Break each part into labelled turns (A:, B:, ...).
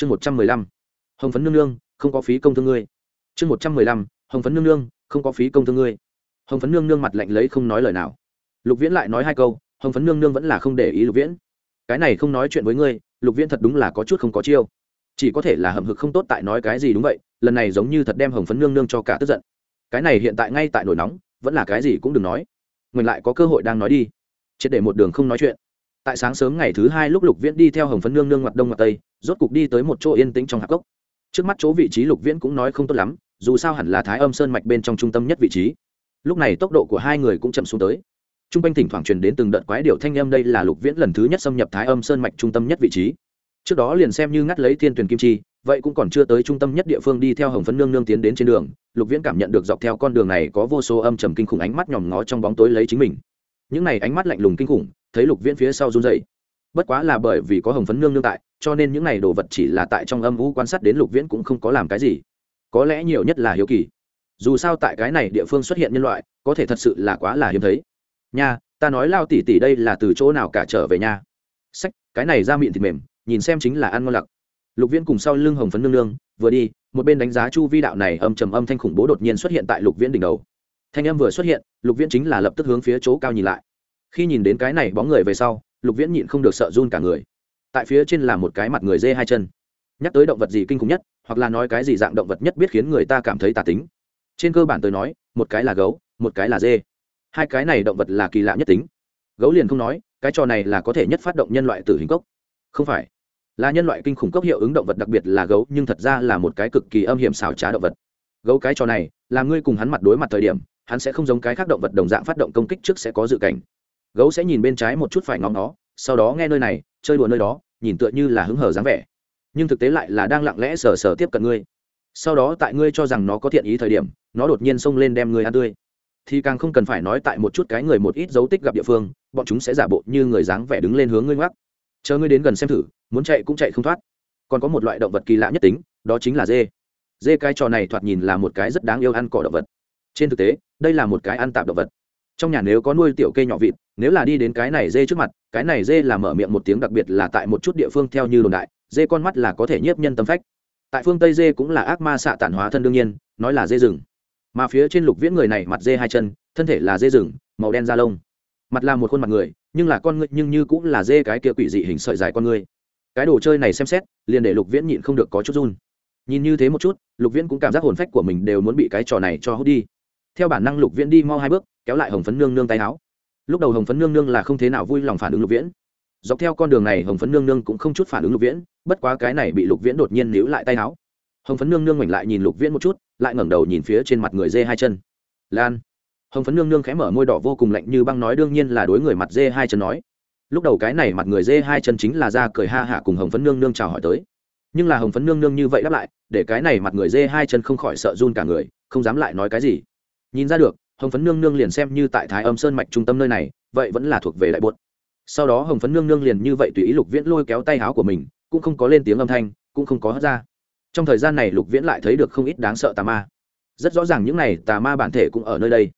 A: chương một trăm mười lăm, hồng phấn nương nương, không có phí công thương ngươi. Chương một trăm mười lăm, hồng phấn nương nương, không có phí công thương ngươi. Hồng phấn nương nương mặt lạnh lấy không nói lời nào. Lục viễn lại nói hai câu, hồng phấn nương nương vẫn là không để ý lục viễn. Cái này không nói chuyện với ngươi, lục viễn thật đúng là có chút không có chiêu. Chỉ có thể là hầm hực không tốt tại nói cái gì đúng vậy, lần này giống như thật đem hồng phấn nương nương cho cả tức giận. Cái này hiện tại ngay tại nổi nóng, vẫn là cái gì cũng đừng nói. Mình lại có cơ hội đang nói đi. Triệt để một đường không nói chuyện tại sáng sớm ngày thứ hai lúc lục viễn đi theo hồng phấn nương nương mặt đông mặt tây, rốt cục đi tới một chỗ yên tĩnh trong hạp cốc. Trước mắt chỗ vị trí lục viễn cũng nói không tốt lắm, dù sao hẳn là thái âm sơn mạch bên trong trung tâm nhất vị trí. Lúc này tốc độ của hai người cũng chậm xuống tới. T r u n g quanh thỉnh thoảng truyền đến từng đợt quái điệu thanh âm, đây là lục viễn lần thứ nhất xâm nhập thái âm sơn mạch trung tâm nhất vị trí. Trước đó liền xem như ngắt lấy thiên tuyển kim chi, vậy cũng còn chưa tới trung tâm nhất địa phương đi theo hồng phấn nương nương tiến đến trên đường, lục viễn cảm nhận được dọc theo con đường này có vô số âm trầm kinh khủng ánh mắt nhòm ngó trong bóng tối lấy chính mình. Những này ánh mắt lạnh lùng kinh khủng thấy lục viễn phía sau run dậy bất quá là bởi vì có hồng phấn nương nương tại, cho nên những này đồ vật chỉ là tại trong âm vũ quan sát đến lục viễn cũng không có làm cái gì. Có lẽ nhiều nhất là hiếu kỳ. Dù sao tại cái này địa phương xuất hiện nhân loại, có thể thật sự là quá là hiếm thấy. Nha, ta nói lao tỉ tỉ đây là từ chỗ nào cả trở về nha? Sách, cái này ra miệng thịt mềm, nhìn xem chính là ăn ngon lặc. Lục viễn cùng sau lưng hồng phấn nương nương, vừa đi, một bên đánh giá chu vi đạo này âm trầm âm thanh khủng bố đột nhiên xuất hiện tại lục viễn đỉnh đầu. Thanh âm vừa xuất hiện, lục viễn chính là lập tức hướng phía chỗ cao nhìn lại khi nhìn đến cái này bóng người về sau, lục viễn nhịn không được sợ run cả người. Tại phía trên là một cái mặt người dê hai chân. Nhắc tới động vật gì kinh khủng nhất, hoặc là nói cái gì dạng động vật nhất biết khiến người ta cảm thấy tà tính. Trên cơ bản tôi nói, một cái là gấu, một cái là dê. Hai cái này động vật là kỳ lạ nhất tính. Gấu liền không nói, cái trò này là có thể nhất phát động nhân loại tử hình cốc. Không phải. Là nhân loại kinh khủng cốc hiệu ứng động vật đặc biệt là gấu, nhưng thật ra là một cái cực kỳ âm hiểm xảo trá động vật. Gấu cái trò này, là ngươi cùng hắn mặt đối mặt thời điểm, hắn sẽ không giống cái khác động vật đồng dạng phát động công kích trước sẽ có dự cảnh gấu sẽ nhìn bên trái một chút phải ngóng nó, sau đó nghe nơi này, chơi đùa nơi đó, nhìn tựa như là hứng hở dáng vẻ. Nhưng thực tế lại là đang lặng lẽ sờ sờ tiếp cận ngươi. Sau đó tại ngươi cho rằng nó có thiện ý thời điểm, nó đột nhiên xông lên đem ngươi ăn tươi. Thì càng không cần phải nói tại một chút cái người một ít dấu tích gặp địa phương, bọn chúng sẽ giả bộ như người dáng vẻ đứng lên hướng ngươi ngoắc. Chờ ngươi đến gần xem thử, muốn chạy cũng chạy không thoát. Còn có một loại động vật kỳ lạ nhất tính, đó chính là dê. Dê cái trò này thoạt nhìn là một cái rất đáng yêu ăn cỏ động vật. Trên thực tế, đây là một cái ăn tạp động vật. Trong nhà nếu có nuôi tiểu cây nhỏ vịt nếu là đi đến cái này dê trước mặt, cái này dê là mở miệng một tiếng đặc biệt là tại một chút địa phương theo như đồn đại, dê con mắt là có thể nhiếp nhân tâm phách. Tại phương tây dê cũng là ác ma xạ tản hóa thân đương nhiên, nói là dê rừng. Mà phía trên lục viễn người này mặt dê hai chân, thân thể là dê rừng, màu đen da lông. Mặt là một khuôn mặt người, nhưng là con ngươi nhưng như cũng là dê cái kia quỷ dị hình sợi dài con ngươi cái đồ chơi này xem xét, liền để lục viễn nhịn không được có chút run. Nhìn như thế một chút, lục viễn cũng cảm giác hồn phách của mình đều muốn bị cái trò này cho hút đi. Theo bản năng lục viễn đi mau hai bước, kéo lại hồng phấn nương nương tay áo lúc đầu hồng phấn nương nương là không thế nào vui lòng phản ứng lục viễn. Dọc theo con đường này, hồng phấn nương nương cũng không chút phản ứng lục viễn, bất quá cái này bị lục viễn đột nhiên níu lại tay áo. Hồng phấn nương nương ngoảnh lại nhìn lục viễn một chút, lại ngẩng đầu nhìn phía trên mặt người dê hai chân. Lan. Hồng phấn nương nương khẽ mở môi đỏ vô cùng lạnh như băng nói đương nhiên là đối người mặt dê hai chân nói. Lúc đầu cái này mặt người dê hai chân chính là ra cười ha hả cùng hồng phấn nương nương chào hỏi tới. Nhưng là hồng phấn nương nương như vậy đáp lại, để cái này mặt người dê hai chân không khỏi sợ run cả người, không dám lại nói cái gì. Nhìn ra được hồng phấn nương nương liền xem như tại thái âm sơn mạch trung tâm nơi này, vậy vẫn là thuộc về đại bột. Sau đó hồng phấn nương nương liền như vậy tùy ý lục viễn lôi kéo tay áo của mình, cũng không có lên tiếng âm thanh, cũng không có hất ra. Trong thời gian này lục viễn lại thấy được không ít đáng sợ tà ma. Rất rõ ràng những này tà ma bản thể cũng ở nơi đây.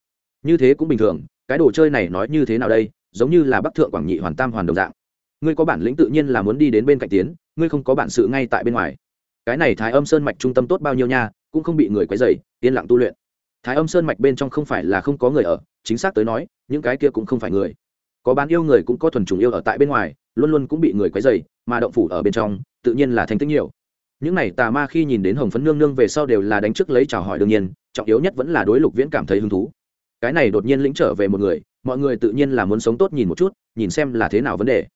A: Như thế cũng bình thường, cái đồ chơi này nói như thế nào đây, giống như là bắc thượng quảng nhị hoàn tam hoàn đồng dạng. Ngươi có bản lĩnh tự nhiên là muốn đi đến bên cạnh tiến, ngươi không có bản sự ngay tại bên ngoài. Cái này thái âm sơn mạch trung tâm tốt bao nhiêu nha, cũng không bị người quấy dày yên lặng tu luyện thái âm sơn mạch bên trong không phải là không có người ở, chính xác tới nói, những cái kia cũng không phải người. Có bán yêu người cũng có thuần trùng yêu ở tại bên ngoài, luôn luôn cũng bị người quấy dày mà động phủ ở bên trong, tự nhiên là thanh tích nhiều. Những này tà ma khi nhìn đến hồng phấn nương nương về sau đều là đánh trước lấy chào hỏi đương nhiên, trọng yếu nhất vẫn là đối lục viễn cảm thấy hứng thú. Cái này đột nhiên lĩnh trở về một người, mọi người tự nhiên là muốn sống tốt nhìn một chút, nhìn xem là thế nào vấn đề.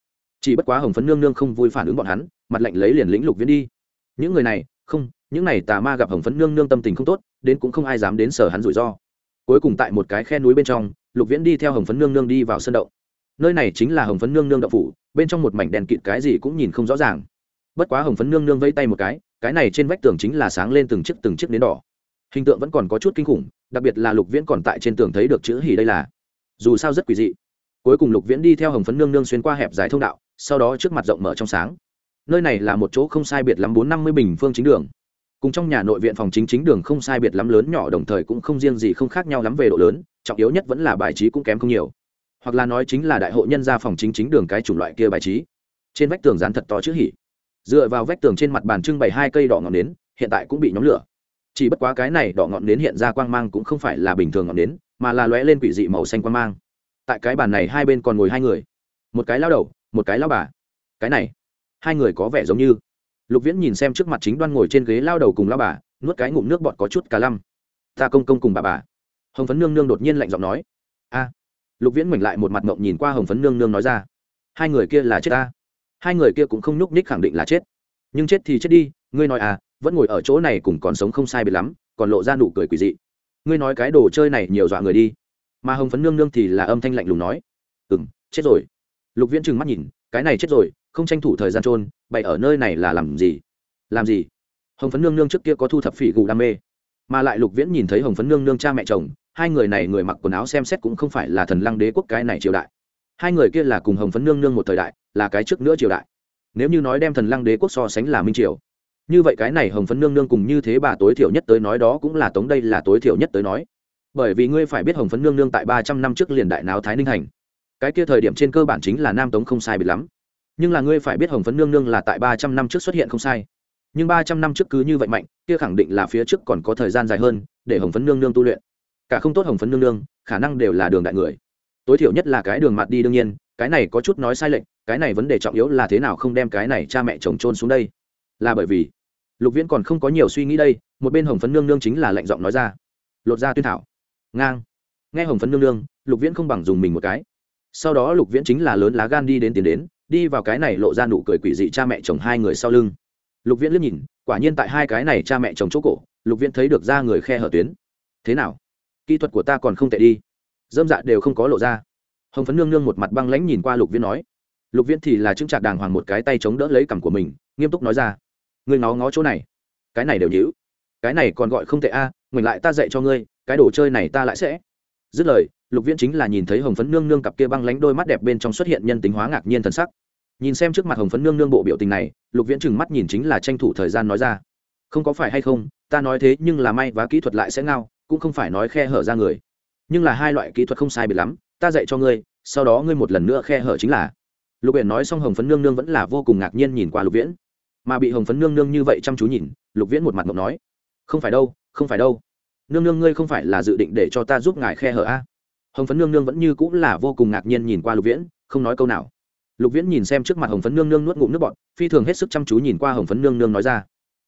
A: Chỉ bất quá hồng phấn nương nương không vui phản ứng bọn hắn, mặt lạnh lấy liền lĩnh lục viễn đi. Những người này, không những này tà ma gặp hồng phấn nương nương tâm tình không tốt, đến cũng không ai dám đến sở hắn rủi ro. Cuối cùng tại một cái khe núi bên trong, lục viễn đi theo hồng phấn nương nương đi vào sân động. Nơi này chính là hồng phấn nương nương đậu phủ, bên trong một mảnh đèn kịt cái gì cũng nhìn không rõ ràng. Bất quá hồng phấn nương nương vây tay một cái cái này trên vách tường chính là sáng lên từng chiếc từng chiếc nến đỏ. Hình tượng vẫn còn có chút kinh khủng, đặc biệt là lục viễn còn tại trên tường thấy được chữ hỉ đây là. Dù sao rất quỷ dị. Cuối cùng lục viễn đi theo hồng phấn nương nương xuyên qua hẹp dài thông đạo, sau đó trước mặt rộng mở trong sáng. Nơi này là một chỗ không sai biệt lắm bốn năm mươi bình phương chính đường cùng trong nhà nội viện phòng chính chính đường không sai biệt lắm lớn nhỏ đồng thời cũng không riêng gì không khác nhau lắm về độ lớn, trọng yếu nhất vẫn là bài trí cũng kém không nhiều. Hoặc là nói chính là đại hội nhân gia phòng chính chính đường cái chủng loại kia bài trí. Trên vách tường dán thật to chữ hỉ. Dựa vào vách tường trên mặt bàn trưng bày hai cây đỏ ngọn nến, hiện tại cũng bị nhóm lửa. Chỉ bất quá cái này đỏ ngọn nến hiện ra quang mang cũng không phải là bình thường ngọn nến, mà là lóe lên quỷ dị màu xanh quang mang. Tại cái bàn này hai bên còn ngồi hai người. Một cái lao đầu, một cái lao bà. Cái này, hai người có vẻ giống như lục viễn nhìn xem trước mặt chính đoan ngồi trên ghế lao đầu cùng lao bà, nuốt cái ngụm nước bọt có chút cả lăm. Ta công công cùng bà bà. Hồng phấn nương nương đột nhiên lạnh giọng nói. A. Lục viễn ngoảnh lại một mặt ngộng nhìn qua hồng phấn nương nương nói ra. Hai người kia là chết ta. Hai người kia cũng không nhúc ních khẳng định là chết. Nhưng chết thì chết đi, ngươi nói à vẫn ngồi ở chỗ này cùng còn sống không sai biệt lắm, còn lộ ra nụ cười quỷ dị. Ngươi nói cái đồ chơi này nhiều dọa người đi. Mà hồng phấn nương nương thì là âm thanh lạnh lùng nói. Ừ m chết rồi. Lục viễn trừng mắt nhìn, cái này chết rồi không tranh thủ thời gian trôn bày ở nơi này là làm gì? Làm gì? Hồng phấn nương nương trước kia có thu thập phỉ gù đam mê, mà lại lục viễn nhìn thấy hồng phấn nương nương cha mẹ chồng, hai người này người mặc quần áo xem xét cũng không phải là thần lăng đế quốc cái này triều đại. Hai người kia là cùng hồng phấn nương nương một thời đại, là cái trước nữa triều đại. Nếu như nói đem thần lăng đế quốc so sánh là minh triều, như vậy cái này hồng phấn nương nương cùng như thế bà tối thiểu nhất tới nói đó cũng là tống đây là tối thiểu nhất tới nói. Bởi vì ngươi phải biết hồng phấn nương nương tại ba trăm năm trước liền đại náo thái ninh hành. Cái kia thời điểm trên cơ bản chính là nam tống không sai biệt lắm nhưng là ngươi phải biết hồng phấn nương nương là tại ba trăm năm trước xuất hiện không sai. Nhưng ba trăm năm trước cứ như vậy mạnh, kia khẳng định là phía trước còn có thời gian dài hơn để hồng phấn nương nương tu luyện. Cả không tốt hồng phấn nương nương, khả năng đều là đường đại người. Tối thiểu nhất là cái đường mặt đi đương nhiên, cái này có chút nói sai lệch, cái này vấn đề trọng yếu là thế nào không đem cái này cha mẹ chồng trôn xuống đây. Là bởi vì, lục viễn còn không có nhiều suy nghĩ đây, một bên hồng phấn nương nương chính là lệnh giọng nói ra. Lột ra tuyên thảo. Ngang. Nghe hồng phấn nương nương, lục viễn không bằng dùng mình một cái. Sau đó lục viễn chính là lớn lá gan đi đến tiến đến đi vào cái này lộ ra nụ cười quỷ dị cha mẹ chồng hai người sau lưng. Lục viễn liếc nhìn quả nhiên tại hai cái này cha mẹ chồng chỗ cổ lục viễn thấy được ra người khe hở tuyến. Thế nào? Kỹ thuật của ta còn không tệ đi. Dâm dạ đều không có lộ ra. Hồng phấn nương nương một mặt băng lãnh nhìn qua lục viễn nói. Lục viễn thì là chứng trạc đàng hoàng một cái tay chống đỡ lấy cằm của mình nghiêm túc nói ra. Ngươi ngó ngó chỗ này. Cái này đều nhữ cái này còn gọi không tệ a à, ngừng lại ta dạy cho ngươi cái đồ chơi này ta lại sẽ. Dứt lời lục viễn chính là nhìn thấy hồng phấn nương nương cặp kia băng lánh đôi mắt đẹp bên trong xuất hiện nhân tính hóa ngạc nhiên thần sắc nhìn xem trước mặt hồng phấn nương nương bộ biểu tình này, lục viễn chừng mắt nhìn chính là tranh thủ thời gian nói ra. Không có phải hay không, ta nói thế nhưng là may và kỹ thuật lại sẽ ngao, cũng không phải nói khe hở ra người. Nhưng là hai loại kỹ thuật không sai biệt lắm, ta dạy cho ngươi, sau đó ngươi một lần nữa khe hở chính là. Lục viễn nói xong hồng phấn nương nương vẫn là vô cùng ngạc nhiên nhìn qua lục viễn. Mà bị hồng phấn nương nương như vậy chăm chú nhìn, lục viễn một mặt ngọc nói, không phải đâu, không phải đâu. Nương nương ngươi không phải là dự định để cho ta giúp ngài khe hở a? Hồng phấn nương nương vẫn như cũng là vô cùng ngạc nhiên nhìn qua lục viễn, không nói câu nào lục viễn nhìn xem trước mặt hồng phấn nương nương nuốt ngụm nước bọt, phi thường hết sức chăm chú nhìn qua hồng phấn nương nương nói ra.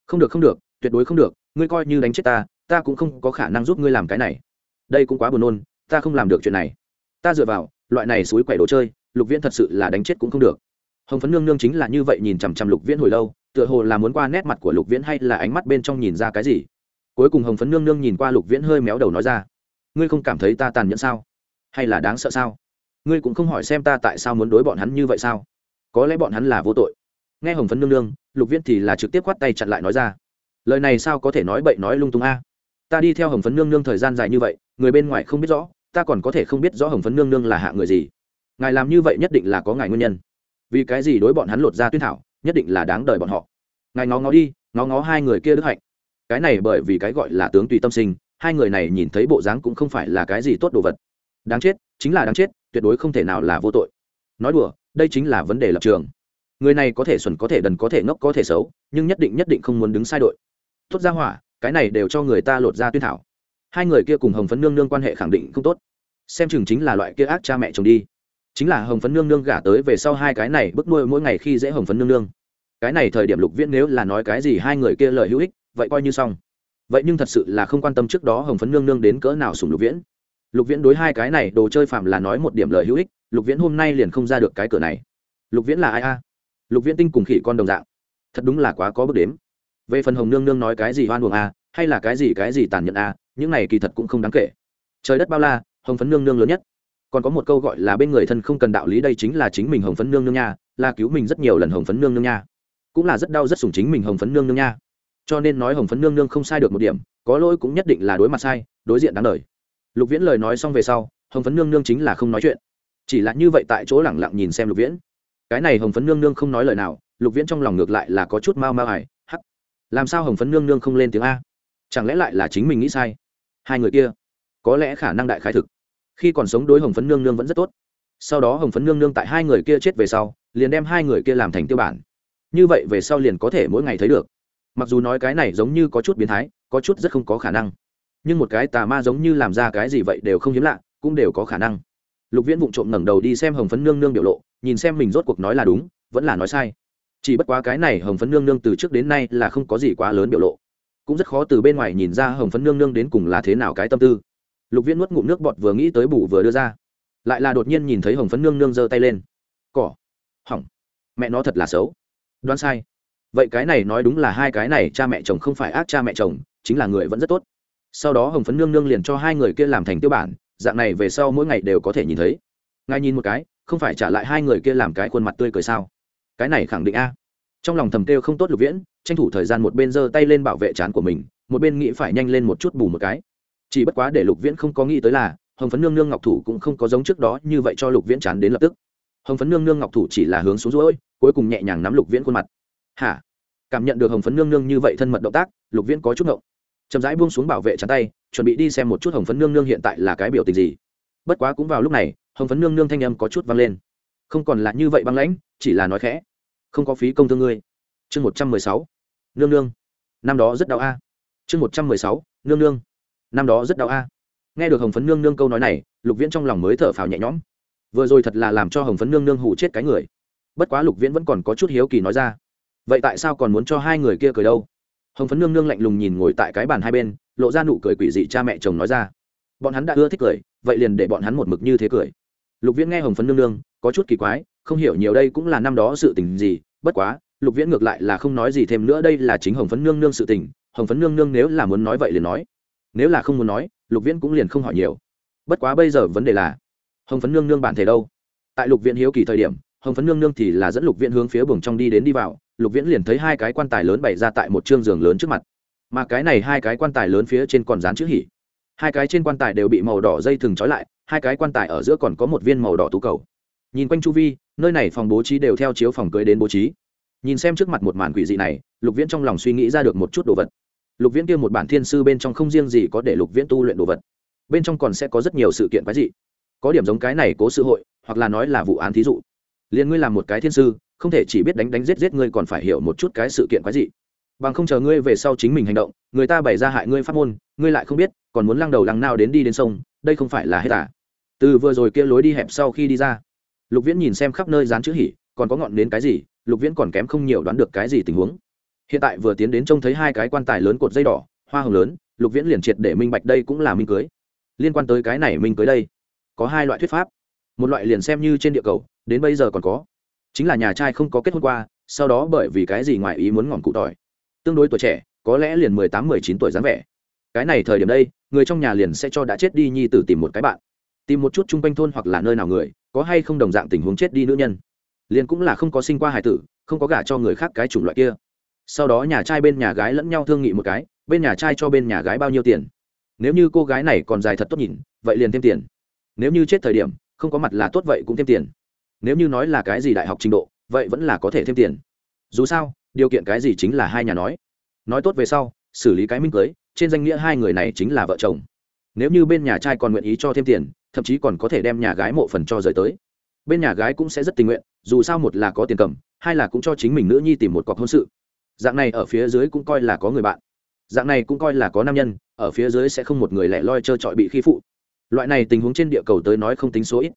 A: Không được không được, tuyệt đối không được, ngươi coi như đánh chết ta ta cũng không có khả năng giúp ngươi làm cái này. Đây cũng quá buồn nôn, ta không làm được chuyện này. Ta dựa vào, loại này suối quẻ đồ chơi, lục viễn thật sự là đánh chết cũng không được. Hồng phấn nương nương chính là như vậy nhìn chằm chằm lục viễn hồi lâu, tựa hồ là muốn qua nét mặt của lục viễn hay là ánh mắt bên trong nhìn ra cái gì. Cuối cùng hồng phấn nương nương nhìn qua lục viễn hơi méo đầu nói ra. Ngươi không cảm thấy ta tàn nhẫn sao? Hay là đáng sợ sao? Ngươi cũng không hỏi xem ta tại sao muốn đối bọn hắn như vậy sao? Có lẽ bọn hắn là vô tội. Nghe hồng phấn nương nương, lục viễn thì là trực tiếp khoát tay chặn lại nói ra. Lời này sao có thể nói bậy nói lung tung a? Ta đi theo hồng phấn nương nương thời gian dài như vậy, người bên ngoài không biết rõ, ta còn có thể không biết rõ hồng phấn nương nương là hạ người gì. Ngài làm như vậy nhất định là có ngài nguyên nhân. Vì cái gì đối bọn hắn lột ra tuyên thảo, nhất định là đáng đời bọn họ. Ngài ngó ngó đi, ngó ngó hai người kia đức hạnh. Cái này bởi vì cái gọi là tướng tùy tâm sinh, hai người này nhìn thấy bộ dáng cũng không phải là cái gì tốt đồ vật. Đáng chết, chính là đáng chết tuyệt đối không thể nào là vô tội. Nói đùa, đây chính là vấn đề lập trường. Người này có thể xuẩn, có thể đần, có thể ngốc, có thể xấu, nhưng nhất định nhất định không muốn đứng sai đội. Tốt ra hỏa, cái này đều cho người ta lột ra tuyên thảo. Hai người kia cùng hồng phấn nương nương quan hệ khẳng định không tốt. Xem chừng chính là loại kia ác cha mẹ chồng đi. Chính là hồng phấn nương nương gả tới về sau hai cái này bức nuôi mỗi ngày khi dễ hồng phấn nương nương. Cái này thời điểm lục viễn nếu là nói cái gì hai người kia lời hữu ích, vậy coi như xong. Vậy nhưng thật sự là không quan tâm trước đó hồng phấn nương nương đến cỡ nào sùng lục viễn lục viễn đối hai cái này đồ chơi phạm là nói một điểm lời hữu ích, lục viễn hôm nay liền không ra được cái cửa này. Lục viễn là ai a? Lục viễn tinh cùng khỉ con đồng dạng. Thật đúng là quá có bước đếm. Về phần hồng nương nương nói cái gì hoan buồng a, hay là cái gì cái gì tàn nhẫn a, những này kỳ thật cũng không đáng kể. Trời đất bao la, hồng phấn nương nương lớn nhất. Còn có một câu gọi là bên người thân không cần đạo lý đây chính là chính mình hồng phấn nương nương nha, là cứu mình rất nhiều lần hồng phấn nương nương nha. Cũng là rất đau rất sủng chính mình hồng phấn nương nương nha. Cho nên nói hồng phấn nương nương không sai được một điểm, có lỗi cũng nhất định là đối mặt sai, đối diện đáng lời lục viễn lời nói xong về sau, hồng phấn nương nương chính là không nói chuyện. Chỉ là như vậy tại chỗ lẳng lặng nhìn xem lục viễn. Cái này hồng phấn nương nương không nói lời nào, lục viễn trong lòng ngược lại là có chút mau mau ải hắc. Làm sao hồng phấn nương nương không lên tiếng a? Chẳng lẽ lại là chính mình nghĩ sai? Hai người kia, có lẽ khả năng đại khai thực. Khi còn sống đối hồng phấn nương nương vẫn rất tốt. Sau đó hồng phấn nương nương tại hai người kia chết về sau, liền đem hai người kia làm thành tiêu bản. Như vậy về sau liền có thể mỗi ngày thấy được. Mặc dù nói cái này giống như có chút biến thái, có chút rất không có khả năng nhưng một cái tà ma giống như làm ra cái gì vậy đều không hiếm lạ, cũng đều có khả năng. Lục viễn vụng trộm ngẩng đầu đi xem hồng phấn nương nương biểu lộ, nhìn xem mình rốt cuộc nói là đúng, vẫn là nói sai. Chỉ bất quá cái này hồng phấn nương nương từ trước đến nay là không có gì quá lớn biểu lộ. Cũng rất khó từ bên ngoài nhìn ra hồng phấn nương nương đến cùng là thế nào cái tâm tư. Lục viễn nuốt ngụm nước bọt vừa nghĩ tới bù vừa đưa ra. Lại là đột nhiên nhìn thấy hồng phấn nương nương giơ tay lên. Cỏ. Hỏng. Mẹ nó thật là xấu. Đoán sai. Vậy cái này nói đúng là hai cái này cha mẹ chồng không phải ác cha mẹ chồng, chính là người vẫn rất tốt sau đó hồng phấn nương nương liền cho hai người kia làm thành tiêu bản, dạng này về sau mỗi ngày đều có thể nhìn thấy. Ngài nhìn một cái, không phải trả lại hai người kia làm cái khuôn mặt tươi cười sao? Cái này khẳng định a. Trong lòng thầm kêu không tốt lục viễn, tranh thủ thời gian một bên giơ tay lên bảo vệ chán của mình, một bên nghĩ phải nhanh lên một chút bù một cái. Chỉ bất quá để lục viễn không có nghĩ tới là, hồng phấn nương nương ngọc thủ cũng không có giống trước đó như vậy cho lục viễn chán đến lập tức. Hồng phấn nương nương ngọc thủ chỉ là hướng xuống rỗi cuối cùng nhẹ nhàng nắm lục viễn khuôn mặt. Hả? Cảm nhận được hồng phấn nương nương như vậy thân mật động tác, lục viễn có chút ngộng chậm rãi buông xuống bảo vệ chắn tay, chuẩn bị đi xem một chút hồng phấn nương nương hiện tại là cái biểu tình gì. Bất quá cũng vào lúc này, hồng phấn nương nương thanh âm có chút vang lên. Không còn là như vậy băng lãnh, chỉ là nói khẽ. Không có phí công thương ngươi. Chương một trăm mười sáu. Nương nương. Năm đó rất đau a. Chương một trăm mười sáu. Nương nương. Năm đó rất đau a. Nghe được hồng phấn nương nương câu nói này, lục viễn trong lòng mới thở phào nhẹ nhõm. Vừa rồi thật là làm cho hồng phấn nương nương hụ chết cái người. Bất quá lục viễn vẫn còn có chút hiếu kỳ nói ra. Vậy tại sao còn muốn cho hai người kia cười đâu? Hồng phấn nương nương lạnh lùng nhìn ngồi tại cái bàn hai bên, lộ ra nụ cười quỷ dị cha mẹ chồng nói ra. Bọn hắn đã ưa thích cười, vậy liền để bọn hắn một mực như thế cười. Lục viễn nghe hồng phấn nương nương, có chút kỳ quái, không hiểu nhiều đây cũng là năm đó sự tình gì, bất quá, lục viễn ngược lại là không nói gì thêm nữa, đây là chính hồng phấn nương nương sự tình, hồng phấn nương nương nếu là muốn nói vậy liền nói. Nếu là không muốn nói, lục viễn cũng liền không hỏi nhiều. Bất quá bây giờ vấn đề là, hồng phấn nương nương bản thể đâu? Tại lục viễn hiếu kỳ thời điểm hồng phấn nương nương thì là dẫn lục viễn hướng phía buồng trong đi đến đi vào, lục viễn liền thấy hai cái quan tài lớn bày ra tại một chương giường lớn trước mặt. Mà cái này hai cái quan tài lớn phía trên còn dán chữ hỉ. Hai cái trên quan tài đều bị màu đỏ dây thừng trói lại, hai cái quan tài ở giữa còn có một viên màu đỏ tú cầu. Nhìn quanh chu vi, nơi này phòng bố trí đều theo chiếu phòng cưới đến bố trí. Nhìn xem trước mặt một màn quỷ dị này, lục viễn trong lòng suy nghĩ ra được một chút đồ vật. Lục viễn kia một bản thiên sư bên trong không riêng gì có để lục viễn tu luyện đồ vật. Bên trong còn sẽ có rất nhiều sự kiện quái dị. Có điểm giống cái này cố sự hội, hoặc là nói là vụ án thí dụ liền ngươi làm một cái thiên sư, không thể chỉ biết đánh đánh giết giết ngươi còn phải hiểu một chút cái sự kiện quái dị. Bằng không chờ ngươi về sau chính mình hành động, người ta bày ra hại ngươi phát môn, ngươi lại không biết, còn muốn lăng đầu lăng nào đến đi đến sông, đây không phải là hết à? Từ vừa rồi kia lối đi hẹp sau khi đi ra, lục viễn nhìn xem khắp nơi dán chữ hỉ, còn có ngọn đến cái gì, lục viễn còn kém không nhiều đoán được cái gì tình huống. Hiện tại vừa tiến đến trông thấy hai cái quan tài lớn cột dây đỏ, hoa hồng lớn, lục viễn liền triệt để minh bạch đây cũng là minh cưới. Liên quan tới cái này minh cưới đây, có hai loại thuyết pháp. Một loại liền xem như trên địa cầu đến bây giờ còn có. Chính là nhà trai không có kết hôn qua, sau đó bởi vì cái gì ngoài ý muốn ngỏm cụ tỏi. Tương đối tuổi trẻ, có lẽ liền mười tám, mười chín tuổi dáng vẻ. Cái này thời điểm đây, người trong nhà liền sẽ cho đã chết đi nhi tử tìm một cái bạn. Tìm một chút chung quanh thôn hoặc là nơi nào người, có hay không đồng dạng tình huống chết đi nữ nhân. Liền cũng là không có sinh qua hài tử, không có gả cho người khác cái chủng loại kia. Sau đó nhà trai bên nhà gái lẫn nhau thương nghị một cái, bên nhà trai cho bên nhà gái bao nhiêu tiền. Nếu như cô gái này còn dài thật tốt nhìn, vậy liền thêm tiền. Nếu như chết thời điểm, không có mặt là tốt vậy cũng thêm tiền nếu như nói là cái gì đại học trình độ, vậy vẫn là có thể thêm tiền. Dù sao, điều kiện cái gì chính là hai nhà nói. Nói tốt về sau, xử lý cái minh cưới, trên danh nghĩa hai người này chính là vợ chồng. Nếu như bên nhà trai còn nguyện ý cho thêm tiền, thậm chí còn có thể đem nhà gái mộ phần cho rời tới. Bên nhà gái cũng sẽ rất tình nguyện, dù sao một là có tiền cầm, hai là cũng cho chính mình nữ nhi tìm một cọc hôn sự. Dạng này ở phía dưới cũng coi là có người bạn. Dạng này cũng coi là có nam nhân, ở phía dưới sẽ không một người lẻ loi trơ trọi bị khi phụ. Loại này tình huống trên địa cầu tới nói không tính số ít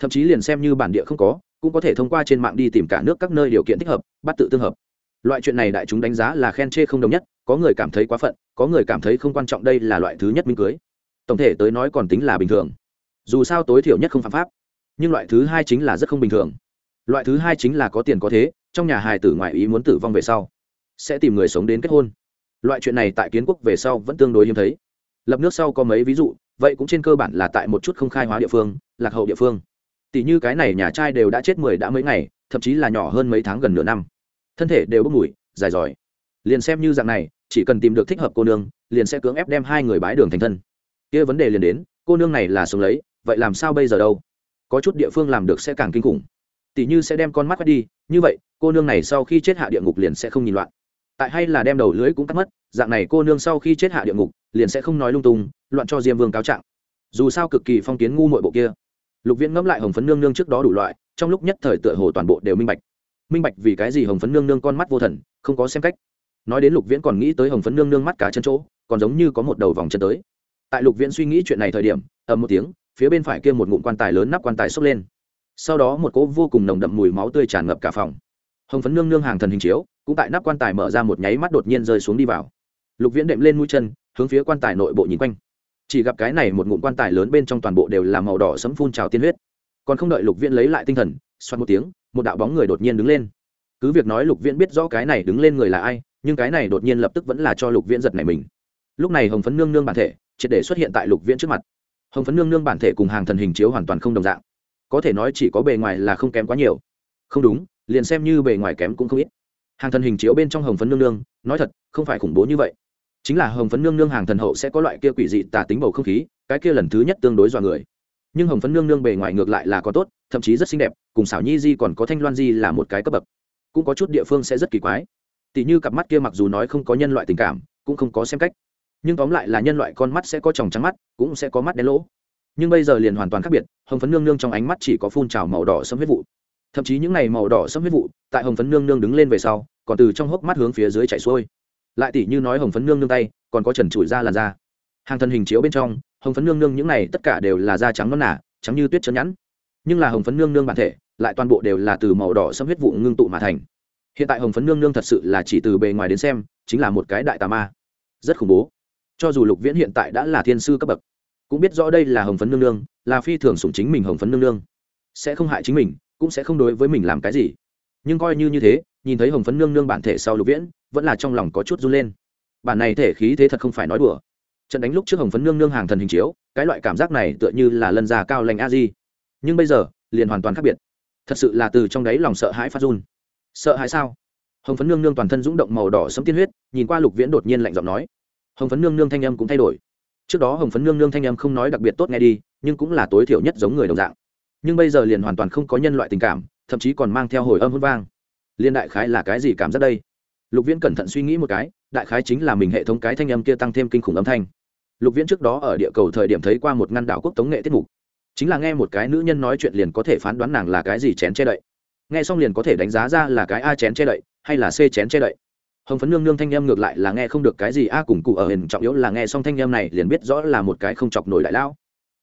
A: thậm chí liền xem như bản địa không có, cũng có thể thông qua trên mạng đi tìm cả nước các nơi điều kiện thích hợp, bắt tự tương hợp. Loại chuyện này đại chúng đánh giá là khen chê không đồng nhất, có người cảm thấy quá phận, có người cảm thấy không quan trọng đây là loại thứ nhất minh cưới. Tổng thể tới nói còn tính là bình thường. Dù sao tối thiểu nhất không phạm pháp, nhưng loại thứ hai chính là rất không bình thường. Loại thứ hai chính là có tiền có thế, trong nhà hài tử ngoại ý muốn tử vong về sau, sẽ tìm người sống đến kết hôn. Loại chuyện này tại kiến quốc về sau vẫn tương đối hiếm thấy. Lập nước sau có mấy ví dụ, vậy cũng trên cơ bản là tại một chút không khai hóa địa phương, lạc hậu địa phương tỷ như cái này nhà trai đều đã chết mười đã mấy ngày, thậm chí là nhỏ hơn mấy tháng gần nửa năm. Thân thể đều bốc mùi, dài dòi. Liền xem như dạng này, chỉ cần tìm được thích hợp cô nương, liền sẽ cưỡng ép đem hai người bái đường thành thân. Kia vấn đề liền đến, cô nương này là sống lấy, vậy làm sao bây giờ đâu? Có chút địa phương làm được sẽ càng kinh khủng. Tỷ như sẽ đem con mắt quét đi, như vậy, cô nương này sau khi chết hạ địa ngục liền sẽ không nhìn loạn. Tại hay là đem đầu lưới cũng cắt mất, dạng này cô nương sau khi chết hạ địa ngục, liền sẽ không nói lung tung, loạn cho diêm vương cáo trạng. Dù sao cực kỳ phong kiến ngu mội bộ kia lục viễn ngẫm lại hồng phấn nương nương trước đó đủ loại, trong lúc nhất thời tựa hồ toàn bộ đều minh bạch. Minh bạch vì cái gì hồng phấn nương nương con mắt vô thần, không có xem cách. Nói đến lục viễn còn nghĩ tới hồng phấn nương nương mắt cả chân chỗ, còn giống như có một đầu vòng chân tới. Tại lục viễn suy nghĩ chuyện này thời điểm, ầm một tiếng, phía bên phải kia một ngụm quan tài lớn nắp quan tài xốc lên. Sau đó một cỗ vô cùng nồng đậm mùi máu tươi tràn ngập cả phòng. Hồng phấn nương nương hàng thần hình chiếu, cũng tại nắp quan tài mở ra một nháy mắt đột nhiên rơi xuống đi vào. Lục viễn đệm lên mũi chân, hướng phía quan tài nội bộ nhìn quanh chỉ gặp cái này một ngụm quan tài lớn bên trong toàn bộ đều là màu đỏ sấm phun trào tiên huyết. Còn không đợi lục viễn lấy lại tinh thần xoắn một tiếng, một đạo bóng người đột nhiên đứng lên. Cứ việc nói lục viễn biết rõ cái này đứng lên người là ai, nhưng cái này đột nhiên lập tức vẫn là cho lục viễn giật này mình. Lúc này hồng phấn nương nương bản thể triệt để xuất hiện tại lục viễn trước mặt. Hồng phấn nương nương bản thể cùng hàng thần hình chiếu hoàn toàn không đồng dạng. Có thể nói chỉ có bề ngoài là không kém quá nhiều. Không đúng, liền xem như bề ngoài kém cũng không ít. Hàng thần hình chiếu bên trong hồng phấn nương nương, nói thật, không phải khủng bố như vậy chính là hồng phấn nương nương hàng thần hậu sẽ có loại kia quỷ dị tà tính bầu không khí, cái kia lần thứ nhất tương đối dọa người. Nhưng hồng phấn nương nương bề ngoài ngược lại là có tốt, thậm chí rất xinh đẹp, cùng xảo nhi di còn có thanh loan di là một cái cấp bậc. Cũng có chút địa phương sẽ rất kỳ quái. Tỷ như cặp mắt kia mặc dù nói không có nhân loại tình cảm, cũng không có xem cách. Nhưng tóm lại là nhân loại con mắt sẽ có tròng trắng mắt, cũng sẽ có mắt đen lỗ. Nhưng bây giờ liền hoàn toàn khác biệt, hồng phấn nương nương trong ánh mắt chỉ có phun trào màu đỏ sâm huyết vụ. Thậm chí những n à y màu đỏ sâm huyết vụ, tại hồng phấn nương nương đứng lên về sau, còn từ trong hốc mắt hướng phía dưới chảy xuôi lại tỷ như nói hồng phấn nương nương tay, còn có trần trụi ra làn da. Hàng thân hình chiếu bên trong, hồng phấn nương nương những này tất cả đều là da trắng non nả trắng như tuyết chân nhẵn. Nhưng là hồng phấn nương nương bản thể, lại toàn bộ đều là từ màu đỏ xâm huyết vụ ngưng tụ mà thành. Hiện tại hồng phấn nương nương thật sự là chỉ từ bề ngoài đến xem, chính là một cái đại tà ma. Rất khủng bố. Cho dù lục viễn hiện tại đã là thiên sư cấp bậc, cũng biết rõ đây là hồng phấn nương nương, là phi thường sủng chính mình hồng phấn nương nương. Sẽ không hại chính mình, cũng sẽ không đối với mình làm cái gì. Nhưng coi như như thế, nhìn thấy hồng phấn nương nương bản thể sau lục viễn vẫn là trong lòng có chút run lên. Bản này thể khí thế thật không phải nói đùa. Trận đánh lúc trước hồng phấn nương nương hàng thần hình chiếu, cái loại cảm giác này tựa như là lân già cao lành a di. Nhưng bây giờ, liền hoàn toàn khác biệt. Thật sự là từ trong đáy lòng sợ hãi phát run. Sợ hãi sao? Hồng phấn nương nương toàn thân rúng động màu đỏ sấm tiên huyết, nhìn qua lục viễn đột nhiên lạnh giọng nói. Hồng phấn nương nương thanh âm cũng thay đổi. Trước đó hồng phấn nương nương thanh âm không nói đặc biệt tốt nghe đi, nhưng cũng là tối thiểu nhất giống người đồng dạng. Nhưng bây giờ liền hoàn toàn không có nhân loại tình cảm, thậm chí còn mang theo hồi âm hôn vang. Liên đại khái là cái gì cảm giác đây? Lục viễn cẩn thận suy nghĩ một cái, đại khái chính là mình hệ thống cái thanh âm kia tăng thêm kinh khủng âm thanh. Lục viễn trước đó ở địa cầu thời điểm thấy qua một ngăn đảo quốc tống nghệ tiết mục. Chính là nghe một cái nữ nhân nói chuyện liền có thể phán đoán nàng là cái gì chén che đậy. Nghe xong liền có thể đánh giá ra là cái a chén che đậy, hay là c chén che đậy. Hồng phấn nương nương thanh em ngược lại là nghe không được cái gì a cùng cụ ở hình, trọng yếu là nghe xong thanh em này liền biết rõ là một cái không chọc nổi đại lão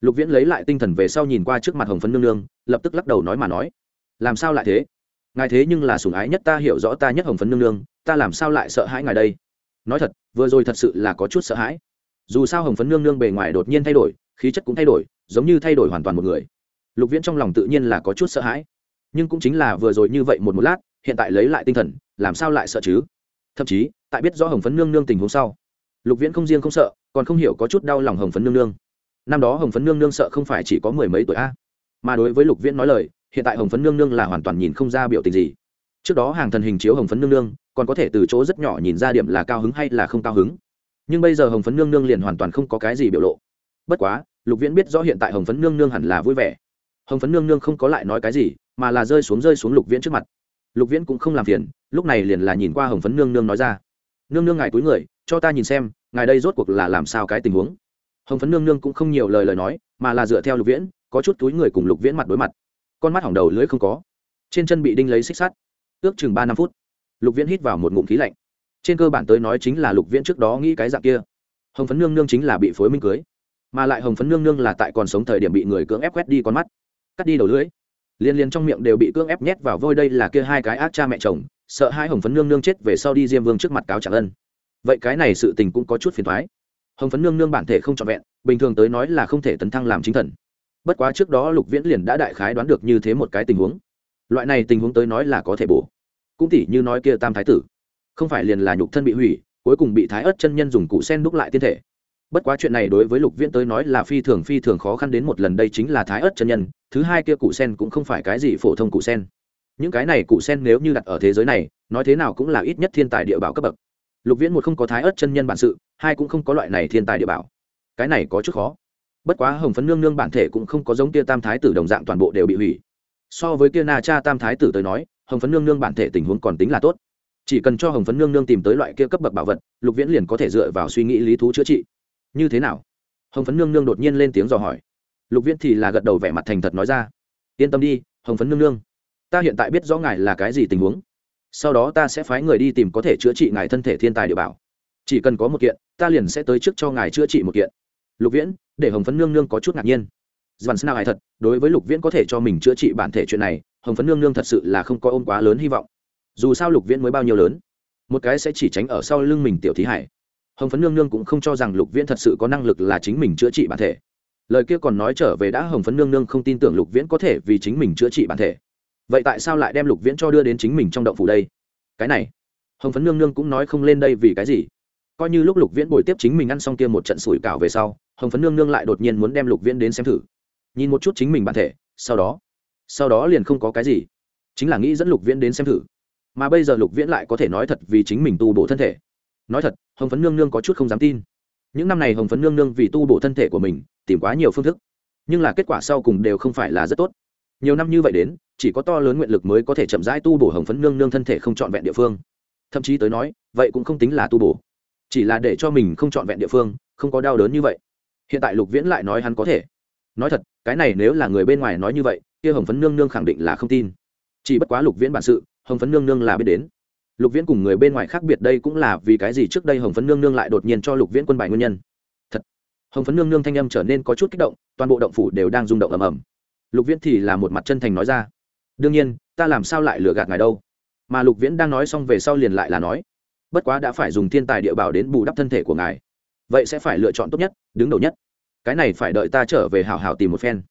A: lục viễn lấy lại tinh thần về sau nhìn qua trước mặt hồng phấn nương nương, lập tức lắc đầu nói mà nói. Làm sao lại thế? Ngài thế nhưng là sủng ái nhất ta, hiểu rõ ta nhất hồng phấn nương nương ta làm sao lại sợ hãi ngài đây? Nói thật, vừa rồi thật sự là có chút sợ hãi. Dù sao hồng phấn nương nương bề ngoài đột nhiên thay đổi, khí chất cũng thay đổi, giống như thay đổi hoàn toàn một người. Lục viễn trong lòng tự nhiên là có chút sợ hãi. Nhưng cũng chính là vừa rồi như vậy một một lát, hiện tại lấy lại tinh thần, làm sao lại sợ chứ? Thậm chí, tại biết rõ hồng phấn nương nương tình huống sau, lục viễn không riêng không sợ, còn không hiểu có chút đau lòng hồng phấn nương nương. Năm đó hồng phấn nương nương sợ không phải chỉ có mười mấy tuổi a. Mà đối với lục viễn nói lời, hiện tại hồng phấn nương nương là hoàn toàn nhìn không ra biểu tình gì trước đó hàng thần hình chiếu hồng phấn nương nương, còn có thể từ chỗ rất nhỏ nhìn ra điểm là cao hứng hay là không cao hứng. Nhưng bây giờ hồng phấn nương nương liền hoàn toàn không có cái gì biểu lộ. Bất quá, lục viễn biết rõ hiện tại hồng phấn nương nương hẳn là vui vẻ. Hồng phấn nương nương không có lại nói cái gì, mà là rơi xuống rơi xuống lục viễn trước mặt. Lục viễn cũng không làm phiền, lúc này liền là nhìn qua hồng phấn nương nương nói ra. Nương nương ngài túi người, cho ta nhìn xem, ngài đây rốt cuộc là làm sao cái tình huống? Hồng phấn nương nương cũng không nhiều lời lời nói, mà là dựa theo lục viễn, có chút túi người cùng lục viễn mặt đối mặt. Con mắt hỏng đầu lưỡi không có. Trên chân bị đinh lấy xích sắt ước chừng ba năm phút, lục viễn hít vào một ngụm khí lạnh. Trên cơ bản tới nói chính là lục viễn trước đó nghĩ cái dạng kia. Hồng phấn nương nương chính là bị phối minh cưới, mà lại hồng phấn nương nương là tại còn sống thời điểm bị người cưỡng ép quét đi con mắt, cắt đi đầu lưỡi. Liên liên trong miệng đều bị cưỡng ép nhét vào vôi đây là kia hai cái ác cha mẹ chồng, sợ hai hồng phấn nương nương chết về sau đi diêm vương trước mặt cáo trả ân. Vậy cái này sự tình cũng có chút phiền thoái hồng phấn nương nương bản thể không trọn vẹn, bình thường tới nói là không thể tấn thăng làm chính thần. Bất quá trước đó lục viễn liền đã đại khái đoán được như thế một cái tình huống loại này tình huống tới nói là có thể bổ. Cũng tỉ như nói kia tam thái tử. Không phải liền là nhục thân bị hủy, cuối cùng bị thái ớt chân nhân dùng cụ sen đúc lại tiên thể. Bất quá chuyện này đối với lục viễn tới nói là phi thường phi thường khó khăn đến một lần đây chính là thái ớt chân nhân, thứ hai kia cụ sen cũng không phải cái gì phổ thông cụ sen. Những cái này cụ sen nếu như đặt ở thế giới này, nói thế nào cũng là ít nhất thiên tài địa bảo cấp bậc. Lục viễn một không có thái ớt chân nhân bản sự, hai cũng không có loại này thiên tài địa bảo. Cái này có chút khó. Bất quá hồng phấn nương nương bản thể cũng không có giống kia tam thái tử đồng dạng toàn bộ đều bị hủy so với kia na cha tam thái tử tới nói, hồng phấn nương nương bản thể tình huống còn tính là tốt. Chỉ cần cho hồng phấn nương nương tìm tới loại kia cấp bậc bảo vật, lục viễn liền có thể dựa vào suy nghĩ lý thú chữa trị. Như thế nào? Hồng phấn nương nương đột nhiên lên tiếng dò hỏi. Lục viễn thì là gật đầu vẻ mặt thành thật nói ra. Yên tâm đi, hồng phấn nương nương. Ta hiện tại biết rõ ngài là cái gì tình huống. Sau đó ta sẽ phái người đi tìm có thể chữa trị ngài thân thể thiên tài địa bảo. Chỉ cần có một kiện, ta liền sẽ tới trước cho ngài chữa trị một kiện. Lục viễn, để hồng phấn nương nương có chút ngạc nhiên dàn snao hài thật, đối với lục viễn có thể cho mình chữa trị bản thể chuyện này, hồng phấn nương nương thật sự là không có ôm quá lớn hy vọng. Dù sao lục viễn mới bao nhiêu lớn, một cái sẽ chỉ tránh ở sau lưng mình tiểu thí hải. Hồng phấn nương nương cũng không cho rằng lục viễn thật sự có năng lực là chính mình chữa trị bản thể. Lời kia còn nói trở về đã hồng phấn nương nương không tin tưởng lục viễn có thể vì chính mình chữa trị bản thể. Vậy tại sao lại đem lục viễn cho đưa đến chính mình trong động phủ đây? Cái này, hồng phấn nương nương cũng nói không lên đây vì cái gì. Coi như lúc lục viễn bồi tiếp chính mình ăn xong kia một trận sủi cảo về sau, hồng phấn nương nương lại đột nhiên muốn đem lục viễn đến xem thử nhìn một chút chính mình bản thể, sau đó sau đó liền không có cái gì. Chính là nghĩ dẫn lục viễn đến xem thử. Mà bây giờ lục viễn lại có thể nói thật vì chính mình tu bổ thân thể. Nói thật, hồng phấn nương nương có chút không dám tin. Những năm này hồng phấn nương nương vì tu bổ thân thể của mình, tìm quá nhiều phương thức. Nhưng là kết quả sau cùng đều không phải là rất tốt. Nhiều năm như vậy đến, chỉ có to lớn nguyện lực mới có thể chậm rãi tu bổ hồng phấn nương nương thân thể không trọn vẹn địa phương. Thậm chí tới nói, vậy cũng không tính là tu bổ. Chỉ là để cho mình không trọn vẹn địa phương, không có đau đớn như vậy. Hiện tại lục viễn lại nói hắn có thể nói thật, cái này nếu là người bên ngoài nói như vậy, kia hồng phấn nương nương khẳng định là không tin. Chỉ bất quá lục viễn bản sự, hồng phấn nương nương là biết đến. Lục viễn cùng người bên ngoài khác biệt đây cũng là vì cái gì trước đây hồng phấn nương nương lại đột nhiên cho lục viễn quân bài nguyên nhân. Thật, hồng phấn nương nương thanh âm trở nên có chút kích động, toàn bộ động phủ đều đang rung động ầm ầm. Lục viễn thì là một mặt chân thành nói ra. Đương nhiên, ta làm sao lại lừa gạt ngài đâu? Mà lục viễn đang nói xong về sau liền lại là nói. Bất quá đã phải dùng thiên tài địa bảo đến bù đắp thân thể của ngài. Vậy sẽ phải lựa chọn tốt nhất, đứng đầu nhất cái này phải đợi ta trở về hào hào tìm một phen.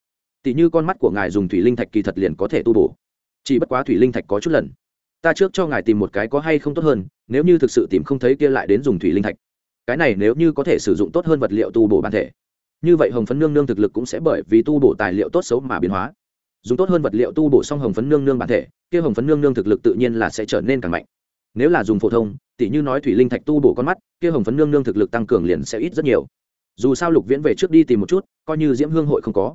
A: Tỷ như con mắt của ngài dùng thủy linh thạch kỳ thật liền có thể tu bổ. Chỉ bất quá thủy linh thạch có chút lần. Ta trước cho ngài tìm một cái có hay không tốt hơn, nếu như thực sự tìm không thấy kia lại đến dùng thủy linh thạch. Cái này nếu như có thể sử dụng tốt hơn vật liệu tu bổ bản thể. Như vậy hồng phấn nương nương thực lực cũng sẽ bởi vì tu bổ tài liệu tốt xấu mà biến hóa. Dùng tốt hơn vật liệu tu bổ xong hồng phấn nương nương bản thể, kia hồng phấn nương nương thực lực tự nhiên là sẽ trở nên càng mạnh. Nếu là dùng phổ thông, tỉ như nói thủy linh thạch tu bổ con mắt, kia hồng phấn nương nương thực lực tăng cường liền sẽ ít rất nhiều dù sao lục viễn về trước đi tìm một chút, coi như diễm hương hội không có.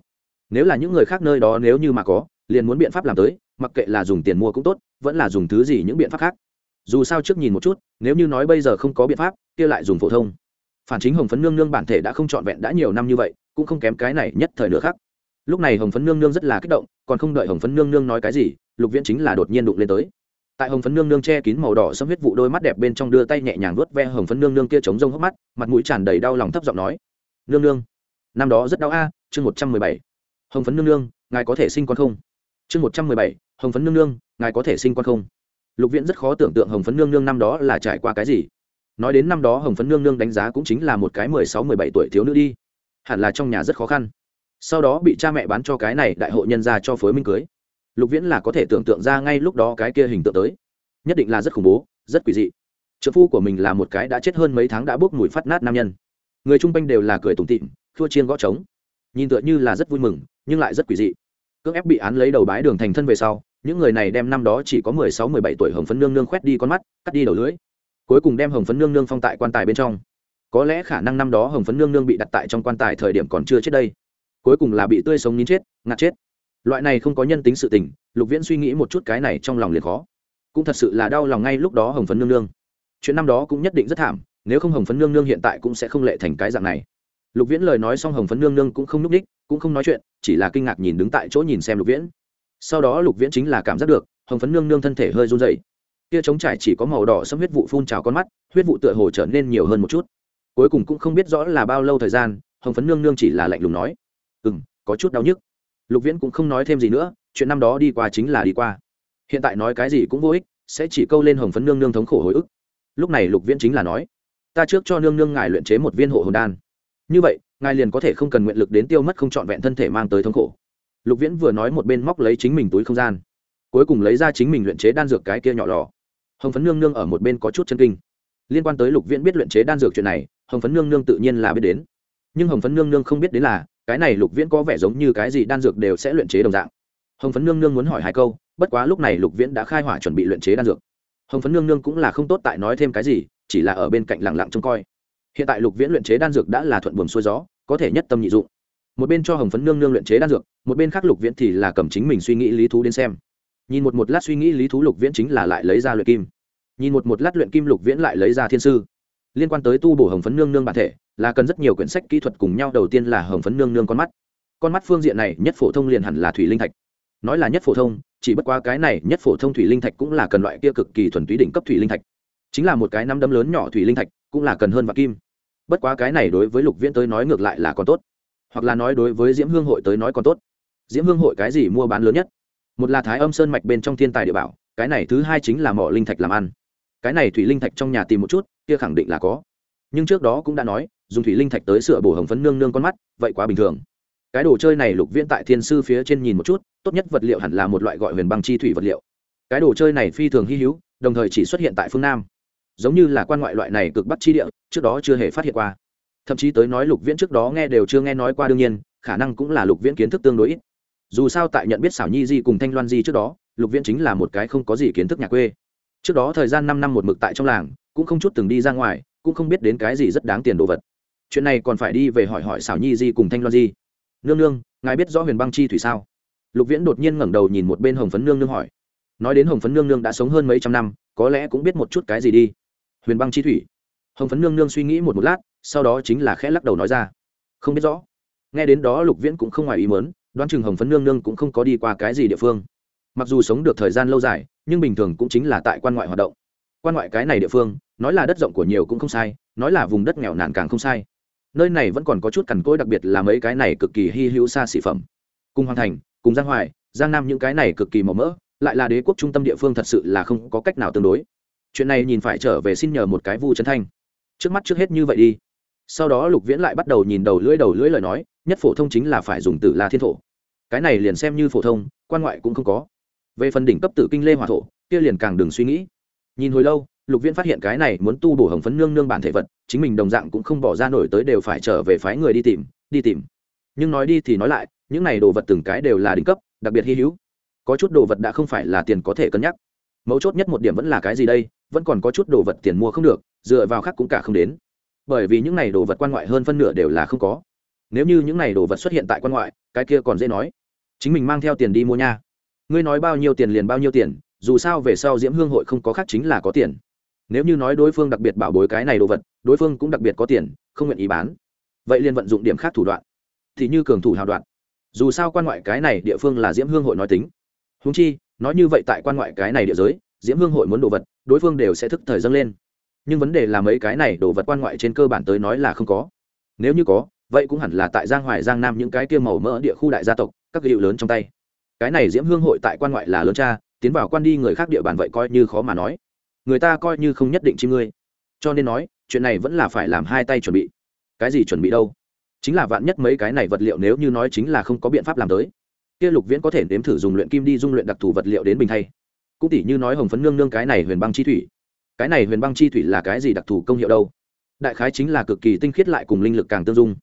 A: Nếu là những người khác nơi đó nếu như mà có, liền muốn biện pháp làm tới, mặc kệ là dùng tiền mua cũng tốt, vẫn là dùng thứ gì những biện pháp khác. Dù sao trước nhìn một chút, nếu như nói bây giờ không có biện pháp, kia lại dùng phổ thông. Phản chính hồng phấn nương nương bản thể đã không trọn vẹn đã nhiều năm như vậy, cũng không kém cái này nhất thời nữa khác. Lúc này hồng phấn nương nương rất là kích động, còn không đợi hồng phấn nương nương nói cái gì, lục viễn chính là đột nhiên đụng lên tới. Tại hồng phấn nương nương che kín màu đỏ xâm huyết vụ đôi mắt đẹp bên trong đưa tay nhẹ nhàng vuốt ve hồng phấn nương nương kia chống rông hốc mắt, mặt mũi tràn đầy đau lòng thấp giọng nói nương nương. Năm đó rất đau a, chương một trăm mười bảy. Hồng phấn nương nương, ngài có thể sinh con không? Chương một trăm mười bảy, hồng phấn nương nương, ngài có thể sinh con không? Lục viễn rất khó tưởng tượng hồng phấn nương nương năm đó là trải qua cái gì. Nói đến năm đó hồng phấn nương nương đánh giá cũng chính là một cái mười sáu, mười bảy tuổi thiếu nữ đi. Hẳn là trong nhà rất khó khăn. Sau đó bị cha mẹ bán cho cái này đại hội nhân ra cho phối minh cưới. Lục viễn là có thể tưởng tượng ra ngay lúc đó cái kia hình tượng tới. Nhất định là rất khủng bố, rất quỷ dị. Trợ phu của mình là một cái đã chết hơn mấy tháng đã bốc mùi phát nát nam nhân người chung quanh đều là cười tủm tịm thua chiên gõ trống. Nhìn tựa như là rất vui mừng, nhưng lại rất quỷ dị. Cưỡng ép bị án lấy đầu bái đường thành thân về sau, những người này đem năm đó chỉ có mười sáu, mười bảy tuổi hồng phấn nương nương khoét đi con mắt, cắt đi đầu lưỡi. Cuối cùng đem hồng phấn nương nương phong tại quan tài bên trong. Có lẽ khả năng năm đó hồng phấn nương nương bị đặt tại trong quan tài thời điểm còn chưa chết đây. Cuối cùng là bị tươi sống nín chết, ngạt chết. Loại này không có nhân tính sự tình, lục viễn suy nghĩ một chút cái này trong lòng liền khó. Cũng thật sự là đau lòng ngay lúc đó hồng phấn nương nương. Chuyện năm đó cũng nhất định rất thảm nếu không hồng phấn nương nương hiện tại cũng sẽ không lệ thành cái dạng này. Lục viễn lời nói xong hồng phấn nương nương cũng không núp đích, cũng không nói chuyện, chỉ là kinh ngạc nhìn đứng tại chỗ nhìn xem lục viễn. Sau đó lục viễn chính là cảm giác được, hồng phấn nương nương thân thể hơi run dày kia trống trải chỉ có màu đỏ xâm huyết vụ phun trào con mắt, huyết vụ tựa hồ trở nên nhiều hơn một chút. Cuối cùng cũng không biết rõ là bao lâu thời gian, hồng phấn nương nương chỉ là lạnh lùng nói ừ m có chút đau nhức. Lục viễn cũng không nói thêm gì nữa, chuyện năm đó đi qua chính là đi qua. Hiện tại nói cái gì cũng vô ích, sẽ chỉ câu lên hồng phấn nương nương thống khổ hồi ức. Lúc này lục viễn chính là nói ta trước cho nương nương ngài luyện chế một viên hộ hồn đan. Như vậy, ngài liền có thể không cần nguyện lực đến tiêu mất không trọn vẹn thân thể mang tới thống khổ. Lục viễn vừa nói một bên móc lấy chính mình túi không gian, cuối cùng lấy ra chính mình luyện chế đan dược cái kia nhỏ lò. Hồng phấn nương nương ở một bên có chút chân kinh. Liên quan tới lục viễn biết luyện chế đan dược chuyện này, hồng phấn nương nương tự nhiên là biết đến. Nhưng hồng phấn nương nương không biết đến là, cái này lục viễn có vẻ giống như cái gì đan dược đều sẽ luyện chế đồng dạng. Hồng phấn nương nương muốn hỏi hai câu, bất quá lúc này lục viễn đã khai hỏa chuẩn bị luyện chế đan dược. Hồng phấn nương nương cũng là không tốt tại nói thêm cái gì chỉ là ở bên cạnh lặng lặng trông coi. Hiện tại lục viễn luyện chế đan dược đã là thuận buồm xuôi gió, có thể nhất tâm nhị dụng. Một bên cho hồng phấn nương nương luyện chế đan dược, một bên khác lục viễn thì là cầm chính mình suy nghĩ lý thú đến xem. Nhìn một một lát suy nghĩ lý thú lục viễn chính là lại lấy ra luyện kim. Nhìn một một lát luyện kim lục viễn lại lấy ra thiên sư. Liên quan tới tu bổ hồng phấn nương nương bản thể, là cần rất nhiều quyển sách kỹ thuật cùng nhau. Đầu tiên là hồng phấn nương nương con mắt. Con mắt phương diện này nhất phổ thông liền hẳn là thủy linh thạch. Nói là nhất phổ thông, chỉ bất quá cái này nhất phổ thông thủy linh thạch cũng là cần loại kia cực kỳ thuần túy đỉnh cấp thủy linh thạch chính là một cái năm đấm lớn nhỏ thủy linh thạch, cũng là cần hơn vạn kim. Bất quá cái này đối với lục viễn tới nói ngược lại là còn tốt. Hoặc là nói đối với diễm hương hội tới nói còn tốt. Diễm hương hội cái gì mua bán lớn nhất? Một là thái âm sơn mạch bên trong thiên tài địa bảo, cái này thứ hai chính là mỏ linh thạch làm ăn. Cái này thủy linh thạch trong nhà tìm một chút, kia khẳng định là có. Nhưng trước đó cũng đã nói, dùng thủy linh thạch tới sửa bổ hồng phấn nương nương con mắt, vậy quá bình thường. Cái đồ chơi này lục viễn tại thiên sư phía trên nhìn một chút, tốt nhất vật liệu hẳn là một loại gọi huyền băng chi thủy vật liệu. Cái đồ chơi này phi thường hy hữu, đồng thời chỉ xuất hiện tại phương nam giống như là quan ngoại loại này cực bắc chi địa, trước đó chưa hề phát hiện qua. Thậm chí tới nói lục viễn trước đó nghe đều chưa nghe nói qua, đương nhiên, khả năng cũng là lục viễn kiến thức tương đối ít. Dù sao tại nhận biết xảo nhi di cùng thanh loan di trước đó, lục viễn chính là một cái không có gì kiến thức nhà quê. Trước đó thời gian năm năm một mực tại trong làng, cũng không chút từng đi ra ngoài, cũng không biết đến cái gì rất đáng tiền đồ vật. Chuyện này còn phải đi về hỏi hỏi xảo nhi di cùng thanh loan di. Nương nương, ngài biết rõ huyền băng chi thủy sao? Lục viễn đột nhiên ngẩng đầu nhìn một bên hồng phấn nương nương hỏi. Nói đến hồng phấn nương nương đã sống hơn mấy trăm năm, có lẽ cũng biết một chút cái gì đi huyền băng chi thủy. Hồng phấn nương nương suy nghĩ một một lát, sau đó chính là khẽ lắc đầu nói ra. Không biết rõ. Nghe đến đó lục viễn cũng không ngoài ý mớn đoán chừng hồng phấn nương nương cũng không có đi qua cái gì địa phương. Mặc dù sống được thời gian lâu dài, nhưng bình thường cũng chính là tại quan ngoại hoạt động. Quan ngoại cái này địa phương, nói là đất rộng của nhiều cũng không sai, nói là vùng đất nghèo nàn càng không sai. Nơi này vẫn còn có chút cằn cỗi đặc biệt là mấy cái này cực kỳ hy hữu xa xỉ phẩm. Cùng hoàng thành, cùng giang hoài, giang nam những cái này cực kỳ màu mỡ, lại là đế quốc trung tâm địa phương thật sự là không có cách nào tương đối chuyện này nhìn phải trở về xin nhờ một cái vu chân thanh. Trước mắt trước hết như vậy đi. Sau đó lục viễn lại bắt đầu nhìn đầu lưỡi đầu lưỡi lời nói, nhất phổ thông chính là phải dùng tử la thiên thổ. Cái này liền xem như phổ thông, quan ngoại cũng không có. Về phần đỉnh cấp tử kinh lê hòa thổ, kia liền càng đừng suy nghĩ. Nhìn hồi lâu, lục viễn phát hiện cái này muốn tu bổ hồng phấn nương nương bản thể vật, chính mình đồng dạng cũng không bỏ ra nổi tới đều phải trở về phái người đi tìm đi tìm. Nhưng nói đi thì nói lại, những này đồ vật từng cái đều là đỉnh cấp, đặc biệt hy hữu. Có chút đồ vật đã không phải là tiền có thể cân nhắc. Mấu chốt nhất một điểm vẫn là cái gì đây? Vẫn còn có chút đồ vật tiền mua không được, dựa vào khác cũng cả không đến. Bởi vì những này đồ vật quan ngoại hơn phân nửa đều là không có. Nếu như những này đồ vật xuất hiện tại quan ngoại, cái kia còn dễ nói. Chính mình mang theo tiền đi mua nha. Ngươi nói bao nhiêu tiền liền bao nhiêu tiền, dù sao về sau diễm hương hội không có khác chính là có tiền. Nếu như nói đối phương đặc biệt bảo bối cái này đồ vật, đối phương cũng đặc biệt có tiền, không nguyện ý bán. Vậy liền vận dụng điểm khác thủ đoạn. Thì như cường thủ hào đoạn. Dù sao quan ngoại cái này địa phương là diễm hương hội nói tính. Húng chi, nói như vậy tại quan ngoại cái này địa giới diễm hương hội muốn đồ vật, đối phương đều sẽ thức thời dâng lên. Nhưng vấn đề là mấy cái này đồ vật quan ngoại trên cơ bản tới nói là không có. Nếu như có, vậy cũng hẳn là tại giang hoài giang nam những cái kia màu mỡ địa khu đại gia tộc, các hiệu lớn trong tay. Cái này diễm hương hội tại quan ngoại là lớn cha, tiến vào quan đi người khác địa bàn vậy coi như khó mà nói. Người ta coi như không nhất định chi ngươi. Cho nên nói, chuyện này vẫn là phải làm hai tay chuẩn bị. Cái gì chuẩn bị đâu? Chính là vạn nhất mấy cái này vật liệu nếu như nói chính là không có biện pháp làm tới. Kia lục viễn có thể nếm thử dùng luyện kim đi dung luyện đặc thù vật liệu đến bình thay cũng tỷ như nói hồng phấn nương nương cái này huyền băng chi thủy. Cái này huyền băng chi thủy là cái gì đặc thù công hiệu đâu? Đại khái chính là cực kỳ tinh khiết lại cùng linh lực càng tương dung.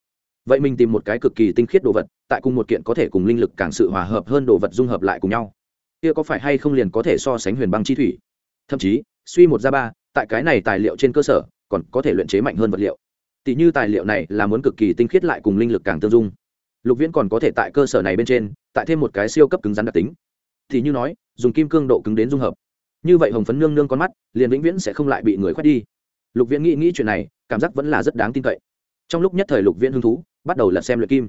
A: Vậy mình tìm một cái cực kỳ tinh khiết đồ vật, tại cùng một kiện có thể cùng linh lực càng sự hòa hợp hơn đồ vật dung hợp lại cùng nhau. Kia có phải hay không liền có thể so sánh huyền băng chi thủy? Thậm chí, suy một ra ba, tại cái này tài liệu trên cơ sở, còn có thể luyện chế mạnh hơn vật liệu. Tỷ như tài liệu này là muốn cực kỳ tinh khiết lại cùng linh lực càng tương dung. Lục viễn còn có thể tại cơ sở này bên trên, tại thêm một cái siêu cấp cứng rắn đặc tính thì như nói, dùng kim cương độ cứng đến dung hợp. Như vậy hồng phấn nương nương con mắt, liền vĩnh viễn sẽ không lại bị người khoét đi. Lục viễn nghĩ nghĩ chuyện này, cảm giác vẫn là rất đáng tin cậy. Trong lúc nhất thời lục viễn hứng thú, bắt đầu lật xem luyện kim.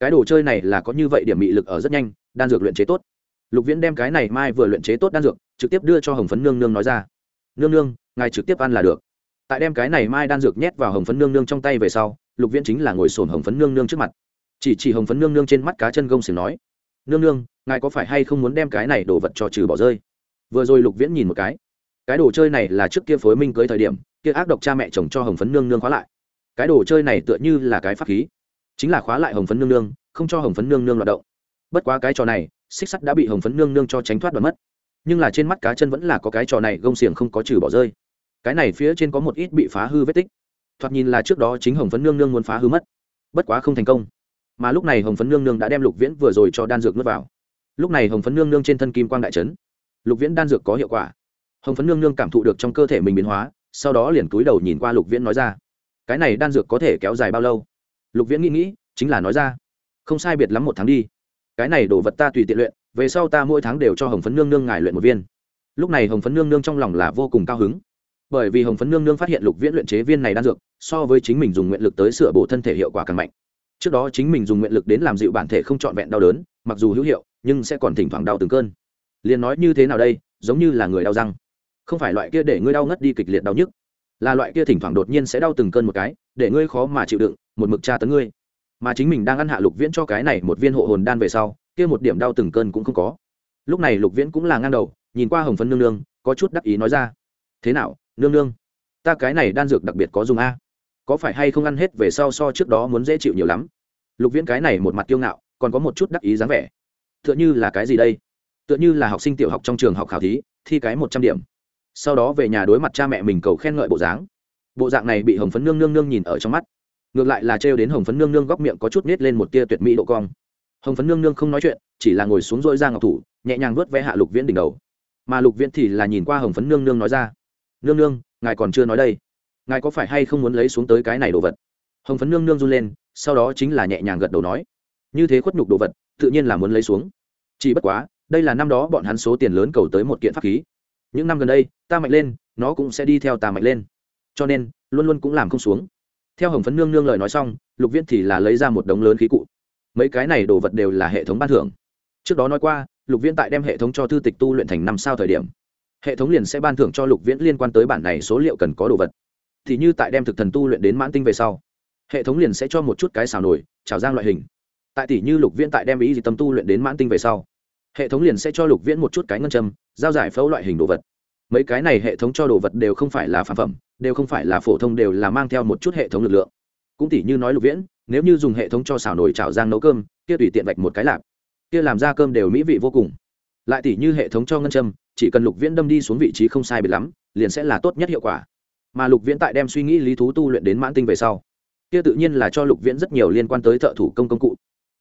A: Cái đồ chơi này là có như vậy điểm mị lực ở rất nhanh, đan dược luyện chế tốt. Lục viễn đem cái này mai vừa luyện chế tốt đan dược, trực tiếp đưa cho hồng phấn nương nương nói ra. Nương nương, ngài trực tiếp ăn là được. Tại đem cái này mai đan dược nhét vào hồng phấn nương nương trong tay về sau, lục viễn chính là ngồi sồn hồng phấn nương nương trước mặt. Chỉ chỉ hồng phấn nương nương trên mắt cá chân gông xiềng nói nương nương, ngài có phải hay không muốn đem cái này đồ vật cho trừ bỏ rơi? Vừa rồi lục viễn nhìn một cái. Cái đồ chơi này là trước kia phối minh cưới thời điểm, kia ác độc cha mẹ chồng cho hồng phấn nương nương khóa lại. Cái đồ chơi này tựa như là cái pháp khí, chính là khóa lại hồng phấn nương nương, không cho hồng phấn nương nương loạt động. Bất quá cái trò này, xích sắt đã bị hồng phấn nương nương cho tránh thoát và mất. Nhưng là trên mắt cá chân vẫn là có cái trò này gông xiềng không có trừ bỏ rơi. Cái này phía trên có một ít bị phá hư vết tích. Thoạt nhìn là trước đó chính hồng phấn nương nương muốn phá hư mất. Bất quá không thành công mà lúc này hồng phấn nương nương đã đem lục viễn vừa rồi cho đan dược nuốt vào. Lúc này hồng phấn nương nương trên thân kim quang đại trấn lục viễn đan dược có hiệu quả. Hồng phấn nương nương cảm thụ được trong cơ thể mình biến hóa, sau đó liền cúi đầu nhìn qua lục viễn nói ra, cái này đan dược có thể kéo dài bao lâu? Lục viễn nghĩ nghĩ, chính là nói ra, không sai biệt lắm một tháng đi. Cái này đồ vật ta tùy tiện luyện, về sau ta mỗi tháng đều cho hồng phấn nương nương ngài luyện một viên. Lúc này hồng phấn nương nương trong lòng là vô cùng cao hứng. Bởi vì hồng phấn nương nương phát hiện lục viễn luyện chế viên này đan dược, so với chính mình dùng nguyện lực tới sửa bổ thân thể hiệu quả càng mạnh trước đó chính mình dùng nguyện lực đến làm dịu bản thể không trọn vẹn đau đớn, mặc dù hữu hiệu, nhưng sẽ còn thỉnh thoảng đau từng cơn. Liền nói như thế nào đây, giống như là người đau răng. Không phải loại kia để ngươi đau ngất đi kịch liệt đau nhức, là loại kia thỉnh thoảng đột nhiên sẽ đau từng cơn một cái, để ngươi khó mà chịu đựng, một mực tra tấn ngươi. Mà chính mình đang ăn hạ lục viễn cho cái này một viên hộ hồn đan về sau, kia một điểm đau từng cơn cũng không có. Lúc này lục viễn cũng là ngang đầu, nhìn qua hồng phấn nương nương, có chút đắc ý nói ra, thế nào, nương nương, ta cái này đan dược đặc biệt có dùng a? Có phải hay không ăn hết về sau so trước đó muốn dễ chịu nhiều lắm? Lục viễn cái này một mặt kiêu ngạo, còn có một chút đắc ý dáng vẻ. Tựa như là cái gì đây? Tựa như là học sinh tiểu học trong trường học khảo thí, thi cái một trăm điểm. Sau đó về nhà đối mặt cha mẹ mình cầu khen ngợi bộ dáng. Bộ dạng này bị hồng phấn nương nương nương nhìn ở trong mắt. Ngược lại là trêu đến hồng phấn nương nương góc miệng có chút nết lên một tia tuyệt mỹ độ cong. Hồng phấn nương nương không nói chuyện, chỉ là ngồi xuống dội ra ngọc thủ, nhẹ nhàng vớt vẽ hạ lục viễn đỉnh đầu. Mà lục viễn thì là nhìn qua hồng phấn nương nương nói ra, nương nương, ngài còn chưa nói đây ngài có phải hay không muốn lấy xuống tới cái này đồ vật? Hồng phấn nương nương run lên, sau đó chính là nhẹ nhàng gật đầu nói. Như thế khuất nhục đồ vật, tự nhiên là muốn lấy xuống. Chỉ bất quá, đây là năm đó bọn hắn số tiền lớn cầu tới một kiện pháp khí. Những năm gần đây, ta mạnh lên, nó cũng sẽ đi theo ta mạnh lên. Cho nên, luôn luôn cũng làm không xuống. Theo hồng phấn nương nương lời nói xong, lục viễn thì là lấy ra một đống lớn khí cụ. Mấy cái này đồ vật đều là hệ thống ban thưởng. Trước đó nói qua, lục viễn tại đem hệ thống cho thư tịch tu luyện thành năm sao thời điểm. Hệ thống liền sẽ ban thưởng cho lục viễn liên quan tới bản này số liệu cần có đồ vật thì như tại đem thực thần tu luyện đến mãn tinh về sau, hệ thống liền sẽ cho một chút cái xào nổi trào giang loại hình. Tại tỷ như lục viễn tại đem ý gì tâm tu luyện đến mãn tinh về sau, hệ thống liền sẽ cho lục viễn một chút cái ngân châm, giao giải phẫu loại hình đồ vật. Mấy cái này hệ thống cho đồ vật đều không phải là phản phẩm, đều không phải là phổ thông, đều là mang theo một chút hệ thống lực lượng. Cũng tỷ như nói lục viễn, nếu như dùng hệ thống cho xào nổi chảo giang nấu cơm, kia tùy tiện vạch một cái lạp. Kia làm ra cơm đều mỹ vị vô cùng. Lại tỷ như hệ thống cho ngân châm, chỉ cần lục viễn đâm đi xuống vị trí không sai biệt lắm, liền sẽ là tốt nhất hiệu quả mà lục viễn tại đem suy nghĩ lý thú tu luyện đến mãn tinh về sau. Kia tự nhiên là cho lục viễn rất nhiều liên quan tới thợ thủ công công cụ.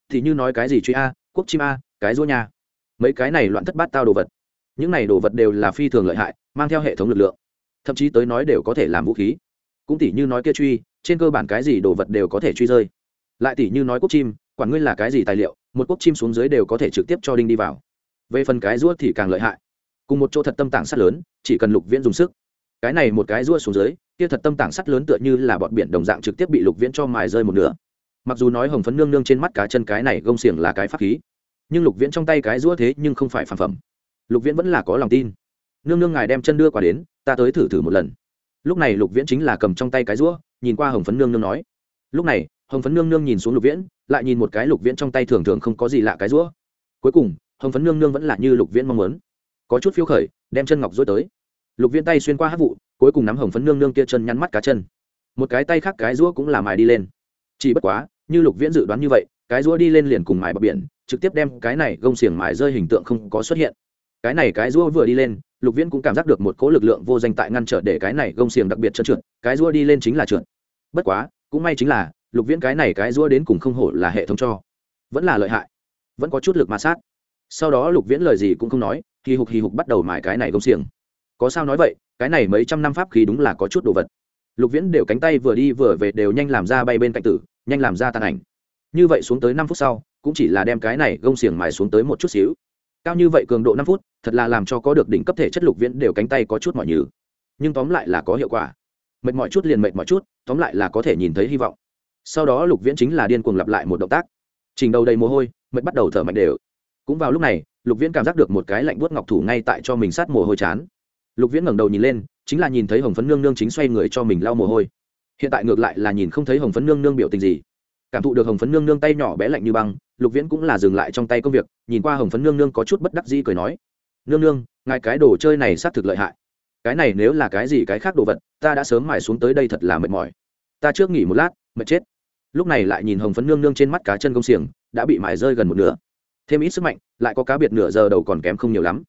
A: Thì như nói cái gì truy a, quốc chim a, cái rúa nha mấy cái này loạn thất bát tao đồ vật. Những này đồ vật đều là phi thường lợi hại, mang theo hệ thống lực lượng. Thậm chí tới nói đều có thể làm vũ khí. Cũng tỷ như nói kia truy, trên cơ bản cái gì đồ vật đều có thể truy rơi. Lại tỷ như nói quốc chim, quản ngươi là cái gì tài liệu, một quốc chim xuống dưới đều có thể trực tiếp cho đinh đi vào. Về phần cái rúa thì càng lợi hại. Cùng một chỗ thật tâm tảng sắt lớn, chỉ cần lục viễn dùng sức cái này một cái rua xuống dưới kia thật tâm tảng sắt lớn tựa như là bọn biển đồng dạng trực tiếp bị lục viễn cho mài rơi một nửa. Mặc dù nói hồng phấn nương nương trên mắt cá chân cái này gông xiềng là cái pháp khí nhưng lục viễn trong tay cái rua thế nhưng không phải phản phẩm. Lục viễn vẫn là có lòng tin. Nương nương ngài đem chân đưa qua đến ta tới thử thử một lần. Lúc này lục viễn chính là cầm trong tay cái rua, nhìn qua hồng phấn nương nương nói. Lúc này hồng phấn nương nương nhìn xuống lục viễn lại nhìn một cái lục viễn trong tay thường thường không có gì lạ cái rũa cuối cùng hồng phấn nương nương vẫn là như lục viễn mong muốn. Có chút phiêu khởi đem chân ngọc dối tới lục viễn tay xuyên qua hát vụ, cuối cùng nắm hồng phấn nương nương kia chân nhắn mắt cá chân. Một cái tay khác cái rũa cũng là mài đi lên. Chỉ bất quá, như lục viễn dự đoán như vậy, cái rũa đi lên liền cùng mài bờ biển, trực tiếp đem cái này gông xiềng mài rơi hình tượng không có xuất hiện. Cái này cái rũa vừa đi lên, lục viễn cũng cảm giác được một cỗ lực lượng vô danh tại ngăn trở để cái này gông xiềng đặc biệt trơn trượt, cái rũa đi lên chính là trượt. Bất quá, cũng may chính là, lục viễn cái này cái rũa đến cùng không hổ là hệ thống cho. Vẫn là lợi hại. Vẫn có chút lực ma sát. Sau đó lục viễn lời gì cũng không nói, hì hục hì hục bắt đầu mài cái này gông xiềng có sao nói vậy, cái này mấy trăm năm pháp khí đúng là có chút đồ vật. Lục viễn đều cánh tay vừa đi vừa về đều nhanh làm ra bay bên cạnh tử, nhanh làm ra tàn ảnh. Như vậy xuống tới năm phút sau, cũng chỉ là đem cái này gông xiềng mài xuống tới một chút xíu. Cao như vậy cường độ năm phút, thật là làm cho có được đỉnh cấp thể chất lục viễn đều cánh tay có chút mỏi nhừ. Nhưng tóm lại là có hiệu quả. Mệt mỏi chút liền mệt mỏi chút, tóm lại là có thể nhìn thấy hy vọng. Sau đó lục viễn chính là điên cuồng lặp lại một động tác. Trình đầu đầy mồ hôi, mệt bắt đầu thở mạnh đều. Cũng vào lúc này, lục viễn cảm giác được một cái lạnh buốt ngọc thủ ngay tại cho mình sát mồ hôi chán lục viễn ngẩng đầu nhìn lên, chính là nhìn thấy hồng phấn nương nương chính xoay người cho mình lau mồ hôi. Hiện tại ngược lại là nhìn không thấy hồng phấn nương nương biểu tình gì. Cảm thụ được hồng phấn nương nương tay nhỏ bé lạnh như băng, lục viễn cũng là dừng lại trong tay công việc, nhìn qua hồng phấn nương nương có chút bất đắc dĩ cười nói, nương nương, ngài cái đồ chơi này xác thực lợi hại. Cái này nếu là cái gì cái khác đồ vật, ta đã sớm mải xuống tới đây thật là mệt mỏi. Ta trước nghỉ một lát, mệt chết. Lúc này lại nhìn hồng phấn nương nương trên mắt cá chân công xiềng, đã bị mải rơi gần một nửa. Thêm ít sức mạnh, lại có cá biệt nửa giờ đầu còn kém không nhiều lắm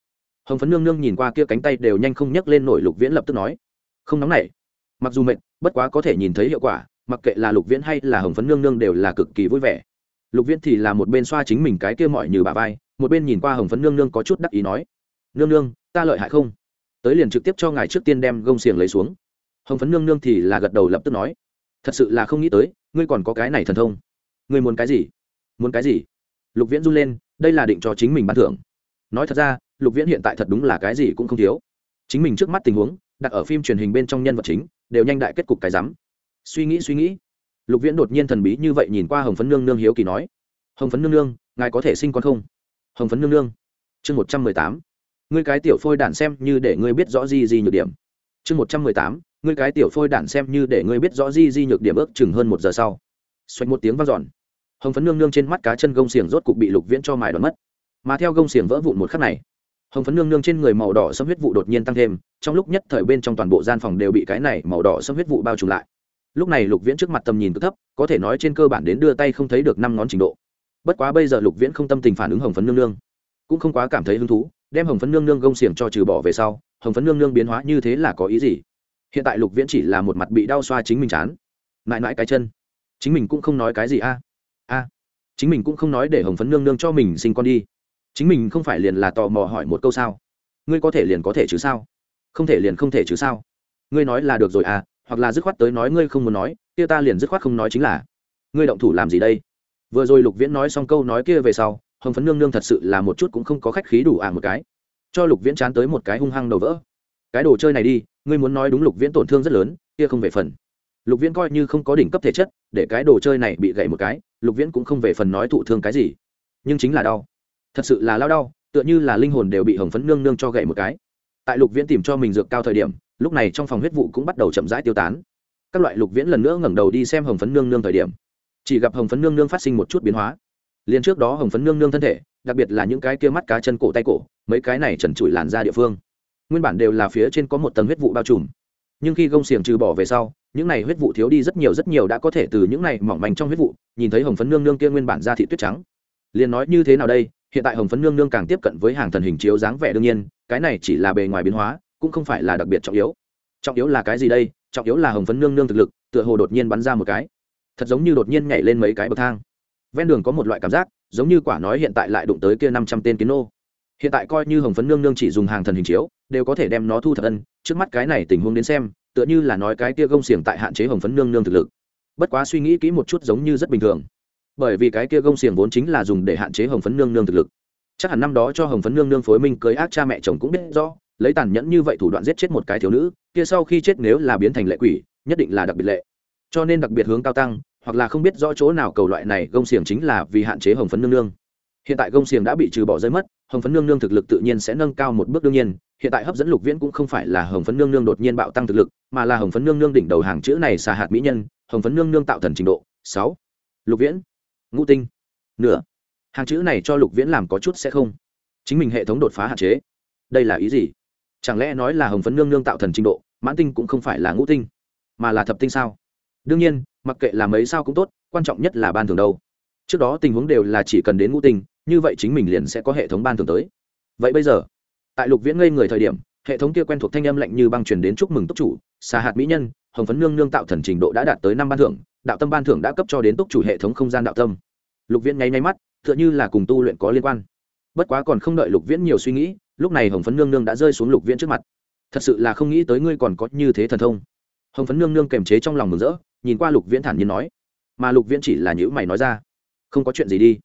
A: hồng phấn nương nương nhìn qua kia cánh tay đều nhanh không nhấc lên nổi lục viễn lập tức nói, không nóng nảy, mặc dù mệt, bất quá có thể nhìn thấy hiệu quả, mặc kệ là lục viễn hay là hồng phấn nương nương đều là cực kỳ vui vẻ. Lục viễn thì là một bên xoa chính mình cái kia mọi như bà vai, một bên nhìn qua hồng phấn nương nương có chút đắc ý nói, nương nương, ta lợi hại không? Tới liền trực tiếp cho ngài trước tiên đem gông xiềng lấy xuống. Hồng phấn nương nương thì là gật đầu lập tức nói, thật sự là không nghĩ tới, ngươi còn có cái này thần thông. Ngươi muốn cái gì? Muốn cái gì? Lục viễn run lên, đây là định cho chính mình ban thưởng. Nói thật ra lục viễn hiện tại thật đúng là cái gì cũng không thiếu. Chính mình trước mắt tình huống, đặt ở phim truyền hình bên trong nhân vật chính, đều nhanh đại kết cục cái rắm. Suy nghĩ suy nghĩ. Lục viễn đột nhiên thần bí như vậy nhìn qua hồng phấn nương nương hiếu kỳ nói, hồng phấn nương nương, ngài có thể sinh con không? Hồng phấn nương nương. Chương một trăm mười tám. Ngươi cái tiểu phôi đản xem như để ngươi biết rõ di di nhược điểm. Chương một trăm mười tám. Ngươi cái tiểu phôi đản xem như để ngươi biết rõ di di nhược điểm ước chừng hơn một giờ sau. Xoạch một tiếng vang dọn. Hồng phấn nương nương trên mắt cá chân gông xiềng rốt cục bị lục viễn cho mài đòn mất. Mà theo gông xiềng vỡ vụn một khắc này hồng phấn nương nương trên người màu đỏ xâm huyết vụ đột nhiên tăng thêm, trong lúc nhất thời bên trong toàn bộ gian phòng đều bị cái này màu đỏ xâm huyết vụ bao trùm lại. Lúc này lục viễn trước mặt tầm nhìn cực thấp, có thể nói trên cơ bản đến đưa tay không thấy được năm ngón trình độ. Bất quá bây giờ lục viễn không tâm tình phản ứng hồng phấn nương nương, cũng không quá cảm thấy hứng thú, đem hồng phấn nương nương gông xiềng cho trừ bỏ về sau, hồng phấn nương nương biến hóa như thế là có ý gì? Hiện tại lục viễn chỉ là một mặt bị đau xoa chính mình chán. Mãi mãi cái chân. Chính mình cũng không nói cái gì a. A. Chính mình cũng không nói để hồng phấn nương nương cho mình sinh con đi chính mình không phải liền là tò mò hỏi một câu sao? Ngươi có thể liền có thể chứ sao? Không thể liền không thể chứ sao? Ngươi nói là được rồi à hoặc là dứt khoát tới nói ngươi không muốn nói, kia ta liền dứt khoát không nói chính là. Ngươi động thủ làm gì đây? Vừa rồi lục viễn nói xong câu nói kia về sau, hồng phấn nương nương thật sự là một chút cũng không có khách khí đủ à một cái. Cho lục viễn chán tới một cái hung hăng đầu vỡ. Cái đồ chơi này đi, ngươi muốn nói đúng lục viễn tổn thương rất lớn, kia không về phần. Lục viễn coi như không có đỉnh cấp thể chất, để cái đồ chơi này bị gãy một cái, lục viễn cũng không về phần nói thụ thương cái gì. Nhưng chính là đau thật sự là lao đau, tựa như là linh hồn đều bị hồng phấn nương nương cho gậy một cái. Tại lục viễn tìm cho mình dược cao thời điểm, lúc này trong phòng huyết vụ cũng bắt đầu chậm rãi tiêu tán. Các loại lục viễn lần nữa ngẩng đầu đi xem hồng phấn nương nương thời điểm. Chỉ gặp hồng phấn nương nương phát sinh một chút biến hóa. Liền trước đó hồng phấn nương nương thân thể, đặc biệt là những cái kia mắt cá chân cổ tay cổ, mấy cái này trần trụi làn ra địa phương. Nguyên bản đều là phía trên có một tầng huyết vụ bao trùm. Nhưng khi gông xiềng trừ bỏ về sau, những này huyết vụ thiếu đi rất nhiều rất nhiều đã có thể từ những này mỏng manh trong huyết vụ, nhìn thấy hồng phấn nương nương kia nguyên bản ra thị tuyết trắng. Liền nói như thế nào đây hiện tại hồng phấn nương nương càng tiếp cận với hàng thần hình chiếu dáng vẻ đương nhiên, cái này chỉ là bề ngoài biến hóa, cũng không phải là đặc biệt trọng yếu. Trọng yếu là cái gì đây? Trọng yếu là hồng phấn nương nương thực lực, tựa hồ đột nhiên bắn ra một cái. Thật giống như đột nhiên nhảy lên mấy cái bậc thang. Ven đường có một loại cảm giác, giống như quả nói hiện tại lại đụng tới kia năm trăm tên kiến nô. Hiện tại coi như hồng phấn nương nương chỉ dùng hàng thần hình chiếu, đều có thể đem nó thu thật ân. Trước mắt cái này tình huống đến xem, tựa như là nói cái kia gông xiềng tại hạn chế hồng phấn nương nương thực lực. Bất quá suy nghĩ kỹ một chút giống như rất bình thường bởi vì cái kia gông xiềng vốn chính là dùng để hạn chế hồng phấn nương nương thực lực. Chắc hẳn năm đó cho hồng phấn nương nương phối minh cưới ác cha mẹ chồng cũng biết rõ, lấy tàn nhẫn như vậy thủ đoạn giết chết một cái thiếu nữ, kia sau khi chết nếu là biến thành lệ quỷ, nhất định là đặc biệt lệ. Cho nên đặc biệt hướng cao tăng, hoặc là không biết rõ chỗ nào cầu loại này gông xiềng chính là vì hạn chế hồng phấn nương nương. Hiện tại gông xiềng đã bị trừ bỏ rơi mất, hồng phấn nương nương thực lực tự nhiên sẽ nâng cao một bước đương nhiên, hiện tại hấp dẫn lục viễn cũng không phải là hồng phấn nương nương đột nhiên bạo tăng thực lực, mà là hồng phấn nương nương đỉnh đầu hàng chữ này xà hạt mỹ nhân, hồng phấn nương nương tạo thần trình độ, sáu. Lục viễn ngũ tinh. Nửa. Hàng chữ này cho lục viễn làm có chút sẽ không. Chính mình hệ thống đột phá hạn chế. Đây là ý gì? Chẳng lẽ nói là hồng phấn nương nương tạo thần trình độ, mãn tinh cũng không phải là ngũ tinh, mà là thập tinh sao? Đương nhiên, mặc kệ là mấy sao cũng tốt, quan trọng nhất là ban thường đâu. Trước đó tình huống đều là chỉ cần đến ngũ tinh, như vậy chính mình liền sẽ có hệ thống ban thường tới. Vậy bây giờ, tại lục viễn ngây người thời điểm, hệ thống kia quen thuộc thanh âm lạnh như băng truyền đến chúc mừng túc chủ xà hạt mỹ nhân, hồng phấn nương nương tạo thần trình độ đã đạt tới năm ban thưởng, đạo tâm ban thưởng đã cấp cho đến túc chủ hệ thống không gian đạo tâm lục viễn nháy nháy mắt, tựa như là cùng tu luyện có liên quan. Bất quá còn không đợi lục viễn nhiều suy nghĩ, lúc này hồng phấn nương nương đã rơi xuống lục viễn trước mặt. Thật sự là không nghĩ tới ngươi còn có như thế thần thông. Hồng phấn nương nương kềm chế trong lòng mừng rỡ, nhìn qua lục viễn thản nhiên nói. Mà lục viễn chỉ là những mày nói ra. Không có chuyện gì đi.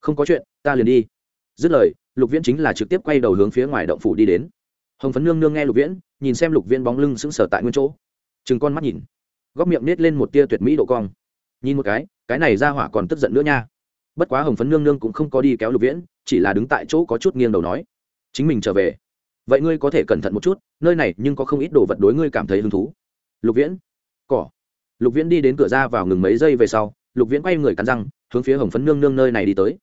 A: Không có chuyện, ta liền đi. Dứt lời, lục viễn chính là trực tiếp quay đầu hướng phía ngoài động phủ đi đến. Hồng phấn nương nương nghe lục viễn, nhìn xem lục viễn bóng lưng sững sờ tại nguyên chỗ. Chừng con mắt nhìn. Góc miệng nết lên một tia tuyệt mỹ độ cong. Nhìn một cái cái này ra hỏa còn tức giận nữa nha bất quá hồng phấn nương nương cũng không có đi kéo lục viễn, chỉ là đứng tại chỗ có chút nghiêng đầu nói, chính mình trở về. Vậy ngươi có thể cẩn thận một chút, nơi này nhưng có không ít đồ vật đối ngươi cảm thấy hứng thú. Lục viễn? Cỏ. Lục viễn đi đến cửa ra vào ngừng mấy giây về sau, lục viễn quay người cắn răng, hướng phía hồng phấn nương nương nơi này đi tới.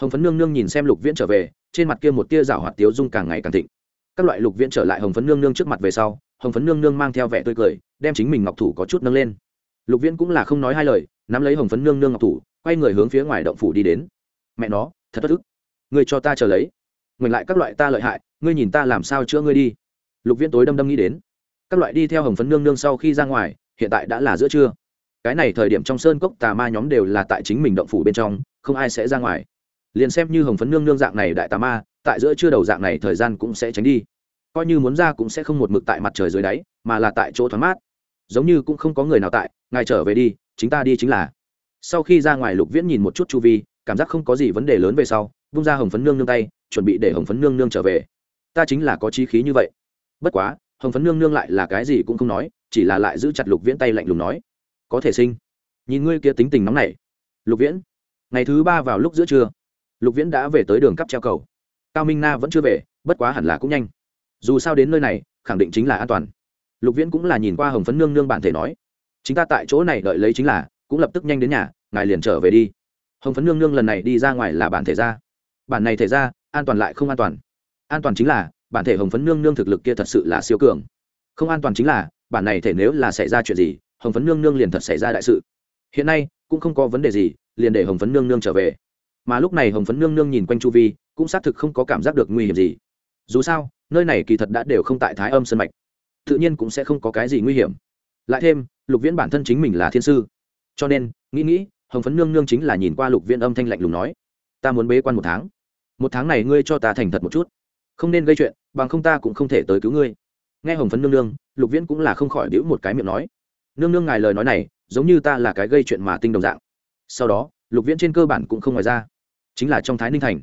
A: Hồng phấn nương nương nhìn xem lục viễn trở về, trên mặt kia một tia rào hoạt tiếu dung càng ngày càng thịnh. Các loại lục viễn trở lại hồng phấn nương nương trước mặt về sau, hồng phấn nương nương mang theo vẻ tươi cười, đem chính mình ngọc thủ có chút nâng lên. Lục viễn cũng là không nói hai lời, nắm lấy hồng phấn nương nương ngọc thủ quay người hướng phía ngoài động phủ đi đến. Mẹ nó, thật bất ức người cho ta chờ lấy. Ngừng lại các loại ta lợi hại, ngươi nhìn ta làm sao chữa ngươi đi. Lục viễn tối đâm đâm nghĩ đến. Các loại đi theo hồng phấn nương nương sau khi ra ngoài, hiện tại đã là giữa trưa. Cái này thời điểm trong sơn cốc tà ma nhóm đều là tại chính mình động phủ bên trong, không ai sẽ ra ngoài. Liền xem như hồng phấn nương nương dạng này đại tà ma, tại giữa trưa đầu dạng này thời gian cũng sẽ tránh đi. Coi như muốn ra cũng sẽ không một mực tại mặt trời dưới đáy, mà là tại chỗ thoáng mát. Giống như cũng không có người nào tại, ngài trở về đi, chính ta đi chính là sau khi ra ngoài lục viễn nhìn một chút chu vi, cảm giác không có gì vấn đề lớn về sau, vung ra hồng phấn nương nương tay, chuẩn bị để hồng phấn nương nương trở về. Ta chính là có trí khí như vậy. Bất quá, hồng phấn nương nương lại là cái gì cũng không nói, chỉ là lại giữ chặt lục viễn tay lạnh lùng nói. Có thể sinh. Nhìn ngươi kia tính tình nóng này lục viễn, ngày thứ ba vào lúc giữa trưa, lục viễn đã về tới đường cắp treo cầu. Cao minh na vẫn chưa về, bất quá hẳn là cũng nhanh. Dù sao đến nơi này, khẳng định chính là an toàn. Lục viễn cũng là nhìn qua hồng phấn nương nương bản thể nói. Chính ta tại chỗ này đợi lấy chính là cũng lập tức nhanh đến nhà, ngài liền trở về đi. Hồng phấn nương nương lần này đi ra ngoài là bản thể ra. Bản này thể ra, an toàn lại không an toàn. An toàn chính là, bản thể hồng phấn nương nương thực lực kia thật sự là siêu cường. Không an toàn chính là, bản này thể nếu là xảy ra chuyện gì, hồng phấn nương nương liền thật xảy ra đại sự. Hiện nay, cũng không có vấn đề gì, liền để hồng phấn nương nương trở về. Mà lúc này hồng phấn nương nương nhìn quanh chu vi, cũng xác thực không có cảm giác được nguy hiểm gì. Dù sao, nơi này kỳ thật đã đều không tại thái âm sân mạch. Tự nhiên cũng sẽ không có cái gì nguy hiểm. Lại thêm, lục viễn bản thân chính mình là thiên sư cho nên, nghĩ nghĩ, hồng phấn nương nương chính là nhìn qua lục viễn âm thanh lạnh lùng nói, ta muốn bế quan một tháng. Một tháng này ngươi cho ta thành thật một chút. Không nên gây chuyện, bằng không ta cũng không thể tới cứu ngươi. Nghe hồng phấn nương nương, lục viễn cũng là không khỏi đĩu một cái miệng nói, nương nương ngài lời nói này, giống như ta là cái gây chuyện mà tinh đồng dạng. Sau đó, lục viễn trên cơ bản cũng không ngoài ra, chính là trong thái ninh thành.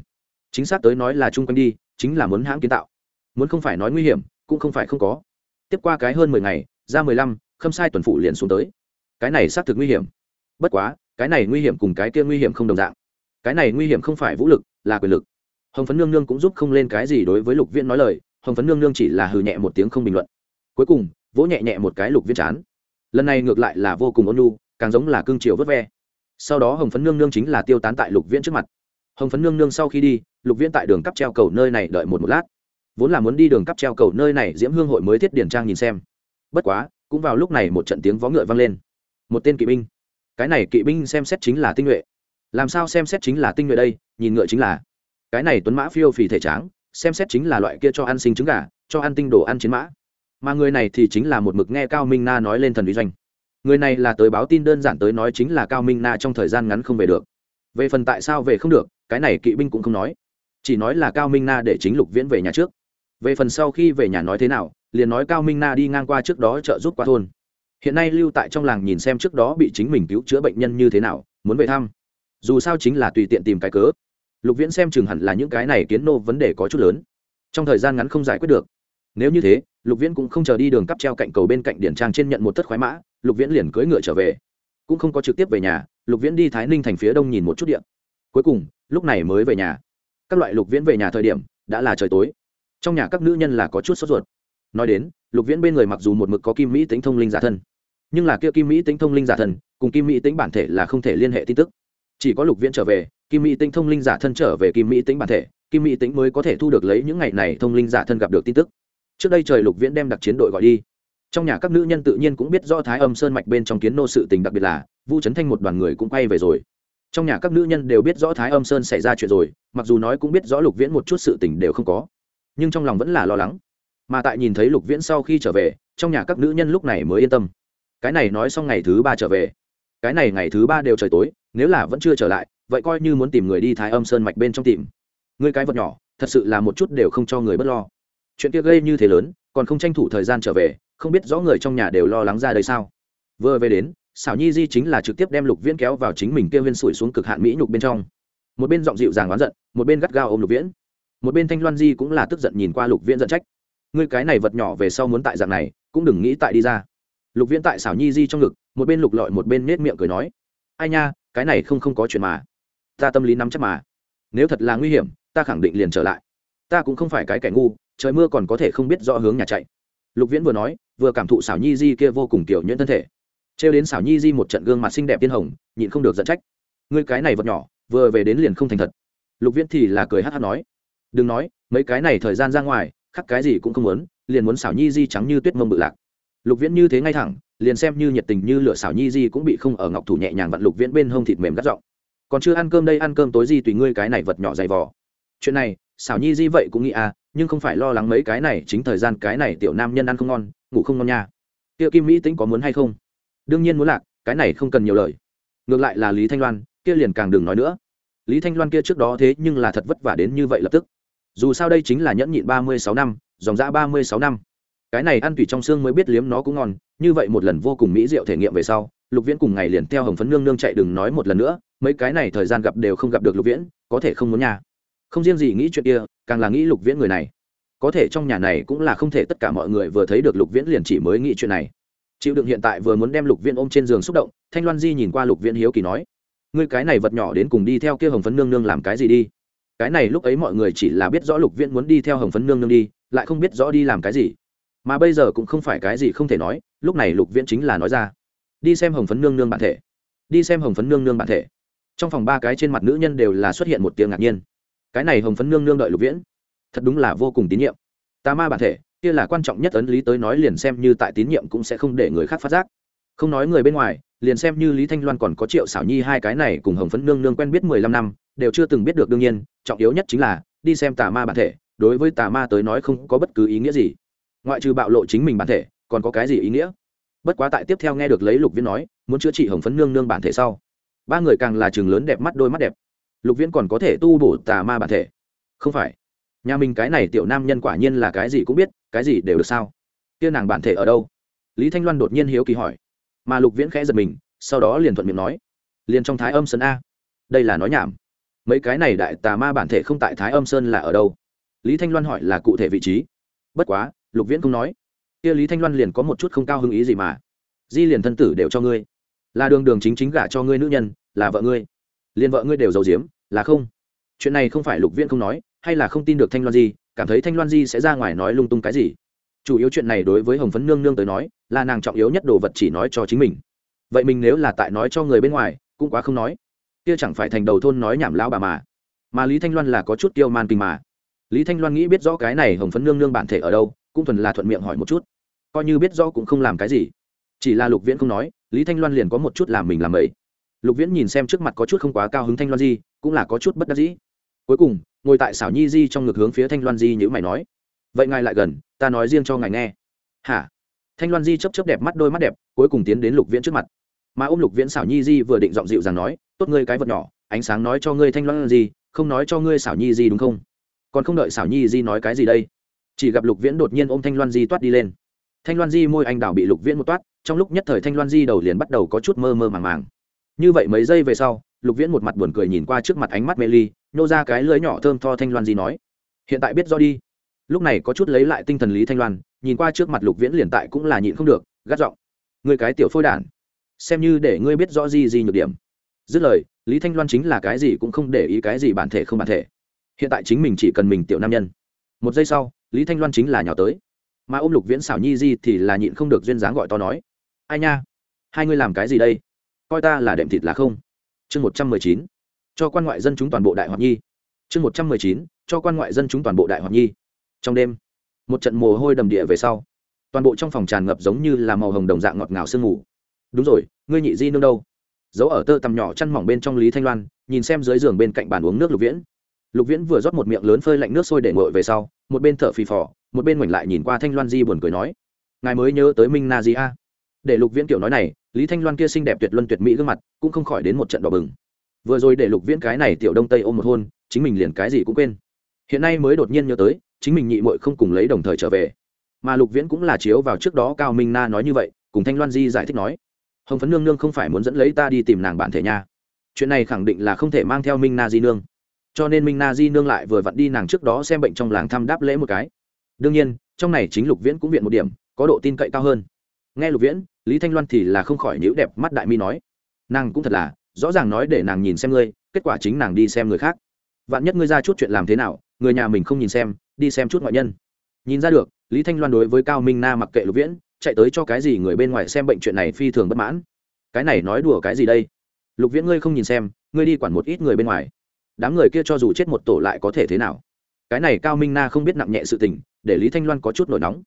A: Chính xác tới nói là chung quanh đi, chính là muốn hãng kiến tạo. Muốn không phải nói nguy hiểm, cũng không phải không có. Tiếp qua cái hơn mười ngày, ra mười lăm, khâm sai tuần phụ liền xuống tới. Cái này xác thực nguy hiểm bất quá, cái này nguy hiểm cùng cái kia nguy hiểm không đồng dạng. Cái này nguy hiểm không phải vũ lực, là quyền lực. Hồng phấn nương nương cũng giúp không lên cái gì đối với lục viễn nói lời, hồng phấn nương nương chỉ là hừ nhẹ một tiếng không bình luận. Cuối cùng, vỗ nhẹ nhẹ một cái lục viễn chán. Lần này ngược lại là vô cùng ôn lu càng giống là cương triều vớt ve. Sau đó hồng phấn nương nương chính là tiêu tán tại lục viễn trước mặt. Hồng phấn nương nương sau khi đi, lục viễn tại đường cắp treo cầu nơi này đợi một một lát. Vốn là muốn đi đường cắp treo cầu nơi này diễm hương hội mới thiết điển trang nhìn xem. Bất quá, cũng vào lúc này một trận tiếng vó ngựa vang lên. Một tên kỵ binh cái này kỵ binh xem xét chính là tinh nhuệ. Làm sao xem xét chính là tinh nhuệ đây, nhìn ngựa chính là. Cái này tuấn mã phiêu phì thể tráng, xem xét chính là loại kia cho ăn sinh trứng gà, cho ăn tinh đồ ăn chiến mã. Mà người này thì chính là một mực nghe cao minh na nói lên thần lý doanh. Người này là tới báo tin đơn giản tới nói chính là cao minh na trong thời gian ngắn không về được. Về phần tại sao về không được, cái này kỵ binh cũng không nói. Chỉ nói là cao minh na để chính lục viễn về nhà trước. Về phần sau khi về nhà nói thế nào, liền nói cao minh na đi ngang qua trước đó trợ giúp qua thôn hiện nay lưu tại trong làng nhìn xem trước đó bị chính mình cứu chữa bệnh nhân như thế nào, muốn về thăm. Dù sao chính là tùy tiện tìm cái cớ. Lục viễn xem chừng hẳn là những cái này kiến nô vấn đề có chút lớn. Trong thời gian ngắn không giải quyết được. Nếu như thế, lục viễn cũng không chờ đi đường cắp treo cạnh cầu bên cạnh điển trang trên nhận một tất khoái mã, lục viễn liền cưỡi ngựa trở về. Cũng không có trực tiếp về nhà, lục viễn đi thái ninh thành phía đông nhìn một chút điện cuối cùng, lúc này mới về nhà. Các loại lục viễn về nhà thời điểm, đã là trời tối. Trong nhà các nữ nhân là có chút sốt ruột. Nói đến, lục viễn bên người mặc dù một mực có kim mỹ tính thông linh giả thân nhưng là kia kim mỹ tính thông linh giả thân cùng kim mỹ tính bản thể là không thể liên hệ tin tức. Chỉ có lục viễn trở về, kim mỹ tính thông linh giả thân trở về kim mỹ tính bản thể, kim mỹ tính mới có thể thu được lấy những ngày này thông linh giả thân gặp được tin tức. Trước đây trời lục viễn đem đặc chiến đội gọi đi. Trong nhà các nữ nhân tự nhiên cũng biết do thái âm sơn mạch bên trong kiến nô sự tình đặc biệt là, vu trấn thanh một đoàn người cũng quay về rồi. Trong nhà các nữ nhân đều biết rõ thái âm sơn xảy ra chuyện rồi, mặc dù nói cũng biết rõ lục viễn một chút sự tình đều không có. Nhưng trong lòng vẫn là lo lắng. Mà tại nhìn thấy lục viễn sau khi trở về, trong nhà các nữ nhân lúc này mới yên tâm cái này nói xong ngày thứ ba trở về. Cái này ngày thứ ba đều trời tối, nếu là vẫn chưa trở lại, vậy coi như muốn tìm người đi thái âm sơn mạch bên trong tìm. Người cái vật nhỏ, thật sự là một chút đều không cho người b ấ t lo. Chuyện kia gây như thế lớn, còn không tranh thủ thời gian trở về, không biết rõ người trong nhà đều lo lắng ra đây sao. Vừa về đến xảo nhi di chính là trực tiếp đem lục viễn kéo vào chính mình kêu viên sủi xuống cực hạn mỹ nhục bên trong. Một bên giọng dịu dàng oán giận, một bên gắt gao ôm lục viễn. Một bên thanh loan di cũng là tức giận nhìn qua lục viễn giận trách. Ngươi cái này vật nhỏ về sau muốn tại dạng này, cũng đừng nghĩ tại đi ra lục viễn tại xảo nhi di trong ngực, một bên lục lọi một bên nết miệng cười nói, ai nha, cái này không không có chuyện mà. Ta tâm lý nắm chắc mà. Nếu thật là nguy hiểm, ta khẳng định liền trở lại. Ta cũng không phải cái kẻ ngu, trời mưa còn có thể không biết rõ hướng nhà chạy. Lục viễn vừa nói, vừa cảm thụ xảo nhi di kia vô cùng kiểu nhuyễn thân thể. Trêu đến xảo nhi di một trận gương mặt xinh đẹp tiên hồng, nhịn không được dẫn trách. Ngươi cái này vật nhỏ, vừa về đến liền không thành thật. Lục viễn thì là cười hát hát nói, đừng nói, mấy cái này thời gian ra ngoài, khắc cái gì cũng không muốn, liền muốn xảo nhi di trắng như tuyết mông bự lạc lục viễn như thế ngay thẳng, liền xem như nhiệt tình như lửa xảo nhi di cũng bị không ở ngọc thủ nhẹ nhàng vặn lục viễn bên hông thịt mềm gắt giọng. Còn chưa ăn cơm đây ăn cơm tối gì tùy ngươi cái này vật nhỏ dày vò. Chuyện này xảo nhi di vậy cũng nghĩ à nhưng không phải lo lắng mấy cái này, chính thời gian cái này tiểu nam nhân ăn không ngon, ngủ không ngon nha. Kia kim mỹ tính có muốn hay không? Đương nhiên muốn lạc, cái này không cần nhiều lời. Ngược lại là lý thanh loan, kia liền càng đừng nói nữa. Lý thanh loan kia trước đó thế nhưng là thật vất vả đến như vậy lập tức. Dù sao đây chính là nhẫn nhịn ba mươi sáu năm, dòng dã ba mươi sáu năm cái này ăn tùy trong xương mới biết liếm nó cũng ngon, như vậy một lần vô cùng mỹ diệu thể nghiệm về sau, lục viễn cùng ngày liền theo hồng phấn nương nương chạy đừng nói một lần nữa, mấy cái này thời gian gặp đều không gặp được lục viễn, có thể không muốn nhà. Không riêng gì nghĩ chuyện kia, càng là nghĩ lục viễn người này. Có thể trong nhà này cũng là không thể tất cả mọi người vừa thấy được lục viễn liền chỉ mới nghĩ chuyện này. Chịu đựng hiện tại vừa muốn đem lục viễn ôm trên giường xúc động, thanh loan di nhìn qua lục viễn hiếu kỳ nói, ngươi cái này vật nhỏ đến cùng đi theo kia hồng phấn nương nương làm cái gì đi? Cái này lúc ấy mọi người chỉ là biết rõ lục viễn muốn đi theo hồng phấn nương nương đi, lại không biết rõ đi làm cái gì mà bây giờ cũng không phải cái gì không thể nói, lúc này lục viễn chính là nói ra. Đi xem hồng phấn nương nương bản thể. Đi xem hồng phấn nương nương bản thể. Trong phòng ba cái trên mặt nữ nhân đều là xuất hiện một tiếng ngạc nhiên. Cái này hồng phấn nương nương đợi lục viễn. Thật đúng là vô cùng tín nhiệm. Tà ma bản thể, kia là quan trọng nhất ấn lý tới nói liền xem như tại tín nhiệm cũng sẽ không để người khác phát giác. Không nói người bên ngoài, liền xem như lý thanh loan còn có triệu xảo nhi hai cái này cùng hồng phấn nương nương quen biết mười lăm năm, đều chưa từng biết được đương nhiên, trọng yếu nhất chính là, đi xem tà ma bản thể, đối với tà ma tới nói không có bất cứ ý nghĩa gì ngoại trừ bạo lộ chính mình bản thể, còn có cái gì ý nghĩa? Bất quá tại tiếp theo nghe được lấy lục viễn nói, muốn chữa trị hồng phấn nương nương bản thể sau, ba người càng là chừng lớn đẹp mắt đôi mắt đẹp. Lục viễn còn có thể tu bổ tà ma bản thể. Không phải. Nhà mình cái này tiểu nam nhân quả nhiên là cái gì cũng biết, cái gì đều được sao? Kia nàng bản thể ở đâu? Lý thanh loan đột nhiên hiếu kỳ hỏi. Mà lục viễn khẽ giật mình, sau đó liền thuận miệng nói. Liền trong thái âm sơn a. Đây là nói nhảm. Mấy cái này đại tà ma bản thể không tại thái âm sơn là ở đâu? Lý thanh loan hỏi là cụ thể vị trí. Bất quá lục viễn không nói. Kia lý thanh loan liền có một chút không cao hứng ý gì mà. Di liền thân tử đều cho ngươi. Là đường đường chính chính gả cho ngươi nữ nhân, là vợ ngươi. Liền vợ ngươi đều giàu diếm là không? Chuyện này không phải lục viễn không nói, hay là không tin được thanh loan di, cảm thấy thanh loan di sẽ ra ngoài nói lung tung cái gì? Chủ yếu chuyện này đối với hồng phấn nương nương tới nói, là nàng trọng yếu nhất đồ vật chỉ nói cho chính mình. Vậy mình nếu là tại nói cho người bên ngoài, cũng quá không nói. Kia chẳng phải thành đầu thôn nói nhảm lão bà mà. Mà lý thanh loan là có chút kiêu man kinh mà. Lý thanh loan nghĩ biết rõ cái này hồng phấn nương nương bản thể ở đâu cũng thuần là thuận miệng hỏi một chút. Coi như biết rõ cũng không làm cái gì. Chỉ là lục viễn không nói, lý thanh loan liền có một chút làm mình làm ấy lục viễn nhìn xem trước mặt có chút không quá cao hứng thanh loan di, cũng là có chút bất đắc dĩ. Cuối cùng, ngồi tại xảo nhi di trong ngực hướng phía thanh loan di như mày nói, vậy ngài lại gần, ta nói riêng cho ngài nghe. Hả? Thanh loan di chấp chấp đẹp mắt đôi mắt đẹp, cuối cùng tiến đến lục viễn trước mặt. Mà ôm lục viễn xảo nhi di vừa định giọng dịu rằng nói, tốt ngươi cái vật nhỏ, ánh sáng nói cho ngươi thanh loan di, không nói cho ngươi xảo nhi di đúng không? Còn không đợi xảo nhi di nói cái gì đây? Chỉ gặp lục viễn đột nhiên ôm thanh loan di toát đi lên. Thanh loan di môi anh đào bị lục viễn một toát, trong lúc nhất thời thanh loan di đầu liền bắt đầu có chút mơ mơ màng màng. Như vậy mấy giây về sau, lục viễn một mặt buồn cười nhìn qua trước mặt ánh mắt mê ly, nhô ra cái lưới nhỏ thơm tho thanh loan di nói, hiện tại biết do đi. Lúc này có chút lấy lại tinh thần lý thanh loan, nhìn qua trước mặt lục viễn liền tại cũng là nhịn không được, gắt giọng người cái tiểu phôi đản, xem như để ngươi biết rõ gì gì nhược điểm. Dứt lời, lý thanh loan chính là cái gì cũng không để ý cái gì bản thể không bản thể. Hiện tại chính mình chỉ cần mình tiểu nam nhân. Một giây sau lý thanh loan chính là nhào tới. Mà ôm lục viễn xảo nhi di thì là nhịn không được duyên dáng gọi to nói, ai nha, hai ngươi làm cái gì đây? Coi ta là đệm thịt là không. Chương một trăm mười chín, cho quan ngoại dân chúng toàn bộ đại hoạt nhi. Chương một trăm mười chín, cho quan ngoại dân chúng toàn bộ đại hoạt nhi. Trong đêm, một trận mồ hôi đầm địa về sau, toàn bộ trong phòng tràn ngập giống như là màu hồng đồng dạng ngọt ngào sương mù. Đúng rồi, ngươi nhị di nương đâu? Giấu ở tơ tằm nhỏ chăn mỏng bên trong lý thanh loan, nhìn xem dưới giường bên cạnh bàn uống nước lục viễn lục viễn vừa rót một miệng lớn phơi lạnh nước sôi để ngội về sau, một bên thở phì phò, một bên ngoảnh lại nhìn qua thanh loan di buồn cười nói, ngài mới nhớ tới minh na di a? Để lục viễn kiểu nói này, lý thanh loan kia xinh đẹp tuyệt luân tuyệt mỹ gương mặt cũng không khỏi đến một trận đỏ bừng. Vừa rồi để lục viễn cái này tiểu đông tây ôm một hôn, chính mình liền cái gì cũng quên. Hiện nay mới đột nhiên nhớ tới, chính mình nhị muội không cùng lấy đồng thời trở về. Mà lục viễn cũng là chiếu vào trước đó cao minh na nói như vậy, cùng thanh loan di giải thích nói, hồng phấn nương nương không phải muốn dẫn lấy ta đi tìm nàng bản thể nha. Chuyện này khẳng định là không thể mang theo minh na di nương cho nên minh na di nương lại vừa vặn đi nàng trước đó xem bệnh trong làng thăm đáp lễ một cái. Đương nhiên, trong này chính lục viễn cũng viện một điểm, có độ tin cậy cao hơn. Nghe lục viễn, lý thanh loan thì là không khỏi nhữ đẹp mắt đại mi nói, nàng cũng thật là, rõ ràng nói để nàng nhìn xem ngươi, kết quả chính nàng đi xem người khác. Vạn nhất ngươi ra chút chuyện làm thế nào, người nhà mình không nhìn xem, đi xem chút ngoại nhân. Nhìn ra được, lý thanh loan đối với cao minh na mặc kệ lục viễn, chạy tới cho cái gì người bên ngoài xem bệnh chuyện này phi thường bất mãn. Cái này nói đùa cái gì đây? Lục viễn ngươi không nhìn xem, ngươi đi quản một ít người bên ngoài đám người kia cho dù chết một tổ lại có thể thế nào? Cái này cao minh na không biết nặng nhẹ sự tình, để lý thanh loan có chút nổi nóng.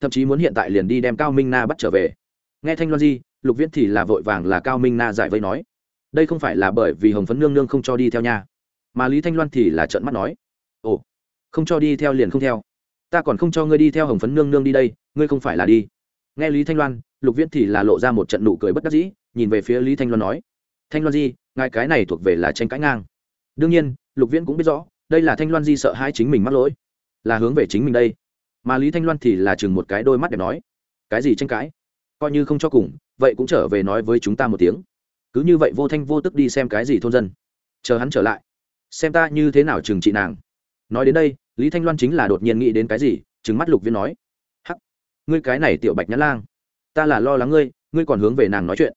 A: Thậm chí muốn hiện tại liền đi đem cao minh na bắt trở về. Nghe thanh loan di, lục viễn thì là vội vàng là cao minh na giải vây nói. Đây không phải là bởi vì hồng phấn nương nương không cho đi theo nha. Mà lý thanh loan thì là trợn mắt nói. Ồ, không cho đi theo liền không theo. Ta còn không cho ngươi đi theo hồng phấn nương nương đi đây, ngươi không phải là đi. Nghe lý thanh loan, lục viễn thì là lộ ra một trận nụ cười bất đắc dĩ, nhìn về phía lý thanh loan nói. Thanh loan di, ngài cái này thuộc về là tranh cãi ngang đương nhiên, lục viễn cũng biết rõ, đây là thanh loan di sợ hai chính mình mắc lỗi. Là hướng về chính mình đây. Mà lý thanh loan thì là chừng một cái đôi mắt đẹp nói, cái gì tranh cãi? Coi như không cho cùng, vậy cũng trở về nói với chúng ta một tiếng. Cứ như vậy vô thanh vô tức đi xem cái gì thôn dân. Chờ hắn trở lại. Xem ta như thế nào trừng trị nàng. Nói đến đây, lý thanh loan chính là đột nhiên nghĩ đến cái gì, trừng mắt lục viên nói, hắc, ngươi cái này tiểu bạch nhã lang, ta là lo lắng ngươi ngươi còn hướng về nàng nói chuyện.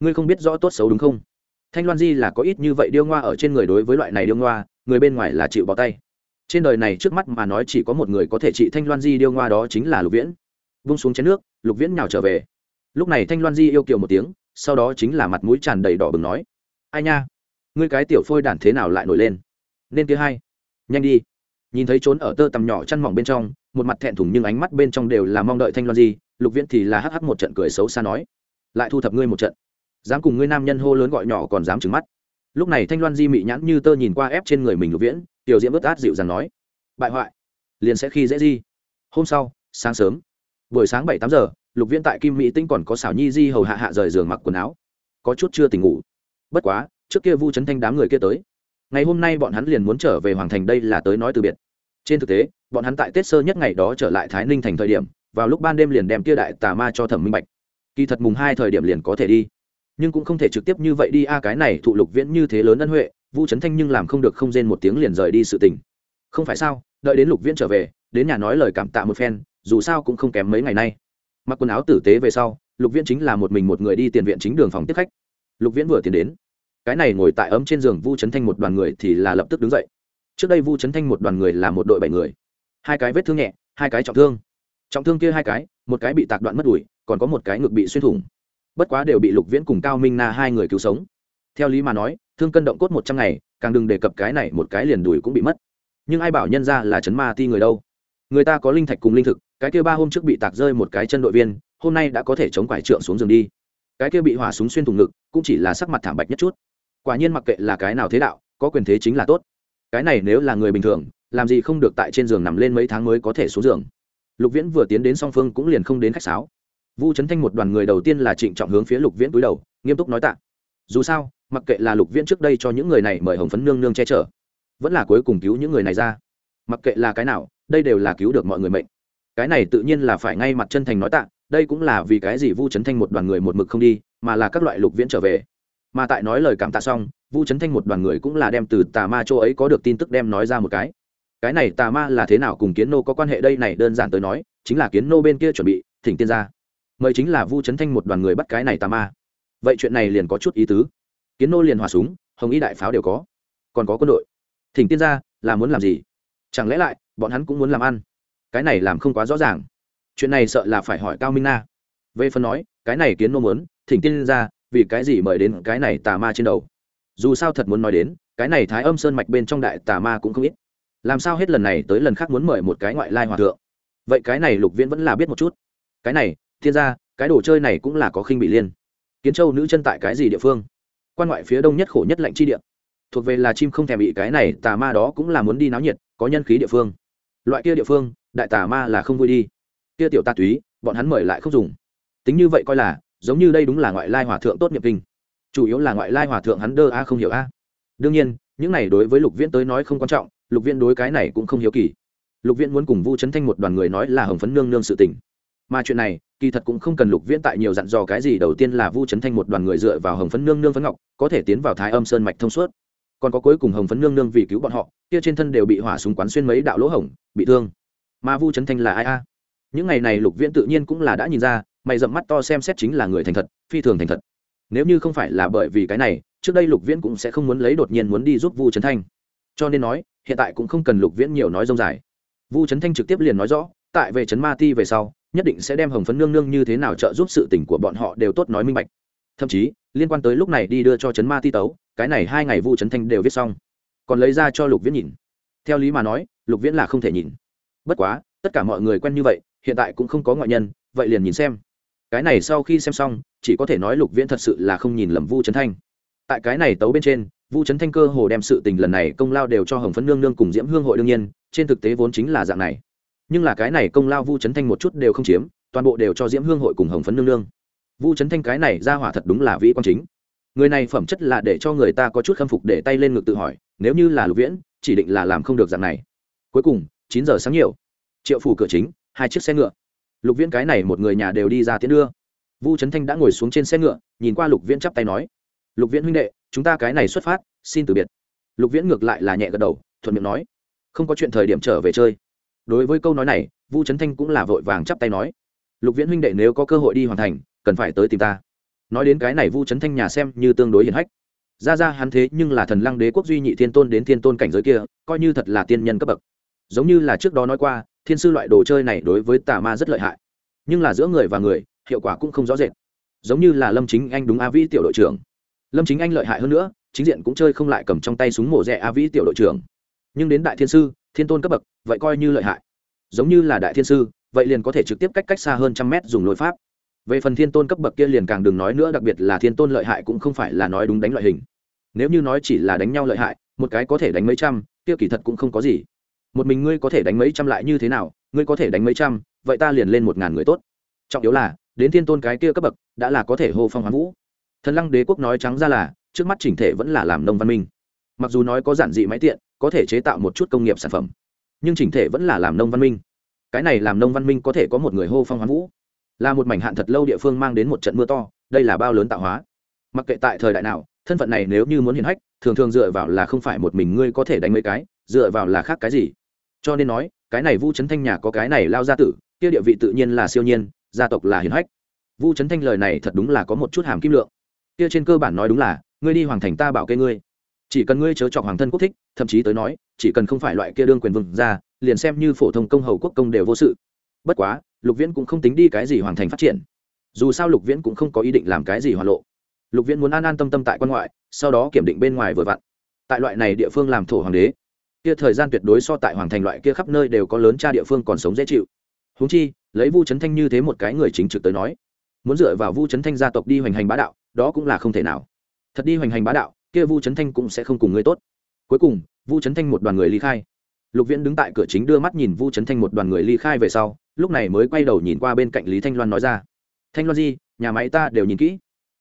A: Ngươi không biết rõ tốt xấu đúng không? Thanh loan di là có ít như vậy điêu ngoa ở trên người đối với loại này điêu ngoa, người bên ngoài là chịu bỏ tay. Trên đời này trước mắt mà nói chỉ có một người có thể trị thanh loan di điêu ngoa đó chính là lục viễn. Vung xuống chén nước, lục viễn nhào trở về. Lúc này thanh loan di yêu kiều một tiếng, sau đó chính là mặt mũi tràn đầy đỏ bừng nói, ai nha, ngươi cái tiểu phôi đản thế nào lại nổi lên? Nên kia hai, nhanh đi. Nhìn thấy trốn ở tơ tằm nhỏ chăn mỏng bên trong, một mặt thẹn thùng nhưng ánh mắt bên trong đều là mong đợi thanh loan di, lục viễn thì là hắc hắc một trận cười xấu xa nói, lại thu thập ngươi một trận dám cùng ngươi nam nhân hô lớn gọi nhỏ còn dám trừng mắt. Lúc này thanh loan di mị nhãn như tơ nhìn qua ép trên người mình lục viễn, tiểu diễm bớt át dịu dàng nói, bại hoại, liền sẽ khi dễ di. Hôm sau, sáng sớm, buổi sáng bảy tám giờ, lục viễn tại kim mỹ tinh còn có xảo nhi di hầu hạ hạ rời giường mặc quần áo. Có chút chưa tỉnh ngủ. Bất quá, trước kia vu chấn thanh đám người kia tới. Ngày hôm nay bọn hắn liền muốn trở về hoàng thành, đây là tới nói từ biệt. Trên thực tế, bọn hắn tại tết sơ nhất ngày đó trở lại thái ninh thành thời điểm, vào lúc ban đêm liền đem kia đại tà ma cho thẩm minh bạch. Kỳ thật mùng hai thời điểm liền có thể đi nhưng cũng không thể trực tiếp như vậy đi a, cái này thụ lục viễn như thế lớn ân huệ, vu trấn thanh nhưng làm không được không rên một tiếng liền rời đi sự tình. Không phải sao, đợi đến lục viễn trở về, đến nhà nói lời cảm tạ một phen, dù sao cũng không kém mấy ngày nay. Mặc quần áo tử tế về sau, lục viễn chính là một mình một người đi tiền viện chính đường phòng tiếp khách. Lục viễn vừa tiến đến, cái này ngồi tại ấm trên giường vu trấn thanh một đoàn người thì là lập tức đứng dậy. Trước đây vu trấn thanh một đoàn người là một đội bảy người. Hai cái vết thương nhẹ, hai cái trọng thương. Trọng thương kia hai cái, một cái bị tạc đoạn mất đùi, còn có một cái ngực bị xuyên thủng bất quá đều bị lục viễn cùng cao minh na hai người cứu sống. Theo lý mà nói, thương cân động cốt một trăm ngày, càng đừng đề cập cái này một cái liền đùi cũng bị mất. Nhưng ai bảo nhân ra là chấn ma ti người đâu? Người ta có linh thạch cùng linh thực, cái kia ba hôm trước bị tạc rơi một cái chân đội viên, hôm nay đã có thể chống quải trượng xuống giường đi. Cái kia bị hỏa súng xuyên thủng ngực, cũng chỉ là sắc mặt thảm bạch nhất chút. Quả nhiên mặc kệ là cái nào thế đạo, có quyền thế chính là tốt. Cái này nếu là người bình thường, làm gì không được tại trên giường nằm lên mấy tháng mới có thể xuống giường. Lục viễn vừa tiến đến song phương cũng liền không đến khách sáo vu trấn thanh một đoàn người đầu tiên là trịnh trọng hướng phía lục viễn cúi đầu, nghiêm túc nói tạ. Dù sao, mặc kệ là lục viễn trước đây cho những người này mời hồng phấn nương nương che chở, vẫn là cuối cùng cứu những người này ra. Mặc kệ là cái nào, đây đều là cứu được mọi người mệnh. Cái này tự nhiên là phải ngay mặt chân thành nói tạ, đây cũng là vì cái gì vu trấn thanh một đoàn người một mực không đi, mà là các loại lục viễn trở về. Mà tại nói lời cảm tạ xong, vu trấn thanh một đoàn người cũng là đem từ tà ma châu ấy có được tin tức đem nói ra một cái. Cái này tà ma là thế nào cùng kiến nô có quan hệ đây này đơn giản tới nói, chính là kiến nô bên kia chuẩn bị, thỉnh tiên ra mời chính là vu trấn thanh một đoàn người bắt cái này tà ma. Vậy chuyện này liền có chút ý tứ. Kiến nô liền hòa súng, hồng y đại pháo đều có. Còn có quân đội. Thỉnh tiên ra là muốn làm gì? Chẳng lẽ lại, bọn hắn cũng muốn làm ăn? Cái này làm không quá rõ ràng. Chuyện này sợ là phải hỏi cao minh na. Về phần nói, cái này kiến nô muốn, thỉnh tiên ra vì cái gì mời đến cái này tà ma trên đầu? Dù sao thật muốn nói đến, cái này thái âm sơn mạch bên trong đại tà ma cũng không ít. Làm sao hết lần này tới lần khác muốn mời một cái ngoại lai hòa thượng? Vậy cái này lục viễn vẫn là biết một chút. Cái này thiên gia, cái đồ chơi này cũng là có khinh bị liên. Kiến châu nữ chân tại cái gì địa phương? Quan ngoại phía đông nhất khổ nhất lạnh chi địa. Thuộc về là chim không thèm bị cái này tà ma đó cũng là muốn đi náo nhiệt có nhân khí địa phương. Loại kia địa phương đại tà ma là không vui đi. Kia tiểu tà túy bọn hắn mời lại không dùng. Tính như vậy coi là giống như đây đúng là ngoại lai hòa thượng tốt nghiệp kinh. Chủ yếu là ngoại lai hòa thượng hắn đơ a không hiểu a. Đương nhiên những này đối với lục viễn tới nói không quan trọng lục viễn đối cái này cũng không hiếu kỳ. Lục viễn muốn cùng vu trấn thanh một đoàn người nói là hồng phấn nương nương sự tình. Mà chuyện này kỳ thật cũng không cần lục viễn tại nhiều dặn dò cái gì. Đầu tiên là vu chấn thanh một đoàn người dựa vào hồng phấn nương nương phấn ngọc, có thể tiến vào thái âm sơn mạch thông suốt. Còn có cuối cùng hồng phấn nương nương vì cứu bọn họ, kia trên thân đều bị hỏa súng quán xuyên mấy đạo lỗ hổng, bị thương. Mà vu chấn thanh là ai a? Những ngày này lục viễn tự nhiên cũng là đã nhìn ra, mày dậm mắt to xem xét chính là người thành thật, phi thường thành thật. Nếu như không phải là bởi vì cái này, trước đây lục viễn cũng sẽ không muốn lấy đột nhiên muốn đi giúp vu trấn thanh. Cho nên nói, hiện tại cũng không cần lục viễn nhiều nói dông dài. Vu trấn thanh trực tiếp liền nói rõ, tại về trấn ma ti về sau nhất định sẽ đem hồng phấn nương nương như thế nào trợ giúp sự tình của bọn họ đều tốt nói minh bạch. Thậm chí, liên quan tới lúc này đi đưa cho trấn ma ti tấu, cái này hai ngày vu trấn thanh đều viết xong. Còn lấy ra cho lục viễn nhìn. Theo lý mà nói, lục viễn là không thể nhìn. Bất quá, tất cả mọi người quen như vậy, hiện tại cũng không có ngoại nhân, vậy liền nhìn xem. Cái này sau khi xem xong, chỉ có thể nói lục viễn thật sự là không nhìn lầm vu trấn thanh. Tại cái này tấu bên trên, vu trấn thanh cơ hồ đem sự tình lần này công lao đều cho hồng phấn nương nương cùng diễm hương hội đương nhiên, trên thực tế vốn chính là dạng này nhưng là cái này công lao vu trấn thanh một chút đều không chiếm, toàn bộ đều cho diễm hương hội cùng hồng phấn nương nương. Vu trấn thanh cái này ra hỏa thật đúng là vĩ quan chính. Người này phẩm chất là để cho người ta có chút khâm phục để tay lên ngực tự hỏi, nếu như là lục viễn, chỉ định là làm không được dạng này. Cuối cùng, chín giờ sáng nhiều, triệu phủ cửa chính, hai chiếc xe ngựa. Lục viễn cái này một người nhà đều đi ra tiến đưa. Vu trấn thanh đã ngồi xuống trên xe ngựa, nhìn qua lục viễn chắp tay nói, lục viễn huynh đệ, chúng ta cái này xuất phát, xin từ biệt. Lục viễn ngược lại là nhẹ gật đầu, thuận miệng nói, không có chuyện thời điểm trở về chơi đối với câu nói này, vu trấn thanh cũng là vội vàng chắp tay nói, lục viễn huynh đệ nếu có cơ hội đi hoàn thành, cần phải tới tìm ta. Nói đến cái này vu trấn thanh nhà xem như tương đối hiền hách. Ra ra hắn thế nhưng là thần lăng đế quốc duy nhị thiên tôn đến thiên tôn cảnh giới kia, coi như thật là tiên nhân cấp bậc. Giống như là trước đó nói qua, thiên sư loại đồ chơi này đối với tà ma rất lợi hại. Nhưng là giữa người và người, hiệu quả cũng không rõ rệt. Giống như là lâm chính anh đúng a vĩ tiểu đội trưởng. Lâm chính anh lợi hại hơn nữa, chính diện cũng chơi không lại cầm trong tay súng mổ rẻ a vĩ tiểu đội trưởng. Nhưng đến đại thiên sư thiên tôn cấp bậc, vậy coi như lợi hại. Giống như là đại thiên sư, vậy liền có thể trực tiếp cách cách xa hơn trăm mét dùng lôi pháp. Về phần thiên tôn cấp bậc kia liền càng đừng nói nữa, đặc biệt là thiên tôn lợi hại cũng không phải là nói đúng đánh loại hình. Nếu như nói chỉ là đánh nhau lợi hại, một cái có thể đánh mấy trăm, kia kỳ thật cũng không có gì. Một mình ngươi có thể đánh mấy trăm lại như thế nào, ngươi có thể đánh mấy trăm, vậy ta liền lên một ngàn người tốt. Trọng yếu là, đến thiên tôn cái kia cấp bậc, đã là có thể hô phong hoán vũ. Thần lăng đế quốc nói trắng ra là, trước mắt chỉnh thể vẫn là làm nông văn minh. Mặc dù nói có giản dị máy tiện có thể chế tạo một chút công nghiệp sản phẩm. Nhưng chỉnh thể vẫn là làm nông văn minh. Cái này làm nông văn minh có thể có một người hô phong hoán vũ. Là một mảnh hạn thật lâu địa phương mang đến một trận mưa to, đây là bao lớn tạo hóa. Mặc kệ tại thời đại nào, thân phận này nếu như muốn hiển hách, thường thường dựa vào là không phải một mình ngươi có thể đánh mấy cái, dựa vào là khác cái gì. Cho nên nói, cái này vu trấn thanh nhà có cái này lao gia tử, kia địa vị tự nhiên là siêu nhiên, gia tộc là hiển hách. Vu trấn thanh lời này thật đúng là có một chút hàm kim lượng. Kia trên cơ bản nói đúng là, ngươi đi hoàng thành ta bảo kê ngươi chỉ cần ngươi chớ chọc hoàng thân quốc thích, thậm chí tới nói, chỉ cần không phải loại kia đương quyền vương ra, liền xem như phổ thông công hầu quốc công đều vô sự. Bất quá, lục viễn cũng không tính đi cái gì hoàn thành phát triển. Dù sao lục viễn cũng không có ý định làm cái gì hoàn lộ. Lục viễn muốn an an tâm tâm tại quan ngoại, sau đó kiểm định bên ngoài vừa vặn. Tại loại này địa phương làm thổ hoàng đế, kia thời gian tuyệt đối so tại hoàng thành loại kia khắp nơi đều có lớn cha địa phương còn sống dễ chịu. Húng chi, lấy vu trấn thanh như thế một cái người chính trực tới nói, muốn dựa vào vu trấn thanh gia tộc đi hoành hành bá đạo, đó cũng là không thể nào. Thật đi hoành hành bá đạo kia vu trấn thanh cũng sẽ không cùng người tốt. Cuối cùng, vu trấn thanh một đoàn người ly khai. Lục viễn đứng tại cửa chính đưa mắt nhìn vu trấn thanh một đoàn người ly khai về sau, lúc này mới quay đầu nhìn qua bên cạnh lý thanh loan nói ra. Thanh loan gì, nhà máy ta đều nhìn kỹ.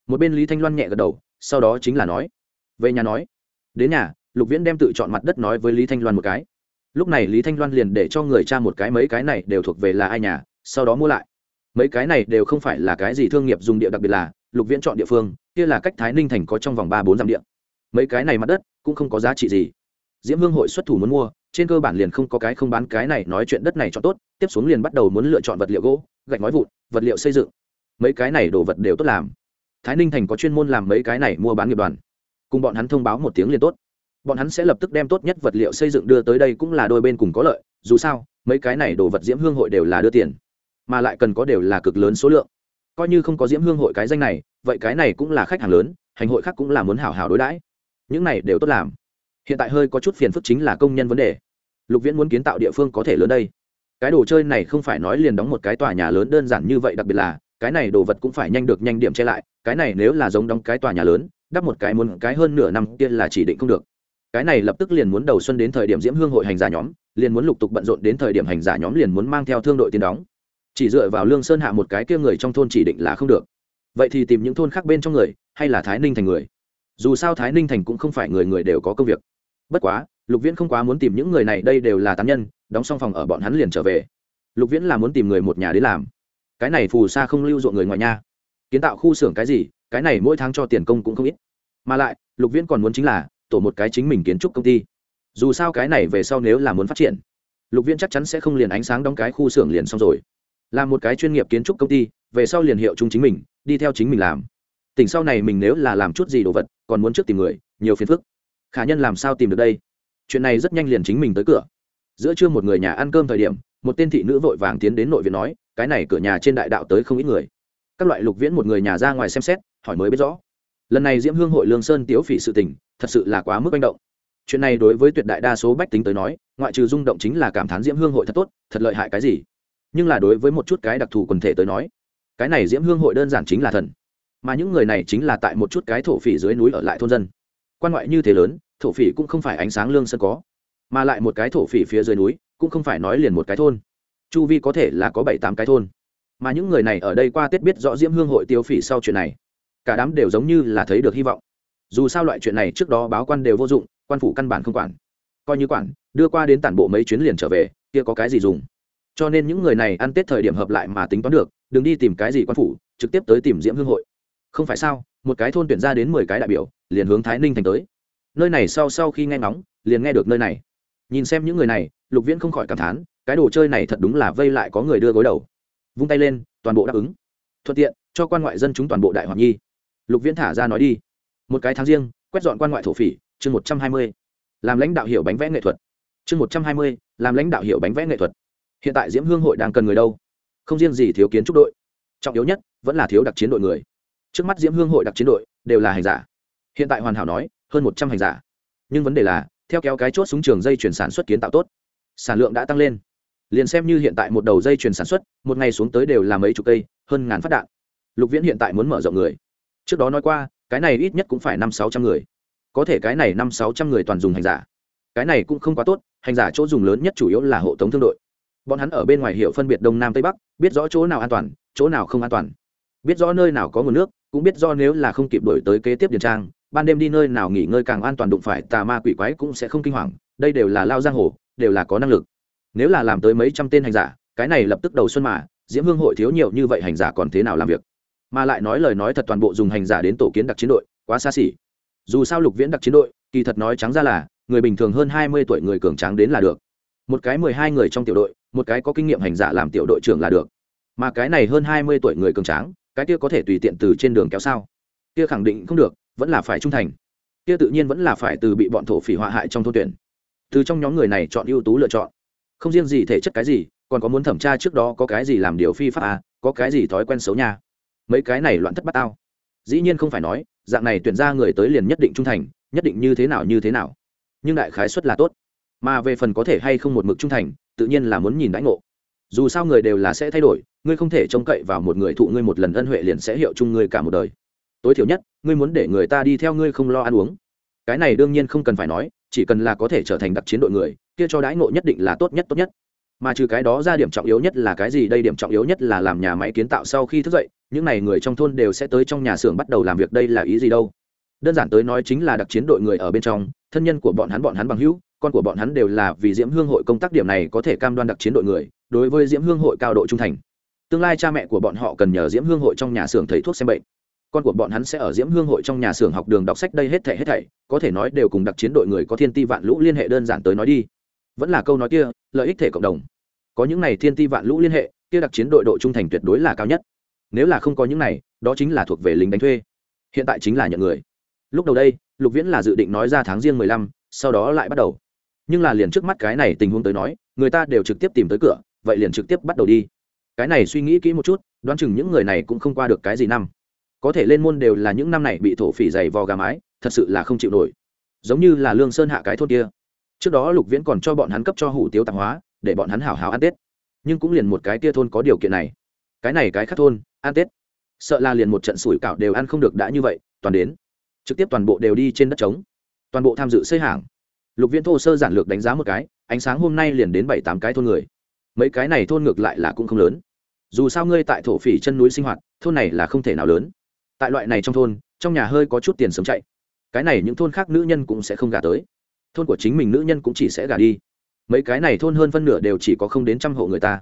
A: Một bên lý thanh loan nhẹ gật đầu, sau đó chính là nói. Về nhà nói. Đến nhà, lục viễn đem tự chọn mặt đất nói với lý thanh loan một cái. Lúc này lý thanh loan liền để cho người cha một cái mấy cái này đều thuộc về là ai nhà, sau đó mua lại. Mấy cái này đều không phải là cái gì thương nghiệp dùng địa đặc biệt là, lục viễn chọn địa phương, kia là cách thái ninh thành có trong vòng ba bốn dặm địa mấy cái này mặt đất cũng không có giá trị gì. Diễm hương hội xuất thủ muốn mua, trên cơ bản liền không có cái không bán cái này nói chuyện đất này cho tốt, tiếp xuống liền bắt đầu muốn lựa chọn vật liệu gỗ, gạch nói vụn, vật liệu xây dựng. Mấy cái này đồ vật đều tốt làm. Thái ninh thành có chuyên môn làm mấy cái này mua bán nghiệp đoàn. Cùng bọn hắn thông báo một tiếng liền tốt. Bọn hắn sẽ lập tức đem tốt nhất vật liệu xây dựng đưa tới đây cũng là đôi bên cùng có lợi, dù sao, mấy cái này đồ vật diễm hương hội đều là đưa tiền, mà lại cần có đều là cực lớn số lượng. Coi như không có diễm hương hội cái danh này, vậy cái này cũng là khách hàng lớn, hành hội khác cũng là muốn hảo hảo đối đãi những này đều tốt làm. Hiện tại hơi có chút phiền phức chính là công nhân vấn đề. Lục viễn muốn kiến tạo địa phương có thể lớn đây. Cái đồ chơi này không phải nói liền đóng một cái tòa nhà lớn đơn giản như vậy, đặc biệt là, cái này đồ vật cũng phải nhanh được nhanh điểm che lại, cái này nếu là giống đóng cái tòa nhà lớn, đắp một cái muốn cái hơn nửa năm kia là chỉ định không được. Cái này lập tức liền muốn đầu xuân đến thời điểm diễm hương hội hành giả nhóm, liền muốn lục tục bận rộn đến thời điểm hành giả nhóm liền muốn mang theo thương đội tiền đóng. Chỉ dựa vào lương sơn hạ một cái kia người trong thôn chỉ định là không được. Vậy thì tìm những thôn khác bên trong người, hay là thái ninh thành người? Dù sao thái ninh thành cũng không phải người người đều có công việc. Bất quá, lục viễn không quá muốn tìm những người này, đây đều là tán nhân, đóng xong phòng ở bọn hắn liền trở về. Lục viễn là muốn tìm người một nhà đến làm. Cái này phù sa không lưu ruộng người ngoài nha. Kiến tạo khu xưởng cái gì, cái này mỗi tháng cho tiền công cũng không ít. Mà lại, lục viễn còn muốn chính là tổ một cái chính mình kiến trúc công ty. Dù sao cái này về sau nếu là muốn phát triển, lục viễn chắc chắn sẽ không liền ánh sáng đóng cái khu xưởng liền xong rồi. Làm một cái chuyên nghiệp kiến trúc công ty, về sau liền hiệu chung chính mình, đi theo chính mình làm tỉnh sau này mình nếu là làm chút gì đồ vật, còn muốn trước tìm người, nhiều phiền phức. Khả nhân làm sao tìm được đây? Chuyện này rất nhanh liền chính mình tới cửa. Giữa trưa một người nhà ăn cơm thời điểm, một tên thị nữ vội vàng tiến đến nội viện nói, cái này cửa nhà trên đại đạo tới không ít người. Các loại lục viễn một người nhà ra ngoài xem xét, hỏi mới biết rõ. Lần này diễm hương hội lương sơn tiếu phỉ sự tình, thật sự là quá mức manh động. Chuyện này đối với tuyệt đại đa số bách tính tới nói, ngoại trừ rung động chính là cảm thán diễm hương hội thật tốt, thật lợi hại cái gì? Nhưng là đối với một chút cái đặc thù quần thể tới nói, cái này diễm hương hội đơn giản chính là thần mà những người này chính là tại một chút cái thổ phỉ dưới núi ở lại thôn dân. Quan ngoại như thế lớn, thổ phỉ cũng không phải ánh sáng lương sơn có, mà lại một cái thổ phỉ phía dưới núi cũng không phải nói liền một cái thôn. Chu vi có thể là có bảy tám cái thôn. Mà những người này ở đây qua tết biết rõ diễm hương hội tiêu phỉ sau chuyện này. Cả đám đều giống như là thấy được hy vọng. Dù sao loại chuyện này trước đó báo quan đều vô dụng, quan phủ căn bản không quản. Coi như quản, đưa qua đến tản bộ mấy chuyến liền trở về, kia có cái gì dùng? Cho nên những người này ăn tết thời điểm hợp lại mà tính toán được, đừng đi tìm cái gì quan phủ, trực tiếp tới tìm diễm hương hội không phải sao, một cái thôn tuyển ra đến mười cái đại biểu, liền hướng thái ninh thành tới. Nơi này sau sau khi nghe ngóng, liền nghe được nơi này. Nhìn xem những người này, lục viễn không khỏi cảm thán, cái đồ chơi này thật đúng là vây lại có người đưa gối đầu. Vung tay lên, toàn bộ đáp ứng. Thuận tiện, cho quan ngoại dân chúng toàn bộ đại hoàng nhi. Lục viễn thả ra nói đi. Một cái tháng riêng, quét dọn quan ngoại thổ phỉ, chương một trăm hai mươi. Làm lãnh đạo hiệu bánh vẽ nghệ thuật. Chương một trăm hai mươi, làm lãnh đạo hiệu bánh vẽ nghệ thuật. Hiện tại diễm hương hội đang cần người đâu? Không riêng gì thiếu kiến trúc đội. Trọng yếu nhất, vẫn là thiếu đặc chiến đội người trước mắt diễm hương hội đặc chiến đội đều là hành giả. Hiện tại hoàn hảo nói, hơn một trăm hành giả. Nhưng vấn đề là, theo kéo cái chốt súng trường dây chuyển sản xuất kiến tạo tốt, sản lượng đã tăng lên. Liền xem như hiện tại một đầu dây chuyển sản xuất, một ngày xuống tới đều là mấy chục cây, hơn ngàn phát đạn. Lục viễn hiện tại muốn mở rộng người. Trước đó nói qua, cái này ít nhất cũng phải năm sáu trăm người. Có thể cái này năm sáu trăm người toàn dùng hành giả. Cái này cũng không quá tốt, hành giả chỗ dùng lớn nhất chủ yếu là hộ tống thương đội. Bọn hắn ở bên ngoài hiểu phân biệt đông nam tây bắc, biết rõ chỗ nào an toàn, chỗ nào không an toàn. Biết rõ nơi nào có nguồn nước cũng biết do nếu là không kịp đổi tới kế tiếp điền trang, ban đêm đi nơi nào nghỉ ngơi càng an toàn đụng phải tà ma quỷ quái cũng sẽ không kinh hoàng, đây đều là lao giang hồ, đều là có năng lực. Nếu là làm tới mấy trăm tên hành giả, cái này lập tức đầu xuân mà, diễm hương hội thiếu nhiều như vậy hành giả còn thế nào làm việc? Mà lại nói lời nói thật toàn bộ dùng hành giả đến tổ kiến đặc chiến đội, quá xa xỉ. Dù sao lục viễn đặc chiến đội, kỳ thật nói trắng ra là, người bình thường hơn hai mươi tuổi người cường tráng đến là được. Một cái mười hai người trong tiểu đội, một cái có kinh nghiệm hành giả làm tiểu đội trưởng là được. Mà cái này hơn hai mươi tuổi người cường tráng cái kia có thể tùy tiện từ trên đường kéo sao? Kia khẳng định không được, vẫn là phải trung thành. Kia tự nhiên vẫn là phải từ bị bọn thổ phỉ họa hại trong thôn tuyển. Từ trong nhóm người này chọn ưu tú lựa chọn. Không riêng gì thể chất cái gì, còn có muốn thẩm tra trước đó có cái gì làm điều phi pháp à có cái gì thói quen xấu nha. Mấy cái này loạn thất bát tao. Dĩ nhiên không phải nói, dạng này tuyển ra người tới liền nhất định trung thành, nhất định như thế nào như thế nào. Nhưng đại khái suất là tốt. Mà về phần có thể hay không một mực trung thành, tự nhiên là muốn nhìn đãi ngộ dù sao người đều là sẽ thay đổi, ngươi không thể trông cậy vào một người thụ ngươi một lần ân huệ liền sẽ hiệu chung ngươi cả một đời. Tối thiểu nhất, ngươi muốn để người ta đi theo ngươi không lo ăn uống. Cái này đương nhiên không cần phải nói, chỉ cần là có thể trở thành đặc chiến đội người, kia cho đãi ngộ nhất định là tốt nhất tốt nhất. Mà trừ cái đó ra điểm trọng yếu nhất là cái gì, đây điểm trọng yếu nhất là làm nhà máy kiến tạo sau khi thức dậy, những n à y người trong thôn đều sẽ tới trong nhà xưởng bắt đầu làm việc, đây là ý gì đâu? Đơn giản tới nói chính là đặc chiến đội người ở bên trong, thân nhân của bọn hắn bọn hắn bằng hữu, con của bọn hắn đều là vì diễm hương hội công tác điểm này có thể cam đoan đặc chiến đội người đối với diễm hương hội cao độ trung thành. Tương lai cha mẹ của bọn họ cần nhờ diễm hương hội trong nhà xưởng thầy thuốc xem bệnh. Con của bọn hắn sẽ ở diễm hương hội trong nhà xưởng học đường đọc sách đây hết thảy hết thảy, có thể nói đều cùng đặc chiến đội người có thiên ti vạn lũ liên hệ đơn giản tới nói đi. Vẫn là câu nói kia, lợi ích thể cộng đồng. Có những này thiên ti vạn lũ liên hệ, kia đặc chiến đội độ trung thành tuyệt đối là cao nhất. Nếu là không có những này, đó chính là thuộc về lính đánh thuê. Hiện tại chính là nhận người. Lúc đầu đây, lục viễn là dự định nói ra tháng riêng mười lăm, sau đó lại bắt đầu. Nhưng là liền trước mắt cái này tình huống tới nói, người ta đều trực tiếp tìm tới cửa vậy liền trực tiếp bắt đầu đi. Cái này suy nghĩ kỹ một chút, đoán chừng những người này cũng không qua được cái gì năm. Có thể lên môn đều là những năm này bị thổ phỉ dày vò gà mái, thật sự là không chịu nổi. Giống như là lương sơn hạ cái thôn kia. Trước đó lục viễn còn cho bọn hắn cấp cho hủ tiếu tạp hóa, để bọn hắn hảo hảo ăn tết. Nhưng cũng liền một cái tia thôn có điều kiện này. Cái này cái khác thôn, ăn tết. Sợ là liền một trận sủi cảo đều ăn không được đã như vậy, toàn đến. Trực tiếp toàn bộ đều đi trên đất trống. Toàn bộ tham dự xây hàng. Lục viễn thô sơ giản lược đánh giá một cái, ánh sáng hôm nay liền đến bảy tám cái thôn người mấy cái này thôn ngược lại là cũng không lớn. Dù sao ngươi tại thổ phỉ chân núi sinh hoạt, thôn này là không thể nào lớn. Tại loại này trong thôn, trong nhà hơi có chút tiền sớm chạy. Cái này những thôn khác nữ nhân cũng sẽ không gả tới. Thôn của chính mình nữ nhân cũng chỉ sẽ gả đi. Mấy cái này thôn hơn phân nửa đều chỉ có không đến trăm hộ người ta.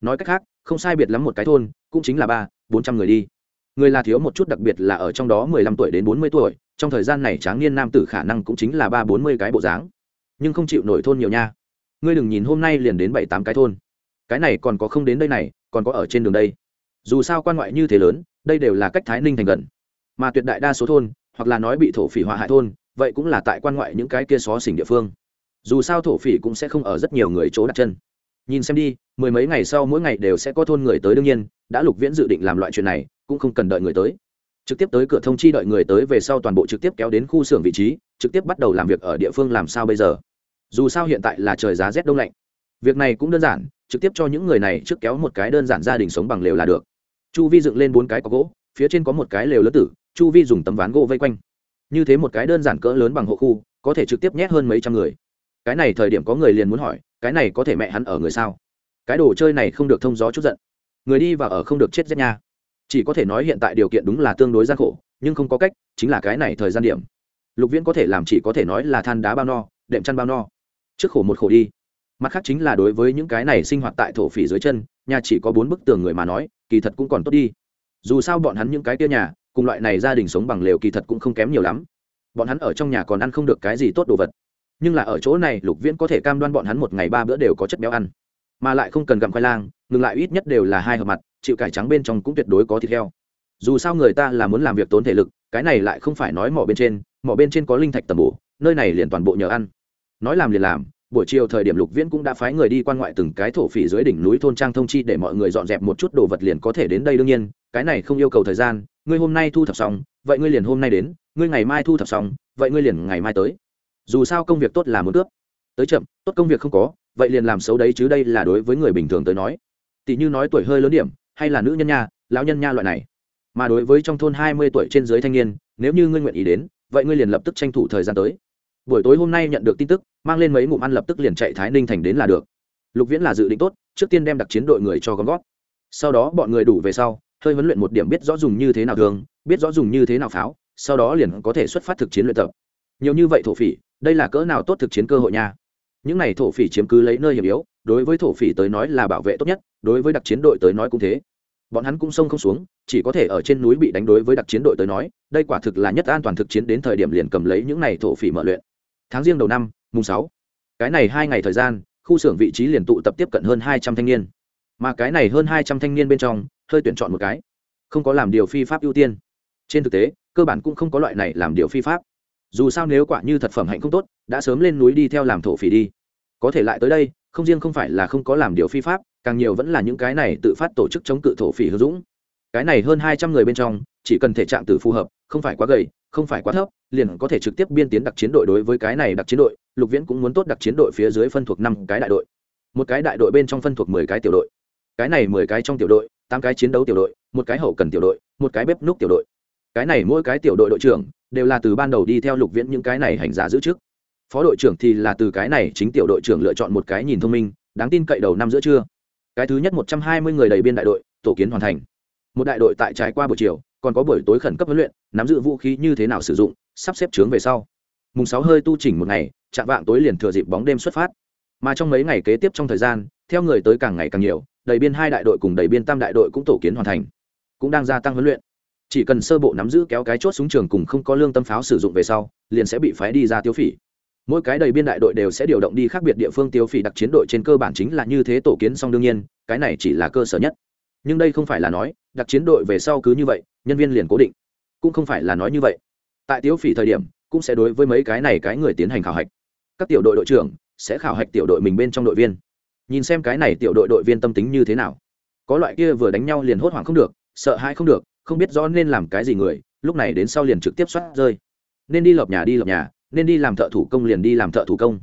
A: Nói cách khác, không sai biệt lắm một cái thôn, cũng chính là ba, bốn trăm người đi. Người là thiếu một chút đặc biệt là ở trong đó mười lăm tuổi đến bốn mươi tuổi, trong thời gian này tráng niên nam tử khả năng cũng chính là ba, bốn mươi cái bộ dáng. Nhưng không chịu nổi thôn nhiều nha. Ngươi đừng nhìn hôm nay liền đến bảy, tám cái thôn cái này còn có không đến đây này, còn có ở trên đường đây. Dù sao quan ngoại như thế lớn, đây đều là cách thái ninh thành gần. Mà tuyệt đại đa số thôn, hoặc là nói bị thổ phỉ họa hại thôn, vậy cũng là tại quan ngoại những cái kia xó xỉnh địa phương. Dù sao thổ phỉ cũng sẽ không ở rất nhiều người chỗ đặt chân. Nhìn xem đi, mười mấy ngày sau mỗi ngày đều sẽ có thôn người tới đương nhiên, đã lục viễn dự định làm loại chuyện này, cũng không cần đợi người tới. Trực tiếp tới cửa thông chi đợi người tới về sau toàn bộ trực tiếp kéo đến khu xưởng vị trí, trực tiếp bắt đầu làm việc ở địa phương làm sao bây giờ. Dù sao hiện tại là trời giá rét đông lạnh việc này cũng đơn giản, trực tiếp cho những người này trước kéo một cái đơn giản gia đình sống bằng lều là được. Chu vi dựng lên bốn cái có gỗ, phía trên có một cái lều lớn tử, chu vi dùng tấm ván gỗ vây quanh. Như thế một cái đơn giản cỡ lớn bằng hộ khu, có thể trực tiếp nhét hơn mấy trăm người. Cái này thời điểm có người liền muốn hỏi, cái này có thể mẹ hắn ở người sao? Cái đồ chơi này không được thông gió chút giận. Người đi và ở không được chết rét nha. Chỉ có thể nói hiện tại điều kiện đúng là tương đối gian khổ, nhưng không có cách, chính là cái này thời gian điểm. Lục viễn có thể làm chỉ có thể nói là than đá bao no, đệm chăn bao no. Trước khổ một khổ đi mặt khác chính là đối với những cái này sinh hoạt tại thổ phỉ dưới chân, nhà chỉ có bốn bức tường người mà nói, kỳ thật cũng còn tốt đi. Dù sao bọn hắn những cái kia nhà, cùng loại này gia đình sống bằng lều kỳ thật cũng không kém nhiều lắm. Bọn hắn ở trong nhà còn ăn không được cái gì tốt đồ vật. Nhưng là ở chỗ này, lục viễn có thể cam đoan bọn hắn một ngày ba bữa đều có chất béo ăn. Mà lại không cần gặm khoai lang, ngừng lại ít nhất đều là hai hợp mặt, chịu cải trắng bên trong cũng tuyệt đối có thịt heo. Dù sao người ta là muốn làm việc tốn thể lực, cái này lại không phải nói mỏ bên trên, mỏ bên trên có linh thạch tầm bổ, nơi này liền toàn bộ nhờ ăn. Nói làm liền làm buổi chiều thời điểm lục viễn cũng đã phái người đi quan ngoại từng cái thổ phỉ dưới đỉnh núi thôn trang thông chi để mọi người dọn dẹp một chút đồ vật liền có thể đến đây đương nhiên, cái này không yêu cầu thời gian, ngươi hôm nay thu thập xong, vậy ngươi liền hôm nay đến, ngươi ngày mai thu thập xong, vậy ngươi liền ngày mai tới. Dù sao công việc tốt là muốn cướp. Tới chậm, tốt công việc không có, vậy liền làm xấu đấy chứ đây là đối với người bình thường tới nói. Tỷ như nói tuổi hơi lớn điểm, hay là nữ nhân nha, lão nhân nha loại này. Mà đối với trong thôn hai mươi tuổi trên dưới thanh niên, nếu như ngươi nguyện ý đến, vậy ngươi liền lập tức tranh thủ thời gian tới. Buổi tối hôm nay nhận được tin tức mang lên mấy ngụm ăn lập tức liền chạy thái ninh thành đến là được. Lục viễn là dự định tốt, trước tiên đem đặc chiến đội người cho gom gót. Sau đó bọn người đủ về sau, hơi huấn luyện một điểm biết rõ dùng như thế nào thường biết rõ dùng như thế nào pháo, sau đó liền có thể xuất phát thực chiến luyện tập. Nhiều như vậy thổ phỉ, đây là cỡ nào tốt thực chiến cơ hội nha. Những này thổ phỉ chiếm cứ lấy nơi hiểm yếu, đối với thổ phỉ tới nói là bảo vệ tốt nhất, đối với đặc chiến đội tới nói cũng thế. Bọn hắn cũng sông không xuống, chỉ có thể ở trên núi bị đánh đối với đặc chiến đội tới nói, đây quả thực là nhất an toàn thực chiến đến thời điểm liền cầm lấy những này thổ phỉ mở luyện. Tháng riêng đầu năm mùng sáu. Cái này hai ngày thời gian, khu xưởng vị trí liền tụ tập tiếp cận hơn hai trăm thanh niên. Mà cái này hơn hai trăm thanh niên bên trong, hơi tuyển chọn một cái. Không có làm điều phi pháp ưu tiên. Trên thực tế, cơ bản cũng không có loại này làm điều phi pháp. Dù sao nếu quả như thật phẩm hạnh không tốt, đã sớm lên núi đi theo làm thổ phỉ đi. Có thể lại tới đây, không riêng không phải là không có làm điều phi pháp, càng nhiều vẫn là những cái này tự phát tổ chức chống cự thổ phỉ hữu dũng cái này hơn hai trăm người bên trong, chỉ cần thể trạng tử phù hợp, không phải quá gầy, không phải quá thấp, liền có thể trực tiếp biên tiến đặc chiến đội đối với cái này đặc chiến đội. Lục viễn cũng muốn tốt đặc chiến đội phía dưới phân thuộc năm cái đại đội. Một cái đại đội bên trong phân thuộc mười cái tiểu đội. Cái này mười cái trong tiểu đội, tám cái chiến đấu tiểu đội, một cái hậu cần tiểu đội, một cái bếp núc tiểu đội. Cái này mỗi cái tiểu đội đội trưởng đều là từ ban đầu đi theo lục viễn những cái này hành giả giữ trước phó đội trưởng thì là từ cái này chính tiểu đội trưởng lựa chọn một cái nhìn thông minh, đáng tin cậy đầu năm giữa trưa. Cái thứ nhất một trăm hai mươi người đầy biên đại đội, tổ kiến hoàn thành một đại đội tại trải qua buổi chiều, còn có buổi tối khẩn cấp huấn luyện, nắm giữ vũ khí như thế nào sử dụng, sắp xếp trướng về sau. Mùng sáu hơi tu chỉnh một ngày, chạm vạng tối liền thừa dịp bóng đêm xuất phát. Mà trong mấy ngày kế tiếp trong thời gian, theo người tới càng ngày càng nhiều, đầy biên hai đại đội cùng đầy biên tam đại đội cũng tổ kiến hoàn thành, cũng đang gia tăng huấn luyện. Chỉ cần sơ bộ nắm giữ kéo cái chốt súng trường cùng không có lương tâm pháo sử dụng về sau, liền sẽ bị phái đi ra tiêu phỉ. Mỗi cái đầy biên đại đội đều sẽ điều động đi khác biệt địa phương tiêu phỉ đặc chiến đội trên cơ bản chính là như thế tổ kiến xong đương nhiên, cái này chỉ là cơ sở nhất. Nhưng đây không phải là nói đặc chiến đội về sau cứ như vậy, nhân viên liền cố định. Cũng không phải là nói như vậy. Tại tiêu phỉ thời điểm, cũng sẽ đối với mấy cái này cái người tiến hành khảo hạch. Các tiểu đội đội trưởng sẽ khảo hạch tiểu đội mình bên trong đội viên. Nhìn xem cái này tiểu đội đội viên tâm tính như thế nào. Có loại kia vừa đánh nhau liền hốt hoảng không được, sợ hãi không được, không biết rõ nên làm cái gì người, lúc này đến sau liền trực tiếp xoát rơi. Nên đi lợp nhà đi lợp nhà, nên đi làm thợ thủ công liền đi làm thợ thủ công.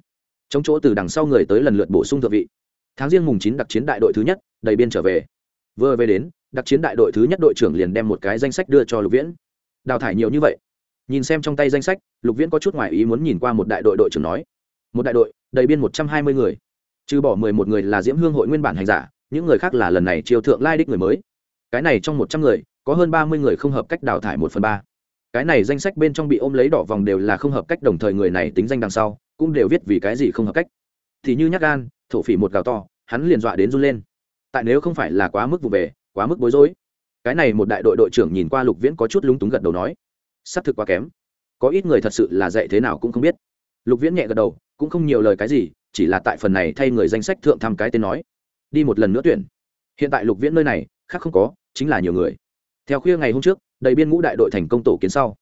A: Chống chỗ từ đằng sau người tới lần lượt bổ sung thợ vị. Tháng riêng mùng chín đặc chiến đại đội thứ nhất, đầy biên trở về. Vừa về đến đặc chiến đại đội thứ nhất đội trưởng liền đem một cái danh sách đưa cho lục viễn. Đào thải nhiều như vậy. Nhìn xem trong tay danh sách, lục viễn có chút ngoài ý muốn nhìn qua một đại đội đội trưởng nói, một đại đội, đầy biên một trăm hai mươi người. Trừ bỏ mười một người là diễm hương hội nguyên bản hành giả, những người khác là lần này triều thượng lai đích người mới. Cái này trong một trăm người, có hơn ba mươi người không hợp cách đào thải một phần ba. Cái này danh sách bên trong bị ôm lấy đỏ vòng đều là không hợp cách, đồng thời người này tính danh đằng sau, cũng đều viết vì cái gì không hợp cách. Thì như nhắc gan, thổ phỉ một gào to, hắn liền dọa đến run lên. Tại nếu không phải là quá mức vụ về quá mức bối rối. Cái này một đại đội đội trưởng nhìn qua lục viễn có chút lúng túng gật đầu nói s ắ c thực quá kém. Có ít người thật sự là dạy thế nào cũng không biết. Lục viễn nhẹ gật đầu, cũng không nhiều lời cái gì, chỉ là tại phần này thay người danh sách thượng thăm cái tên nói, đi một lần nữa tuyển. Hiện tại lục viễn nơi này, khác không có, chính là nhiều người. Theo khuya ngày hôm trước, đầy biên ngũ đại đội thành công tổ kiến sau.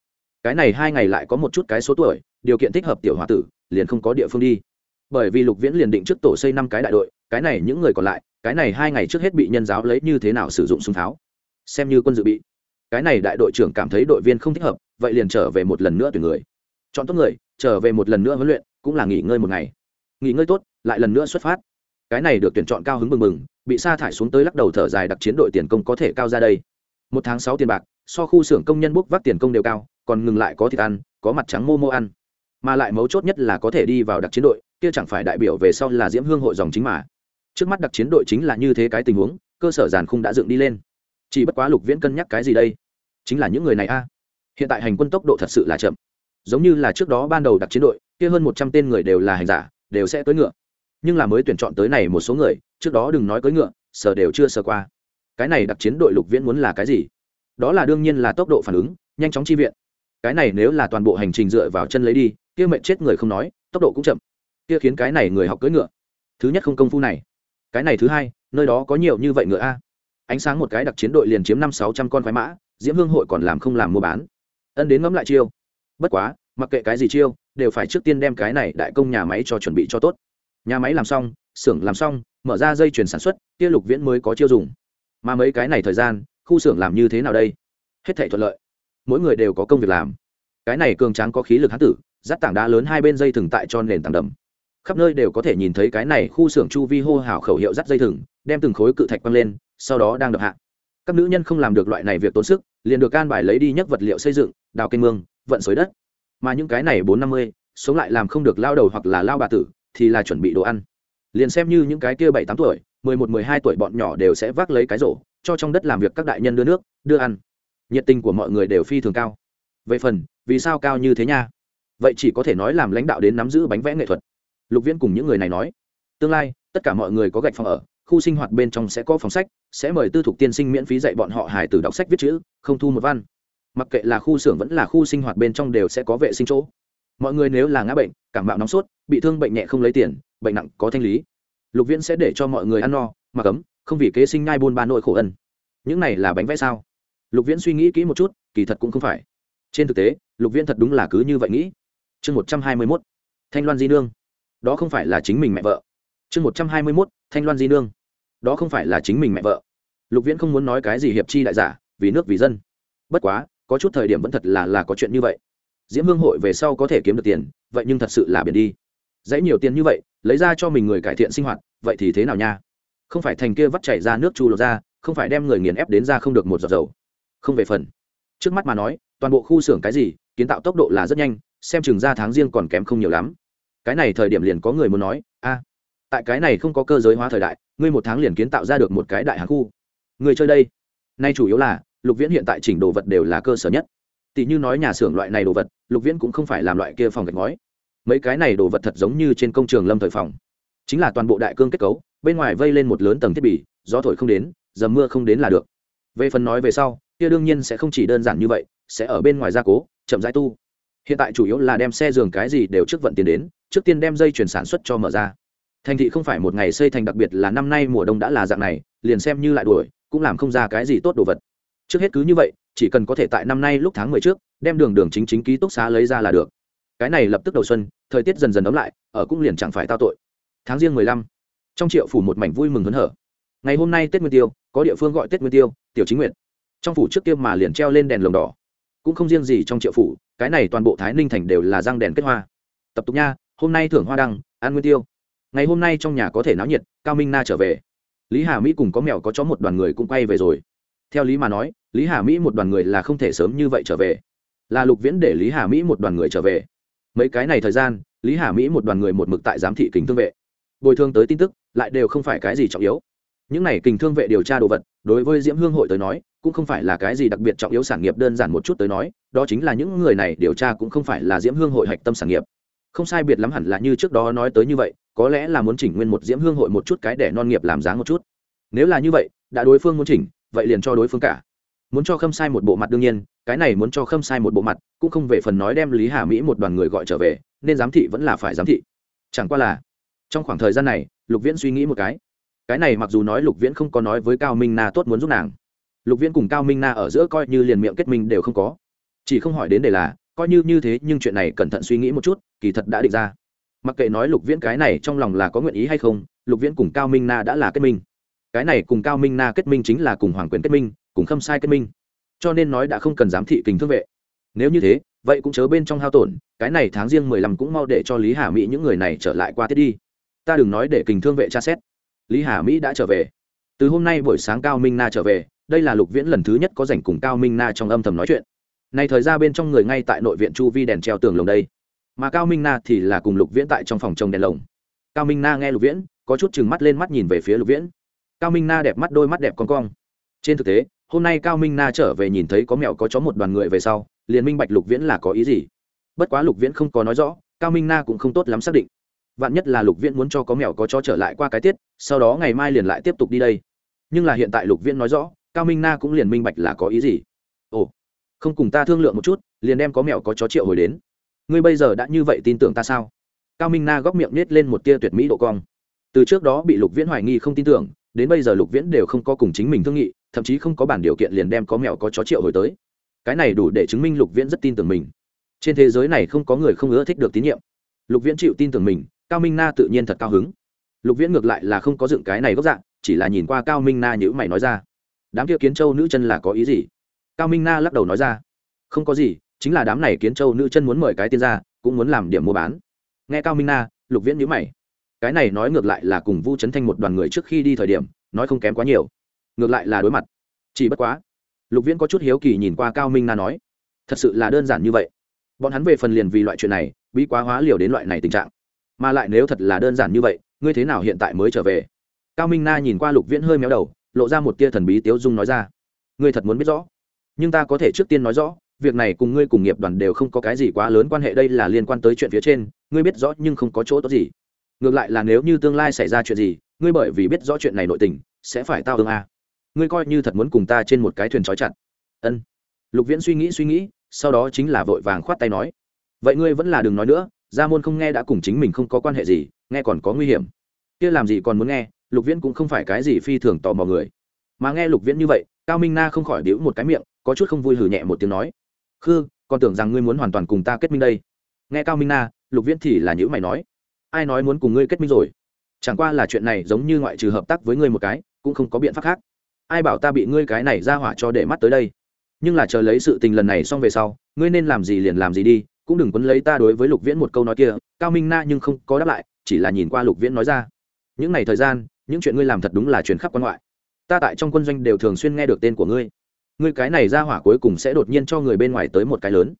A: Cái này hai ngày lại có một chút cái số tuổi, điều kiện thích hợp tiểu h o a tử, liền không có địa phương đi. Bởi vì lục viễn liền định trước tổ xây năm cái đại đội, cái này những người còn lại cái này hai ngày trước hết bị nhân giáo lấy như thế nào sử dụng súng pháo xem như quân dự bị. Cái này đại đội trưởng cảm thấy đội viên không thích hợp, vậy liền trở về một lần nữa tuyển người. Chọn tốt người, trở về một lần nữa huấn luyện, cũng là nghỉ ngơi một ngày. Nghỉ ngơi tốt, lại lần nữa xuất phát. Cái này được tuyển chọn cao hứng mừng mừng bị sa thải xuống tới lắc đầu thở dài đặc chiến đội tiền công có thể cao ra đây. Một tháng sáu tiền bạc, so khu xưởng công nhân bốc vác tiền công đều cao, còn ngừng lại có thịt ăn, có mặt trắng mô mô ăn. Mà lại mấu chốt nhất là có thể đi vào đặc chiến đội, kia chẳng phải đại biểu về sau là diễm hương hội dòng chính mà trước mắt đặc chiến đội chính là như thế cái tình huống, cơ sở giàn khung đã dựng đi lên. Chỉ bất quá lục viễn cân nhắc cái gì đây? Chính là những người này a. Hiện tại hành quân tốc độ thật sự là chậm. Giống như là trước đó ban đầu đặc chiến đội, kia hơn một trăm tên người đều là hành giả, đều sẽ cưỡi ngựa. Nhưng là mới tuyển chọn tới này một số người, trước đó đừng nói cưỡi ngựa sở đều chưa sờ qua. Cái này đặc chiến đội lục viễn muốn là cái gì? Đó là đương nhiên là tốc độ phản ứng, nhanh chóng chi viện. Cái này nếu là toàn bộ hành trình dựa vào chân lấy đi, kia mệnh chết người không nói, tốc độ cũng chậm. Kia khiến cái này người học cưỡi ngựa. Thứ nhất không công phu này cái này thứ hai, nơi đó có nhiều như vậy ngựa a. Ánh sáng một cái đặc chiến đội liền chiếm năm sáu trăm con khoái mã, diễm hương hội còn làm không làm mua bán. Ân đến ngẫm lại chiêu. Bất quá, mặc kệ cái gì chiêu, đều phải trước tiên đem cái này đại công nhà máy cho chuẩn bị cho tốt. Nhà máy làm xong, xưởng làm xong, mở ra dây chuyền sản xuất tia lục viễn mới có chiêu dùng. Mà mấy cái này thời gian, khu xưởng làm như thế nào đây? Hết thể thuận lợi. Mỗi người đều có công việc làm. Cái này cường tráng có khí lực hán tử, dắt tảng đá lớn hai bên dây thừng tại cho nền tảng đầm khắp nơi đều có thể nhìn thấy cái này khu xưởng chu vi hô hào khẩu hiệu dắt dây thừng, đem từng khối cự thạch quăng lên, sau đó đang đập hạ. Các nữ nhân không làm được loại này việc tốn sức, liền được can bài lấy đi nhấc vật liệu xây dựng, đào canh mương, vận xới đất. Mà những cái này bốn năm mươi, sống lại làm không được lao đầu hoặc là lao bà tử, thì là chuẩn bị đồ ăn. Liền xem như những cái kia bảy tám tuổi, mười một, mười hai tuổi bọn nhỏ đều sẽ vác lấy cái rổ, cho trong đất làm việc các đại nhân đưa nước, đưa ăn. Nhiệt tình của mọi người đều phi thường cao. Về phần, vì sao cao như thế nha? Vậy chỉ có thể nói làm lãnh đạo đến nắm giữ bánh vẽ nghệ thuật lục viễn cùng những người này nói tương lai tất cả mọi người có gạch phòng ở khu sinh hoạt bên trong sẽ có phòng sách sẽ mời tư thục tiên sinh miễn phí dạy bọn họ hài tử đọc sách viết chữ không thu một văn. Mặc kệ là khu xưởng vẫn là khu sinh hoạt bên trong đều sẽ có vệ sinh chỗ. Mọi người nếu là ngã bệnh cảm bạo nóng sốt bị thương bệnh nhẹ không lấy tiền bệnh nặng có thanh lý. Lục viễn sẽ để cho mọi người ăn no mặc ấm, không vì kế sinh ngai buôn ba nội khổ ân. Những này là bánh vẽ sao? Lục viễn suy nghĩ kỹ một chút kỳ thật cũng không phải. Trên thực tế lục viễn thật đúng là cứ như vậy nghĩ. Chương một trăm hai mươi mốt thanh loan di nương đó không phải là chính mình mẹ vợ. Chương một trăm hai mươi mốt, thanh loan di nương. Đó không phải là chính mình mẹ vợ. Lục viễn không muốn nói cái gì hiệp chi đại giả, vì nước vì dân. Bất quá, có chút thời điểm vẫn thật là là có chuyện như vậy. Diễm hương hội về sau có thể kiếm được tiền, vậy nhưng thật sự là biển đi. Dãy nhiều tiền như vậy, lấy ra cho mình người cải thiện sinh hoạt, vậy thì thế nào nha? Không phải thành kia vắt chảy ra nước chu lột ra, không phải đem người nghiền ép đến ra không được một giọt dầu. Không về phần. Trước mắt mà nói, toàn bộ khu xưởng cái gì, kiến tạo tốc độ là rất nhanh, xem chừng ra tháng riêng còn kém không nhiều lắm cái này thời điểm liền có người muốn nói, a, tại cái này không có cơ giới hóa thời đại, ngươi một tháng liền kiến tạo ra được một cái đại hàng khu. Người chơi đây. Nay chủ yếu là, lục viễn hiện tại chỉnh đồ vật đều là cơ sở nhất. Tỷ như nói nhà xưởng loại này đồ vật, lục viễn cũng không phải làm loại kia phòng gạch ngói. Mấy cái này đồ vật thật giống như trên công trường lâm thời phòng. Chính là toàn bộ đại cương kết cấu, bên ngoài vây lên một lớn tầng thiết bị, gió thổi không đến, dầm mưa không đến là được. Về phần nói về sau, kia đương nhiên sẽ không chỉ đơn giản như vậy, sẽ ở bên ngoài gia cố, chậm rãi tu. Hiện tại chủ yếu là đem xe giường cái gì đều trước vận tiền đến trước tiên đem dây chuyển sản xuất cho mở ra. Thành thị không phải một ngày xây thành đặc biệt là năm nay mùa đông đã là dạng này, liền xem như lại đuổi, cũng làm không ra cái gì tốt đồ vật. Trước hết cứ như vậy, chỉ cần có thể tại năm nay lúc tháng mười trước, đem đường đường chính chính ký túc xá lấy ra là được. Cái này lập tức đầu xuân, thời tiết dần dần ấm lại, ở cũng liền chẳng phải tao tội. Tháng riêng mười lăm, trong triệu phủ một mảnh vui mừng hớn hở. Ngày hôm nay tết nguyên tiêu, có địa phương gọi tết nguyên tiêu, tiểu chính nguyện trong phủ trước kia mà liền treo lên đèn lồng đỏ. Cũng không riêng gì trong triệu phủ, cái này toàn bộ thái ninh thành đều là răng đèn kết hoa. Tập tục nha hôm nay thưởng hoa đăng an nguyên tiêu. Ngày hôm nay trong nhà có thể náo nhiệt, cao minh na trở về. Lý hà mỹ cùng có mèo có chó một đoàn người cũng quay về rồi. Theo lý mà nói, lý hà mỹ một đoàn người là không thể sớm như vậy trở về. Là lục viễn để lý hà mỹ một đoàn người trở về. Mấy cái này thời gian, lý hà mỹ một đoàn người một mực tại giám thị kính thương vệ. Bồi thương tới tin tức, lại đều không phải cái gì trọng yếu. Những này kình thương vệ điều tra đồ vật, đối với diễm hương hội tới nói, cũng không phải là cái gì đặc biệt trọng yếu sản nghiệp đơn giản một chút tới nói, đó chính là những người này điều tra cũng không phải là diễm hương hội hạch tâm sản nghiệp không sai biệt lắm hẳn là như trước đó nói tới như vậy, có lẽ là muốn chỉnh nguyên một diễm hương hội một chút cái để non nghiệp làm dáng một chút. Nếu là như vậy, đã đối phương muốn chỉnh, vậy liền cho đối phương cả. Muốn cho khâm sai một bộ mặt đương nhiên, cái này muốn cho khâm sai một bộ mặt, cũng không về phần nói đem lý hà mỹ một đoàn người gọi trở về, nên giám thị vẫn là phải giám thị. Chẳng qua là, trong khoảng thời gian này, lục viễn suy nghĩ một cái. Cái này mặc dù nói lục viễn không có nói với cao minh na tốt muốn giúp nàng. Lục viễn cùng cao minh na ở giữa coi như liền miệng kết minh đều không có. Chỉ không hỏi đến để là coi như như thế nhưng chuyện này cẩn thận suy nghĩ một chút, kỳ thật đã định ra. Mặc kệ nói lục viễn cái này trong lòng là có nguyện ý hay không, lục viễn cùng cao minh na đã là kết minh. Cái này cùng cao minh na kết minh chính là cùng hoàng quyền kết minh, cùng khâm sai kết minh. Cho nên nói đã không cần giám thị kình thương vệ. Nếu như thế, vậy cũng chớ bên trong hao tổn, cái này tháng riêng mười lăm cũng mau để cho lý hà mỹ những người này trở lại qua tiết đi. Ta đừng nói để kình thương vệ tra xét. Lý hà mỹ đã trở về. Từ hôm nay buổi sáng cao minh na trở về, đây là lục viễn lần thứ nhất có dành cùng cao minh na trong âm thầm nói chuyện nay thời ra bên trong người ngay tại nội viện chu vi đèn treo tường lồng đây. Mà cao minh na thì là cùng lục viễn tại trong phòng trồng đèn lồng. Cao minh na nghe lục viễn, có chút chừng mắt lên mắt nhìn về phía lục viễn. Cao minh na đẹp mắt đôi mắt đẹp con cong. Trên thực tế, hôm nay cao minh na trở về nhìn thấy có mẹo có chó một đoàn người về sau, liền minh bạch lục viễn là có ý gì. Bất quá lục viễn không có nói rõ, cao minh na cũng không tốt lắm xác định. Vạn nhất là lục viễn muốn cho có mèo có chó trở lại qua cái tiết, sau đó ngày mai liền lại tiếp tục đi đây. Nhưng là hiện tại lục viễn nói rõ, cao minh na cũng liền minh bạch là có ý gì. Ồ không cùng ta thương lượng một chút, liền đem có mèo có chó triệu hồi đến. Ngươi bây giờ đã như vậy tin tưởng ta sao? Cao minh na góc miệng nết lên một tia tuyệt mỹ độ cong. Từ trước đó bị lục viễn hoài nghi không tin tưởng, đến bây giờ lục viễn đều không có cùng chính mình thương nghị, thậm chí không có bản điều kiện liền đem có mèo có chó triệu hồi tới. Cái này đủ để chứng minh lục viễn rất tin tưởng mình. Trên thế giới này không có người không ưa thích được tín nhiệm. Lục viễn chịu tin tưởng mình, cao minh na tự nhiên thật cao hứng. Lục viễn ngược lại là không có dựng cái này gốc dạng, chỉ là nhìn qua cao minh na nhữ mày nói ra. Đám kia kiến châu nữ chân là có ý gì? Cao minh na lắc đầu nói ra, không có gì, chính là đám này kiến châu nữ chân muốn mời cái tiên ra cũng muốn làm điểm mua bán. Nghe cao minh na, lục viễn nhữ mày. Cái này nói ngược lại là cùng vu trấn thanh một đoàn người trước khi đi thời điểm, nói không kém quá nhiều. Ngược lại là đối mặt. Chỉ bất quá, lục viễn có chút hiếu kỳ nhìn qua cao minh na nói, thật sự là đơn giản như vậy. Bọn hắn về phần liền vì loại chuyện này bị quá hóa liều đến loại này tình trạng. Mà lại nếu thật là đơn giản như vậy, ngươi thế nào hiện tại mới trở về? Cao minh na nhìn qua lục viễn hơi méo đầu, lộ ra một tia thần bí tiếu dung nói ra, ngươi thật muốn biết rõ nhưng ta có thể trước tiên nói rõ, việc này cùng ngươi cùng nghiệp đoàn đều không có cái gì quá lớn quan hệ, đây là liên quan tới chuyện phía trên, ngươi biết rõ nhưng không có chỗ tốt gì. Ngược lại là nếu như tương lai xảy ra chuyện gì, ngươi bởi vì biết rõ chuyện này nội tình, sẽ phải tao ương a. Ngươi coi như thật muốn cùng ta trên một cái thuyền trói chặt. Ân. Lục viễn suy nghĩ suy nghĩ, sau đó chính là vội vàng khoát tay nói. Vậy ngươi vẫn là đừng nói nữa, gia môn không nghe đã cùng chính mình không có quan hệ gì, nghe còn có nguy hiểm. Kia làm gì còn muốn nghe, lục viễn cũng không phải cái gì phi thường tò mò người. Mà nghe lục viễn như vậy cao minh na không khỏi đĩu một cái miệng, có chút không vui hử nhẹ một tiếng nói. Khư còn tưởng rằng ngươi muốn hoàn toàn cùng ta kết minh đây. Nghe cao minh na, lục viễn thì là nhữ mày nói. Ai nói muốn cùng ngươi kết minh rồi? Chẳng qua là chuyện này giống như ngoại trừ hợp tác với ngươi một cái, cũng không có biện pháp khác. Ai bảo ta bị ngươi cái này ra hỏa cho để mắt tới đây? Nhưng là chờ lấy sự tình lần này xong về sau, ngươi nên làm gì liền làm gì đi, cũng đừng quấn lấy ta đối với lục viễn một câu nói kia. Cao minh na nhưng không có đáp lại, chỉ là nhìn qua lục viễn nói ra. Những ngày thời gian, những chuyện ngươi làm thật đúng là chuyện khắp quan ngoại ta tại trong quân doanh đều thường xuyên nghe được tên của ngươi. Ngươi cái này ra hỏa cuối cùng sẽ đột nhiên cho người bên ngoài tới một cái lớn.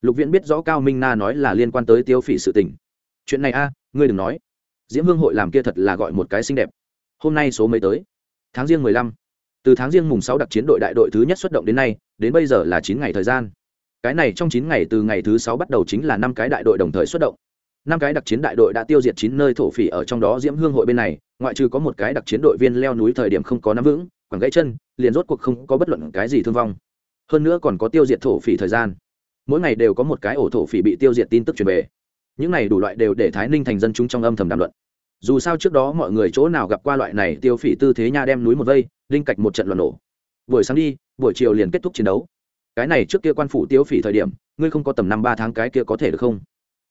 A: Lục viễn biết rõ cao minh na nói là liên quan tới tiêu phỉ sự tình. Chuyện này a, ngươi đừng nói. Diễm hương hội làm kia thật là gọi một cái xinh đẹp. Hôm nay số mấy tới? Tháng riêng mười lăm. Từ tháng riêng mùng sáu đặc chiến đội đại đội thứ nhất xuất động đến nay, đến bây giờ là chín ngày thời gian. Cái này trong chín ngày từ ngày thứ sáu bắt đầu chính là năm cái đại đội đồng thời xuất động năm cái đặc chiến đại đội đã tiêu diệt chín nơi thổ phỉ ở trong đó diễm hương hội bên này, ngoại trừ có một cái đặc chiến đội viên leo núi thời điểm không có nắm vững, quẳng gãy chân, liền rốt cuộc không có bất luận cái gì thương vong. Hơn nữa còn có tiêu diệt thổ phỉ thời gian. Mỗi ngày đều có một cái ổ thổ phỉ bị tiêu diệt tin tức truyền về. Những này đủ loại đều để thái ninh thành dân chúng trong âm thầm đàm luận. Dù sao trước đó mọi người chỗ nào gặp qua loại này tiêu phỉ tư thế nha đem núi một vây linh cạch một trận loạn nổ. Buổi sáng đi, buổi chiều liền kết thúc chiến đấu. Cái này trước kia quan phủ tiêu phỉ thời điểm, ngươi không có tầm năm ba tháng cái kia có thể được không?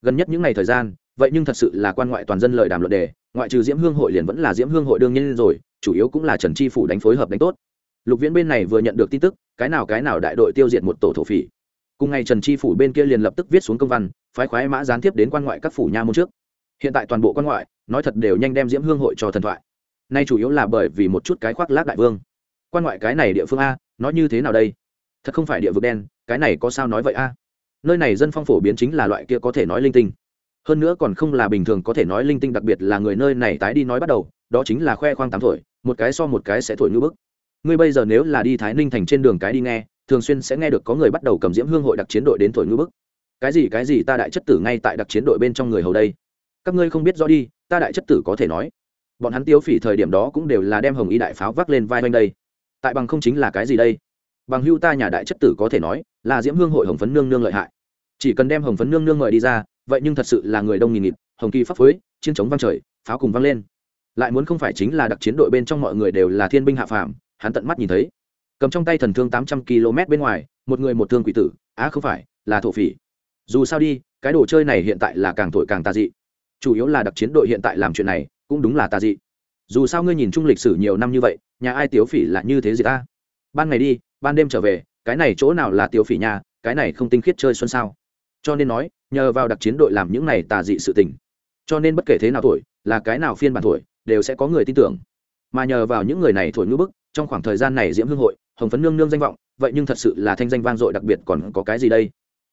A: Gần nhất những ngày thời gian, vậy nhưng thật sự là quan ngoại toàn dân lời đàm luận đề, ngoại trừ diễm hương hội liền vẫn là diễm hương hội đương nhiên rồi, chủ yếu cũng là trần Tri phủ đánh phối hợp đánh tốt. Lục viễn bên này vừa nhận được tin tức, cái nào cái nào đại đội tiêu diệt một tổ thổ phỉ. Cùng ngày trần Tri phủ bên kia liền lập tức viết xuống công văn, phái khoái mã gián tiếp đến quan ngoại các phủ nha môn trước. Hiện tại toàn bộ quan ngoại, nói thật đều nhanh đem diễm hương hội cho thần thoại. Nay chủ yếu là bởi vì một chút cái khoác lác đại vương. Quan ngoại cái này địa phương a, nói như thế nào đây? Thật không phải địa vực đen, cái này có sao nói vậy a? Nơi này dân phong phổ biến chính là loại kia có thể nói linh tinh. Hơn nữa còn không là bình thường có thể nói linh tinh, đặc biệt là người nơi này tái đi nói bắt đầu, đó chính là khoe khoang tám thổi, một cái so một cái sẽ thổi như bức. Ngươi bây giờ nếu là đi thái ninh thành trên đường cái đi nghe, thường xuyên sẽ nghe được có người bắt đầu cầm diễm hương hội đặc chiến đội đến thổi ngư bức. Cái gì cái gì, ta đại chất tử ngay tại đặc chiến đội bên trong người hầu đây. Các ngươi không biết rõ đi, ta đại chất tử có thể nói. Bọn hắn tiêu phỉ thời điểm đó cũng đều là đem hồng y đại pháo vác lên vai quanh đây. Tại bằng không chính là cái gì đây? Bằng hưu ta nhà đại chất tử có thể nói là diễm hương hội hồng phấn nương nương lợi hại. Chỉ cần đem hồng phấn nương nương mời đi ra, vậy nhưng thật sự là người đông nghìn nghịt, hồng kỳ pháp phối, chiến chống vang trời, pháo cùng vang lên. Lại muốn không phải chính là đặc chiến đội bên trong mọi người đều là thiên binh hạ phàm, hắn tận mắt nhìn thấy. Cầm trong tay thần thương tám trăm km bên ngoài, một người một thương quỷ tử, á không phải, là thổ phỉ. Dù sao đi, cái đồ chơi này hiện tại là càng thổi càng tà dị. Chủ yếu là đặc chiến đội hiện tại làm chuyện này, cũng đúng là tà dị. Dù sao ngươi nhìn chung lịch sử nhiều năm như vậy, nhà ai tiếu phỉ là như thế gì ta? Ban ngày đi ban đêm trở về, cái này chỗ nào là tiêu phỉ nhà, cái này không tinh khiết chơi xuân sao? Cho nên nói, nhờ vào đặc chiến đội làm những này tà dị sự tình. Cho nên bất kể thế nào thổi, là cái nào phiên bản thổi, đều sẽ có người tin tưởng. Mà nhờ vào những người này thổi ngữ bức, trong khoảng thời gian này diễm hương hội, hồng phấn nương nương danh vọng, vậy nhưng thật sự là thanh danh vang dội đặc biệt còn có cái gì đây?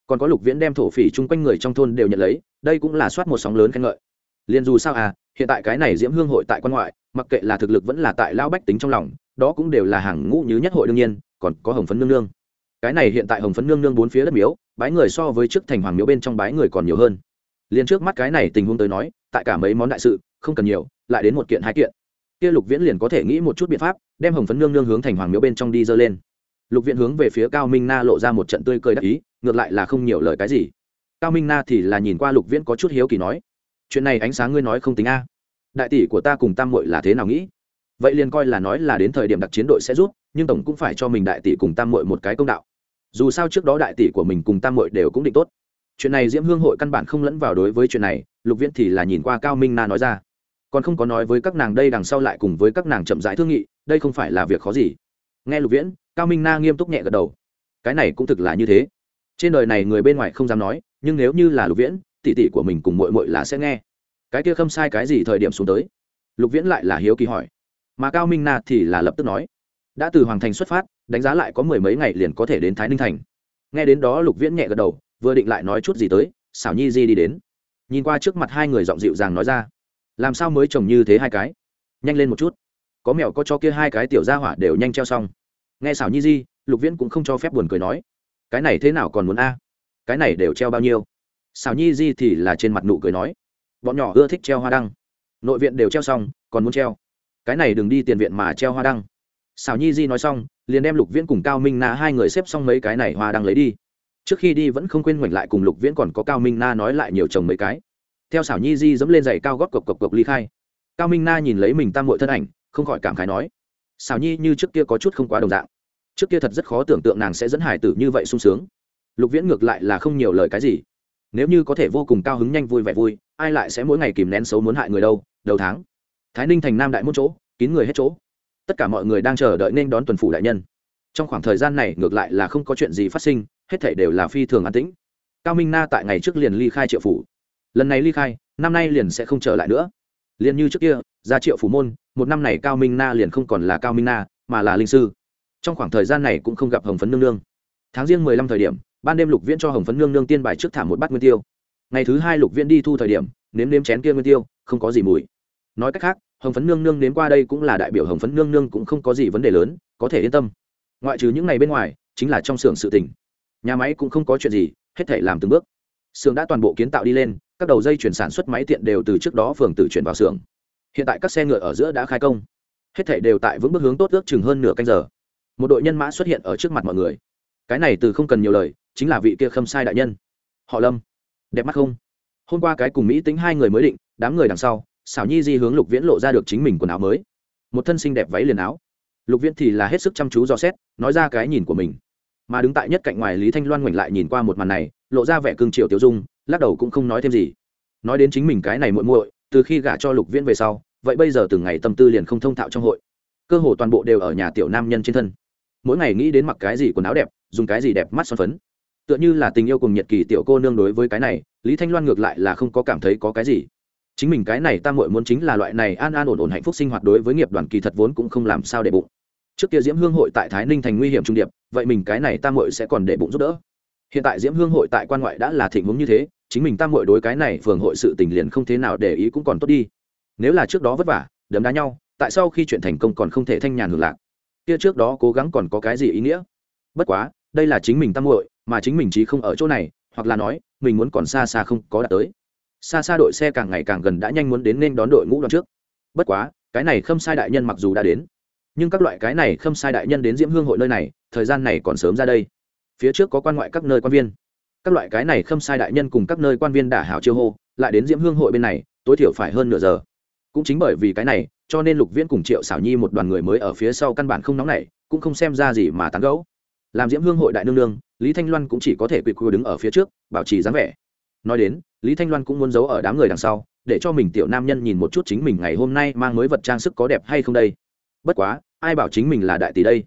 A: Còn có lục viễn đem thổ phỉ chung quanh người trong thôn đều nhận lấy, đây cũng là soát một sóng lớn khen ngợi. Liền dù sao à hiện tại cái này diễm hương hội tại quan ngoại, mặc kệ là thực lực vẫn là tại lao bách tính trong lòng, đó cũng đều là hàng ngũ như nhất hội đương nhiên còn có hồng phấn nương nương. Cái này hiện tại hồng phấn nương nương bốn phía đất miếu, bái người so với trước thành hoàng miếu bên trong bái người còn nhiều hơn. Liền trước mắt cái này tình huống tới nói, tại cả mấy món đại sự, không cần nhiều, lại đến một kiện hai kiện. Kia lục viễn liền có thể nghĩ một chút biện pháp, đem hồng phấn nương nương hướng thành hoàng miếu bên trong đi dơ lên. Lục viễn hướng về phía cao minh na lộ ra một trận tươi cười đắc ý, ngược lại là không nhiều lời cái gì. Cao minh na thì là nhìn qua lục viễn có chút hiếu kỳ nói, chuyện này ánh sáng ngươi nói không tính a. Đại tỷ của ta cùng tam mội là thế nào nghĩ? Vậy liền coi là nói là đến thời điểm đặc chiến đội sẽ rút, nhưng tổng cũng phải cho mình đại tỷ cùng tam mội một cái công đạo. Dù sao trước đó đại tỷ của mình cùng tam mội đều cũng định tốt. Chuyện này diễm hương hội căn bản không lẫn vào đối với chuyện này, lục viễn thì là nhìn qua cao minh na nói ra. Còn không có nói với các nàng đây đằng sau lại cùng với các nàng chậm rãi thương nghị, đây không phải là việc khó gì. Nghe lục viễn, cao minh na nghiêm túc nhẹ gật đầu. Cái này cũng thực là như thế. Trên đời này người bên ngoài không dám nói, nhưng nếu như là lục viễn, tỷ tỷ của mình cùng mội mội là sẽ nghe. Cái kia không sai cái gì thời điểm xuống tới? Lục viễn lại là hiếu kỳ hỏi mà cao minh na thì là lập tức nói, đã từ hoàng thành xuất phát, đánh giá lại có mười mấy ngày liền có thể đến thái ninh thành. Nghe đến đó lục viễn nhẹ gật đầu, vừa định lại nói chút gì tới xảo nhi di đi đến. Nhìn qua trước mặt hai người giọng dịu dàng nói ra, làm sao mới trồng như thế hai cái? Nhanh lên một chút. Có mẹo có cho kia hai cái tiểu gia hỏa đều nhanh treo xong. Nghe xảo nhi di, lục viễn cũng không cho phép buồn cười nói, cái này thế nào còn muốn a? Cái này đều treo bao nhiêu? Xảo nhi di thì là trên mặt nụ cười nói, bọn nhỏ ưa thích treo hoa đăng. Nội viện đều treo xong, còn muốn treo cái này đừng đi tiền viện mà treo hoa đăng. Xảo nhi di nói xong, liền đem lục viễn cùng cao minh na hai người xếp xong mấy cái này hoa đăng lấy đi. Trước khi đi vẫn không quên ngoảnh lại cùng lục viễn còn có cao minh na nói lại nhiều chồng mấy cái. Theo xảo nhi di dẫm lên giày cao gót cộc cộc cộc ly khai. Cao minh na nhìn lấy mình tam mội thân ảnh, không khỏi cảm khái nói xảo nhi như trước kia có chút không quá đồng dạng. Trước kia thật rất khó tưởng tượng nàng sẽ dẫn hải tử như vậy sung sướng. Lục viễn ngược lại là không nhiều lời cái gì. Nếu như có thể vô cùng cao hứng nhanh vui vẻ vui, ai lại sẽ mỗi ngày kìm nén xấu muốn hại người đâu, đầu tháng thái ninh thành nam đại môn chỗ, kín người hết chỗ. Tất cả mọi người đang chờ đợi nên đón tuần phủ đại nhân. Trong khoảng thời gian này, ngược lại là không có chuyện gì phát sinh, hết thể đều là phi thường an tĩnh. Cao minh na tại ngày trước liền ly khai triệu phủ. Lần này ly khai, năm nay liền sẽ không trở lại nữa. Liền như trước kia, ra triệu phủ môn, một năm này cao minh na liền không còn là cao minh na, mà là linh sư. Trong khoảng thời gian này cũng không gặp hồng phấn nương nương. Tháng riêng mười lăm thời điểm, ban đêm lục viễn cho hồng phấn nương nương tiên bài trước thả một bát nguyên tiêu. Ngày thứ hai lục viễn đi thu thời điểm, nếm nếm chén kia nguyên tiêu, không có gì mùi. Nói cách khác hồng phấn nương nương đến qua đây cũng là đại biểu hồng phấn nương nương cũng không có gì vấn đề lớn, có thể yên tâm. Ngoại trừ những ngày bên ngoài, chính là trong xưởng sự tỉnh nhà máy cũng không có chuyện gì, hết thể làm từng bước. Xưởng đã toàn bộ kiến tạo đi lên, các đầu dây chuyển sản xuất máy tiện đều từ trước đó phường tự chuyển vào xưởng. Hiện tại các xe ngựa ở giữa đã khai công. Hết thể đều tại vững bước hướng tốt ước chừng hơn nửa canh giờ. Một đội nhân mã xuất hiện ở trước mặt mọi người. Cái này từ không cần nhiều lời, chính là vị kia khâm sai đại nhân. Họ lâm, đẹp mắt không? Hôm qua cái cùng mỹ tính hai người mới định, đám người đằng sau xảo nhi di hướng lục viễn lộ ra được chính mình quần áo mới. Một thân xinh đẹp váy liền áo. Lục viễn thì là hết sức chăm chú dò xét, nói ra cái nhìn của mình. Mà đứng tại nhất cạnh ngoài lý thanh loan ngoảnh lại nhìn qua một màn này, lộ ra vẻ cương triều tiêu dung, lắc đầu cũng không nói thêm gì. Nói đến chính mình cái này muội muội, từ khi gả cho lục viễn về sau, vậy bây giờ từng ngày tâm tư liền không thông thạo trong hội. Cơ hồ toàn bộ đều ở nhà tiểu nam nhân trên thân. Mỗi ngày nghĩ đến mặc cái gì quần áo đẹp, dùng cái gì đẹp mắt son phấn. Tựa như là tình yêu cùng nhiệt kỳ tiểu cô nương đối với cái này, lý thanh loan ngược lại là không có cảm thấy có cái gì chính mình cái này ta muội muốn chính là loại này an an ổn ổn hạnh phúc sinh hoạt đối với nghiệp đoàn kỳ thật vốn cũng không làm sao để bụng. Trước kia diễm hương hội tại thái ninh thành nguy hiểm trung điệp, vậy mình cái này ta muội sẽ còn để bụng giúp đỡ. Hiện tại diễm hương hội tại quan ngoại đã là thịnh hướng như thế, chính mình ta muội đối cái này phường hội sự tình liền không thế nào để ý cũng còn tốt đi. Nếu là trước đó vất vả, đấm đá nhau, tại sao khi chuyện thành công còn không thể thanh nhàn hưởng lạc. Kia trước đó cố gắng còn có cái gì ý nghĩa? Bất quá, đây là chính mình tam muội, mà chính mình chí không ở chỗ này, hoặc là nói, mình muốn còn xa xa không có đạt tới xa xa đội xe càng ngày càng gần đã nhanh muốn đến nên đón đội ngũ đoàn trước. Bất quá, cái này khâm sai đại nhân mặc dù đã đến, nhưng các loại cái này khâm sai đại nhân đến diễm hương hội nơi này, thời gian này còn sớm ra đây. Phía trước có quan ngoại các nơi quan viên. Các loại cái này khâm sai đại nhân cùng các nơi quan viên đả hảo chiêu hô, lại đến diễm hương hội bên này, tối thiểu phải hơn nửa giờ. Cũng chính bởi vì cái này, cho nên lục viễn cùng triệu xảo nhi một đoàn người mới ở phía sau căn bản không nóng nảy, cũng không xem ra gì mà tán gẫu. Làm diễm hương hội đại nương nương, lý thanh loan cũng chỉ có thể quỳ quỳ đứng ở phía trước, bảo trì dáng vẻ nói đến, lý thanh loan cũng muốn giấu ở đám người đằng sau, để cho mình tiểu nam nhân nhìn một chút chính mình ngày hôm nay mang mới vật trang sức có đẹp hay không đây. Bất quá, ai bảo chính mình là đại tỷ đây?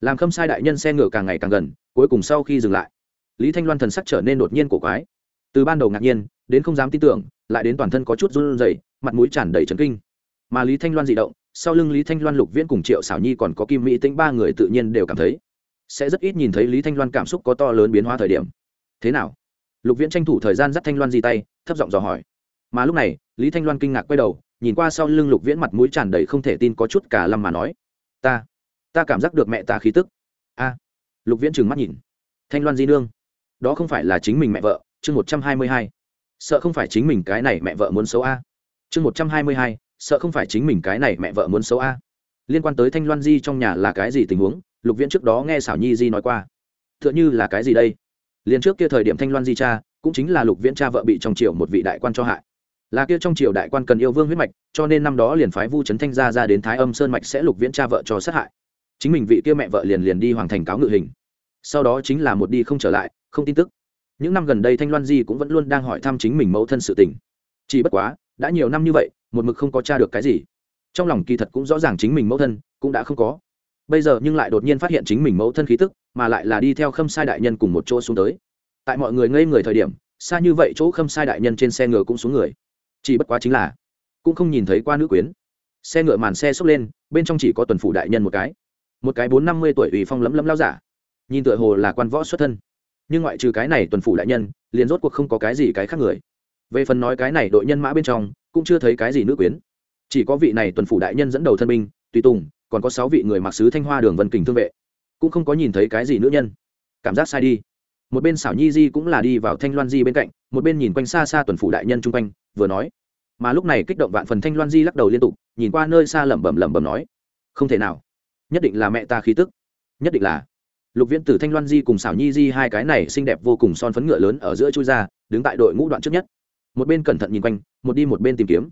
A: Làm khâm sai đại nhân xe ngựa càng ngày càng gần, cuối cùng sau khi dừng lại, lý thanh loan thần sắc trở nên đột nhiên cổ quái. Từ ban đầu ngạc nhiên, đến không dám tin tưởng, lại đến toàn thân có chút run rẩy, mặt mũi tràn đầy trấn kinh. Mà lý thanh loan dị động, sau lưng lý thanh loan lục viễn cùng triệu xảo nhi còn có kim mỹ tính ba người tự nhiên đều cảm thấy, sẽ rất ít nhìn thấy lý thanh loan cảm xúc có to lớn biến hóa thời điểm. Thế nào? Lục viễn tranh thủ thời gian dắt thanh loan di tay, thấp giọng dò hỏi. Mà lúc này, lý thanh loan kinh ngạc quay đầu, nhìn qua sau lưng lục viễn mặt mũi tràn đầy không thể tin có chút cả lâm mà nói. Ta ta cảm giác được mẹ ta khí tức. A. Lục viễn trừng mắt nhìn. Thanh loan di nương. Đó không phải là chính mình mẹ vợ, chương một trăm hai mươi hai. Sợ không phải chính mình cái này mẹ vợ muốn xấu a. Chương một trăm hai mươi hai, sợ không phải chính mình cái này mẹ vợ muốn xấu a. Liên quan tới thanh loan di trong nhà là cái gì tình huống, lục viễn trước đó nghe xảo nhi di nói qua. T h ư ợ n h ư là cái gì đây? Liền trước kia thời điểm thanh loan di cha cũng chính là lục viễn cha vợ bị trong triều một vị đại quan cho hại. Là kia trong triều đại quan cần yêu vương huyết mạch, cho nên năm đó liền phái vu trấn thanh gia ra đến thái âm sơn mạch sẽ lục viễn cha vợ cho sát hại. Chính mình vị kia mẹ vợ liền liền đi hoàng thành cáo ngự hình. Sau đó chính là một đi không trở lại, không tin tức. Những năm gần đây thanh loan di cũng vẫn luôn đang hỏi thăm chính mình mẫu thân sự tình. Chỉ bất quá, đã nhiều năm như vậy, một mực không có t r a được cái gì. Trong lòng kỳ thật cũng rõ ràng chính mình mẫu thân cũng đã không có bây giờ nhưng lại đột nhiên phát hiện chính mình mẫu thân khí tức, mà lại là đi theo khâm sai đại nhân cùng một chỗ xuống tới. Tại mọi người ngây người thời điểm, xa như vậy chỗ khâm sai đại nhân trên xe ngựa cũng xuống người. Chỉ bất quá chính là, cũng không nhìn thấy qua nữ quyến. Xe ngựa màn xe xốc lên, bên trong chỉ có tuần phủ đại nhân một cái. Một cái bốn năm mươi tuổi ủy phong lấm lấm lao giả. Nhìn tựa hồ là quan võ xuất thân. Nhưng ngoại trừ cái này tuần phủ đại nhân, liền rốt cuộc không có cái gì cái khác người. Về phần nói cái này đội nhân mã bên trong, cũng chưa thấy cái gì nữ quyến. Chỉ có vị này tuần phủ đại nhân dẫn đầu thân binh, tùy tùng còn có sáu vị người mặc sứ thanh hoa đường vân kình thương vệ. Cũng không có nhìn thấy cái gì nữ nhân. Cảm giác sai đi. Một bên xảo nhi di cũng là đi vào thanh loan di bên cạnh, một bên nhìn quanh xa xa tuần phủ đại nhân chung quanh, vừa nói. Mà lúc này kích động vạn phần thanh loan di lắc đầu liên tục, nhìn qua nơi xa lẩm bẩm lẩm bẩm nói. Không thể nào. Nhất định là mẹ ta khí tức. Nhất định là. Lục viễn tử thanh loan di cùng xảo nhi di hai cái này xinh đẹp vô cùng son phấn ngựa lớn ở giữa chui ra, đứng tại đội ngũ đoạn trước nhất. Một bên cẩn thận nhìn quanh, một đi một bên tìm kiếm.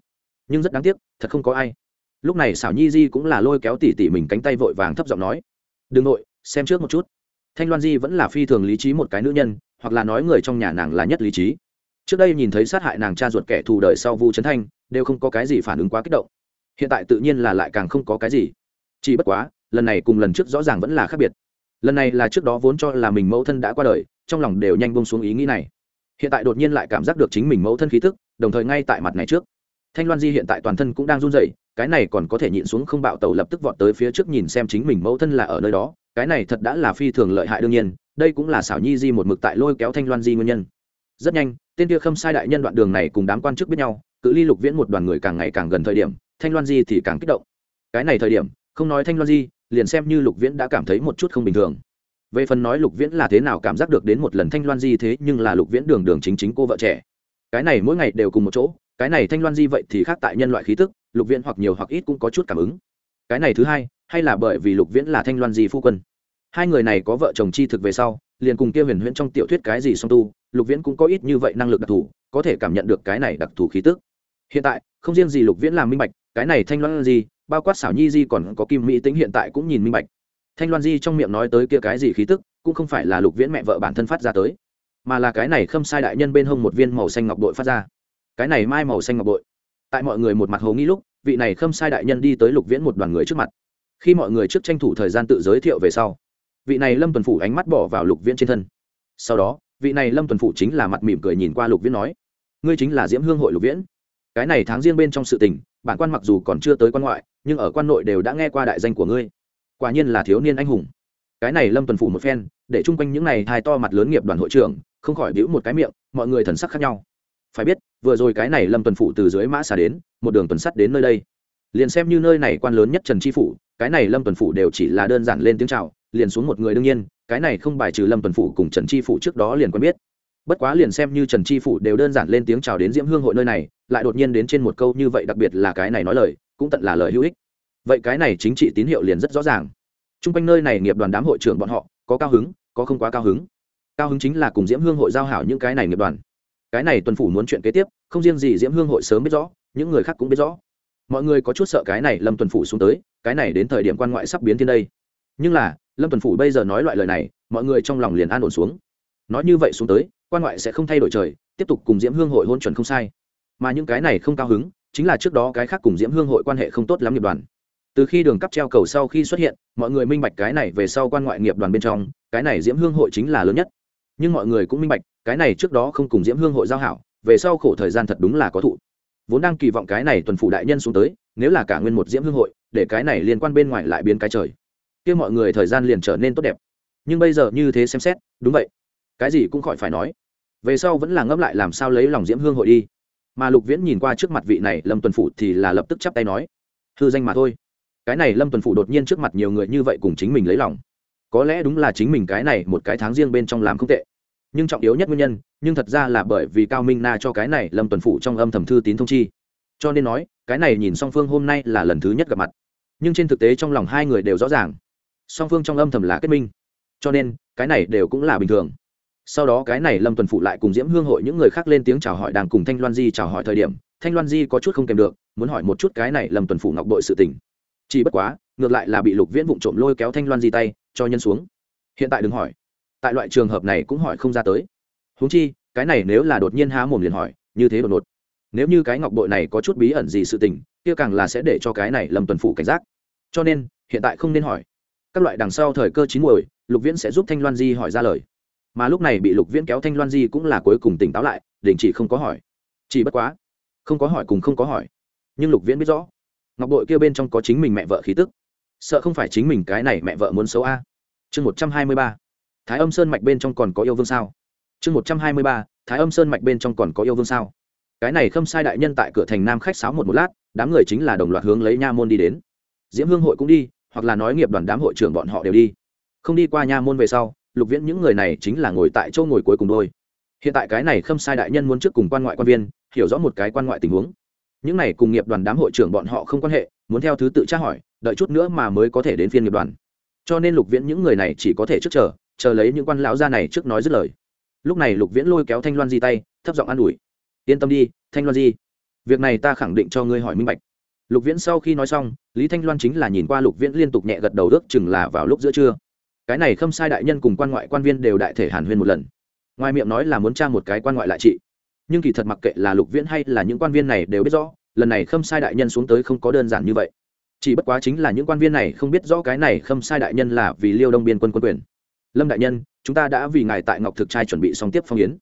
A: Nhưng rất đáng tiếc, thật không có ai lúc này xảo nhi di cũng là lôi kéo tỉ tỉ mình cánh tay vội vàng thấp giọng nói, đừng nội, xem trước một chút. Thanh loan di vẫn là phi thường lý trí một cái nữ nhân, hoặc là nói người trong nhà nàng là nhất lý trí. Trước đây nhìn thấy sát hại nàng cha ruột kẻ thù đời sau vu trấn thanh, đều không có cái gì phản ứng quá kích động. Hiện tại tự nhiên là lại càng không có cái gì. Chỉ bất quá, lần này cùng lần trước rõ ràng vẫn là khác biệt. Lần này là trước đó vốn cho là mình mẫu thân đã qua đời, trong lòng đều nhanh bông xuống ý nghĩ này. Hiện tại đột nhiên lại cảm giác được chính mình mẫu thân khí thức đồng thời ngay tại mặt này trước thanh loan di hiện tại toàn thân cũng đang run rẩy, cái này còn có thể nhịn xuống không bạo tàu lập tức vọt tới phía trước nhìn xem chính mình mẫu thân là ở nơi đó, cái này thật đã là phi thường lợi hại đương nhiên, đây cũng là xảo nhi di một mực tại lôi kéo thanh loan di nguyên nhân. Rất nhanh, tên kia khâm sai đại nhân đoạn đường này cùng đám quan chức biết nhau, cự ly lục viễn một đoàn người càng ngày càng gần thời điểm, thanh loan di thì càng kích động. Cái này thời điểm, không nói thanh loan di, liền xem như lục viễn đã cảm thấy một chút không bình thường. Về phần nói lục viễn là thế nào cảm giác được đến một lần thanh loan di thế nhưng là lục viễn đường đường chính chính cô vợ trẻ. Cái này mỗi ngày đều cùng một chỗ cái này thanh loan di vậy thì khác tại nhân loại khí tức, lục viễn hoặc nhiều hoặc ít cũng có chút cảm ứng. Cái này thứ hai, hay là bởi vì lục viễn là thanh loan di phu quân. Hai người này có vợ chồng chi thực về sau, liền cùng kia huyền huyễn trong tiểu thuyết cái gì song tu, lục viễn cũng có ít như vậy năng lực đặc thù, có thể cảm nhận được cái này đặc thù khí tức. Hiện tại, không riêng gì lục viễn làm minh bạch, cái này thanh loan di, bao quát xảo nhi di còn có kim mỹ tính hiện tại cũng nhìn minh bạch. Thanh loan di trong miệng nói tới kia cái gì khí tức, cũng không phải là lục viễn mẹ vợ bản thân phát ra tới, mà là cái này khâm sai đại nhân bên hông một viên màu xanh ngọc đội phát ra cái này mai màu xanh ngọc bội. Tại mọi người một mặt hồ nghĩ lúc, vị này khâm sai đại nhân đi tới lục viễn một đoàn người trước mặt. Khi mọi người trước tranh thủ thời gian tự giới thiệu về sau, vị này lâm tuần phủ ánh mắt bỏ vào lục viễn trên thân. Sau đó, vị này lâm tuần phủ chính là mặt mỉm cười nhìn qua lục viễn nói, ngươi chính là diễm hương hội lục viễn. Cái này tháng riêng bên trong sự tình, bản quan mặc dù còn chưa tới quan ngoại, nhưng ở quan nội đều đã nghe qua đại danh của ngươi. Quả nhiên là thiếu niên anh hùng. Cái này lâm tuần phủ một phen, để chung quanh những này hai to mặt lớn nghiệp đoàn hội trưởng, không khỏi đĩu một cái miệng, mọi người thần sắc khác nhau. Phải biết vừa rồi cái này lâm tuần phủ từ dưới mã xà đến, một đường tuần sắt đến nơi đây. Liền xem như nơi này quan lớn nhất trần tri phủ, cái này lâm tuần phủ đều chỉ là đơn giản lên tiếng chào, liền xuống một người đương nhiên, cái này không bài trừ lâm tuần phủ cùng trần tri phủ trước đó liền quen biết. Bất quá liền xem như trần tri phủ đều đơn giản lên tiếng chào đến diễm hương hội nơi này, lại đột nhiên đến trên một câu như vậy đặc biệt là cái này nói lời, cũng tận là lời hữu ích. Vậy cái này chính trị tín hiệu liền rất rõ ràng. T r u n g quanh nơi này nghiệp đoàn đám hội trưởng bọn họ, có cao hứng, có không quá cao hứng. Cao hứng chính là cùng diễm hương hội giao hảo những cái này nghiệp đoàn cái này tuần phủ muốn chuyện kế tiếp, không riêng gì diễm hương hội sớm biết rõ, những người khác cũng biết rõ. Mọi người có chút sợ cái này lâm tuần phủ xuống tới, cái này đến thời điểm quan ngoại sắp biến thiên đây. Nhưng là, lâm tuần phủ bây giờ nói loại lời này, mọi người trong lòng liền an ổn xuống. Nói như vậy xuống tới, quan ngoại sẽ không thay đổi trời, tiếp tục cùng diễm hương hội hôn chuẩn không sai. Mà những cái này không cao hứng, chính là trước đó cái khác cùng diễm hương hội quan hệ không tốt lắm nghiệp đoàn. Từ khi đường cắp treo cầu sau khi xuất hiện, mọi người minh bạch cái này về sau quan ngoại nghiệp đoàn bên trong, cái này diễm hương hội chính là lớn nhất. Nhưng mọi người cũng minh bạch cái này trước đó không cùng diễm hương hội giao hảo, về sau khổ thời gian thật đúng là có thụ. Vốn đang kỳ vọng cái này tuần phủ đại nhân xuống tới, nếu là cả nguyên một diễm hương hội, để cái này liên quan bên ngoài lại biến cái trời. Kia mọi người thời gian liền trở nên tốt đẹp. Nhưng bây giờ như thế xem xét, đúng vậy. Cái gì cũng khỏi phải nói. Về sau vẫn là ngẫm lại làm sao lấy lòng diễm hương hội đi. Mà lục viễn nhìn qua trước mặt vị này lâm tuần phủ thì là lập tức chắp tay nói, hư danh mà thôi. Cái này lâm tuần phủ đột nhiên trước mặt nhiều người như vậy cùng chính mình lấy lòng. Có lẽ đúng là chính mình cái này một cái tháng riêng bên trong làm không tệ nhưng trọng yếu nhất nguyên nhân, nhưng thật ra là bởi vì cao minh na cho cái này lâm tuần phủ trong âm thầm thư tín thông chi. Cho nên nói, cái này nhìn song phương hôm nay là lần thứ nhất gặp mặt. Nhưng trên thực tế trong lòng hai người đều rõ ràng. Song phương trong âm thầm là kết minh. Cho nên, cái này đều cũng là bình thường. Sau đó cái này lâm tuần phụ lại cùng diễm hương hội những người khác lên tiếng chào hỏi đang cùng thanh loan di chào hỏi thời điểm, thanh loan di có chút không kèm được, muốn hỏi một chút cái này lâm tuần phụ ngọc bội sự tình. Chỉ bất quá, ngược lại là bị lục viễn vụng trộm lôi kéo thanh loan di tay, cho nhân xuống. Hiện tại đừng hỏi tại loại trường hợp này cũng hỏi không ra tới. Húng chi, cái này nếu là đột nhiên há mồm liền hỏi, như thế đột ngột. Nếu như cái ngọc bội này có chút bí ẩn gì sự tình, kia càng là sẽ để cho cái này lầm tuần phủ cảnh giác. Cho nên, hiện tại không nên hỏi. Các loại đằng sau thời cơ chín muồi, lục viễn sẽ giúp thanh loan di hỏi ra lời. Mà lúc này bị lục viễn kéo thanh loan di cũng là cuối cùng tỉnh táo lại, đình chỉ không có hỏi. Chỉ bất quá, không có hỏi cùng không có hỏi. Nhưng lục viễn biết rõ, ngọc bội kia bên trong có chính mình mẹ vợ khí tức. Sợ không phải chính mình cái này mẹ vợ muốn xấu a. Chương một trăm hai mươi ba thái âm sơn mạch bên trong còn có yêu vương sao? Chương một trăm hai mươi ba, thái âm sơn mạch bên trong còn có yêu vương sao? Cái này không sai đại nhân tại cửa thành nam khách sáo một một lát, đám người chính là đồng loạt hướng lấy nha môn đi đến. Diễm hương hội cũng đi, hoặc là nói nghiệp đoàn đám hội trưởng bọn họ đều đi. Không đi qua nha môn về sau, lục viễn những người này chính là ngồi tại chỗ ngồi cuối cùng đôi hiện tại cái này không sai đại nhân muốn trước cùng quan ngoại quan viên, hiểu rõ một cái quan ngoại tình huống. Những này cùng nghiệp đoàn đám hội trưởng bọn họ không quan hệ, muốn theo thứ tự tra hỏi, đợi chút nữa mà mới có thể đến phiên nghiệp đoàn. Cho nên lục viễn những người này chỉ có thể trước chờ chờ lấy những quan lão gia này trước nói dứt lời. Lúc này lục viễn lôi kéo thanh loan di tay, thấp giọng an ủi, yên tâm đi, thanh loan di, việc này ta khẳng định cho ngươi hỏi minh bạch. Lục viễn sau khi nói xong, lý thanh loan chính là nhìn qua lục viễn liên tục nhẹ gật đầu ước chừng là vào lúc giữa trưa. Cái này không sai đại nhân cùng quan ngoại quan viên đều đại thể hàn huyên một lần. Ngoài miệng nói là muốn tra một cái quan ngoại lại trị. Nhưng kỳ thật mặc kệ là lục viễn hay là những quan viên này đều biết rõ, lần này khâm sai đại nhân xuống tới không có đơn giản như vậy. Chỉ bất quá chính là những quan viên này không biết rõ cái này khâm sai đại nhân là vì liêu đông biên quân quân quyền lâm đại nhân chúng ta đã vì ngài tại ngọc thực trai chuẩn bị xong tiếp phong yến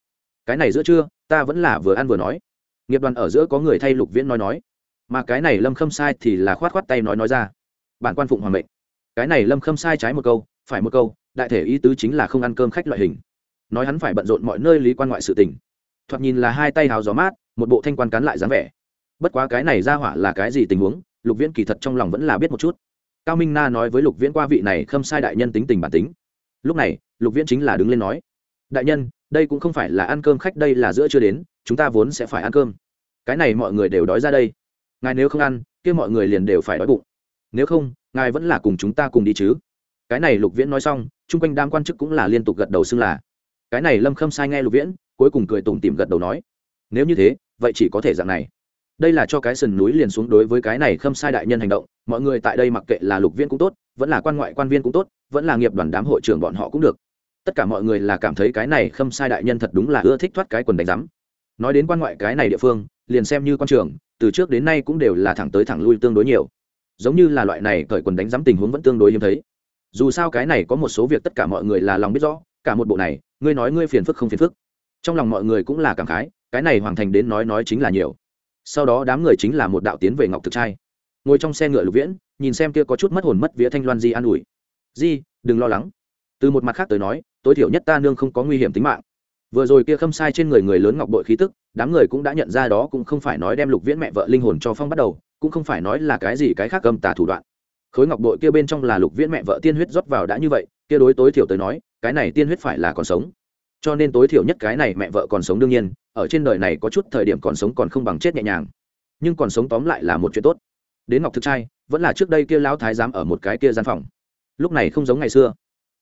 A: cái này giữa trưa ta vẫn là vừa ăn vừa nói nghiệp đoàn ở giữa có người thay lục viễn nói nói mà cái này lâm khâm sai thì là khoát khoát tay nói nói ra bản quan phụng hoàng mệnh cái này lâm khâm sai trái một câu phải một câu đại thể ý tứ chính là không ăn cơm khách loại hình nói hắn phải bận rộn mọi nơi lý quan ngoại sự tình thoạt nhìn là hai tay hào gió mát một bộ thanh quan cán lại dáng vẻ bất quá cái này ra hỏa là cái gì tình huống lục viễn kỳ thật trong lòng vẫn là biết một chút cao minh na nói với lục viễn qua vị này khâm sai đại nhân tính tình bản tính lúc này, lục viễn chính là đứng lên nói, đại nhân, đây cũng không phải là ăn cơm khách, đây là giữa chưa đến, chúng ta vốn sẽ phải ăn cơm. Cái này mọi người đều đói ra đây. Ngài nếu không ăn, kia mọi người liền đều phải đói bụng. Nếu không, ngài vẫn là cùng chúng ta cùng đi chứ. Cái này lục viễn nói xong, chung quanh đám quan chức cũng là liên tục gật đầu xưng là. Cái này lâm khâm sai nghe lục viễn, cuối cùng cười tủm tìm gật đầu nói, nếu như thế, vậy chỉ có thể dạng này. Đây là cho cái sườn núi liền xuống đối với cái này khâm sai đại nhân hành động, mọi người tại đây mặc kệ là lục viễn cũng tốt vẫn là quan ngoại quan viên cũng tốt, vẫn là nghiệp đoàn đám hội trưởng bọn họ cũng được. Tất cả mọi người là cảm thấy cái này khâm sai đại nhân thật đúng là ưa thích thoát cái quần đánh giám nói đến quan ngoại cái này địa phương, liền xem như quan trường, từ trước đến nay cũng đều là thẳng tới thẳng lui tương đối nhiều. Giống như là loại này cởi quần đánh giám tình huống vẫn tương đối hiếm thấy. Dù sao cái này có một số việc tất cả mọi người là lòng biết rõ, cả một bộ này, ngươi nói ngươi phiền phức không phiền phức. Trong lòng mọi người cũng là cảm khái, cái này hoàng thành đến nói nói chính là nhiều. Sau đó đám người chính là một đạo tiến về ngọc thực trai. Ngồi trong xe ngựa lục viễn nhìn xem kia có chút mất hồn mất vía thanh loan di an ủi. Di, đừng lo lắng. Từ một mặt khác tới nói, tối thiểu nhất ta nương không có nguy hiểm tính mạng. Vừa rồi kia khâm sai trên người người lớn ngọc bội khí tức, đám người cũng đã nhận ra đó cũng không phải nói đem lục viễn mẹ vợ linh hồn cho phong bắt đầu, cũng không phải nói là cái gì cái khác cầm tả thủ đoạn. Khối ngọc bội kia bên trong là lục viễn mẹ vợ tiên huyết rót vào đã như vậy, kia đối tối thiểu tới nói, cái này tiên huyết phải là còn sống. Cho nên tối thiểu nhất cái này mẹ vợ còn sống đương nhiên, ở trên đời này có chút thời điểm còn sống còn không bằng chết nhẹ nhàng. Nhưng còn sống tóm lại là một chuyện tốt. Đến ngọc thực trai vẫn là trước đây kia lão thái giám ở một cái kia gian phòng. Lúc này không giống ngày xưa.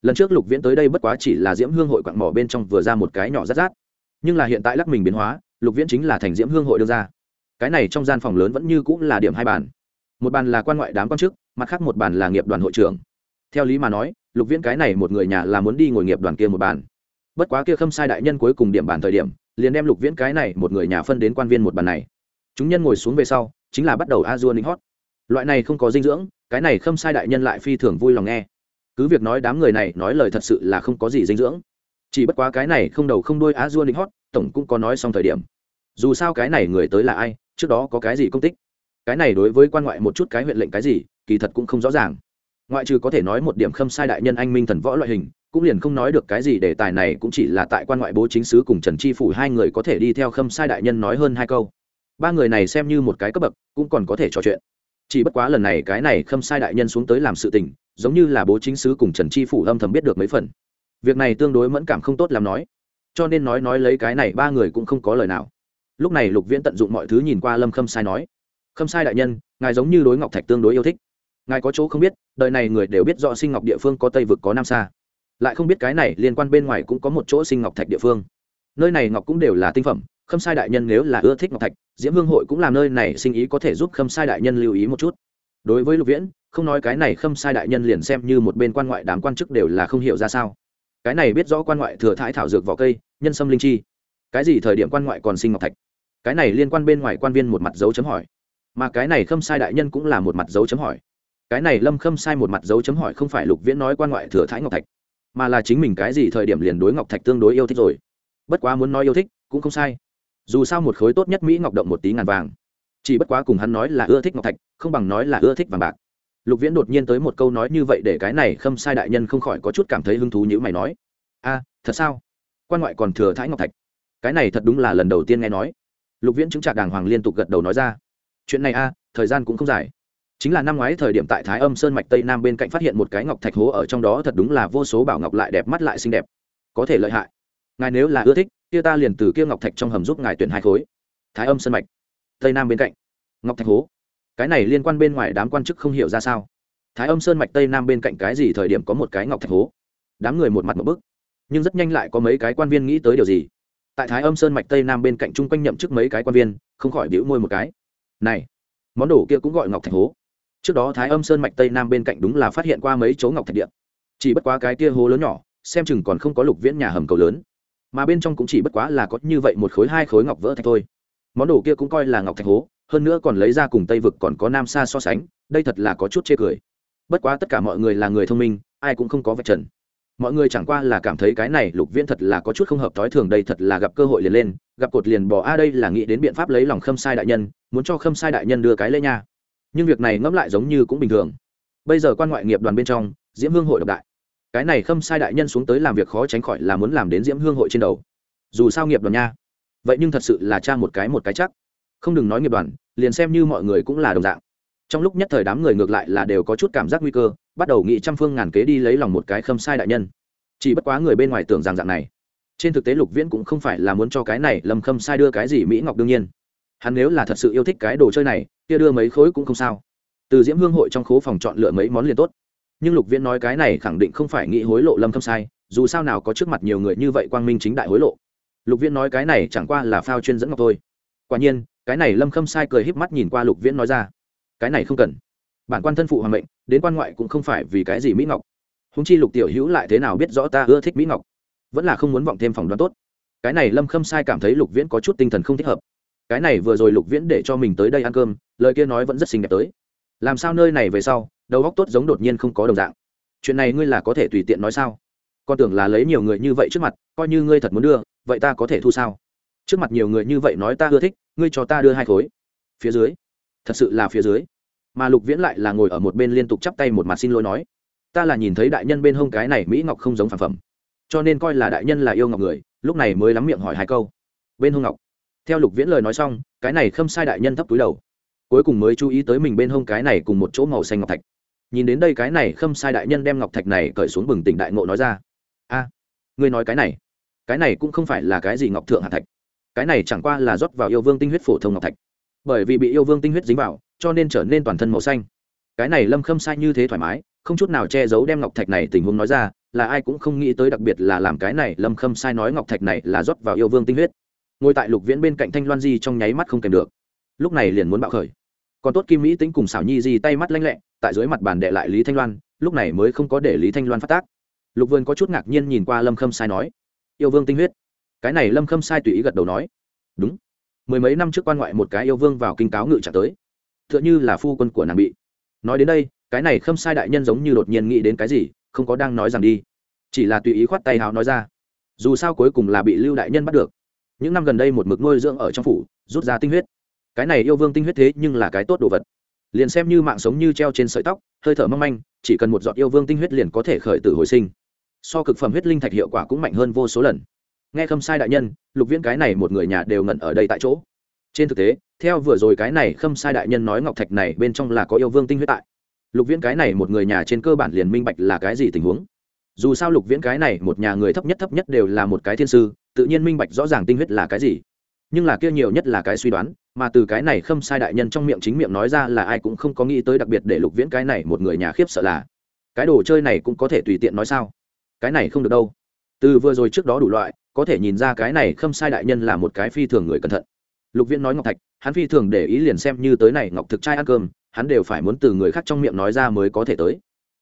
A: Lần trước lục viễn tới đây bất quá chỉ là diễm hương hội quặng mỏ bên trong vừa ra một cái nhỏ rát rát. Nhưng là hiện tại lắc mình biến hóa, lục viễn chính là thành diễm hương hội đưa ra. Cái này trong gian phòng lớn vẫn như cũng là điểm hai bàn. Một bàn là quan ngoại đám quan chức, mặt khác một bàn là nghiệp đoàn hội trưởng. Theo lý mà nói, lục viễn cái này một người nhà là muốn đi ngồi nghiệp đoàn kia một bàn. Bất quá kia khâm sai đại nhân cuối cùng điểm bàn thời điểm, liền đem lục viễn cái này một người nhà phân đến quan viên một bàn này. Chúng nhân ngồi xuống về sau, chính là bắt đầu a dua ninh hót loại này không có dinh dưỡng, cái này khâm sai đại nhân lại phi thường vui lòng nghe. Cứ việc nói đám người này nói lời thật sự là không có gì dinh dưỡng. Chỉ bất quá cái này không đầu không đôi á dua ninh hót, tổng cũng có nói xong thời điểm. Dù sao cái này người tới là ai, trước đó có cái gì công tích? Cái này đối với quan ngoại một chút cái huyện lệnh cái gì, kỳ thật cũng không rõ ràng. Ngoại trừ có thể nói một điểm khâm sai đại nhân anh minh thần võ loại hình, cũng liền không nói được cái gì đề tài này cũng chỉ là tại quan ngoại bố chính sứ cùng trần chi phủ hai người có thể đi theo khâm sai đại nhân nói hơn hai câu. Ba người này xem như một cái cấp bậc, cũng còn có thể trò chuyện chỉ bất quá lần này cái này khâm sai đại nhân xuống tới làm sự tình, giống như là bố chính sứ cùng trần chi phủ âm thầm biết được mấy phần. Việc này tương đối mẫn cảm không tốt làm nói. Cho nên nói nói lấy cái này ba người cũng không có lời nào. Lúc này lục viễn tận dụng mọi thứ nhìn qua lâm khâm sai nói, khâm sai đại nhân, ngài giống như đối ngọc thạch tương đối yêu thích. Ngài có chỗ không biết, đời này người đều biết rõ sinh ngọc địa phương có tây vực có nam xa lại không biết cái này liên quan bên ngoài cũng có một chỗ sinh ngọc thạch địa phương. Nơi này ngọc cũng đều là tinh phẩm khâm sai đại nhân nếu là ưa thích ngọc thạch, diễm hương hội cũng làm nơi này sinh ý có thể giúp khâm sai đại nhân lưu ý một chút. Đối với lục viễn, không nói cái này khâm sai đại nhân liền xem như một bên quan ngoại đám quan chức đều là không hiểu ra sao. Cái này biết rõ quan ngoại thừa thái thảo dược vỏ cây, nhân sâm linh chi. Cái gì thời điểm quan ngoại còn sinh ngọc thạch? Cái này liên quan bên ngoài quan viên một mặt dấu chấm hỏi. Mà cái này khâm sai đại nhân cũng là một mặt dấu chấm hỏi. Cái này lâm khâm sai một mặt dấu chấm hỏi không phải lục viễn nói quan ngoại thừa thái ngọc thạch, mà là chính mình cái gì thời điểm liền đối ngọc thạch tương đối yêu thích rồi. Bất quá muốn nói yêu thích cũng không sai dù sao một khối tốt nhất mỹ ngọc động một tí ngàn vàng. Chỉ bất quá cùng hắn nói là ưa thích ngọc thạch, không bằng nói là ưa thích vàng bạc. Lục viễn đột nhiên tới một câu nói như vậy để cái này khâm sai đại nhân không khỏi có chút cảm thấy hứng thú như mày nói, a, thật sao? Quan ngoại còn thừa thái ngọc thạch? Cái này thật đúng là lần đầu tiên nghe nói. Lục viễn chứng trạc đàng hoàng liên tục gật đầu nói ra, chuyện này a, thời gian cũng không dài. Chính là năm ngoái thời điểm tại thái âm sơn mạch tây nam bên cạnh phát hiện một cái ngọc thạch hố ở trong đó thật đúng là vô số bảo ngọc lại đẹp mắt lại xinh đẹp. Có thể lợi hại. Ngài nếu là ưa thích kia ta liền từ kia ngọc thạch trong hầm giúp ngài tuyển hai khối. Thái âm sơn mạch, tây nam bên cạnh. Ngọc thạch hố. Cái này liên quan bên ngoài đám quan chức không hiểu ra sao. Thái âm sơn mạch tây nam bên cạnh cái gì thời điểm có một cái ngọc thạch hố? Đám người một mặt một bức. Nhưng rất nhanh lại có mấy cái quan viên nghĩ tới điều gì. Tại thái âm sơn mạch tây nam bên cạnh chung quanh nhậm chức mấy cái quan viên, không khỏi đĩu môi một cái. Này, món đồ kia cũng gọi ngọc thạch hố. Trước đó thái âm sơn mạch tây nam bên cạnh đúng là phát hiện qua mấy chỗ ngọc thạch điện chỉ bất quá cái kia hố lớn nhỏ, xem chừng còn không có lục viễn nhà hầm cầu lớn mà bên trong cũng chỉ bất quá là có như vậy một khối hai khối ngọc vỡ thạch thôi. Món đồ kia cũng coi là ngọc thạch hố, hơn nữa còn lấy ra cùng tây vực còn có nam xa so sánh, đây thật là có chút chê cười. Bất quá tất cả mọi người là người thông minh, ai cũng không có vạch trần. Mọi người chẳng qua là cảm thấy cái này lục viễn thật là có chút không hợp t i thường đây thật là gặp cơ hội liền lên, gặp cột liền bỏ. A, đây là nghĩ đến biện pháp lấy lòng khâm sai đại nhân, muốn cho khâm sai đại nhân đưa cái lễ nha. Nhưng việc này ngẫm lại giống như cũng bình thường. Bây giờ quan ngoại nghiệp đoàn bên trong, diễm hương hội độc đại cái này khâm sai đại nhân xuống tới làm việc khó tránh khỏi là muốn làm đến diễm hương hội trên đầu. Dù sao nghiệp đoàn nha. Vậy nhưng thật sự là cha một cái một cái chắc. Không đừng nói nghiệp đoàn, liền xem như mọi người cũng là đồng dạng. Trong lúc nhất thời đám người ngược lại là đều có chút cảm giác nguy cơ, bắt đầu nghĩ trăm phương ngàn kế đi lấy lòng một cái khâm sai đại nhân. Chỉ bất quá người bên ngoài tưởng rằng dạng này. Trên thực tế lục viễn cũng không phải là muốn cho cái này lâm khâm sai đưa cái gì mỹ ngọc đương nhiên. Hắn nếu là thật sự yêu thích cái đồ chơi này, kia đưa mấy khối cũng không sao. Từ diễm hương hội trong khố phòng chọn lựa mấy món liền tốt nhưng lục viễn nói cái này khẳng định không phải nghĩ hối lộ lâm khâm sai, dù sao nào có trước mặt nhiều người như vậy quang minh chính đại hối lộ. Lục viễn nói cái này chẳng qua là phao chuyên dẫn ngọc thôi. Quả nhiên, cái này lâm khâm sai cười híp mắt nhìn qua lục viễn nói ra, cái này không cần. Bản quan thân phụ hoàng mệnh, đến quan ngoại cũng không phải vì cái gì mỹ ngọc. Húng chi lục tiểu hữu lại thế nào biết rõ ta ưa thích mỹ ngọc? Vẫn là không muốn vọng thêm phỏng đoán tốt. Cái này lâm khâm sai cảm thấy lục viễn có chút tinh thần không thích hợp. Cái này vừa rồi lục viễn để cho mình tới đây ăn cơm, lời kia nói vẫn rất xinh đẹp tới. Làm sao nơi này về sau đầu góc tốt giống đột nhiên không có đồng dạng. Chuyện này ngươi là có thể tùy tiện nói sao? Con tưởng là lấy nhiều người như vậy trước mặt, coi như ngươi thật muốn đưa, vậy ta có thể thu sao? Trước mặt nhiều người như vậy nói ta ưa thích, ngươi cho ta đưa hai khối. Phía dưới. Thật sự là phía dưới. Mà lục viễn lại là ngồi ở một bên liên tục chắp tay một mặt xin lỗi nói. Ta là nhìn thấy đại nhân bên hông cái này mỹ ngọc không giống phản phẩm. Cho nên coi là đại nhân là yêu ngọc người, lúc này mới lắm miệng hỏi hai câu. Bên hông ngọc. Theo lục viễn lời nói xong, cái này khâm sai đại nhân thấp túi đầu. Cuối cùng mới chú ý tới mình bên hông cái này cùng một chỗ màu xanh ngọc thạch nhìn đến đây cái này khâm sai đại nhân đem ngọc thạch này cởi xuống bừng tỉnh đại ngộ nói ra. A, ngươi nói cái này cái này cũng không phải là cái gì ngọc thượng hạ thạch. Cái này chẳng qua là rót vào yêu vương tinh huyết phổ thông ngọc thạch. Bởi vì bị yêu vương tinh huyết dính vào, cho nên trở nên toàn thân màu xanh. Cái này lâm khâm sai như thế thoải mái, không chút nào che giấu đem ngọc thạch này tình huống nói ra, là ai cũng không nghĩ tới đặc biệt là làm cái này lâm khâm sai nói ngọc thạch này là rót vào yêu vương tinh huyết. Ngồi tại lục viễn bên cạnh thanh loan di trong nháy mắt không kèm được. Lúc này liền muốn bạo khởi. Còn tốt kim mỹ tính cùng xảo nhi di tay mắt lanh lẹ tại dưới mặt bàn đệ lại lý thanh loan, lúc này mới không có để lý thanh loan phát tác. Lục vườn có chút ngạc nhiên nhìn qua lâm khâm sai nói, yêu vương tinh huyết. Cái này lâm khâm sai tùy ý gật đầu nói, đúng. Mười mấy năm trước quan ngoại một cái yêu vương vào kinh cáo ngự trả tới t h ư ợ n h ư là phu quân của nàng bị. Nói đến đây, cái này khâm sai đại nhân giống như đột nhiên nghĩ đến cái gì, không có đang nói rằng đi. Chỉ là tùy ý khoát tay hào nói ra, dù sao cuối cùng là bị lưu đại nhân bắt được. Những năm gần đây một mực nuôi dưỡng ở trong phủ, rút ra tinh huyết. Cái này yêu vương tinh huyết thế nhưng là cái tốt đồ vật liền xem như mạng sống như treo trên sợi tóc, hơi thở mong manh, chỉ cần một giọt yêu vương tinh huyết liền có thể khởi tử hồi sinh. So cực phẩm huyết linh thạch hiệu quả cũng mạnh hơn vô số lần. Nghe khâm sai đại nhân, lục viễn cái này một người nhà đều ngẩn ở đây tại chỗ. Trên thực tế, theo vừa rồi cái này khâm sai đại nhân nói ngọc thạch này bên trong là có yêu vương tinh huyết tại. Lục viễn cái này một người nhà trên cơ bản liền minh bạch là cái gì tình huống. Dù sao lục viễn cái này một nhà người thấp nhất thấp nhất đều là một cái thiên sư, tự nhiên minh bạch rõ ràng tinh huyết là cái gì. Nhưng là kia nhiều nhất là cái suy đoán mà từ cái này khâm sai đại nhân trong miệng chính miệng nói ra là ai cũng không có nghĩ tới đặc biệt để lục viễn cái này một người nhà khiếp sợ là. Cái đồ chơi này cũng có thể tùy tiện nói sao? Cái này không được đâu. Từ vừa rồi trước đó đủ loại, có thể nhìn ra cái này khâm sai đại nhân là một cái phi thường người cẩn thận. Lục viễn nói ngọc thạch, hắn phi thường để ý liền xem như tới này ngọc thực trai ăn cơm, hắn đều phải muốn từ người khác trong miệng nói ra mới có thể tới.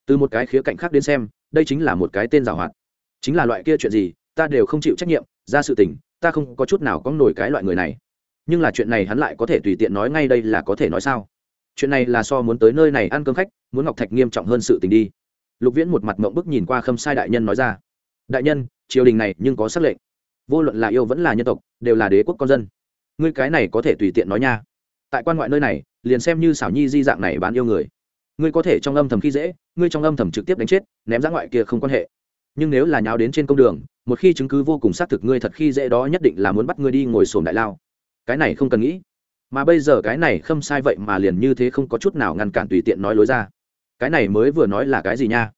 A: Từ một cái khía cạnh khác đến xem, đây chính là một cái tên giảo hoạt. Chính là loại kia chuyện gì, ta đều không chịu trách nhiệm, ra sự tình, ta không có chút nào có nổi cái loại người này nhưng là chuyện này hắn lại có thể tùy tiện nói ngay đây là có thể nói sao? Chuyện này là so muốn tới nơi này ăn cơm khách, muốn ngọc thạch nghiêm trọng hơn sự tình đi. Lục viễn một mặt mộng bức nhìn qua khâm sai đại nhân nói ra. Đại nhân, triều đình này nhưng có xác lệnh. Vô luận là yêu vẫn là nhân tộc, đều là đế quốc con dân. Ngươi cái này có thể tùy tiện nói nha. Tại quan ngoại nơi này, liền xem như xảo nhi di dạng này bán yêu người. Ngươi có thể trong âm thầm khi dễ, ngươi trong âm thầm trực tiếp đánh chết, ném ra ngoại kia không quan hệ. Nhưng nếu là nháo đến trên công đường, một khi chứng cứ vô cùng xác thực ngươi thật khi dễ đó nhất định là muốn bắt ngươi đi ngồi sồn đại lao cái này không cần nghĩ. Mà bây giờ cái này không sai vậy mà liền như thế không có chút nào ngăn cản tùy tiện nói lối ra. Cái này mới vừa nói là cái gì nha?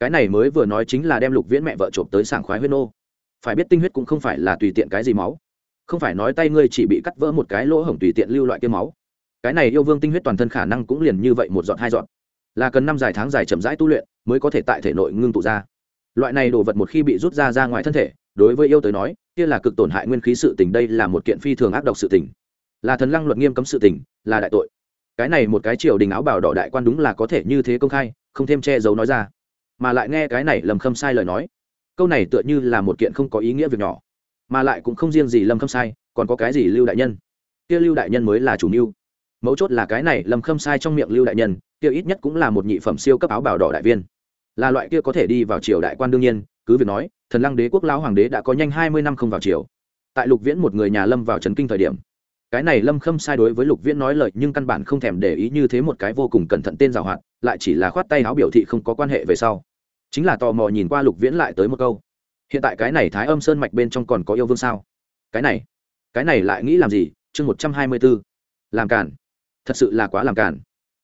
A: Cái này mới vừa nói chính là đem lục viễn mẹ vợ trộm tới sảng khoái huyết nô phải biết tinh huyết cũng không phải là tùy tiện cái gì máu. Không phải nói tay ngươi chỉ bị cắt vỡ một cái lỗ hổng tùy tiện lưu loại kia máu. Cái này yêu vương tinh huyết toàn thân khả năng cũng liền như vậy một giọt, hai giọt. Là cần năm dài tháng dài chậm rãi tu luyện mới có thể tại thể nội ngưng tụ ra loại này đồ vật một khi bị rút ra ra ngoài thân thể, đối với yêu tới nói, kia là cực tổn hại nguyên khí sự tình, đây là một kiện phi thường ác độc sự tình. Là thần lăng luật nghiêm cấm sự tình, là đại tội. Cái này một cái triều đình áo bảo đỏ đại quan đúng là có thể như thế công khai, không thêm che giấu nói ra. Mà lại nghe cái này lầm khâm sai lời nói, câu này tựa như là một kiện không có ý nghĩa việc nhỏ. Mà lại cũng không riêng gì lâm khâm sai, còn có cái gì lưu đại nhân? Kia lưu đại nhân mới là chủ mưu. Mấu chốt là cái này lâm khâm sai trong miệng lưu đại nhân, kia ít nhất cũng là một nhị phẩm siêu cấp áo bảo đỏ đại viên là loại kia có thể đi vào triều đại quan đương nhiên, cứ việc nói, thần lăng đế quốc lao hoàng đế đã có nhanh hai mươi năm không vào triều. Tại lục viễn một người nhà lâm vào trấn kinh thời điểm, cái này lâm khâm sai đối với lục viễn nói lời nhưng căn bản không thèm để ý như thế một cái vô cùng cẩn thận tên giảo hoạt, lại chỉ là khoát tay áo biểu thị không có quan hệ về sau. Chính là tò mò nhìn qua lục viễn lại tới một câu, hiện tại cái này thái âm sơn mạch bên trong còn có yêu vương sao? Cái này cái này lại nghĩ làm gì? Chương một trăm hai mươi b ố làm cản thật sự là quá làm cản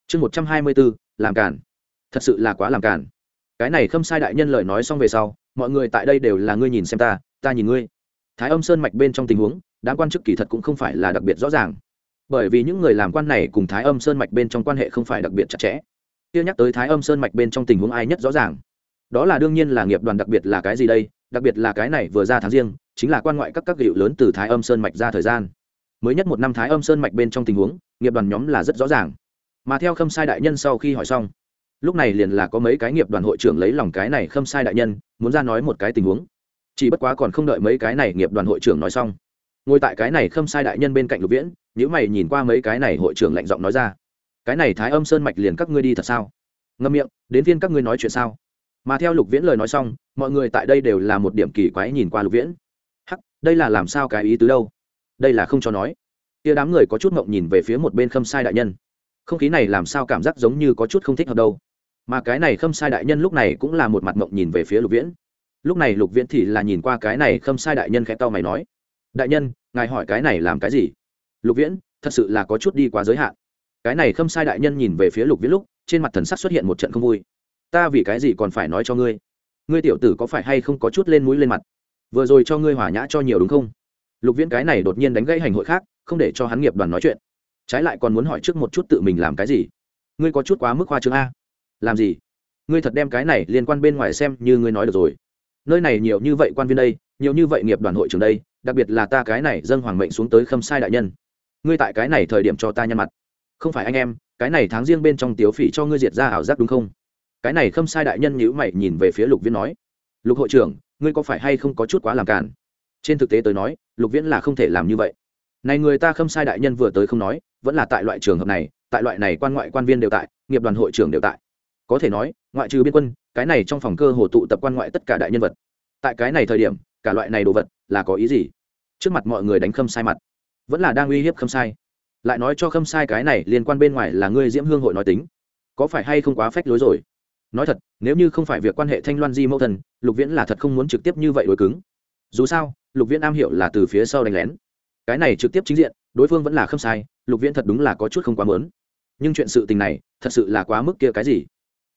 A: chương một trăm hai mươi b ố làm cản thật sự là quá làm cản cái này khâm sai đại nhân lời nói xong về sau, mọi người tại đây đều là ngươi nhìn xem ta ta nhìn ngươi. Thái âm sơn mạch bên trong tình huống, đám quan chức kỳ thật cũng không phải là đặc biệt rõ ràng. Bởi vì những người làm quan này cùng thái âm sơn mạch bên trong quan hệ không phải đặc biệt chặt chẽ. Tiêu nhắc tới thái âm sơn mạch bên trong tình huống ai nhất rõ ràng? Đó là đương nhiên là nghiệp đoàn đặc biệt là cái gì đây? Đặc biệt là cái này vừa ra tháng riêng, chính là quan ngoại các các hiệu lớn từ thái âm sơn mạch ra thời gian. Mới nhất một năm thái âm sơn mạch bên trong tình huống, nghiệp đoàn nhóm là rất rõ ràng. Mà theo khâm sai đại nhân sau khi hỏi xong lúc này liền là có mấy cái nghiệp đoàn hội trưởng lấy lòng cái này khâm sai đại nhân, muốn ra nói một cái tình huống. Chỉ bất quá còn không đợi mấy cái này nghiệp đoàn hội trưởng nói xong. Ngồi tại cái này khâm sai đại nhân bên cạnh lục viễn nhữ mày nhìn qua mấy cái này hội trưởng lạnh giọng nói ra. Cái này thái âm sơn mạch liền các ngươi đi thật sao? Ngâm miệng, đến viên các ngươi nói chuyện sao? Mà theo lục viễn lời nói xong, mọi người tại đây đều là một điểm kỳ quái nhìn qua lục viễn. Hắc, đây là làm sao cái ý tứ đâu? Đây là không cho nói. Kia đám người có chút mộng nhìn về phía một bên khâm sai đại nhân. Không khí này làm sao cảm giác giống như có chút không thích hợp đâu? Mà cái này khâm sai đại nhân lúc này cũng là một mặt mộng nhìn về phía lục viễn. Lúc này lục viễn thì là nhìn qua cái này khâm sai đại nhân khẽ tao mày nói, đại nhân, ngài hỏi cái này làm cái gì? Lục viễn, thật sự là có chút đi quá giới hạn. Cái này khâm sai đại nhân nhìn về phía lục viễn lúc, trên mặt thần sắc xuất hiện một trận không vui. Ta vì cái gì còn phải nói cho ngươi? Ngươi tiểu tử có phải hay không có chút lên mũi lên mặt? Vừa rồi cho ngươi hỏa nhã cho nhiều đúng không? Lục viễn cái này đột nhiên đánh gãy hành hội khác, không để cho hắn nghiệp đoàn nói chuyện. Trái lại còn muốn hỏi trước một chút tự mình làm cái gì? Ngươi có chút quá mức khoa trương a làm gì? Ngươi thật đem cái này liên quan bên ngoài xem như ngươi nói được rồi. Nơi này nhiều như vậy quan viên đây, nhiều như vậy nghiệp đoàn hội trường đây, đặc biệt là ta cái này dâng hoàng mệnh xuống tới khâm sai đại nhân. Ngươi tại cái này thời điểm cho ta nhăn mặt. Không phải anh em, cái này tháng riêng bên trong tiếu phỉ cho ngươi diệt ra ảo giác đúng không? Cái này khâm sai đại nhân nhữ mày nhìn về phía lục viễn nói. Lục hội trưởng, ngươi có phải hay không có chút quá làm cản trên thực tế tới nói, lục viễn là không thể làm như vậy. Này người ta khâm sai đại nhân vừa tới không nói, vẫn là tại loại trường hợp này, tại loại này quan ngoại quan viên đều tại, nghiệp đoàn hội trưởng đều tại có thể nói, ngoại trừ biên quân, cái này trong phòng cơ hồ tụ tập quan ngoại tất cả đại nhân vật. Tại cái này thời điểm, cả loại này đồ vật là có ý gì? Trước mặt mọi người đánh khâm sai mặt, vẫn là đang uy hiếp khâm sai. Lại nói cho khâm sai cái này liên quan bên ngoài là ngươi diễm hương hội nói tính, có phải hay không quá phách lối rồi? Nói thật, nếu như không phải việc quan hệ thanh loan di mẫu thần, lục viễn là thật không muốn trực tiếp như vậy đối cứng. Dù sao, lục viễn am hiểu là từ phía sau đánh lén. Cái này trực tiếp chính diện, đối phương vẫn là khâm sai, lục viễn thật đúng là có chút không quá mớn nhưng chuyện sự tình này, thật sự là quá mức kia cái gì?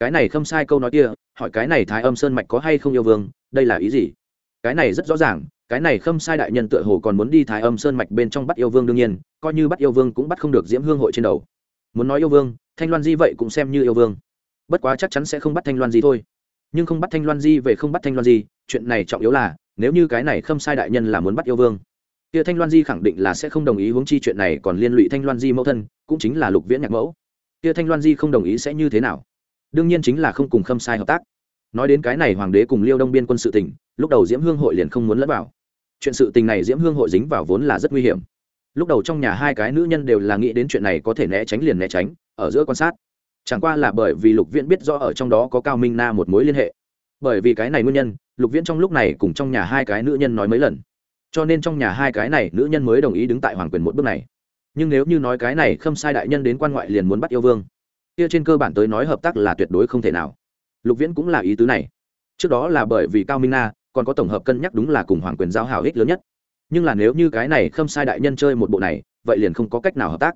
A: Cái này không sai câu nói kia, hỏi cái này thái âm sơn mạch có hay không yêu vương, đây là ý gì? Cái này rất rõ ràng, cái này không sai đại nhân tựa hồ còn muốn đi thái âm sơn mạch bên trong bắt yêu vương đương nhiên, coi như bắt yêu vương cũng bắt không được diễm hương hội trên đầu. Muốn nói yêu vương, thanh loan di vậy cũng xem như yêu vương. Bất quá chắc chắn sẽ không bắt thanh loan di thôi. Nhưng không bắt thanh loan di về không bắt thanh loan di, chuyện này trọng yếu là, nếu như cái này không sai đại nhân là muốn bắt yêu vương, kia thanh loan di khẳng định là sẽ không đồng ý hướng chi chuyện này còn liên lụy thanh loan di mẫu thân, cũng chính là lục viễn nhạc mẫu. Kia thanh loan di không đồng ý sẽ như thế nào? Đương nhiên chính là không cùng khâm sai hợp tác. Nói đến cái này hoàng đế cùng liêu đông biên quân sự tỉnh lúc đầu diễm hương hội liền không muốn lẫn vào. Chuyện sự tình này diễm hương hội dính vào vốn là rất nguy hiểm. Lúc đầu trong nhà hai cái nữ nhân đều là nghĩ đến chuyện này có thể né tránh liền né tránh, ở giữa quan sát. Chẳng qua là bởi vì lục viễn biết rõ ở trong đó có cao minh na một mối liên hệ. Bởi vì cái này nguyên nhân, lục viễn trong lúc này cùng trong nhà hai cái nữ nhân nói mấy lần. Cho nên trong nhà hai cái này nữ nhân mới đồng ý đứng tại hoàng quyền một bước này. Nhưng nếu như nói cái này khâm sai đại nhân đến quan ngoại liền muốn bắt yêu vương kia trên cơ bản tới nói hợp tác là tuyệt đối không thể nào. Lục viễn cũng là ý tứ này. Trước đó là bởi vì cao minh na, còn có tổng hợp cân nhắc đúng là cùng hoàng quyền giao hảo ích lớn nhất. Nhưng là nếu như cái này khâm sai đại nhân chơi một bộ này, vậy liền không có cách nào hợp tác.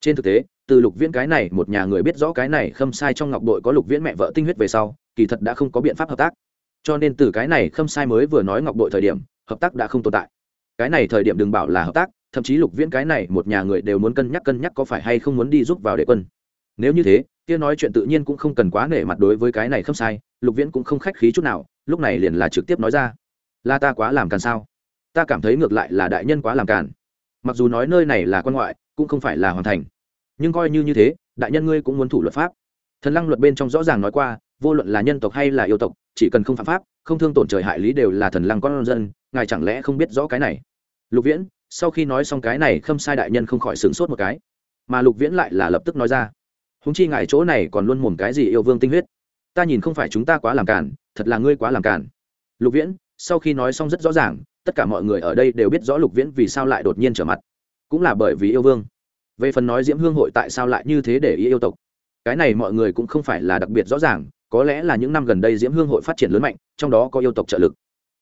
A: Trên thực tế, từ lục viễn cái này một nhà người biết rõ cái này khâm sai trong ngọc đội có lục viễn mẹ vợ tinh huyết về sau, kỳ thật đã không có biện pháp hợp tác. Cho nên từ cái này khâm sai mới vừa nói ngọc đội thời điểm, hợp tác đã không tồn tại. Cái này thời điểm đừng bảo là hợp tác, thậm chí lục viễn cái này một nhà người đều muốn cân nhắc cân nhắc có phải hay không muốn đi giúp vào đệ quân nếu như thế, kia nói chuyện tự nhiên cũng không cần quá nể mặt đối với cái này không sai, lục viễn cũng không khách khí chút nào, lúc này liền là trực tiếp nói ra. Là ta quá làm càn sao? Ta cảm thấy ngược lại là đại nhân quá làm càn. Mặc dù nói nơi này là quan ngoại, cũng không phải là hoàn thành. Nhưng coi như như thế, đại nhân ngươi cũng muốn thủ luật pháp. Thần lăng luật bên trong rõ ràng nói qua, vô luận là nhân tộc hay là yêu tộc, chỉ cần không phạm pháp, không thương tổn trời hại lý đều là thần lăng con dân, ngài chẳng lẽ không biết rõ cái này? Lục viễn, sau khi nói xong cái này khâm sai đại nhân không khỏi sửng sốt một cái. Mà lục viễn lại là lập tức nói ra húng chi ngài chỗ này còn luôn mồm cái gì yêu vương tinh huyết? Ta nhìn không phải chúng ta quá làm cản thật là ngươi quá làm cản lục viễn, sau khi nói xong rất rõ ràng, tất cả mọi người ở đây đều biết rõ lục viễn vì sao lại đột nhiên trở mặt. Cũng là bởi vì yêu vương. Về phần nói diễm hương hội tại sao lại như thế để ý yêu tộc? Cái này mọi người cũng không phải là đặc biệt rõ ràng, có lẽ là những năm gần đây diễm hương hội phát triển lớn mạnh, trong đó có yêu tộc trợ lực.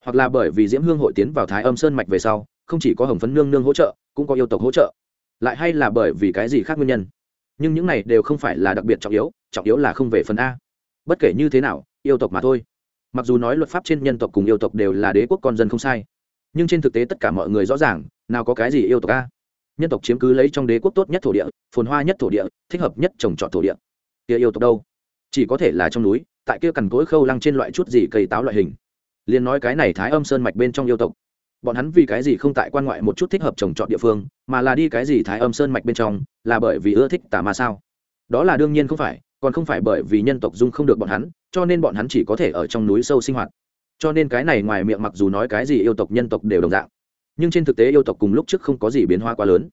A: Hoặc là bởi vì diễm hương hội tiến vào thái âm sơn mạch về sau, không chỉ có hồng phấn nương nương hỗ trợ, cũng có yêu tộc hỗ trợ. Lại hay là bởi vì cái gì khác nguyên nhân? Nhưng những này đều không phải là đặc biệt trọng yếu trọng yếu là không về phần a. Bất kể như thế nào, yêu tộc mà thôi. Mặc dù nói luật pháp trên nhân tộc cùng yêu tộc đều là đế quốc con dân không sai, nhưng trên thực tế tất cả mọi người rõ ràng, nào có cái gì yêu tộc a. Nhân tộc chiếm cứ lấy trong đế quốc tốt nhất thổ địa, phồn hoa nhất thổ địa, thích hợp nhất trồng trọt thổ địa. Kia yêu tộc đâu? Chỉ có thể là trong núi, tại kia cằn cối khâu lăng trên loại chút gì cây táo loại hình. Liền nói cái này thái âm sơn mạch bên trong yêu tộc bọn hắn vì cái gì không tại quan ngoại một chút thích hợp trồng trọt địa phương, mà là đi cái gì thái âm sơn mạch bên trong, là bởi vì ưa thích tà ma sao? Đó là đương nhiên không phải, còn không phải bởi vì nhân tộc dung không được bọn hắn, cho nên bọn hắn chỉ có thể ở trong núi sâu sinh hoạt. Cho nên cái này ngoài miệng mặc dù nói cái gì yêu tộc, nhân tộc đều đồng dạng, nhưng trên thực tế yêu tộc cùng lúc trước không có gì biến hóa quá lớn.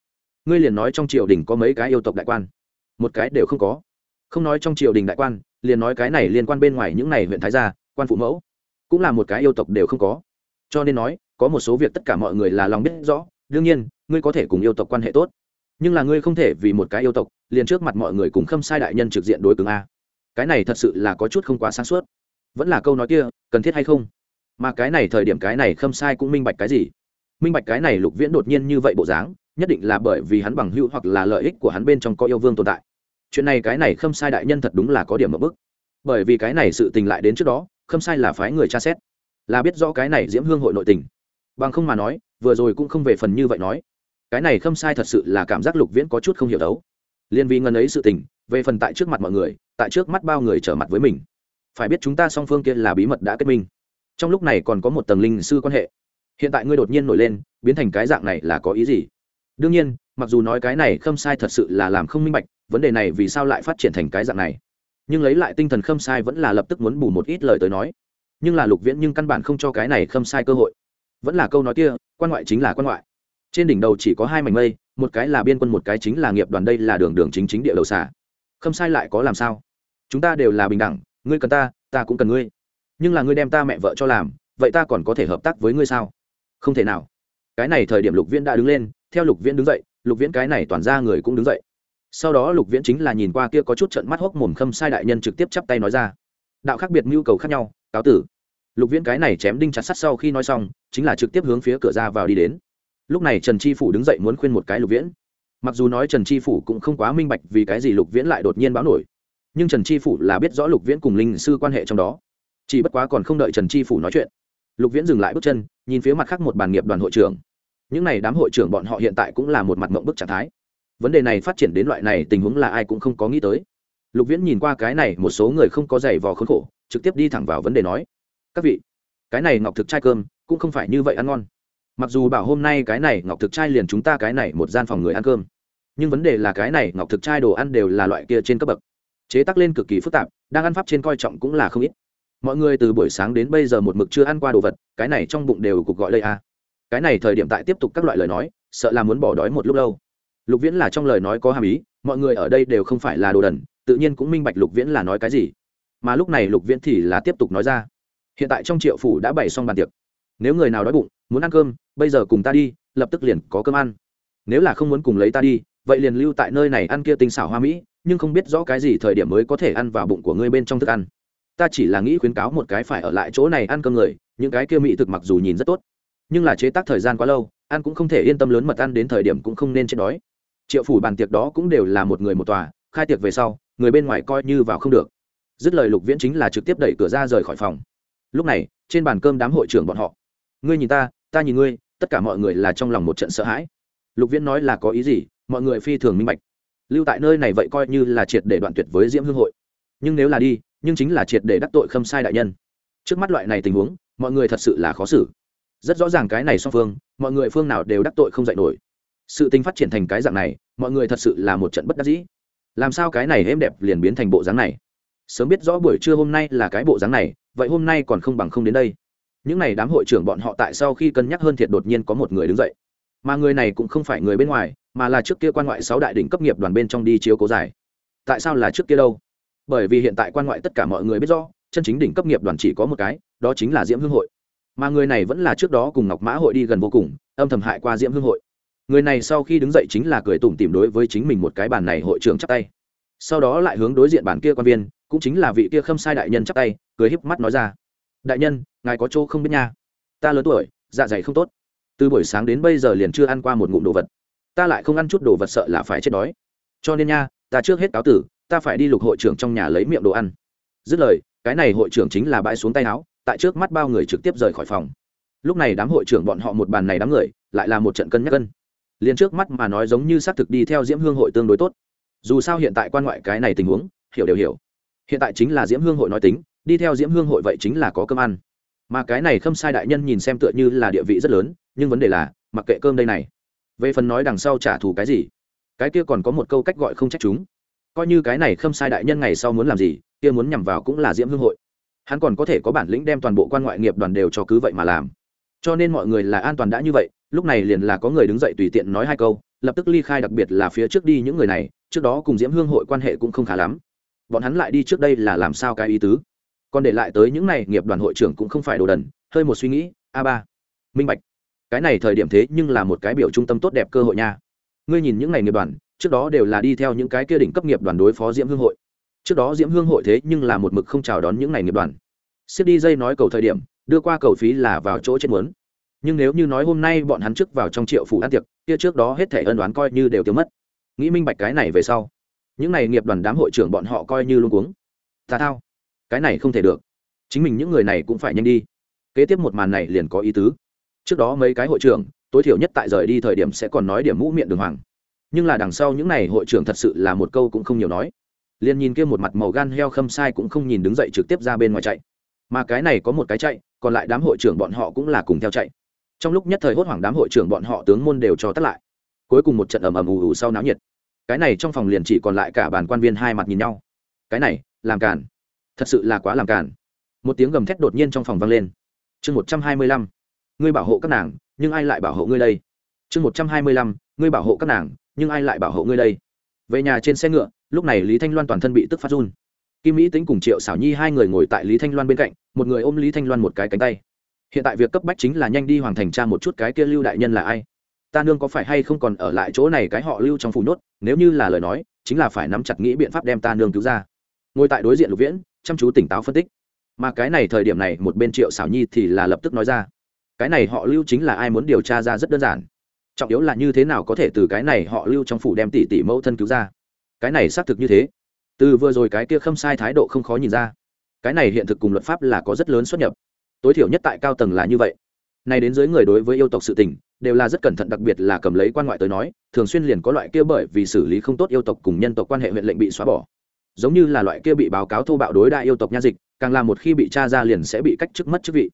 A: Ngươi liền nói trong triều đình có mấy cái yêu tộc đại quan? Một cái đều không có. Không nói trong triều đình đại quan, liền nói cái này liên quan bên ngoài những này huyện thái gia, quan phụ mẫu, cũng là một cái yêu tộc đều không có. Cho nên nói có một số việc tất cả mọi người là lòng biết rõ, đương nhiên, ngươi có thể cùng yêu tộc quan hệ tốt. Nhưng là ngươi không thể vì một cái yêu tộc, liền trước mặt mọi người cùng khâm sai đại nhân trực diện đối cứng a. Cái này thật sự là có chút không quá sáng suốt. Vẫn là câu nói kia, cần thiết hay không? Mà cái này thời điểm cái này khâm sai cũng minh bạch cái gì? Minh bạch cái này lục viễn đột nhiên như vậy bộ dáng, nhất định là bởi vì hắn bằng hữu hoặc là lợi ích của hắn bên trong có yêu vương tồn tại. Chuyện này cái này khâm sai đại nhân thật đúng là có điểm một bức bởi vì cái này sự tình lại đến trước đó, khâm sai là phái người tra xét, là biết rõ cái này diễm hương hội nội tình bằng không mà nói, vừa rồi cũng không về phần như vậy nói. Cái này khâm sai thật sự là cảm giác lục viễn có chút không hiểu đấu. Liên vi ngân ấy sự tình, về phần tại trước mặt mọi người, tại trước mắt bao người trở mặt với mình. Phải biết chúng ta song phương kia là bí mật đã kết minh. Trong lúc này còn có một tầng linh sư quan hệ. Hiện tại ngươi đột nhiên nổi lên, biến thành cái dạng này là có ý gì? Đương nhiên, mặc dù nói cái này khâm sai thật sự là làm không minh bạch, vấn đề này vì sao lại phát triển thành cái dạng này? Nhưng lấy lại tinh thần khâm sai vẫn là lập tức muốn bù một ít lời tới nói. Nhưng là lục viễn nhưng căn bản không cho cái này khâm sai cơ hội vẫn là câu nói kia, quan ngoại chính là quan ngoại. Trên đỉnh đầu chỉ có hai mảnh mây, một cái là biên quân, một cái chính là nghiệp đoàn, đây là đường đường chính chính địa đầu xả không sai lại có làm sao? Chúng ta đều là bình đẳng, ngươi cần ta ta cũng cần ngươi. Nhưng là ngươi đem ta mẹ vợ cho làm, vậy ta còn có thể hợp tác với ngươi sao? Không thể nào. Cái này thời điểm lục viễn đã đứng lên, theo lục viễn đứng dậy, lục viễn cái này toàn ra người cũng đứng dậy. Sau đó lục viễn chính là nhìn qua kia có chút trận mắt hốc mồm khâm sai đại nhân trực tiếp chắp tay nói ra. Đạo khác biệt mưu cầu khác nhau, cáo tử. Lục viễn cái này chém đinh chặt sắt sau khi nói xong chính là trực tiếp hướng phía cửa ra vào đi đến. Lúc này trần Tri phủ đứng dậy muốn khuyên một cái lục viễn. Mặc dù nói trần Tri phủ cũng không quá minh bạch vì cái gì lục viễn lại đột nhiên báo nổi, nhưng trần Tri phủ là biết rõ lục viễn cùng linh sư quan hệ trong đó. Chỉ bất quá còn không đợi trần Tri phủ nói chuyện, lục viễn dừng lại bước chân, nhìn phía mặt khác một bàn nghiệp đoàn hội trưởng. Những n à y đám hội trưởng bọn họ hiện tại cũng là một mặt mộng bức trạng thái. Vấn đề này phát triển đến loại này tình huống là ai cũng không có nghĩ tới. Lục viễn nhìn qua cái này, một số người không có giày vò khốn khổ, trực tiếp đi thẳng vào vấn đề nói, các vị, cái này ngọc thực trai cơm cũng không phải như vậy ăn ngon. Mặc dù bảo hôm nay cái này ngọc thực trai liền chúng ta cái này một gian phòng người ăn cơm, nhưng vấn đề là cái này ngọc thực trai đồ ăn đều là loại kia trên cấp bậc. Chế tác lên cực kỳ phức tạp, đang ăn pháp trên coi trọng cũng là không ít. Mọi người từ buổi sáng đến bây giờ một mực chưa ăn qua đồ vật, cái này trong bụng đều cục gọi lây a. Cái này thời điểm tại tiếp tục các loại lời nói, sợ là muốn bỏ đói một lúc lâu. Lục viễn là trong lời nói có hàm ý, mọi người ở đây đều không phải là đồ đần, tự nhiên cũng minh bạch lục viễn là nói cái gì. Mà lúc này lục viễn thì là tiếp tục nói ra. Hiện tại trong triệu phủ đã bày xong bàn tiệc nếu người nào đói bụng, muốn ăn cơm, bây giờ cùng ta đi, lập tức liền có cơm ăn. Nếu là không muốn cùng lấy ta đi, vậy liền lưu tại nơi này ăn kia tinh xảo hoa mỹ, nhưng không biết rõ cái gì thời điểm mới có thể ăn vào bụng của ngươi bên trong thức ăn. Ta chỉ là nghĩ khuyến cáo một cái phải ở lại chỗ này ăn cơm người, những cái kia mỹ thực mặc dù nhìn rất tốt, nhưng là chế tác thời gian quá lâu, ăn cũng không thể yên tâm lớn mật ăn đến thời điểm cũng không nên chết đói. Triệu phủ bàn tiệc đó cũng đều là một người một tòa, khai tiệc về sau, người bên ngoài coi như vào không được. Dứt lời lục viễn chính là trực tiếp đẩy cửa ra rời khỏi phòng. Lúc này, trên bàn cơm đám hội trưởng bọn họ ngươi nhìn ta ta nhìn ngươi, tất cả mọi người là trong lòng một trận sợ hãi. Lục viễn nói là có ý gì, mọi người phi thường minh bạch. Lưu tại nơi này vậy coi như là triệt để đoạn tuyệt với diễm hương hội. Nhưng nếu là đi, nhưng chính là triệt để đắc tội khâm sai đại nhân. Trước mắt loại này tình huống, mọi người thật sự là khó xử. Rất rõ ràng cái này song phương, mọi người phương nào đều đắc tội không dạy nổi. Sự tình phát triển thành cái dạng này, mọi người thật sự là một trận bất đắc dĩ. Làm sao cái này êm đẹp liền biến thành bộ dáng này? Sớm biết rõ buổi trưa hôm nay là cái bộ dáng này, vậy hôm nay còn không bằng không đến đây những n à y đám hội trưởng bọn họ tại sau khi cân nhắc hơn thiệt đột nhiên có một người đứng dậy. Mà người này cũng không phải người bên ngoài, mà là trước kia quan ngoại sáu đại đỉnh cấp nghiệp đoàn bên trong đi chiếu cố giải. Tại sao là trước kia đâu? Bởi vì hiện tại quan ngoại tất cả mọi người biết rõ, chân chính đỉnh cấp nghiệp đoàn chỉ có một cái, đó chính là diễm hương hội. Mà người này vẫn là trước đó cùng ngọc mã hội đi gần vô cùng, âm thầm hại qua diễm hương hội. Người này sau khi đứng dậy chính là cười tủm tìm đối với chính mình một cái bàn này hội trưởng chắp tay. Sau đó lại hướng đối diện bàn kia quan viên, cũng chính là vị kia khâm sai đại nhân chắp tay, cười híp mắt nói ra đại nhân, ngài có chỗ không biết nha. Ta lớn tuổi dạ dày không tốt. Từ buổi sáng đến bây giờ liền chưa ăn qua một ngụm đồ vật. Ta lại không ăn chút đồ vật sợ là phải chết đói. Cho nên nha, ta trước hết cáo tử, ta phải đi lục hội trưởng trong nhà lấy miệng đồ ăn. Dứt lời, cái này hội trưởng chính là bãi xuống tay áo, tại trước mắt bao người trực tiếp rời khỏi phòng. Lúc này đám hội trưởng bọn họ một bàn này đám người, lại là một trận cân nhắc cân. Liền trước mắt mà nói giống như xác thực đi theo diễm hương hội tương đối tốt. Dù sao hiện tại quan ngoại cái này tình huống, hiểu đều hiểu. Hiện tại chính là diễm hương hội nói tính đi theo diễm hương hội vậy chính là có cơm ăn. Mà cái này Khâm sai đại nhân nhìn xem tựa như là địa vị rất lớn, nhưng vấn đề là, mặc kệ cơm đây này. Về phần nói đằng sau trả thù cái gì, cái kia còn có một câu cách gọi không trách chúng. Coi như cái này Khâm sai đại nhân ngày sau muốn làm gì, kia muốn nhằm vào cũng là diễm hương hội. Hắn còn có thể có bản lĩnh đem toàn bộ quan ngoại nghiệp đoàn đều cho cứ vậy mà làm. Cho nên mọi người là an toàn đã như vậy, lúc này liền là có người đứng dậy tùy tiện nói hai câu, lập tức ly khai đặc biệt là phía trước đi những người này, trước đó cùng diễm hương hội quan hệ cũng không khá lắm. Bọn hắn lại đi trước đây là làm sao cái ý tứ? Còn để lại tới những này nghiệp đoàn hội trưởng cũng không phải đồ đần, hơi một suy nghĩ, a ba. Minh bạch, cái này thời điểm thế nhưng là một cái biểu trung tâm tốt đẹp cơ hội nha. Ngươi nhìn những ngày nghiệp đoàn, trước đó đều là đi theo những cái kia đỉnh cấp nghiệp đoàn đối phó diễm hương hội. Trước đó diễm hương hội thế nhưng là một mực không chào đón những ngày nghiệp đoàn. Xếp đi dây nói cầu thời điểm, đưa qua cầu phí là vào chỗ chết muốn. Nhưng nếu như nói hôm nay bọn hắn trước vào trong triệu phủ ăn tiệc, kia trước đó hết thể ân đoán coi như đều tiêu mất. Nghĩ minh bạch cái này về sau, những này nghiệp đoàn đám hội trưởng bọn họ coi như luôn cuống. Ta thao cái này không thể được. Chính mình những người này cũng phải nhanh đi. Kế tiếp một màn này liền có ý tứ. Trước đó mấy cái hội trưởng, tối thiểu nhất tại rời đi thời điểm sẽ còn nói điểm mũ miệng đường hoàng. Nhưng là đằng sau những n à y hội trưởng thật sự là một câu cũng không nhiều nói. Liền nhìn kia một mặt màu gan heo khâm sai cũng không nhìn đứng dậy trực tiếp ra bên ngoài chạy. Mà cái này có một cái chạy, còn lại đám hội trưởng bọn họ cũng là cùng theo chạy. Trong lúc nhất thời hốt hoảng đám hội trưởng bọn họ tướng môn đều cho tắt lại. Cuối cùng một trận ầm ầm ù ù sau náo nhiệt. Cái này trong phòng liền chỉ còn lại cả bàn quan viên hai mặt nhìn nhau. Cái này, làm cản thật sự là quá làm cản một tiếng gầm thét đột nhiên trong phòng vang lên. Chương một trăm hai mươi lăm, ngươi bảo hộ các nàng, nhưng ai lại bảo hộ ngươi đây? Chương một trăm hai mươi lăm, ngươi bảo hộ các nàng, nhưng ai lại bảo hộ ngươi đây? Về nhà trên xe ngựa, lúc này lý thanh loan toàn thân bị tức phát run. Kim mỹ tính cùng triệu xảo nhi hai người ngồi tại lý thanh loan bên cạnh, một người ôm lý thanh loan một cái cánh tay. Hiện tại việc cấp bách chính là nhanh đi hoàn thành tra một chút cái kia lưu đại nhân là ai. Ta nương có phải hay không còn ở lại chỗ này cái họ lưu trong phủ nhốt, nếu như là lời nói, chính là phải nắm chặt nghĩ biện pháp đem ta nương cứu ra. Ngồi tại đối diện lục viễn chăm chú tỉnh táo phân tích. Mà cái này thời điểm này, một bên triệu xảo nhi thì là lập tức nói ra, cái này họ lưu chính là ai muốn điều tra ra rất đơn giản. Trọng yếu là như thế nào có thể từ cái này họ lưu trong phủ đem tỷ tỷ mẫu thân cứu ra. Cái này xác thực như thế. Từ vừa rồi cái kia khâm sai thái độ không khó nhìn ra. Cái này hiện thực cùng luật pháp là có rất lớn xuất nhập. Tối thiểu nhất tại cao tầng là như vậy. Này đến dưới người đối với yêu tộc sự tình, đều là rất cẩn thận, đặc biệt là cầm lấy quan ngoại tới nói, thường xuyên liền có loại kia bởi vì xử lý không tốt yêu tộc cùng nhân tộc quan hệ huyện lệnh bị xóa bỏ giống như là loại kia bị báo cáo thô bạo đối đại yêu tộc nha dịch, càng là một khi bị tra ra liền sẽ bị cách chức mất chức vị.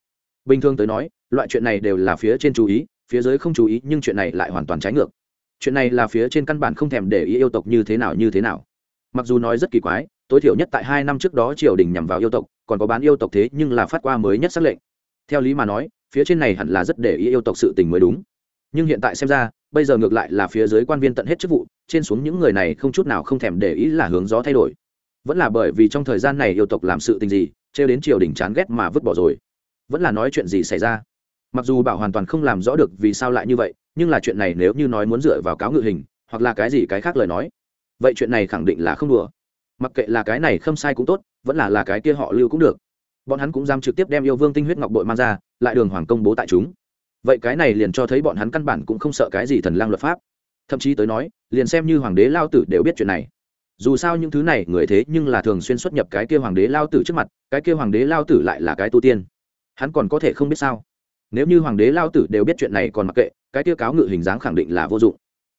A: Bình thường tới nói, loại chuyện này đều là phía trên chú ý, phía dưới không chú ý, nhưng chuyện này lại hoàn toàn trái ngược. Chuyện này là phía trên căn bản không thèm để ý yêu tộc như thế nào như thế nào. Mặc dù nói rất kỳ quái, tối thiểu nhất tại hai năm trước đó triều đình nhằm vào yêu tộc, còn có bán yêu tộc thế nhưng là phát qua mới nhất xác lệnh. Theo lý mà nói, phía trên này hẳn là rất để ý yêu tộc sự tình mới đúng. Nhưng hiện tại xem ra, bây giờ ngược lại là phía dưới quan viên tận hết chức vụ, trên xuống những người này không chút nào không thèm để ý là hướng gió thay đổi vẫn là bởi vì trong thời gian này yêu tộc làm sự tình gì, trêu đến triều đình chán ghét mà vứt bỏ rồi. Vẫn là nói chuyện gì xảy ra? Mặc dù bảo hoàn toàn không làm rõ được vì sao lại như vậy, nhưng là chuyện này nếu như nói muốn dựa vào cáo ngự hình, hoặc là cái gì cái khác lời nói, vậy chuyện này khẳng định là không đùa. Mặc kệ là cái này không sai cũng tốt, vẫn là là cái kia họ lưu cũng được. Bọn hắn cũng dám trực tiếp đem yêu vương tinh huyết ngọc bội mang ra, lại đường hoàng công bố tại chúng. Vậy cái này liền cho thấy bọn hắn căn bản cũng không sợ cái gì thần lang luật pháp. Thậm chí tới nói, liền xem như hoàng đế lao tử đều biết chuyện này dù sao những thứ này người thế nhưng là thường xuyên xuất nhập cái kia hoàng đế lao tử trước mặt, cái kia hoàng đế lao tử lại là cái tu tiên. Hắn còn có thể không biết sao? Nếu như hoàng đế lao tử đều biết chuyện này còn mặc kệ, cái kia cáo ngự hình dáng khẳng định là vô dụng.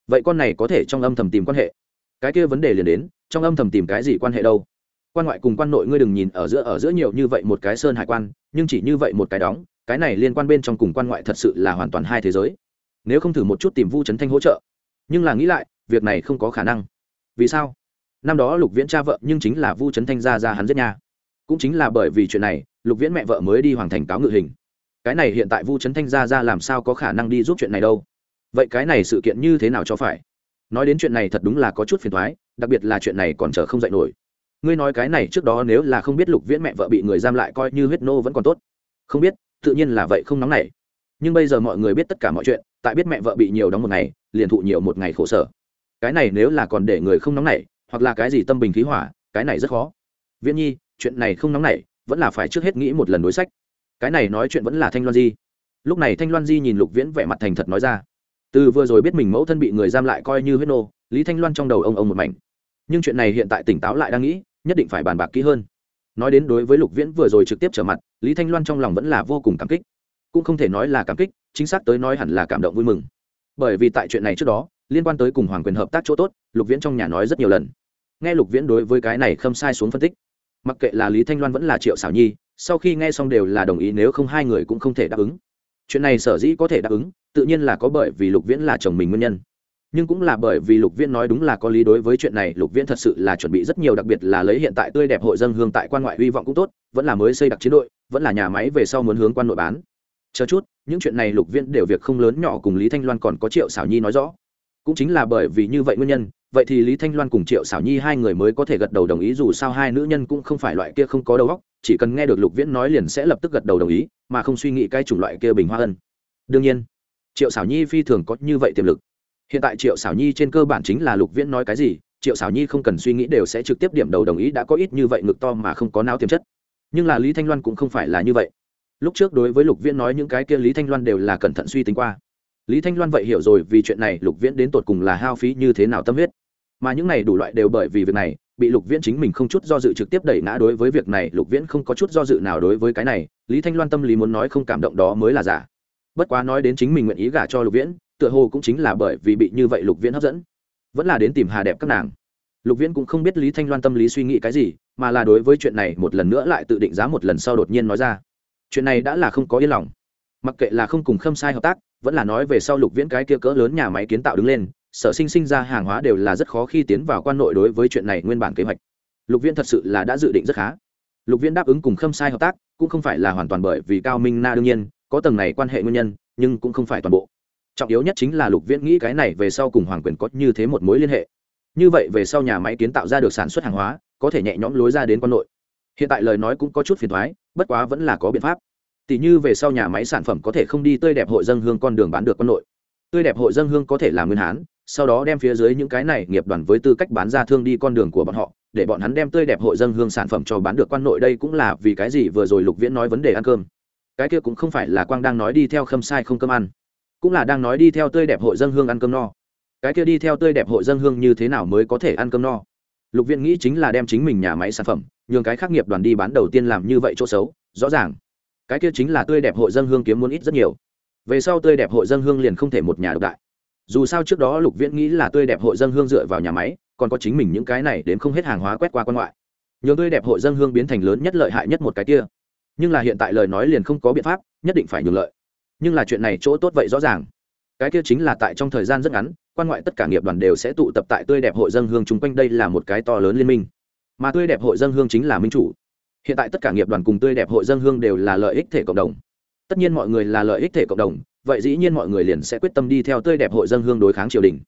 A: Vậy con này có thể trong âm thầm tìm quan hệ? Cái kia vấn đề liền đến, trong âm thầm tìm cái gì quan hệ đâu? Quan ngoại cùng quan nội ngươi đừng nhìn ở giữa ở giữa nhiều như vậy một cái sơn hải quan, nhưng chỉ như vậy một cái đóng, cái này liên quan bên trong cùng quan ngoại thật sự là hoàn toàn hai thế giới. Nếu không thử một chút tìm vu trấn thanh hỗ trợ. Nhưng là nghĩ lại, việc này không có khả năng. Vì sao? Năm đó lục viễn cha vợ, nhưng chính là vu trấn thanh gia ra hắn giết nha. Cũng chính là bởi vì chuyện này, lục viễn mẹ vợ mới đi hoàng thành cáo ngự hình. Cái này hiện tại vu trấn thanh gia ra làm sao có khả năng đi giúp chuyện này đâu? Vậy cái này sự kiện như thế nào cho phải? Nói đến chuyện này thật đúng là có chút phiền thoái đặc biệt là chuyện này còn chờ không dạy nổi. Ngươi nói cái này trước đó nếu là không biết lục viễn mẹ vợ bị người giam lại coi như huyết nô vẫn còn tốt. Không biết, tự nhiên là vậy không nóng nảy. Nhưng bây giờ mọi người biết tất cả mọi chuyện, tại biết mẹ vợ bị nhiều đóng một ngày, liền thụ nhiều một ngày khổ sở. Cái này nếu là còn để người không nóng nảy hoặc là cái gì tâm bình khí hỏa, cái này rất khó. Viễn nhi, chuyện này không nóng nảy, vẫn là phải trước hết nghĩ một lần đối sách. Cái này nói chuyện vẫn là thanh loan di. Lúc này thanh loan di nhìn lục viễn vẻ mặt thành thật nói ra. Từ vừa rồi biết mình mẫu thân bị người giam lại coi như huyết nô, lý thanh loan trong đầu ông ông một mảnh. Nhưng chuyện này hiện tại tỉnh táo lại đang nghĩ, nhất định phải bàn bạc kỹ hơn. Nói đến đối với lục viễn vừa rồi trực tiếp trở mặt, lý thanh loan trong lòng vẫn là vô cùng cảm kích. Cũng không thể nói là cảm kích, chính xác tới nói hẳn là cảm động vui mừng. Bởi vì tại chuyện này trước đó, liên quan tới cùng hoàng quyền hợp tác chỗ tốt, lục viễn trong nhà nói rất nhiều lần nghe lục viễn đối với cái này khâm sai xuống phân tích. Mặc kệ là lý thanh loan vẫn là triệu xảo nhi, sau khi nghe xong đều là đồng ý, nếu không hai người cũng không thể đáp ứng. Chuyện này sở dĩ có thể đáp ứng, tự nhiên là có bởi vì lục viễn là chồng mình nguyên nhân. Nhưng cũng là bởi vì lục viễn nói đúng là có lý đối với chuyện này, lục viễn thật sự là chuẩn bị rất nhiều, đặc biệt là lấy hiện tại tươi đẹp hội dân hương tại quan ngoại hy vọng cũng tốt, vẫn là mới xây đặc chiến đội, vẫn là nhà máy về sau muốn hướng quan nội bán. Chờ chút, những chuyện này lục viễn đều việc không lớn nhỏ cùng lý thanh loan còn có triệu xảo nhi nói rõ cũng chính là bởi vì như vậy nguyên nhân, vậy thì lý thanh loan cùng triệu xảo nhi hai người mới có thể gật đầu đồng ý, dù sao hai nữ nhân cũng không phải loại kia không có đầu óc, chỉ cần nghe được lục viễn nói liền sẽ lập tức gật đầu đồng ý, mà không suy nghĩ cái chủng loại kia bình hoa ân. Đương nhiên, triệu xảo nhi phi thường có như vậy tiềm lực. Hiện tại triệu xảo nhi trên cơ bản chính là lục viễn nói cái gì, triệu xảo nhi không cần suy nghĩ đều sẽ trực tiếp điểm đầu đồng ý, đã có ít như vậy ngực to mà không có não tiềm chất. Nhưng là lý thanh loan cũng không phải là như vậy. Lúc trước đối với lục viễn nói những cái kia lý thanh loan đều là cẩn thận suy tính qua lý thanh loan vậy hiểu rồi vì chuyện này lục viễn đến tột cùng là hao phí như thế nào tâm huyết. Mà những này đủ loại đều bởi vì việc này, bị lục viễn chính mình không chút do dự trực tiếp đẩy ngã đối với việc này, lục viễn không có chút do dự nào đối với cái này, lý thanh loan tâm lý muốn nói không cảm động đó mới là giả. Bất quá nói đến chính mình nguyện ý gả cho lục viễn, tựa hồ cũng chính là bởi vì bị như vậy lục viễn hấp dẫn. Vẫn là đến tìm hà đẹp các nàng. Lục viễn cũng không biết lý thanh loan tâm lý suy nghĩ cái gì, mà là đối với chuyện này một lần nữa lại tự định giá một lần sau đột nhiên nói ra. Chuyện này đã là không có yên lòng. Mặc kệ là không cùng khâm sai hợp tác vẫn là nói về sau lục viễn cái kia cỡ lớn nhà máy kiến tạo đứng lên, sở sinh sinh ra hàng hóa đều là rất khó khi tiến vào quan nội đối với chuyện này nguyên bản kế hoạch. Lục viễn thật sự là đã dự định rất khá. Lục viễn đáp ứng cùng khâm sai hợp tác, cũng không phải là hoàn toàn bởi vì cao minh na đương nhiên, có tầng này quan hệ nguyên nhân, nhưng cũng không phải toàn bộ. Trọng yếu nhất chính là lục viễn nghĩ cái này về sau cùng hoàng quyền có như thế một mối liên hệ. Như vậy về sau nhà máy kiến tạo ra được sản xuất hàng hóa, có thể nhẹ nhõm lối ra đến quan nội. Hiện tại lời nói cũng có chút phiền thoái bất quá vẫn là có biện pháp tỷ như về sau nhà máy sản phẩm có thể không đi tươi đẹp hội dân hương con đường bán được quan nội. Tươi đẹp hội dân hương có thể làm nguyên hán, sau đó đem phía dưới những cái này nghiệp đoàn với tư cách bán ra thương đi con đường của bọn họ, để bọn hắn đem tươi đẹp hội dân hương sản phẩm cho bán được quan nội. Đây cũng là vì cái gì vừa rồi lục viễn nói vấn đề ăn cơm. Cái kia cũng không phải là quang đang nói đi theo khâm sai không cơm ăn, cũng là đang nói đi theo tươi đẹp hội dân hương ăn cơm no. Cái kia đi theo tươi đẹp hội dân hương như thế nào mới có thể ăn cơm no? Lục viện nghĩ chính là đem chính mình nhà máy sản phẩm, nhường cái khác nghiệp đoàn đi bán đầu tiên làm như vậy chỗ xấu, rõ ràng cái kia chính là tươi đẹp hội dân hương kiếm muốn ít rất nhiều. Về sau tươi đẹp hội dân hương liền không thể một nhà độc đại. Dù sao trước đó lục viễn nghĩ là tươi đẹp hội dân hương dựa vào nhà máy, còn có chính mình những cái này đến không hết hàng hóa quét qua quan ngoại. Nhiều tươi đẹp hội dân hương biến thành lớn nhất lợi hại nhất một cái kia. Nhưng là hiện tại lời nói liền không có biện pháp, nhất định phải nhường lợi. Nhưng là chuyện này chỗ tốt vậy rõ ràng. Cái kia chính là tại trong thời gian rất ngắn, quan ngoại tất cả nghiệp đoàn đều sẽ tụ tập tại tươi đẹp hội dân hương chung quanh đây là một cái to lớn liên minh. Mà tươi đẹp hội dân hương chính là minh chủ hiện tại tất cả nghiệp đoàn cùng tươi đẹp hội dân hương đều là lợi ích thể cộng đồng. Tất nhiên mọi người là lợi ích thể cộng đồng, vậy dĩ nhiên mọi người liền sẽ quyết tâm đi theo tươi đẹp hội dân hương đối kháng triều đình.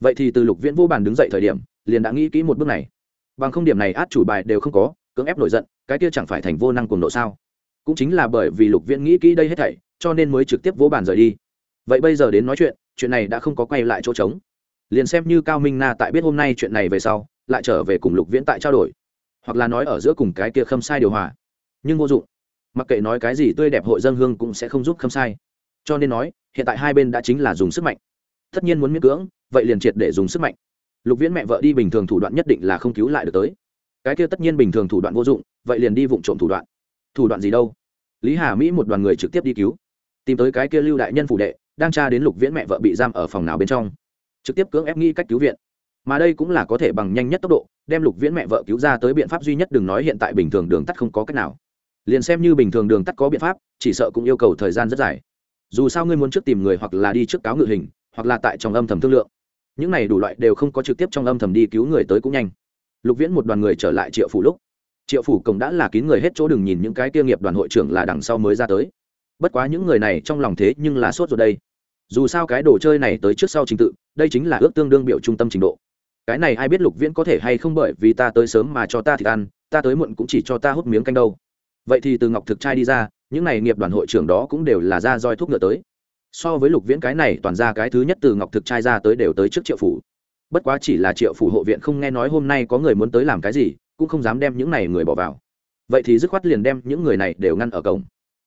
A: Vậy thì từ lục viễn vô bàn đứng dậy thời điểm, liền đã nghĩ kỹ một bước này. Bằng không điểm này át chủ bài đều không có, cưỡng ép nổi giận, cái kia chẳng phải thành vô năng cùng độ sao? Cũng chính là bởi vì lục viễn nghĩ kỹ đây hết thảy, cho nên mới trực tiếp vỗ bàn rời đi. Vậy bây giờ đến nói chuyện chuyện này đã không có quay lại chỗ trống. Liền xem như cao minh na tại biết hôm nay chuyện này về sau, lại trở về cùng lục viễn tại trao đổi hoặc là nói ở giữa cùng cái kia khâm sai điều hòa. Nhưng vô dụng. Mặc kệ nói cái gì tươi đẹp hội dân hương cũng sẽ không giúp khâm sai. Cho nên nói, hiện tại hai bên đã chính là dùng sức mạnh. Tất nhiên muốn miễn cưỡng, vậy liền triệt để dùng sức mạnh. Lục viễn mẹ vợ đi bình thường thủ đoạn nhất định là không cứu lại được tới. Cái kia tất nhiên bình thường thủ đoạn vô dụng, vậy liền đi vụ trộm thủ đoạn. Thủ đoạn gì đâu? Lý hà mỹ một đoàn người trực tiếp đi cứu. Tìm tới cái kia lưu đại nhân phủ đệ, đang tra đến lục viễn mẹ vợ bị giam ở phòng nào bên trong. Trực tiếp cưỡng ép nghĩ cách cứu viện. Mà đây cũng là có thể bằng nhanh nhất tốc độ đem lục viễn mẹ vợ cứu ra tới biện pháp duy nhất đừng nói hiện tại bình thường đường tắt không có cách nào. Liền xem như bình thường đường tắt có biện pháp, chỉ sợ cũng yêu cầu thời gian rất dài. Dù sao ngươi muốn trước tìm người hoặc là đi trước cáo ngự hình, hoặc là tại trong âm thầm thương lượng. Những này đủ loại đều không có trực tiếp trong âm thầm đi cứu người tới cũng nhanh. Lục viễn một đoàn người trở lại triệu phủ lúc. Triệu phủ cổng đã là kín người hết chỗ đừng nhìn những cái tiêu nghiệp đoàn hội trưởng là đằng sau mới ra tới. Bất quá những người này trong lòng thế nhưng là sốt rồi đây. Dù sao cái đồ chơi này tới trước sau trình tự, đây chính là ước tương đương biểu trung tâm trình độ cái này ai biết lục viễn có thể hay không bởi vì ta tới sớm mà cho ta thì ăn, ta tới muộn cũng chỉ cho ta hút miếng canh đâu. Vậy thì từ ngọc thực trai đi ra, những này nghiệp đoàn hội trưởng đó cũng đều là ra roi thuốc ngựa tới. So với lục viễn cái này toàn ra cái thứ nhất từ ngọc thực trai ra tới đều tới trước triệu phủ. Bất quá chỉ là triệu phủ hộ viện không nghe nói hôm nay có người muốn tới làm cái gì, cũng không dám đem những này người bỏ vào. Vậy thì dứt khoát liền đem những người này đều ngăn ở cổng.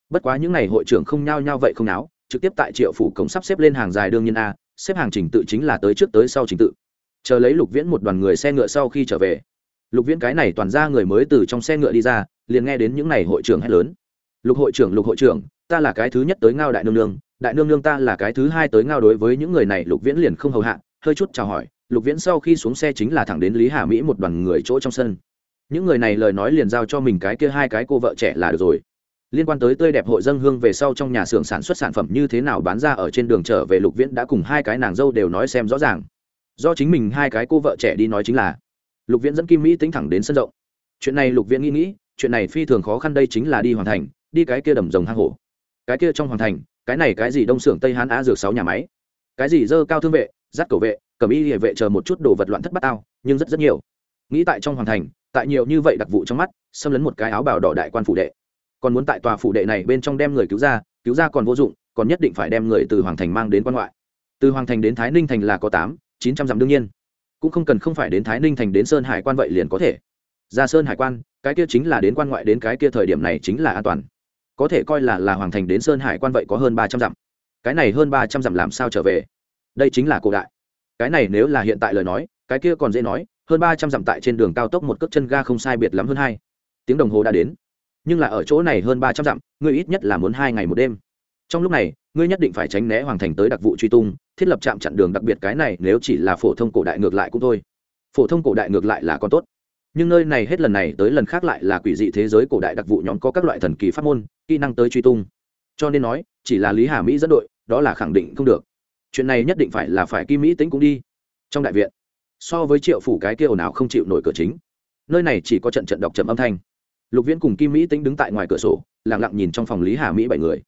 A: Bất quá những này hội trưởng không nhao nhao vậy không náo, trực tiếp tại triệu phủ cổng sắp xếp lên hàng dài đương nhiên a, xếp hàng trình tự chính là tới trước tới sau trình tự chờ lấy lục viễn một đoàn người xe ngựa sau khi trở về. Lục viễn cái này toàn ra người mới từ trong xe ngựa đi ra, liền nghe đến những n à y hội trưởng hét lớn. Lục hội trưởng, lục hội trưởng, ta là cái thứ nhất tới ngao đại nương nương, đại nương nương ta là cái thứ hai tới ngao đối với những người này, lục viễn liền không hầu hạ, hơi chút chào hỏi. Lục viễn sau khi xuống xe chính là thẳng đến lý hà mỹ một đoàn người chỗ trong sân. Những người này lời nói liền giao cho mình cái kia hai cái cô vợ trẻ là được rồi. Liên quan tới tươi đẹp hội dân hương về sau trong nhà xưởng sản xuất sản phẩm như thế nào bán ra ở trên đường trở về, lục viễn đã cùng hai cái nàng dâu đều nói xem rõ ràng do chính mình hai cái cô vợ trẻ đi nói chính là, lục viễn dẫn kim mỹ tính thẳng đến sân rộng. Chuyện này lục viễn nghĩ nghĩ, chuyện này phi thường khó khăn đây chính là đi hoàn thành, đi cái kia đầm rồng hang hổ. Cái kia trong hoàn thành, cái này cái gì đông xưởng tây hán á dược sáu nhà máy. Cái gì dơ cao thương vệ giắt cầu vệ, cầm y hệ vệ chờ một chút đồ vật loạn thất bát tao, nhưng rất rất nhiều. Nghĩ tại trong hoàn thành, tại nhiều như vậy đặc vụ trong mắt, xâm lấn một cái áo bào đỏ đại quan phủ đệ. Còn muốn tại tòa phủ đệ này bên trong đem người cứu ra cứu ra còn vô dụng, còn nhất định phải đem người từ hoàng thành mang đến quan ngoại. Từ hoàng thành đến thái ninh thành là có tám chín trăm dặm đương nhiên. Cũng không cần không phải đến thái ninh thành đến sơn hải quan vậy liền có thể. Ra sơn hải quan, cái kia chính là đến quan ngoại đến cái kia thời điểm này chính là an toàn. Có thể coi là là hoàng thành đến sơn hải quan vậy có hơn ba trăm dặm. Cái này hơn ba trăm dặm làm sao trở về? Đây chính là cổ đại. Cái này nếu là hiện tại lời nói, cái kia còn dễ nói, hơn ba trăm dặm tại trên đường cao tốc một cước chân ga không sai biệt lắm hơn hai. Tiếng đồng hồ đã đến. Nhưng là ở chỗ này hơn ba trăm dặm, ngươi ít nhất là muốn hai ngày một đêm trong lúc này, ngươi nhất định phải tránh né hoàng thành tới đặc vụ truy tung, thiết lập trạm chặn đường đặc biệt cái này nếu chỉ là phổ thông cổ đại ngược lại cũng thôi. Phổ thông cổ đại ngược lại là còn tốt. Nhưng nơi này hết lần này tới lần khác lại là quỷ dị thế giới cổ đại đặc vụ nhóm có các loại thần kỳ pháp môn, kỹ năng tới truy tung. Cho nên nói, chỉ là lý hà mỹ dẫn đội, đó là khẳng định không được. Chuyện này nhất định phải là phải kim mỹ tính cũng đi. Trong đại viện, so với triệu phủ cái kia ồn ào không chịu nổi cửa chính. Nơi này chỉ có trận trận đọc trầm âm thanh. Lục viễn cùng kim mỹ tính đứng tại ngoài cửa sổ, lặng lặng nhìn trong phòng lý hà mỹ bảy người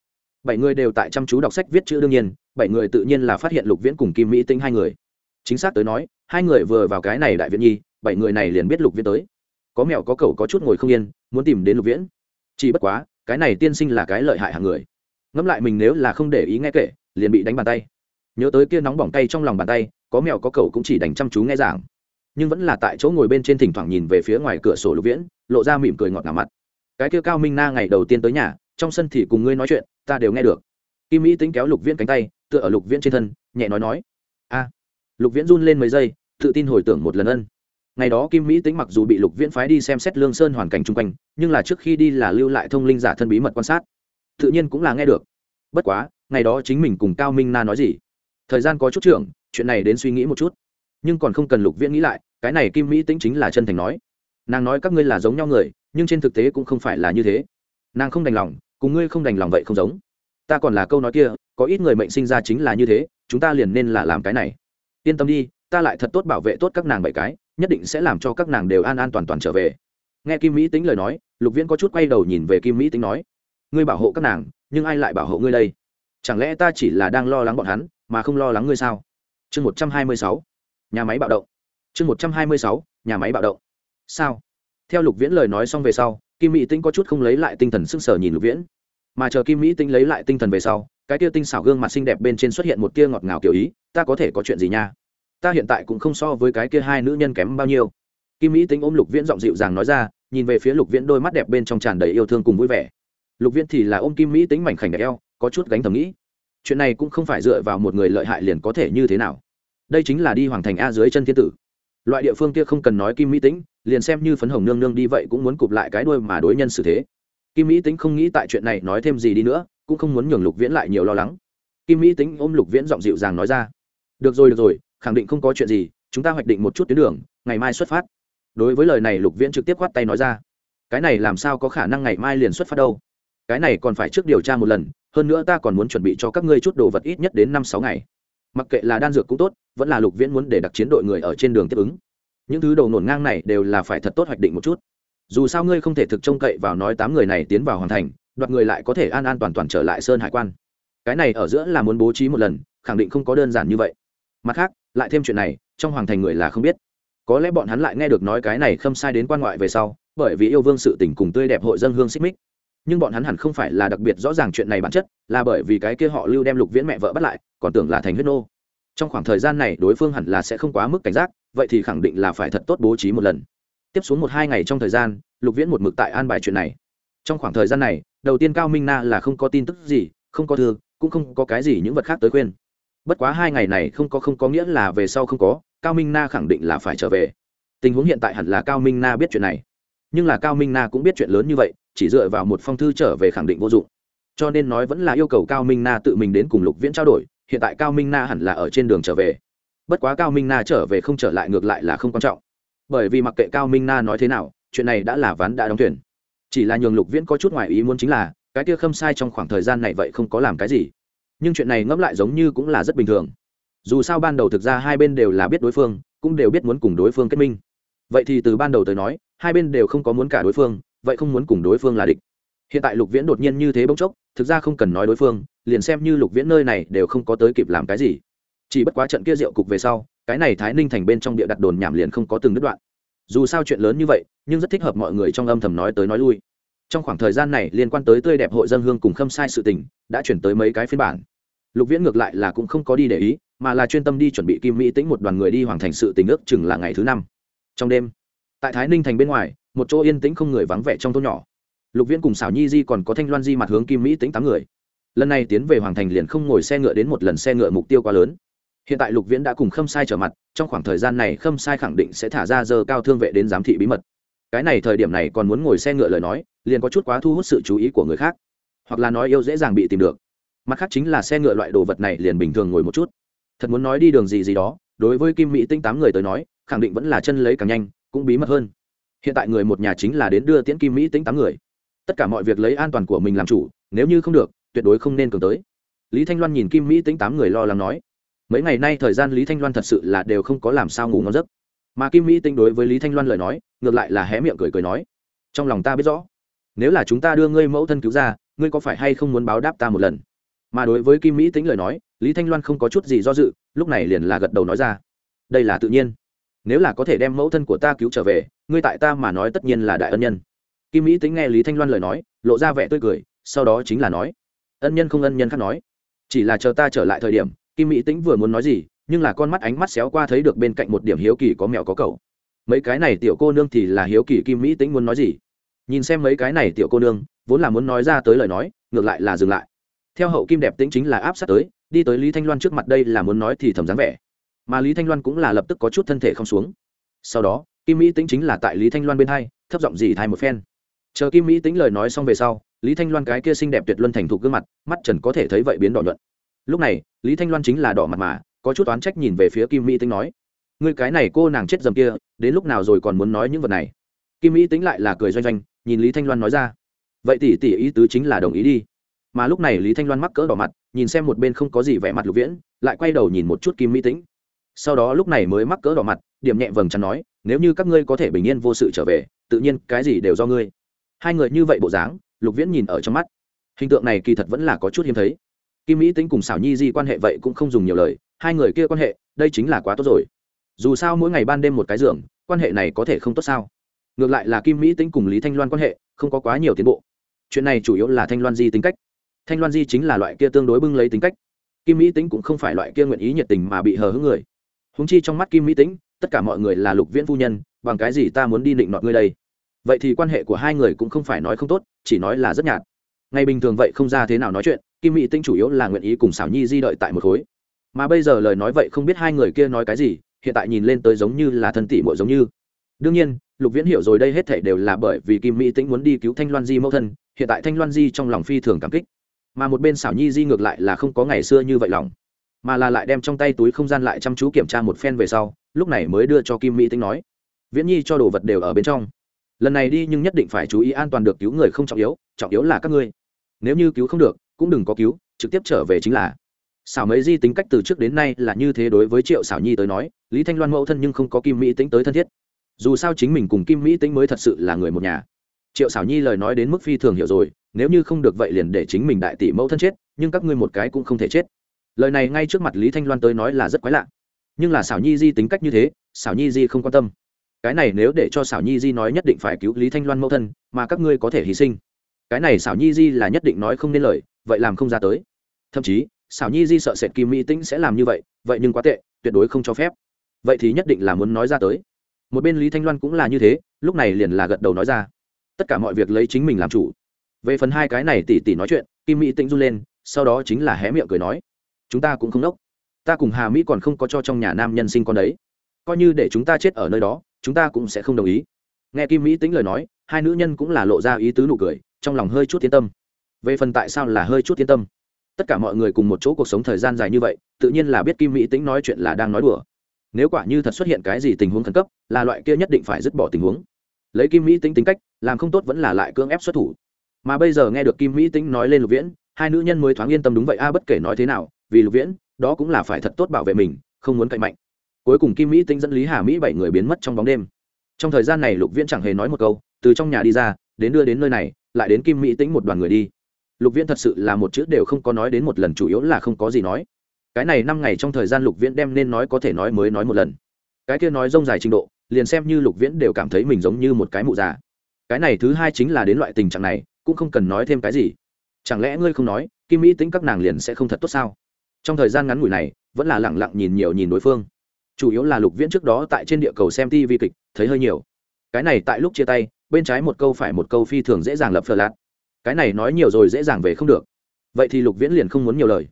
A: bảy người đều tại chăm chú đọc sách viết chữ đương nhiên, bảy người tự nhiên là phát hiện lục viễn cùng kim mỹ tính hai người. Chính xác tới nói, hai người vừa vào cái này đại viện nhi, bảy người này liền biết lục viễn tới. Có mẹo có cậu có chút ngồi không yên, muốn tìm đến lục viễn. Chỉ bất quá, cái này tiên sinh là cái lợi hại hàng người. Ngẫm lại mình nếu là không để ý nghe kể, liền bị đánh bàn tay. Nhớ tới kia nóng bỏng tay trong lòng bàn tay, có mèo có cậu cũng chỉ đánh chăm chú nghe giảng. Nhưng vẫn là tại chỗ ngồi bên trên thỉnh thoảng nhìn về phía ngoài cửa sổ lục viễn, lộ ra mỉm cười ngọt ngào mặt. Cái kia cao minh na ngày đầu tiên tới nhà, trong sân thì cùng ngươi nói chuyện ta đều nghe được. Kim mỹ tính kéo lục viễn cánh tay, tựa ở lục viễn trên thân, nhẹ nói nói, a. Lục viễn run lên mấy giây, tự tin hồi tưởng một lần ân. Ngày đó kim mỹ tính mặc dù bị lục viễn phái đi xem xét lương sơn hoàn cảnh chung quanh, nhưng là trước khi đi là lưu lại thông linh giả thân bí mật quan sát. Tự nhiên cũng là nghe được. Bất quá, ngày đó chính mình cùng cao minh na nói gì? Thời gian có chút trưởng, chuyện này đến suy nghĩ một chút. Nhưng còn không cần lục viễn nghĩ lại, cái này kim mỹ tính chính là chân thành nói. Nàng nói các ngươi là giống nhau người, nhưng trên thực tế cũng không phải là như thế. Nàng không đành lòng cùng ngươi không đành lòng vậy không giống. Ta còn là câu nói kia, có ít người mệnh sinh ra chính là như thế, chúng ta liền nên là làm cái này. Yên tâm đi, ta lại thật tốt bảo vệ tốt các nàng bảy cái, nhất định sẽ làm cho các nàng đều an an toàn toàn trở về. Nghe kim mỹ tính lời nói, lục viễn có chút quay đầu nhìn về kim mỹ tính nói, ngươi bảo hộ các nàng, nhưng ai lại bảo hộ ngươi đây? Chẳng lẽ ta chỉ là đang lo lắng bọn hắn, mà không lo lắng ngươi sao? Chương một trăm hai mươi sáu, nhà máy bạo động. Chương một trăm hai mươi sáu, nhà máy bạo động. Sao? Theo lục viễn lời nói xong về sau kim mỹ tính có chút không lấy lại tinh thần sức sở nhìn lục viễn. Mà chờ kim mỹ tính lấy lại tinh thần về sau, cái tia tinh xảo gương mặt xinh đẹp bên trên xuất hiện một tia ngọt ngào kiểu ý, ta có thể có chuyện gì nha? Ta hiện tại cũng không so với cái kia hai nữ nhân kém bao nhiêu. Kim mỹ tính ôm lục viễn giọng dịu dàng nói ra, nhìn về phía lục viễn đôi mắt đẹp bên trong tràn đầy yêu thương cùng vui vẻ. Lục viễn thì là ôm kim mỹ tính mảnh khảnh đẹp eo có chút gánh thầm nghĩ, chuyện này cũng không phải dựa vào một người lợi hại liền có thể như thế nào. Đây chính là đi hoàng thành a dưới chân thiên tử. Loại địa phương kia không cần nói kim mỹ tính liền xem như phấn hồng nương nương đi vậy cũng muốn cụp lại cái đuôi mà đối nhân xử thế. Kim mỹ tính không nghĩ tại chuyện này nói thêm gì đi nữa, cũng không muốn nhường lục viễn lại nhiều lo lắng. Kim mỹ tính ôm lục viễn giọng dịu dàng nói ra, được rồi được rồi, khẳng định không có chuyện gì, chúng ta hoạch định một chút tuyến đường, ngày mai xuất phát. Đối với lời này lục viễn trực tiếp khoát tay nói ra, cái này làm sao có khả năng ngày mai liền xuất phát đâu? Cái này còn phải trước điều tra một lần, hơn nữa ta còn muốn chuẩn bị cho các ngươi chút đồ vật ít nhất đến năm sáu ngày. Mặc kệ là đan dược cũng tốt, vẫn là lục viễn muốn để đặc chiến đội người ở trên đường tiếp ứng những thứ đầu nổn ngang này đều là phải thật tốt hoạch định một chút. Dù sao ngươi không thể thực trông cậy vào nói tám người này tiến vào hoàn thành, đoạt người lại có thể an an toàn toàn trở lại sơn hải quan. Cái này ở giữa là muốn bố trí một lần, khẳng định không có đơn giản như vậy. Mặt khác, lại thêm chuyện này, trong hoàng thành người là không biết. Có lẽ bọn hắn lại nghe được nói cái này không sai đến quan ngoại về sau, bởi vì yêu vương sự tình cùng tươi đẹp hội dân hương xích mích. Nhưng bọn hắn hẳn không phải là đặc biệt rõ ràng chuyện này bản chất, là bởi vì cái kia họ lưu đem lục viễn mẹ vợ bắt lại, còn tưởng là thành huyết nô. Trong khoảng thời gian này, đối phương hẳn là sẽ không quá mức cảnh giác vậy thì khẳng định là phải thật tốt bố trí một lần. Tiếp xuống một hai ngày trong thời gian, lục viễn một mực tại an bài chuyện này. Trong khoảng thời gian này, đầu tiên cao minh na là không có tin tức gì, không có thư, cũng không có cái gì những vật khác tới khuyên. Bất quá hai ngày này không có không có nghĩa là về sau không có, cao minh na khẳng định là phải trở về. Tình huống hiện tại hẳn là cao minh na biết chuyện này. Nhưng là cao minh na cũng biết chuyện lớn như vậy, chỉ dựa vào một phong thư trở về khẳng định vô dụng. Cho nên nói vẫn là yêu cầu cao minh na tự mình đến cùng lục viễn trao đổi, hiện tại cao minh na hẳn là ở trên đường trở về bất quá cao minh na trở về không trở lại ngược lại là không quan trọng. Bởi vì mặc kệ cao minh na nói thế nào, chuyện này đã là ván đã đóng thuyền. Chỉ là nhường lục viễn có chút ngoài ý muốn chính là, cái kia khâm sai trong khoảng thời gian này vậy không có làm cái gì. Nhưng chuyện này ngẫm lại giống như cũng là rất bình thường. Dù sao ban đầu thực ra hai bên đều là biết đối phương, cũng đều biết muốn cùng đối phương kết minh. Vậy thì từ ban đầu tới nói, hai bên đều không có muốn cả đối phương, vậy không muốn cùng đối phương là địch. Hiện tại lục viễn đột nhiên như thế bỗng chốc, thực ra không cần nói đối phương, liền xem như lục viễn nơi này đều không có tới kịp làm cái gì chỉ bất quá trận kia rượu cục về sau, cái này thái ninh thành bên trong địa đặt đồn nhảm liền không có từng đứt đoạn. Dù sao chuyện lớn như vậy, nhưng rất thích hợp mọi người trong âm thầm nói tới nói lui. Trong khoảng thời gian này, liên quan tới tươi đẹp hội dân hương cùng khâm sai sự tình, đã chuyển tới mấy cái phiên bản. Lục viễn ngược lại là cũng không có đi để ý, mà là chuyên tâm đi chuẩn bị kim mỹ tĩnh một đoàn người đi hoàn thành sự tình ước chừng là ngày thứ năm. Trong đêm, tại thái ninh thành bên ngoài, một chỗ yên tĩnh không người vắng vẻ trong thôn nhỏ. Lục viễn cùng xảo nhi di còn có thanh loan di mặt hướng kim mỹ tĩnh tám người. Lần này tiến về hoàng thành liền không ngồi xe ngựa đến một lần xe ngựa mục tiêu quá lớn hiện tại lục viễn đã cùng khâm sai trở mặt, trong khoảng thời gian này khâm sai khẳng định sẽ thả ra giờ cao thương vệ đến giám thị bí mật. Cái này thời điểm này còn muốn ngồi xe ngựa lời nói, liền có chút quá thu hút sự chú ý của người khác. Hoặc là nói yêu dễ dàng bị tìm được. Mặt khác chính là xe ngựa loại đồ vật này liền bình thường ngồi một chút. Thật muốn nói đi đường gì gì đó, đối với kim mỹ tinh tám người tới nói, khẳng định vẫn là chân lấy càng nhanh, cũng bí mật hơn. Hiện tại người một nhà chính là đến đưa tiễn kim mỹ tinh tám người. Tất cả mọi việc lấy an toàn của mình làm chủ, nếu như không được, tuyệt đối không nên cường tới. Lý thanh loan nhìn kim mỹ tính tám người lo lắng nói mấy ngày nay thời gian lý thanh loan thật sự là đều không có làm sao ngủ ngon giấc. Mà kim mỹ tinh đối với lý thanh loan lời nói, ngược lại là hé miệng cười cười nói, trong lòng ta biết rõ, nếu là chúng ta đưa ngươi mẫu thân cứu ra, ngươi có phải hay không muốn báo đáp ta một lần? Mà đối với kim mỹ tính lời nói, lý thanh loan không có chút gì do dự, lúc này liền là gật đầu nói ra, đây là tự nhiên. Nếu là có thể đem mẫu thân của ta cứu trở về, ngươi tại ta mà nói tất nhiên là đại ân nhân. Kim mỹ tính nghe lý thanh loan lời nói, lộ ra vẻ tươi cười, sau đó chính là nói, ân nhân không ân nhân khác nói, chỉ là chờ ta trở lại thời điểm kim mỹ Tĩnh vừa muốn nói gì, nhưng là con mắt ánh mắt xéo qua thấy được bên cạnh một điểm hiếu kỳ có mèo có cậu. Mấy cái này tiểu cô nương thì là hiếu kỳ kim mỹ Tĩnh muốn nói gì? Nhìn xem mấy cái này tiểu cô nương, vốn là muốn nói ra tới lời nói, ngược lại là dừng lại. Theo hậu kim đẹp tính chính là áp sát tới, đi tới lý thanh loan trước mặt đây là muốn nói thì thầm dáng vẻ. Mà lý thanh loan cũng là lập tức có chút thân thể không xuống. Sau đó, kim mỹ Tĩnh chính là tại lý thanh loan bên hai, thấp giọng gì thai một phen. Chờ kim mỹ Tĩnh lời nói xong về sau, lý thanh loan cái kia xinh đẹp tuyệt luân thành thục gương mặt, mắt trần có thể thấy vậy biến đỏ nhuận lúc này, lý thanh loan chính là đỏ mặt mà, có chút oán trách nhìn về phía kim mỹ tính nói người cái này cô nàng chết dầm kia, đến lúc nào rồi còn muốn nói những vật này? Kim mỹ tính lại là cười doanh doanh, nhìn lý thanh loan nói ra, vậy tỷ tỷ ý tứ chính là đồng ý đi. Mà lúc này lý thanh loan mắc cỡ đỏ mặt, nhìn xem một bên không có gì vẻ mặt lục viễn, lại quay đầu nhìn một chút kim mỹ tĩnh. Sau đó lúc này mới mắc cỡ đỏ mặt, điểm nhẹ vầng chắn nói, nếu như các ngươi có thể bình yên vô sự trở về, tự nhiên cái gì đều do ngươi. Hai người như vậy bộ dáng, lục viễn nhìn ở trong mắt. Hình tượng này kỳ thật vẫn là có chút hiếm thấy kim mỹ tính cùng xảo nhi di quan hệ vậy cũng không dùng nhiều lời, hai người kia quan hệ, đây chính là quá tốt rồi. Dù sao mỗi ngày ban đêm một cái giường, quan hệ này có thể không tốt sao? Ngược lại là kim mỹ tính cùng lý thanh loan quan hệ, không có quá nhiều tiến bộ. Chuyện này chủ yếu là thanh loan di tính cách. Thanh loan di chính là loại kia tương đối bưng lấy tính cách. Kim mỹ tính cũng không phải loại kia nguyện ý nhiệt tình mà bị hờ hững người. Húng chi trong mắt kim mỹ tính tất cả mọi người là lục viễn phu nhân, bằng cái gì ta muốn đi định nọt ngươi đây? Vậy thì quan hệ của hai người cũng không phải nói không tốt, chỉ nói là rất nhạt. Ngày bình thường vậy không ra thế nào nói chuyện kim mỹ tinh chủ yếu là nguyện ý cùng xảo nhi di đợi tại một khối. Mà bây giờ lời nói vậy không biết hai người kia nói cái gì, hiện tại nhìn lên tới giống như là thân tỷ muội giống như. Đương nhiên, lục viễn hiểu rồi đây hết thể đều là bởi vì kim mỹ tĩnh muốn đi cứu thanh loan di mẫu thân, hiện tại thanh loan di trong lòng phi thường cảm kích. Mà một bên xảo nhi di ngược lại là không có ngày xưa như vậy lòng, mà là lại đem trong tay túi không gian lại chăm chú kiểm tra một phen về sau, lúc này mới đưa cho kim mỹ tĩnh nói, viễn nhi cho đồ vật đều ở bên trong. Lần này đi nhưng nhất định phải chú ý an toàn được cứu người không trọng yếu trọng yếu là các ngươi. Nếu như cứu không được cũng đừng có cứu, trực tiếp trở về chính là. Xảo mấy di tính cách từ trước đến nay là như thế đối với triệu xảo nhi tới nói, lý thanh loan mẫu thân nhưng không có kim mỹ tính tới thân thiết. Dù sao chính mình cùng kim mỹ tính mới thật sự là người một nhà. Triệu xảo nhi lời nói đến mức phi thường hiểu rồi, nếu như không được vậy liền để chính mình đại tỷ mẫu thân chết, nhưng các ngươi một cái cũng không thể chết. Lời này ngay trước mặt lý thanh loan tới nói là rất quái lạ. Nhưng là xảo nhi di tính cách như thế, xảo nhi di không quan tâm. Cái này nếu để cho xảo nhi di nói nhất định phải cứu lý thanh loan mẫu thân, mà các ngươi có thể hy sinh cái này xảo nhi di là nhất định nói không nên lời, vậy làm không ra tới. Thậm chí, xảo nhi di sợ sệt kim mỹ tĩnh sẽ làm như vậy vậy nhưng quá tệ, tuyệt đối không cho phép. Vậy thì nhất định là muốn nói ra tới. Một bên lý thanh loan cũng là như thế, lúc này liền là gật đầu nói ra. Tất cả mọi việc lấy chính mình làm chủ. Về phần hai cái này tỉ tỉ nói chuyện, kim mỹ tĩnh run lên, sau đó chính là hé miệng cười nói. Chúng ta cũng không đốc. Ta cùng hà mỹ còn không có cho trong nhà nam nhân sinh con đấy. Coi như để chúng ta chết ở nơi đó, chúng ta cũng sẽ không đồng ý. Nghe kim mỹ tính lời nói, hai nữ nhân cũng là lộ ra ý tứ nụ cười trong lòng hơi chút tiến tâm. Về phần tại sao là hơi chút tiến tâm? Tất cả mọi người cùng một chỗ cuộc sống thời gian dài như vậy, tự nhiên là biết kim mỹ tính nói chuyện là đang nói đùa. Nếu quả như thật xuất hiện cái gì tình huống khẩn cấp, là loại kia nhất định phải dứt bỏ tình huống. Lấy kim mỹ tính tính cách, làm không tốt vẫn là lại cưỡng ép xuất thủ. Mà bây giờ nghe được kim mỹ tính nói lên lục viễn, hai nữ nhân mới thoáng yên tâm đúng vậy a, bất kể nói thế nào, vì lục viễn, đó cũng là phải thật tốt bảo vệ mình, không muốn cậy mạnh. Cuối cùng kim mỹ tính dẫn lý hà mỹ bảy người biến mất trong bóng đêm. Trong thời gian này lục viễn chẳng hề nói một câu, từ trong nhà đi ra đến đưa đến nơi này, lại đến kim mỹ tính một đoàn người đi. Lục viễn thật sự là một chữ đều không có nói đến một lần, chủ yếu là không có gì nói. Cái này năm ngày trong thời gian lục viễn đem nên nói có thể nói mới nói một lần. Cái kia nói rông dài trình độ, liền xem như lục viễn đều cảm thấy mình giống như một cái mụ già. Cái này thứ hai chính là đến loại tình trạng này, cũng không cần nói thêm cái gì. Chẳng lẽ ngươi không nói, kim mỹ tính các nàng liền sẽ không thật tốt sao? Trong thời gian ngắn ngủi này, vẫn là lẳng lặng nhìn nhiều nhìn đối phương. Chủ yếu là lục viễn trước đó tại trên địa cầu xem tv kịch, thấy hơi nhiều. Cái này tại lúc chia tay bên trái một câu phải một câu phi thường dễ dàng lập phờ lạt. Cái này nói nhiều rồi dễ dàng về không được. Vậy thì lục viễn liền không muốn nhiều lời.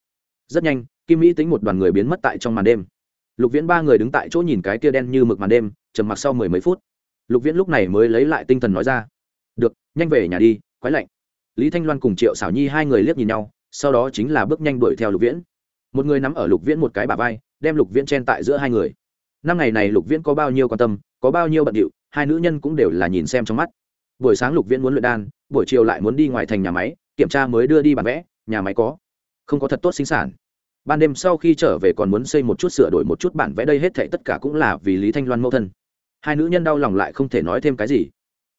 A: Rất nhanh, kim mỹ tính một đoàn người biến mất tại trong màn đêm. Lục viễn ba người đứng tại chỗ nhìn cái tia đen như mực màn đêm, trầm mặc sau mười mấy phút. Lục viễn lúc này mới lấy lại tinh thần nói ra. Được, nhanh về nhà đi, quái lạnh. Lý thanh loan cùng triệu xảo nhi hai người liếc nhìn nhau, sau đó chính là bước nhanh đuổi theo lục viễn. Một người nắm ở lục viễn một cái bà vai, đem lục viễn chen tại giữa hai người. Năm ngày này lục viễn có bao nhiêu quan tâm, có bao nhiêu bận điệu hai nữ nhân cũng đều là nhìn xem trong mắt. Buổi sáng lục viễn muốn luyện đan, buổi chiều lại muốn đi ngoài thành nhà máy, kiểm tra mới đưa đi bản vẽ, nhà máy có. Không có thật tốt sinh sản. Ban đêm sau khi trở về còn muốn xây một chút sửa đổi một chút bản vẽ, đây hết thệ tất cả cũng là vì lý thanh loan mẫu thân. Hai nữ nhân đau lòng lại không thể nói thêm cái gì.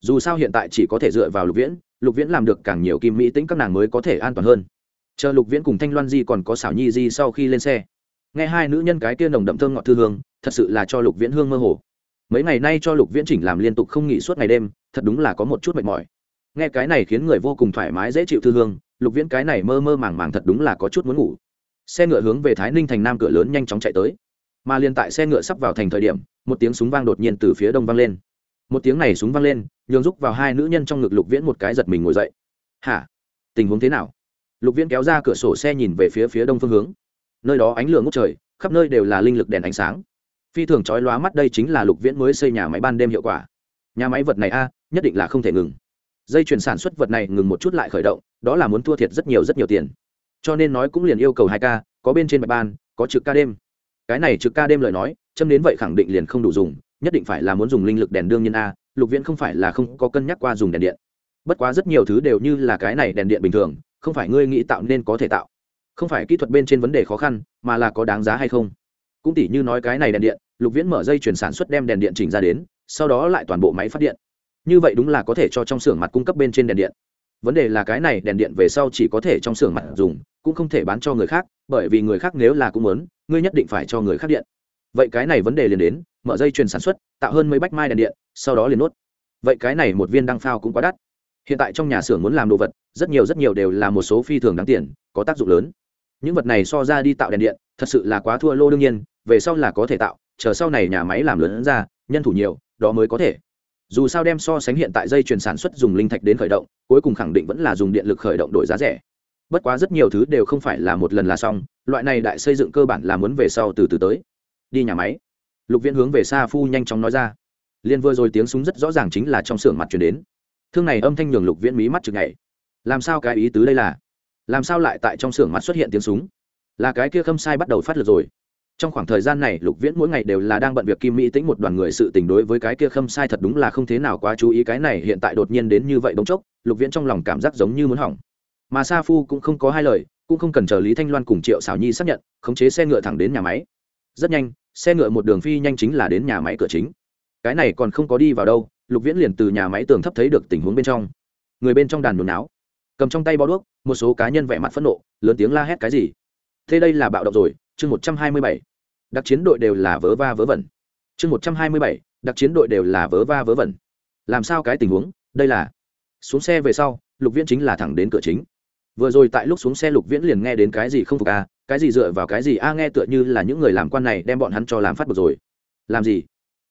A: Dù sao hiện tại chỉ có thể dựa vào lục viễn lục viễn làm được càng nhiều kim mỹ tính các nàng mới có thể an toàn hơn. Chờ lục viễn cùng thanh loan di còn có xảo nhi di sau khi lên xe. Nghe hai nữ nhân cái kia nồng đậm thơm ngọt thư hương, thật sự là cho lục viễn hương mơ hồ mấy ngày nay cho lục viễn chỉnh làm liên tục không nghỉ suốt ngày đêm, thật đúng là có một chút mệt mỏi. Nghe cái này khiến người vô cùng thoải mái dễ chịu thư hương, lục viễn cái này mơ mơ màng màng thật đúng là có chút muốn ngủ. Xe ngựa hướng về thái ninh thành nam cửa lớn nhanh chóng chạy tới. Mà liền tại xe ngựa sắp vào thành thời điểm, một tiếng súng vang đột nhiên từ phía đông vang lên. Một tiếng này súng vang lên, nhường rúc vào hai nữ nhân trong ngực lục viễn một cái giật mình ngồi dậy. Hả? Tình huống thế nào? Lục viễn kéo ra cửa sổ xe nhìn về phía phía đông phương hướng. Nơi đó ánh lửa ngốc trời, khắp nơi đều là linh lực đèn ánh sáng phi thường chói lóa mắt đây chính là lục viễn mới xây nhà máy ban đêm hiệu quả. Nhà máy vật này a, nhất định là không thể ngừng. Dây chuyển sản xuất vật này ngừng một chút lại khởi động, đó là muốn thua thiệt rất nhiều rất nhiều tiền. Cho nên nói cũng liền yêu cầu hai ca, có bên trên bạch ban, có trực ca đêm. Cái này trực ca đêm lời nói, châm đến vậy khẳng định liền không đủ dùng, nhất định phải là muốn dùng linh lực đèn đương nhiên a, lục viễn không phải là không có cân nhắc qua dùng đèn điện. Bất quá rất nhiều thứ đều như là cái này đèn điện bình thường, không phải ngươi nghĩ tạo nên có thể tạo. Không phải kỹ thuật bên trên vấn đề khó khăn, mà là có đáng giá hay không. Cũng tỉ như nói cái này đèn điện lục viễn mở dây chuyển sản xuất đem đèn điện chỉnh ra đến, sau đó lại toàn bộ máy phát điện. Như vậy đúng là có thể cho trong xưởng mặt cung cấp bên trên đèn điện. Vấn đề là cái này đèn điện về sau chỉ có thể trong xưởng mặt dùng, cũng không thể bán cho người khác, bởi vì người khác nếu là cũng muốn, ngươi nhất định phải cho người khác điện. Vậy cái này vấn đề liền đến, mở dây chuyền sản xuất, tạo hơn mấy bách mai đèn điện, sau đó liền nuốt vậy cái này một viên đăng phao cũng quá đắt. Hiện tại trong nhà xưởng muốn làm đồ vật, rất nhiều rất nhiều đều là một số phi thường đáng tiền, có tác dụng lớn những vật này so ra đi tạo đèn điện, thật sự là quá thua lô đương nhiên, về sau là có thể tạo, chờ sau này nhà máy làm lớn ra, nhân thủ nhiều, đó mới có thể. Dù sao đem so sánh hiện tại dây chuyền sản xuất dùng linh thạch đến khởi động, cuối cùng khẳng định vẫn là dùng điện lực khởi động đổi giá rẻ. Bất quá rất nhiều thứ đều không phải là một lần là xong, loại này đại xây dựng cơ bản là muốn về sau từ từ tới. Đi nhà máy. Lục viễn hướng về xa phu nhanh chóng nói ra. Liên vừa rồi tiếng súng rất rõ ràng chính là trong xưởng mặt chuyển đến. Thương này âm thanh nhường lục viễn mí mắt chừng ngày làm sao cái ý tứ đây là? Làm sao lại tại trong xưởng mặt xuất hiện tiếng súng? Là cái kia khâm sai bắt đầu phát lực rồi. Trong khoảng thời gian này, lục viễn mỗi ngày đều là đang bận việc kim mỹ tĩnh một đoàn người sự tình đối với cái kia khâm sai thật đúng là không thế nào quá chú ý. Cái này hiện tại đột nhiên đến như vậy đống chốc, lục viễn trong lòng cảm giác giống như muốn hỏng. Mà sa phu cũng không có hai lời, cũng không cần chờ lý thanh loan cùng triệu xảo nhi xác nhận, khống chế xe ngựa thẳng đến nhà máy. Rất nhanh, xe ngựa một đường phi nhanh chính là đến nhà máy cửa chính. Cái này còn không có đi vào đâu, lục viễn liền từ nhà máy tường thấp thấy được tình huống bên trong. Người bên trong đàn nhồi áo cầm trong tay bó đuốc một số cá nhân vẻ mặt phẫn nộ lớn tiếng la hét cái gì? Thế đây là bạo động rồi chương một trăm hai mươi bảy. Đặc chiến đội đều là vớ va vớ vẩn. Chương một trăm hai mươi bảy đặc chiến đội đều là vớ va vớ vẩn. Làm sao cái tình huống? Đây là xuống xe về sau lục viễn chính là thẳng đến cửa chính. Vừa rồi tại lúc xuống xe lục viễn liền nghe đến cái gì không phục a à, cái gì dựa vào cái gì a nghe tựa như là những người làm quan này đem bọn hắn cho làm phát bực rồi. Làm gì?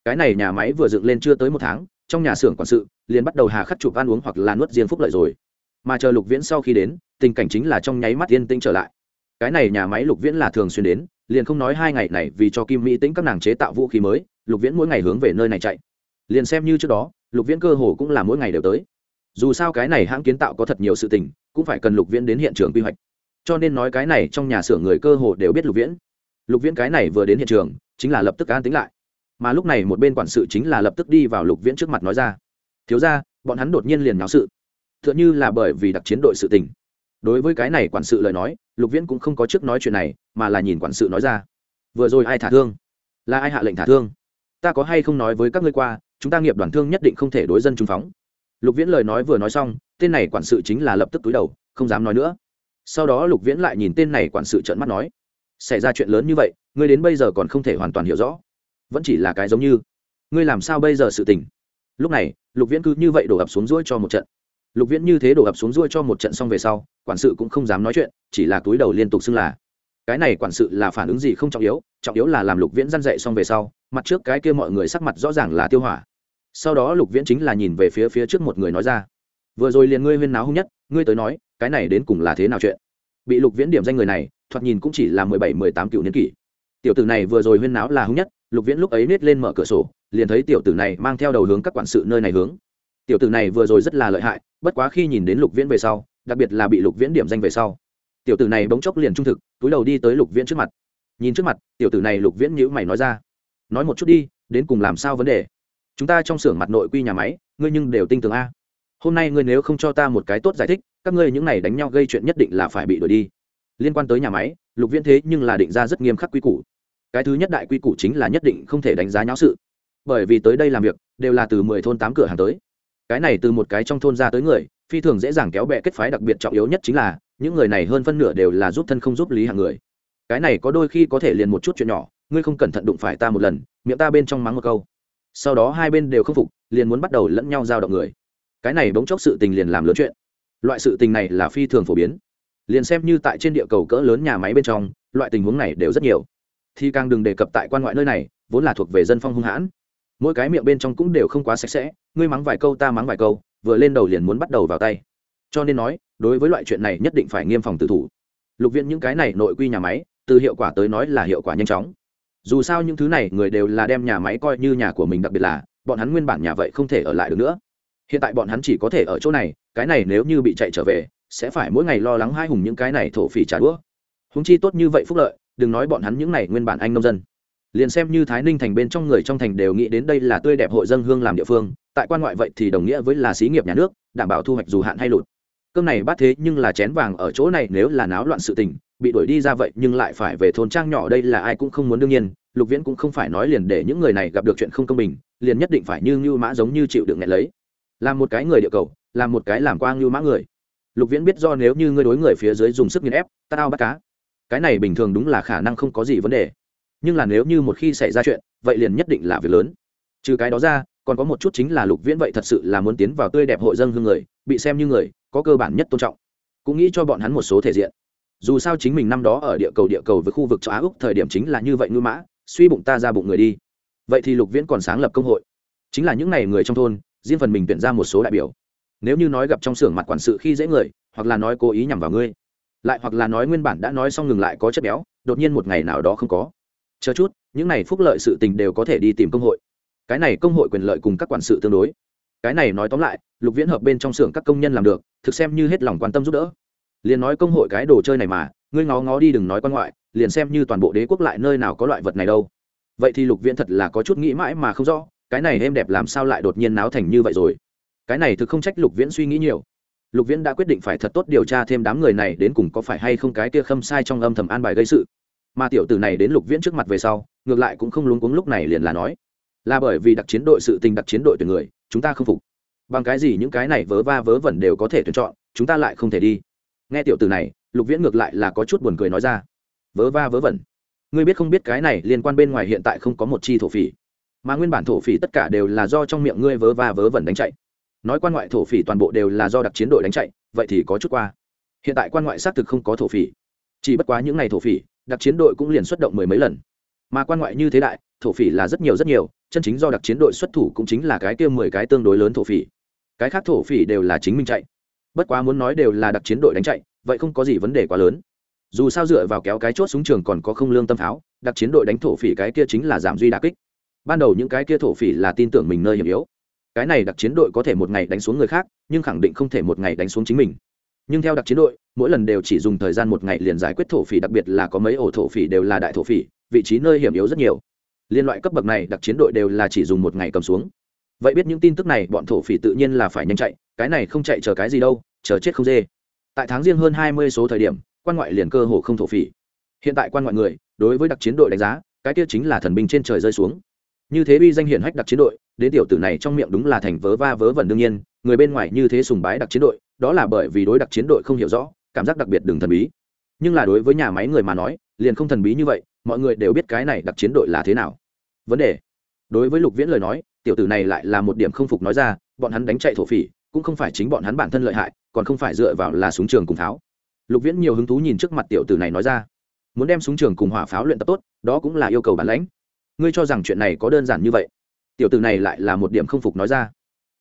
A: Cái này nhà máy vừa dựng lên chưa tới một tháng trong nhà xưởng quản sự liền bắt đầu hà khắc chụp ăn uống hoặc là nuốt riêng phúc lợi rồi mà chờ lục viễn sau khi đến, tình cảnh chính là trong nháy mắt yên tĩnh trở lại. Cái này nhà máy lục viễn là thường xuyên đến, liền không nói hai ngày này vì cho kim mỹ tĩnh các nàng chế tạo vũ khí mới, lục viễn mỗi ngày hướng về nơi này chạy. Liền xem như trước đó, lục viễn cơ hồ cũng là mỗi ngày đều tới. Dù sao cái này hãng kiến tạo có thật nhiều sự tình, cũng phải cần lục viễn đến hiện trường quy hoạch. Cho nên nói cái này trong nhà xưởng người cơ hồ đều biết lục viễn. Lục viễn cái này vừa đến hiện trường, chính là lập tức an tính lại. Mà lúc này một bên quản sự chính là lập tức đi vào lục viễn trước mặt nói ra. Thiếu ra bọn hắn đột nhiên liền náo sự tựa như là bởi vì đặc chiến đội sự tình. Đối với cái này quản sự lời nói, lục viễn cũng không có trước nói chuyện này, mà là nhìn quản sự nói ra. Vừa rồi ai thả thương? Là ai hạ lệnh thả thương? Ta có hay không nói với các ngươi qua, chúng ta nghiệp đoàn thương nhất định không thể đối dân trung phóng. Lục viễn lời nói vừa nói xong, tên này quản sự chính là lập tức túi đầu, không dám nói nữa. Sau đó lục viễn lại nhìn tên này quản sự trợn mắt nói, xảy ra chuyện lớn như vậy, ngươi đến bây giờ còn không thể hoàn toàn hiểu rõ. Vẫn chỉ là cái giống như, ngươi làm sao bây giờ sự tình? Lúc này, lục viễn cứ như vậy đổ ập xuống ruỗi cho một trận lục viễn như thế đổ ập xuống ruôi cho một trận xong về sau, quản sự cũng không dám nói chuyện, chỉ là túi đầu liên tục xưng là. Cái này quản sự là phản ứng gì không trọng yếu trọng yếu là làm lục viễn răn dậy xong về sau, mặt trước cái kia mọi người sắc mặt rõ ràng là tiêu hỏa. Sau đó lục viễn chính là nhìn về phía phía trước một người nói ra, vừa rồi liền ngươi huyên náo hung nhất, ngươi tới nói, cái này đến cùng là thế nào chuyện? Bị lục viễn điểm danh người này, thoạt nhìn cũng chỉ là mười bảy, mười tám cựu niên kỷ. Tiểu tử này vừa rồi huyên náo là hung nhất, lục viễn lúc ấy nết lên mở cửa sổ, liền thấy tiểu tử này mang theo đầu hướng các quản sự nơi này hướng tiểu tử này vừa rồi rất là lợi hại, bất quá khi nhìn đến lục viễn về sau, đặc biệt là bị lục viễn điểm danh về sau, tiểu tử này bỗng chốc liền trung thực, túi đầu đi tới lục viễn trước mặt. Nhìn trước mặt, tiểu tử này lục viễn nhữ mày nói ra, nói một chút đi, đến cùng làm sao vấn đề? Chúng ta trong xưởng mặt nội quy nhà máy, ngươi nhưng đều tinh tường a. Hôm nay ngươi nếu không cho ta một cái tốt giải thích, các ngươi những này đánh nhau gây chuyện nhất định là phải bị đuổi đi. Liên quan tới nhà máy, lục viễn thế nhưng là định ra rất nghiêm khắc quy củ. Cái thứ nhất đại quy củ chính là nhất định không thể đánh giá nháo sự. Bởi vì tới đây làm việc, đều là từ mười thôn tám cửa hàng tới cái này từ một cái trong thôn ra tới người, phi thường dễ dàng kéo bẹ kết phái đặc biệt trọng yếu nhất chính là, những người này hơn phân nửa đều là giúp thân không giúp lý hàng người. Cái này có đôi khi có thể liền một chút chuyện nhỏ, ngươi không cẩn thận đụng phải ta một lần, miệng ta bên trong mắng một câu. Sau đó hai bên đều không phục, liền muốn bắt đầu lẫn nhau giao động người. Cái này bỗng chốc sự tình liền làm lớn chuyện. Loại sự tình này là phi thường phổ biến. Liền xem như tại trên địa cầu cỡ lớn nhà máy bên trong, loại tình huống này đều rất nhiều. Thì càng đừng đề cập tại quan ngoại nơi này, vốn là thuộc về dân phong hung hãn mỗi cái miệng bên trong cũng đều không quá sạch sẽ, ngươi mắng vài câu ta mắng vài câu, vừa lên đầu liền muốn bắt đầu vào tay. Cho nên nói, đối với loại chuyện này nhất định phải nghiêm phòng tự thủ. Lục viện những cái này nội quy nhà máy, từ hiệu quả tới nói là hiệu quả nhanh chóng. Dù sao những thứ này người đều là đem nhà máy coi như nhà của mình đặc biệt là, bọn hắn nguyên bản nhà vậy không thể ở lại được nữa. Hiện tại bọn hắn chỉ có thể ở chỗ này, cái này nếu như bị chạy trở về, sẽ phải mỗi ngày lo lắng hai hùng những cái này thổ phỉ trả đũa. Húng chi tốt như vậy phúc lợi, đừng nói bọn hắn những này nguyên bản anh nông dân liền xem như thái ninh thành bên trong người trong thành đều nghĩ đến đây là tươi đẹp hội dân hương làm địa phương, tại quan ngoại vậy thì đồng nghĩa với là xí nghiệp nhà nước, đảm bảo thu hoạch dù hạn hay lụt. Cơm này bắt thế nhưng là chén vàng ở chỗ này nếu là náo loạn sự tình, bị đuổi đi ra vậy nhưng lại phải về thôn trang nhỏ đây là ai cũng không muốn đương nhiên, lục viễn cũng không phải nói liền để những người này gặp được chuyện không công bình, liền nhất định phải như ngưu mã giống như chịu đựng nghẹn lấy. Làm một cái người địa cầu làm một cái làm quang ngưu mã người. Lục viễn biết do nếu như ngươi đối người phía dưới dùng sức nghiền ép tao bắt cá. Cái này bình thường đúng là khả năng không có gì vấn đề nhưng là nếu như một khi xảy ra chuyện, vậy liền nhất định là việc lớn. Trừ cái đó ra, còn có một chút chính là lục viễn vậy thật sự là muốn tiến vào tươi đẹp hội dân hương người, bị xem như người, có cơ bản nhất tôn trọng. Cũng nghĩ cho bọn hắn một số thể diện. Dù sao chính mình năm đó ở địa cầu địa cầu với khu vực châu á úc thời điểm chính là như vậy ngư mã, suy bụng ta ra bụng người đi. Vậy thì lục viễn còn sáng lập công hội. Chính là những n à y người trong thôn, riêng phần mình tuyển ra một số đại biểu. Nếu như nói gặp trong xưởng mặt quản sự khi dễ người, hoặc là nói cố ý nhằm vào ngươi, lại hoặc là nói nguyên bản đã nói xong ngừng lại có chất béo, đột nhiên một ngày nào đó không có chờ chút, những này phúc lợi sự tình đều có thể đi tìm công hội. Cái này công hội quyền lợi cùng các quản sự tương đối. Cái này nói tóm lại, lục viễn hợp bên trong xưởng các công nhân làm được, thực xem như hết lòng quan tâm giúp đỡ. Liền nói công hội cái đồ chơi này mà, ngươi ngó ngó đi đừng nói quan ngoại, liền xem như toàn bộ đế quốc lại nơi nào có loại vật này đâu. Vậy thì lục viễn thật là có chút nghĩ mãi mà không rõ, cái này êm đẹp làm sao lại đột nhiên náo thành như vậy rồi? Cái này thực không trách lục viễn suy nghĩ nhiều. Lục viễn đã quyết định phải thật tốt điều tra thêm đám người này đến cùng có phải hay không cái kia khâm sai trong âm thầm an bài gây sự mà tiểu tử này đến lục viễn trước mặt về sau, ngược lại cũng không luống cuống lúc này liền là nói, là bởi vì đặc chiến đội sự tình đặc chiến đội tuyển người, chúng ta không phục. Bằng cái gì những cái này vớ va vớ vẩn đều có thể tuyển chọn, chúng ta lại không thể đi. Nghe tiểu tử này, lục viễn ngược lại là có chút buồn cười nói ra, vớ va vớ vẩn. Ngươi biết không biết cái này liên quan bên ngoài hiện tại không có một chi thổ phỉ. Mà nguyên bản thổ phỉ tất cả đều là do trong miệng ngươi vớ va vớ vẩn đánh chạy. Nói quan ngoại thổ phỉ toàn bộ đều là do đặc chiến đội đánh chạy, vậy thì có chút qua. Hiện tại quan ngoại xác thực không có thổ phỉ. Chỉ bất quá những ngày thổ phỉ đặc chiến đội cũng liền xuất động mười mấy lần. Mà quan ngoại như thế đại, thổ phỉ là rất nhiều rất nhiều, chân chính do đặc chiến đội xuất thủ cũng chính là cái kia mười cái tương đối lớn thổ phỉ. Cái khác thổ phỉ đều là chính mình chạy. Bất quá muốn nói đều là đặc chiến đội đánh chạy, vậy không có gì vấn đề quá lớn. Dù sao dựa vào kéo cái chốt súng trường còn có không lương tâm pháo, đặc chiến đội đánh thổ phỉ cái kia chính là giảm duy đà kích. Ban đầu những cái kia thổ phỉ là tin tưởng mình nơi hiểm yếu. Cái này đặc chiến đội có thể một ngày đánh xuống người khác, nhưng khẳng định không thể một ngày đánh xuống chính mình nhưng theo đặc chiến đội, mỗi lần đều chỉ dùng thời gian một ngày liền giải quyết thổ phỉ, đặc biệt là có mấy ổ thổ phỉ đều là đại thổ phỉ, vị trí nơi hiểm yếu rất nhiều. Liên loại cấp bậc này, đặc chiến đội đều là chỉ dùng một ngày cầm xuống. Vậy biết những tin tức này, bọn thổ phỉ tự nhiên là phải nhanh chạy, cái này không chạy chờ cái gì đâu, chờ chết không dê. Tại tháng riêng hơn hai mươi số thời điểm, quan ngoại liền cơ hồ không thổ phỉ. Hiện tại quan ngoại người, đối với đặc chiến đội đánh giá, cái kia chính là thần binh trên trời rơi xuống. Như thế uy danh hiển hách đặc chiến đội, đến tiểu tử này trong miệng đúng là thành vớ va vớ vẩn đương nhiên, người bên ngoài như thế sùng bái đặc chiến đội đó là bởi vì đối đặc chiến đội không hiểu rõ, cảm giác đặc biệt đừng thần bí. Nhưng là đối với nhà máy người mà nói, liền không thần bí như vậy, mọi người đều biết cái này đặc chiến đội là thế nào. Vấn đề. Đối với lục viễn lời nói, tiểu tử này lại là một điểm không phục nói ra, bọn hắn đánh chạy thổ phỉ, cũng không phải chính bọn hắn bản thân lợi hại, còn không phải dựa vào là súng trường cùng tháo lục viễn nhiều hứng thú nhìn trước mặt tiểu tử này nói ra. Muốn đem súng trường cùng hỏa pháo luyện tập tốt, đó cũng là yêu cầu bản lãnh. Ngươi cho rằng chuyện này có đơn giản như vậy? Tiểu tử này lại là một điểm không phục nói ra.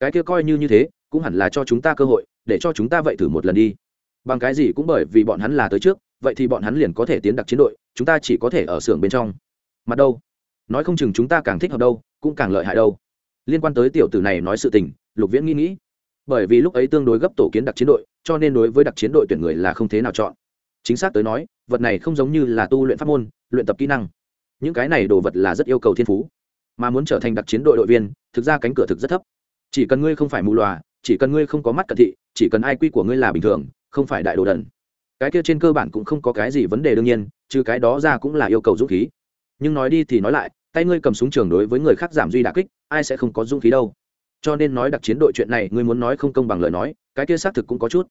A: Cái kia coi như như thế cũng hẳn là cho chúng ta cơ hội, để cho chúng ta vậy thử một lần đi. Bằng cái gì cũng bởi vì bọn hắn là tới trước, vậy thì bọn hắn liền có thể tiến đặc chiến đội, chúng ta chỉ có thể ở xưởng bên trong. Mặt đâu? Nói không chừng chúng ta càng thích hợp đâu, cũng càng lợi hại đâu. Liên quan tới tiểu tử này nói sự tình, lục viễn nghĩ nghĩ. Bởi vì lúc ấy tương đối gấp tổ kiến đặc chiến đội, cho nên đối với đặc chiến đội tuyển người là không thế nào chọn. Chính xác tới nói, vật này không giống như là tu luyện pháp môn, luyện tập kỹ năng. Những cái này đồ vật là rất yêu cầu thiên phú. Mà muốn trở thành đặc chiến đội đội viên, thực ra cánh cửa thực rất thấp. Chỉ cần ngươi không phải mù loà chỉ cần ngươi không có mắt cận thị, chỉ cần ai quy của ngươi là bình thường, không phải đại đồ đần. Cái kia trên cơ bản cũng không có cái gì vấn đề đương nhiên, trừ cái đó ra cũng là yêu cầu dũng khí. Nhưng nói đi thì nói lại, tay ngươi cầm súng trường đối với người khác giảm duy đà kích, ai sẽ không có dũng khí đâu. Cho nên nói đặc chiến đội chuyện này, ngươi muốn nói không công bằng lời nói, cái kia xác thực cũng có chút.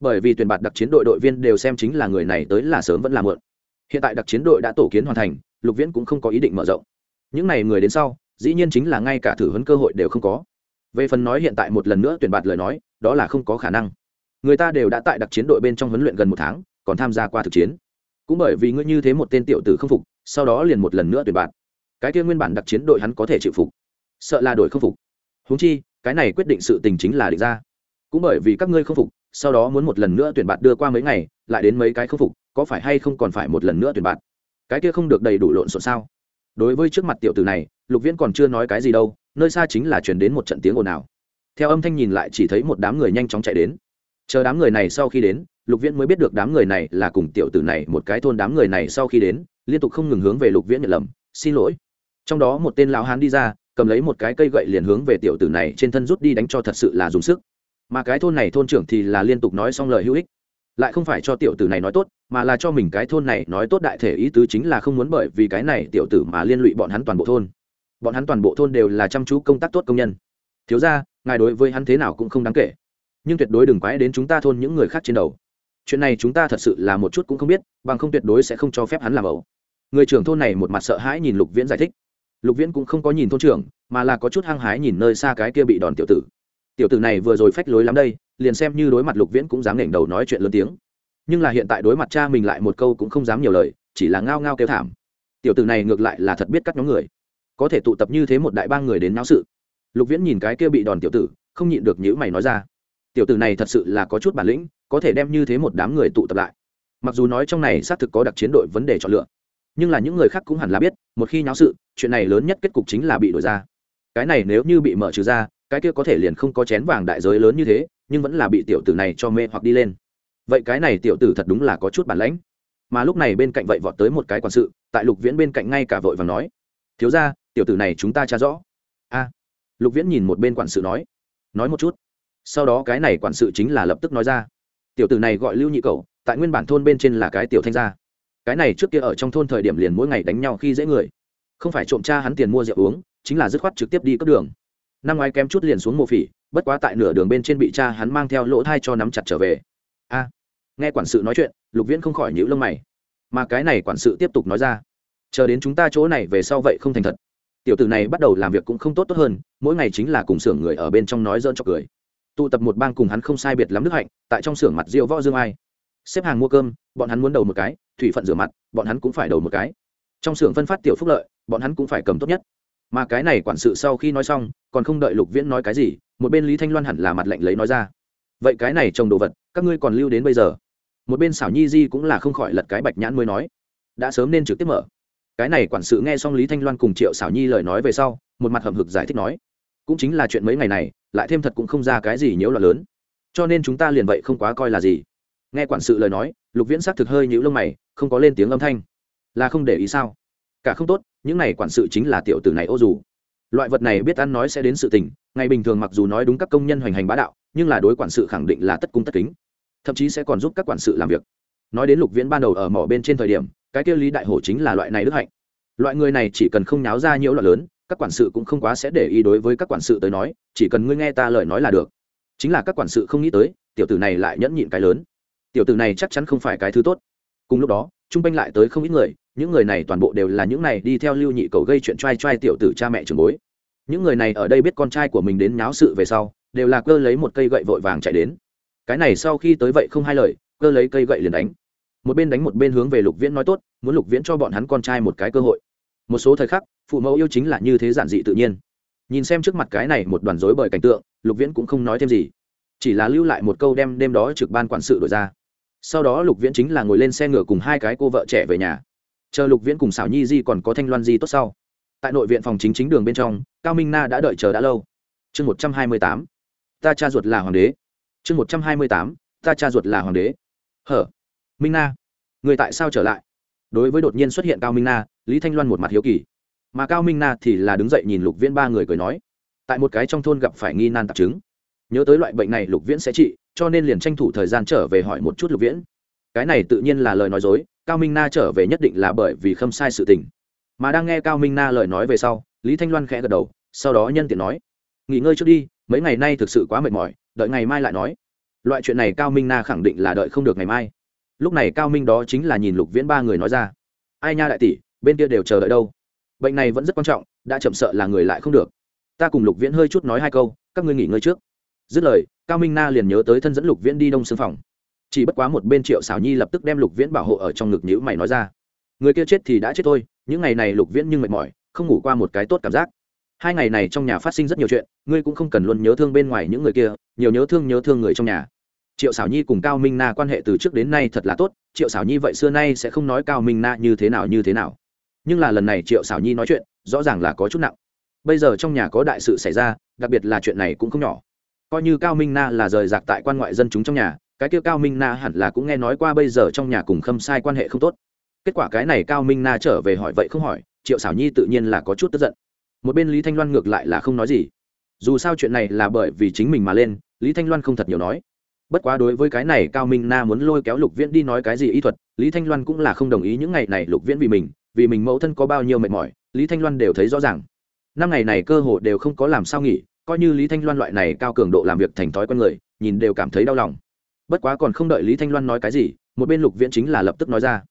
A: Bởi vì tuyển bạt đặc chiến đội đội viên đều xem chính là người này tới là sớm vẫn là mượn hiện tại đặc chiến đội đã tổ kiến hoàn thành, lục viễn cũng không có ý định mở rộng. Những n à y người đến sau, dĩ nhiên chính là ngay cả thử huấn cơ hội đều không có về phần nói hiện tại một lần nữa tuyển bạt lời nói, đó là không có khả năng. Người ta đều đã tại đặc chiến đội bên trong huấn luyện gần một tháng, còn tham gia qua thực chiến. Cũng bởi vì ngươi như thế một tên tiểu tử không phục, sau đó liền một lần nữa tuyển bạt. Cái kia nguyên bản đặc chiến đội hắn có thể chịu phục. Sợ là đội không phục. Húng chi, cái này quyết định sự tình chính là định ra. Cũng bởi vì các ngươi không phục, sau đó muốn một lần nữa tuyển bạt đưa qua mấy ngày, lại đến mấy cái không phục, có phải hay không còn phải một lần nữa tuyển bạt? Cái kia không được đầy đủ lộn xộn sao? Đối với trước mặt tiểu tử này, lục viễn còn chưa nói cái gì đâu nơi xa chính là chuyển đến một trận tiếng ồn ào. Theo âm thanh nhìn lại chỉ thấy một đám người nhanh chóng chạy đến. Chờ đám người này sau khi đến, lục viễn mới biết được đám người này là cùng tiểu tử này, một cái thôn đám người này sau khi đến, liên tục không ngừng hướng về lục viễn nhận lầm, xin lỗi. Trong đó một tên lão hán đi ra, cầm lấy một cái cây gậy liền hướng về tiểu tử này trên thân rút đi đánh cho thật sự là dùng sức. Mà cái thôn này thôn trưởng thì là liên tục nói xong lời hữu ích. Lại không phải cho tiểu tử này nói tốt, mà là cho mình cái thôn này nói tốt đại thể ý tứ chính là không muốn bởi vì cái này tiểu tử mà liên lụy bọn hắn toàn bộ thôn bọn hắn toàn bộ thôn đều là chăm chú công tác tốt công nhân. Thiếu ra ngài đối với hắn thế nào cũng không đáng kể. Nhưng tuyệt đối đừng quái đến chúng ta thôn những người khác trên đầu. Chuyện này chúng ta thật sự là một chút cũng không biết, bằng không tuyệt đối sẽ không cho phép hắn làm ẩu. Người trưởng thôn này một mặt sợ hãi nhìn lục viễn giải thích. Lục viễn cũng không có nhìn thôn trưởng, mà là có chút hăng hái nhìn nơi xa cái kia bị đòn tiểu tử. Tiểu tử này vừa rồi phách lối lắm đây, liền xem như đối mặt lục viễn cũng dám nghển đầu nói chuyện lớn tiếng. Nhưng là hiện tại đối mặt cha mình lại một câu cũng không dám nhiều lời, chỉ là ngao ngao kêu thảm. Tiểu tử này ngược lại là thật biết cắt nhóm người có thể tụ tập như thế một đại ba người đến náo sự. Lục viễn nhìn cái kia bị đòn tiểu tử, không nhịn được nhữ mày nói ra. Tiểu tử này thật sự là có chút bản lĩnh, có thể đem như thế một đám người tụ tập lại. Mặc dù nói trong này xác thực có đặc chiến đội vấn đề chọn lựa, nhưng là những người khác cũng hẳn là biết, một khi nháo sự, chuyện này lớn nhất kết cục chính là bị đổi ra. Cái này nếu như bị mở trừ ra, cái kia có thể liền không có chén vàng đại giới lớn như thế, nhưng vẫn là bị tiểu tử này cho mê hoặc đi lên. Vậy cái này tiểu tử thật đúng là có chút bản lãnh. Mà lúc này bên cạnh vậy vọt tới một cái quản sự, tại lục viễn bên cạnh ngay cả vội và nói, thiếu ra tiểu tử này chúng ta tra rõ. A. Lục viễn nhìn một bên quản sự nói. Nói một chút. Sau đó cái này quản sự chính là lập tức nói ra. Tiểu tử này gọi lưu nhị cầu tại nguyên bản thôn bên trên là cái tiểu thanh gia. Cái này trước kia ở trong thôn thời điểm liền mỗi ngày đánh nhau khi dễ người. Không phải trộm cha hắn tiền mua rượu uống, chính là dứt khoát trực tiếp đi cấp đường. Năm ngoái kém chút liền xuống mộ phỉ, bất quá tại nửa đường bên trên bị cha hắn mang theo lỗ thai cho nắm chặt trở về. A. Nghe quản sự nói chuyện, lục viễn không khỏi nhíu lông mày. Mà cái này quản sự tiếp tục nói ra. Chờ đến chúng ta chỗ này về sau vậy không thành thật tiểu tử này bắt đầu làm việc cũng không tốt tốt hơn, mỗi ngày chính là cùng xưởng người ở bên trong nói dỡn cho cười. Tụ tập một bang cùng hắn không sai biệt lắm đức hạnh, tại trong xưởng mặt rượu võ dương ai. Xếp hàng mua cơm, bọn hắn muốn đầu một cái, thủy phận rửa mặt, bọn hắn cũng phải đầu một cái. Trong xưởng phân phát tiểu phúc lợi, bọn hắn cũng phải cầm tốt nhất. Mà cái này quản sự sau khi nói xong, còn không đợi lục viễn nói cái gì, một bên lý thanh loan hẳn là mặt lạnh lấy nói ra. Vậy cái này trồng đồ vật, các ngươi còn lưu đến bây giờ? Một bên xảo nhi di cũng là không khỏi lật cái bạch nhãn mới nói. Đã sớm nên trực tiếp mở cái này quản sự nghe xong lý thanh loan cùng triệu xảo nhi lời nói về sau, một mặt hầm hực giải thích nói, cũng chính là chuyện mấy ngày này, lại thêm thật cũng không ra cái gì nhiễu loạn lớn. Cho nên chúng ta liền vậy không quá coi là gì. Nghe quản sự lời nói, lục viễn xác thực hơi nhũ lông mày, không có lên tiếng âm thanh. Là không để ý sao? Cả không tốt, những này quản sự chính là tiểu tử này ô dù. Loại vật này biết ăn nói sẽ đến sự tình, ngày bình thường mặc dù nói đúng các công nhân hoành hành bá đạo, nhưng là đối quản sự khẳng định là tất cung tất kính. Thậm chí sẽ còn giúp các quản sự làm việc. Nói đến lục viễn ban đầu ở mỏ bên trên thời điểm cái kia lý đại hổ chính là loại này đức hạnh. Loại người này chỉ cần không nháo ra nhiễu loạn lớn, các quản sự cũng không quá sẽ để ý đối với các quản sự tới nói, chỉ cần ngươi nghe ta lời nói là được. Chính là các quản sự không nghĩ tới, tiểu tử này lại nhẫn nhịn cái lớn. Tiểu tử này chắc chắn không phải cái thứ tốt. Cùng lúc đó, trung quanh lại tới không ít người, những người này toàn bộ đều là những này đi theo lưu nhị cầu gây chuyện trai trai tiểu tử cha mẹ trường bối. Những người này ở đây biết con trai của mình đến nháo sự về sau, đều là cơ lấy một cây gậy vội vàng chạy đến. Cái này sau khi tới vậy không hai lời, cơ lấy cây gậy liền đánh một bên đánh một bên hướng về lục viễn nói tốt, muốn lục viễn cho bọn hắn con trai một cái cơ hội. Một số thời khắc, phụ mẫu yêu chính là như thế giản dị tự nhiên. Nhìn xem trước mặt cái này một đoàn rối bời cảnh tượng, lục viễn cũng không nói thêm gì. Chỉ là lưu lại một câu đem đêm đó trực ban quản sự đổi ra. Sau đó lục viễn chính là ngồi lên xe ngựa cùng hai cái cô vợ trẻ về nhà. Chờ lục viễn cùng xảo nhi di còn có thanh loan di tốt sau. Tại nội viện phòng chính chính đường bên trong, cao minh na đã đợi chờ đã lâu. Chương một trăm hai mươi tám, ta cha ruột là hoàng đế. Chương một trăm hai mươi tám, ta cha ruột là hoàng đế. Hở? Minh na. Người tại sao trở lại? Đối với đột nhiên xuất hiện cao minh na, lý thanh loan một mặt hiếu kỳ. Mà cao minh na thì là đứng dậy nhìn lục viễn ba người cười nói, tại một cái trong thôn gặp phải nghi nan tạp chứng. Nhớ tới loại bệnh này lục viễn sẽ trị, cho nên liền tranh thủ thời gian trở về hỏi một chút lục viễn. Cái này tự nhiên là lời nói dối, cao minh na trở về nhất định là bởi vì không sai sự tình. Mà đang nghe cao minh na lời nói về sau, lý thanh loan khẽ gật đầu, sau đó nhân tiện nói, nghỉ ngơi trước đi, mấy ngày nay thực sự quá mệt mỏi, đợi ngày mai lại nói. Loại chuyện này cao minh na khẳng định là đợi không được ngày mai lúc này cao minh đó chính là nhìn lục viễn ba người nói ra. Ai nha đại tỷ, bên kia đều chờ đợi đâu? Bệnh này vẫn rất quan trọng, đã chậm sợ là người lại không được. Ta cùng lục viễn hơi chút nói hai câu, các ngươi nghỉ ngơi trước. Dứt lời, cao minh na liền nhớ tới thân dẫn lục viễn đi đông xương phòng. Chỉ bất quá một bên triệu xảo nhi lập tức đem lục viễn bảo hộ ở trong ngực nhữ mày nói ra. Người kia chết thì đã chết thôi, những ngày này lục viễn nhưng mệt mỏi, không ngủ qua một cái tốt cảm giác. Hai ngày này trong nhà phát sinh rất nhiều chuyện, ngươi cũng không cần luôn nhớ thương bên ngoài những người kia, nhiều nhớ thương nhớ thương người trong nhà triệu xảo nhi cùng cao minh na quan hệ từ trước đến nay thật là tốt, triệu xảo nhi vậy xưa nay sẽ không nói cao minh na như thế nào như thế nào. Nhưng là lần này triệu xảo nhi nói chuyện, rõ ràng là có chút nặng. Bây giờ trong nhà có đại sự xảy ra, đặc biệt là chuyện này cũng không nhỏ. Coi như cao minh na là rời rạc tại quan ngoại dân chúng trong nhà, cái kia cao minh na hẳn là cũng nghe nói qua bây giờ trong nhà cùng khâm sai quan hệ không tốt. Kết quả cái này cao minh na trở về hỏi vậy không hỏi, triệu xảo nhi tự nhiên là có chút tức giận. Một bên lý thanh loan ngược lại là không nói gì. Dù sao chuyện này là bởi vì chính mình mà lên, lý thanh loan không thật nhiều nói bất quá đối với cái này cao minh na muốn lôi kéo lục viễn đi nói cái gì y thuật, lý thanh loan cũng là không đồng ý những ngày này lục viễn vì mình vì mình mẫu thân có bao nhiêu mệt mỏi, lý thanh loan đều thấy rõ ràng. Năm ngày này cơ hồ đều không có làm sao nghỉ, coi như lý thanh loan loại này cao cường độ làm việc thành thói con người, nhìn đều cảm thấy đau lòng. Bất quá còn không đợi lý thanh loan nói cái gì, một bên lục viễn chính là lập tức nói ra.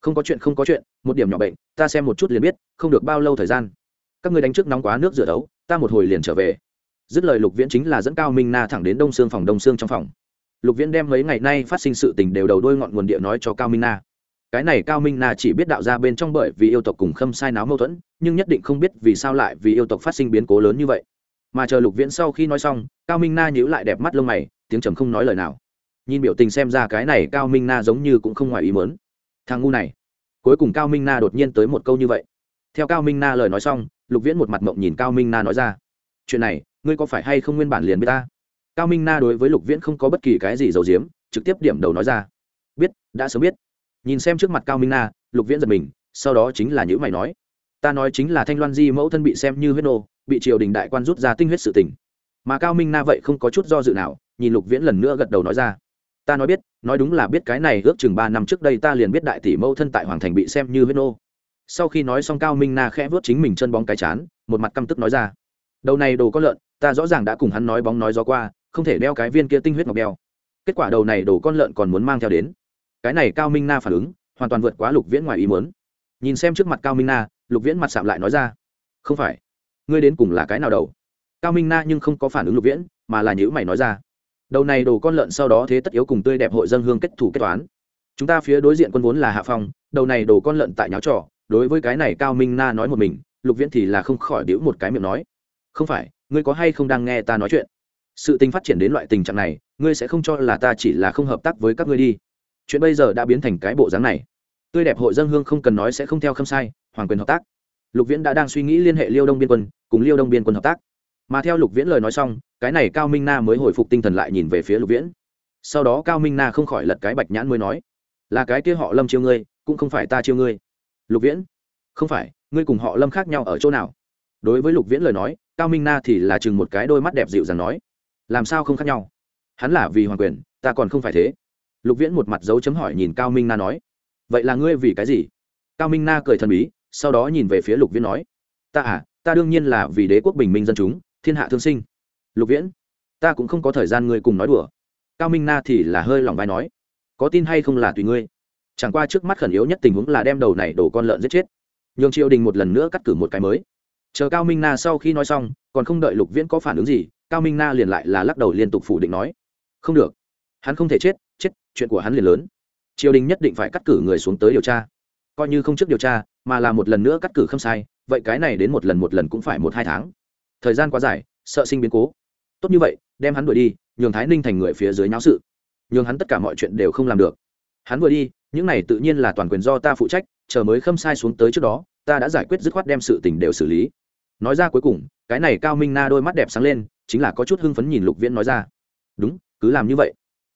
A: Không có chuyện, không có chuyện, một điểm nhỏ bệnh, ta xem một chút liền biết, không được bao lâu thời gian. Các người đánh trước nóng quá nước rửa đấu, ta một hồi liền trở về. Dứt lời lục viễn chính là dẫn cao minh na thẳng đến đông xương phòng, đông xương trong phòng lục viễn đem mấy ngày nay phát sinh sự tình đều đầu đôi ngọn nguồn địa nói cho cao minh na. Cái này cao minh na chỉ biết đạo ra bên trong bởi vì yêu tộc cùng khâm sai náo mâu thuẫn, nhưng nhất định không biết vì sao lại vì yêu tộc phát sinh biến cố lớn như vậy. Mà chờ lục viễn sau khi nói xong, cao minh na nhíu lại đẹp mắt lông mày, tiếng trầm không nói lời nào. Nhìn biểu tình xem ra cái này cao minh na giống như cũng không ngoài ý mớn thằng ngu này. Cuối cùng cao minh na đột nhiên tới một câu như vậy. Theo cao minh na lời nói xong, lục viễn một mặt mộng nhìn cao minh na nói ra. Chuyện này, ngươi có phải hay không nguyên bản liền biết ta? Cao minh na đối với lục viễn không có bất kỳ cái gì giấu giếm, trực tiếp điểm đầu nói ra. Biết, đã sớm biết. Nhìn xem trước mặt cao minh na, lục viễn giật mình, sau đó chính là những mày nói. Ta nói chính là thanh loan di mẫu thân bị xem như huyết nô, bị triều đình đại quan rút ra tinh huyết sự tình. Mà cao minh na vậy không có chút do dự nào, nhìn lục viễn lần nữa gật đầu nói ra. Ta nói biết, nói đúng là biết cái này ước chừng ba năm trước đây ta liền biết đại tỷ mẫu thân tại hoàng thành bị xem như huyết nô. Sau khi nói xong cao minh na khẽ vớt chính mình chân bóng cái chán, một mặt căm tức nói ra. Đầu này đồ có lợn, ta rõ ràng đã cùng hắn nói bóng nói gió qua không thể đeo cái viên kia tinh huyết ngọc đeo. Kết quả đầu này đồ con lợn còn muốn mang theo đến. Cái này cao minh na phản ứng, hoàn toàn vượt quá lục viễn ngoài ý muốn. Nhìn xem trước mặt cao minh na, lục viễn mặt sạm lại nói ra, không phải, ngươi đến cùng là cái nào đầu? Cao minh na nhưng không có phản ứng lục viễn, mà là nhữ mày nói ra, đầu này đồ con lợn sau đó thế tất yếu cùng tươi đẹp hội dân hương kết thủ kết toán. Chúng ta phía đối diện quân vốn là hạ phong, đầu này đồ con lợn tại nháo trò, đối với cái này cao minh na nói một mình, lục viễn thì là không khỏi đĩu một cái miệng nói, không phải, ngươi có hay không đang nghe ta nói chuyện? Sự tình phát triển đến loại tình trạng này, ngươi sẽ không cho là ta chỉ là không hợp tác với các ngươi đi. Chuyện bây giờ đã biến thành cái bộ dáng này. Tươi đẹp hội dân hương không cần nói sẽ không theo khâm sai, hoàng quyền hợp tác. Lục viễn đã đang suy nghĩ liên hệ liêu đông biên quân, cùng liêu đông biên quân hợp tác. Mà theo lục viễn lời nói xong, cái này cao minh na mới hồi phục tinh thần lại nhìn về phía lục viễn. Sau đó cao minh na không khỏi lật cái bạch nhãn mới nói, là cái kia họ lâm chiêu ngươi, cũng không phải ta chiêu ngươi. Lục viễn? Không phải, ngươi cùng họ lâm khác nhau ở chỗ nào? Đối với lục viễn lời nói, cao minh na thì là chừng một cái đôi mắt đẹp dịu dàng nói làm sao không khác nhau? Hắn là vì hoàng quyền, ta còn không phải thế. Lục viễn một mặt dấu chấm hỏi nhìn cao minh na nói, vậy là ngươi vì cái gì? Cao minh na cười thần bí, sau đó nhìn về phía lục viễn nói, ta à ta đương nhiên là vì đế quốc bình minh dân chúng, thiên hạ thương sinh. Lục viễn, ta cũng không có thời gian ngươi cùng nói đùa. Cao minh na thì là hơi lòng vai nói, có tin hay không là tùy ngươi. Chẳng qua trước mắt khẩn yếu nhất tình huống là đem đầu này đổ con lợn giết chết. Nhường triều đình một lần nữa cắt cử một cái mới. Chờ cao minh na sau khi nói xong, còn không đợi lục viễn có phản ứng gì cao minh na liền lại là lắc đầu liên tục phủ định nói, không được, hắn không thể chết chết, chuyện của hắn liền lớn. Triều đình nhất định phải cắt cử người xuống tới điều tra. Coi như không trước điều tra, mà là một lần nữa cắt cử không sai, vậy cái này đến một lần một lần cũng phải một hai tháng. Thời gian quá dài, sợ sinh biến cố. Tốt như vậy, đem hắn đuổi đi, nhường thái ninh thành người phía dưới nháo sự. Nhường hắn tất cả mọi chuyện đều không làm được. Hắn vừa đi, những này tự nhiên là toàn quyền do ta phụ trách, chờ mới khâm sai xuống tới trước đó, ta đã giải quyết dứt khoát đem sự tình đều xử lý. Nói ra cuối cùng, cái này cao minh na đôi mắt đẹp sáng lên chính là có chút hưng phấn nhìn lục viễn nói ra. Đúng, cứ làm như vậy.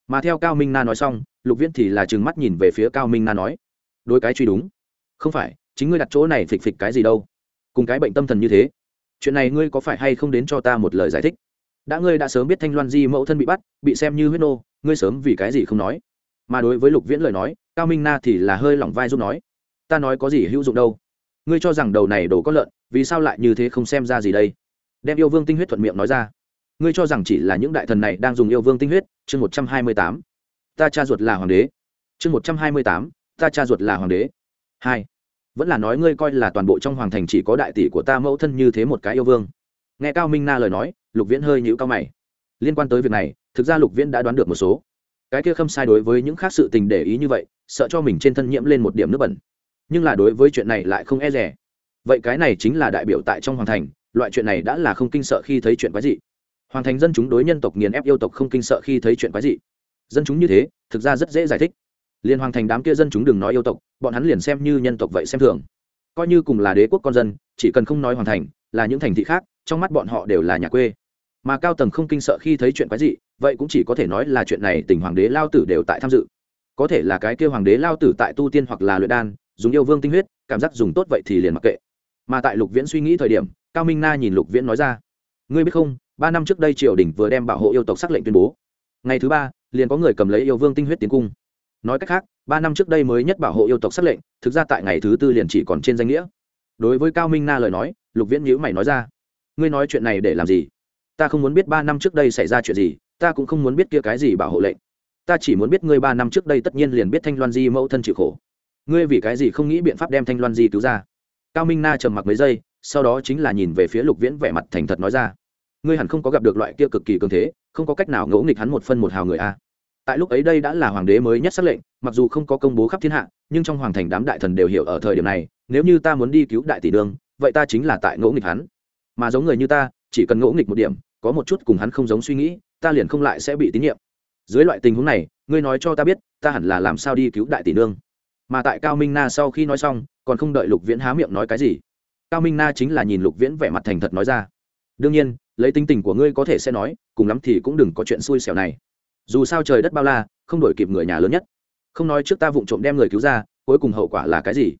A: Mà theo cao minh na nói xong, lục viễn thì là chừng mắt nhìn về phía cao minh na nói đôi cái truy đúng. Không phải, chính ngươi đặt chỗ này phịch phịch cái gì đâu? Cùng cái bệnh tâm thần như thế, chuyện này ngươi có phải hay không đến cho ta một lời giải thích? Đã ngươi đã sớm biết thanh loan di mẫu thân bị bắt, bị xem như huyết nô, ngươi sớm vì cái gì không nói? Mà đối với lục viễn lời nói, cao minh na thì là hơi lỏng vai giúp nói, ta nói có gì hữu dụng đâu? Ngươi cho rằng đầu này đổ có lợn, vì sao lại như thế không xem ra gì đây? Đem yêu vương tinh huyết thuận miệng nói ra ngươi cho rằng chỉ là những đại thần này đang dùng yêu vương tinh huyết? Chương một trăm hai mươi tám. Ta cha ruột là hoàng đế. Chương một trăm hai mươi tám. Ta cha ruột là hoàng đế. Hai. Vẫn là nói ngươi coi là toàn bộ trong hoàng thành chỉ có đại tỷ của ta mẫu thân như thế một cái yêu vương. Nghe cao minh na lời nói, lục viễn hơi nhữ cao mày. Liên quan tới việc này, thực ra lục viễn đã đoán được một số. Cái kia không sai đối với những khác sự tình để ý như vậy, sợ cho mình trên thân nhiễm lên một điểm nước bẩn. Nhưng là đối với chuyện này lại không e rẻ vậy cái này chính là đại biểu tại trong hoàng thành, loại chuyện này đã là không kinh sợ khi thấy chuyện quái dị hoàng thành dân chúng đối nhân tộc nghiền ép yêu tộc không kinh sợ khi thấy chuyện quái dị. Dân chúng như thế, thực ra rất dễ giải thích. Liên hoàng thành đám kia dân chúng đừng nói yêu tộc, bọn hắn liền xem như nhân tộc vậy xem thường. Coi như cùng là đế quốc con dân, chỉ cần không nói hoàng thành, là những thành thị khác, trong mắt bọn họ đều là nhà quê. Mà cao tầng không kinh sợ khi thấy chuyện quái dị, vậy cũng chỉ có thể nói là chuyện này tỉnh hoàng đế lao tử đều tại tham dự. Có thể là cái kêu hoàng đế lao tử tại tu tiên hoặc là luyện đan, dùng yêu vương tinh huyết, cảm giác dùng tốt vậy thì liền mặc kệ. Mà tại lục viễn suy nghĩ thời điểm, cao minh na nhìn lục viễn nói ra, ngươi biết không ba năm trước đây triều đình vừa đem bảo hộ yêu tộc xác lệnh tuyên bố. Ngày thứ ba, liền có người cầm lấy yêu vương tinh huyết tiến cung. Nói cách khác, ba năm trước đây mới nhất bảo hộ yêu tộc xác lệnh, thực ra tại ngày thứ tư liền chỉ còn trên danh nghĩa. Đối với cao minh na lời nói, lục viễn nhữ mày nói ra, ngươi nói chuyện này để làm gì? Ta không muốn biết ba năm trước đây xảy ra chuyện gì, ta cũng không muốn biết kia cái gì bảo hộ lệnh. Ta chỉ muốn biết ngươi ba năm trước đây tất nhiên liền biết thanh loan di mẫu thân chịu khổ. Ngươi vì cái gì không nghĩ biện pháp đem thanh loan di cứu ra? Cao minh na trầm mặc mấy giây, sau đó chính là nhìn về phía lục viễn vẻ mặt thành thật nói ra ngươi hẳn không có gặp được loại kia cực kỳ cường thế, không có cách nào ngẫu nghịch hắn một phân một hào người a. Tại lúc ấy đây đã là hoàng đế mới nhất xác lệnh, mặc dù không có công bố khắp thiên hạ, nhưng trong hoàng thành đám đại thần đều hiểu ở thời điểm này, nếu như ta muốn đi cứu đại tỷ đương vậy ta chính là tại ngẫu nghịch hắn. Mà giống người như ta, chỉ cần ngẫu nghịch một điểm, có một chút cùng hắn không giống suy nghĩ, ta liền không lại sẽ bị tín nhiệm. Dưới loại tình huống này, ngươi nói cho ta biết, ta hẳn là làm sao đi cứu đại tỷ nương mà tại cao minh na sau khi nói xong, còn không đợi lục viễn há miệng nói cái gì. Cao minh na chính là nhìn lục viễn vẻ mặt thành thật nói ra. Đương nhiên lấy tính tình của ngươi có thể sẽ nói, cùng lắm thì cũng đừng có chuyện xui xẻo này. Dù sao trời đất bao la, không đổi kịp người nhà lớn nhất. Không nói trước ta vụng trộm đem người cứu ra, cuối cùng hậu quả là cái gì?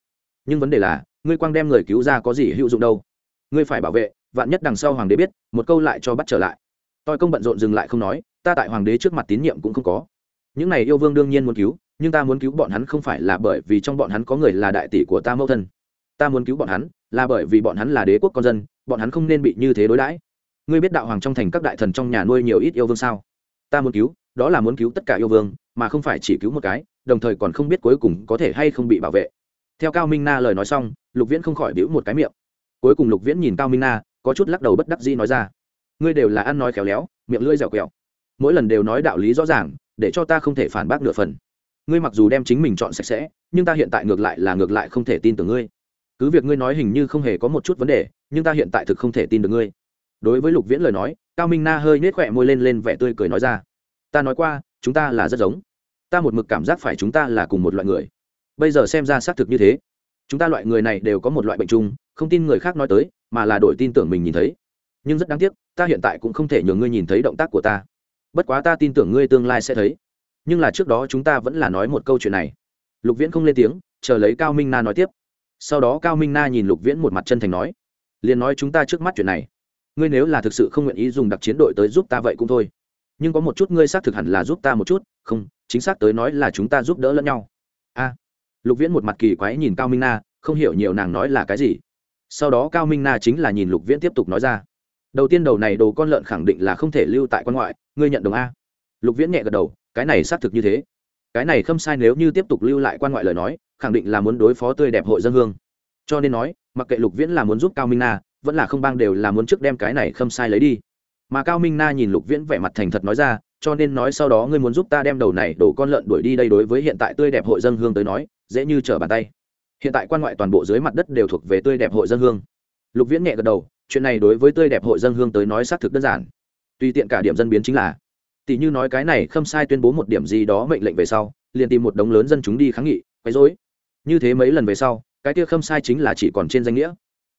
A: Nhưng vấn đề là, ngươi quang đem người cứu ra có gì hữu dụng đâu? Ngươi phải bảo vệ, vạn nhất đằng sau hoàng đế biết, một câu lại cho bắt trở lại. Tôi công bận rộn dừng lại không nói, ta tại hoàng đế trước mặt tín nhiệm cũng không có. Những này yêu vương đương nhiên muốn cứu, nhưng ta muốn cứu bọn hắn không phải là bởi vì trong bọn hắn có người là đại tỷ của ta mẫu thân. Ta muốn cứu bọn hắn là bởi vì bọn hắn là đế quốc con dân, bọn hắn không nên bị như thế đối đãi ngươi biết đạo hoàng trong thành các đại thần trong nhà nuôi nhiều ít yêu vương sao? Ta muốn cứu, đó là muốn cứu tất cả yêu vương, mà không phải chỉ cứu một cái, đồng thời còn không biết cuối cùng có thể hay không bị bảo vệ. Theo cao minh na lời nói xong, lục viễn không khỏi bĩu một cái miệng. Cuối cùng lục viễn nhìn cao minh na, có chút lắc đầu bất đắc dĩ nói ra, ngươi đều là ăn nói khéo léo, miệng lưỡi dẻo quẹo. Mỗi lần đều nói đạo lý rõ ràng, để cho ta không thể phản bác nửa phần. Ngươi mặc dù đem chính mình chọn sạch sẽ, nhưng ta hiện tại ngược lại là ngược lại không thể tin tưởng ngươi. Cứ việc ngươi nói hình như không hề có một chút vấn đề, nhưng ta hiện tại thực không thể tin được ngươi đối với lục viễn lời nói, cao minh na hơi nết khỏe môi lên lên vẻ tươi cười nói ra. Ta nói qua, chúng ta là rất giống. Ta một mực cảm giác phải chúng ta là cùng một loại người. Bây giờ xem ra xác thực như thế. Chúng ta loại người này đều có một loại bệnh chung, không tin người khác nói tới, mà là đổi tin tưởng mình nhìn thấy. Nhưng rất đáng tiếc, ta hiện tại cũng không thể nhường ngươi nhìn thấy động tác của ta. Bất quá ta tin tưởng ngươi tương lai sẽ thấy. Nhưng là trước đó chúng ta vẫn là nói một câu chuyện này. Lục viễn không lên tiếng, chờ lấy cao minh na nói tiếp. Sau đó cao minh na nhìn lục viễn một mặt chân thành nói, liền nói chúng ta trước mắt chuyện này ngươi nếu là thực sự không nguyện ý dùng đặc chiến đội tới giúp ta vậy cũng thôi. Nhưng có một chút ngươi xác thực hẳn là giúp ta một chút, không, chính xác tới nói là chúng ta giúp đỡ lẫn nhau. A. Lục viễn một mặt kỳ quái nhìn cao minh na, không hiểu nhiều nàng nói là cái gì. Sau đó cao minh na chính là nhìn lục viễn tiếp tục nói ra. Đầu tiên đầu này đồ con lợn khẳng định là không thể lưu tại quan ngoại, ngươi nhận đồng a. Lục viễn nhẹ gật đầu, cái này xác thực như thế. Cái này không sai nếu như tiếp tục lưu lại quan ngoại lời nói, khẳng định là muốn đối phó tươi đẹp hội dân hương. Cho nên nói, mặc kệ lục viễn là muốn giúp cao minh na vẫn là không bang đều là muốn trước đem cái này không sai lấy đi. Mà cao minh na nhìn lục viễn vẻ mặt thành thật nói ra, cho nên nói sau đó ngươi muốn giúp ta đem đầu này đổ con lợn đuổi đi đây đối với hiện tại tươi đẹp hội dân hương tới nói, dễ như trở bàn tay. Hiện tại quan ngoại toàn bộ dưới mặt đất đều thuộc về tươi đẹp hội dân hương. Lục viễn nhẹ gật đầu, chuyện này đối với tươi đẹp hội dân hương tới nói xác thực đơn giản. Tùy tiện cả điểm dân biến chính là, tỷ như nói cái này khâm sai tuyên bố một điểm gì đó mệnh lệnh về sau, liền tìm một đống lớn dân chúng đi kháng nghị, quấy rối. Như thế mấy lần về sau, cái kia khâm sai chính là chỉ còn trên danh nghĩa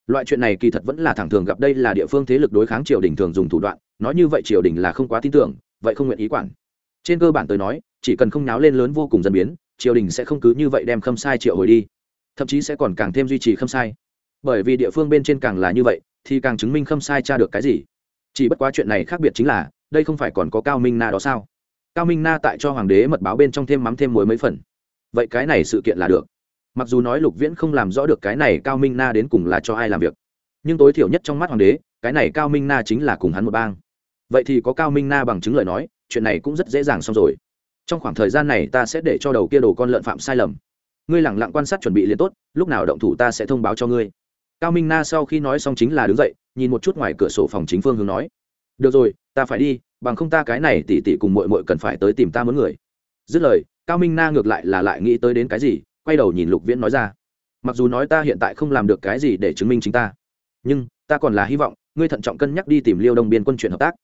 A: loại chuyện này kỳ thật vẫn là thẳng thường gặp đây là địa phương thế lực đối kháng triều đình thường dùng thủ đoạn, nói như vậy triều đình là không quá tin tưởng, vậy không nguyện ý quản. Trên cơ bản tới nói, chỉ cần không náo lên lớn vô cùng dân biến, triều đình sẽ không cứ như vậy đem khâm sai triệu hồi đi, thậm chí sẽ còn càng thêm duy trì khâm sai. Bởi vì địa phương bên trên càng là như vậy, thì càng chứng minh khâm sai tra được cái gì. Chỉ bất quá chuyện này khác biệt chính là, đây không phải còn có cao minh na đó sao? Cao minh na tại cho hoàng đế mật báo bên trong thêm mắm thêm muối mấy phần. Vậy cái này sự kiện là được mặc dù nói lục viễn không làm rõ được cái này cao minh na đến cùng là cho ai làm việc, nhưng tối thiểu nhất trong mắt hoàng đế, cái này cao minh na chính là cùng hắn một bang. Vậy thì có cao minh na bằng chứng lời nói, chuyện này cũng rất dễ dàng xong rồi. Trong khoảng thời gian này ta sẽ để cho đầu kia đồ con lợn phạm sai lầm. Ngươi lẳng lặng quan sát chuẩn bị liền tốt, lúc nào động thủ ta sẽ thông báo cho ngươi. Cao minh na sau khi nói xong chính là đứng dậy, nhìn một chút ngoài cửa sổ phòng chính phương hướng nói. Được rồi, ta phải đi, bằng không ta cái này tỉ tỉ cùng mội mội cần phải tới tìm ta muốn người. Dứt lời, cao minh na ngược lại là lại nghĩ tới đến cái gì quay đầu nhìn lục viễn nói ra, mặc dù nói ta hiện tại không làm được cái gì để chứng minh chính ta, nhưng ta còn là hy vọng ngươi thận trọng cân nhắc đi tìm liêu đông biên quân chuyện hợp tác.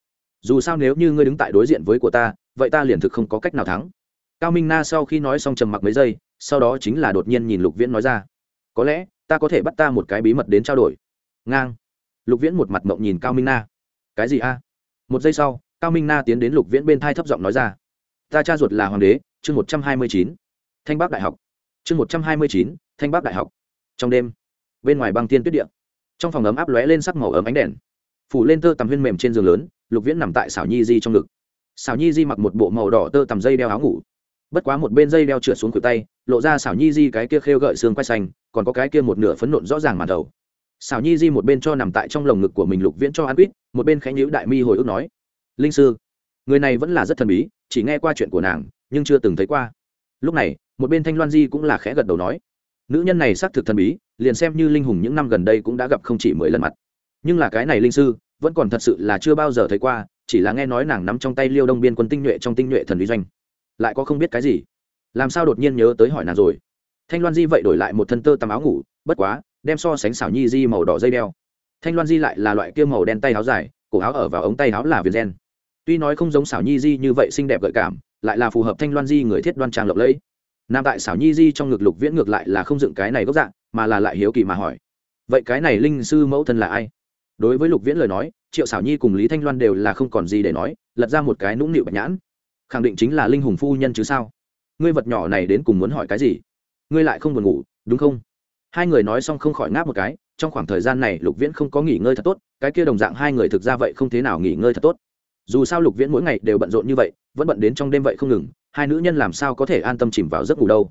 A: Dù sao nếu như ngươi đứng tại đối diện với của ta, vậy ta liền thực không có cách nào thắng. Cao minh na sau khi nói xong trầm mặc mấy giây, sau đó chính là đột nhiên nhìn lục viễn nói ra, có lẽ ta có thể bắt ta một cái bí mật đến trao đổi. Ngang. Lục viễn một mặt mộng nhìn cao minh na. Cái gì a? Một giây sau, cao minh na tiến đến lục viễn bên thai thấp giọng nói ra, ta cha ruột là hoàng đế, chương một trăm hai mươi chín, thanh bắc đại học chương một trăm hai mươi chín, thanh bắc đại học. Trong đêm, bên ngoài băng tiên tuyết điện trong phòng ấm áp lóe lên sắc màu ấm ánh đèn. Phủ lên tơ tằm huyên mềm trên giường lớn, lục viễn nằm tại xảo nhi di trong ngực. Xảo nhi di mặc một bộ màu đỏ tơ tằm dây đeo áo ngủ. Bất quá một bên dây đeo trượt xuống cửa tay, lộ ra xảo nhi di cái kia khêu gợi xương quay xanh, còn có cái kia một nửa phấn nộn rõ ràng màn đầu. Xảo nhi di một bên cho nằm tại trong lồng ngực của mình lục viễn cho ăn quýt, một bên khánh nhữ đại mi hồi ức nói, linh sư, người này vẫn là rất thần bí, chỉ nghe qua chuyện của nàng, nhưng chưa từng thấy qua lúc này, một bên thanh loan di cũng là khẽ gật đầu nói, nữ nhân này xác thực thần bí, liền xem như linh hùng những năm gần đây cũng đã gặp không chỉ mười lần mặt. Nhưng là cái này linh sư, vẫn còn thật sự là chưa bao giờ thấy qua, chỉ là nghe nói nàng nắm trong tay liêu đông biên quân tinh nhuệ trong tinh nhuệ thần uy doanh. Lại có không biết cái gì? Làm sao đột nhiên nhớ tới hỏi nàng rồi? Thanh loan di vậy đổi lại một thân tơ tằm áo ngủ, bất quá, đem so sánh xảo nhi di màu đỏ dây đeo. Thanh loan di lại là loại kia màu đen tay áo dài, cổ áo ở vào ống tay áo là viền gen. Tuy nói không giống xảo nhi di như vậy xinh đẹp gợi cảm lại là phù hợp thanh loan di người thiết đoan trang lộng lẫy. Nam tại xảo nhi di trong ngực lục viễn ngược lại là không dựng cái này gốc dạng mà là lại hiếu kỳ mà hỏi, vậy cái này linh sư mẫu thân là ai? Đối với lục viễn lời nói, triệu xảo nhi cùng lý thanh loan đều là không còn gì để nói, lật ra một cái nũng nịu bạch nhãn. Khẳng định chính là linh hùng phu nhân chứ sao? Ngươi vật nhỏ này đến cùng muốn hỏi cái gì? Ngươi lại không buồn ngủ, đúng không? Hai người nói xong không khỏi ngáp một cái, trong khoảng thời gian này lục viễn không có nghỉ ngơi thật tốt, cái kia đồng dạng hai người thực ra vậy không thế nào nghỉ ngơi thật tốt dù sao lục viễn mỗi ngày đều bận rộn như vậy, vẫn bận đến trong đêm vậy không ngừng, hai nữ nhân làm sao có thể an tâm chìm vào giấc ngủ đâu.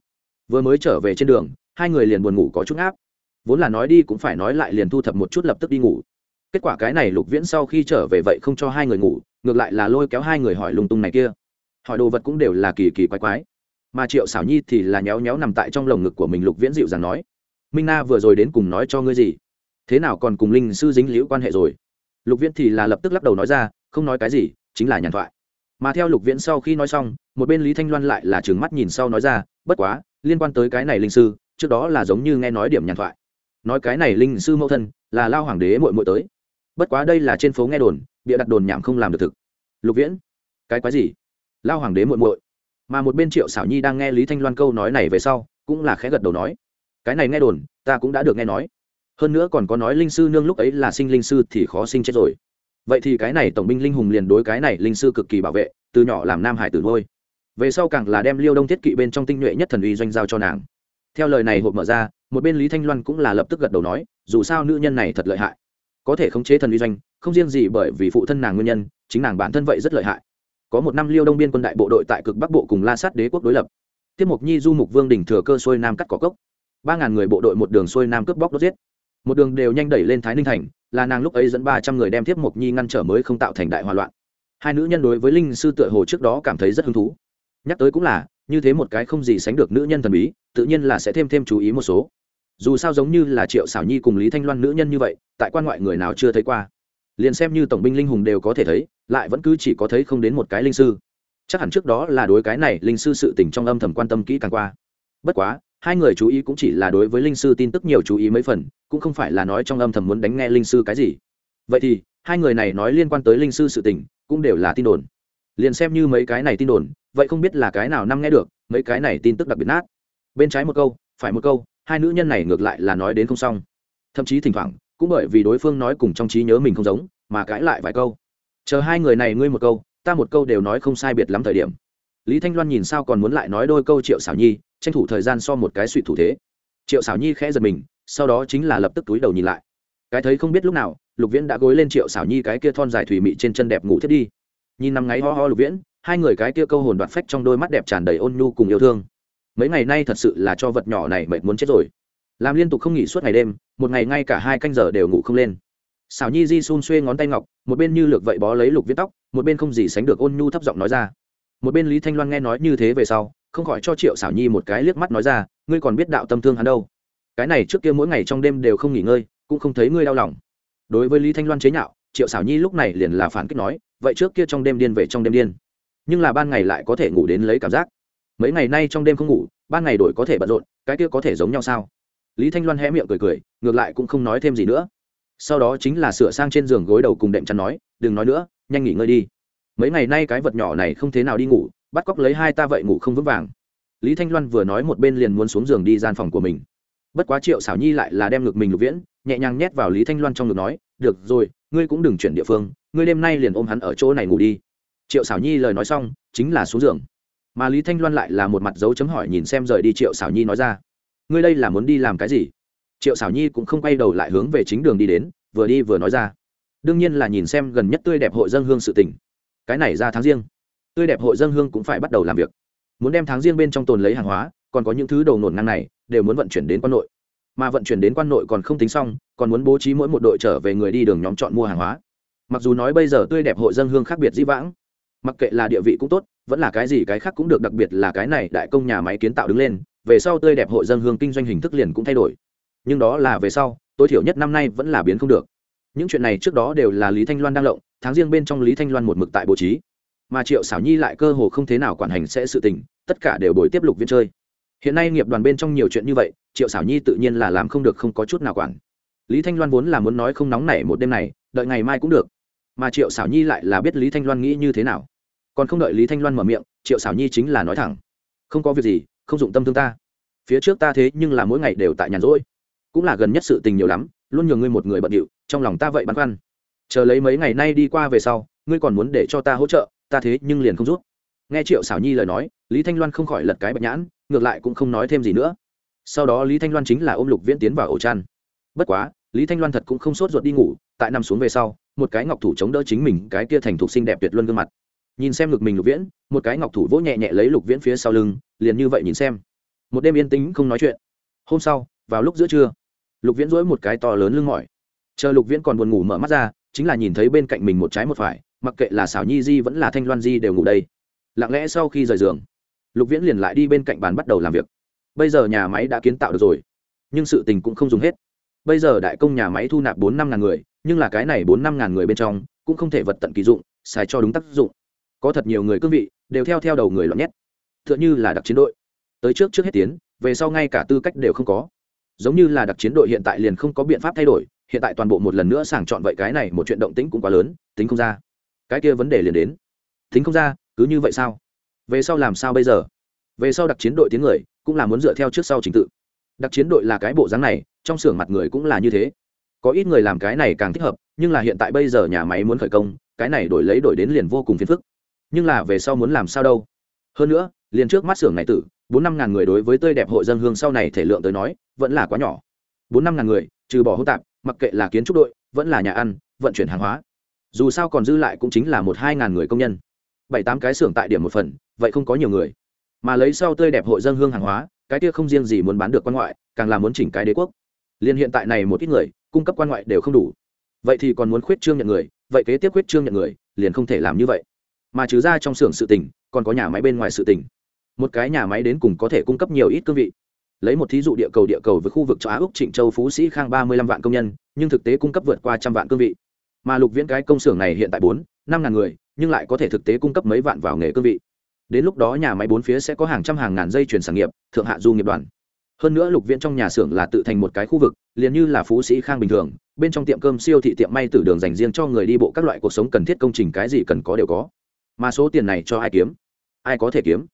A: Vừa mới trở về trên đường, hai người liền buồn ngủ có chút áp vốn là nói đi cũng phải nói lại liền thu thập một chút lập tức đi ngủ. Kết quả cái này lục viễn sau khi trở về vậy không cho hai người ngủ, ngược lại là lôi kéo hai người hỏi lung tung này kia. Hỏi đồ vật cũng đều là kỳ kỳ quái quái. Mà triệu xảo nhi thì là nhéo nhéo nằm tại trong lồng ngực của mình lục viễn dịu dàng nói. Minh na vừa rồi đến cùng nói cho ngươi gì? Thế nào còn cùng linh sư dính liễu quan hệ rồi? Lục viễn thì là lập tức lắc đầu nói ra không nói cái gì, chính là nhàn thoại. Mà theo lục viễn sau khi nói xong, một bên lý thanh loan lại là trừng mắt nhìn sau nói ra, bất quá, liên quan tới cái này linh sư, trước đó là giống như nghe nói điểm nhàn thoại. Nói cái này linh sư mẫu thân là lao hoàng đế mội mội tới. Bất quá đây là trên phố nghe đồn, bịa đặt đồn nhảm không làm được thực. Lục viễn, cái quái gì? Lao hoàng đế muội muội. Mà một bên triệu xảo nhi đang nghe lý thanh loan câu nói này về sau, cũng là khẽ gật đầu nói, cái này nghe đồn, ta cũng đã được nghe nói. Hơn nữa còn có nói linh sư nương lúc ấy là sinh linh sư thì khó sinh chết rồi vậy thì cái này tổng binh linh hùng liền đối cái này linh sư cực kỳ bảo vệ, từ nhỏ làm nam hải tử ngôi về sau càng là đem liêu đông thiết kỵ bên trong tinh nhuệ nhất thần uy doanh giao cho nàng. Theo lời này hộp mở ra, một bên lý thanh loan cũng là lập tức gật đầu nói, dù sao nữ nhân này thật lợi hại. Có thể khống chế thần uy doanh, không riêng gì bởi vì phụ thân nàng nguyên nhân, chính nàng bản thân vậy rất lợi hại. Có một năm liêu đông biên quân đại bộ đội tại cực bắc bộ cùng la sát đế quốc đối lập. Tiếp mục nhi, du mục vương đỉnh thừa cơ xuôi nam cắt cỏ cốc. Ba ngàn người bộ đội một đường xuôi nam cướp bóc đốt giết một đường đều nhanh đẩy lên thái ninh thành, là nàng lúc ấy dẫn ba trăm người đem Thiếp mục nhi ngăn trở mới không tạo thành đại hòa loạn. Hai nữ nhân đối với linh sư tựa hồ trước đó cảm thấy rất hứng thú. Nhắc tới cũng là, như thế một cái không gì sánh được nữ nhân thần bí, tự nhiên là sẽ thêm thêm chú ý một số. Dù sao giống như là triệu xảo nhi cùng lý thanh loan nữ nhân như vậy, tại quan ngoại người nào chưa thấy qua. Liền xem như tổng binh linh hùng đều có thể thấy, lại vẫn cứ chỉ có thấy không đến một cái linh sư. Chắc hẳn trước đó là đối cái này linh sư sự tỉnh trong âm thầm quan tâm kỹ càng qua. Bất quá hai người chú ý cũng chỉ là đối với linh sư tin tức nhiều chú ý mấy phần, cũng không phải là nói trong âm thầm muốn đánh nghe linh sư cái gì. Vậy thì, hai người này nói liên quan tới linh sư sự tình, cũng đều là tin đồn. Liền xem như mấy cái này tin đồn, vậy không biết là cái nào năm nghe được, mấy cái này tin tức đặc biệt nát. Bên trái một câu, phải một câu, hai nữ nhân này ngược lại là nói đến không xong. Thậm chí thỉnh thoảng, cũng bởi vì đối phương nói cùng trong trí nhớ mình không giống, mà cãi lại vài câu. Chờ hai người này ngươi một câu, ta một câu đều nói không sai biệt lắm thời điểm lý thanh loan nhìn sao còn muốn lại nói đôi câu triệu xảo nhi, tranh thủ thời gian so một cái suy thủ thế. Triệu xảo nhi khẽ giật mình, sau đó chính là lập tức túi đầu nhìn lại. Cái thấy không biết lúc nào, lục viễn đã gối lên triệu xảo nhi cái kia thon dài thủy mị trên chân đẹp ngủ thiết đi. Nhìn nằm ngáy ho ho lục viễn, hai người cái kia câu hồn đoạt phách trong đôi mắt đẹp tràn đầy ôn nhu cùng yêu thương. Mấy ngày nay thật sự là cho vật nhỏ này mệt muốn chết rồi. Làm liên tục không nghỉ suốt ngày đêm, một ngày ngay cả hai canh giờ đều ngủ không lên. Xảo nhi di xun xuê ngón tay ngọc, một bên như lược vậy bó lấy lục Viễn tóc, một bên không gì sánh được ôn nhu thấp giọng nói ra một bên lý thanh loan nghe nói như thế về sau, không khỏi cho triệu xảo nhi một cái liếc mắt nói ra, ngươi còn biết đạo tâm thương hắn đâu. Cái này trước kia mỗi ngày trong đêm đều không nghỉ ngơi, cũng không thấy ngươi đau lòng. Đối với lý thanh loan chế nhạo, triệu xảo nhi lúc này liền là phản kích nói, vậy trước kia trong đêm điên về trong đêm điên. Nhưng là ban ngày lại có thể ngủ đến lấy cảm giác. Mấy ngày nay trong đêm không ngủ, ban ngày đổi có thể bận rộn, cái kia có thể giống nhau sao? Lý thanh loan hé miệng cười cười, ngược lại cũng không nói thêm gì nữa. Sau đó chính là sửa sang trên giường gối đầu cùng đệm chăn nói, đừng nói nữa, nhanh nghỉ ngơi đi mấy ngày nay cái vật nhỏ này không thế nào đi ngủ, bắt cóc lấy hai ta vậy ngủ không vững vàng. Lý thanh loan vừa nói một bên liền muốn xuống giường đi gian phòng của mình. Bất quá triệu xảo nhi lại là đem ngực mình lục viễn, nhẹ nhàng nhét vào lý thanh loan trong ngực nói, được rồi, ngươi cũng đừng chuyển địa phương, ngươi đêm nay liền ôm hắn ở chỗ này ngủ đi. Triệu xảo nhi lời nói xong, chính là xuống giường. Mà lý thanh loan lại là một mặt dấu chấm hỏi nhìn xem rời đi triệu xảo nhi nói ra, ngươi đây là muốn đi làm cái gì? Triệu xảo nhi cũng không quay đầu lại hướng về chính đường đi đến, vừa đi vừa nói ra, đương nhiên là nhìn xem gần nhất tươi đẹp hội dân hương sự tình cái này ra tháng riêng. Tươi đẹp hội dân hương cũng phải bắt đầu làm việc. Muốn đem tháng riêng bên trong tồn lấy hàng hóa, còn có những thứ đầu nổn ngang này, đều muốn vận chuyển đến quan nội. Mà vận chuyển đến quan nội còn không tính xong, còn muốn bố trí mỗi một đội trở về người đi đường nhóm chọn mua hàng hóa. Mặc dù nói bây giờ tươi đẹp hội dân hương khác biệt dĩ vãng, mặc kệ là địa vị cũng tốt, vẫn là cái gì cái khác cũng được, đặc biệt là cái này đại công nhà máy kiến tạo đứng lên, về sau tươi đẹp hội dân hương kinh doanh hình thức liền cũng thay đổi. Nhưng đó là về sau, tối thiểu nhất năm nay vẫn là biến không được. Những chuyện này trước đó đều là lý thanh loan đang lộng tháng riêng bên trong lý thanh loan một mực tại bố trí. Mà triệu xảo nhi lại cơ hồ không thế nào quản hành sẽ sự tình, tất cả đều bồi tiếp lục viên chơi. Hiện nay nghiệp đoàn bên trong nhiều chuyện như vậy, triệu xảo nhi tự nhiên là làm không được không có chút nào quản. Lý thanh loan vốn là muốn nói không nóng nảy một đêm này, đợi ngày mai cũng được. Mà triệu xảo nhi lại là biết lý thanh loan nghĩ như thế nào. Còn không đợi lý thanh loan mở miệng, triệu xảo nhi chính là nói thẳng. Không có việc gì, không dụng tâm thương ta. Phía trước ta thế nhưng là mỗi ngày đều tại nhàn rỗi. Cũng là gần nhất sự tình nhiều lắm, luôn nhường ngươi một người bận điệu, trong lòng ta vậy băn khoăn chờ lấy mấy ngày nay đi qua về sau, ngươi còn muốn để cho ta hỗ trợ, ta thế nhưng liền không rút nghe triệu xảo nhi lời nói, lý thanh loan không khỏi lật cái bạch nhãn, ngược lại cũng không nói thêm gì nữa. Sau đó lý thanh loan chính là ôm lục viễn tiến vào ổ chăn. Bất quá, lý thanh loan thật cũng không sốt ruột đi ngủ, tại nằm xuống về sau, một cái ngọc thủ chống đỡ chính mình, cái kia thành thục xinh đẹp tuyệt luân gương mặt. Nhìn xem ngực mình lục viễn, một cái ngọc thủ vỗ nhẹ nhẹ lấy lục viễn phía sau lưng, liền như vậy nhìn xem. Một đêm yên tĩnh không nói chuyện. Hôm sau, vào lúc giữa trưa, lục viễn dỗi một cái to lớn lưng mỏi. Chờ lục viễn còn buồn ngủ mở mắt ra chính là nhìn thấy bên cạnh mình một trái một phải, mặc kệ là xảo nhi di vẫn là thanh loan di đều ngủ đây. Lặng lẽ sau khi rời giường, lục viễn liền lại đi bên cạnh bàn bắt đầu làm việc. Bây giờ nhà máy đã kiến tạo được rồi, nhưng sự tình cũng không dùng hết. Bây giờ đại công nhà máy thu nạp bốn năm ngàn người, nhưng là cái này bốn năm ngàn người bên trong, cũng không thể vật tận kỳ dụng, xài cho đúng tác dụng. Có thật nhiều người cương vị, đều theo theo đầu người loạn nhét. T h ư ợ n h ư là đặc chiến đội. Tới trước trước hết tiến, về sau ngay cả tư cách đều không có. Giống như là đặc chiến đội hiện tại liền không có biện pháp thay đổi hiện tại toàn bộ một lần nữa sàng chọn vậy cái này một chuyện động tĩnh cũng quá lớn, tính không ra. Cái kia vấn đề liền đến. Tính không ra, cứ như vậy sao? Về sau làm sao bây giờ? Về sau đặc chiến đội tiếng người cũng là muốn dựa theo trước sau trình tự. Đặc chiến đội là cái bộ dáng này, trong xưởng mặt người cũng là như thế. Có ít người làm cái này càng thích hợp, nhưng là hiện tại bây giờ nhà máy muốn khởi công, cái này đổi lấy đổi đến liền vô cùng phiền phức. Nhưng là về sau muốn làm sao đâu? Hơn nữa, liền trước mắt xưởng này tử, bốn năm ngàn người đối với tươi đẹp hội dân hương sau này thể lượng tới nói, vẫn là quá nhỏ. Bốn năm ngàn người, trừ bỏ hô tạp mặc kệ là kiến trúc đội, vẫn là nhà ăn, vận chuyển hàng hóa. Dù sao còn dư lại cũng chính là một hai ngàn người công nhân. Bảy tám cái xưởng tại điểm một phần, vậy không có nhiều người. Mà lấy sau tươi đẹp hội dân hương hàng hóa, cái kia không riêng gì muốn bán được quan ngoại, càng là muốn chỉnh cái đế quốc. Liên hiện tại này một ít người, cung cấp quan ngoại đều không đủ. Vậy thì còn muốn khuyết trương nhận người, vậy kế tiếp khuyết trương nhận người, liền không thể làm như vậy. Mà trừ ra trong xưởng sự tỉnh còn có nhà máy bên ngoài sự tỉnh một cái nhà máy đến cùng có thể cung cấp nhiều ít cương vị lấy một thí dụ địa cầu địa cầu với khu vực châu á úc trịnh châu phú sĩ khang ba mươi lăm vạn công nhân, nhưng thực tế cung cấp vượt qua trăm vạn cương vị. Mà lục viễn cái công xưởng này hiện tại bốn, năm ngàn người, nhưng lại có thể thực tế cung cấp mấy vạn vào nghề cương vị. Đến lúc đó nhà máy bốn phía sẽ có hàng trăm hàng ngàn dây chuyển sản nghiệp, thượng hạ du nghiệp đoàn. Hơn nữa lục viễn trong nhà xưởng là tự thành một cái khu vực, liền như là phú sĩ khang bình thường, bên trong tiệm cơm siêu thị tiệm may từ đường dành riêng cho người đi bộ các loại cuộc sống cần thiết công trình cái gì cần có đều có. Mà số tiền này cho ai kiếm? Ai có thể kiếm?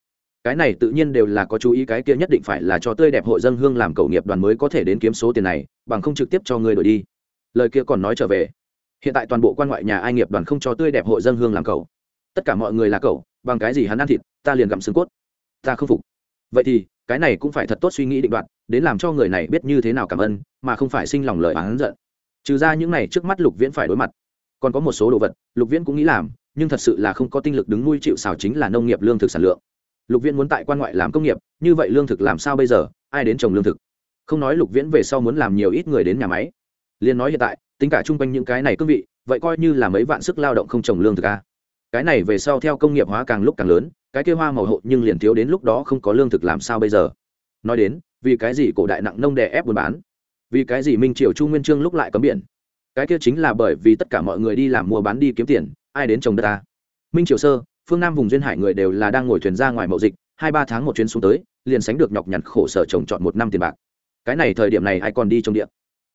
A: Cái này tự nhiên đều là có chú ý, cái kia nhất định phải là cho tươi đẹp hội dân hương làm cầu nghiệp đoàn mới có thể đến kiếm số tiền này, bằng không trực tiếp cho người đổi đi. Lời kia còn nói trở về. Hiện tại toàn bộ quan ngoại nhà ai nghiệp đoàn không cho tươi đẹp hội dân hương làm cầu. Tất cả mọi người là cầu, bằng cái gì hắn ăn thịt, ta liền gặm xương cốt. Ta không phục. Vậy thì, cái này cũng phải thật tốt suy nghĩ định đoạn đến làm cho người này biết như thế nào cảm ơn, mà không phải sinh lòng lời oán giận. Trừ ra những này trước mắt lục viễn phải đối mặt. Còn có một số đồ vật, lục viễn cũng nghĩ làm, nhưng thật sự là không có tinh lực đứng nuôi chịu xào chính là nông nghiệp lương thực sản lượng lục viễn muốn tại quan ngoại làm công nghiệp, như vậy lương thực làm sao bây giờ? Ai đến trồng lương thực? Không nói lục viễn về sau muốn làm nhiều ít người đến nhà máy. Liên nói hiện tại, tính cả chung quanh những cái này cương vị, vậy coi như là mấy vạn sức lao động không trồng lương thực a cái này về sau theo công nghiệp hóa càng lúc càng lớn, cái kia hoa màu hộ nhưng liền thiếu đến lúc đó không có lương thực làm sao bây giờ? Nói đến, vì cái gì cổ đại nặng nông đè ép buôn bán? Vì cái gì minh triều chu nguyên trương lúc lại cấm biển? Cái kia chính là bởi vì tất cả mọi người đi làm mua bán đi kiếm tiền, ai đến trồng đất ta minh triều sơ phương nam vùng duyên hải người đều là đang ngồi thuyền ra ngoài mậu dịch, hai ba tháng một chuyến xuống tới, liền sánh được nhọc nhằn khổ sở trồng trọt một năm tiền bạc. Cái này thời điểm này ai còn đi trồng điện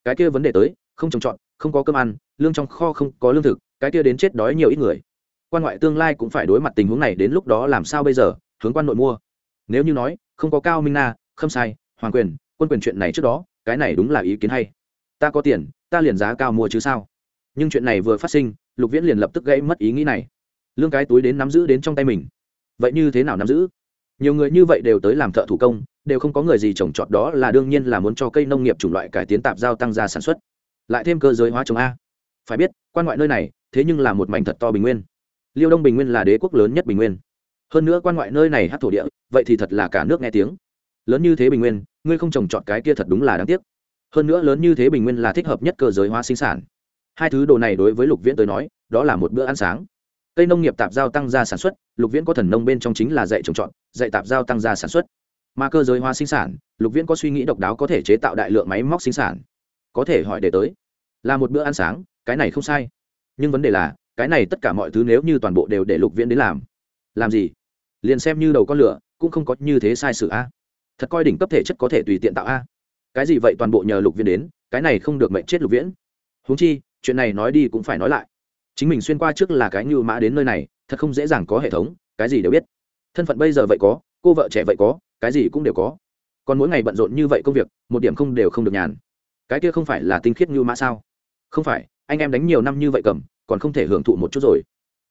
A: cái kia vấn đề tới, không trồng trọt, không có cơm ăn, lương trong kho không có lương thực, cái kia đến chết đói nhiều ít người. Quan ngoại tương lai cũng phải đối mặt tình huống này đến lúc đó làm sao bây giờ, hướng quan nội mua. Nếu như nói, không có cao minh na, khâm sai, hoàng quyền, quân quyền chuyện này trước đó, cái này đúng là ý kiến hay. Ta có tiền, ta liền giá cao mua chứ sao? Nhưng chuyện này vừa phát sinh, lục viễn liền lập tức gây mất ý nghĩ này lương cái túi đến nắm giữ đến trong tay mình. Vậy như thế nào nắm giữ? Nhiều người như vậy đều tới làm thợ thủ công, đều không có người gì trồng trọt đó là đương nhiên là muốn cho cây nông nghiệp chủng loại cải tiến tạp giao tăng gia sản xuất. Lại thêm cơ giới hóa trồng a. Phải biết, quan ngoại nơi này, thế nhưng là một mảnh thật to bình nguyên. Liêu đông bình nguyên là đế quốc lớn nhất bình nguyên. Hơn nữa quan ngoại nơi này hát thổ địa, vậy thì thật là cả nước nghe tiếng. Lớn như thế bình nguyên, ngươi không trồng trọt cái kia thật đúng là đáng tiếc. Hơn nữa lớn như thế bình nguyên là thích hợp nhất cơ giới hóa sinh sản. Hai thứ đồ này đối với lục viễn tới nói, đó là một bữa ăn sáng cây nông nghiệp tạp giao tăng gia sản xuất, lục viễn có thần nông bên trong chính là dạy trồng trọt, dạy tạp giao tăng gia sản xuất. Mà cơ giới hóa sinh sản, lục viễn có suy nghĩ độc đáo có thể chế tạo đại lượng máy móc sinh sản. Có thể hỏi để tới. Là một bữa ăn sáng, cái này không sai. Nhưng vấn đề là, cái này tất cả mọi thứ nếu như toàn bộ đều để lục viễn đến làm. Làm gì? Liền xem như đầu con lửa, cũng không có như thế sai sự a. Thật coi đỉnh cấp thể chất có thể tùy tiện tạo a. Cái gì vậy toàn bộ nhờ lục viễn đến, cái này không được mệnh chết lục viễn. Huống chi, chuyện này nói đi cũng phải nói lại chính mình xuyên qua trước là cái như mã đến nơi này, thật không dễ dàng có hệ thống, cái gì đều biết. Thân phận bây giờ vậy có, cô vợ trẻ vậy có, cái gì cũng đều có. Còn mỗi ngày bận rộn như vậy công việc, một điểm không đều không được nhàn. Cái kia không phải là tinh khiết như mã sao? Không phải, anh em đánh nhiều năm như vậy cầm, còn không thể hưởng thụ một chút rồi.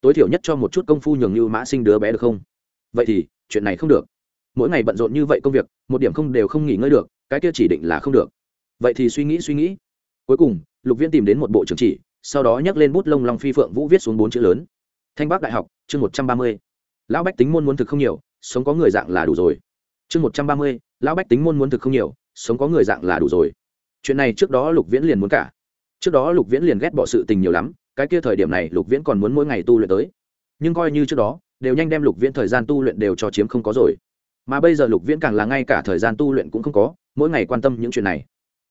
A: Tối thiểu nhất cho một chút công phu nhường như mã sinh đứa bé được không? Vậy thì, chuyện này không được. Mỗi ngày bận rộn như vậy công việc, một điểm không đều không nghỉ ngơi được, cái kia chỉ định là không được. Vậy thì suy nghĩ suy nghĩ. Cuối cùng, lục viễn tìm đến một bộ trường chỉ sau đó nhấc lên bút lông long phi phượng vũ viết xuống bốn chữ lớn. Thanh bắc đại học, chương một trăm ba mươi. Lão bách tính môn muốn thực không nhiều, sống có người dạng là đủ rồi. Chương một trăm ba mươi, lão bách tính môn muốn thực không nhiều, sống có người dạng là đủ rồi. Chuyện này trước đó lục viễn liền muốn cả. Trước đó lục viễn liền ghét bỏ sự tình nhiều lắm, cái kia thời điểm này lục viễn còn muốn mỗi ngày tu luyện tới. Nhưng coi như trước đó, đều nhanh đem lục viễn thời gian tu luyện đều cho chiếm không có rồi. Mà bây giờ lục viễn càng là ngay cả thời gian tu luyện cũng không có, mỗi ngày quan tâm những chuyện này.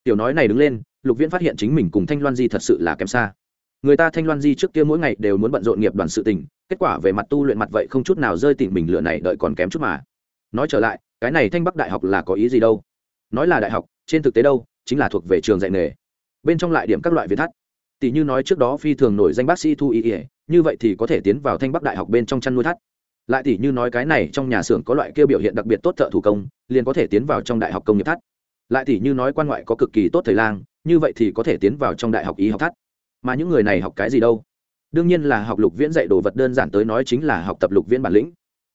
A: Tiểu nói này đứng lên, lục viễn phát hiện chính mình cùng thanh loan di thật sự là kém xa người ta thanh loan di trước kia mỗi ngày đều muốn bận rộn nghiệp đoàn sự tình, kết quả về mặt tu luyện mặt vậy không chút nào rơi tỉnh mình lựa này đợi còn kém chút mà. Nói trở lại, cái này thanh bắc đại học là có ý gì đâu? Nói là đại học, trên thực tế đâu, chính là thuộc về trường dạy nghề. Bên trong lại điểm các loại việt thắt. Tỷ như nói trước đó phi thường nổi danh bác sĩ thu y ỉa như vậy thì có thể tiến vào thanh bắc đại học bên trong chăn nuôi thắt. Lại tỷ như nói cái này trong nhà xưởng có loại kia biểu hiện đặc biệt tốt thợ thủ công, liền có thể tiến vào trong đại học công nghiệp thắt. Lại tỷ như nói quan ngoại có cực kỳ tốt thầy lang, như vậy thì có thể tiến vào trong đại học y học thắt mà những người này học cái gì đâu? Đương nhiên là học lục viễn dạy đồ vật đơn giản tới nói chính là học tập lục viễn bản lĩnh.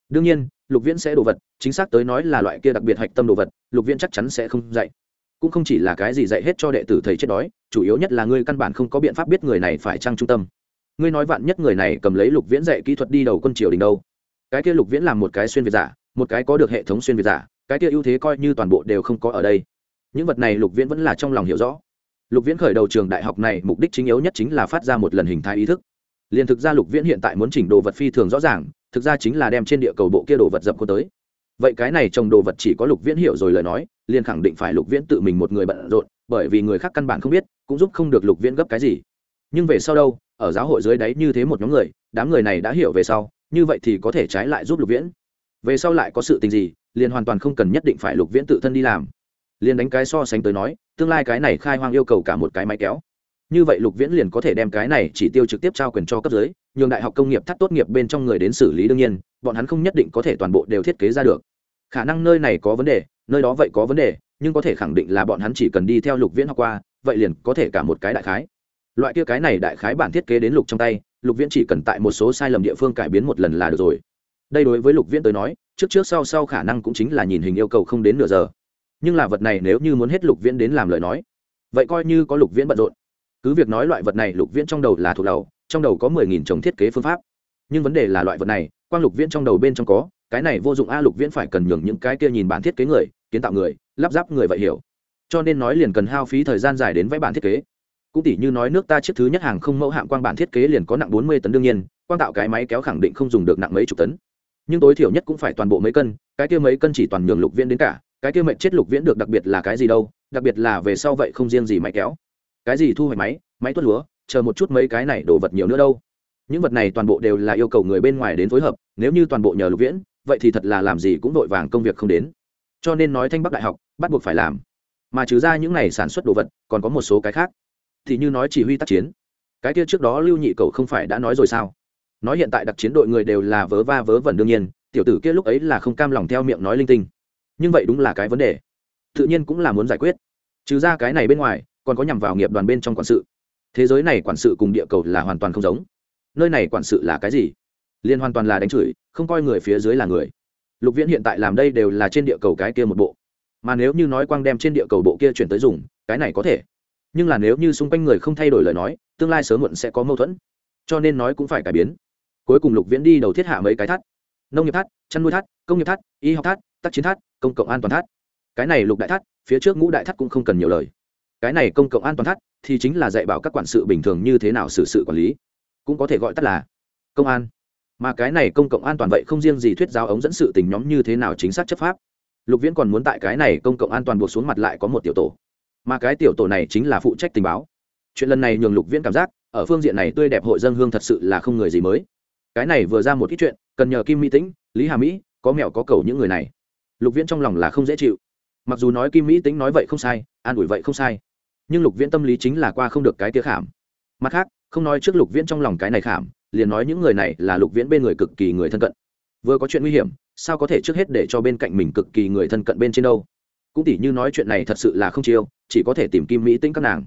A: Đương nhiên, lục viễn sẽ đồ vật, chính xác tới nói là loại kia đặc biệt hạch tâm đồ vật, lục viễn chắc chắn sẽ không dạy. Cũng không chỉ là cái gì dạy hết cho đệ tử thầy chết đói, chủ yếu nhất là ngươi căn bản không có biện pháp biết người này phải trăng trung tâm. Ngươi nói vạn nhất người này cầm lấy lục viễn dạy kỹ thuật đi đầu quân triều đình đâu? Cái kia lục viễn làm một cái xuyên việt giả, một cái có được hệ thống xuyên việt giả, cái kia ưu thế coi như toàn bộ đều không có ở đây. Những vật này lục viễn vẫn là trong lòng hiểu rõ lục viễn khởi đầu trường đại học này, mục đích chính yếu nhất chính là phát ra một lần hình thái ý thức. Liền thực ra lục viễn hiện tại muốn chỉnh đồ vật phi thường rõ ràng, thực ra chính là đem trên địa cầu bộ kia đồ vật dập cô tới. Vậy cái này trồng đồ vật chỉ có lục viễn hiểu rồi lời nói, liền khẳng định phải lục viễn tự mình một người bận rộn, bởi vì người khác căn bản không biết, cũng giúp không được lục viễn gấp cái gì. Nhưng về sau đâu, ở giáo hội dưới đáy như thế một nhóm người, đám người này đã hiểu về sau, như vậy thì có thể trái lại giúp lục viễn. Về sau lại có sự tình gì, liền hoàn toàn không cần nhất định phải lục viễn tự thân đi làm liền đánh cái so sánh tới nói, tương lai cái này khai hoang yêu cầu cả một cái máy kéo. Như vậy lục viễn liền có thể đem cái này chỉ tiêu trực tiếp trao quyền cho cấp dưới, nhường đại học công nghiệp thắt tốt nghiệp bên trong người đến xử lý đương nhiên, bọn hắn không nhất định có thể toàn bộ đều thiết kế ra được. Khả năng nơi này có vấn đề, nơi đó vậy có vấn đề, nhưng có thể khẳng định là bọn hắn chỉ cần đi theo lục viễn học qua, vậy liền có thể cả một cái đại khái. Loại kia cái này đại khái bản thiết kế đến lục trong tay, lục viễn chỉ cần tại một số sai lầm địa phương cải biến một lần là được rồi. Đây đối với lục viễn tới nói, trước trước sau sau khả năng cũng chính là nhìn hình yêu cầu không đến nửa giờ nhưng là vật này nếu như muốn hết lục viễn đến làm lời nói, vậy coi như có lục viễn bận rộn. Cứ việc nói loại vật này lục viễn trong đầu là thuộc đầu, trong đầu có mười nghìn chồng thiết kế phương pháp. Nhưng vấn đề là loại vật này, quang lục viễn trong đầu bên trong có, cái này vô dụng a lục viễn phải cần nhường những cái kia nhìn bản thiết kế người, kiến tạo người, lắp ráp người vậy hiểu. Cho nên nói liền cần hao phí thời gian dài đến vẽ bản thiết kế. Cũng tỷ như nói nước ta chiếc thứ nhất hàng không mẫu hạng quang bản thiết kế liền có nặng bốn mươi tấn đương nhiên, quang tạo cái máy kéo khẳng định không dùng được nặng mấy chục tấn. Nhưng tối thiểu nhất cũng phải toàn bộ mấy cân, cái kia mấy cân chỉ toàn nhường lục viễn đến cả cái kia mệnh chết lục viễn được đặc biệt là cái gì đâu, đặc biệt là về sau vậy không riêng gì máy kéo. Cái gì thu hoạch máy máy tuốt lúa, chờ một chút mấy cái này đổ vật nhiều nữa đâu. Những vật này toàn bộ đều là yêu cầu người bên ngoài đến phối hợp, nếu như toàn bộ nhờ lục viễn, vậy thì thật là làm gì cũng vội vàng công việc không đến. Cho nên nói thanh bắc đại học, bắt buộc phải làm. Mà trừ ra những này sản xuất đồ vật, còn có một số cái khác. Thì như nói chỉ huy tác chiến. Cái kia trước đó lưu nhị cầu không phải đã nói rồi sao? Nói hiện tại đặc chiến đội người đều là vớ va vớ vẩn đương nhiên, tiểu tử kia lúc ấy là không cam lòng theo miệng nói linh tinh nhưng vậy đúng là cái vấn đề. Tự nhiên cũng là muốn giải quyết. Trừ ra cái này bên ngoài, còn có nhằm vào nghiệp đoàn bên trong quản sự. Thế giới này quản sự cùng địa cầu là hoàn toàn không giống. Nơi này quản sự là cái gì? Liên hoàn toàn là đánh chửi, không coi người phía dưới là người. Lục viễn hiện tại làm đây đều là trên địa cầu cái kia một bộ. Mà nếu như nói quang đem trên địa cầu bộ kia chuyển tới dùng, cái này có thể. Nhưng là nếu như xung quanh người không thay đổi lời nói, tương lai sớm muộn sẽ có mâu thuẫn. Cho nên nói cũng phải cải biến. Cuối cùng lục viễn đi đầu thiết hạ mấy cái thắt nông nghiệp thắt chăn nuôi thắt công nghiệp thắt y học thắt tác chiến thắt công cộng an toàn thắt cái này lục đại thắt phía trước ngũ đại thắt cũng không cần nhiều lời. Cái này công cộng an toàn thắt thì chính là dạy bảo các quản sự bình thường như thế nào xử sự quản lý. Cũng có thể gọi tắt là công an. Mà cái này công cộng an toàn vậy không riêng gì thuyết giáo ống dẫn sự tình nhóm như thế nào chính xác chấp pháp. Lục viễn còn muốn tại cái này công cộng an toàn buộc xuống mặt lại có một tiểu tổ. Mà cái tiểu tổ này chính là phụ trách tình báo. Chuyện lần này nhường lục viễn cảm giác, ở phương diện này tươi đẹp hội dân hương thật sự là không người gì mới cái này vừa ra một ít chuyện, cần nhờ kim mỹ tĩnh, lý hà mỹ, có mẹo có cầu những người này. Lục viễn trong lòng là không dễ chịu. Mặc dù nói kim mỹ tính nói vậy không sai, an ủi vậy không sai, nhưng lục viễn tâm lý chính là qua không được cái tía khảm. Mặt khác, không nói trước lục viễn trong lòng cái này khảm, liền nói những người này là lục viễn bên người cực kỳ người thân cận. Vừa có chuyện nguy hiểm, sao có thể trước hết để cho bên cạnh mình cực kỳ người thân cận bên trên đâu? Cũng tỉ như nói chuyện này thật sự là không chiêu, chỉ có thể tìm kim mỹ tính các nàng.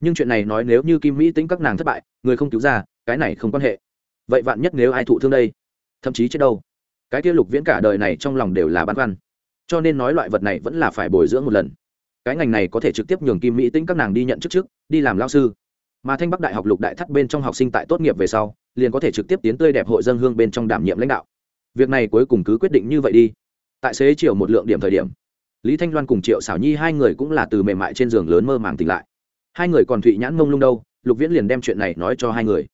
A: Nhưng chuyện này nói nếu như kim mỹ tính các nàng thất bại, người không cứu ra, cái này không quan hệ vậy vạn nhất nếu ai thụ thương đây? Thậm chí chết đâu? Cái kia lục viễn cả đời này trong lòng đều là băn khoăn. Cho nên nói loại vật này vẫn là phải bồi dưỡng một lần. Cái ngành này có thể trực tiếp nhường kim mỹ tính các nàng đi nhận chức trước, đi làm lao sư. Mà thanh bắc đại học lục đại thắt bên trong học sinh tại tốt nghiệp về sau, liền có thể trực tiếp tiến tươi đẹp hội dân hương bên trong đảm nhiệm lãnh đạo. Việc này cuối cùng cứ quyết định như vậy đi. Tại xế chiều một lượng điểm thời điểm, lý thanh loan cùng triệu xảo nhi hai người cũng là từ mềm mại trên giường lớn mơ màng tỉnh lại. Hai người còn thụy nhãn mông lung đâu, lục viễn liền đem chuyện này nói cho hai người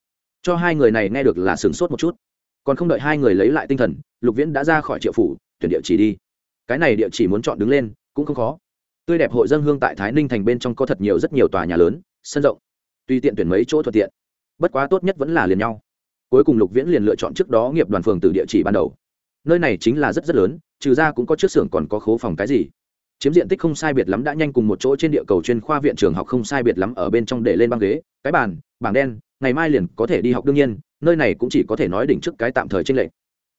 A: cho hai người này nghe được là sửng sốt một chút. Còn không đợi hai người lấy lại tinh thần, lục viễn đã ra khỏi triệu phủ, tuyển địa chỉ đi. Cái này địa chỉ muốn chọn đứng lên, cũng không khó. Tươi đẹp hội dân hương tại thái ninh thành bên trong có thật nhiều rất nhiều tòa nhà lớn, sân rộng. Tùy tiện tuyển mấy chỗ thuận tiện, bất quá tốt nhất vẫn là liền nhau. Cuối cùng lục viễn liền lựa chọn trước đó nghiệp đoàn phường từ địa chỉ ban đầu. Nơi này chính là rất rất lớn, trừ ra cũng có trước xưởng còn có khố phòng cái gì. Chiếm diện tích không sai biệt lắm đã nhanh cùng một chỗ trên địa cầu chuyên khoa viện trường học không sai biệt lắm ở bên trong để lên băng ghế, cái bàn, bảng đen ngày mai liền có thể đi học đương nhiên, nơi này cũng chỉ có thể nói đỉnh trước cái tạm thời trên lệ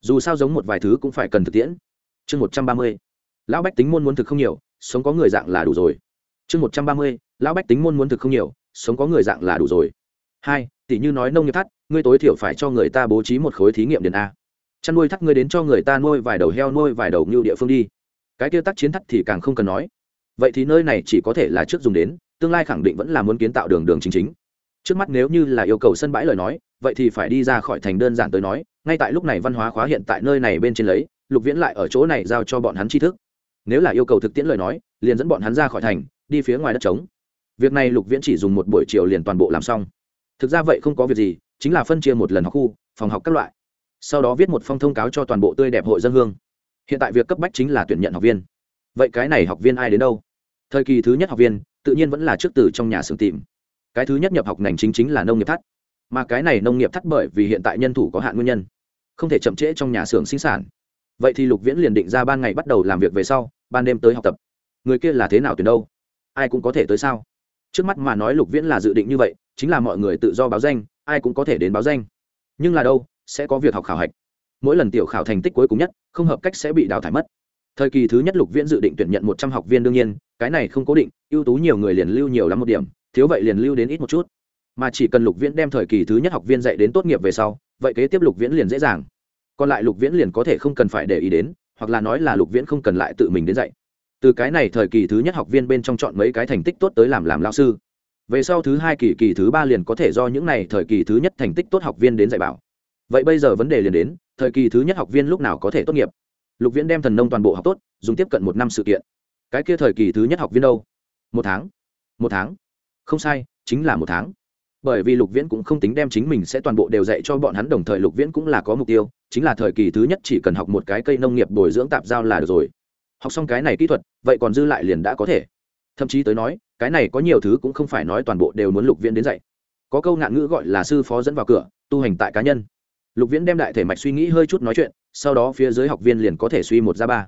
A: dù sao giống một vài thứ cũng phải cần thực tiễn. Chương một trăm ba mươi, lão bách tính môn muốn thực không nhiều, sống có người dạng là đủ rồi. Chương một trăm ba mươi, lão bách tính môn muốn thực không nhiều, sống có người dạng là đủ rồi. Hai, tỷ như nói nông nghiệp thắt, ngươi tối thiểu phải cho người ta bố trí một khối thí nghiệm điện a. Chăn nuôi thắt ngươi đến cho người ta nuôi vài đầu heo, nuôi vài đầu ngưu địa phương đi. Cái kia tác chiến thắt thì càng không cần nói. Vậy thì nơi này chỉ có thể là trước dùng đến, tương lai khẳng định vẫn là muốn kiến tạo đường đường chính chính trước mắt nếu như là yêu cầu sân bãi lời nói, vậy thì phải đi ra khỏi thành đơn giản tới nói, ngay tại lúc này văn hóa khóa hiện tại nơi này bên trên lấy, lục viễn lại ở chỗ này giao cho bọn hắn tri thức. Nếu là yêu cầu thực tiễn lời nói, liền dẫn bọn hắn ra khỏi thành, đi phía ngoài đất trống. Việc này lục viễn chỉ dùng một buổi chiều liền toàn bộ làm xong. Thực ra vậy không có việc gì, chính là phân chia một lần học khu, phòng học các loại. Sau đó viết một phong thông cáo cho toàn bộ tươi đẹp hội dân hương. Hiện tại việc cấp bách chính là tuyển nhận học viên. Vậy cái này học viên ai đến đâu? Thời kỳ thứ nhất học viên, tự nhiên vẫn là trước từ trong nhà xưởng tìm cái thứ nhất nhập học ngành chính chính là nông nghiệp thắt. Mà cái này nông nghiệp thắt bởi vì hiện tại nhân thủ có hạn nguyên nhân, không thể chậm trễ trong nhà xưởng sinh sản. Vậy thì lục viễn liền định ra ban ngày bắt đầu làm việc về sau, ban đêm tới học tập. Người kia là thế nào tuyển đâu? Ai cũng có thể tới sao? Trước mắt mà nói lục viễn là dự định như vậy, chính là mọi người tự do báo danh, ai cũng có thể đến báo danh. Nhưng là đâu, sẽ có việc học khảo hạch. Mỗi lần tiểu khảo thành tích cuối cùng nhất, không hợp cách sẽ bị đào thải mất. Thời kỳ thứ nhất lục viễn dự định tuyển nhận một trăm học viên đương nhiên, cái này không cố định, ưu tú nhiều người liền lưu nhiều lắm một điểm thiếu vậy liền lưu đến ít một chút. Mà chỉ cần lục viễn đem thời kỳ thứ nhất học viên dạy đến tốt nghiệp về sau, vậy kế tiếp lục viễn liền dễ dàng. Còn lại lục viễn liền có thể không cần phải để ý đến, hoặc là nói là lục viễn không cần lại tự mình đến dạy. Từ cái này thời kỳ thứ nhất học viên bên trong chọn mấy cái thành tích tốt tới làm làm lao sư. Về sau thứ hai kỳ kỳ thứ ba liền có thể do những này thời kỳ thứ nhất thành tích tốt học viên đến dạy bảo. Vậy bây giờ vấn đề liền đến, thời kỳ thứ nhất học viên lúc nào có thể tốt nghiệp? Lục viễn đem thần nông toàn bộ học tốt, dùng tiếp cận một năm sự kiện. Cái kia thời kỳ thứ nhất học viên đâu? Một tháng. Một tháng không sai, chính là một tháng. Bởi vì lục viễn cũng không tính đem chính mình sẽ toàn bộ đều dạy cho bọn hắn đồng thời lục viễn cũng là có mục tiêu, chính là thời kỳ thứ nhất chỉ cần học một cái cây nông nghiệp bồi dưỡng tạp giao là được rồi. Học xong cái này kỹ thuật, vậy còn dư lại liền đã có thể. Thậm chí tới nói, cái này có nhiều thứ cũng không phải nói toàn bộ đều muốn lục viễn đến dạy. Có câu ngạn ngữ gọi là sư phó dẫn vào cửa, tu hành tại cá nhân. Lục viễn đem đại thể mạch suy nghĩ hơi chút nói chuyện, sau đó phía dưới học viên liền có thể suy một ra ba.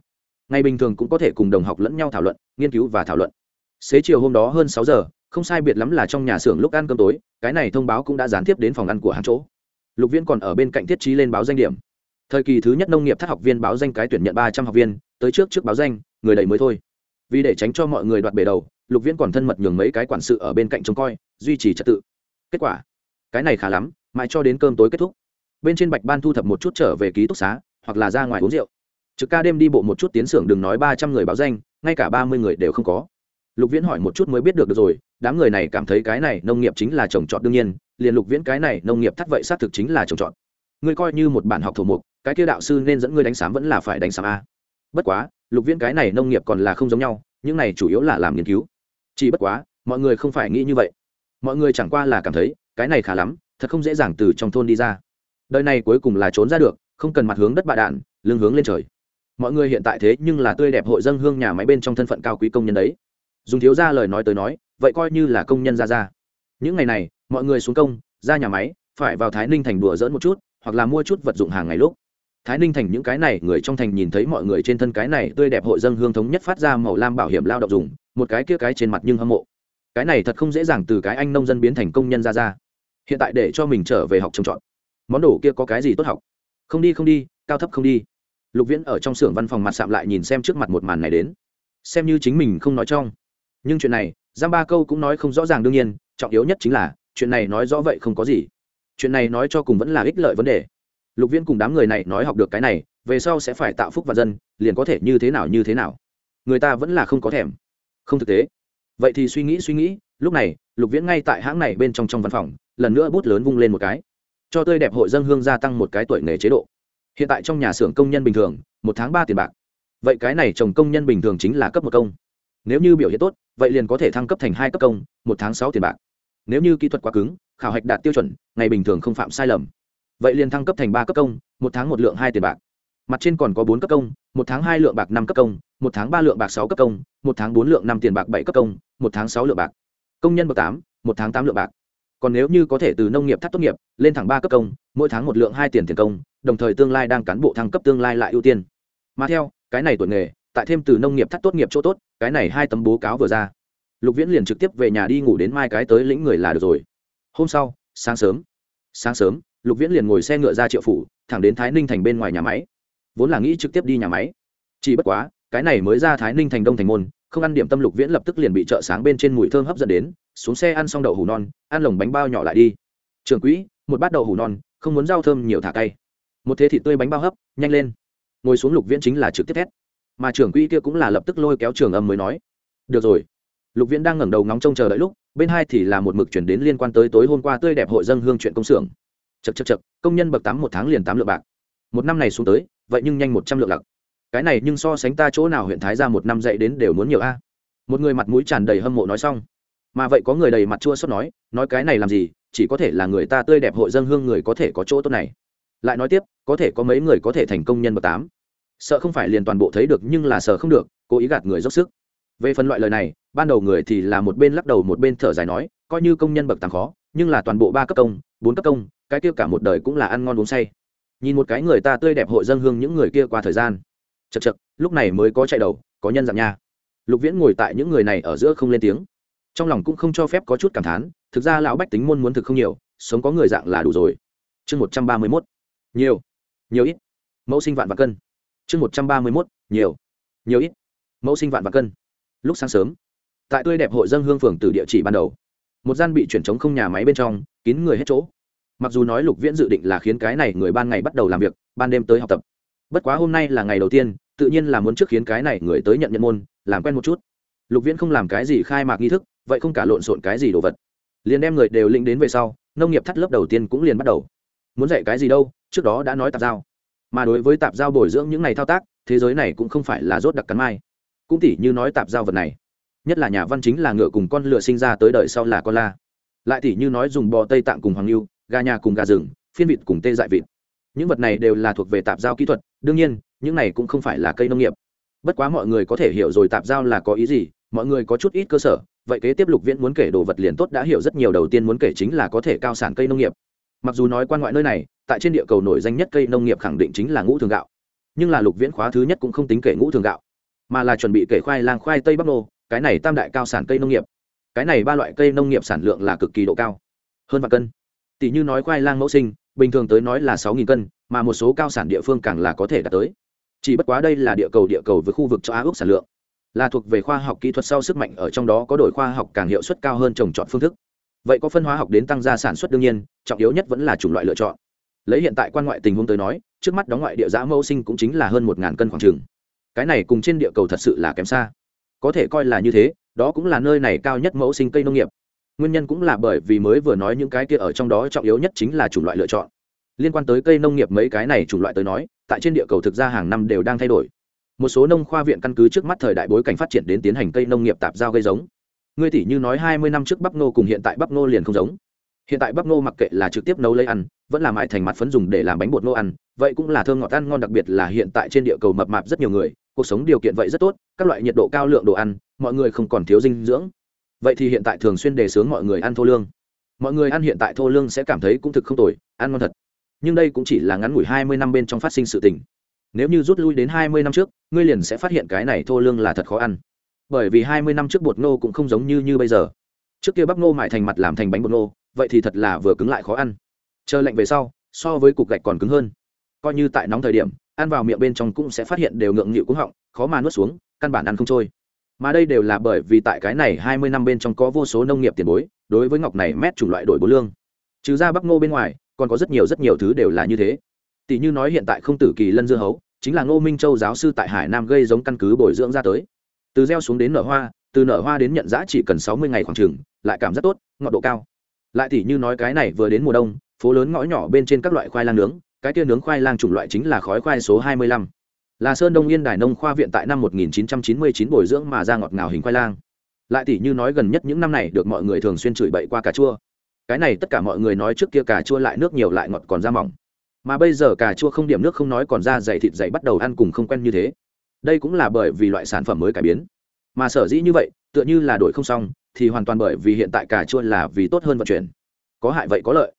A: Ngày bình thường cũng có thể cùng đồng học lẫn nhau thảo luận, nghiên cứu và thảo luận. Xế chiều hôm đó hơn sáu giờ không sai biệt lắm là trong nhà xưởng lúc ăn cơm tối, cái này thông báo cũng đã gián tiếp đến phòng ăn của hắn chỗ. Lục viễn còn ở bên cạnh thiết trí lên báo danh điểm. Thời kỳ thứ nhất nông nghiệp thất học viên báo danh cái tuyển nhận ba trăm học viên, tới trước trước báo danh, người đầy mới thôi. Vì để tránh cho mọi người đoạt bề đầu, lục viễn còn thân mật nhường mấy cái quản sự ở bên cạnh trông coi, duy trì trật tự. Kết quả, cái này khá lắm, mãi cho đến cơm tối kết thúc. Bên trên bạch ban thu thập một chút trở về ký túc xá, hoặc là ra ngoài uống rượu. Trực ca đêm đi bộ một chút tiến xưởng đừng nói ba trăm người báo danh, ngay cả ba mươi người đều không có lục viễn hỏi một chút mới biết được, được rồi đám người này cảm thấy cái này nông nghiệp chính là trồng trọt đương nhiên liền lục viễn cái này nông nghiệp thắt vậy xác thực chính là trồng trọt. Ngươi coi như một bản học thổ mục cái kia đạo sư nên dẫn ngươi đánh sám vẫn là phải đánh sám a. Bất quá lục viễn cái này nông nghiệp còn là không giống nhau những này chủ yếu là làm nghiên cứu. Chỉ bất quá mọi người không phải nghĩ như vậy. Mọi người chẳng qua là cảm thấy cái này khá lắm thật không dễ dàng từ trong thôn đi ra. Đời này cuối cùng là trốn ra được không cần mặt hướng đất bạ đạn lưng hướng lên trời. Mọi người hiện tại thế nhưng là tươi đẹp hội dân hương nhà máy bên trong thân phận cao quý công nhân đấy dùng thiếu ra lời nói tới nói, vậy coi như là công nhân ra ra những ngày này, mọi người xuống công, ra nhà máy, phải vào thái ninh thành đùa dỡn một chút, hoặc là mua chút vật dụng hàng ngày lúc. Thái ninh thành những cái này, người trong thành nhìn thấy mọi người trên thân cái này tươi đẹp hội dân hương thống nhất phát ra màu lam bảo hiểm lao động dùng, một cái kia cái trên mặt nhưng hâm mộ. Cái này thật không dễ dàng từ cái anh nông dân biến thành công nhân ra ra hiện tại để cho mình trở về học trồng trọt. Món đồ kia có cái gì tốt học? Không đi không đi, cao thấp không đi. Lục viễn ở trong xưởng văn phòng mặt sạm lại nhìn xem trước mặt một màn này đến. Xem như chính mình không nói trong nhưng chuyện này giam ba câu cũng nói không rõ ràng đương nhiên, trọng yếu nhất chính là, chuyện này nói rõ vậy không có gì. Chuyện này nói cho cùng vẫn là ích lợi vấn đề. Lục viễn cùng đám người này nói học được cái này, về sau sẽ phải tạo phúc và dân, liền có thể như thế nào như thế nào. Người ta vẫn là không có thèm. Không thực tế. Vậy thì suy nghĩ suy nghĩ, lúc này, lục viễn ngay tại hãng này bên trong trong văn phòng, lần nữa bút lớn vung lên một cái. Cho tươi đẹp hội dân hương gia tăng một cái tuổi nghề chế độ. Hiện tại trong nhà xưởng công nhân bình thường, một tháng ba tiền bạc. Vậy cái này chồng công nhân bình thường chính là cấp một công nếu như biểu hiện tốt, vậy liền có thể thăng cấp thành hai cấp công, một tháng sáu tiền bạc. Nếu như kỹ thuật quá cứng, khảo hạch đạt tiêu chuẩn, ngày bình thường không phạm sai lầm. Vậy liền thăng cấp thành ba cấp công, một tháng một lượng hai tiền bạc. Mặt trên còn có bốn cấp công, một tháng hai lượng bạc năm cấp công, một tháng ba lượng bạc sáu cấp công, một tháng bốn lượng năm tiền bạc bảy cấp công, một tháng sáu lượng bạc. Công nhân bậc tám, một tháng tám lượng bạc. Còn nếu như có thể từ nông nghiệp thắt tốt nghiệp, lên thẳng ba cấp công, mỗi tháng một lượng hai tiền tiền công, đồng thời tương lai đang cán bộ thăng cấp tương lai lại ưu tiên. Mà theo, cái này tuổi nghề tại thêm từ nông nghiệp thắt tốt nghiệp chỗ tốt, cái này hai tấm bố cáo vừa ra. Lục viễn liền trực tiếp về nhà đi ngủ đến mai cái tới lĩnh người là được rồi. Hôm sau, sáng sớm. Sáng sớm, lục viễn liền ngồi xe ngựa ra triệu phủ, thẳng đến thái ninh thành bên ngoài nhà máy. Vốn là nghĩ trực tiếp đi nhà máy. Chỉ bất quá, cái này mới ra thái ninh thành đông thành môn, không ăn điểm tâm lục viễn lập tức liền bị chợ sáng bên trên mùi thơm hấp dẫn đến, xuống xe ăn xong đậu hủ non, ăn lồng bánh bao nhỏ lại đi. Trường quỹ, một bát đậu hủ non, không muốn rau thơm nhiều thả cay. Một thế thịt tươi bánh bao hấp, nhanh lên. Ngồi xuống lục viễn chính là trực tiếp thét mà trưởng quỹ kia cũng là lập tức lôi kéo trường âm mới nói, được rồi. Lục viễn đang ngẩng đầu ngóng trông chờ đợi lúc, bên hai thì là một mực chuyển đến liên quan tới tối hôm qua tươi đẹp hội dân hương chuyện công xưởng. Chật chật chật công nhân bậc tám một tháng liền tám lượng bạc. Một năm này xuống tới, vậy nhưng nhanh một trăm lượng lặc. Cái này nhưng so sánh ta chỗ nào huyện thái ra một năm dạy đến đều muốn nhiều a. Một người mặt mũi tràn đầy hâm mộ nói xong. Mà vậy có người đầy mặt chua xót nói nói cái này làm gì, chỉ có thể là người ta tươi đẹp hội dân hương người có thể có chỗ tốt này. Lại nói tiếp, có thể có mấy người có thể thành công nhân bậc tám sợ không phải liền toàn bộ thấy được nhưng là sợ không được, cố ý gạt người dốc sức. Về phần loại lời này, ban đầu người thì là một bên lắc đầu một bên thở dài nói, coi như công nhân bậc tàng khó, nhưng là toàn bộ ba cấp công, bốn cấp công, cái kia cả một đời cũng là ăn ngon uống say. Nhìn một cái người ta tươi đẹp hội dân hương những người kia qua thời gian. Chật chật lúc này mới có chạy đầu, có nhân dạng nha. Lục viễn ngồi tại những người này ở giữa không lên tiếng. Trong lòng cũng không cho phép có chút cảm thán, thực ra lão bách tính môn muốn thực không nhiều, sống có người dạng là đủ rồi. Chương một trăm ba mươi mốt. Nhiều. Nhiều ít. Mẫu sinh vạn và cân chương một trăm ba mươi mốt, nhiều nhiều ít, mẫu sinh vạn và cân, lúc sáng sớm, tại tươi đẹp hội dân hương phường từ địa chỉ ban đầu, một gian bị chuyển chống không nhà máy bên trong, kín người hết chỗ. Mặc dù nói lục viễn dự định là khiến cái này người ban ngày bắt đầu làm việc, ban đêm tới học tập. Bất quá hôm nay là ngày đầu tiên, tự nhiên là muốn trước khiến cái này người tới nhận nhận môn, làm quen một chút. Lục viễn không làm cái gì khai mạc nghi thức, vậy không cả lộn xộn cái gì đồ vật. Liền đem người đều lĩnh đến về sau, nông nghiệp thắt lớp đầu tiên cũng liền bắt đầu. Muốn dạy cái gì đâu, trước đó đã nói tạp giao mà đối với tạp giao bồi dưỡng những này thao tác, thế giới này cũng không phải là rốt đặc cắn mai. Cũng tỉ như nói tạp giao vật này, nhất là nhà văn chính là ngựa cùng con lựa sinh ra tới đời sau là con la. Lại tỉ như nói dùng bò tây tạng cùng hoàng lưu, gà nhà cùng gà rừng, phiên vịt cùng tê dại vịt. Những vật này đều là thuộc về tạp giao kỹ thuật, đương nhiên, những này cũng không phải là cây nông nghiệp. Bất quá mọi người có thể hiểu rồi tạp giao là có ý gì, mọi người có chút ít cơ sở, vậy kế tiếp lục viễn muốn kể đồ vật liền tốt đã hiểu rất nhiều, đầu tiên muốn kể chính là có thể cao sản cây nông nghiệp. Mặc dù nói quan ngoại nơi này tại trên địa cầu nổi danh nhất cây nông nghiệp khẳng định chính là ngũ thường gạo. Nhưng là lục viễn khóa thứ nhất cũng không tính kể ngũ thường gạo, mà là chuẩn bị kể khoai lang khoai tây bắc nô, cái này tam đại cao sản cây nông nghiệp. Cái này ba loại cây nông nghiệp sản lượng là cực kỳ độ cao, hơn vạn cân. Tỷ như nói khoai lang mẫu sinh, bình thường tới nói là sáu nghìn cân, mà một số cao sản địa phương càng là có thể đạt tới. Chỉ bất quá đây là địa cầu địa cầu với khu vực châu á ước sản lượng, là thuộc về khoa học kỹ thuật sau sức mạnh ở trong đó có đổi khoa học càng hiệu suất cao hơn trồng trọt phương thức. Vậy có phân hóa học đến tăng gia sản xuất đương nhiên, trọng yếu nhất vẫn là chủng loại lựa chọn lấy hiện tại quan ngoại tình huống tới nói, trước mắt đóng ngoại địa giã mẫu sinh cũng chính là hơn một ngàn cân khoảng trường cái này cùng trên địa cầu thật sự là kém xa. Có thể coi là như thế, đó cũng là nơi này cao nhất mẫu sinh cây nông nghiệp. Nguyên nhân cũng là bởi vì mới vừa nói những cái kia ở trong đó trọng yếu nhất chính là chủng loại lựa chọn. Liên quan tới cây nông nghiệp mấy cái này chủng loại tới nói, tại trên địa cầu thực ra hàng năm đều đang thay đổi. Một số nông khoa viện căn cứ trước mắt thời đại bối cảnh phát triển đến tiến hành cây nông nghiệp tạp giao gây giống. Ngươi tỷ như nói hai mươi năm trước bắp nô cùng hiện tại bắp nô liền không giống. Hiện tại bắp nô mặc kệ là trực tiếp nấu lấy ăn vẫn là mại thành mặt phấn dùng để làm bánh bột nô ăn, vậy cũng là thơm ngọt ăn ngon đặc biệt là hiện tại trên địa cầu mập mạp rất nhiều người, cuộc sống điều kiện vậy rất tốt, các loại nhiệt độ cao lượng đồ ăn, mọi người không còn thiếu dinh dưỡng. Vậy thì hiện tại thường xuyên đề xướng mọi người ăn thô lương. Mọi người ăn hiện tại thô lương sẽ cảm thấy cũng thực không tồi, ăn ngon thật. Nhưng đây cũng chỉ là ngắn ngủi hai mươi năm bên trong phát sinh sự tình. Nếu như rút lui đến hai mươi năm trước, ngươi liền sẽ phát hiện cái này thô lương là thật khó ăn. Bởi vì hai mươi năm trước bột ngô cũng không giống như như bây giờ. Trước kia bắp ngô mại thành mặt làm thành bánh bột ngô vậy thì thật là vừa cứng lại khó ăn chờ lạnh về sau, so với cục gạch còn cứng hơn. Coi như tại nóng thời điểm, ăn vào miệng bên trong cũng sẽ phát hiện đều ngượng nghịu cúng họng, khó mà nuốt xuống, căn bản ăn không trôi. Mà đây đều là bởi vì tại cái này hai mươi năm bên trong có vô số nông nghiệp tiền bối, đối với ngọc này mét chủng loại đổi bố lương. Trừ ra bắc ngô bên ngoài, còn có rất nhiều rất nhiều thứ đều là như thế. Tỷ như nói hiện tại không tử kỳ lân dưa hấu, chính là ngô minh châu giáo sư tại hải nam gây giống căn cứ bồi dưỡng ra tới. Từ gieo xuống đến nở hoa, từ nở hoa đến nhận giã chỉ cần sáu mươi ngày khoảng trừng lại cảm rất tốt, ngọt độ cao. Lại tỷ như nói cái này vừa đến mùa đông phố lớn ngõ nhỏ bên trên các loại khoai lang nướng, cái kia nướng khoai lang chủng loại chính là khói khoai số hai mươi lăm. Là sơn đông yên đài nông khoa viện tại năm một nghìn chín trăm chín mươi chín bồi dưỡng mà ra ngọt ngào hình khoai lang. Lại tỷ như nói gần nhất những năm này được mọi người thường xuyên chửi bậy qua cà chua. Cái này tất cả mọi người nói trước kia cà chua lại nước nhiều lại ngọt còn da mỏng. Mà bây giờ cà chua không điểm nước không nói còn da dày thịt dày bắt đầu ăn cùng không quen như thế. Đây cũng là bởi vì loại sản phẩm mới cải biến. Mà sở dĩ như vậy, tựa như là đổi không xong, thì hoàn toàn bởi vì hiện tại cà chua là vì tốt hơn vận chuyển. Có hại vậy có lợi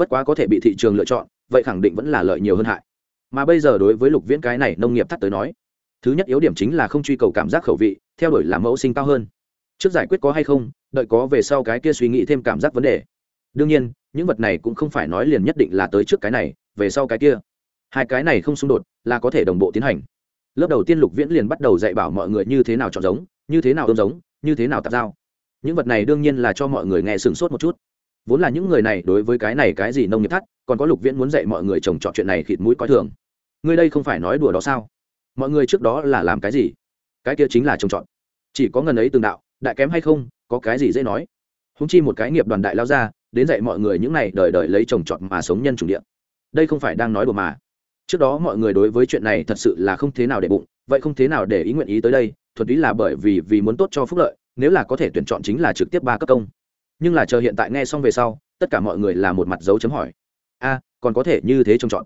A: bất quá có thể bị thị trường lựa chọn, vậy khẳng định vẫn là lợi nhiều hơn hại. Mà bây giờ đối với lục viễn cái này nông nghiệp thắt tới nói, thứ nhất yếu điểm chính là không truy cầu cảm giác khẩu vị, theo đuổi làm mẫu sinh cao hơn. Trước giải quyết có hay không, đợi có về sau cái kia suy nghĩ thêm cảm giác vấn đề. Đương nhiên, những vật này cũng không phải nói liền nhất định là tới trước cái này, về sau cái kia. Hai cái này không xung đột, là có thể đồng bộ tiến hành. Lớp đầu tiên lục viễn liền bắt đầu dạy bảo mọi người như thế nào chọn giống, như thế nào ươm giống, như thế nào tạp giao những vật này đương nhiên là cho mọi người nghe sửng sốt một chút vốn là những người này đối với cái này cái gì nông nghiệp thắt, còn có lục viễn muốn dạy mọi người trồng trọt chuyện này khịt mũi coi thường. Ngươi đây không phải nói đùa đó sao? Mọi người trước đó là làm cái gì? Cái kia chính là trồng trọt. Chỉ có ngần ấy từng đạo, đại kém hay không, có cái gì dễ nói. Húng chi một cái nghiệp đoàn đại lao ra, đến dạy mọi người những này đời đời lấy trồng trọt mà sống nhân chủ địa. Đây không phải đang nói đùa mà. Trước đó mọi người đối với chuyện này thật sự là không thế nào để bụng, vậy không thế nào để ý nguyện ý tới đây thuật ý là bởi vì vì muốn tốt cho phúc lợi, nếu là có thể tuyển chọn chính là trực tiếp ba cấp công nhưng là chờ hiện tại nghe xong về sau, tất cả mọi người là một mặt dấu chấm hỏi. A, còn có thể như thế trông chọn.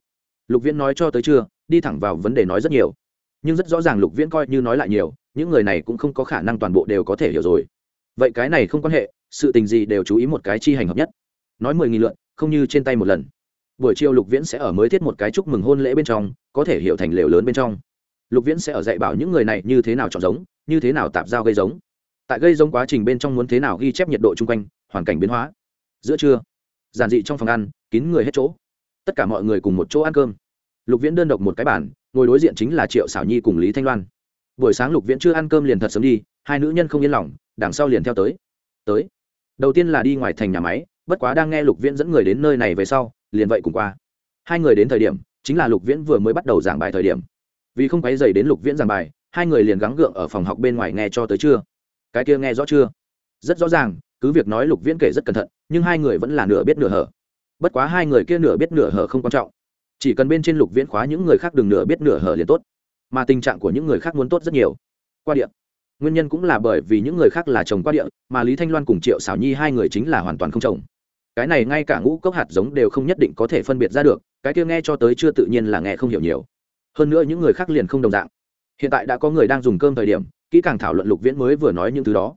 A: Lục viễn nói cho tới chưa đi thẳng vào vấn đề nói rất nhiều. Nhưng rất rõ ràng lục viễn coi như nói lại nhiều, những người này cũng không có khả năng toàn bộ đều có thể hiểu rồi. Vậy cái này không quan hệ, sự tình gì đều chú ý một cái chi hành hợp nhất. Nói mười nghìn lượn, không như trên tay một lần. Buổi chiều lục viễn sẽ ở mới thiết một cái chúc mừng hôn lễ bên trong, có thể hiểu thành lều lớn bên trong. Lục viễn sẽ ở dạy bảo những người này như thế nào chọn giống, như thế nào tạp giao gây giống. Tại gây giống quá trình bên trong muốn thế nào ghi chép nhiệt độ chung quanh hoàn cảnh biến hóa. Giữa trưa, giản dị trong phòng ăn, kín người hết chỗ. Tất cả mọi người cùng một chỗ ăn cơm. Lục viễn đơn độc một cái bàn, ngồi đối diện chính là triệu xảo nhi cùng lý thanh loan. Buổi sáng lục viễn chưa ăn cơm liền thật sớm đi, hai nữ nhân không yên lòng, đằng sau liền theo tới. Tới. Đầu tiên là đi ngoài thành nhà máy, bất quá đang nghe lục viễn dẫn người đến nơi này về sau, liền vậy cùng qua. Hai người đến thời điểm, chính là lục viễn vừa mới bắt đầu giảng bài thời điểm. Vì không quấy dày đến lục viễn giảng bài, hai người liền gắng gượng ở phòng học bên ngoài nghe cho tới chưa cái kia nghe rõ chưa? Rất rõ ràng cứ việc nói lục viễn kể rất cẩn thận, nhưng hai người vẫn là nửa biết nửa hở. Bất quá hai người kia nửa biết nửa hở không quan trọng. Chỉ cần bên trên lục viễn khóa những người khác đừng nửa biết nửa hở liền tốt. Mà tình trạng của những người khác muốn tốt rất nhiều. Qua điện nguyên nhân cũng là bởi vì những người khác là chồng qua điện mà lý thanh loan cùng triệu xảo nhi hai người chính là hoàn toàn không chồng. Cái này ngay cả ngũ cốc hạt giống đều không nhất định có thể phân biệt ra được, cái kia nghe cho tới chưa tự nhiên là nghe không hiểu nhiều. Hơn nữa những người khác liền không đồng dạng. Hiện tại đã có người đang dùng cơm thời điểm, kỹ càng thảo luận lục viễn mới vừa nói những thứ đó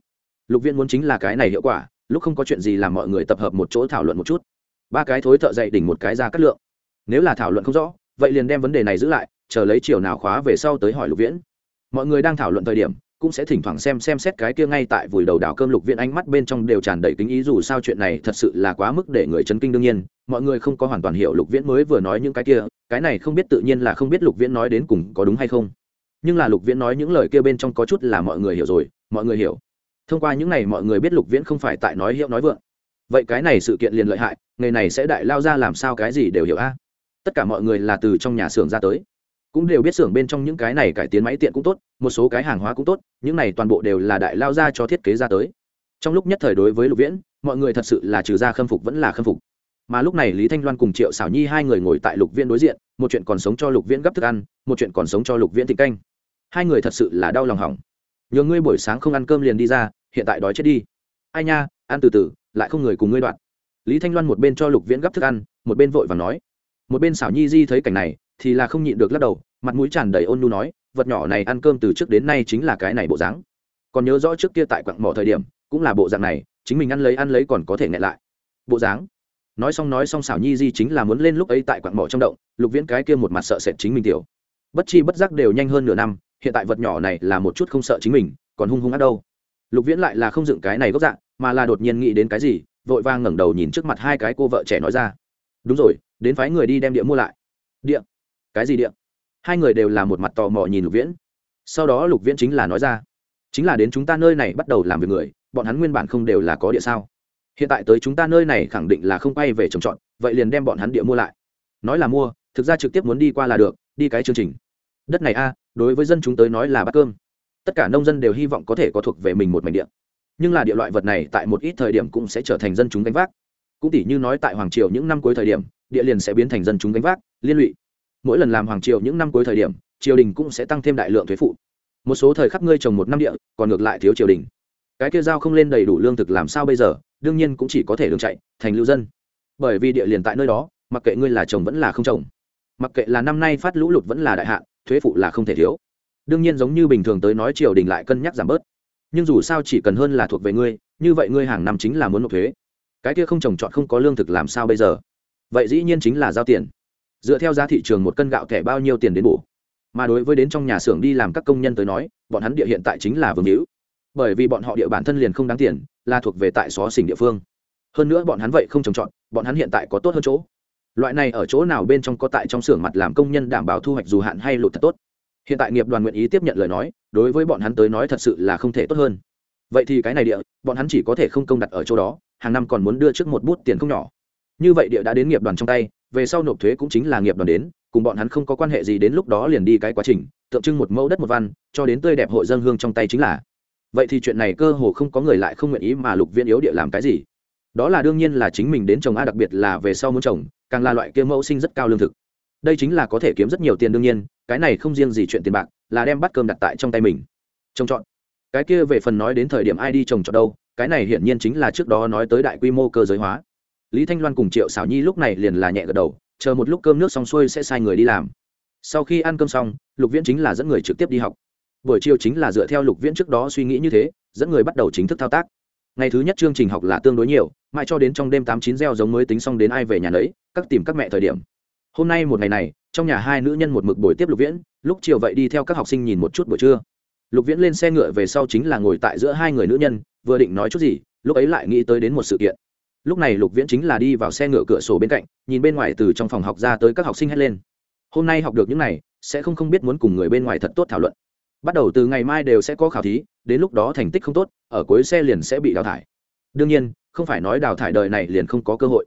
A: lục viễn muốn chính là cái này hiệu quả, lúc không có chuyện gì làm mọi người tập hợp một chỗ thảo luận một chút. Ba cái thối thợ dậy đỉnh một cái ra cắt lượng. Nếu là thảo luận không rõ, vậy liền đem vấn đề này giữ lại, chờ lấy chiều nào khóa về sau tới hỏi lục viễn. Mọi người đang thảo luận thời điểm, cũng sẽ thỉnh thoảng xem xem xét cái kia ngay tại vùi đầu đảo cơm lục viễn ánh mắt bên trong đều tràn đầy kính ý, dù sao chuyện này thật sự là quá mức để người chấn kinh đương nhiên, mọi người không có hoàn toàn hiểu lục viễn mới vừa nói những cái kia, cái này không biết tự nhiên là không biết lục viễn nói đến cùng có đúng hay không. Nhưng là lục viễn nói những lời kia bên trong có chút là mọi người hiểu rồi, mọi người hiểu thông qua những này mọi người biết lục viễn không phải tại nói hiệu nói vượng. Vậy cái này sự kiện liền lợi hại, nghề này sẽ đại lao ra làm sao cái gì đều hiểu a. Tất cả mọi người là từ trong nhà xưởng ra tới. Cũng đều biết xưởng bên trong những cái này cải tiến máy tiện cũng tốt, một số cái hàng hóa cũng tốt, những này toàn bộ đều là đại lao ra cho thiết kế ra tới. Trong lúc nhất thời đối với lục viễn, mọi người thật sự là trừ ra khâm phục vẫn là khâm phục. Mà lúc này lý thanh loan cùng triệu xảo nhi hai người ngồi tại lục viễn đối diện, một chuyện còn sống cho lục viễn gấp thức ăn, một chuyện còn sống cho lục viễn thịt canh. Hai người thật sự là đau lòng hỏng. Nhờ ngươi buổi sáng không ăn cơm liền đi ra hiện tại đói chết đi. Ai nha, ăn từ từ, lại không người cùng ngươi đoạn. Lý thanh loan một bên cho lục viễn gấp thức ăn, một bên vội và nói. Một bên xảo nhi di thấy cảnh này, thì là không nhịn được lắc đầu, mặt mũi tràn đầy ôn nu nói, vật nhỏ này ăn cơm từ trước đến nay chính là cái này bộ dáng. Còn nhớ rõ trước kia tại quặng mỏ thời điểm, cũng là bộ dạng này, chính mình ăn lấy ăn lấy còn có thể nghẹn lại. Bộ dáng. Nói xong nói xong xảo nhi di chính là muốn lên lúc ấy tại quặng mỏ trong động, lục viễn cái kia một mặt sợ sệt chính mình tiểu. Bất chi bất giác đều nhanh hơn nửa năm, hiện tại vật nhỏ này là một chút không sợ chính mình, còn hung hung ác đâu lục viễn lại là không dựng cái này gốc dạng, mà là đột nhiên nghĩ đến cái gì, vội vang ngẩng đầu nhìn trước mặt hai cái cô vợ trẻ nói ra. Đúng rồi, đến phái người đi đem địa mua lại. Địa? Cái gì địa? Hai người đều là một mặt tò mò nhìn lục viễn. Sau đó lục viễn chính là nói ra. Chính là đến chúng ta nơi này bắt đầu làm việc người, bọn hắn nguyên bản không đều là có địa sao? Hiện tại tới chúng ta nơi này khẳng định là không quay về trồng trọt, vậy liền đem bọn hắn địa mua lại. Nói là mua, thực ra trực tiếp muốn đi qua là được, đi cái chương trình. Đất này a, đối với dân chúng tới nói là bát cơm tất cả nông dân đều hy vọng có thể có thuộc về mình một mảnh địa. Nhưng là địa loại vật này tại một ít thời điểm cũng sẽ trở thành dân chúng gánh vác. Cũng tỷ như nói tại hoàng triều những năm cuối thời điểm, địa liền sẽ biến thành dân chúng gánh vác, liên lụy. Mỗi lần làm hoàng triều những năm cuối thời điểm, triều đình cũng sẽ tăng thêm đại lượng thuế phụ. Một số thời khắc ngươi trồng một năm địa, còn ngược lại thiếu triều đình. Cái kia giao không lên đầy đủ lương thực làm sao bây giờ, đương nhiên cũng chỉ có thể đường chạy, thành lưu dân. Bởi vì địa liền tại nơi đó, mặc kệ ngươi là trồng vẫn là không trồng. Mặc kệ là năm nay phát lũ lụt vẫn là đại hạn, thuế phụ là không thể thiếu đương nhiên giống như bình thường tới nói triều đình lại cân nhắc giảm bớt. Nhưng dù sao chỉ cần hơn là thuộc về ngươi, như vậy ngươi hàng năm chính là muốn nộp thuế. Cái kia không trồng trọt không có lương thực làm sao bây giờ? Vậy dĩ nhiên chính là giao tiền. Dựa theo giá thị trường một cân gạo thẻ bao nhiêu tiền đến bổ mà đối với đến trong nhà xưởng đi làm các công nhân tới nói, bọn hắn địa hiện tại chính là vương hữu. Bởi vì bọn họ địa bản thân liền không đáng tiền, là thuộc về tại xó xỉnh địa phương. Hơn nữa bọn hắn vậy không trồng trọt, bọn hắn hiện tại có tốt hơn chỗ. Loại này ở chỗ nào bên trong có tại trong xưởng mặt làm công nhân đảm bảo thu hoạch dù hạn hay lụt thật tốt hiện tại nghiệp đoàn nguyện ý tiếp nhận lời nói, đối với bọn hắn tới nói thật sự là không thể tốt hơn. Vậy thì cái này địa, bọn hắn chỉ có thể không công đặt ở chỗ đó, hàng năm còn muốn đưa trước một bút tiền không nhỏ. Như vậy địa đã đến nghiệp đoàn trong tay, về sau nộp thuế cũng chính là nghiệp đoàn đến, cùng bọn hắn không có quan hệ gì đến lúc đó liền đi cái quá trình, tượng trưng một mẫu đất một văn, cho đến tươi đẹp hội dân hương trong tay chính là. Vậy thì chuyện này cơ hồ không có người lại không nguyện ý mà lục viên yếu địa làm cái gì. Đó là đương nhiên là chính mình đến trồng a, đặc biệt là về sau muốn trồng, càng là loại kia mẫu sinh rất cao lương thực. Đây chính là có thể kiếm rất nhiều tiền đương nhiên cái này không riêng gì chuyện tiền bạc, là đem bắt cơm đặt tại trong tay mình. Trồng trọt cái kia về phần nói đến thời điểm ai đi trồng trọt đâu, cái này hiển nhiên chính là trước đó nói tới đại quy mô cơ giới hóa. Lý thanh loan cùng triệu xảo nhi lúc này liền là nhẹ gật đầu, chờ một lúc cơm nước xong xuôi sẽ sai người đi làm. Sau khi ăn cơm xong, lục viễn chính là dẫn người trực tiếp đi học. Buổi chiều chính là dựa theo lục viễn trước đó suy nghĩ như thế, dẫn người bắt đầu chính thức thao tác. Ngày thứ nhất chương trình học là tương đối nhiều, mãi cho đến trong đêm tám chín gieo giống mới tính xong đến ai về nhà đấy các tìm các mẹ thời điểm hôm nay một ngày này, trong nhà hai nữ nhân một mực buổi tiếp lục viễn, lúc chiều vậy đi theo các học sinh nhìn một chút buổi trưa. Lục viễn lên xe ngựa về sau chính là ngồi tại giữa hai người nữ nhân, vừa định nói chút gì, lúc ấy lại nghĩ tới đến một sự kiện. Lúc này lục viễn chính là đi vào xe ngựa cửa sổ bên cạnh, nhìn bên ngoài từ trong phòng học ra tới các học sinh hét lên. Hôm nay học được những này, sẽ không không biết muốn cùng người bên ngoài thật tốt thảo luận. Bắt đầu từ ngày mai đều sẽ có khảo thí, đến lúc đó thành tích không tốt, ở cuối xe liền sẽ bị đào thải. Đương nhiên, không phải nói đào thải đời này liền không có cơ hội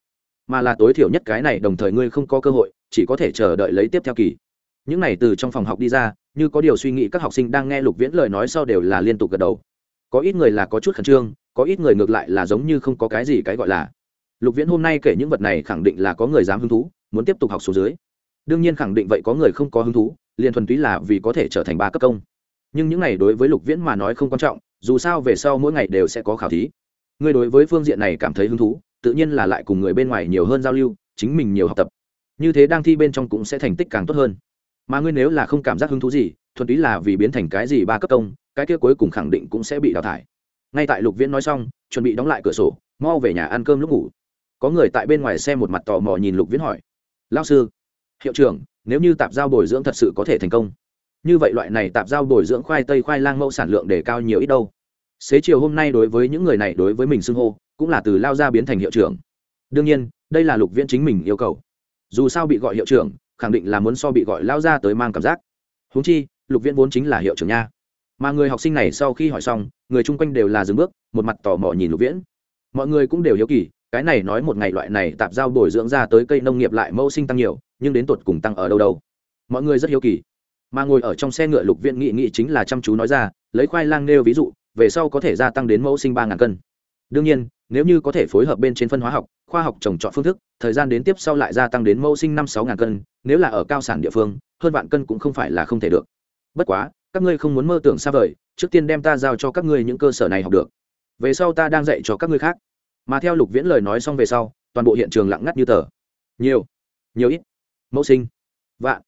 A: mà là tối thiểu nhất cái này đồng thời ngươi không có cơ hội, chỉ có thể chờ đợi lấy tiếp theo kỳ. Những này từ trong phòng học đi ra, như có điều suy nghĩ các học sinh đang nghe lục viễn lời nói sau đều là liên tục gật đầu. Có ít người là có chút khẩn trương, có ít người ngược lại là giống như không có cái gì cái gọi là. Lục viễn hôm nay kể những vật này khẳng định là có người dám hứng thú, muốn tiếp tục học số dưới. Đương nhiên khẳng định vậy có người không có hứng thú, liền thuần túy là vì có thể trở thành ba cấp công. Nhưng những này đối với lục viễn mà nói không quan trọng, dù sao về sau mỗi ngày đều sẽ có khảo thí. Người đối với phương diện này cảm thấy hứng thú tự nhiên là lại cùng người bên ngoài nhiều hơn giao lưu, chính mình nhiều học tập. Như thế đang thi bên trong cũng sẽ thành tích càng tốt hơn. Mà ngươi nếu là không cảm giác hứng thú gì, thuần túy là vì biến thành cái gì ba cấp công, cái kia cuối cùng khẳng định cũng sẽ bị đào thải. Ngay tại lục viễn nói xong, chuẩn bị đóng lại cửa sổ, mau về nhà ăn cơm lúc ngủ. Có người tại bên ngoài xe một mặt tò mò nhìn lục viễn hỏi. Lao sư, hiệu trưởng, nếu như tạp giao bồi dưỡng thật sự có thể thành công, như vậy loại này tạp giao bồi dưỡng khoai tây khoai lang mẫu sản lượng để cao nhiều ít đâu? Xế chiều hôm nay đối với những người này đối với mình xưng hô, cũng là từ lao ra biến thành hiệu trưởng. Đương nhiên, đây là lục viễn chính mình yêu cầu. Dù sao bị gọi hiệu trưởng, khẳng định là muốn so bị gọi lao ra tới mang cảm giác. Húng chi, lục viễn vốn chính là hiệu trưởng nha. Mà người học sinh này sau khi hỏi xong, người chung quanh đều là dừng bước, một mặt tò mò nhìn lục viễn. Mọi người cũng đều hiếu kỳ, cái này nói một ngày loại này tạp giao bồi dưỡng ra tới cây nông nghiệp lại mẫu sinh tăng nhiều, nhưng đến tột cùng tăng ở đâu đâu. Mọi người rất hiếu kỳ. Mà ngồi ở trong xe ngựa lục Viễn nghị nghị chính là chăm chú nói ra, lấy khoai lang nêu ví dụ về sau có thể gia tăng đến mẫu sinh ba ngàn cân. Đương nhiên, nếu như có thể phối hợp bên trên phân hóa học, khoa học trồng trọt phương thức, thời gian đến tiếp sau lại gia tăng đến mẫu sinh năm sáu ngàn cân, nếu là ở cao sản địa phương, hơn vạn cân cũng không phải là không thể được. Bất quá, các ngươi không muốn mơ tưởng xa vời, trước tiên đem ta giao cho các ngươi những cơ sở này học được. Về sau ta đang dạy cho các ngươi khác. Mà theo lục viễn lời nói xong về sau, toàn bộ hiện trường lặng ngắt như tờ. Nhiều. Nhiều ít. Mẫu sinh. Vạn.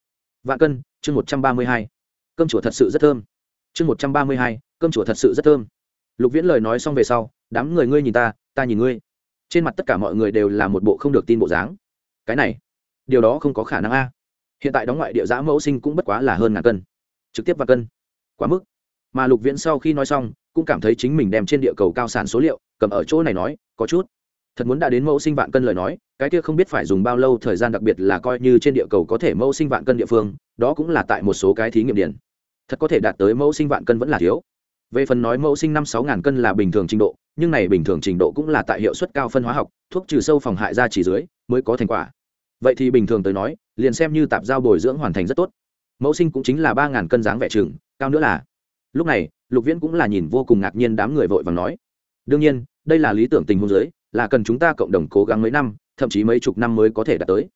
A: Vạn cân. Chương một trăm ba mươi hai. Cơm chùa thật sự rất thơm. Chương một trăm ba mươi hai cơm chùa thật sự rất thơm. Lục viễn lời nói xong về sau, đám người ngươi nhìn ta ta nhìn ngươi. Trên mặt tất cả mọi người đều là một bộ không được tin bộ dáng. Cái này, điều đó không có khả năng a. Hiện tại đóng ngoại địa giã mẫu sinh cũng bất quá là hơn ngàn cân, trực tiếp và cân, quá mức. Mà lục viễn sau khi nói xong, cũng cảm thấy chính mình đem trên địa cầu cao sản số liệu, cầm ở chỗ này nói, có chút. Thật muốn đã đến mẫu sinh vạn cân lời nói, cái kia không biết phải dùng bao lâu thời gian đặc biệt là coi như trên địa cầu có thể mẫu sinh vạn cân địa phương, đó cũng là tại một số cái thí nghiệm điển thật có thể đạt tới mẫu sinh vạn cân vẫn là thiếu về phần nói mẫu sinh năm sáu ngàn cân là bình thường trình độ, nhưng này bình thường trình độ cũng là tại hiệu suất cao phân hóa học, thuốc trừ sâu phòng hại ra chỉ dưới mới có thành quả. Vậy thì bình thường tới nói, liền xem như tạp giao bồi dưỡng hoàn thành rất tốt. Mẫu sinh cũng chính là ba ngàn cân dáng vẻ trường, cao nữa là. Lúc này, lục viễn cũng là nhìn vô cùng ngạc nhiên đám người vội và nói. Đương nhiên, đây là lý tưởng tình huống giới là cần chúng ta cộng đồng cố gắng mấy năm, thậm chí mấy chục năm mới có thể đạt tới.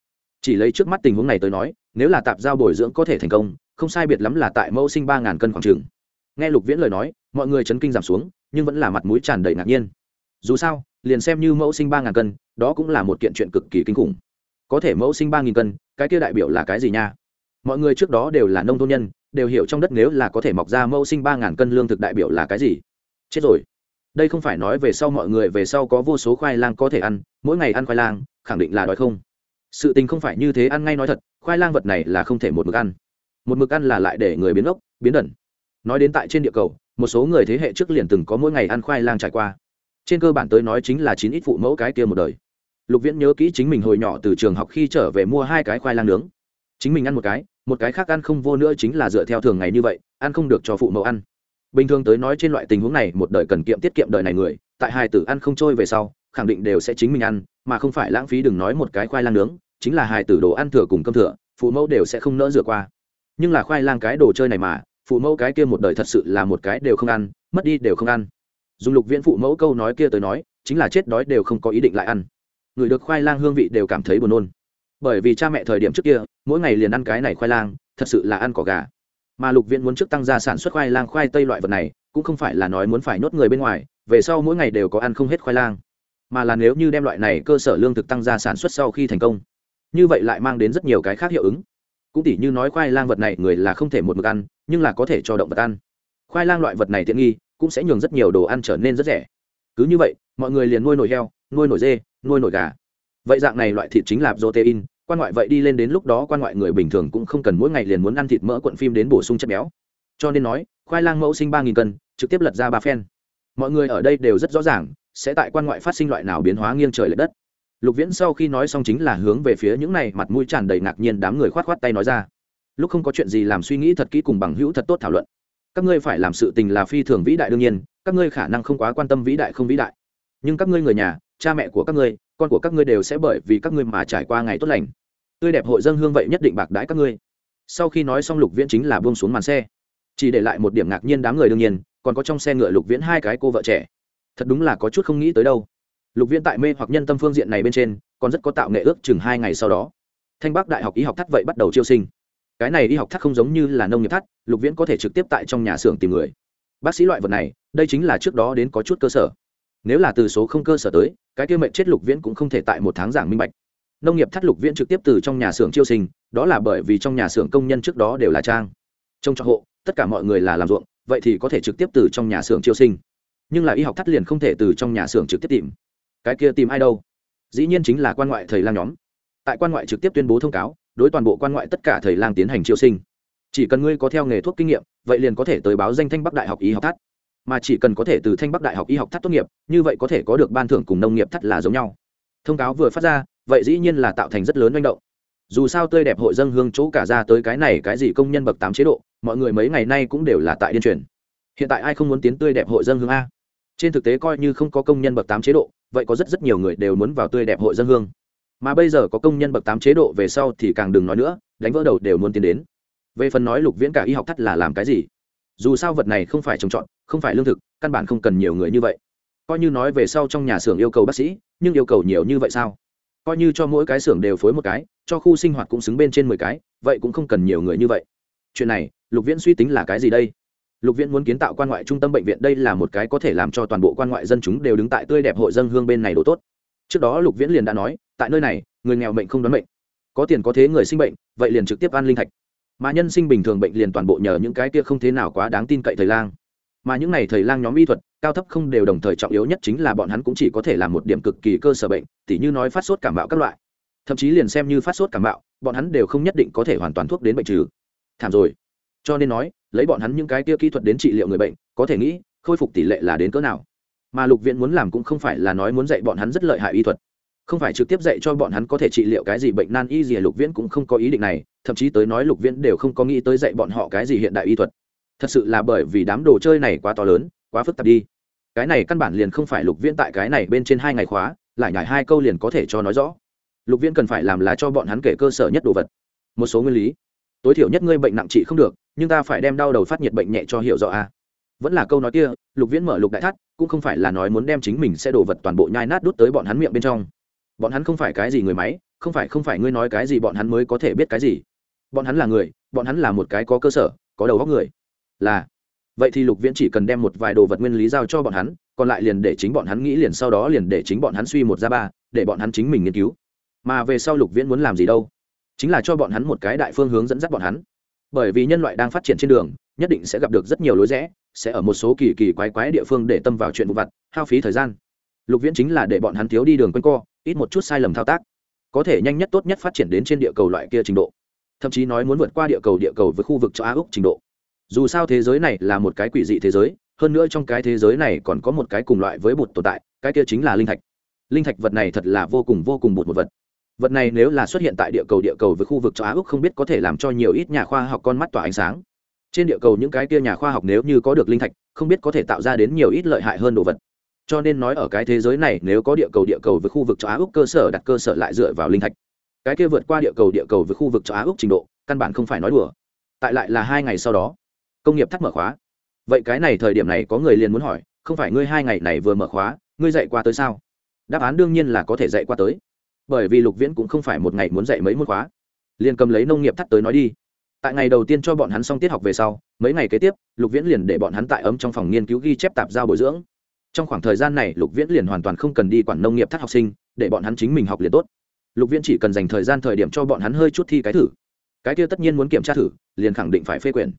A: Chỉ lấy trước mắt tình huống này tới nói, nếu là tạp giao bồi dưỡng có thể thành công, không sai biệt lắm là tại mẫu sinh ba ngàn cân khoảng trường nghe lục viễn lời nói, mọi người chấn kinh giảm xuống, nhưng vẫn là mặt mũi tràn đầy ngạc nhiên. Dù sao, liền xem như mẫu sinh ba ngàn cân, đó cũng là một kiện chuyện cực kỳ kinh khủng. Có thể mẫu sinh ba nghìn cân, cái kia đại biểu là cái gì nha? Mọi người trước đó đều là nông thôn nhân, đều hiểu trong đất nếu là có thể mọc ra mẫu sinh ba ngàn cân lương thực đại biểu là cái gì. Chết rồi. Đây không phải nói về sau mọi người về sau có vô số khoai lang có thể ăn, mỗi ngày ăn khoai lang, khẳng định là đói không? Sự tình không phải như thế ăn ngay nói thật, khoai lang vật này là không thể một mực ăn. Một mực ăn là lại để người biến ốc, biến đẩn nói đến tại trên địa cầu, một số người thế hệ trước liền từng có mỗi ngày ăn khoai lang trải qua. Trên cơ bản tới nói chính là chín ít phụ mẫu cái kia một đời. Lục viễn nhớ kỹ chính mình hồi nhỏ từ trường học khi trở về mua hai cái khoai lang nướng. Chính mình ăn một cái một cái khác ăn không vô nữa chính là dựa theo thường ngày như vậy, ăn không được cho phụ mẫu ăn. Bình thường tới nói trên loại tình huống này, một đời cần kiệm tiết kiệm đời này người, tại hai tử ăn không trôi về sau, khẳng định đều sẽ chính mình ăn, mà không phải lãng phí đừng nói một cái khoai lang nướng, chính là hai tử đồ ăn thừa cùng cơm thừa, phụ mẫu đều sẽ không nỡ rửa qua. Nhưng là khoai lang cái đồ chơi này mà phụ mẫu cái kia một đời thật sự là một cái đều không ăn, mất đi đều không ăn. Dùng lục viễn phụ mẫu câu nói kia tới nói, chính là chết đói đều không có ý định lại ăn. Người được khoai lang hương vị đều cảm thấy buồn nôn. Bởi vì cha mẹ thời điểm trước kia, mỗi ngày liền ăn cái này khoai lang, thật sự là ăn cỏ gà. Mà lục viễn muốn trước tăng gia sản xuất khoai lang khoai tây loại vật này, cũng không phải là nói muốn phải nhốt người bên ngoài, về sau mỗi ngày đều có ăn không hết khoai lang. Mà là nếu như đem loại này cơ sở lương thực tăng gia sản xuất sau khi thành công, như vậy lại mang đến rất nhiều cái khác hiệu ứng cũng tỉ như nói khoai lang vật này, người là không thể một mực ăn, nhưng là có thể cho động vật ăn. Khoai lang loại vật này tiện nghi, cũng sẽ nhường rất nhiều đồ ăn trở nên rất rẻ. Cứ như vậy, mọi người liền nuôi nổi heo, nuôi nổi dê, nuôi nổi gà. Vậy dạng này loại thịt chính là protein, quan ngoại vậy đi lên đến lúc đó quan ngoại người bình thường cũng không cần mỗi ngày liền muốn ăn thịt mỡ cuộn phim đến bổ sung chất béo. Cho nên nói, khoai lang mẫu sinh ba nghìn cân, trực tiếp lật ra ba phen. Mọi người ở đây đều rất rõ ràng, sẽ tại quan ngoại phát sinh loại nào biến hóa nghiêng trời l ệ đất lục viễn sau khi nói xong chính là hướng về phía những này mặt mũi tràn đầy ngạc nhiên đám người khoát khoát tay nói ra. Lúc không có chuyện gì làm suy nghĩ thật kỹ cùng bằng hữu thật tốt thảo luận. Các ngươi phải làm sự tình là phi thường vĩ đại đương nhiên, các ngươi khả năng không quá quan tâm vĩ đại không vĩ đại. Nhưng các ngươi người nhà, cha mẹ của các ngươi, con của các ngươi đều sẽ bởi vì các ngươi mà trải qua ngày tốt lành. Tươi đẹp hội dân hương vậy nhất định bạc đãi các ngươi. Sau khi nói xong lục viễn chính là buông xuống màn xe. Chỉ để lại một điểm ngạc nhiên đám người đương nhiên, còn có trong xe ngựa lục viễn hai cái cô vợ trẻ. Thật đúng là có chút không nghĩ tới đâu lục viễn tại mê hoặc nhân tâm phương diện này bên trên, còn rất có tạo nghệ ước chừng hai ngày sau đó. Thanh bắc đại học y học thắt vậy bắt đầu chiêu sinh. Cái này y học thắt không giống như là nông nghiệp thắt, lục viễn có thể trực tiếp tại trong nhà xưởng tìm người. Bác sĩ loại vật này, đây chính là trước đó đến có chút cơ sở. Nếu là từ số không cơ sở tới, cái kia mệnh chết lục viễn cũng không thể tại một tháng giảng minh bạch. Nông nghiệp thắt lục viễn trực tiếp từ trong nhà xưởng chiêu sinh, đó là bởi vì trong nhà xưởng công nhân trước đó đều là trang. Trong cho hộ, tất cả mọi người là làm ruộng, vậy thì có thể trực tiếp từ trong nhà xưởng chiêu sinh. Nhưng là y học thắt liền không thể từ trong nhà xưởng trực tiếp tìm cái kia tìm ai đâu. Dĩ nhiên chính là quan ngoại thầy lang nhóm. Tại quan ngoại trực tiếp tuyên bố thông cáo, đối toàn bộ quan ngoại tất cả thầy lang tiến hành chiêu sinh. Chỉ cần ngươi có theo nghề thuốc kinh nghiệm, vậy liền có thể tới báo danh thanh bắc đại học y học thắt. Mà chỉ cần có thể từ thanh bắc đại học y học thắt tốt nghiệp, như vậy có thể có được ban thưởng cùng nông nghiệp thắt là giống nhau. Thông cáo vừa phát ra, vậy dĩ nhiên là tạo thành rất lớn manh động. Dù sao tươi đẹp hội dân hương chỗ cả ra tới cái này cái gì công nhân bậc tám chế độ, mọi người mấy ngày nay cũng đều là tại điên truyền. Hiện tại ai không muốn tiến tươi đẹp hội dân hương a? Trên thực tế coi như không có công nhân bậc tám chế độ, vậy có rất rất nhiều người đều muốn vào tươi đẹp hội dân hương. Mà bây giờ có công nhân bậc tám chế độ về sau thì càng đừng nói nữa, đánh vỡ đầu đều muốn tiến đến. Về phần nói lục viễn cả y học thắt là làm cái gì? Dù sao vật này không phải trồng trọt, không phải lương thực, căn bản không cần nhiều người như vậy. Coi như nói về sau trong nhà xưởng yêu cầu bác sĩ, nhưng yêu cầu nhiều như vậy sao? Coi như cho mỗi cái xưởng đều phối một cái, cho khu sinh hoạt cũng xứng bên trên mười cái, vậy cũng không cần nhiều người như vậy. Chuyện này, lục viễn suy tính là cái gì đây? Lục viễn muốn kiến tạo quan ngoại trung tâm bệnh viện, đây là một cái có thể làm cho toàn bộ quan ngoại dân chúng đều đứng tại tươi đẹp hội dân hương bên này đồ tốt. Trước đó lục viễn liền đã nói, tại nơi này, người nghèo bệnh không đoán bệnh có tiền có thế người sinh bệnh, vậy liền trực tiếp ăn linh thạch. Mà nhân sinh bình thường bệnh liền toàn bộ nhờ những cái kia không thế nào quá đáng tin cậy thầy lang. Mà những n à y thầy lang nhóm y thuật, cao thấp không đều đồng thời trọng yếu nhất chính là bọn hắn cũng chỉ có thể làm một điểm cực kỳ cơ sở bệnh, tỉ như nói phát sốt cảm bạo các loại. Thậm chí liền xem như phát sốt cảm bạo bọn hắn đều không nhất định có thể hoàn toàn thuốc đến bệnh trừ. Thảm rồi. Cho nên nói lấy bọn hắn những cái kia kỹ thuật đến trị liệu người bệnh, có thể nghĩ, khôi phục tỷ lệ là đến cỡ nào. Mà lục viện muốn làm cũng không phải là nói muốn dạy bọn hắn rất lợi hại y thuật. Không phải trực tiếp dạy cho bọn hắn có thể trị liệu cái gì bệnh nan y gì, lục viễn cũng không có ý định này, thậm chí tới nói lục viễn đều không có nghĩ tới dạy bọn họ cái gì hiện đại y thuật. Thật sự là bởi vì đám đồ chơi này quá to lớn, quá phức tạp đi. Cái này căn bản liền không phải lục viễn tại cái này bên trên hai ngày khóa, lại nhải hai câu liền có thể cho nói rõ. Lục viễn cần phải làm là cho bọn hắn kể cơ sở nhất đồ vật. Một số nguyên lý tối thiểu nhất ngươi bệnh nặng trị không được, nhưng ta phải đem đau đầu phát nhiệt bệnh nhẹ cho hiểu rõ a. Vẫn là câu nói kia, lục viễn mở lục đại thắt, cũng không phải là nói muốn đem chính mình sẽ đổ vật toàn bộ nhai nát đút tới bọn hắn miệng bên trong. Bọn hắn không phải cái gì người máy, không phải không phải ngươi nói cái gì bọn hắn mới có thể biết cái gì. Bọn hắn là người, bọn hắn là một cái có cơ sở, có đầu óc người. Là. Vậy thì lục viễn chỉ cần đem một vài đồ vật nguyên lý giao cho bọn hắn, còn lại liền để chính bọn hắn nghĩ liền sau đó liền để chính bọn hắn suy một ra ba, để bọn hắn chính mình nghiên cứu. Mà về sau lục viễn muốn làm gì đâu? Chính là cho bọn hắn một cái đại phương hướng dẫn dắt bọn hắn. Bởi vì nhân loại đang phát triển trên đường, nhất định sẽ gặp được rất nhiều lối rẽ, sẽ ở một số kỳ kỳ quái quái địa phương để tâm vào chuyện vụ vặt, hao phí thời gian. Lục viễn chính là để bọn hắn thiếu đi đường q u a n co, ít một chút sai lầm thao tác. Có thể nhanh nhất tốt nhất phát triển đến trên địa cầu loại kia trình độ. Thậm chí nói muốn vượt qua địa cầu địa cầu với khu vực châu á úc trình độ. Dù sao thế giới này là một cái quỷ dị thế giới, hơn nữa trong cái thế giới này còn có một cái cùng loại với bột tồn tại, cái kia chính là linh thạch. Linh thạch vật này thật là vô cùng vô cùng bột một vật vật này nếu là xuất hiện tại địa cầu địa cầu với khu vực châu á úc không biết có thể làm cho nhiều ít nhà khoa học con mắt tỏa ánh sáng. Trên địa cầu những cái kia nhà khoa học nếu như có được linh thạch, không biết có thể tạo ra đến nhiều ít lợi hại hơn đồ vật. Cho nên nói ở cái thế giới này, nếu có địa cầu địa cầu với khu vực châu á úc cơ sở, đặt cơ sở lại dựa vào linh thạch. Cái kia vượt qua địa cầu địa cầu với khu vực châu á úc trình độ, căn bản không phải nói đùa. Tại lại là hai ngày sau đó, công nghiệp thắt mở khóa. Vậy cái này thời điểm này có người liền muốn hỏi, không phải ngươi hai ngày này vừa mở khóa, ngươi dạy qua tới sao? Đáp án đương nhiên là có thể dạy qua tới bởi vì lục viễn cũng không phải một ngày muốn dạy mấy môn khóa. Liền cầm lấy nông nghiệp thắt tới nói đi. Tại ngày đầu tiên cho bọn hắn xong tiết học về sau, mấy ngày kế tiếp, lục viễn liền để bọn hắn tại ấm trong phòng nghiên cứu ghi chép tạp giao bồi dưỡng. Trong khoảng thời gian này, lục viễn liền hoàn toàn không cần đi quản nông nghiệp thắt học sinh, để bọn hắn chính mình học liền tốt. Lục viễn chỉ cần dành thời gian thời điểm cho bọn hắn hơi chút thi cái thử. Cái kia tất nhiên muốn kiểm tra thử, liền khẳng định phải phê quyền.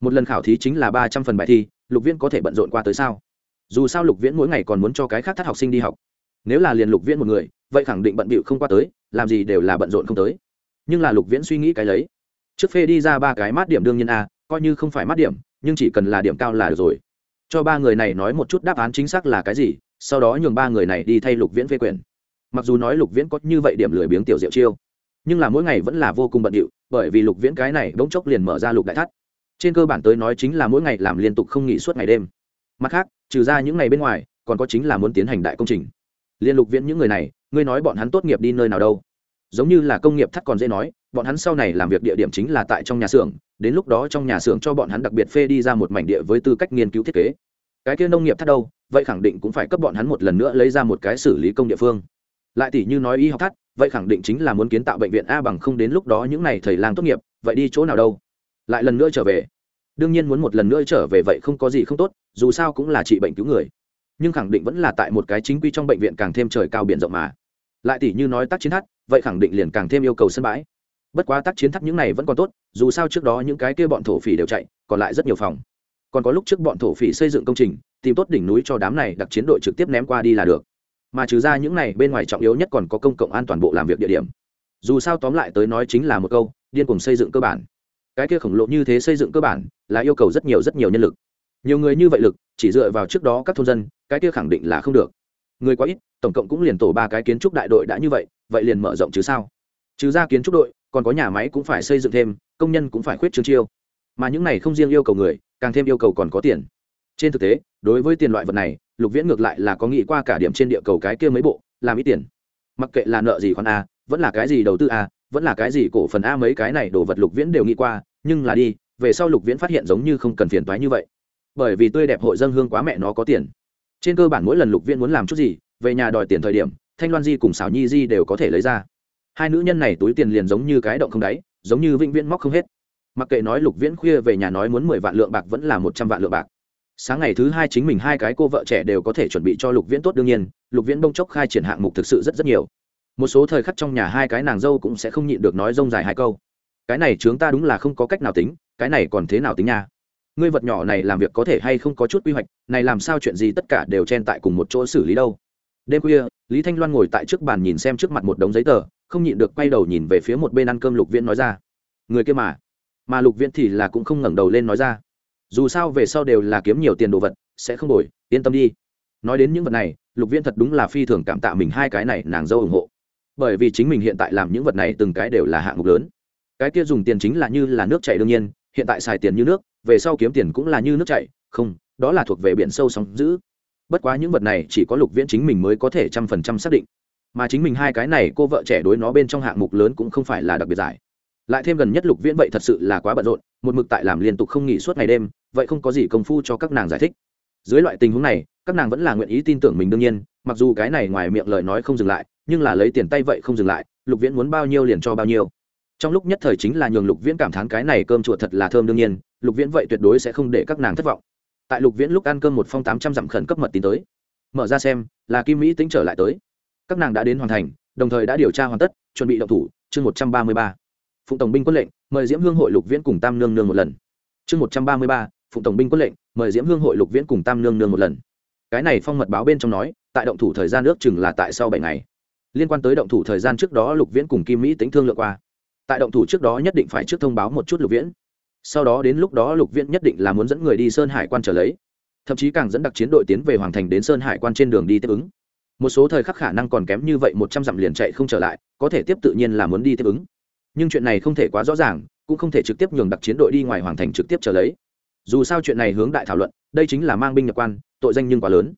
A: Một lần khảo thí chính là ba trăm phần bài thi, lục viễn có thể bận rộn qua tới sao? Dù sao lục viễn mỗi ngày còn muốn cho cái khác thắt học sinh đi học. Nếu là liền lục viễn một người vậy khẳng định bận bịu không qua tới, làm gì đều là bận rộn không tới. Nhưng là lục viễn suy nghĩ cái lấy. Trước phê đi ra ba cái mát điểm đương nhiên a, coi như không phải mát điểm, nhưng chỉ cần là điểm cao là được rồi. Cho ba người này nói một chút đáp án chính xác là cái gì, sau đó nhường ba người này đi thay lục viễn phê quyền. Mặc dù nói lục viễn có như vậy điểm lười biếng tiểu diệu chiêu, nhưng là mỗi ngày vẫn là vô cùng bận điệu, bởi vì lục viễn cái này bỗng chốc liền mở ra lục đại thắt trên cơ bản tới nói chính là mỗi ngày làm liên tục không nghỉ suốt ngày đêm. Mặt khác, trừ ra những ngày bên ngoài, còn có chính là muốn tiến hành đại công trình liên lục viễn những người này, ngươi nói bọn hắn tốt nghiệp đi nơi nào đâu? Giống như là công nghiệp thắt còn dễ nói, bọn hắn sau này làm việc địa điểm chính là tại trong nhà xưởng, đến lúc đó trong nhà xưởng cho bọn hắn đặc biệt phê đi ra một mảnh địa với tư cách nghiên cứu thiết kế. Cái kia nông nghiệp thắt đâu, vậy khẳng định cũng phải cấp bọn hắn một lần nữa lấy ra một cái xử lý công địa phương. Lại tỷ như nói y học thắt, vậy khẳng định chính là muốn kiến tạo bệnh viện a bằng không đến lúc đó những n à y thầy lang tốt nghiệp, vậy đi chỗ nào đâu? Lại lần nữa trở về. Đương nhiên muốn một lần nữa trở về vậy không có gì không tốt, dù sao cũng là trị bệnh cứu người nhưng khẳng định vẫn là tại một cái chính quy trong bệnh viện càng thêm trời cao biển rộng mà. Lại tỷ như nói tác chiến thắt, vậy khẳng định liền càng thêm yêu cầu sân bãi. Bất quá tác chiến thắt những này vẫn còn tốt, dù sao trước đó những cái kia bọn thổ phỉ đều chạy, còn lại rất nhiều phòng. Còn có lúc trước bọn thổ phỉ xây dựng công trình, tìm tốt đỉnh núi cho đám này đặc chiến đội trực tiếp ném qua đi là được. Mà trừ ra những này, bên ngoài trọng yếu nhất còn có công cộng an toàn bộ làm việc địa điểm. Dù sao tóm lại tới nói chính là một câu, điên cùng xây dựng cơ bản. Cái kia khổng lồ như thế xây dựng cơ bản, là yêu cầu rất nhiều rất nhiều nhân lực nhiều người như vậy lực, chỉ dựa vào trước đó các thôn dân, cái kia khẳng định là không được. Người quá ít, tổng cộng cũng liền tổ ba cái kiến trúc đại đội đã như vậy vậy liền mở rộng chứ sao? Trừ ra kiến trúc đội, còn có nhà máy cũng phải xây dựng thêm, công nhân cũng phải khuyết trương chiêu. Mà những này không riêng yêu cầu người, càng thêm yêu cầu còn có tiền. Trên thực tế, đối với tiền loại vật này, lục viễn ngược lại là có nghĩ qua cả điểm trên địa cầu cái kia mấy bộ, làm ít tiền. Mặc kệ là nợ gì khoản a, vẫn là cái gì đầu tư a, vẫn là cái gì cổ phần a mấy cái này đồ vật lục viễn đều nghĩ qua, nhưng là đi, về sau lục viễn phát hiện giống như không cần phiền toái như vậy bởi vì tươi đẹp hội dân hương quá mẹ nó có tiền. Trên cơ bản mỗi lần lục viễn muốn làm chút gì, về nhà đòi tiền thời điểm, thanh loan di cùng xảo nhi di đều có thể lấy ra. Hai nữ nhân này túi tiền liền giống như cái động không đáy, giống như vĩnh viễn móc không hết. Mặc kệ nói lục viễn khuya về nhà nói muốn mười vạn lượng bạc vẫn là một trăm vạn lượng bạc. Sáng ngày thứ hai chính mình hai cái cô vợ trẻ đều có thể chuẩn bị cho lục viễn tốt đương nhiên, lục viễn bông chốc khai triển hạng mục thực sự rất rất nhiều. Một số thời khắc trong nhà hai cái nàng dâu cũng sẽ không nhịn được nói rông dài hai câu. Cái này chúng ta đúng là không có cách nào tính, cái này còn thế nào tính nha? Ngươi vật nhỏ này làm việc có thể hay không có chút quy hoạch, này làm sao chuyện gì tất cả đều chen tại cùng một chỗ xử lý đâu. Đêm khuya, lý thanh loan ngồi tại trước bàn nhìn xem trước mặt một đống giấy tờ, không nhịn được quay đầu nhìn về phía một bên ăn cơm lục viễn nói ra. Người kia mà mà lục viễn thì là cũng không ngẩng đầu lên nói ra. Dù sao về sau đều là kiếm nhiều tiền đồ vật, sẽ không đổi, yên tâm đi. Nói đến những vật này, lục viễn thật đúng là phi thường cảm tạ mình hai cái này nàng dâu ủng hộ. Bởi vì chính mình hiện tại làm những vật này từng cái đều là hạng mục lớn. Cái kia dùng tiền chính là như là nước chảy đương nhiên, hiện tại xài tiền như nước về sau kiếm tiền cũng là như nước chảy, không, đó là thuộc về biển sâu sóng giữ bất quá những vật này chỉ có lục viễn chính mình mới có thể trăm phần trăm xác định. Mà chính mình hai cái này cô vợ trẻ đối nó bên trong hạng mục lớn cũng không phải là đặc biệt giải. Lại thêm gần nhất lục viễn vậy thật sự là quá bận rộn, một mực tại làm liên tục không nghỉ suốt ngày đêm, vậy không có gì công phu cho các nàng giải thích. Dưới loại tình huống này, các nàng vẫn là nguyện ý tin tưởng mình đương nhiên, mặc dù cái này ngoài miệng lời nói không dừng lại, nhưng là lấy tiền tay vậy không dừng lại, lục viễn muốn bao nhiêu liền cho bao nhiêu trong lúc nhất thời chính là nhường lục viễn cảm thán cái này cơm chuột thật là thơm đương nhiên, lục viễn vậy tuyệt đối sẽ không để các nàng thất vọng. Tại lục viễn lúc ăn cơm một phong tám trăm dặm khẩn cấp mật tín tới, mở ra xem, là kim mỹ tính trở lại tới. Các nàng đã đến hoàn thành, đồng thời đã điều tra hoàn tất, chuẩn bị động thủ, chương một trăm ba mươi ba. Phụng tổng binh quân lệnh, mời diễm hương hội lục viễn cùng tam nương nương một lần. Chương một trăm ba mươi ba, phụng tổng binh quân lệnh, mời diễm hương hội lục viễn cùng tam nương nương một lần. Cái này phong mật báo bên trong nói, tại động thủ thời gian ước chừng là tại sau bảy ngày. Liên quan tới động thủ thời gian trước đó, lục viễn cùng kim mỹ tính thương lượng qua tại động thủ trước đó nhất định phải trước thông báo một chút lục viễn. Sau đó đến lúc đó lục viễn nhất định là muốn dẫn người đi sơn hải quan trở lấy. Thậm chí càng dẫn đặc chiến đội tiến về hoàng thành đến sơn hải quan trên đường đi tiếp ứng. Một số thời khắc khả năng còn kém như vậy một trăm dặm liền chạy không trở lại, có thể tiếp tự nhiên là muốn đi tiếp ứng. Nhưng chuyện này không thể quá rõ ràng, cũng không thể trực tiếp nhường đặc chiến đội đi ngoài hoàng thành trực tiếp trở lấy. Dù sao chuyện này hướng đại thảo luận, đây chính là mang binh nhập quan, tội danh nhưng quá lớn.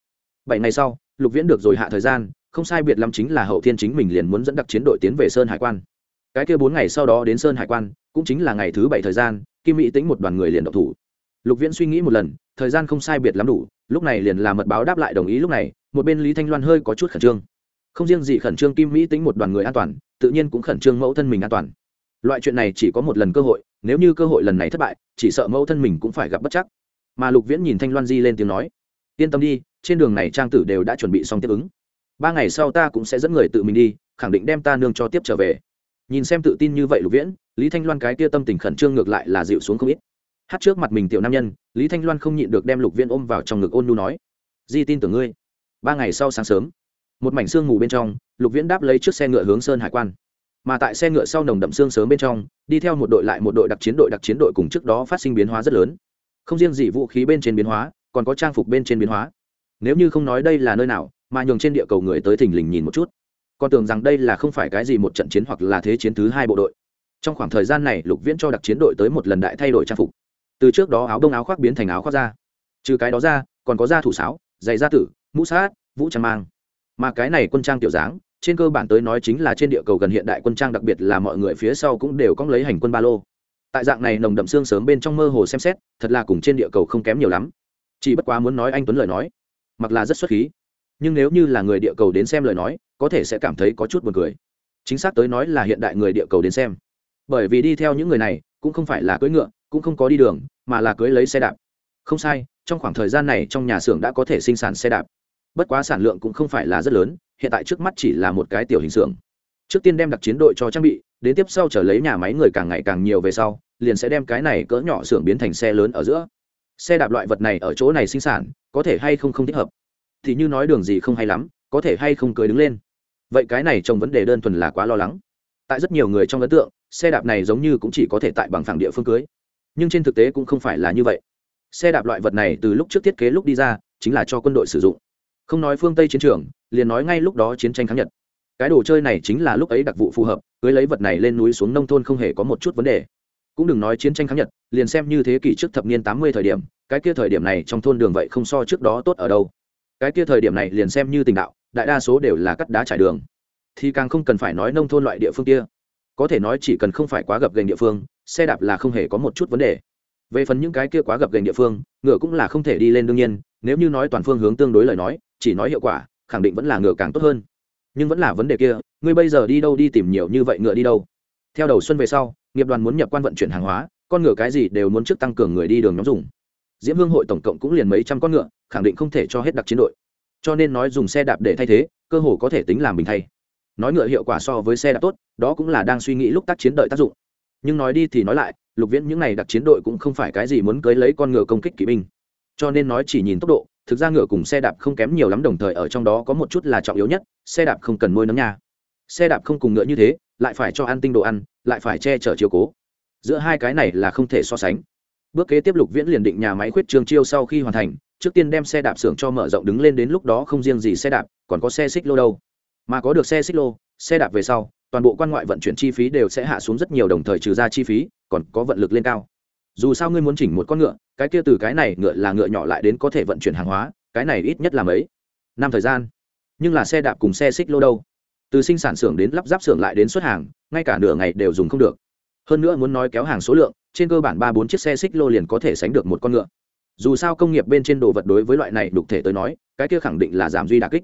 A: Bảy ngày sau, lục viễn được rồi hạ thời gian, không sai biệt lắm chính là hậu thiên chính mình liền muốn dẫn đặc chiến đội tiến về sơn hải quan cái kia bốn ngày sau đó đến sơn hải quan, cũng chính là ngày thứ bảy thời gian, kim mỹ tính một đoàn người liền độc thủ. Lục viễn suy nghĩ một lần, thời gian không sai biệt lắm đủ, lúc này liền làm mật báo đáp lại đồng ý lúc này, một bên lý thanh loan hơi có chút khẩn trương. Không riêng gì khẩn trương kim mỹ tính một đoàn người an toàn, tự nhiên cũng khẩn trương mẫu thân mình an toàn. Loại chuyện này chỉ có một lần cơ hội, nếu như cơ hội lần này thất bại, chỉ sợ mẫu thân mình cũng phải gặp bất chắc. Mà lục viễn nhìn thanh loan di lên tiếng nói, yên tâm đi, trên đường này trang tử đều đã chuẩn bị xong tiếp ứng. Ba ngày sau ta cũng sẽ dẫn người tự mình đi, khẳng định đem ta nương cho tiếp trở về nhìn xem tự tin như vậy lục viễn, lý thanh loan cái tia tâm tình khẩn trương ngược lại là dịu xuống không ít. Hát trước mặt mình tiểu nam nhân, lý thanh loan không nhịn được đem lục viễn ôm vào trong ngực ôn nu nói, di tin tưởng ngươi. Ba ngày sau sáng sớm, một mảnh sương mù bên trong, lục viễn đáp lấy chiếc xe ngựa hướng sơn hải quan. Mà tại xe ngựa sau nồng đậm sương sớm bên trong, đi theo một đội lại một đội đặc chiến đội đặc chiến đội cùng trước đó phát sinh biến hóa rất lớn. Không riêng gì vũ khí bên trên biến hóa, còn có trang phục bên trên biến hóa. Nếu như không nói đây là nơi nào, mà nhường trên địa cầu người tới thình lình nhìn một chút còn tưởng rằng đây là không phải cái gì một trận chiến hoặc là thế chiến thứ hai bộ đội. Trong khoảng thời gian này, lục viễn cho đặc chiến đội tới một lần đại thay đổi trang phục. Từ trước đó áo đông áo khoác biến thành áo khoác da. Trừ cái đó ra, còn có da thủ sáo, giày da tử, mũ sát, vũ trang mang. Mà cái này quân trang tiểu dáng, trên cơ bản tới nói chính là trên địa cầu gần hiện đại quân trang, đặc biệt là mọi người phía sau cũng đều có lấy hành quân ba lô. Tại dạng này nồng đậm xương sớm bên trong mơ hồ xem xét, thật là cùng trên địa cầu không kém nhiều lắm. Chỉ bất quá muốn nói anh tuấn lời nói, mặc là rất xuất khí nhưng nếu như là người địa cầu đến xem lời nói, có thể sẽ cảm thấy có chút buồn cười. Chính xác tới nói là hiện đại người địa cầu đến xem. Bởi vì đi theo những người này, cũng không phải là cưỡi ngựa, cũng không có đi đường, mà là cưỡi lấy xe đạp. Không sai, trong khoảng thời gian này trong nhà xưởng đã có thể sinh sản xe đạp. Bất quá sản lượng cũng không phải là rất lớn, hiện tại trước mắt chỉ là một cái tiểu hình xưởng. Trước tiên đem đặc chiến đội cho trang bị, đến tiếp sau trở lấy nhà máy người càng ngày càng nhiều về sau, liền sẽ đem cái này cỡ nhỏ xưởng biến thành xe lớn ở giữa. Xe đạp loại vật này ở chỗ này sinh sản, có thể hay không không thích hợp thì như nói đường gì không hay lắm, có thể hay không cưới đứng lên. Vậy cái này trong vấn đề đơn thuần là quá lo lắng. Tại rất nhiều người trong ấn tượng, xe đạp này giống như cũng chỉ có thể tại bằng phẳng địa phương cưới. Nhưng trên thực tế cũng không phải là như vậy. Xe đạp loại vật này từ lúc trước thiết kế lúc đi ra, chính là cho quân đội sử dụng. Không nói phương tây chiến trường, liền nói ngay lúc đó chiến tranh kháng nhật. Cái đồ chơi này chính là lúc ấy đặc vụ phù hợp, cưới lấy vật này lên núi xuống nông thôn không hề có một chút vấn đề. Cũng đừng nói chiến tranh kháng nhật, liền xem như thế kỷ trước thập niên tám mươi thời điểm, cái kia thời điểm này trong thôn đường vậy không so trước đó tốt ở đâu cái kia thời điểm này liền xem như tình đạo, đại đa số đều là cắt đá trải đường. Thì càng không cần phải nói nông thôn loại địa phương kia. Có thể nói chỉ cần không phải quá gập gành địa phương, xe đạp là không hề có một chút vấn đề. Về phần những cái kia quá gập gành địa phương, ngựa cũng là không thể đi lên đương nhiên, nếu như nói toàn phương hướng tương đối lời nói, chỉ nói hiệu quả, khẳng định vẫn là ngựa càng tốt hơn. Nhưng vẫn là vấn đề kia, ngươi bây giờ đi đâu đi tìm nhiều như vậy ngựa đi đâu? Theo đầu xuân về sau, nghiệp đoàn muốn nhập quan vận chuyển hàng hóa, con ngựa cái gì đều muốn trước tăng cường người đi đường nhóm dùng diễm hương hội tổng cộng cũng liền mấy trăm con ngựa, khẳng định không thể cho hết đặc chiến đội. Cho nên nói dùng xe đạp để thay thế, cơ hồ có thể tính làm bình thay. Nói ngựa hiệu quả so với xe đạp tốt, đó cũng là đang suy nghĩ lúc tác chiến đợi tác dụng. Nhưng nói đi thì nói lại, lục viễn những n à y đặc chiến đội cũng không phải cái gì muốn cưới lấy con ngựa công kích kỵ binh. Cho nên nói chỉ nhìn tốc độ, thực ra ngựa cùng xe đạp không kém nhiều lắm đồng thời ở trong đó có một chút là trọng yếu nhất, xe đạp không cần nuôi nấm nha. Xe đạp không cùng ngựa như thế, lại phải cho ăn tinh đồ ăn, lại phải che chở chiều cố. Giữa hai cái này là không thể so sánh bước kế tiếp lục viễn liền định nhà máy khuyết trường chiêu sau khi hoàn thành, trước tiên đem xe đạp xưởng cho mở rộng đứng lên đến lúc đó không riêng gì xe đạp, còn có xe xích lô đâu. Mà có được xe xích lô, xe đạp về sau, toàn bộ quan ngoại vận chuyển chi phí đều sẽ hạ xuống rất nhiều đồng thời trừ ra chi phí, còn có vận lực lên cao. Dù sao ngươi muốn chỉnh một con ngựa, cái kia từ cái này ngựa là ngựa nhỏ lại đến có thể vận chuyển hàng hóa, cái này ít nhất là mấy năm thời gian. Nhưng là xe đạp cùng xe xích lô đâu? Từ sinh sản xưởng đến lắp ráp xưởng lại đến xuất hàng, ngay cả nửa ngày đều dùng không được hơn nữa muốn nói kéo hàng số lượng, trên cơ bản ba bốn chiếc xe xích lô liền có thể sánh được một con ngựa. Dù sao công nghiệp bên trên đồ vật đối với loại này đục thể tới nói, cái kia khẳng định là giảm duy đà kích.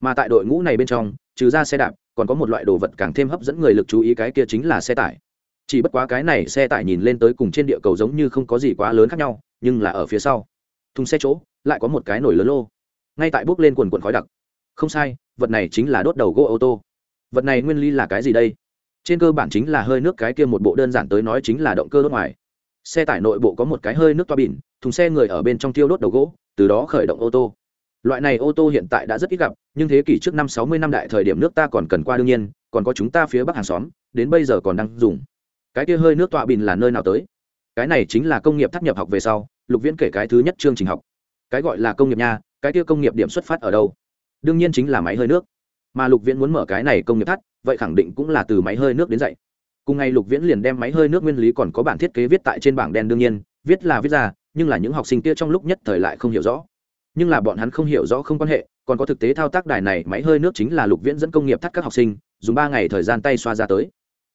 A: Mà tại đội ngũ này bên trong, trừ ra xe đạp, còn có một loại đồ vật càng thêm hấp dẫn người lực chú ý cái kia chính là xe tải. Chỉ bất quá cái này xe tải nhìn lên tới cùng trên địa cầu giống như không có gì quá lớn khác nhau, nhưng là ở phía sau. Thùng xe chỗ, lại có một cái nổi lớn lô. Ngay tại bước lên quần quần khói đặc. Không sai, vật này chính là đốt đầu gỗ ô tô. Vật này nguyên lý là cái gì đây? Trên cơ bản chính là hơi nước cái kia một bộ đơn giản tới nói chính là động cơ đốt ngoài. Xe tải nội bộ có một cái hơi nước toa bỉn, thùng xe người ở bên trong tiêu đốt đầu gỗ, từ đó khởi động ô tô. Loại này ô tô hiện tại đã rất ít gặp, nhưng thế kỷ trước năm sáu mươi năm đại thời điểm nước ta còn cần qua đương nhiên, còn có chúng ta phía bắc hàng xóm, đến bây giờ còn đang dùng. Cái kia hơi nước tọa bìn là nơi nào tới? Cái này chính là công nghiệp thắt nhập học về sau, lục viễn kể cái thứ nhất chương trình học. Cái gọi là công nghiệp nha, cái kia công nghiệp điểm xuất phát ở đâu? Đương nhiên chính là máy hơi nước mà lục viễn muốn mở cái này công nghiệp thắt, vậy khẳng định cũng là từ máy hơi nước đến dậy cùng ngày lục viễn liền đem máy hơi nước nguyên lý còn có bản thiết kế viết tại trên bảng đen đương nhiên, viết là viết ra, nhưng là những học sinh kia trong lúc nhất thời lại không hiểu rõ. Nhưng là bọn hắn không hiểu rõ không quan hệ, còn có thực tế thao tác đài này, máy hơi nước chính là lục viễn dẫn công nghiệp thắt các học sinh, dùng ba ngày thời gian tay xoa ra tới.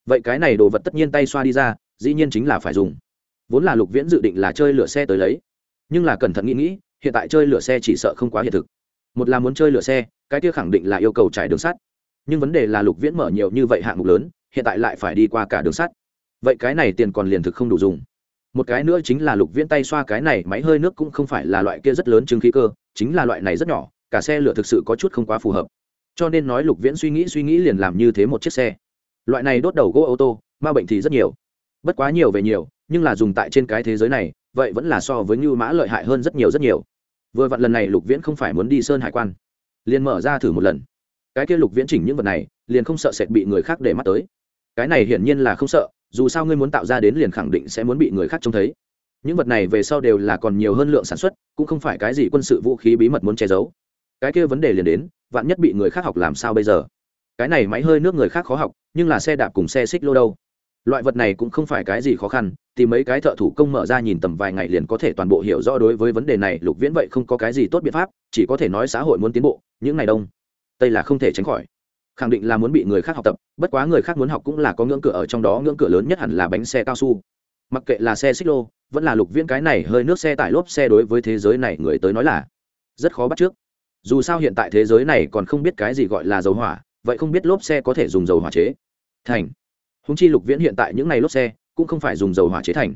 A: Vậy cái này đồ vật tất nhiên tay xoa đi ra, dĩ nhiên chính là phải dùng. Vốn là lục viễn dự định là chơi lửa xe tới lấy. Nhưng là cẩn thận nghĩ nghĩ, hiện tại chơi lửa xe chỉ sợ không quá hiện thực một là muốn chơi lửa xe, cái kia khẳng định là yêu cầu trải đường sắt. Nhưng vấn đề là lục viễn mở nhiều như vậy hạng mục lớn, hiện tại lại phải đi qua cả đường sắt. Vậy cái này tiền còn liền thực không đủ dùng. Một cái nữa chính là lục viễn tay xoa cái này máy hơi nước cũng không phải là loại kia rất lớn chứng khí cơ, chính là loại này rất nhỏ, cả xe lửa thực sự có chút không quá phù hợp. Cho nên nói lục viễn suy nghĩ suy nghĩ liền làm như thế một chiếc xe. Loại này đốt đầu gỗ ô tô, ma bệnh thì rất nhiều. Bất quá nhiều về nhiều, nhưng là dùng tại trên cái thế giới này, vậy vẫn là so với như mã lợi hại hơn rất nhiều rất nhiều vừa vặn lần này lục viễn không phải muốn đi sơn hải quan, liền mở ra thử một lần. Cái kia lục viễn chỉnh những vật này, liền không sợ sệt bị người khác để mắt tới. Cái này hiển nhiên là không sợ, dù sao ngươi muốn tạo ra đến liền khẳng định sẽ muốn bị người khác trông thấy. Những vật này về sau đều là còn nhiều hơn lượng sản xuất, cũng không phải cái gì quân sự vũ khí bí mật muốn che giấu. Cái kia vấn đề liền đến, vạn nhất bị người khác học làm sao bây giờ? Cái này máy hơi nước người khác khó học, nhưng là xe đạp cùng xe xích lô đâu? Loại vật này cũng không phải cái gì khó khăn, thì mấy cái thợ thủ công mở ra nhìn tầm vài ngày liền có thể toàn bộ hiểu rõ đối với vấn đề này, lục viễn vậy không có cái gì tốt biện pháp, chỉ có thể nói xã hội muốn tiến bộ, những ngày đông. Tây là không thể tránh khỏi. Khẳng định là muốn bị người khác học tập, bất quá người khác muốn học cũng là có ngưỡng cửa ở trong đó, ngưỡng cửa lớn nhất hẳn là bánh xe cao su. Mặc kệ là xe xích lô, vẫn là lục viễn cái này hơi nước xe tải lốp xe đối với thế giới này người tới nói là rất khó bắt trước. Dù sao hiện tại thế giới này còn không biết cái gì gọi là dầu hỏa, vậy không biết lốp xe có thể dùng dầu hỏa chế. Thành húng chi lục viễn hiện tại những n à y lốp xe cũng không phải dùng dầu hỏa chế thành.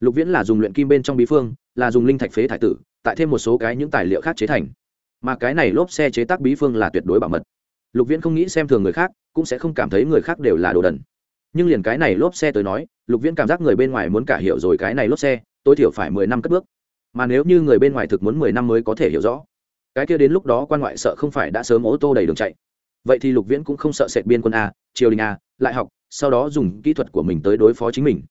A: Lục viễn là dùng luyện kim bên trong bí phương, là dùng linh thạch phế thải tử, tại thêm một số cái những tài liệu khác chế thành. Mà cái này lốp xe chế tác bí phương là tuyệt đối bảo mật. Lục viễn không nghĩ xem thường người khác, cũng sẽ không cảm thấy người khác đều là đồ đần. Nhưng liền cái này lốp xe tới nói, lục viễn cảm giác người bên ngoài muốn cả hiểu rồi cái này lốp xe, tối thiểu phải mười năm cất bước. Mà nếu như người bên ngoài thực muốn mười năm mới có thể hiểu rõ. Cái kia đến lúc đó quan ngoại sợ không phải đã sớm ô tô đầy đường chạy. Vậy thì lục viễn cũng không sợ sệt biên quân a, triều đình a, lại học sau đó dùng kỹ thuật của mình tới đối phó chính mình.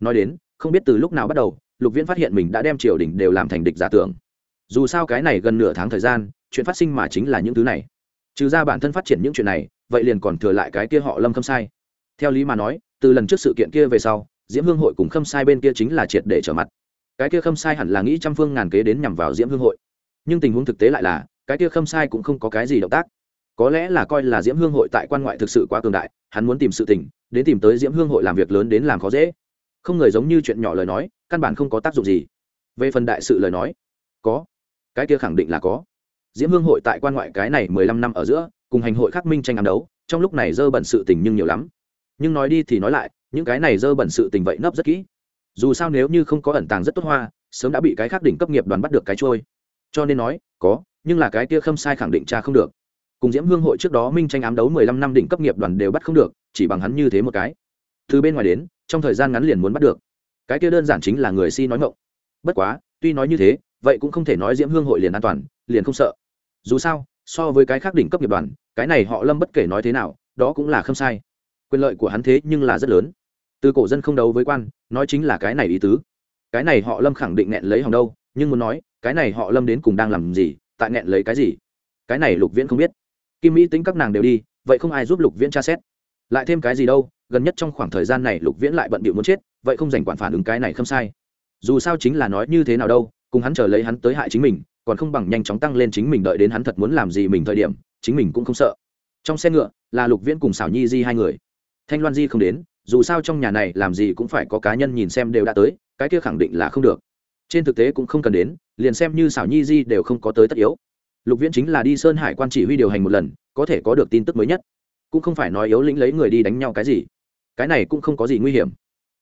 A: Nói đến, không biết từ lúc nào bắt đầu, lục viễn phát hiện mình đã đem triều đình đều làm thành địch giả tưởng. Dù sao cái này gần nửa tháng thời gian, chuyện phát sinh mà chính là những thứ này. Trừ ra bản thân phát triển những chuyện này, vậy liền còn thừa lại cái kia họ lâm khâm sai. Theo lý mà nói, từ lần trước sự kiện kia về sau, diễm hương hội cùng khâm sai bên kia chính là triệt để trở mặt. Cái kia khâm sai hẳn là nghĩ trăm phương ngàn kế đến nhằm vào diễm hương hội. Nhưng tình huống thực tế lại là, cái kia khâm sai cũng không có cái gì động tác. Có lẽ là coi là diễm hương hội tại quan ngoại thực sự quá cường đại, hắn muốn tìm sự tình đến tìm tới diễm hương hội làm việc lớn đến làm khó dễ. Không người giống như chuyện nhỏ lời nói, căn bản không có tác dụng gì. Về phần đại sự lời nói, có. Cái kia khẳng định là có. Diễm hương hội tại quan ngoại cái này mười lăm năm ở giữa, cùng hành hội khắc minh tranh ám đấu, trong lúc này dơ bẩn sự tình nhưng nhiều lắm. Nhưng nói đi thì nói lại, những cái này dơ bẩn sự tình vậy nấp rất kỹ. Dù sao nếu như không có ẩn tàng rất tốt hoa, sớm đã bị cái khác đỉnh cấp nghiệp đoàn bắt được cái trôi. Cho nên nói, có, nhưng là cái kia khâm sai khẳng định cha không được cùng diễm hương hội trước đó minh tranh ám đấu mười lăm năm đỉnh cấp nghiệp đoàn đều bắt không được, chỉ bằng hắn như thế một cái. Từ bên ngoài đến, trong thời gian ngắn liền muốn bắt được. Cái kia đơn giản chính là người si nói ngộng bất quá, tuy nói như thế, vậy cũng không thể nói diễm hương hội liền an toàn, liền không sợ. Dù sao, so với cái khác đỉnh cấp nghiệp đoàn, cái này họ lâm bất kể nói thế nào, đó cũng là không sai. Quyền lợi của hắn thế nhưng là rất lớn. Từ cổ dân không đấu với quan, nói chính là cái này ý tứ. Cái này họ lâm khẳng định nghẹn lấy hòng đâu, nhưng muốn nói, cái này họ lâm đến cùng đang làm gì, tại nghẹn lấy cái gì? Cái này lục viễn không biết kim mỹ tính các nàng đều đi, vậy không ai giúp lục viễn tra xét. Lại thêm cái gì đâu, gần nhất trong khoảng thời gian này lục viễn lại bận bịu muốn chết, vậy không dành quản phản ứng cái này không sai. Dù sao chính là nói như thế nào đâu, cùng hắn chờ lấy hắn tới hại chính mình, còn không bằng nhanh chóng tăng lên chính mình đợi đến hắn thật muốn làm gì mình thời điểm, chính mình cũng không sợ. Trong xe ngựa, là lục viễn cùng xảo nhi di hai người. Thanh loan di không đến, dù sao trong nhà này làm gì cũng phải có cá nhân nhìn xem đều đã tới, cái kia khẳng định là không được. Trên thực tế cũng không cần đến, liền xem như xảo nhi di đều không có tới tất yếu lục viễn chính là đi sơn hải quan chỉ huy điều hành một lần, có thể có được tin tức mới nhất. Cũng không phải nói yếu lĩnh lấy người đi đánh nhau cái gì. Cái này cũng không có gì nguy hiểm.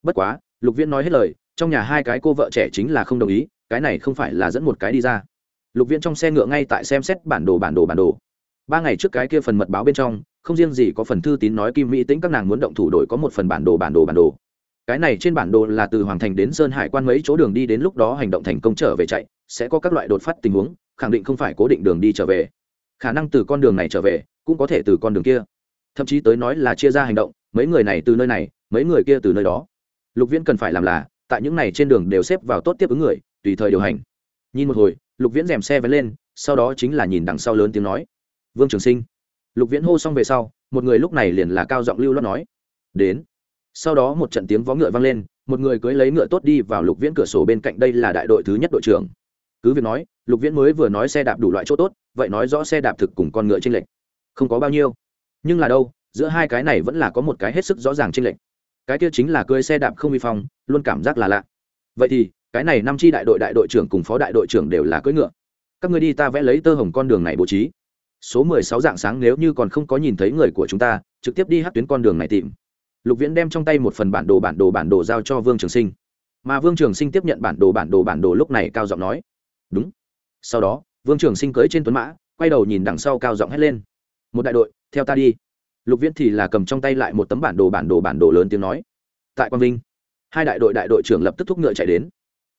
A: Bất quá, lục viễn nói hết lời, trong nhà hai cái cô vợ trẻ chính là không đồng ý, cái này không phải là dẫn một cái đi ra. Lục viễn trong xe ngựa ngay tại xem xét bản đồ bản đồ bản đồ. Ba ngày trước cái kia phần mật báo bên trong, không riêng gì có phần thư tín nói kim mỹ tính các nàng muốn động thủ đổi có một phần bản đồ bản đồ bản đồ. Cái này trên bản đồ là từ hoàng thành đến sơn hải quan mấy chỗ đường đi đến lúc đó hành động thành công trở về chạy, sẽ có các loại đột phát tình huống khẳng định không phải cố định đường đi trở về. Khả năng từ con đường này trở về, cũng có thể từ con đường kia. Thậm chí tới nói là chia ra hành động, mấy người này từ nơi này, mấy người kia từ nơi đó. Lục viễn cần phải làm là, tại những này trên đường đều xếp vào tốt tiếp ứng người, tùy thời điều hành. Nhìn một hồi, lục viễn dèm xe vén lên, sau đó chính là nhìn đằng sau lớn tiếng nói. Vương trường sinh. Lục viễn hô xong về sau, một người lúc này liền là cao giọng lưu loát nói. Đến. Sau đó một trận tiếng vó ngựa vang lên, một người cưới lấy ngựa tốt đi vào lục viễn cửa sổ bên cạnh, đây là đại đội thứ nhất đội trưởng. Cứ việc nói lục viễn mới vừa nói xe đạp đủ loại chỗ tốt, vậy nói rõ xe đạp thực cùng con ngựa tranh lệch. Không có bao nhiêu. Nhưng là đâu, giữa hai cái này vẫn là có một cái hết sức rõ ràng tranh lệch. Cái kia chính là cưới xe đạp không vi phong, luôn cảm giác là lạ. Vậy thì, cái này năm chi đại đội đại đội trưởng cùng phó đại đội trưởng đều là cưỡi ngựa. Các người đi ta vẽ lấy tơ hồng con đường này bố trí. Số mười sáu dạng sáng nếu như còn không có nhìn thấy người của chúng ta, trực tiếp đi hát tuyến con đường này tìm. Lục viễn đem trong tay một phần bản đồ bản đồ bản đồ giao cho vương trường sinh. Mà vương trường sinh tiếp nhận bản đồ bản đồ bản đồ lúc này cao giọng nói, đúng sau đó, vương trường sinh cưới trên tuấn mã, quay đầu nhìn đằng sau cao giọng hét lên. Một đại đội, theo ta đi. Lục viễn thì là cầm trong tay lại một tấm bản đồ bản đồ bản đồ lớn tiếng nói. Tại quang vinh, hai đại đội đại đội trưởng lập tức thúc ngựa chạy đến.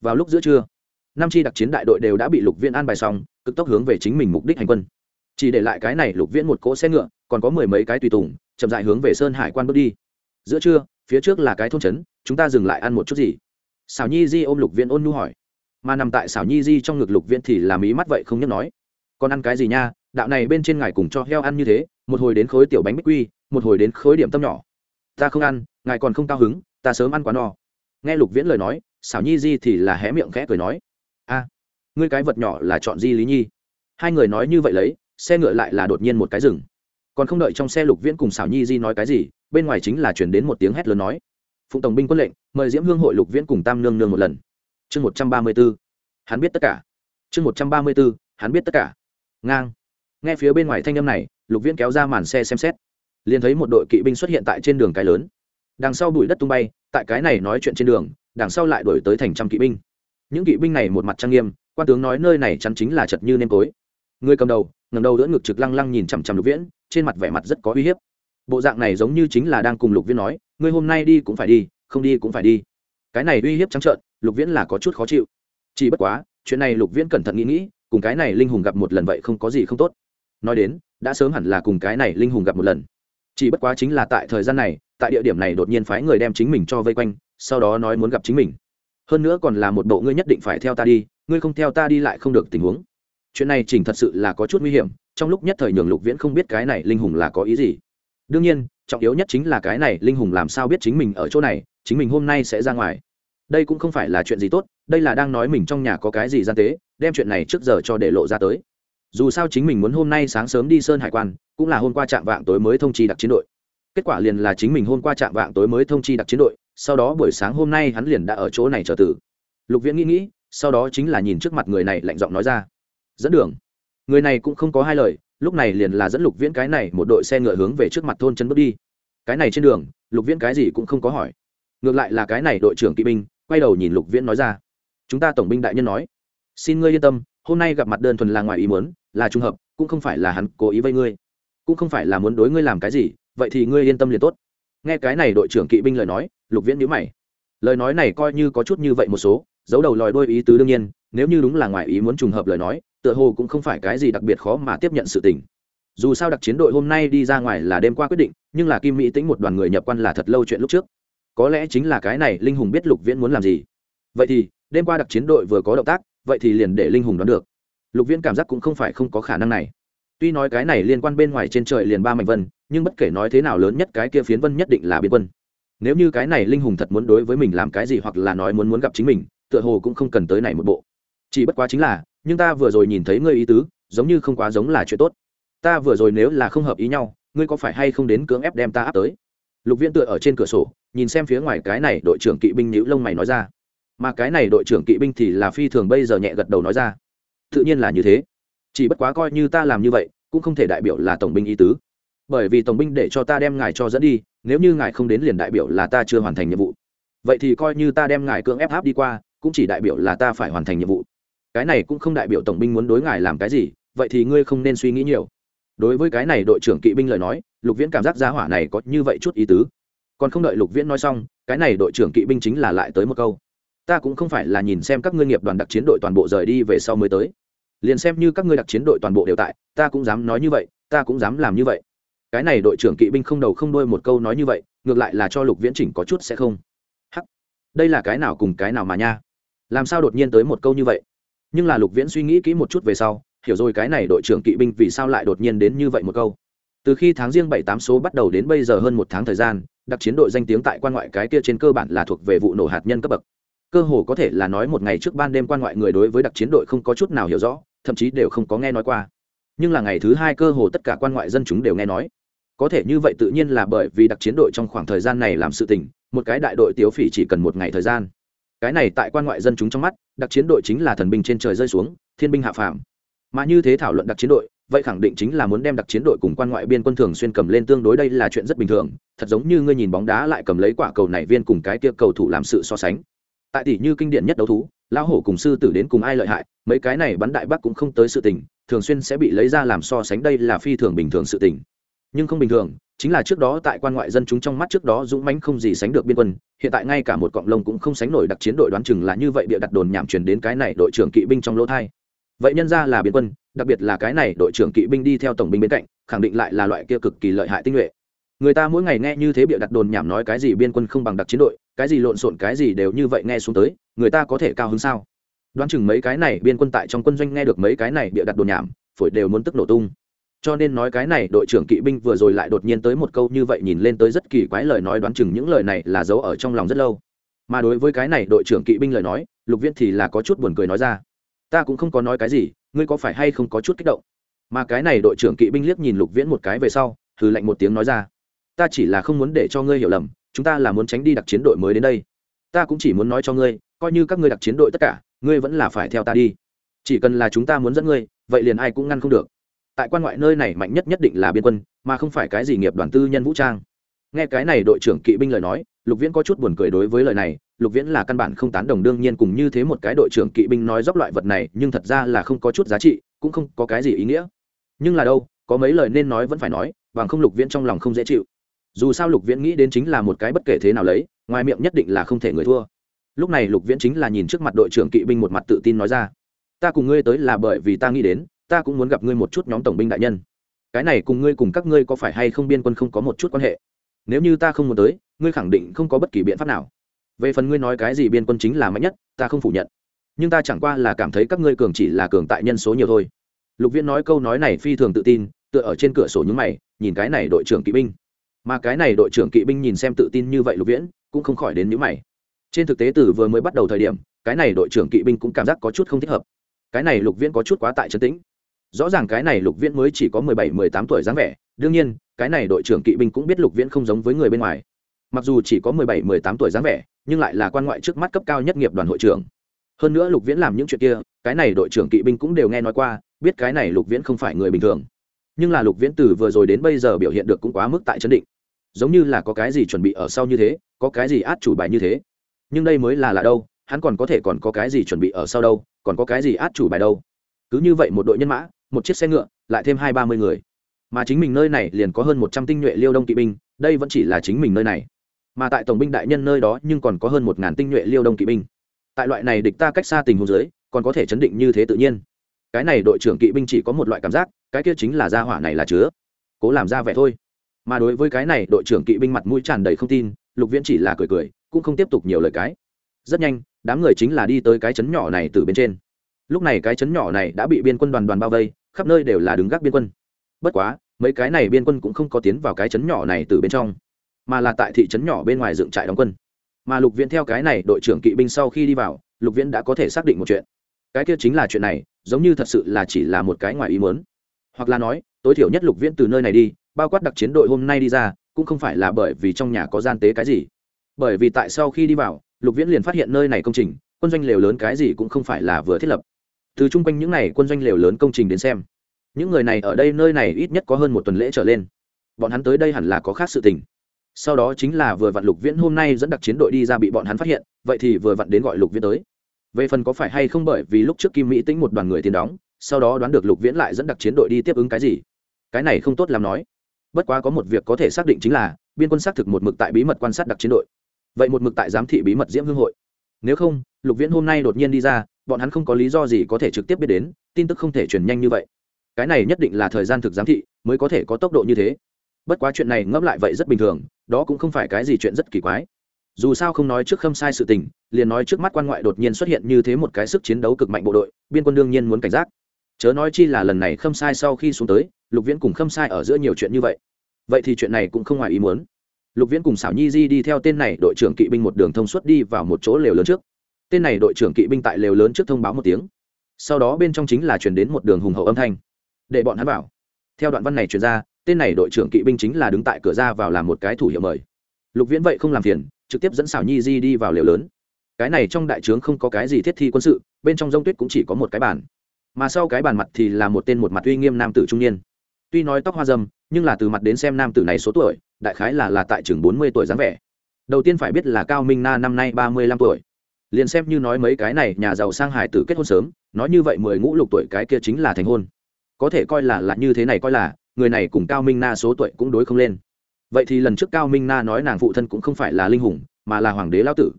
A: Vào lúc giữa trưa, năm chi đặc chiến đại đội đều đã bị lục viễn an bài xong, cực tốc hướng về chính mình mục đích hành quân. Chỉ để lại cái này lục viễn một cỗ xe ngựa, còn có mười mấy cái tùy tùng, chậm dại hướng về sơn hải quan bước đi. Giữa trưa, phía trước là cái thôn trấn, chúng ta dừng lại ăn một chút gì. Xảo nhi di ôm lục viễn ôn nu hỏi mà nằm tại xảo nhi di trong ngực lục viễn thì làm ý mắt vậy không nhắc nói. Còn ăn cái gì nha, đạo này bên trên ngài cùng cho heo ăn như thế, một hồi đến khối tiểu bánh bích quy, một hồi đến khối điểm tâm nhỏ. Ta không ăn, ngài còn không cao hứng, ta sớm ăn quá no. Nghe lục viễn lời nói, xảo nhi di thì là hé miệng khẽ cười nói. A, ngươi cái vật nhỏ là chọn di lý nhi. Hai người nói như vậy lấy, xe ngựa lại là đột nhiên một cái rừng còn không đợi trong xe lục viễn cùng xảo nhi di nói cái gì, bên ngoài chính là chuyển đến một tiếng hét lớn nói. Phụng tổng binh quân lệnh, mời diễm hương hội lục viễn cùng tam nương nương một lần chương một trăm ba mươi b ố hắn biết tất cả. Chương một trăm ba mươi b ố hắn biết tất cả. Ngang. Nghe phía bên ngoài thanh âm này, lục viễn kéo ra màn xe xem xét. Liền thấy một đội kỵ binh xuất hiện tại trên đường cái lớn. Đằng sau bụi đất tung bay, tại cái này nói chuyện trên đường, đằng sau lại đổi tới thành trăm kỵ binh. Những kỵ binh này một mặt trang nghiêm, quan tướng nói nơi này chắn chính là chật như nêm tối. Người cầm đầu ngầm đầu đỡ ngực trực lăng lăng nhìn chằm chằm lục viễn, trên mặt vẻ mặt rất có uy hiếp. Bộ dạng này giống như chính là đang cùng lục viễn nói, ngươi hôm nay đi cũng phải đi, không đi cũng phải đi. Cái này uy hiếp trắng trợn lục viễn là có chút khó chịu. Chỉ bất quá, chuyện này lục viễn cẩn thận nghĩ nghĩ, cùng cái này linh hùng gặp một lần vậy không có gì không tốt. Nói đến, đã sớm hẳn là cùng cái này linh hùng gặp một lần. Chỉ bất quá chính là tại thời gian này, tại địa điểm này đột nhiên phái người đem chính mình cho vây quanh, sau đó nói muốn gặp chính mình. Hơn nữa còn là một bộ ngươi nhất định phải theo ta đi, ngươi không theo ta đi lại không được tình huống. Chuyện này chỉnh thật sự là có chút nguy hiểm, trong lúc nhất thời nhường lục viễn không biết cái này linh hùng là có ý gì. Đương nhiên, trọng yếu nhất chính là cái này linh hùng làm sao biết chính mình ở chỗ này, chính mình hôm nay sẽ ra ngoài đây cũng không phải là chuyện gì tốt, đây là đang nói mình trong nhà có cái gì gian tế, đem chuyện này trước giờ cho để lộ ra tới. Dù sao chính mình muốn hôm nay sáng sớm đi sơn hải quan, cũng là hôm qua trạm vạng tối mới thông chi đặc chiến đội. Kết quả liền là chính mình hôm qua trạm vạng tối mới thông chi đặc chiến đội, sau đó buổi sáng hôm nay hắn liền đã ở chỗ này chờ tử. Lục viễn nghĩ nghĩ, sau đó chính là nhìn trước mặt người này lạnh giọng nói ra. Dẫn đường. Người này cũng không có hai lời, lúc này liền là dẫn lục viễn cái này một đội xe ngựa hướng về trước mặt thôn chân bước đi. Cái này trên đường, lục viễn cái gì cũng không có hỏi. Ngược lại là cái này đội trưởng kỵ binh quay đầu nhìn lục viễn nói ra. Chúng ta tổng binh đại nhân nói, xin ngươi yên tâm, hôm nay gặp mặt đơn thuần là ngoài ý muốn, là trùng hợp, cũng không phải là hắn cố ý vây ngươi, cũng không phải là muốn đối ngươi làm cái gì, vậy thì ngươi yên tâm liền tốt. Nghe cái này đội trưởng kỵ binh lời nói, lục viễn nhíu mày. Lời nói này coi như có chút như vậy một số, giấu đầu lòi đôi ý tứ đương nhiên, nếu như đúng là ngoài ý muốn trùng hợp lời nói, tựa hồ cũng không phải cái gì đặc biệt khó mà tiếp nhận sự tình. Dù sao đặc chiến đội hôm nay đi ra ngoài là đêm qua quyết định, nhưng là kim mỹ tính một đoàn người nhập quan là thật lâu chuyện lúc trước có lẽ chính là cái này linh hùng biết lục viễn muốn làm gì. Vậy thì, đêm qua đặc chiến đội vừa có động tác, vậy thì liền để linh hùng đoán được. Lục viễn cảm giác cũng không phải không có khả năng này. Tuy nói cái này liên quan bên ngoài trên trời liền ba mảnh vân, nhưng bất kể nói thế nào lớn nhất cái kia phiến vân nhất định là biên quân. Nếu như cái này linh hùng thật muốn đối với mình làm cái gì hoặc là nói muốn muốn gặp chính mình, tựa hồ cũng không cần tới này một bộ. Chỉ bất quá chính là, nhưng ta vừa rồi nhìn thấy ngươi ý tứ, giống như không quá giống là chuyện tốt. Ta vừa rồi nếu là không hợp ý nhau, ngươi có phải hay không đến cưỡng ép đem ta áp tới? Lục viễn tựa ở trên cửa sổ, nhìn xem phía ngoài cái này đội trưởng kỵ binh nhữ lông mày nói ra. Mà cái này đội trưởng kỵ binh thì là phi thường bây giờ nhẹ gật đầu nói ra. Tự nhiên là như thế. Chỉ bất quá coi như ta làm như vậy, cũng không thể đại biểu là tổng binh ý tứ. Bởi vì tổng binh để cho ta đem ngài cho dẫn đi, nếu như ngài không đến liền đại biểu là ta chưa hoàn thành nhiệm vụ. Vậy thì coi như ta đem ngài cưỡng ép áp đi qua, cũng chỉ đại biểu là ta phải hoàn thành nhiệm vụ. Cái này cũng không đại biểu tổng binh muốn đối ngài làm cái gì, vậy thì ngươi không nên suy nghĩ nhiều đối với cái này đội trưởng kỵ binh lời nói, lục viễn cảm giác giá hỏa này có như vậy chút ý tứ. Còn không đợi lục viễn nói xong, cái này đội trưởng kỵ binh chính là lại tới một câu. Ta cũng không phải là nhìn xem các ngươi nghiệp đoàn đặc chiến đội toàn bộ rời đi về sau mới tới. Liền xem như các ngươi đặc chiến đội toàn bộ đều tại, ta cũng dám nói như vậy, ta cũng dám làm như vậy. Cái này đội trưởng kỵ binh không đầu không đuôi một câu nói như vậy, ngược lại là cho lục viễn chỉnh có chút sẽ không. Hắc, đây là cái nào cùng cái nào mà nha. Làm sao đột nhiên tới một câu như vậy? Nhưng là lục viễn suy nghĩ kỹ một chút về sau hiểu rồi cái này đội trưởng kỵ binh vì sao lại đột nhiên đến như vậy một câu. Từ khi tháng riêng bảy tám số bắt đầu đến bây giờ hơn một tháng thời gian, đặc chiến đội danh tiếng tại quan ngoại cái kia trên cơ bản là thuộc về vụ nổ hạt nhân cấp bậc. Cơ hồ có thể là nói một ngày trước ban đêm quan ngoại người đối với đặc chiến đội không có chút nào hiểu rõ, thậm chí đều không có nghe nói qua. Nhưng là ngày thứ hai cơ hồ tất cả quan ngoại dân chúng đều nghe nói. Có thể như vậy tự nhiên là bởi vì đặc chiến đội trong khoảng thời gian này làm sự tình, một cái đại đội tiếu phỉ chỉ cần một ngày thời gian. Cái này tại quan ngoại dân chúng trong mắt, đặc chiến đội chính là thần binh trên trời rơi xuống, thiên binh hạ phàm mà như thế thảo luận đặc chiến đội, vậy khẳng định chính là muốn đem đặc chiến đội cùng quan ngoại biên quân thường xuyên cầm lên tương đối đây là chuyện rất bình thường. Thật giống như ngươi nhìn bóng đá lại cầm lấy quả cầu này viên cùng cái kia cầu thủ làm sự so sánh. Tại tỷ như kinh điển nhất đấu thú, lão hổ cùng sư tử đến cùng ai lợi hại, mấy cái này bắn đại bắc cũng không tới sự tình, thường xuyên sẽ bị lấy ra làm so sánh đây là phi thường bình thường sự tình. Nhưng không bình thường, chính là trước đó tại quan ngoại dân chúng trong mắt trước đó dũng mãnh không gì sánh được biên quân, hiện tại ngay cả một cọng lông cũng không sánh nổi đặc chiến đội đoán chừng là như vậy bịa đặt đồn nhảm truyền đến cái này đội trưởng kỵ binh trong lỗ thai vậy nhân ra là biên quân, đặc biệt là cái này đội trưởng kỵ binh đi theo tổng binh bên cạnh, khẳng định lại là loại kia cực kỳ lợi hại tinh nhuệ. Người ta mỗi ngày nghe như thế bịa đặt đồn nhảm nói cái gì biên quân không bằng đặc chiến đội, cái gì lộn xộn cái gì đều như vậy nghe xuống tới, người ta có thể cao hơn sao? Đoán chừng mấy cái này biên quân tại trong quân doanh nghe được mấy cái này bịa đặt đồn nhảm, phổi đều muốn tức nổ tung. Cho nên nói cái này đội trưởng kỵ binh vừa rồi lại đột nhiên tới một câu như vậy nhìn lên tới rất kỳ quái lời nói đoán chừng những lời này là giấu ở trong lòng rất lâu. Mà đối với cái này đội trưởng kỵ binh lời nói, lục viễn thì là có chút buồn cười nói ra ta cũng không có nói cái gì, ngươi có phải hay không có chút kích động? Mà cái này đội trưởng kỵ binh liếc nhìn lục viễn một cái về sau thử lạnh một tiếng nói ra. Ta chỉ là không muốn để cho ngươi hiểu lầm, chúng ta là muốn tránh đi đặc chiến đội mới đến đây. Ta cũng chỉ muốn nói cho ngươi, coi như các ngươi đặc chiến đội tất cả, ngươi vẫn là phải theo ta đi. Chỉ cần là chúng ta muốn dẫn ngươi, vậy liền ai cũng ngăn không được. Tại quan ngoại nơi này mạnh nhất nhất định là biên quân, mà không phải cái gì nghiệp đoàn tư nhân vũ trang. Nghe cái này đội trưởng kỵ binh lời nói lục viễn có chút buồn cười đối với lời này, lục viễn là căn bản không tán đồng, đương nhiên cùng như thế một cái đội trưởng kỵ binh nói dốc loại vật này, nhưng thật ra là không có chút giá trị, cũng không có cái gì ý nghĩa. Nhưng là đâu, có mấy lời nên nói vẫn phải nói, bằng không lục viễn trong lòng không dễ chịu. Dù sao lục viễn nghĩ đến chính là một cái bất kể thế nào lấy, ngoài miệng nhất định là không thể người thua. Lúc này lục viễn chính là nhìn trước mặt đội trưởng kỵ binh một mặt tự tin nói ra, ta cùng ngươi tới là bởi vì ta nghĩ đến, ta cũng muốn gặp ngươi một chút nhóm tổng binh đại nhân. Cái này cùng ngươi cùng các ngươi có phải hay không biên quân không có một chút quan hệ. Nếu như ta không muốn tới ngươi khẳng định không có bất kỳ biện pháp nào. Về phần ngươi nói cái gì biên quân chính là mạnh nhất, ta không phủ nhận. Nhưng ta chẳng qua là cảm thấy các ngươi cường chỉ là cường tại nhân số nhiều thôi. Lục viễn nói câu nói này phi thường tự tin, tựa ở trên cửa sổ nhúng mày, nhìn cái này đội trưởng kỵ binh. Mà cái này đội trưởng kỵ binh nhìn xem tự tin như vậy lục viễn, cũng không khỏi đến nhúng mày. Trên thực tế từ vừa mới bắt đầu thời điểm, cái này đội trưởng kỵ binh cũng cảm giác có chút không thích hợp. Cái này lục viễn có chút quá tại trấn tĩnh. Rõ ràng cái này lục viễn mới chỉ có mười bảy, mười tám tuổi dáng vẻ, đương nhiên, cái này đội trưởng kỵ binh cũng biết lục viễn không giống với người bên ngoài mặc dù chỉ có mười bảy, mười tám tuổi dáng vẻ, nhưng lại là quan ngoại trước mắt cấp cao nhất nghiệp đoàn hội trưởng. Hơn nữa lục viễn làm những chuyện kia, cái này đội trưởng kỵ binh cũng đều nghe nói qua, biết cái này lục viễn không phải người bình thường. Nhưng là lục viễn từ vừa rồi đến bây giờ biểu hiện được cũng quá mức tại chấn định. Giống như là có cái gì chuẩn bị ở sau như thế, có cái gì át chủ bài như thế. Nhưng đây mới là lạ đâu, hắn còn có thể còn có cái gì chuẩn bị ở sau đâu, còn có cái gì át chủ bài đâu. Cứ như vậy một đội nhân mã, một chiếc xe ngựa, lại thêm hai ba mươi người. Mà chính mình nơi này liền có hơn một trăm tinh nhuệ liêu đông kỵ binh, đây vẫn chỉ là chính mình nơi này mà tại tổng binh đại nhân nơi đó nhưng còn có hơn một ngàn tinh nhuệ liêu đông kỵ binh. Tại loại này địch ta cách xa tình huống dưới, còn có thể chấn định như thế tự nhiên. Cái này đội trưởng kỵ binh chỉ có một loại cảm giác, cái kia chính là gia hỏa này là chứa. Cố làm ra vẻ thôi. Mà đối với cái này đội trưởng kỵ binh mặt mũi tràn đầy không tin, lục viễn chỉ là cười cười, cũng không tiếp tục nhiều lời cái. Rất nhanh, đám người chính là đi tới cái chấn nhỏ này từ bên trên. Lúc này cái chấn nhỏ này đã bị biên quân đoàn đoàn bao vây, khắp nơi đều là đứng gác biên quân. Bất quá, mấy cái này biên quân cũng không có tiến vào cái chấn nhỏ này từ bên trong mà là tại thị trấn nhỏ bên ngoài dựng trại đóng quân. Mà lục viễn theo cái này đội trưởng kỵ binh sau khi đi vào, lục viễn đã có thể xác định một chuyện. Cái kia chính là chuyện này, giống như thật sự là chỉ là một cái ngoài ý muốn. Hoặc là nói, tối thiểu nhất lục viễn từ nơi này đi, bao quát đặc chiến đội hôm nay đi ra, cũng không phải là bởi vì trong nhà có gian tế cái gì. Bởi vì tại sau khi đi vào, lục viễn liền phát hiện nơi này công trình, quân doanh lều lớn cái gì cũng không phải là vừa thiết lập. Từ chung quanh những n à y quân doanh lều lớn công trình đến xem, những người này ở đây nơi này ít nhất có hơn một tuần lễ trở lên. Bọn hắn tới đây hẳn là có khác sự tình sau đó chính là vừa vặn lục viễn hôm nay dẫn đặc chiến đội đi ra bị bọn hắn phát hiện, vậy thì vừa vặn đến gọi lục viễn tới. Về phần có phải hay không bởi vì lúc trước kim mỹ tính một đoàn người tiền đóng, sau đó đoán được lục viễn lại dẫn đặc chiến đội đi tiếp ứng cái gì? Cái này không tốt làm nói. Bất quá có một việc có thể xác định chính là, biên quân xác thực một mực tại bí mật quan sát đặc chiến đội. Vậy một mực tại giám thị bí mật diễm hương hội. Nếu không, lục viễn hôm nay đột nhiên đi ra, bọn hắn không có lý do gì có thể trực tiếp biết đến, tin tức không thể truyền nhanh như vậy. Cái này nhất định là thời gian thực giám thị mới có thể có tốc độ như thế. Bất quá chuyện này ngẫm lại vậy rất bình thường đó cũng không phải cái gì chuyện rất kỳ quái. Dù sao không nói trước khâm sai sự tình liền nói trước mắt quan ngoại đột nhiên xuất hiện như thế một cái sức chiến đấu cực mạnh bộ đội biên quân đương nhiên muốn cảnh giác. Chớ nói chi là lần này khâm sai sau khi xuống tới lục viễn cùng khâm sai ở giữa nhiều chuyện như vậy. Vậy thì chuyện này cũng không ngoài ý muốn. Lục viễn cùng xảo nhi di đi theo tên này đội trưởng kỵ binh một đường thông suốt đi vào một chỗ lều lớn trước. Tên này đội trưởng kỵ binh tại lều lớn trước thông báo một tiếng. Sau đó bên trong chính là chuyển đến một đường hùng hậu âm thanh. Để bọn hắn bảo, theo đoạn văn này chuyển ra tên này đội trưởng kỵ binh chính là đứng tại cửa ra vào làm một cái thủ hiệu mời. Lục viễn vậy không làm phiền, trực tiếp dẫn xảo nhi di đi vào lều lớn. Cái này trong đại trướng không có cái gì thiết thi quân sự, bên trong g tuyết cũng chỉ có một cái bàn. Mà sau cái bàn mặt thì là một tên một mặt uy nghiêm nam tử trung niên. Tuy nói tóc hoa dâm nhưng là từ mặt đến xem nam tử này số tuổi, đại khái là là tại chừng bốn mươi tuổi dáng vẻ. Đầu tiên phải biết là cao minh na năm nay ba mươi lăm tuổi. Liền xem như nói mấy cái này, nhà giàu sang hải tử kết hôn sớm, nói như vậy mười ngũ lục tuổi cái kia chính là thành hôn. Có thể coi là là như thế này coi là người này cùng cao minh na số tuổi cũng đối không lên. Vậy thì lần trước cao minh na nói nàng phụ thân cũng không phải là linh hùng, mà là hoàng đế lao tử.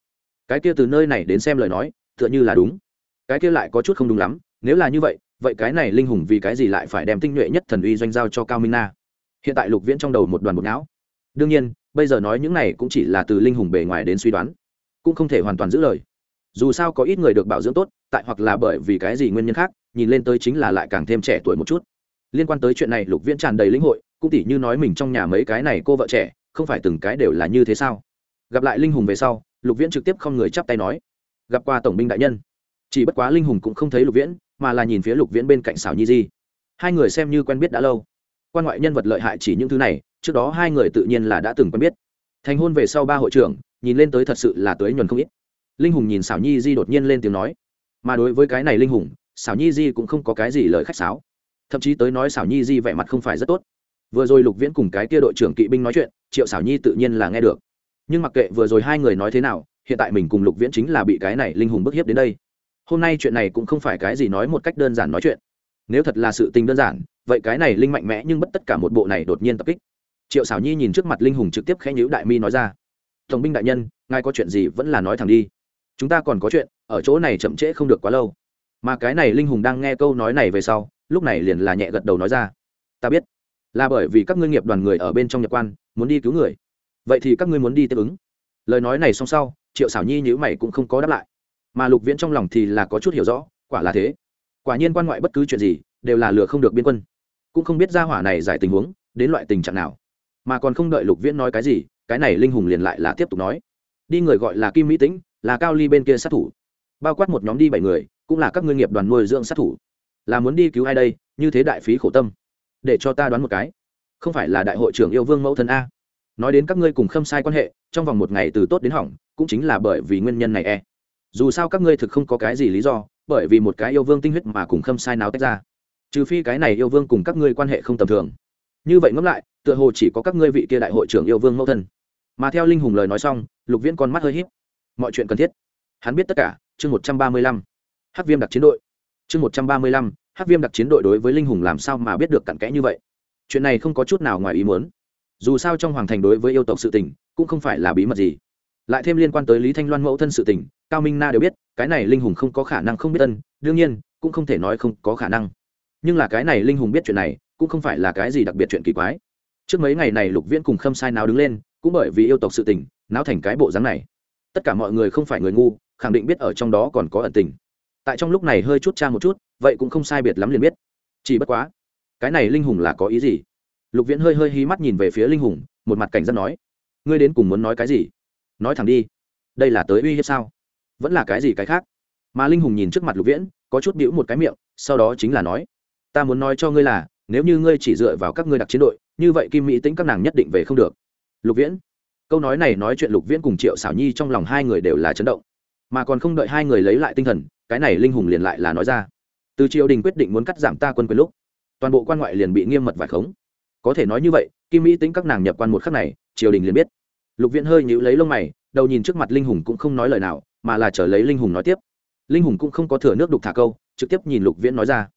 A: Cái kia từ nơi này đến xem lời nói, tựa như là đúng. Cái kia lại có chút không đúng lắm, nếu là như vậy vậy cái này linh hùng vì cái gì lại phải đem tinh nhuệ nhất thần uy doanh giao cho cao minh na? Hiện tại lục viễn trong đầu một đoàn bột não. Đương nhiên, bây giờ nói những này cũng chỉ là từ linh hùng bề ngoài đến suy đoán, cũng không thể hoàn toàn giữ lời. Dù sao có ít người được bảo dưỡng tốt, tại hoặc là bởi vì cái gì nguyên nhân khác, nhìn lên tới chính là lại càng thêm trẻ tuổi một chút liên quan tới chuyện này, lục viễn tràn đầy lĩnh hội, cũng tỉ như nói mình trong nhà mấy cái này cô vợ trẻ, không phải từng cái đều là như thế sao? Gặp lại linh hùng về sau, lục viễn trực tiếp không người chắp tay nói, gặp qua tổng binh đại nhân. Chỉ bất quá linh hùng cũng không thấy lục viễn, mà là nhìn phía lục viễn bên cạnh xảo nhi di. Hai người xem như quen biết đã lâu. Quan ngoại nhân vật lợi hại chỉ những thứ này, trước đó hai người tự nhiên là đã từng quen biết. Thành hôn về sau ba hội trưởng, nhìn lên tới thật sự là tới nhuần không ít. Linh hùng nhìn xảo nhi di đột nhiên lên tiếng nói, mà đối với cái này linh hùng xảo nhi di cũng không có cái gì lời khách sáo thậm chí tới nói xảo nhi di vẻ mặt không phải rất tốt. Vừa rồi lục viễn cùng cái kia đội trưởng kỵ binh nói chuyện, triệu xảo nhi tự nhiên là nghe được. Nhưng mặc kệ vừa rồi hai người nói thế nào, hiện tại mình cùng lục viễn chính là bị cái này linh hùng bức hiếp đến đây. Hôm nay chuyện này cũng không phải cái gì nói một cách đơn giản nói chuyện. Nếu thật là sự tình đơn giản, vậy cái này linh mạnh mẽ nhưng bất tất cả một bộ này đột nhiên tập kích. Triệu xảo nhi nhìn trước mặt linh hùng trực tiếp khẽ nhữ đại mi nói ra, tổng binh đại nhân, ngài có chuyện gì vẫn là nói thẳng đi. Chúng ta còn có chuyện, ở chỗ này chậm trễ không được quá lâu. Mà cái này linh hùng đang nghe câu nói này về sau lúc này liền là nhẹ gật đầu nói ra. Ta biết. Là bởi vì các ngươi nghiệp đoàn người ở bên trong nhập quan, muốn đi cứu người. Vậy thì các ngươi muốn đi tiếp ứng. Lời nói này xong sau, triệu xảo nhi nhữ mày cũng không có đáp lại. Mà lục viễn trong lòng thì là có chút hiểu rõ, quả là thế. Quả nhiên quan ngoại bất cứ chuyện gì, đều là lừa không được biên quân. Cũng không biết ra hỏa này giải tình huống, đến loại tình trạng nào. Mà còn không đợi lục viễn nói cái gì, cái này linh hùng liền lại là tiếp tục nói. Đi người gọi là kim mỹ tĩnh, là cao ly bên kia sát thủ. Bao quát một nhóm đi bảy người, cũng là các ngươi nghiệp đoàn nuôi dưỡng sát thủ là muốn đi cứu ai đây, như thế đại phí khổ tâm. Để cho ta đoán một cái. Không phải là đại hội trưởng yêu vương mẫu thân a. Nói đến các ngươi cùng khâm sai quan hệ, trong vòng một ngày từ tốt đến hỏng, cũng chính là bởi vì nguyên nhân này e. Dù sao các ngươi thực không có cái gì lý do, bởi vì một cái yêu vương tinh huyết mà cùng khâm sai nào tách ra. Trừ phi cái này yêu vương cùng các ngươi quan hệ không tầm thường. Như vậy ngẫm lại, tựa hồ chỉ có các ngươi vị kia đại hội trưởng yêu vương mẫu thân. Mà theo linh hùng lời nói xong, lục viễn con mắt hơi h í p mọi chuyện cần thiết. Hắn biết tất cả, chương một trăm ba mươi lăm. Hát viêm đặc chiến đội chương một trăm ba mươi lăm hắc viêm đặc chiến đội đối với linh hùng làm sao mà biết được cặn kẽ như vậy? Chuyện này không có chút nào ngoài ý muốn. Dù sao trong hoàng thành đối với yêu tộc sự tình cũng không phải là bí mật gì. Lại thêm liên quan tới lý thanh loan mẫu thân sự tình cao minh na đều biết cái này linh hùng không có khả năng không biết tân, đương nhiên cũng không thể nói không có khả năng. Nhưng là cái này linh hùng biết chuyện này cũng không phải là cái gì đặc biệt chuyện kỳ quái. Trước mấy ngày này lục viễn cùng khâm sai nào đứng lên cũng bởi vì yêu tộc sự tình náo thành cái bộ dáng này. Tất cả mọi người không phải người ngu khẳng định biết ở trong đó còn có ẩn tình tại trong lúc này hơi chút cha một chút, vậy cũng không sai biệt lắm liền biết. Chỉ bất quá, cái này linh hùng là có ý gì? Lục viễn hơi hơi hí mắt nhìn về phía linh hùng, một mặt cảnh giác nói, ngươi đến cùng muốn nói cái gì? Nói thẳng đi, đây là tới uy hiếp sao? Vẫn là cái gì cái khác? Mà linh hùng nhìn trước mặt lục viễn, có chút bĩu một cái miệng, sau đó chính là nói, ta muốn nói cho ngươi là, nếu như ngươi chỉ dựa vào các ngươi đặc chiến đội, như vậy kim mỹ tính các nàng nhất định về không được. Lục viễn, câu nói này nói chuyện lục viễn cùng triệu xảo nhi trong lòng hai người đều là chấn động mà còn không đợi hai người lấy lại tinh thần, cái này linh hùng liền lại là nói ra. Từ triều đình quyết định muốn cắt giảm ta quân quyền lúc, toàn bộ quan ngoại liền bị nghiêm mật vải khống. Có thể nói như vậy, kim mỹ tính các nàng nhập quan một khắc này, triều đình liền biết. Lục viễn hơi nhíu lấy lông mày, đầu nhìn trước mặt linh hùng cũng không nói lời nào, mà là chờ lấy linh hùng nói tiếp. Linh hùng cũng không có thừa nước đục thả câu, trực tiếp nhìn lục viễn nói ra.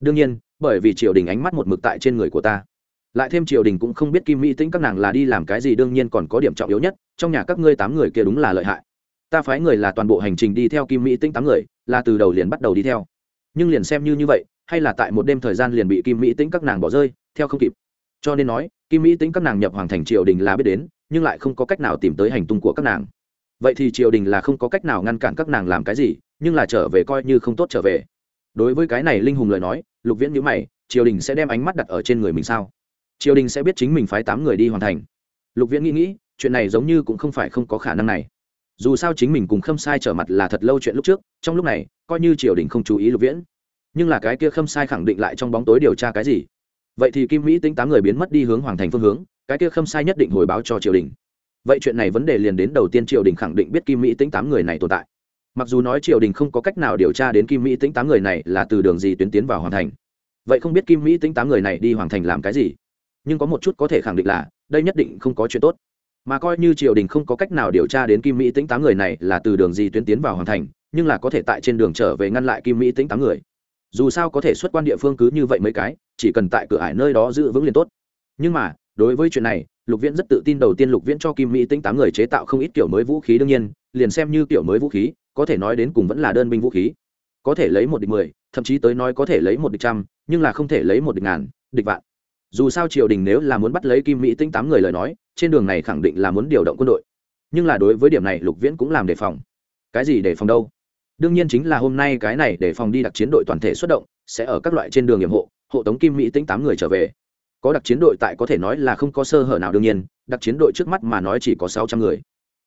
A: Đương nhiên, bởi vì triều đình ánh mắt một mực tại trên người của ta. Lại thêm triều đình cũng không biết kim mỹ tĩnh các nàng là đi làm cái gì, đương nhiên còn có điểm trọng yếu nhất, trong nhà các ngươi tám người kia đúng là lợi hại ta phái người là toàn bộ hành trình đi theo kim mỹ tĩnh tám người, là từ đầu liền bắt đầu đi theo. Nhưng liền xem như như vậy, hay là tại một đêm thời gian liền bị kim mỹ tĩnh các nàng bỏ rơi, theo không kịp. Cho nên nói, kim mỹ tĩnh các nàng nhập hoàng thành triều đình là biết đến, nhưng lại không có cách nào tìm tới hành tung của các nàng. Vậy thì triều đình là không có cách nào ngăn cản các nàng làm cái gì, nhưng là trở về coi như không tốt trở về. Đối với cái này linh hùng lời nói, lục viễn nhữ mày, triều đình sẽ đem ánh mắt đặt ở trên người mình sao? Triều đình sẽ biết chính mình phái tám người đi hoàn thành. Lục viễn nghĩ nghĩ, chuyện này giống như cũng không phải không có khả năng này dù sao chính mình cùng khâm sai trở mặt là thật lâu chuyện lúc trước, trong lúc này, coi như triều đình không chú ý lục viễn. Nhưng là cái kia khâm sai khẳng định lại trong bóng tối điều tra cái gì? Vậy thì kim mỹ tính tám người biến mất đi hướng hoàng thành phương hướng, cái kia khâm sai nhất định hồi báo cho triều đình. Vậy chuyện này vấn đề liền đến đầu tiên triều đình khẳng định biết kim mỹ tính tám người này tồn tại. Mặc dù nói triều đình không có cách nào điều tra đến kim mỹ tính tám người này là từ đường gì tuyến tiến vào hoàng thành. Vậy không biết kim mỹ tính tám người này đi hoàng thành làm cái gì? Nhưng có một chút có thể khẳng định là, đây nhất định không có chuyện tốt mà coi như triều đình không có cách nào điều tra đến kim mỹ tính tám người này là từ đường gì tuyến tiến vào hoàng thành, nhưng là có thể tại trên đường trở về ngăn lại kim mỹ tính tám người. Dù sao có thể xuất quan địa phương cứ như vậy mấy cái, chỉ cần tại cửa ải nơi đó giữ vững liền tốt. Nhưng mà, đối với chuyện này, lục viễn rất tự tin đầu tiên lục viễn cho kim mỹ tính tám người chế tạo không ít kiểu mới vũ khí đương nhiên, liền xem như kiểu mới vũ khí, có thể nói đến cùng vẫn là đơn binh vũ khí. Có thể lấy một địch mười, thậm chí tới nói có thể lấy một địch trăm, nhưng là không thể lấy một địch ngàn, địch vạn. Dù sao triều đình nếu là muốn bắt lấy kim mỹ tinh tám người lời nói trên đường này khẳng định là muốn điều động quân đội. Nhưng là đối với điểm này lục viễn cũng làm đề phòng. Cái gì đề phòng đâu? Đương nhiên chính là hôm nay cái này để phòng đi đặc chiến đội toàn thể xuất động, sẽ ở các loại trên đường nhiệm hộ hộ tống kim mỹ tính tám người trở về. Có đặc chiến đội tại có thể nói là không có sơ hở nào đương nhiên, đặc chiến đội trước mắt mà nói chỉ có sáu trăm người.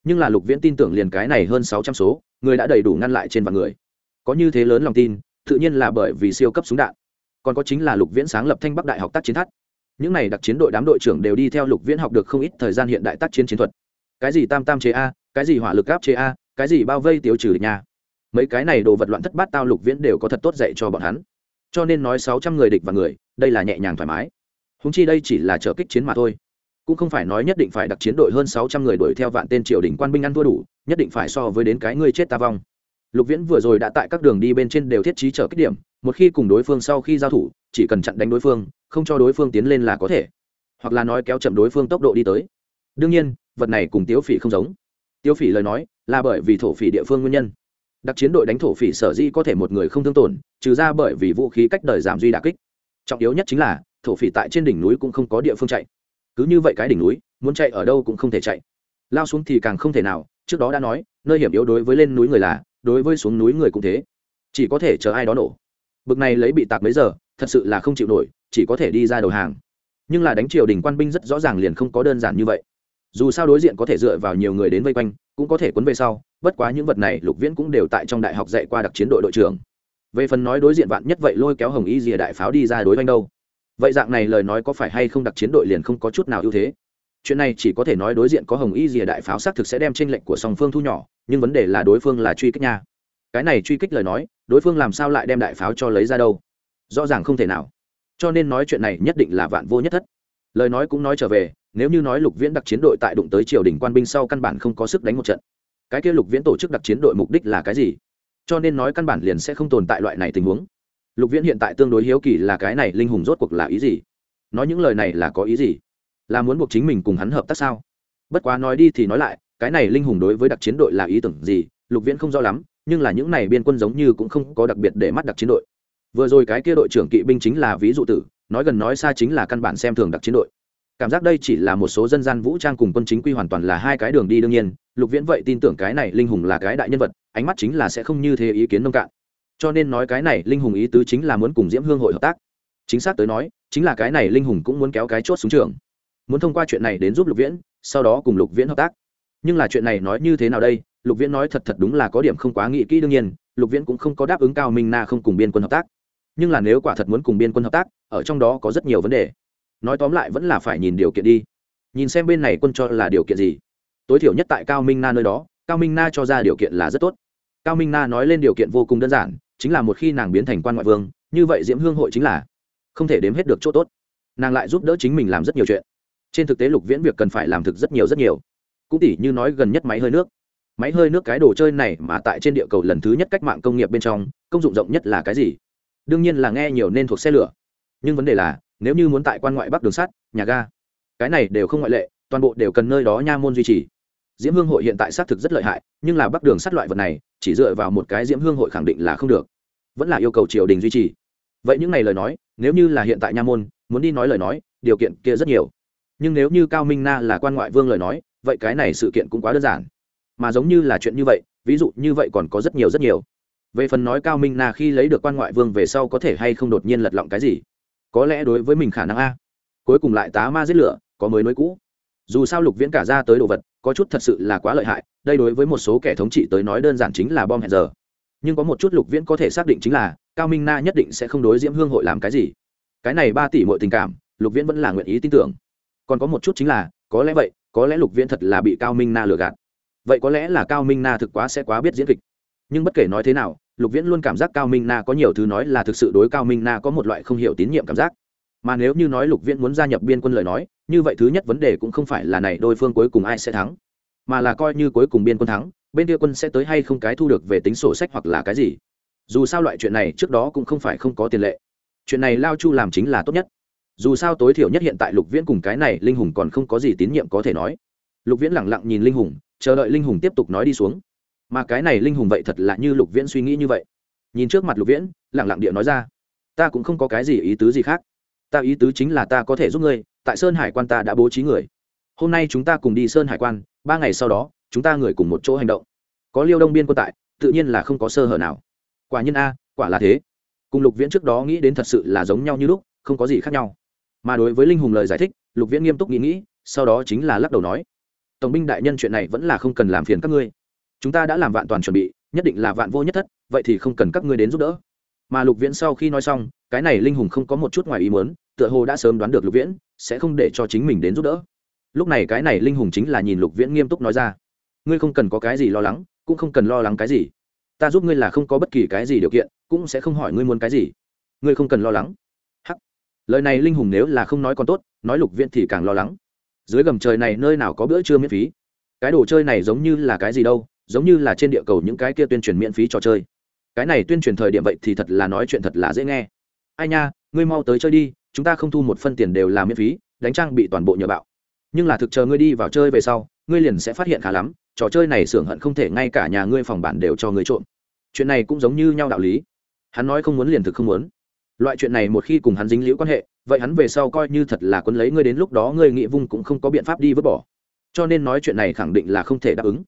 A: Nhưng là lục viễn tin tưởng liền cái này hơn sáu trăm số, người đã đầy đủ ngăn lại trên vạn người. Có như thế lớn lòng tin, tự nhiên là bởi vì siêu cấp súng đạn. Còn có chính là lục viễn sáng lập thanh bắc đại học tác chiến thắt những n à y đặc chiến đội đám đội trưởng đều đi theo lục viễn học được không ít thời gian hiện đại tác chiến chiến thuật. Cái gì tam tam chế a, cái gì hỏa lực áp chế a, cái gì bao vây tiêu trừ địch nha mấy cái này đồ vật loạn thất bát tao lục viễn đều có thật tốt dạy cho bọn hắn. Cho nên nói sáu trăm người địch và người, đây là nhẹ nhàng thoải mái. Húng chi đây chỉ là trợ kích chiến mà thôi. Cũng không phải nói nhất định phải đặc chiến đội hơn sáu trăm người đuổi theo vạn tên triều đình quan binh ăn thua đủ, nhất định phải so với đến cái ngươi chết ta vong lục viễn vừa rồi đã tại các đường đi bên trên đều thiết trí trở kích điểm, một khi cùng đối phương sau khi giao thủ, chỉ cần chặn đánh đối phương, không cho đối phương tiến lên là có thể. Hoặc là nói kéo chậm đối phương tốc độ đi tới. Đương nhiên, vật này cùng tiếu phỉ không giống. Tiêu phỉ lời nói là bởi vì thổ phỉ địa phương nguyên nhân. Đặc chiến đội đánh thổ phỉ sở di có thể một người không thương tổn, trừ ra bởi vì vũ khí cách đời giảm duy đà kích. Trọng yếu nhất chính là, thổ phỉ tại trên đỉnh núi cũng không có địa phương chạy. Cứ như vậy cái đỉnh núi, muốn chạy ở đâu cũng không thể chạy. Lao xuống thì càng không thể nào, trước đó đã nói, nơi hiểm yếu đối với lên núi người là đối với xuống núi người cũng thế. Chỉ có thể chờ ai đó nổ. Bực này lấy bị tạc mấy giờ, thật sự là không chịu nổi, chỉ có thể đi ra đầu hàng. Nhưng là đánh triều đình quan binh rất rõ ràng liền không có đơn giản như vậy. Dù sao đối diện có thể dựa vào nhiều người đến vây quanh, cũng có thể quấn về sau, bất quá những vật này lục viễn cũng đều tại trong đại học dạy qua đặc chiến đội đội trưởng. Về phần nói đối diện vạn nhất vậy lôi kéo hồng y rìa đại pháo đi ra đối quanh đâu. Vậy dạng này lời nói có phải hay không đặc chiến đội liền không có chút nào ưu thế? Chuyện này chỉ có thể nói đối diện có hồng y rìa đại pháo xác thực sẽ đem tranh lệnh của song phương thu nhỏ, nhưng vấn đề là đối phương là truy kích nha. Cái này truy kích lời nói, đối phương làm sao lại đem đại pháo cho lấy ra đâu? Rõ ràng không thể nào. Cho nên nói chuyện này nhất định là vạn vô nhất thất. Lời nói cũng nói trở về, nếu như nói lục viễn đặc chiến đội tại đụng tới triều đình quan binh sau căn bản không có sức đánh một trận. Cái kia lục viễn tổ chức đặc chiến đội mục đích là cái gì? Cho nên nói căn bản liền sẽ không tồn tại loại này tình huống. Lục viễn hiện tại tương đối hiếu kỳ là cái này linh hùng rốt cuộc là ý gì? Nói những lời này là có ý gì? Là muốn buộc chính mình cùng hắn hợp tác sao? Bất quá nói đi thì nói lại, cái này linh hùng đối với đặc chiến đội là ý tưởng gì? Lục viễn không rõ lắm, nhưng là những này biên quân giống như cũng không có đặc biệt để mắt đặc chiến đội. Vừa rồi cái kia đội trưởng kỵ binh chính là ví dụ tử, nói gần nói xa chính là căn bản xem thường đặc chiến đội. Cảm giác đây chỉ là một số dân gian vũ trang cùng quân chính quy hoàn toàn là hai cái đường đi đương nhiên, lục viễn vậy tin tưởng cái này linh hùng là cái đại nhân vật, ánh mắt chính là sẽ không như thế ý kiến nông cạn. Cho nên nói cái này linh hùng ý tứ chính là muốn cùng diễm hương hội hợp tác. Chính xác tới nói, chính là cái này linh hùng cũng muốn kéo cái chốt xuống trường muốn thông qua chuyện này đến giúp lục viễn, sau đó cùng lục viễn hợp tác. Nhưng là chuyện này nói như thế nào đây? Lục viễn nói thật thật đúng là có điểm không quá nghĩ kỹ đương nhiên, lục viễn cũng không có đáp ứng cao minh na không cùng biên quân hợp tác. Nhưng là nếu quả thật muốn cùng biên quân hợp tác, ở trong đó có rất nhiều vấn đề. Nói tóm lại vẫn là phải nhìn điều kiện đi. Nhìn xem bên này quân cho là điều kiện gì. Tối thiểu nhất tại cao minh na nơi đó, cao minh na cho ra điều kiện là rất tốt. Cao minh na nói lên điều kiện vô cùng đơn giản, chính là một khi nàng biến thành quan ngoại vương, như vậy diễm hương hội chính là không thể đếm hết được chỗ tốt. Nàng lại giúp đỡ chính mình làm rất nhiều chuyện trên thực tế lục viễn việc cần phải làm thực rất nhiều rất nhiều. Cũng tỉ như nói gần nhất máy hơi nước. Máy hơi nước cái đồ chơi này mà tại trên địa cầu lần thứ nhất cách mạng công nghiệp bên trong, công dụng rộng nhất là cái gì? Đương nhiên là nghe nhiều nên thuộc xe lửa. Nhưng vấn đề là, nếu như muốn tại quan ngoại bắc đường sắt, nhà ga, cái này đều không ngoại lệ, toàn bộ đều cần nơi đó nha môn duy trì. Diễm hương hội hiện tại xác thực rất lợi hại, nhưng là bắc đường sắt loại vật này, chỉ dựa vào một cái diễm hương hội khẳng định là không được. Vẫn là yêu cầu triều đình duy trì. Vậy những này lời nói, nếu như là hiện tại nha môn, muốn đi nói lời nói, điều kiện kia rất nhiều nhưng nếu như cao minh na là quan ngoại vương lời nói, vậy cái này sự kiện cũng quá đơn giản. Mà giống như là chuyện như vậy, ví dụ như vậy còn có rất nhiều rất nhiều. Về phần nói cao minh na khi lấy được quan ngoại vương về sau có thể hay không đột nhiên lật lọng cái gì? Có lẽ đối với mình khả năng a. Cuối cùng lại tá ma giết lửa, có mới nối cũ. Dù sao lục viễn cả ra tới đồ vật, có chút thật sự là quá lợi hại, đây đối với một số kẻ thống trị tới nói đơn giản chính là bom hẹn giờ. Nhưng có một chút lục viễn có thể xác định chính là, cao minh na nhất định sẽ không đối diễm hương hội làm cái gì. Cái này ba tỷ mọi tình cảm, lục viễn vẫn là nguyện ý tin tưởng còn có một chút chính là, có lẽ vậy, có lẽ lục viễn thật là bị cao minh na lừa gạt. Vậy có lẽ là cao minh na thực quá sẽ quá biết diễn kịch. Nhưng bất kể nói thế nào, lục viễn luôn cảm giác cao minh na có nhiều thứ nói là thực sự đối cao minh na có một loại không hiểu tín nhiệm cảm giác. Mà nếu như nói lục viễn muốn gia nhập biên quân lời nói, như vậy thứ nhất vấn đề cũng không phải là này đôi phương cuối cùng ai sẽ thắng, mà là coi như cuối cùng biên quân thắng, bên kia quân sẽ tới hay không cái thu được về tính sổ sách hoặc là cái gì. Dù sao loại chuyện này trước đó cũng không phải không có tiền lệ. Chuyện này lao chu làm chính là tốt nhất dù sao tối thiểu nhất hiện tại lục viễn cùng cái này linh hùng còn không có gì tín nhiệm có thể nói. Lục viễn lẳng lặng nhìn linh hùng, chờ đợi linh hùng tiếp tục nói đi xuống. Mà cái này linh hùng vậy thật là như lục viễn suy nghĩ như vậy. Nhìn trước mặt lục viễn lẳng lặng địa nói ra, ta cũng không có cái gì ý tứ gì khác. Ta ý tứ chính là ta có thể giúp ngươi, tại sơn hải quan ta đã bố trí người. Hôm nay chúng ta cùng đi sơn hải quan, ba ngày sau đó, chúng ta người cùng một chỗ hành động. Có liêu đông biên quân tại, tự nhiên là không có sơ hở nào. Quả nhiên a, quả là thế. Cùng lục viễn trước đó nghĩ đến thật sự là giống nhau như lúc, không có gì khác nhau mà đối với linh hùng lời giải thích, lục viễn nghiêm túc nghĩ nghĩ, sau đó chính là lắc đầu nói, tổng binh đại nhân chuyện này vẫn là không cần làm phiền các ngươi. Chúng ta đã làm vạn toàn chuẩn bị, nhất định là vạn vô nhất thất, vậy thì không cần các ngươi đến giúp đỡ. Mà lục viễn sau khi nói xong, cái này linh hùng không có một chút ngoài ý muốn, tựa hồ đã sớm đoán được lục viễn sẽ không để cho chính mình đến giúp đỡ. Lúc này cái này linh hùng chính là nhìn lục viễn nghiêm túc nói ra, ngươi không cần có cái gì lo lắng, cũng không cần lo lắng cái gì. Ta giúp ngươi là không có bất kỳ cái gì điều kiện, cũng sẽ không hỏi ngươi muốn cái gì. Ngươi không cần lo lắng lời này linh hùng nếu là không nói còn tốt, nói lục viễn thì càng lo lắng. Dưới gầm trời này nơi nào có bữa trưa miễn phí? Cái đồ chơi này giống như là cái gì đâu, giống như là trên địa cầu những cái kia tuyên truyền miễn phí trò chơi. Cái này tuyên truyền thời điểm vậy thì thật là nói chuyện thật là dễ nghe. Ai nha, ngươi mau tới chơi đi, chúng ta không thu một phân tiền đều là miễn phí, đánh trang bị toàn bộ nhờ bạo. Nhưng là thực chờ ngươi đi vào chơi về sau, ngươi liền sẽ phát hiện khá lắm, trò chơi này sưởng hận không thể ngay cả nhà ngươi phòng bản đều cho ngươi trộm. Chuyện này cũng giống như nhau đạo lý. Hắn nói không muốn liền thực không muốn loại chuyện này một khi cùng hắn dính liễu quan hệ, vậy hắn về sau coi như thật là quân lấy ngươi đến lúc đó ngươi nghĩ vung cũng không có biện pháp đi vứt bỏ. Cho nên nói chuyện này khẳng định là không thể đáp ứng.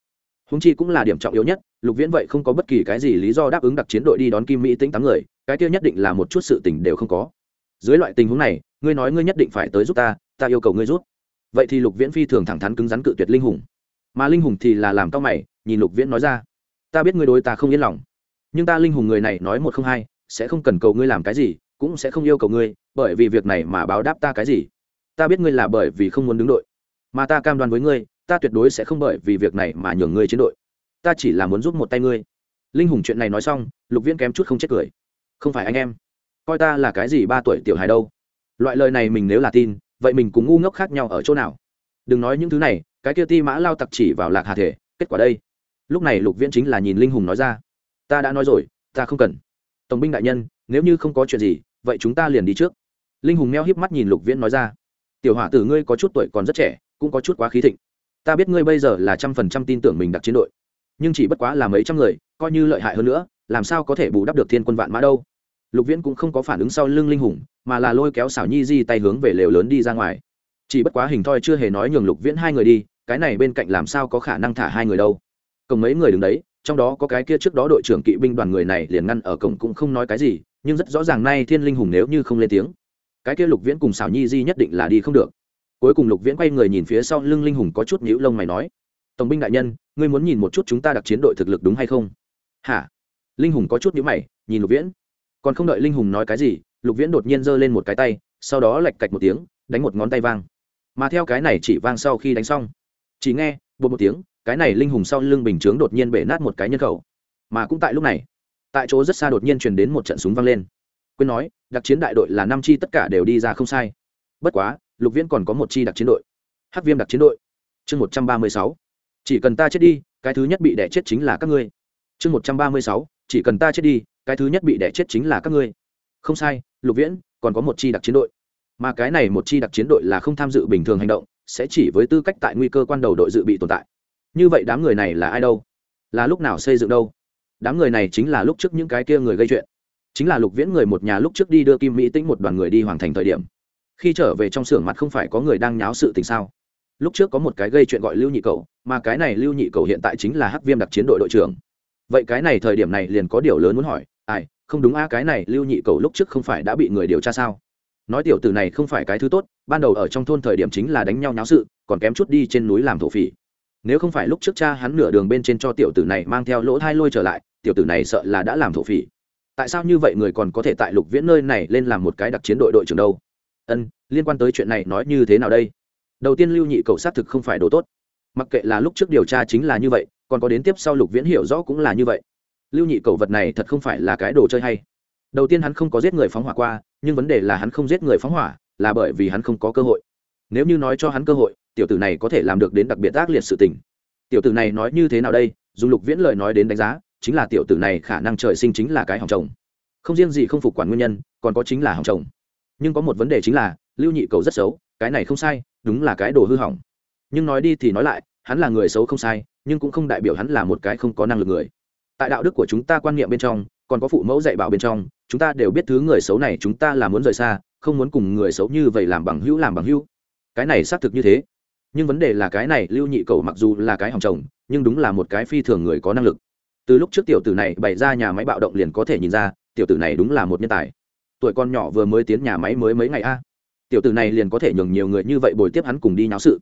A: Húng chi cũng là điểm trọng yếu nhất, lục viễn vậy không có bất kỳ cái gì lý do đáp ứng đặc chiến đội đi đón kim mỹ tính tám người, cái kia nhất định là một chút sự tình đều không có. Dưới loại tình huống này, ngươi nói ngươi nhất định phải tới giúp ta ta yêu cầu ngươi giúp. Vậy thì lục viễn phi thường thẳng thắn cứng rắn cự tuyệt linh hùng. Mà linh hùng thì là làm cao mày, nhìn lục viễn nói ra, ta biết ngươi đối ta không yên lòng, nhưng ta linh hùng người này nói một không hai sẽ không cần cầu ngươi làm cái gì, cũng sẽ không yêu cầu ngươi, bởi vì việc này mà báo đáp ta cái gì. Ta biết ngươi là bởi vì không muốn đứng đội, mà ta cam đoan với ngươi, ta tuyệt đối sẽ không bởi vì việc này mà nhường ngươi chiến đội. Ta chỉ là muốn giúp một tay ngươi. Linh hùng chuyện này nói xong, lục viễn kém chút không chết cười. Không phải anh em, coi ta là cái gì ba tuổi tiểu hài đâu? Loại lời này mình nếu là tin, vậy mình cũng ngu ngốc khác nhau ở chỗ nào? Đừng nói những thứ này, cái kia ti mã lao tặc chỉ vào lạc hà thể, kết quả đây. Lúc này lục viễn chính là nhìn linh hùng nói ra. Ta đã nói rồi, ta không cần tổng binh đại nhân, nếu như không có chuyện gì, vậy chúng ta liền đi trước. Linh hùng meo híp mắt nhìn lục viễn nói ra. Tiểu hỏa tử ngươi có chút tuổi còn rất trẻ, cũng có chút quá khí thịnh. Ta biết ngươi bây giờ là trăm phần trăm tin tưởng mình đặc chiến đội, nhưng chỉ bất quá là mấy trăm người, coi như lợi hại hơn nữa, làm sao có thể bù đắp được thiên quân vạn mã đâu. Lục viễn cũng không có phản ứng sau lưng linh hùng, mà là lôi kéo xảo nhi di tay hướng về lều lớn đi ra ngoài. Chỉ bất quá hình thoi chưa hề nói nhường lục viễn hai người đi, cái này bên cạnh làm sao có khả năng thả hai người đâu. Cộng mấy người đứng đấy trong đó có cái kia trước đó đội trưởng kỵ binh đoàn người này liền ngăn ở cổng cũng không nói cái gì, nhưng rất rõ ràng nay thiên linh hùng nếu như không lên tiếng, cái kia lục viễn cùng xảo nhi di nhất định là đi không được. Cuối cùng lục viễn quay người nhìn phía sau lưng linh hùng có chút nhũ lông mày nói, tổng binh đại nhân, ngươi muốn nhìn một chút chúng ta đặc chiến đội thực lực đúng hay không? Hả? Linh hùng có chút nhũ mày, nhìn lục viễn. Còn không đợi linh hùng nói cái gì, lục viễn đột nhiên giơ lên một cái tay, sau đó lạch cạch một tiếng, đánh một ngón tay vang. Mà theo cái này chỉ vang sau khi đánh xong, chỉ nghe bột một tiếng cái này linh hùng sau lưng bình chướng đột nhiên bể nát một cái nhân khẩu. Mà cũng tại lúc này, tại chỗ rất xa đột nhiên truyền đến một trận súng vang lên. Quên nói, đặc chiến đại đội là năm chi tất cả đều đi ra không sai. Bất quá, lục viễn còn có một chi đặc chiến đội. Hắc viêm đặc chiến đội. Chương một trăm ba mươi sáu. Chỉ cần ta chết đi, cái thứ nhất bị đẻ chết chính là các ngươi. Chương một trăm ba mươi sáu. Chỉ cần ta chết đi, cái thứ nhất bị đẻ chết chính là các ngươi. Không sai, lục viễn, còn có một chi đặc chiến đội. Mà cái này một chi đặc chiến đội là không tham dự bình thường hành động, sẽ chỉ với tư cách tại nguy cơ quan đầu đội dự bị tồn tại như vậy đám người này là ai đâu? Là lúc nào xây dựng đâu? Đám người này chính là lúc trước những cái kia người gây chuyện. Chính là lục viễn người một nhà lúc trước đi đưa kim mỹ tĩnh một đoàn người đi hoàn thành thời điểm. Khi trở về trong xưởng mặt không phải có người đang nháo sự tình sao? Lúc trước có một cái gây chuyện gọi lưu nhị cầu, mà cái này lưu nhị cầu hiện tại chính là hắc viêm đặc chiến đội đội trưởng. Vậy cái này thời điểm này liền có điều lớn muốn hỏi, ai, không đúng a, cái này lưu nhị cầu lúc trước không phải đã bị người điều tra sao? Nói tiểu tử này không phải cái thứ tốt, ban đầu ở trong thôn thời điểm chính là đánh nhau nháo sự, còn kém chút đi trên núi làm thổ phỉ nếu không phải lúc trước cha hắn nửa đường bên trên cho tiểu tử này mang theo lỗ thai lôi trở lại, tiểu tử này sợ là đã làm thổ phỉ. Tại sao như vậy người còn có thể tại lục viễn nơi này lên làm một cái đặc chiến đội đội trưởng đâu? Ân, liên quan tới chuyện này nói như thế nào đây? Đầu tiên lưu nhị cầu xác thực không phải đồ tốt. Mặc kệ là lúc trước điều tra chính là như vậy, còn có đến tiếp sau lục viễn hiểu rõ cũng là như vậy. Lưu nhị cầu vật này thật không phải là cái đồ chơi hay. Đầu tiên hắn không có giết người phóng hỏa qua, nhưng vấn đề là hắn không giết người phóng hỏa, là bởi vì hắn không có cơ hội. Nếu như nói cho hắn cơ hội tiểu tử này có thể làm được đến đặc biệt ác liệt sự tình. Tiểu tử này nói như thế nào đây? Dùng lục viễn lời nói đến đánh giá, chính là tiểu tử này khả năng trời sinh chính là cái hỏng chồng. Không riêng gì không phục quản nguyên nhân, còn có chính là hỏng chồng. Nhưng có một vấn đề chính là, lưu nhị cầu rất xấu, cái này không sai, đúng là cái đồ hư hỏng. Nhưng nói đi thì nói lại, hắn là người xấu không sai, nhưng cũng không đại biểu hắn là một cái không có năng lực người. Tại đạo đức của chúng ta quan niệm bên trong, còn có phụ mẫu dạy bảo bên trong, chúng ta đều biết thứ người xấu này chúng ta là muốn rời xa, không muốn cùng người xấu như vậy làm bằng hữu, làm bằng hữu. Cái này xác thực như thế nhưng vấn đề là cái này, lưu nhị cầu mặc dù là cái hỏng chồng, nhưng đúng là một cái phi thường người có năng lực. Từ lúc trước tiểu tử này bày ra nhà máy bạo động liền có thể nhìn ra, tiểu tử này đúng là một nhân tài. Tuổi con nhỏ vừa mới tiến nhà máy mới mấy ngày a. Tiểu tử này liền có thể nhường nhiều người như vậy bồi tiếp hắn cùng đi náo sự.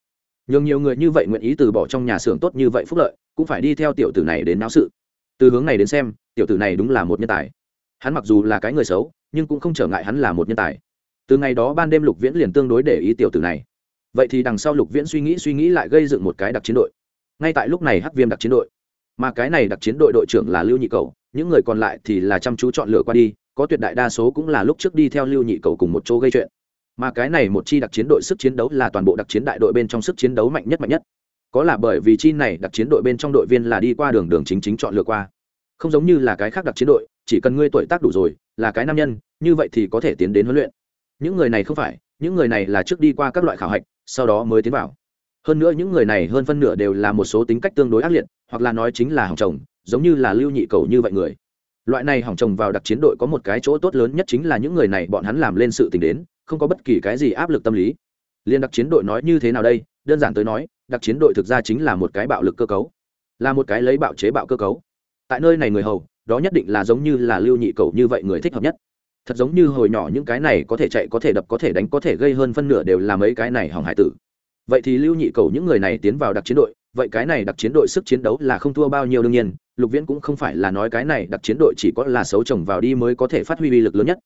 A: Nhường nhiều người như vậy nguyện ý từ bỏ trong nhà xưởng tốt như vậy phúc lợi, cũng phải đi theo tiểu tử này đến náo sự. Từ hướng này đến xem, tiểu tử này đúng là một nhân tài. Hắn mặc dù là cái người xấu, nhưng cũng không trở ngại hắn là một nhân tài. Từ ngày đó ban đêm lục viễn liền tương đối để ý tiểu tử này vậy thì đằng sau lục viễn suy nghĩ suy nghĩ lại gây dựng một cái đặc chiến đội. Ngay tại lúc này hắc viêm đặc chiến đội. Mà cái này đặc chiến đội đội trưởng là lưu nhị cầu, những người còn lại thì là chăm chú chọn lựa qua đi, có tuyệt đại đa số cũng là lúc trước đi theo lưu nhị cầu cùng một chỗ gây chuyện. Mà cái này một chi đặc chiến đội sức chiến đấu là toàn bộ đặc chiến đại đội bên trong sức chiến đấu mạnh nhất mạnh nhất. Có là bởi vì chi này đặc chiến đội bên trong đội viên là đi qua đường đường chính chính chọn lựa qua. Không giống như là cái khác đặc chiến đội, chỉ cần ngươi tuổi tác đủ rồi, là cái nam nhân, như vậy thì có thể tiến đến huấn luyện. Những người này không phải, những người này là trước đi qua các loại khảo hạch sau đó mới tiến vào. Hơn nữa những người này hơn phân nửa đều là một số tính cách tương đối ác liệt, hoặc là nói chính là hỏng chồng, giống như là lưu nhị cầu như vậy người. Loại này hỏng chồng vào đặc chiến đội có một cái chỗ tốt lớn nhất chính là những người này bọn hắn làm lên sự tình đến, không có bất kỳ cái gì áp lực tâm lý. Liên đặc chiến đội nói như thế nào đây? Đơn giản tới nói, đặc chiến đội thực ra chính là một cái bạo lực cơ cấu. Là một cái lấy bạo chế bạo cơ cấu. Tại nơi này người hầu, đó nhất định là giống như là lưu nhị cầu như vậy người thích hợp nhất thật giống như hồi nhỏ những cái này có thể chạy, có thể đập, có thể đánh, có thể gây hơn phân nửa đều là mấy cái này hỏng hải tử. Vậy thì lưu nhị cầu những người này tiến vào đặc chiến đội, vậy cái này đặc chiến đội sức chiến đấu là không thua bao nhiêu đương nhiên, lục viễn cũng không phải là nói cái này đặc chiến đội chỉ có là xấu chồng vào đi mới có thể phát huy uy lực lớn nhất.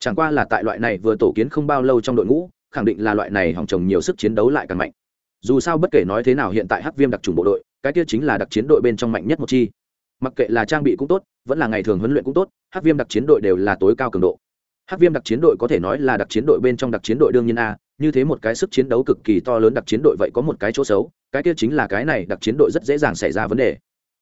A: Chẳng qua là tại loại này vừa tổ kiến không bao lâu trong đội ngũ, khẳng định là loại này hỏng chồng nhiều sức chiến đấu lại càng mạnh. Dù sao bất kể nói thế nào hiện tại hắc viêm đặc trùng bộ đội, cái kia chính là đặc chiến đội bên trong mạnh nhất một chi. Mặc kệ là trang bị cũng tốt, vẫn là ngày thường huấn luyện cũng tốt, hắc viêm đặc chiến đội đều là tối cao cường độ hắc viêm đặc chiến đội có thể nói là đặc chiến đội bên trong đặc chiến đội đương nhiên a, như thế một cái sức chiến đấu cực kỳ to lớn đặc chiến đội vậy có một cái chỗ xấu, cái kia chính là cái này đặc chiến đội rất dễ dàng xảy ra vấn đề.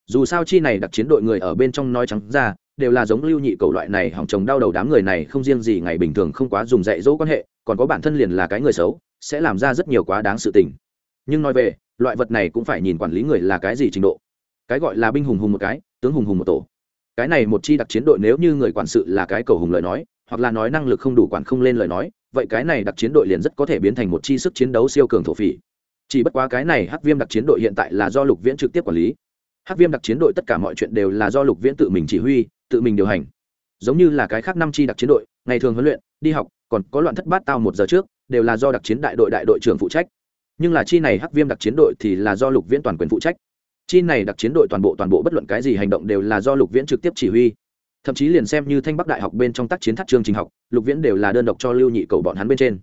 A: Dù sao chi này đặc chiến đội người ở bên trong nói trắng ra, đều là giống lưu nhị cầu loại này hỏng chồng đau đầu đám người này không riêng gì ngày bình thường không quá dùng dạy dỗ quan hệ, còn có bản thân liền là cái người xấu, sẽ làm ra rất nhiều quá đáng sự tình. Nhưng nói về, loại vật này cũng phải nhìn quản lý người là cái gì trình độ. Cái gọi là binh hùng hùng một cái, tướng hùng hùng một tổ. Cái này một chi đặc chiến đội nếu như người quản sự là cái cầu hùng lời nói hoặc là nói năng lực không đủ quản không lên lời nói, vậy cái này đặc chiến đội liền rất có thể biến thành một chi sức chiến đấu siêu cường thổ phỉ. Chỉ bất quá cái này hắc viêm đặc chiến đội hiện tại là do lục viễn trực tiếp quản lý. Hắc viêm đặc chiến đội tất cả mọi chuyện đều là do lục viễn tự mình chỉ huy, tự mình điều hành. Giống như là cái khác năm chi đặc chiến đội, ngày thường huấn luyện, đi học, còn có loạn thất bát tao một giờ trước, đều là do đặc chiến đại đội đại đội trưởng phụ trách. Nhưng là chi này hắc viêm đặc chiến đội thì là do lục viễn toàn quyền phụ trách. Chi này đặc chiến đội toàn bộ toàn bộ bất luận cái gì hành động đều là do lục viễn trực tiếp chỉ huy thậm chí liền xem như thanh bắc đại học bên trong tác chiến thắt chương trình học, lục viễn đều là đơn độc cho lưu nhị cầu bọn hắn bên trên.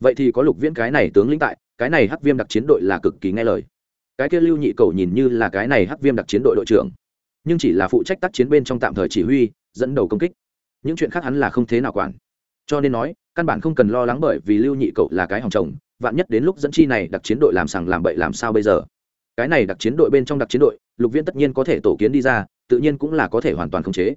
A: Vậy thì có lục viễn cái này tướng lĩnh tại, cái này hắc viêm đặc chiến đội là cực kỳ nghe lời. Cái kia lưu nhị cầu nhìn như là cái này hắc viêm đặc chiến đội đội trưởng, nhưng chỉ là phụ trách tác chiến bên trong tạm thời chỉ huy, dẫn đầu công kích. Những chuyện khác hắn là không thế nào quản. Cho nên nói, căn bản không cần lo lắng bởi vì lưu nhị cậu là cái hòng chồng, vạn nhất đến lúc dẫn chi này đặc chiến đội làm sằng làm bậy làm sao bây giờ? Cái này đặc chiến đội bên trong đặc chiến đội, lục viễn tất nhiên có thể tổ kiến đi ra, tự nhiên cũng là có thể hoàn toàn khống chế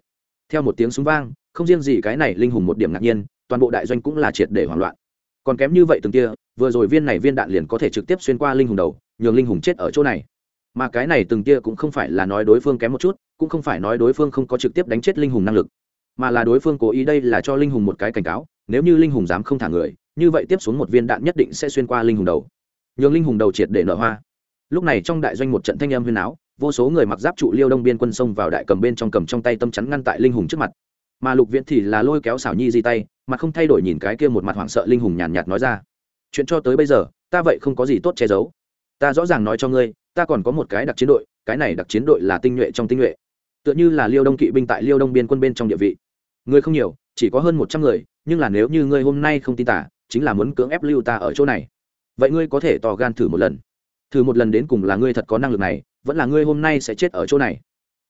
A: theo một tiếng súng vang, không riêng gì cái này linh hùng một điểm ngạc nhiên, toàn bộ đại doanh cũng là triệt để hoảng loạn. Còn kém như vậy từng kia, vừa rồi viên này viên đạn liền có thể trực tiếp xuyên qua linh hùng đầu, nhường linh hùng chết ở chỗ này. Mà cái này từng kia cũng không phải là nói đối phương kém một chút, cũng không phải nói đối phương không có trực tiếp đánh chết linh hùng năng lực, mà là đối phương cố ý đây là cho linh hùng một cái cảnh cáo, nếu như linh hùng dám không thả người, như vậy tiếp xuống một viên đạn nhất định sẽ xuyên qua linh hùng đầu. Nhường linh hùng đầu triệt để nở hoa. Lúc này trong đại doanh một trận thanh âm huyên áo vô số người mặc giáp trụ liêu đông biên quân xông vào đại cầm bên trong cầm trong tay tâm chắn ngăn tại linh hùng trước mặt. Mà lục viễn thì là lôi kéo xảo nhi di tay, mà không thay đổi nhìn cái kia một mặt hoảng sợ linh hùng nhàn nhạt nói ra, chuyện cho tới bây giờ, ta vậy không có gì tốt che giấu. Ta rõ ràng nói cho ngươi, ta còn có một cái đặc chiến đội, cái này đặc chiến đội là tinh nhuệ trong tinh nhuệ. Tựa như là liêu đông kỵ binh tại liêu đông biên quân bên trong địa vị. Người không nhiều, chỉ có hơn một trăm người, nhưng là nếu như ngươi hôm nay không tin tả, chính là muốn cưỡng ép lưu ta ở chỗ này. Vậy ngươi có thể tò gan thử một lần. Thử một lần đến cùng là ngươi thật có năng lực này vẫn là ngươi hôm nay sẽ chết ở chỗ này.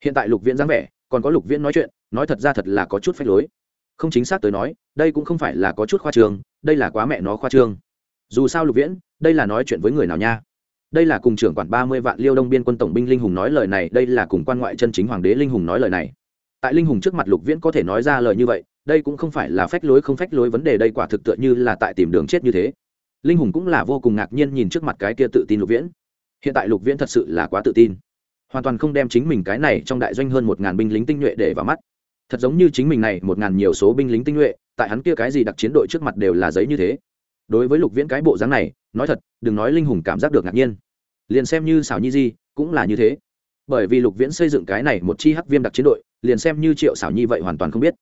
A: Hiện tại lục viễn dáng vẻ, còn có lục viễn nói chuyện, nói thật ra thật là có chút phách lối. Không chính xác tới nói, đây cũng không phải là có chút khoa trương, đây là quá mẹ nó khoa trương. Dù sao lục viễn, đây là nói chuyện với người nào nha? Đây là cùng trưởng quản ba mươi vạn liêu đông biên quân tổng binh linh hùng nói lời này, đây là cùng quan ngoại chân chính hoàng đế linh hùng nói lời này. Tại linh hùng trước mặt lục viễn có thể nói ra lời như vậy, đây cũng không phải là phách lối không phách lối vấn đề, đây quả thực tựa như là tại tìm đường chết như thế. Linh hùng cũng là vô cùng ngạc nhiên nhìn trước mặt cái kia tự tin lục viễn hiện tại lục viễn thật sự là quá tự tin. Hoàn toàn không đem chính mình cái này trong đại doanh hơn một ngàn binh lính tinh nhuệ để vào mắt. Thật giống như chính mình này một ngàn nhiều số binh lính tinh nhuệ, tại hắn kia cái gì đặc chiến đội trước mặt đều là giấy như thế. Đối với lục viễn cái bộ dáng này, nói thật, đừng nói linh hùng cảm giác được ngạc nhiên. Liền xem như xảo nhi di, cũng là như thế. Bởi vì lục viễn xây dựng cái này một chi hắc viêm đặc chiến đội, liền xem như triệu xảo nhi vậy hoàn toàn không biết.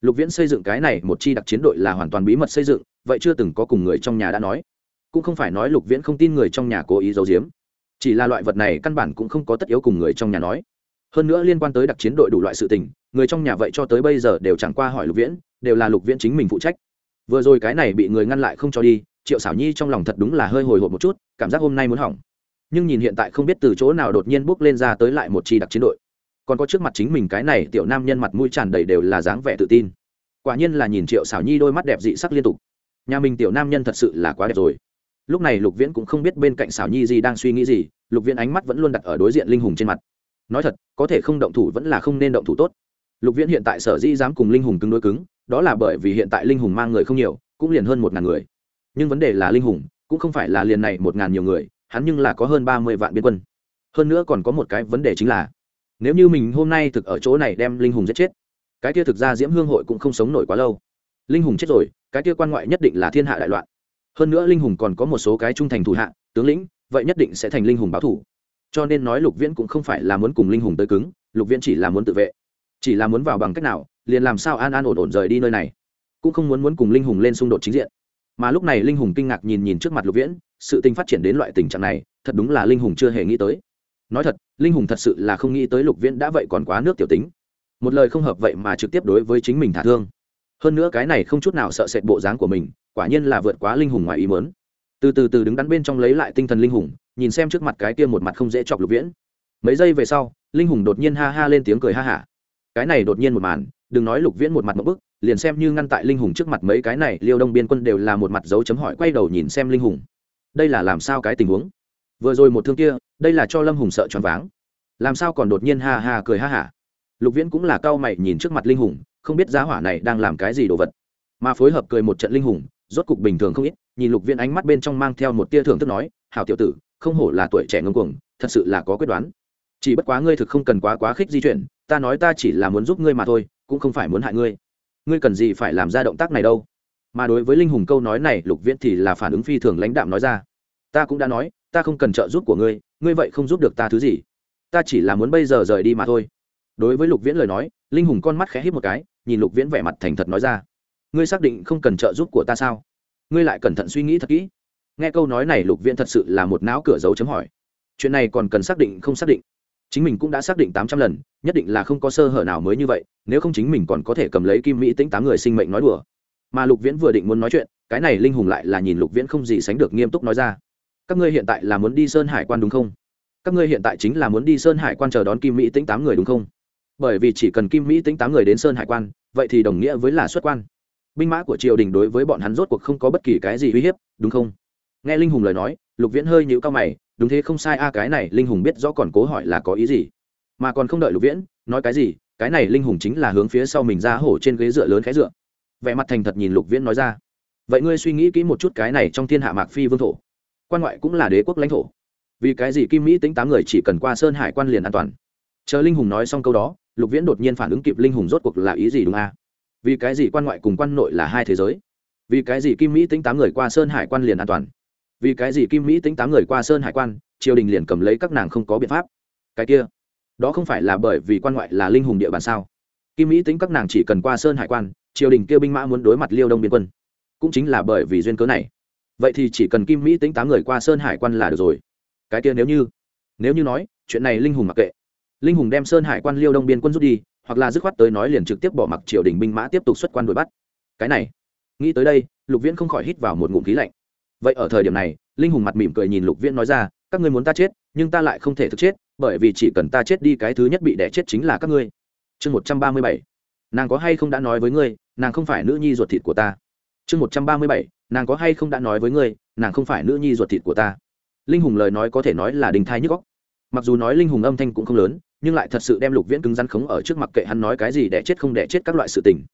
A: Lục viễn xây dựng cái này một chi đặc chiến đội là hoàn toàn bí mật xây dựng, vậy chưa từng có cùng người trong nhà đã nói. Cũng không phải nói lục viễn không tin người trong nhà cố ý giấu giếm chỉ là loại vật này căn bản cũng không có tất yếu cùng người trong nhà nói. Hơn nữa liên quan tới đặc chiến đội đủ loại sự tình, người trong nhà vậy cho tới bây giờ đều chẳng qua hỏi lục viễn, đều là lục viễn chính mình phụ trách. Vừa rồi cái này bị người ngăn lại không cho đi, triệu xảo nhi trong lòng thật đúng là hơi hồi hộp một chút, cảm giác hôm nay muốn hỏng. Nhưng nhìn hiện tại không biết từ chỗ nào đột nhiên bước lên ra tới lại một chi đặc chiến đội. Còn có trước mặt chính mình cái này tiểu nam nhân mặt mũi tràn đầy đều là dáng vẻ tự tin. Quả nhiên là nhìn triệu xảo nhi đôi mắt đẹp dị sắc liên tục. Nhà mình tiểu nam nhân thật sự là quá đẹp rồi lúc này lục viễn cũng không biết bên cạnh xảo nhi gì đang suy nghĩ gì, lục viễn ánh mắt vẫn luôn đặt ở đối diện linh hùng trên mặt. Nói thật, có thể không động thủ vẫn là không nên động thủ tốt. Lục viễn hiện tại sở dĩ dám cùng linh hùng cứng đối cứng, đó là bởi vì hiện tại linh hùng mang người không nhiều, cũng liền hơn một ngàn người. Nhưng vấn đề là linh hùng, cũng không phải là liền này một ngàn nhiều người, hắn nhưng là có hơn ba mươi vạn biên quân. Hơn nữa còn có một cái vấn đề chính là, nếu như mình hôm nay thực ở chỗ này đem linh hùng giết chết, cái kia thực ra diễm hương hội cũng không sống nổi quá lâu. Linh hùng chết rồi, cái kia quan ngoại nhất định là thiên hạ đại loạn hơn nữa linh hùng còn có một số cái trung thành thủ hạ, tướng lĩnh, vậy nhất định sẽ thành linh hùng báo thủ. Cho nên nói lục viễn cũng không phải là muốn cùng linh hùng tới cứng, lục viễn chỉ là muốn tự vệ. Chỉ là muốn vào bằng cách nào, liền làm sao an an ổn ổn rời đi nơi này. Cũng không muốn muốn cùng linh hùng lên xung đột chính diện. Mà lúc này linh hùng kinh ngạc nhìn nhìn trước mặt lục viễn, sự tình phát triển đến loại tình trạng này, thật đúng là linh hùng chưa hề nghĩ tới. Nói thật, linh hùng thật sự là không nghĩ tới lục viễn đã vậy còn quá nước tiểu tính. Một lời không hợp vậy mà trực tiếp đối với chính mình thả thương. Hơn nữa cái này không chút nào sợ sệt bộ dáng của mình quả nhiên là vượt quá linh hùng ngoài ý mớn từ từ từ đứng đắn bên trong lấy lại tinh thần linh hùng, nhìn xem trước mặt cái kia một mặt không dễ chọc lục viễn. Mấy giây về sau, linh hùng đột nhiên ha ha lên tiếng cười ha hả. Cái này đột nhiên một màn, đừng nói lục viễn một mặt một bức, liền xem như ngăn tại linh hùng trước mặt mấy cái này, liêu đông biên quân đều là một mặt dấu chấm hỏi quay đầu nhìn xem linh hùng. Đây là làm sao cái tình huống? Vừa rồi một thương kia, đây là cho lâm hùng sợ choáng váng. Làm sao còn đột nhiên ha ha cười ha hả? Lục viễn cũng là cao mày nhìn trước mặt linh hùng, không biết giá hỏa này đang làm cái gì đồ vật. Mà phối hợp cười một trận linh hùng rốt cục bình thường không ít, nhìn lục viễn ánh mắt bên trong mang theo một tia thưởng thức nói, hảo tiểu tử, không hổ là tuổi trẻ ngông cuồng, thật sự là có quyết đoán. Chỉ bất quá ngươi thực không cần quá quá khích di chuyển, ta nói ta chỉ là muốn giúp ngươi mà thôi, cũng không phải muốn hại ngươi. Ngươi cần gì phải làm ra động tác này đâu? Mà đối với linh hùng câu nói này, lục viễn thì là phản ứng phi thường lãnh đạm nói ra, ta cũng đã nói, ta không cần trợ giúp của ngươi ngươi vậy không giúp được ta thứ gì. Ta chỉ là muốn bây giờ rời đi mà thôi. Đối với lục viễn lời nói, linh hùng con mắt khẽ hít một cái, nhìn lục viễn vẻ mặt thành thật nói ra ngươi xác định không cần trợ giúp của ta sao? Ngươi lại cẩn thận suy nghĩ thật kỹ. Nghe câu nói này, lục viễn thật sự là một não cửa dấu chấm hỏi. Chuyện này còn cần xác định không xác định? Chính mình cũng đã xác định tám trăm lần, nhất định là không có sơ hở nào mới như vậy, nếu không chính mình còn có thể cầm lấy kim mỹ tính tám người sinh mệnh nói đùa. Mà lục viễn vừa định muốn nói chuyện, cái này linh hùng lại là nhìn lục viễn không gì sánh được nghiêm túc nói ra. Các ngươi hiện tại là muốn đi sơn hải quan đúng không? Các ngươi hiện tại chính là muốn đi sơn hải quan chờ đón kim mỹ tính tám người đúng không? Bởi vì chỉ cần kim mỹ tính tám người đến sơn hải quan, vậy thì đồng nghĩa với là xuất quan binh mã của triều đình đối với bọn hắn rốt cuộc không có bất kỳ cái gì uy hiếp, đúng không? Nghe linh hùng lời nói, lục viễn hơi nhữ cao mày, đúng thế không sai a, cái này linh hùng biết rõ còn cố hỏi là có ý gì. Mà còn không đợi lục viễn, nói cái gì, cái này linh hùng chính là hướng phía sau mình ra hổ trên ghế dựa lớn khẽ dựa. Vẻ mặt thành thật nhìn lục viễn nói ra. Vậy ngươi suy nghĩ kỹ một chút cái này trong thiên hạ mạc phi vương thổ. Quan ngoại cũng là đế quốc lãnh thổ. Vì cái gì kim mỹ tính tám người chỉ cần qua sơn hải quan liền an toàn? Chờ linh hùng nói xong câu đó, lục viễn đột nhiên phản ứng kịp linh hùng rốt cuộc là ý gì đúng a? Vì cái gì quan ngoại cùng quan nội là hai thế giới? Vì cái gì kim mỹ tính tám người qua sơn hải quan liền an toàn? Vì cái gì kim mỹ tính tám người qua sơn hải quan, triều đình liền cầm lấy các nàng không có biện pháp? Cái kia, đó không phải là bởi vì quan ngoại là linh hùng địa bàn sao? Kim mỹ tính các nàng chỉ cần qua sơn hải quan, triều đình kêu binh mã muốn đối mặt liêu đông biên quân, cũng chính là bởi vì duyên cớ này. Vậy thì chỉ cần kim mỹ tính tám người qua sơn hải quan là được rồi. Cái kia nếu như nếu như nói, chuyện này linh hùng mặc kệ. Linh hùng đem sơn hải quan liêu đông biên quân rút đi hoặc là dứt khoát tới nói liền trực tiếp bỏ mặc triều đình binh mã tiếp tục xuất quan đuổi bắt. Cái này, nghĩ tới đây, lục viễn không khỏi hít vào một ngụm khí lạnh. Vậy ở thời điểm này, linh hùng mặt mỉm cười nhìn lục viễn nói ra, các ngươi muốn ta chết, nhưng ta lại không thể thực chết, bởi vì chỉ cần ta chết đi cái thứ nhất bị đẻ chết chính là các ngươi. Chương một trăm ba mươi bảy, nàng có hay không đã nói với ngươi, nàng không phải nữ nhi ruột thịt của ta? Chương một trăm ba mươi bảy, nàng có hay không đã nói với ngươi, nàng không phải nữ nhi ruột thịt của ta? Linh hùng lời nói có thể nói là đình thai nhức góc mặc dù nói linh hùng âm thanh cũng không lớn nhưng lại thật sự đem lục viễn cứng rắn khống ở trước mặt kệ hắn nói cái gì để chết không để chết các loại sự tình.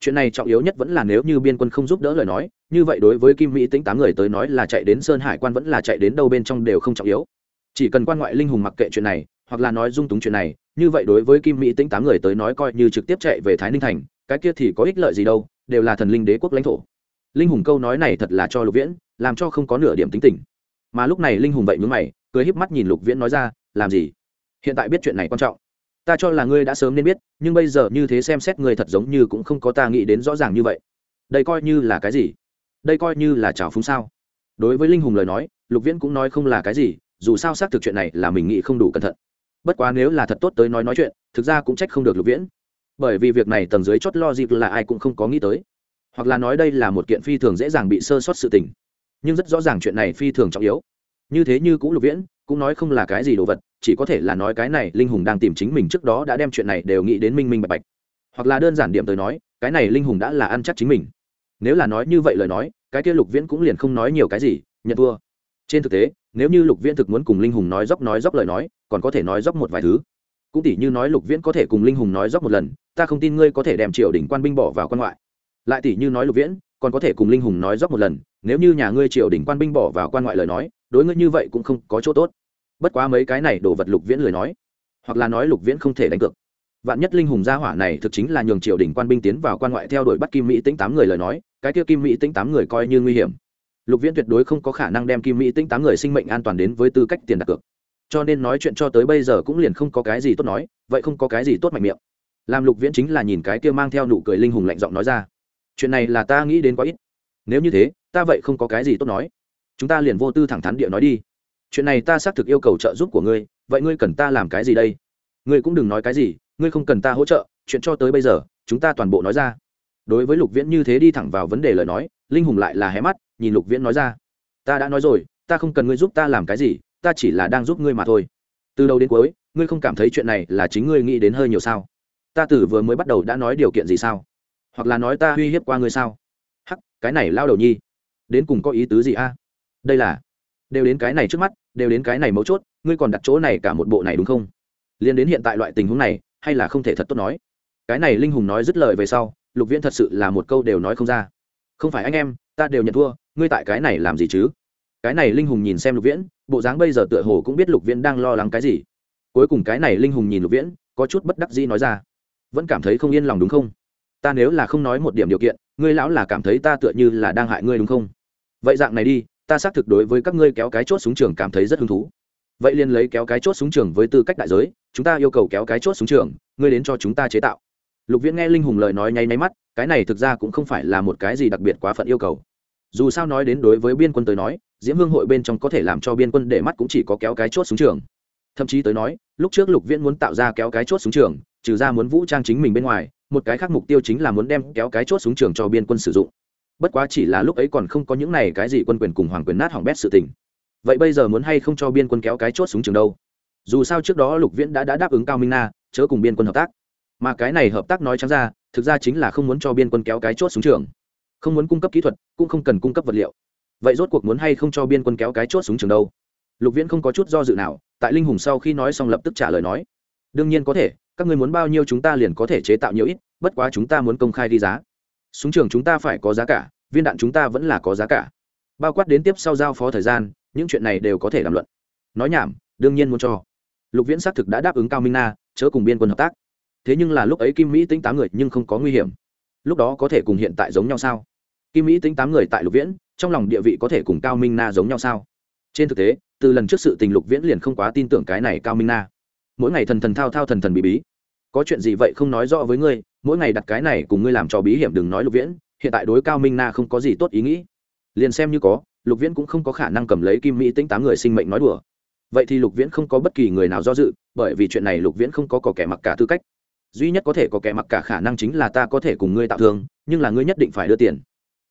A: Chuyện này trọng yếu nhất vẫn là nếu như biên quân không giúp đỡ lời nói, như vậy đối với kim mỹ tính tám người tới nói là chạy đến sơn hải quan vẫn là chạy đến đâu bên trong đều không trọng yếu. Chỉ cần quan ngoại linh hùng mặc kệ chuyện này, hoặc là nói dung túng chuyện này, như vậy đối với kim mỹ tính tám người tới nói coi như trực tiếp chạy về thái ninh thành, cái kia thì có ích lợi gì đâu, đều là thần linh đế quốc lãnh thổ. Linh hùng câu nói này thật là cho lục viễn, làm cho không có nửa điểm tính tình. Mà lúc này linh hùng vậy mướn mày, cười híp mắt nhìn lục viễn nói ra, làm gì? Hiện tại biết chuyện này quan trọng. Ta cho là ngươi đã sớm nên biết, nhưng bây giờ như thế xem xét ngươi thật giống như cũng không có ta nghĩ đến rõ ràng như vậy. Đây coi như là cái gì? Đây coi như là trào phúng sao? Đối với linh hùng lời nói, lục viễn cũng nói không là cái gì, dù sao xác thực chuyện này là mình nghĩ không đủ cẩn thận. Bất quá nếu là thật tốt tới nói nói chuyện, thực ra cũng trách không được lục viễn. Bởi vì việc này tầng dưới chót lo dịp là ai cũng không có nghĩ tới. Hoặc là nói đây là một kiện phi thường dễ dàng bị sơ sót sự tình. Nhưng rất rõ ràng chuyện này phi thường trọng yếu. Như thế như cũ lục viễn cũng nói không là cái gì đồ vật chỉ có thể là nói cái này linh hùng đang tìm chính mình trước đó đã đem chuyện này đều nghĩ đến minh minh bạch bạch. Hoặc là đơn giản điểm tới nói, cái này linh hùng đã là ăn chắc chính mình. Nếu là nói như vậy lời nói, cái kia lục viễn cũng liền không nói nhiều cái gì, nhận thua. Trên thực tế, nếu như lục viễn thực muốn cùng linh hùng nói dốc nói dốc lời nói, còn có thể nói dốc một vài thứ. Cũng tỉ như nói lục viễn có thể cùng linh hùng nói dốc một lần, ta không tin ngươi có thể đem triều đình quan binh bỏ vào quan ngoại. Lại tỉ như nói lục viễn, còn có thể cùng linh hùng nói dốc một lần, nếu như nhà ngươi triều đình quan binh bỏ vào quan ngoại lời nói, đối ngươi như vậy cũng không có chỗ tốt bất quá mấy cái này đổ vật lục viễn lời nói. Hoặc là nói lục viễn không thể đánh cược. Vạn nhất linh hùng gia hỏa này thực chính là nhường triều đình quan binh tiến vào quan ngoại theo đuổi bắt kim mỹ tính tám người lời nói, cái kia kim mỹ tính tám người coi như nguy hiểm. Lục viễn tuyệt đối không có khả năng đem kim mỹ tính tám người sinh mệnh an toàn đến với tư cách tiền đặt cược. Cho nên nói chuyện cho tới bây giờ cũng liền không có cái gì tốt nói, vậy không có cái gì tốt mạnh miệng. Làm lục viễn chính là nhìn cái kia mang theo nụ cười linh hùng lạnh giọng nói ra. Chuyện này là ta nghĩ đến quá ít. Nếu như thế, ta vậy không có cái gì tốt nói. Chúng ta liền vô tư thẳng thắn địa nói đi chuyện này ta xác thực yêu cầu trợ giúp của ngươi, vậy ngươi cần ta làm cái gì đây? Ngươi cũng đừng nói cái gì, ngươi không cần ta hỗ trợ, chuyện cho tới bây giờ, chúng ta toàn bộ nói ra. Đối với lục viễn như thế đi thẳng vào vấn đề lời nói, linh hùng lại là hé mắt, nhìn lục viễn nói ra. Ta đã nói rồi, ta không cần ngươi giúp ta làm cái gì, ta chỉ là đang giúp ngươi mà thôi. Từ đầu đến cuối, ngươi không cảm thấy chuyện này là chính ngươi nghĩ đến hơi nhiều sao? Ta từ vừa mới bắt đầu đã nói điều kiện gì sao? Hoặc là nói ta uy hiếp qua ngươi sao? Hắc, cái này lao đầu nhi. Đến cùng có ý tứ gì a? Đây là đều đến cái này trước mắt, đều đến cái này mấu chốt, ngươi còn đặt chỗ này cả một bộ này đúng không? Liên đến hiện tại loại tình huống này, hay là không thể thật tốt nói. Cái này linh hùng nói dứt lời về sau, lục viễn thật sự là một câu đều nói không ra. Không phải anh em, ta đều nhận thua, ngươi tại cái này làm gì chứ? Cái này linh hùng nhìn xem lục viễn, bộ dáng bây giờ tựa hồ cũng biết lục viễn đang lo lắng cái gì. Cuối cùng cái này linh hùng nhìn lục viễn, có chút bất đắc dĩ nói ra. Vẫn cảm thấy không yên lòng đúng không? Ta nếu là không nói một điểm điều kiện, ngươi lão là cảm thấy ta tựa như là đang hại ngươi đúng không? Vậy dạng này đi ta xác thực đối với các ngươi kéo cái chốt súng trường cảm thấy rất hứng thú. Vậy liền lấy kéo cái chốt súng trường với tư cách đại giới, chúng ta yêu cầu kéo cái chốt súng trường, ngươi đến cho chúng ta chế tạo. Lục viễn nghe linh hùng lời nói nháy nháy mắt, cái này thực ra cũng không phải là một cái gì đặc biệt quá phận yêu cầu. Dù sao nói đến đối với biên quân tới nói, diễm hương hội bên trong có thể làm cho biên quân để mắt cũng chỉ có kéo cái chốt súng trường. Thậm chí tới nói, lúc trước lục viễn muốn tạo ra kéo cái chốt súng trường, trừ ra muốn vũ trang chính mình bên ngoài, một cái khác mục tiêu chính là muốn đem kéo cái chốt súng trường cho biên quân sử dụng bất quá chỉ là lúc ấy còn không có những này cái gì quân quyền cùng hoàng quyền nát hỏng bét sự tình. Vậy bây giờ muốn hay không cho biên quân kéo cái chốt súng trường đâu? Dù sao trước đó lục viễn đã, đã đáp ứng cao minh na chớ cùng biên quân hợp tác. Mà cái này hợp tác nói trắng ra thực ra chính là không muốn cho biên quân kéo cái chốt súng trường. Không muốn cung cấp kỹ thuật cũng không cần cung cấp vật liệu. Vậy rốt cuộc muốn hay không cho biên quân kéo cái chốt súng trường đâu? Lục viễn không có chút do dự nào tại linh hùng sau khi nói xong lập tức trả lời nói đương nhiên có thể các người muốn bao nhiêu chúng ta liền có thể chế tạo nhiều ít bất quá chúng ta muốn công khai đi giá súng trường chúng ta phải có giá cả, viên đạn chúng ta vẫn là có giá cả. Bao quát đến tiếp sau giao phó thời gian, những chuyện này đều có thể làm luận. Nói nhảm, đương nhiên muốn cho. Lục viễn xác thực đã đáp ứng cao minh na, chớ cùng biên quân hợp tác. Thế nhưng là lúc ấy kim mỹ tính tám người nhưng không có nguy hiểm. Lúc đó có thể cùng hiện tại giống nhau sao? Kim mỹ tính tám người tại lục viễn, trong lòng địa vị có thể cùng cao minh na giống nhau sao? Trên thực tế, từ lần trước sự tình lục viễn liền không quá tin tưởng cái này cao minh na. Mỗi ngày thần thần thao thao thần thần bí bí. Có chuyện gì vậy không nói rõ với ngươi mỗi ngày đặt cái này cùng ngươi làm cho bí hiểm đừng nói lục viễn hiện tại đối cao minh na không có gì tốt ý nghĩ. Liền xem như có lục viễn cũng không có khả năng cầm lấy kim mỹ tính tám người sinh mệnh nói đùa. Vậy thì lục viễn không có bất kỳ người nào do dự bởi vì chuyện này lục viễn không có, có kẻ mặc cả tư cách. Duy nhất có thể có kẻ mặc cả khả năng chính là ta có thể cùng ngươi tạo thương nhưng là ngươi nhất định phải đưa tiền.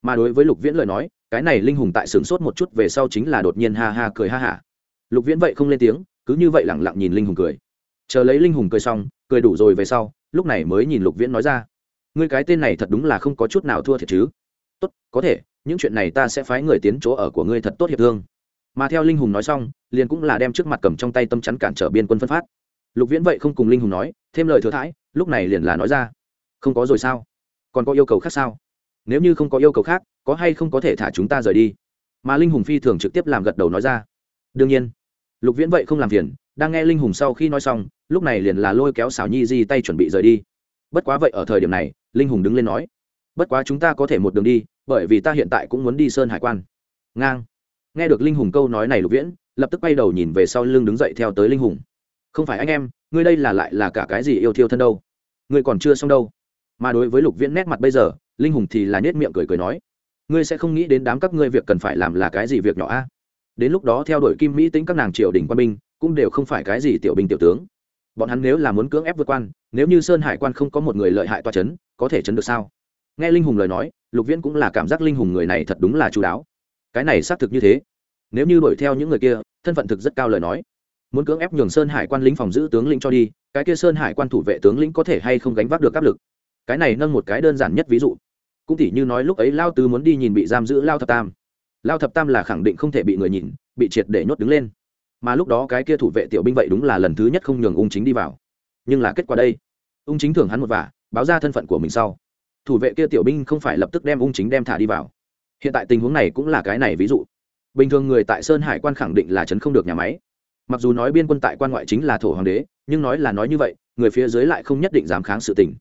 A: Mà đối với lục viễn lời nói cái này linh hùng tại sửng sốt một chút về sau chính là đột nhiên ha ha cười ha hả. Lục viễn vậy không lên tiếng cứ như vậy lẳng lặng nhìn linh hùng cười. Chờ lấy linh hùng cười xong cười đủ rồi về sau lúc này mới nhìn lục viễn nói ra. Ngươi cái tên này thật đúng là không có chút nào thua thiệt chứ. Tốt, có thể, những chuyện này ta sẽ phái người tiến chỗ ở của ngươi thật tốt hiệp thương. Mà theo linh hùng nói xong, liền cũng là đem trước mặt cầm trong tay tâm chắn cản trở biên quân phân phát. Lục viễn vậy không cùng linh hùng nói, thêm lời thừa thãi, lúc này liền là nói ra. Không có rồi sao? Còn có yêu cầu khác sao? Nếu như không có yêu cầu khác, có hay không có thể thả chúng ta rời đi? Mà linh hùng phi thường trực tiếp làm gật đầu nói ra. Đương nhiên. Lục viễn vậy không làm phiền đang nghe linh hùng sau khi nói xong, lúc này liền là lôi kéo xảo nhi di tay chuẩn bị rời đi. Bất quá vậy ở thời điểm này, linh hùng đứng lên nói, bất quá chúng ta có thể một đường đi, bởi vì ta hiện tại cũng muốn đi sơn hải quan. Ngang. Nghe được linh hùng câu nói này lục viễn, lập tức quay đầu nhìn về sau lưng đứng dậy theo tới linh hùng. Không phải anh em, ngươi đây là lại là cả cái gì yêu thiêu thân đâu? Ngươi còn chưa xong đâu. Mà đối với lục viễn nét mặt bây giờ, linh hùng thì là nết miệng cười cười nói, ngươi sẽ không nghĩ đến đám các ngươi việc cần phải làm là cái gì việc nhỏ a? Đến lúc đó theo đuổi kim mỹ tính các nàng triều đình quan binh cũng đều không phải cái gì tiểu binh tiểu tướng. Bọn hắn nếu là muốn cưỡng ép vượt quan, nếu như sơn hải quan không có một người lợi hại toa c h ấ n có thể chấn được sao? Nghe linh hùng lời nói, lục viễn cũng là cảm giác linh hùng người này thật đúng là chú đáo. Cái này xác thực như thế. Nếu như đuổi theo những người kia, thân phận thực rất cao lời nói. Muốn cưỡng ép nhường sơn hải quan lính phòng giữ tướng lĩnh cho đi, cái kia sơn hải quan thủ vệ tướng lĩnh có thể hay không gánh vác được áp lực? Cái này nâng một cái đơn giản nhất ví dụ. Cũng tỉ như nói lúc ấy lao tứ muốn đi nhìn bị giam giữ lao thập tam. Lao thập tam là khẳng định không thể bị người nhìn, bị triệt để nhốt đứng lên mà lúc đó cái kia thủ vệ tiểu binh vậy đúng là lần thứ nhất không nhường ung chính đi vào. Nhưng là kết quả đây, ung chính thưởng hắn một vả, báo ra thân phận của mình sau. Thủ vệ kia tiểu binh không phải lập tức đem ung chính đem thả đi vào. Hiện tại tình huống này cũng là cái này ví dụ. Bình thường người tại sơn hải quan khẳng định là chấn không được nhà máy. Mặc dù nói biên quân tại quan ngoại chính là thổ hoàng đế, nhưng nói là nói như vậy, người phía dưới lại không nhất định dám kháng sự tình.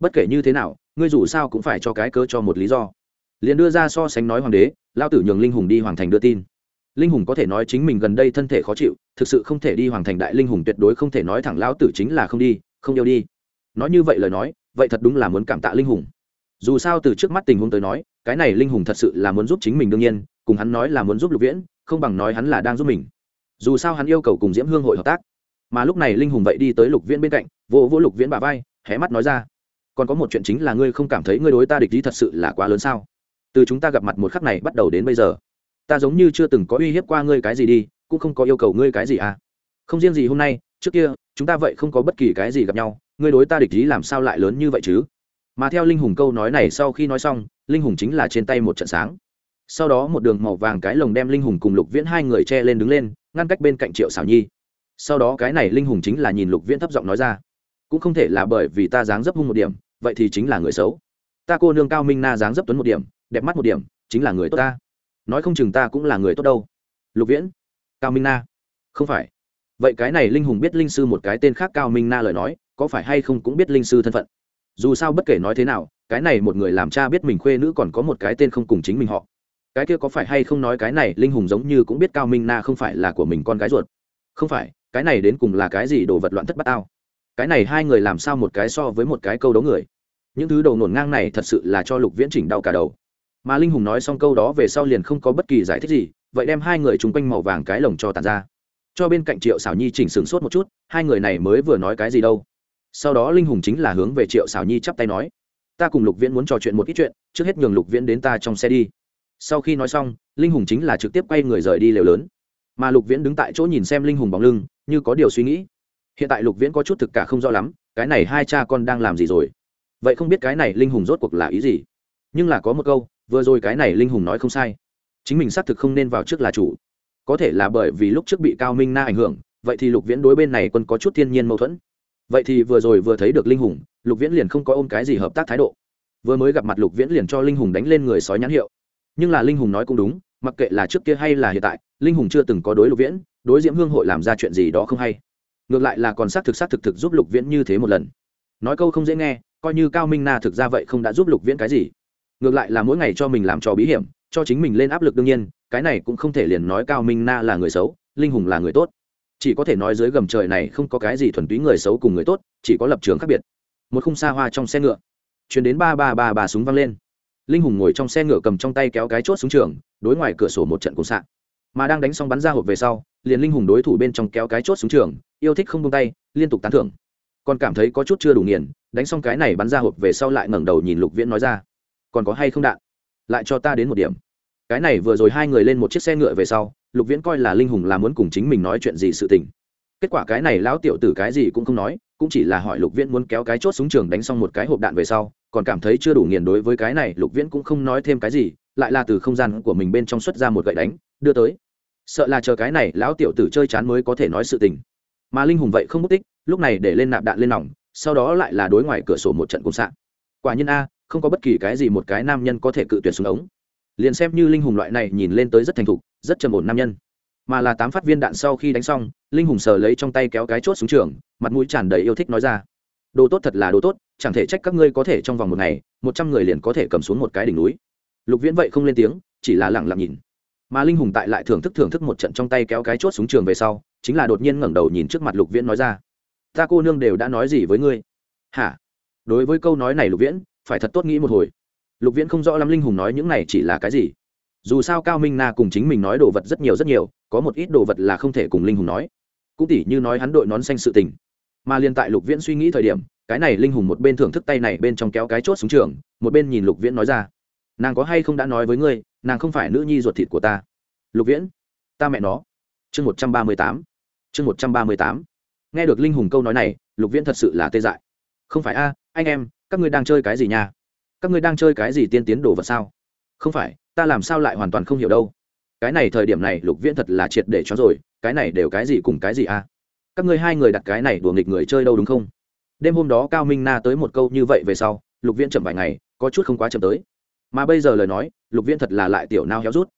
A: Bất kể như thế nào, ngươi dù sao cũng phải cho cái cơ cho một lý do. Liền đưa ra so sánh nói hoàng đế lao tử nhường linh hùng đi hoàng thành đưa tin linh hùng có thể nói chính mình gần đây thân thể khó chịu, thực sự không thể đi hoàng thành đại linh hùng tuyệt đối không thể nói thẳng lão tử chính là không đi, không yêu đi. Nói như vậy lời nói, vậy thật đúng là muốn cảm tạ linh hùng. Dù sao từ trước mắt tình huống tới nói, cái này linh hùng thật sự là muốn giúp chính mình đương nhiên, cùng hắn nói là muốn giúp lục viễn, không bằng nói hắn là đang giúp mình. Dù sao hắn yêu cầu cùng diễm hương hội hợp tác. Mà lúc này linh hùng vậy đi tới lục viễn bên cạnh, vỗ vỗ lục viễn bà vai, hé mắt nói ra, còn có một chuyện chính là ngươi không cảm thấy ngươi đối ta địch ý thật sự là quá lớn sao? Từ chúng ta gặp mặt một khắc này bắt đầu đến bây giờ ta giống như chưa từng có uy hiếp qua ngươi cái gì đi, cũng không có yêu cầu ngươi cái gì à. Không riêng gì hôm nay, trước kia, chúng ta vậy không có bất kỳ cái gì gặp nhau, ngươi đối ta địch ý làm sao lại lớn như vậy chứ? Mà theo linh hùng câu nói này sau khi nói xong, linh hùng chính là trên tay một trận sáng. Sau đó một đường màu vàng cái lồng đem linh hùng cùng lục viễn hai người che lên đứng lên, ngăn cách bên cạnh triệu xảo nhi. Sau đó cái này linh hùng chính là nhìn lục viễn thấp giọng nói ra, cũng không thể là bởi vì ta dáng dấp hung một điểm, vậy thì chính là người xấu. Ta cô nương cao minh na dáng dấp tuấn một điểm, đẹp mắt một điểm, chính là người tốt ta nói không chừng ta cũng là người tốt đâu. Lục viễn, cao minh na. Không phải. Vậy cái này linh hùng biết linh sư một cái tên khác cao minh na lời nói, có phải hay không cũng biết linh sư thân phận? Dù sao bất kể nói thế nào, cái này một người làm cha biết mình khuê nữ còn có một cái tên không cùng chính mình họ. Cái kia có phải hay không nói cái này linh hùng giống như cũng biết cao minh na không phải là của mình con gái ruột? Không phải, cái này đến cùng là cái gì đồ vật loạn thất bát ao cái này hai người làm sao một cái so với một cái câu đấu người? Những thứ đầu nổn ngang này thật sự là cho lục viễn chỉnh đau cả đầu mà linh hùng nói xong câu đó về sau liền không có bất kỳ giải thích gì, vậy đem hai người chung quanh màu vàng cái lồng cho tàn ra. Cho bên cạnh triệu xảo nhi chỉnh sửng sốt một chút, hai người này mới vừa nói cái gì đâu. Sau đó linh hùng chính là hướng về triệu xảo nhi chắp tay nói, ta cùng lục viễn muốn trò chuyện một ít chuyện, trước hết nhường lục viễn đến ta trong xe đi. Sau khi nói xong, linh hùng chính là trực tiếp quay người rời đi lều lớn. Mà lục viễn đứng tại chỗ nhìn xem linh hùng bóng lưng, như có điều suy nghĩ. Hiện tại lục viễn có chút thực cả không rõ lắm, cái này hai cha con đang làm gì rồi? Vậy không biết cái này linh hùng rốt cuộc là ý gì? Nhưng là có một câu vừa rồi cái này linh hùng nói không sai. Chính mình xác thực không nên vào trước là chủ. Có thể là bởi vì lúc trước bị cao minh na ảnh hưởng, vậy thì lục viễn đối bên này quân có chút thiên nhiên mâu thuẫn. Vậy thì vừa rồi vừa thấy được linh hùng, lục viễn liền không có ôm cái gì hợp tác thái độ. Vừa mới gặp mặt lục viễn liền cho linh hùng đánh lên người sói nhãn hiệu. Nhưng là linh hùng nói cũng đúng, mặc kệ là trước kia hay là hiện tại, linh hùng chưa từng có đối lục viễn, đối diễm hương hội làm ra chuyện gì đó không hay. Ngược lại là còn xác thực xác thực thực giúp lục viễn như thế một lần. Nói câu không dễ nghe, coi như cao minh na thực ra vậy không đã giúp lục viễn cái gì ngược lại là mỗi ngày cho mình làm trò bí hiểm, cho chính mình lên áp lực đương nhiên, cái này cũng không thể liền nói cao minh na là người xấu, linh hùng là người tốt. Chỉ có thể nói dưới gầm trời này không có cái gì thuần túy người xấu cùng người tốt, chỉ có lập trường khác biệt. Một khung xa hoa trong xe ngựa. Chuyển đến ba ba ba ba súng văng lên. Linh hùng ngồi trong xe ngựa cầm trong tay kéo cái chốt xuống trường, đối ngoài cửa sổ một trận cùng sạn. Mà đang đánh xong bắn ra hộp về sau, liền linh hùng đối thủ bên trong kéo cái chốt xuống trường, yêu thích không tung tay, liên tục tán thưởng. Còn cảm thấy có chút chưa đủ nghiền, đánh xong cái này bắn ra hộp về sau lại ngẩng đầu nhìn lục viễn nói ra còn có hay không đạn? Lại cho ta đến một điểm. Cái này vừa rồi hai người lên một chiếc xe ngựa về sau, lục viễn coi là linh hùng là muốn cùng chính mình nói chuyện gì sự tình. Kết quả cái này lão tiểu tử cái gì cũng không nói, cũng chỉ là hỏi lục viễn muốn kéo cái chốt súng trường đánh xong một cái hộp đạn về sau, còn cảm thấy chưa đủ nghiền đối với cái này, lục viễn cũng không nói thêm cái gì, lại là từ không gian của mình bên trong xuất ra một gậy đánh, đưa tới. Sợ là chờ cái này lão tiểu tử chơi chán mới có thể nói sự tình. Mà linh hùng vậy không mất tích, lúc này để lên nạp đạn lên nòng, sau đó lại là đối ngoài cửa sổ một trận cùng sạn quả nhiên a không có bất kỳ cái gì một cái nam nhân có thể cự tuyệt xuống ống. Liền xem như linh hùng loại này nhìn lên tới rất thành thục, rất trầm ổn nam nhân. Mà là tám phát viên đạn sau khi đánh xong, linh hùng sờ lấy trong tay kéo cái chốt xuống trường, mặt mũi tràn đầy yêu thích nói ra. Đồ tốt thật là đồ tốt, chẳng thể trách các ngươi có thể trong vòng một ngày, một trăm người liền có thể cầm xuống một cái đỉnh núi. Lục viễn vậy không lên tiếng, chỉ là lẳng lặng nhìn. Mà linh hùng tại lại thưởng thức thưởng thức một trận trong tay kéo cái chốt xuống trường về sau, chính là đột nhiên ngẩng đầu nhìn trước mặt lục viễn nói ra. Ta cô nương đều đã nói gì với ngươi? Hả? Đối với câu nói này lục viễn phải thật tốt nghĩ một hồi. Lục viễn không rõ lắm linh hùng nói những này chỉ là cái gì. Dù sao cao minh na cùng chính mình nói đồ vật rất nhiều rất nhiều, có một ít đồ vật là không thể cùng linh hùng nói. Cũng tỉ như nói hắn đội nón xanh sự tình. Mà liên tại lục viễn suy nghĩ thời điểm, cái này linh hùng một bên thưởng thức tay này bên trong kéo cái chốt xuống trường, một bên nhìn lục viễn nói ra. Nàng có hay không đã nói với ngươi, nàng không phải nữ nhi ruột thịt của ta? Lục viễn, ta mẹ nó. Chương một trăm ba mươi tám. Chương một trăm ba mươi tám. Nghe được linh hùng câu nói này, lục viễn thật sự là tê dại. Không phải a, anh em các ngươi đang chơi cái gì nha? Các ngươi đang chơi cái gì tiên tiến đồ vật sao? Không phải, ta làm sao lại hoàn toàn không hiểu đâu. Cái này thời điểm này, lục viễn thật là triệt để cho rồi, cái này đều cái gì cùng cái gì a các ngươi hai người đặt cái này đùa nghịch người chơi đâu đúng không? Đêm hôm đó cao minh na tới một câu như vậy về sau, lục viễn chậm vài ngày, có chút không quá chậm tới. Mà bây giờ lời nói, lục viễn thật là lại tiểu nao héo rút.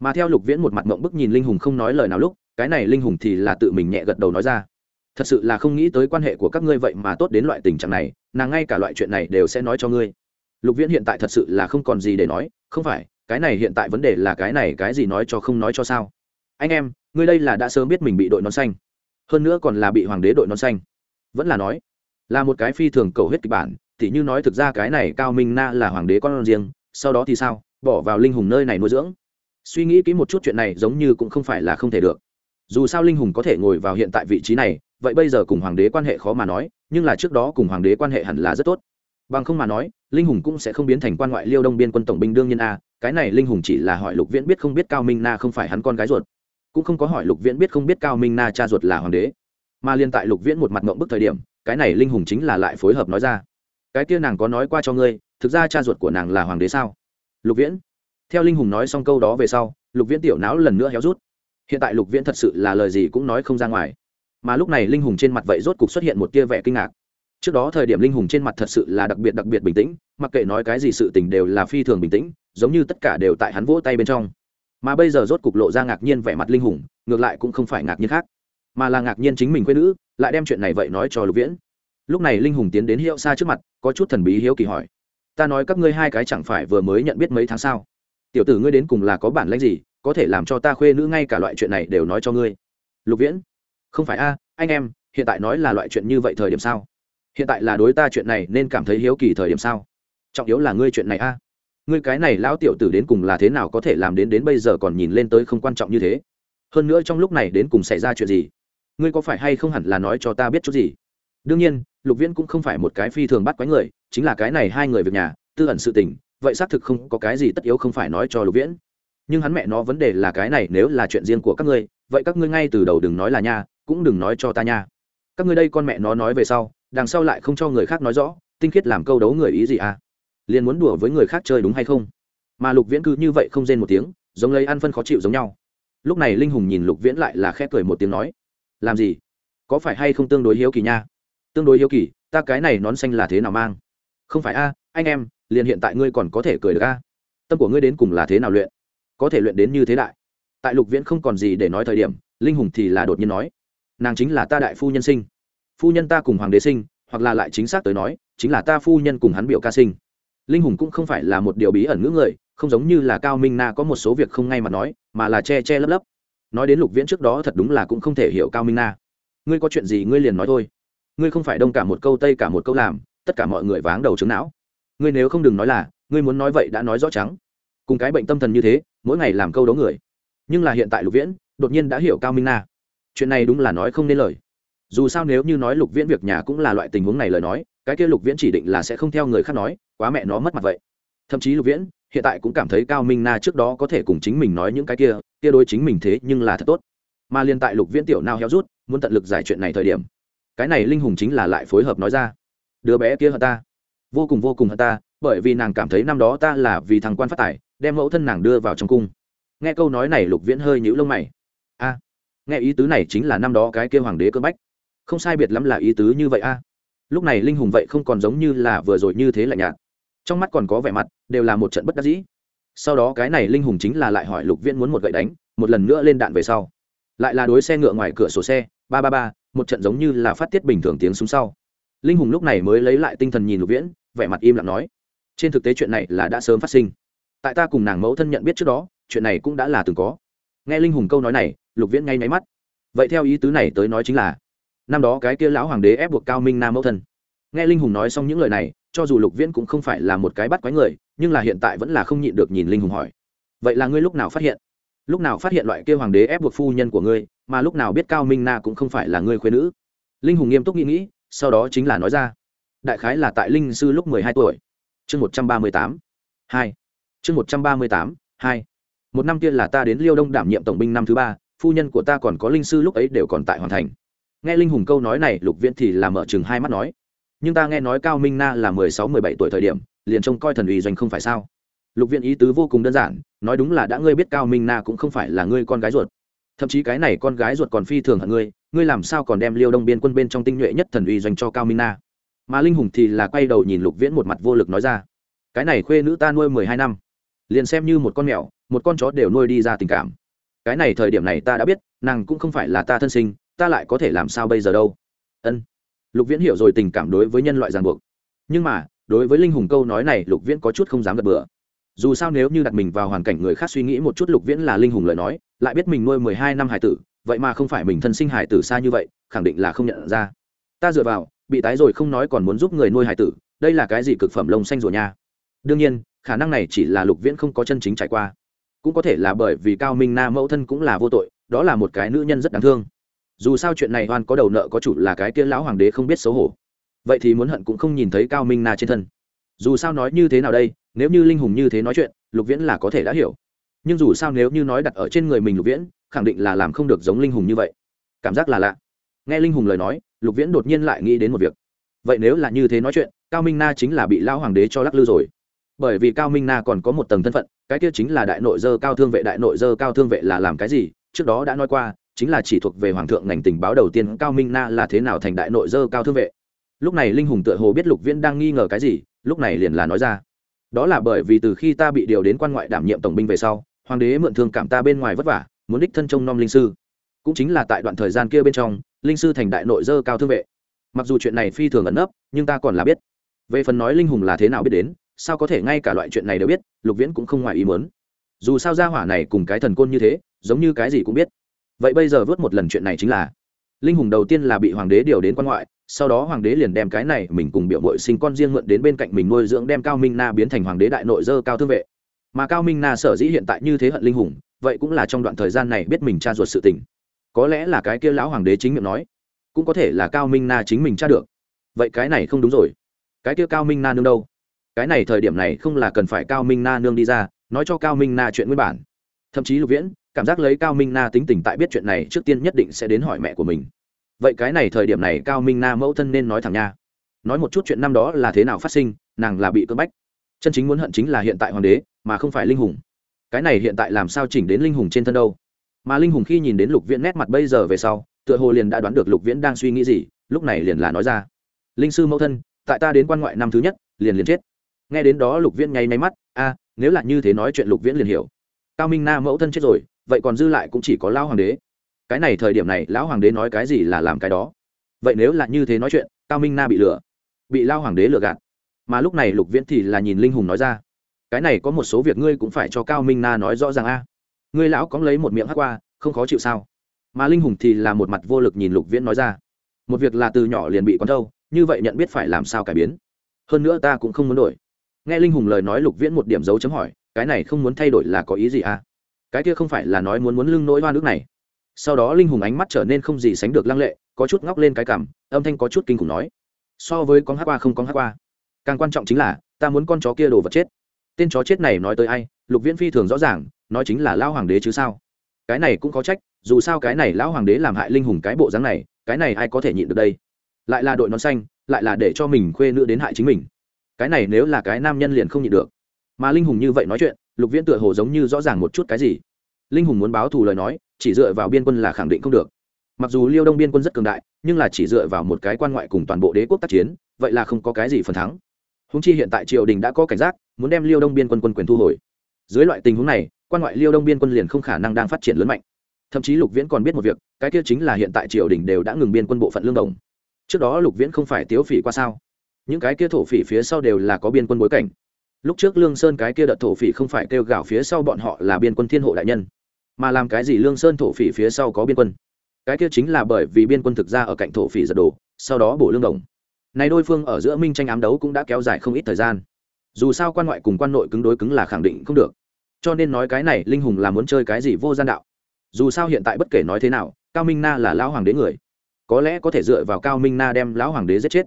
A: Mà theo lục viễn một mặt mộng bức nhìn linh hùng không nói lời nào lúc, cái này linh hùng thì là tự mình nhẹ gật đầu nói ra thật sự là không nghĩ tới quan hệ của các ngươi vậy mà tốt đến loại tình trạng này, nàng ngay cả loại chuyện này đều sẽ nói cho ngươi. Lục viễn hiện tại thật sự là không còn gì để nói, không phải, cái này hiện tại vấn đề là cái này cái gì nói cho không nói cho sao? Anh em, ngươi đây là đã sớm biết mình bị đội nón xanh. Hơn nữa còn là bị hoàng đế đội nón xanh. Vẫn là nói, là một cái phi thường cầu hết kịch bản thì như nói thực ra cái này cao minh na là hoàng đế con riêng, sau đó thì sao? Bỏ vào linh hùng nơi này nuôi dưỡng. Suy nghĩ kỹ một chút chuyện này giống như cũng không phải là không thể được. Dù sao linh hùng có thể ngồi vào hiện tại vị trí này vậy bây giờ cùng hoàng đế quan hệ khó mà nói, nhưng là trước đó cùng hoàng đế quan hệ hẳn là rất tốt. Bằng không mà nói, linh hùng cũng sẽ không biến thành quan ngoại liêu đông biên quân tổng binh đương nhiên a, cái này linh hùng chỉ là hỏi lục viễn biết không biết cao minh na không phải hắn con gái ruột, cũng không có hỏi lục viễn biết không biết cao minh na cha ruột là hoàng đế. Mà liên tại lục viễn một mặt mộng bức thời điểm, cái này linh hùng chính là lại phối hợp nói ra. Cái kia nàng có nói qua cho ngươi, thực ra cha ruột của nàng là hoàng đế sao? Lục viễn. Theo linh hùng nói xong câu đó về sau, lục viễn tiểu não lần nữa héo rút. Hiện tại lục viễn thật sự là lời gì cũng nói không ra ngoài mà lúc này linh hùng trên mặt vậy rốt cục xuất hiện một tia vẻ kinh ngạc. Trước đó thời điểm linh hùng trên mặt thật sự là đặc biệt đặc biệt bình tĩnh, mặc kệ nói cái gì sự tình đều là phi thường bình tĩnh, giống như tất cả đều tại hắn vỗ tay bên trong. Mà bây giờ rốt cục lộ ra ngạc nhiên vẻ mặt linh hùng, ngược lại cũng không phải ngạc nhiên khác, mà là ngạc nhiên chính mình quê nữ, lại đem chuyện này vậy nói cho lục viễn. Lúc này linh hùng tiến đến hiệu xa trước mặt, có chút thần bí hiếu kỳ hỏi, ta nói các ngươi hai cái chẳng phải vừa mới nhận biết mấy tháng sao? Tiểu tử ngươi đến cùng là có bản lãnh gì, có thể làm cho ta khuê nữ ngay cả loại chuyện này đều nói cho ngươi? Lục viễn không phải a, anh em, hiện tại nói là loại chuyện như vậy thời điểm sao? Hiện tại là đối ta chuyện này nên cảm thấy hiếu kỳ thời điểm sao? Trọng yếu là ngươi chuyện này a. Ngươi cái này lão tiểu tử đến cùng là thế nào có thể làm đến đến bây giờ còn nhìn lên tới không quan trọng như thế? Hơn nữa trong lúc này đến cùng xảy ra chuyện gì? Ngươi có phải hay không hẳn là nói cho ta biết chút gì? Đương nhiên, lục viễn cũng không phải một cái phi thường bắt quái người, chính là cái này hai người việc nhà, tư ẩn sự tình, vậy xác thực không có cái gì tất yếu không phải nói cho lục viễn. Nhưng hắn mẹ nó vấn đề là cái này nếu là chuyện riêng của các ngươi, vậy các ngươi ngay từ đầu đừng nói là nha cũng đừng nói cho ta nha. Các ngươi đây con mẹ nó nói về sau, đằng sau lại không cho người khác nói rõ, tinh khiết làm câu đấu người ý gì à? Liền muốn đùa với người khác chơi đúng hay không? Mà lục viễn cứ như vậy không rên một tiếng, giống lấy ăn phân khó chịu giống nhau. Lúc này linh hùng nhìn lục viễn lại là khẽ cười một tiếng nói, làm gì? Có phải hay không tương đối hiếu kỳ nha? Tương đối hiếu kỳ, ta cái này nón xanh là thế nào mang? Không phải a, anh em, liền hiện tại ngươi còn có thể cười được a? Tâm của ngươi đến cùng là thế nào luyện? Có thể luyện đến như thế đại? Tại lục viễn không còn gì để nói thời điểm, linh hùng thì là đột nhiên nói nàng chính là ta đại phu nhân sinh. Phu nhân ta cùng hoàng đế sinh, hoặc là lại chính xác tới nói, chính là ta phu nhân cùng hắn biểu ca sinh. Linh hùng cũng không phải là một điều bí ẩn ngữ người, không giống như là cao minh na có một số việc không ngay mà nói, mà là che che lấp lấp. Nói đến lục viễn trước đó thật đúng là cũng không thể hiểu cao minh na. Ngươi có chuyện gì ngươi liền nói thôi. Ngươi không phải đông cả một câu tây cả một câu làm, tất cả mọi người váng đầu trứng não. Ngươi nếu không đừng nói là, ngươi muốn nói vậy đã nói rõ trắng. Cùng cái bệnh tâm thần như thế, mỗi ngày làm câu đấu người. Nhưng là hiện tại lục viễn, đột nhiên đã hiểu cao minh na chuyện này đúng là nói không nên lời. Dù sao nếu như nói lục viễn việc nhà cũng là loại tình huống này lời nói, cái kia lục viễn chỉ định là sẽ không theo người khác nói, quá mẹ nó mất mặt vậy. Thậm chí lục viễn hiện tại cũng cảm thấy cao minh na trước đó có thể cùng chính mình nói những cái kia kia đối chính mình thế nhưng là thật tốt. Mà liên tại lục viễn tiểu nào heo rút, muốn tận lực giải chuyện này thời điểm, cái này linh hùng chính là lại phối hợp nói ra. Đứa bé kia hận ta. Vô cùng vô cùng hận ta, bởi vì nàng cảm thấy năm đó ta là vì thằng quan phát tài, đem mẫu thân nàng đưa vào trong cung. Nghe câu nói này, lục viễn hơi nhũ lông mày nghe ý tứ này chính là năm đó cái kia hoàng đế cơ bách. Không sai biệt lắm là ý tứ như vậy a. Lúc này linh hùng vậy không còn giống như là vừa rồi như thế lạnh nhạt. Trong mắt còn có vẻ mặt, đều là một trận bất đắc dĩ. Sau đó cái này linh hùng chính là lại hỏi lục viễn muốn một gậy đánh, một lần nữa lên đạn về sau. Lại là đối xe ngựa ngoài cửa sổ xe, ba ba ba, một trận giống như là phát tiết bình thường tiếng súng sau. Linh hùng lúc này mới lấy lại tinh thần nhìn lục viễn, vẻ mặt im lặng nói, trên thực tế chuyện này là đã sớm phát sinh. Tại ta cùng nàng mẫu thân nhận biết trước đó, chuyện này cũng đã là từng có. Nghe linh hùng câu nói này lục viễn ngay nháy mắt. Vậy theo ý tứ này tới nói chính là, năm đó cái kia lão hoàng đế ép buộc cao minh nam mẫu thân. Nghe linh hùng nói xong những lời này, cho dù lục viễn cũng không phải là một cái bắt quái người, nhưng là hiện tại vẫn là không nhịn được nhìn linh hùng hỏi, vậy là ngươi lúc nào phát hiện? Lúc nào phát hiện loại kia hoàng đế ép buộc phu nhân của ngươi, mà lúc nào biết cao minh na cũng không phải là ngươi khuyên nữ? Linh hùng nghiêm túc nghĩ nghĩ, sau đó chính là nói ra, đại khái là tại linh sư lúc mười hai tuổi. Chương một trăm ba mươi tám, hai. Chương một trăm ba mươi tám, hai. Một năm kia là ta đến liêu đông đảm nhiệm tổng binh năm thứ ba phu nhân của ta còn có linh sư lúc ấy đều còn tại hoàn thành. Nghe linh hùng câu nói này, lục viễn thì làm mở chừng hai mắt nói, nhưng ta nghe nói cao minh na là mười sáu, mười bảy tuổi thời điểm, liền trông coi thần uy doanh không phải sao? Lục viễn ý tứ vô cùng đơn giản, nói đúng là đã ngươi biết cao minh na cũng không phải là ngươi con gái ruột. Thậm chí cái này con gái ruột còn phi thường hận ngươi ngươi làm sao còn đem liêu đông biên quân bên trong tinh nhuệ nhất thần uy doanh cho cao minh na? Mà linh hùng thì là quay đầu nhìn lục viễn một mặt vô lực nói ra, cái này khuê nữ ta nuôi mười hai năm, liền xem như một con mèo, một con chó đều nuôi đi ra tình cảm cái này thời điểm này ta đã biết, nàng cũng không phải là ta thân sinh, ta lại có thể làm sao bây giờ đâu? Ân. Lục viễn hiểu rồi tình cảm đối với nhân loại ràng buộc. Nhưng mà, đối với linh hùng câu nói này, lục viễn có chút không dám gật bừa. Dù sao nếu như đặt mình vào hoàn cảnh người khác suy nghĩ một chút, lục viễn là linh hùng lời nói, lại biết mình nuôi mười hai năm hải tử, vậy mà không phải mình thân sinh hải tử xa như vậy, khẳng định là không nhận ra. Ta dựa vào, bị tái rồi không nói còn muốn giúp người nuôi hải tử, đây là cái gì cực phẩm lông xanh rồi nha. Đương nhiên, khả năng này chỉ là lục viễn không có chân chính trải qua cũng có thể là bởi vì cao minh na mẫu thân cũng là vô tội, đó là một cái nữ nhân rất đáng thương. Dù sao chuyện này oan có đầu nợ có chủ là cái kia lão hoàng đế không biết xấu hổ. Vậy thì muốn hận cũng không nhìn thấy cao minh na trên thân. Dù sao nói như thế nào đây, nếu như linh hùng như thế nói chuyện, lục viễn là có thể đã hiểu. Nhưng dù sao nếu như nói đặt ở trên người mình lục viễn, khẳng định là làm không được giống linh hùng như vậy. Cảm giác là lạ. Nghe linh hùng lời nói, lục viễn đột nhiên lại nghĩ đến một việc. Vậy nếu là như thế nói chuyện, cao minh na chính là bị lão hoàng đế cho lắc lư rồi. Bởi vì cao minh na còn có một tầng thân phận cái kia chính là đại nội dơ cao thương vệ, đại nội dơ cao thương vệ là làm cái gì? Trước đó đã nói qua, chính là chỉ thuộc về hoàng thượng ngành tình báo đầu tiên cao minh na là thế nào thành đại nội dơ cao thương vệ. Lúc này linh hùng tựa hồ biết lục viễn đang nghi ngờ cái gì, lúc này liền là nói ra. Đó là bởi vì từ khi ta bị điều đến quan ngoại đảm nhiệm tổng binh về sau, hoàng đế mượn thương cảm ta bên ngoài vất vả, muốn đích thân trông nom linh sư. Cũng chính là tại đoạn thời gian kia bên trong, linh sư thành đại nội dơ cao thương vệ. Mặc dù chuyện này phi thường ẩn nấp, nhưng ta còn là biết. Về phần nói linh hùng là thế nào biết đến sao có thể ngay cả loại chuyện này đều biết, lục viễn cũng không ngoài ý muốn. Dù sao gia hỏa này cùng cái thần côn như thế, giống như cái gì cũng biết. Vậy bây giờ vớt một lần chuyện này chính là, linh hùng đầu tiên là bị hoàng đế điều đến quan ngoại, sau đó hoàng đế liền đem cái này mình cùng biểu mội sinh con riêng mượn đến bên cạnh mình nuôi dưỡng đem cao minh na biến thành hoàng đế đại nội dơ cao thương vệ. Mà cao minh na sở dĩ hiện tại như thế hận linh hùng, vậy cũng là trong đoạn thời gian này biết mình cha ruột sự tình. Có lẽ là cái kia lão hoàng đế chính miệng nói, cũng có thể là cao minh na chính mình tra được. Vậy cái này không đúng rồi. Cái kia cao minh na nương đâu? Cái này thời điểm này không là cần phải cao minh na nương đi ra, nói cho cao minh na chuyện nguyên bản. Thậm chí lục viễn, cảm giác lấy cao minh na tính tình tại biết chuyện này trước tiên nhất định sẽ đến hỏi mẹ của mình. Vậy cái này thời điểm này cao minh na mẫu thân nên nói thẳng nha. Nói một chút chuyện năm đó là thế nào phát sinh, nàng là bị cưỡng bách. Chân chính muốn hận chính là hiện tại hoàng đế, mà không phải linh hùng. Cái này hiện tại làm sao chỉnh đến linh hùng trên thân đâu? Mà linh hùng khi nhìn đến lục viễn nét mặt bây giờ về sau, tựa hồ liền đã đoán được lục viễn đang suy nghĩ gì, lúc này liền là nói ra. Linh sư mẫu thân, tại ta đến quan ngoại năm thứ nhất, liền liền chết nghe đến đó lục viễn nháy máy mắt, a, nếu là như thế nói chuyện lục viễn liền hiểu. Cao minh na mẫu thân chết rồi, vậy còn dư lại cũng chỉ có lão hoàng đế. Cái này thời điểm này lão hoàng đế nói cái gì là làm cái đó. Vậy nếu là như thế nói chuyện, cao minh na bị lừa, bị lao hoàng đế lừa gạt. Mà lúc này lục viễn thì là nhìn linh hùng nói ra, cái này có một số việc ngươi cũng phải cho cao minh na nói rõ ràng a. Ngươi lão có lấy một miệng hắc qua, không khó chịu sao? Mà linh hùng thì là một mặt vô lực nhìn lục viễn nói ra, một việc là từ nhỏ liền bị con thâu như vậy nhận biết phải làm sao cải biến. Hơn nữa ta cũng không muốn đổi nghe linh hùng lời nói lục viễn một điểm dấu chấm hỏi, cái này không muốn thay đổi là có ý gì à? Cái kia không phải là nói muốn muốn lưng nỗi hoa nước này. Sau đó linh hùng ánh mắt trở nên không gì sánh được lăng lệ, có chút ngóc lên cái cảm âm thanh có chút kinh khủng nói. So với con hát qua không con hát qua. Càng quan trọng chính là, ta muốn con chó kia đồ vật chết. Tên chó chết này nói tới ai? Lục viễn phi thường rõ ràng, nói chính là lao hoàng đế chứ sao? Cái này cũng có trách, dù sao cái này lão hoàng đế làm hại linh hùng cái bộ dáng này, cái này ai có thể nhịn được đây? Lại là đội nón xanh, lại là để cho mình khuê nữ đến hại chính mình cái này nếu là cái nam nhân liền không nhịn được. Mà linh hùng như vậy nói chuyện, lục viễn tựa hồ giống như rõ ràng một chút cái gì. Linh hùng muốn báo thù lời nói, chỉ dựa vào biên quân là khẳng định không được. Mặc dù liêu đông biên quân rất cường đại, nhưng là chỉ dựa vào một cái quan ngoại cùng toàn bộ đế quốc tác chiến, vậy là không có cái gì phần thắng. Húng chi hiện tại triều đình đã có cảnh giác, muốn đem liêu đông biên quân quân quyền thu hồi. Dưới loại tình huống này, quan ngoại liêu đông biên quân liền không khả năng đang phát triển lớn mạnh. Thậm chí lục viễn còn biết một việc, cái kia chính là hiện tại triều đình đều đã ngừng biên quân bộ phận lương đồng. Trước đó lục viễn không phải tiếu phỉ qua sao? Những cái kia thổ phỉ phía sau đều là có biên quân bối cảnh. Lúc trước lương sơn cái kia đợt thổ phỉ không phải kêu gào phía sau bọn họ là biên quân thiên hộ đại nhân, mà làm cái gì lương sơn thổ phỉ phía sau có biên quân? Cái kia chính là bởi vì biên quân thực ra ở cạnh thổ phỉ giật đồ, sau đó bổ lương đồng. Này đôi phương ở giữa minh tranh ám đấu cũng đã kéo dài không ít thời gian. Dù sao quan ngoại cùng quan nội cứng đối cứng là khẳng định không được. Cho nên nói cái này, linh hùng là muốn chơi cái gì vô gian đạo? Dù sao hiện tại bất kể nói thế nào, cao minh na là lão hoàng đế người. Có lẽ có thể dựa vào cao minh na đem lão hoàng đế giết chết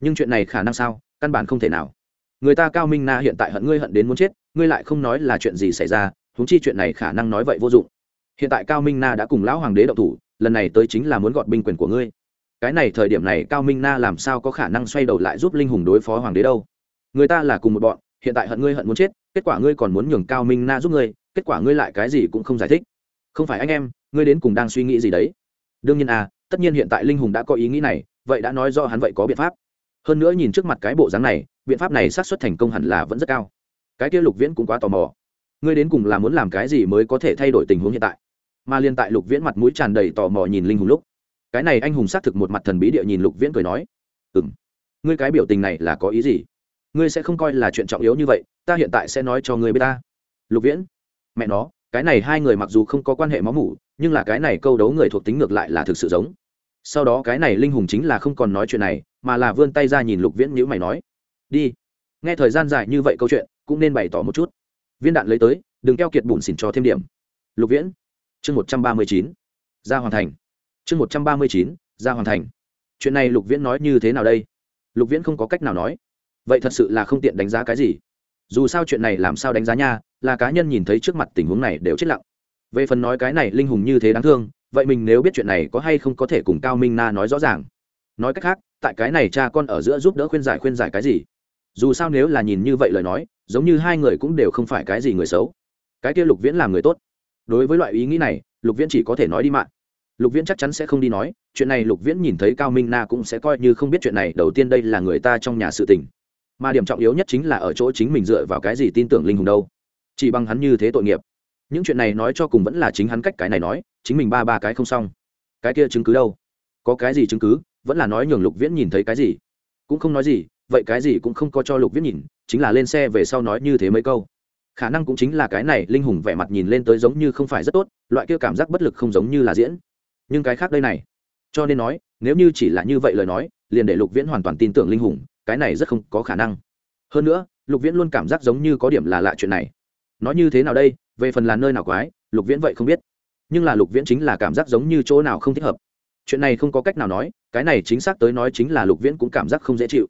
A: nhưng chuyện này khả năng sao? Căn bản không thể nào. Người ta cao minh na hiện tại hận ngươi hận đến muốn chết, ngươi lại không nói là chuyện gì xảy ra húng chi chuyện này khả năng nói vậy vô dụng. Hiện tại cao minh na đã cùng lão hoàng đế động thủ, lần này tới chính là muốn gọt binh quyền của ngươi. Cái này thời điểm này cao minh na làm sao có khả năng xoay đầu lại giúp linh hùng đối phó hoàng đế đâu? Người ta là cùng một bọn, hiện tại hận ngươi hận muốn chết, kết quả ngươi còn muốn nhường cao minh na giúp ngươi, kết quả ngươi lại cái gì cũng không giải thích. Không phải anh em, ngươi đến cùng đang suy nghĩ gì đấy? Đương nhiên à tất nhiên hiện tại linh hùng đã có ý nghĩ này, vậy đã nói do hắn vậy có biện pháp hơn nữa nhìn trước mặt cái bộ dáng này, biện pháp này xác suất thành công hẳn là vẫn rất cao. Cái kia lục viễn cũng quá tò mò. Ngươi đến cùng là muốn làm cái gì mới có thể thay đổi tình huống hiện tại? Mà liên tại lục viễn mặt mũi tràn đầy tò mò nhìn linh hùng lúc, cái này anh hùng xác thực một mặt thần bí địa nhìn lục viễn cười nói ừ m ngươi cái biểu tình này là có ý gì? Ngươi sẽ không coi là chuyện trọng yếu như vậy, ta hiện tại sẽ nói cho ngươi biết ta. Lục viễn, mẹ nó, cái này hai người mặc dù không có quan hệ máu mủ, nhưng là cái này câu đấu người thuộc tính ngược lại là thực sự giống sau đó cái này linh hùng chính là không còn nói chuyện này, mà là vươn tay ra nhìn lục viễn nhữ mày nói, đi. Nghe thời gian dài như vậy câu chuyện, cũng nên bày tỏ một chút. Viên đạn lấy tới, đừng keo kiệt bùn xỉn cho thêm điểm. Lục viễn, chương một trăm ba mươi chín, ra hoàn thành. Chương một trăm ba mươi chín, ra hoàn thành. Chuyện này lục viễn nói như thế nào đây? Lục viễn không có cách nào nói. Vậy thật sự là không tiện đánh giá cái gì? Dù sao chuyện này làm sao đánh giá nha, là cá nhân nhìn thấy trước mặt tình huống này đều chết lặng. Về phần nói cái này linh hùng như thế đáng thương vậy mình nếu biết chuyện này có hay không có thể cùng cao minh na nói rõ ràng? Nói cách khác, tại cái này cha con ở giữa giúp đỡ khuyên giải khuyên giải cái gì? Dù sao nếu là nhìn như vậy lời nói, giống như hai người cũng đều không phải cái gì người xấu. Cái kia lục viễn làm người tốt. Đối với loại ý nghĩ này, lục viễn chỉ có thể nói đi mạng. Lục viễn chắc chắn sẽ không đi nói, chuyện này lục viễn nhìn thấy cao minh na cũng sẽ coi như không biết chuyện này, đầu tiên đây là người ta trong nhà sự tình. Mà điểm trọng yếu nhất chính là ở chỗ chính mình dựa vào cái gì tin tưởng linh hùng đâu. Chỉ bằng hắn như thế tội nghiệp những chuyện này nói cho cùng vẫn là chính hắn cách cái này nói, chính mình ba ba cái không xong. Cái kia chứng cứ đâu? Có cái gì chứng cứ? Vẫn là nói nhường lục viễn nhìn thấy cái gì? Cũng không nói gì, vậy cái gì cũng không có cho lục viễn nhìn, chính là lên xe về sau nói như thế mấy câu. Khả năng cũng chính là cái này linh hùng vẻ mặt nhìn lên tới giống như không phải rất tốt, loại kia cảm giác bất lực không giống như là diễn. Nhưng cái khác đây này. Cho nên nói, nếu như chỉ là như vậy lời nói, liền để lục viễn hoàn toàn tin tưởng linh hùng, cái này rất không có khả năng. Hơn nữa, lục viễn luôn cảm giác giống như có điểm là lạ chuyện này. Nói như thế nào đây? Về phần là nơi nào quái, lục viễn vậy không biết. Nhưng là lục viễn chính là cảm giác giống như chỗ nào không thích hợp. Chuyện này không có cách nào nói, cái này chính xác tới nói chính là lục viễn cũng cảm giác không dễ chịu.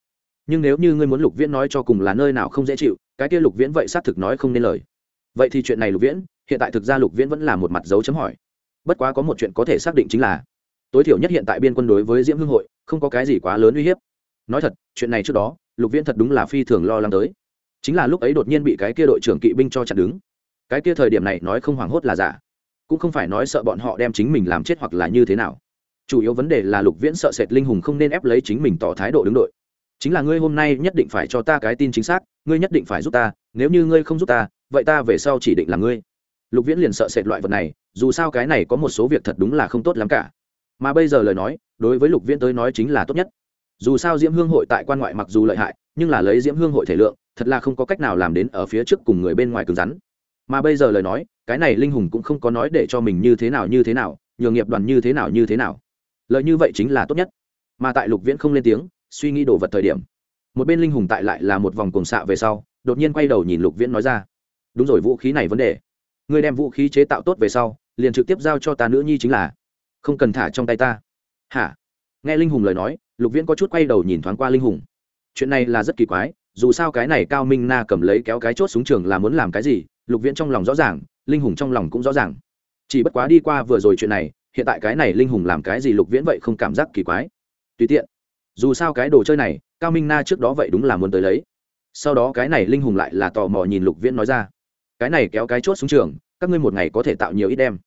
A: Nhưng nếu như ngươi muốn lục viễn nói cho cùng là nơi nào không dễ chịu, cái kia lục viễn vậy xác thực nói không nên lời. Vậy thì chuyện này lục viễn, hiện tại thực ra lục viễn vẫn là một mặt dấu chấm hỏi. Bất quá có một chuyện có thể xác định chính là, tối thiểu nhất hiện tại biên quân đối với diễm hương hội, không có cái gì quá lớn uy hiếp. Nói thật, chuyện này trước đó, lục viễn thật đúng là phi thường lo lắng tới. Chính là lúc ấy đột nhiên bị cái kia đội trưởng kỵ binh cho chặn đứng cái kia thời điểm này nói không hoảng hốt là giả, cũng không phải nói sợ bọn họ đem chính mình làm chết hoặc là như thế nào. Chủ yếu vấn đề là lục viễn sợ sệt linh hùng không nên ép lấy chính mình tỏ thái độ đứng đội. Chính là ngươi hôm nay nhất định phải cho ta cái tin chính xác, ngươi nhất định phải giúp ta, nếu như ngươi không giúp ta, vậy ta về sau chỉ định là ngươi. Lục viễn liền sợ sệt loại vật này, dù sao cái này có một số việc thật đúng là không tốt lắm cả. Mà bây giờ lời nói, đối với lục viễn tới nói chính là tốt nhất. Dù sao diễm hương hội tại quan ngoại mặc dù lợi hại, nhưng là lấy diễm hương hội thể lượng, thật là không có cách nào làm đến ở phía trước cùng người bên ngoài cứng rắn mà bây giờ lời nói, cái này linh hùng cũng không có nói để cho mình như thế nào, như thế nào, nhường nghiệp đoàn như thế nào, như thế nào. Lợi như vậy chính là tốt nhất. Mà tại lục viễn không lên tiếng, suy nghĩ đồ vật thời điểm, một bên linh hùng tại lại là một vòng cùng xạ về sau, đột nhiên quay đầu nhìn lục viễn nói ra, đúng rồi, vũ khí này vấn đề. Người đem vũ khí chế tạo tốt về sau, liền trực tiếp giao cho ta nữ nhi chính là. Không cần thả trong tay ta. Hả? Nghe linh hùng lời nói, lục viễn có chút quay đầu nhìn thoáng qua linh hùng. Chuyện này là rất kỳ quái, dù sao cái này cao minh na cầm lấy kéo cái chốt súng trường là muốn làm cái gì lục viễn trong lòng rõ ràng, linh hùng trong lòng cũng rõ ràng. Chỉ bất quá đi qua vừa rồi chuyện này, hiện tại cái này linh hùng làm cái gì lục viễn vậy không cảm giác kỳ quái. Tùy tiện, dù sao cái đồ chơi này, cao minh na trước đó vậy đúng là muốn tới lấy. Sau đó cái này linh hùng lại là tò mò nhìn lục viễn nói ra. Cái này kéo cái chốt xuống trường, các ngươi một ngày có thể tạo nhiều ít đem.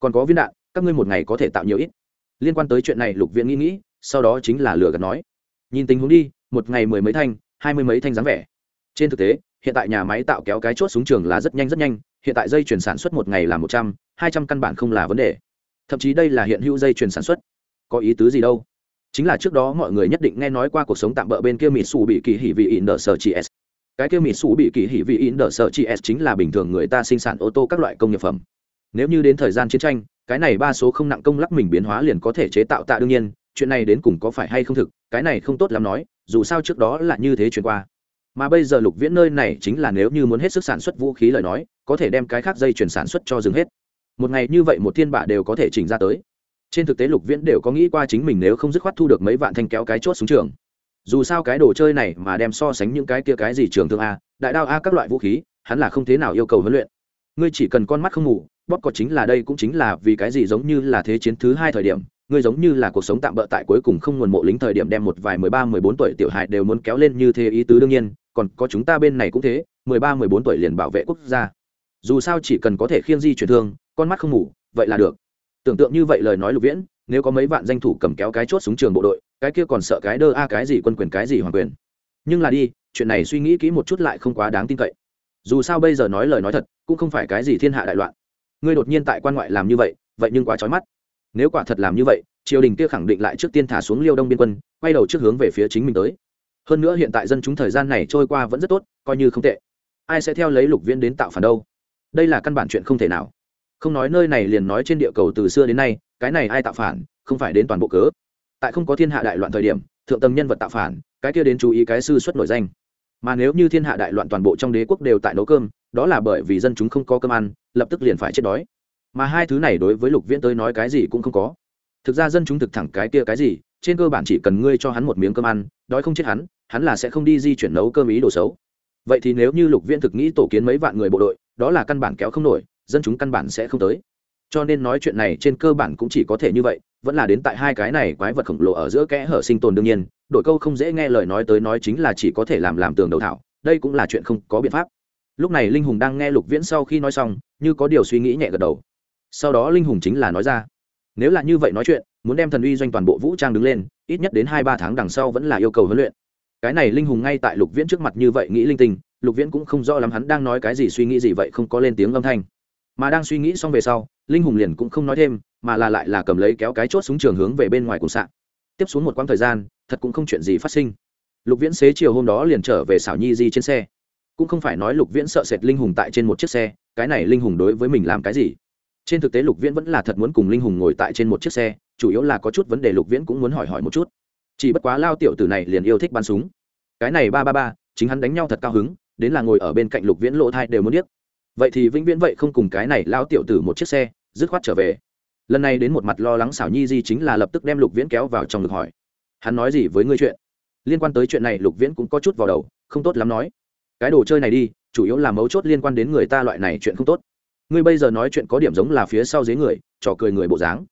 A: Còn có viên đạn, các ngươi một ngày có thể tạo nhiều ít. Liên quan tới chuyện này lục viễn nghĩ nghĩ, sau đó chính là lừa gạt nói. Nhìn tình huống đi, một ngày mười mấy thanh, hai mươi mấy thanh dáng vẻ. Trên thực tế hiện tại nhà máy tạo kéo cái chốt xuống trường là rất nhanh rất nhanh, hiện tại dây chuyển sản xuất một ngày là một trăm, hai trăm căn bản không là vấn đề. Thậm chí đây là hiện hữu dây chuyển sản xuất. Có ý tứ gì đâu? Chính là trước đó mọi người nhất định nghe nói qua cuộc sống tạm bỡ bên kia mỹ xù bị kỳ hỉ vị in đờ sở chị s cái kia mỹ xù bị kỳ hỉ vị in đờ sở chị s chính là bình thường người ta sinh sản ô tô các loại công nghiệp phẩm. Nếu như đến thời gian chiến tranh, cái này ba số không nặng công lắc mình biến hóa liền có thể chế tạo tạ đương nhiên, chuyện này đến cùng có phải hay không thực, cái này không tốt lắm nói, dù sao trước đó là như thế chuyển qua mà bây giờ lục viễn nơi này chính là nếu như muốn hết sức sản xuất vũ khí lời nói, có thể đem cái khác dây chuyển sản xuất cho dừng hết. Một ngày như vậy một thiên bạ đều có thể chỉnh ra tới. Trên thực tế lục viễn đều có nghĩ qua chính mình nếu không dứt khoát thu được mấy vạn thanh kéo cái chốt xuống trường. Dù sao cái đồ chơi này mà đem so sánh những cái kia cái gì trường thương a, đại đao a các loại vũ khí, hắn là không thế nào yêu cầu huấn luyện. Ngươi chỉ cần con mắt không ngủ bóp có chính là đây cũng chính là vì cái gì giống như là thế chiến thứ hai thời điểm, ngươi giống như là cuộc sống tạm bỡ tại cuối cùng không nguồn mộ lính thời điểm đem một vài mười ba, mười bốn tuổi tiểu hài đều muốn kéo lên như thế ý tứ đương nhiên còn có chúng ta bên này cũng thế, mười ba, mười bốn tuổi liền bảo vệ quốc gia. Dù sao chỉ cần có thể khiêng di chuyển thương, con mắt không ngủ, vậy là được. Tưởng tượng như vậy lời nói lục viễn, nếu có mấy vạn danh thủ cầm kéo cái chốt xuống trường bộ đội, cái kia còn sợ cái đơ a, cái gì quân quyền, cái gì hoàng quyền. Nhưng là đi, chuyện này suy nghĩ kỹ một chút lại không quá đáng tin cậy. Dù sao bây giờ nói lời nói thật, cũng không phải cái gì thiên hạ đại loạn. Ngươi đột nhiên tại quan ngoại làm như vậy vậy nhưng quá trói mắt. Nếu quả thật làm như vậy, triều đình kia khẳng định lại trước tiên thả xuống liêu đông biên quân, quay đầu trước hướng về phía chính mình tới hơn nữa hiện tại dân chúng thời gian này trôi qua vẫn rất tốt, coi như không tệ. Ai sẽ theo lấy lục viễn đến tạo phản đâu? Đây là căn bản chuyện không thể nào. Không nói nơi này liền nói trên địa cầu từ xưa đến nay, cái này ai tạo phản, không phải đến toàn bộ cớ. Tại không có thiên hạ đại loạn thời điểm, thượng tầng nhân vật tạo phản, cái kia đến chú ý cái sư xuất nổi danh. Mà nếu như thiên hạ đại loạn toàn bộ trong đế quốc đều tại nấu cơm, đó là bởi vì dân chúng không có cơm ăn, lập tức liền phải chết đói. Mà hai thứ này đối với lục viễn tới nói cái gì cũng không có. Thực ra dân chúng thực thẳng cái kia cái gì trên cơ bản chỉ cần ngươi cho hắn một miếng cơm ăn, đói không chết hắn hắn là sẽ không đi di chuyển nấu cơm ý đồ xấu. Vậy thì nếu như lục viễn thực nghĩ tổ kiến mấy vạn người bộ đội, đó là căn bản kéo không nổi, dân chúng căn bản sẽ không tới. Cho nên nói chuyện này trên cơ bản cũng chỉ có thể như vậy, vẫn là đến tại hai cái này quái vật khổng lồ ở giữa kẽ hở sinh tồn đương nhiên đội câu không dễ nghe lời nói tới nói chính là chỉ có thể làm làm tường đầu thảo, đây cũng là chuyện không có biện pháp. Lúc này linh hùng đang nghe lục viễn sau khi nói xong, như có điều suy nghĩ nhẹ gật đầu. Sau đó linh hùng chính là nói ra nếu là như vậy nói chuyện, muốn đem thần uy doanh toàn bộ vũ trang đứng lên, ít nhất đến hai ba tháng đằng sau vẫn là yêu cầu huấn luyện. Cái này linh hùng ngay tại lục viễn trước mặt như vậy nghĩ linh tinh, lục viễn cũng không rõ lắm hắn đang nói cái gì suy nghĩ gì vậy không có lên tiếng âm thanh. Mà đang suy nghĩ xong về sau, linh hùng liền cũng không nói thêm, mà là lại là cầm lấy kéo cái chốt súng trường hướng về bên ngoài cùng sạn. Tiếp xuống một quãng thời gian, thật cũng không chuyện gì phát sinh. Lục viễn xế chiều hôm đó liền trở về xảo nhi di trên xe. Cũng không phải nói lục viễn sợ sệt linh hùng tại trên một chiếc xe, cái này linh hùng đối với mình làm cái gì? Trên thực tế lục viễn vẫn là thật muốn cùng linh hùng ngồi tại trên một chiếc xe, chủ yếu là có chút vấn đề lục viễn cũng muốn hỏi hỏi một chút. Chỉ bất quá lao tiểu tử này liền yêu thích bắn súng. Cái này ba ba ba, chính hắn đánh nhau thật cao hứng, đến là ngồi ở bên cạnh lục viễn lộ thai đều muốn biết vậy thì vĩnh viễn vậy không cùng cái này lao tiểu tử một chiếc xe, dứt khoát trở về. Lần này đến một mặt lo lắng xảo nhi di chính là lập tức đem lục viễn kéo vào trong ngực hỏi. Hắn nói gì với ngươi chuyện? Liên quan tới chuyện này lục viễn cũng có chút vào đầu, không tốt lắm nói. Cái đồ chơi này đi, chủ yếu là mấu chốt liên quan đến người ta loại này chuyện không tốt ngươi bây giờ nói chuyện có điểm giống là phía sau dưới người, trò cười người bộ dáng.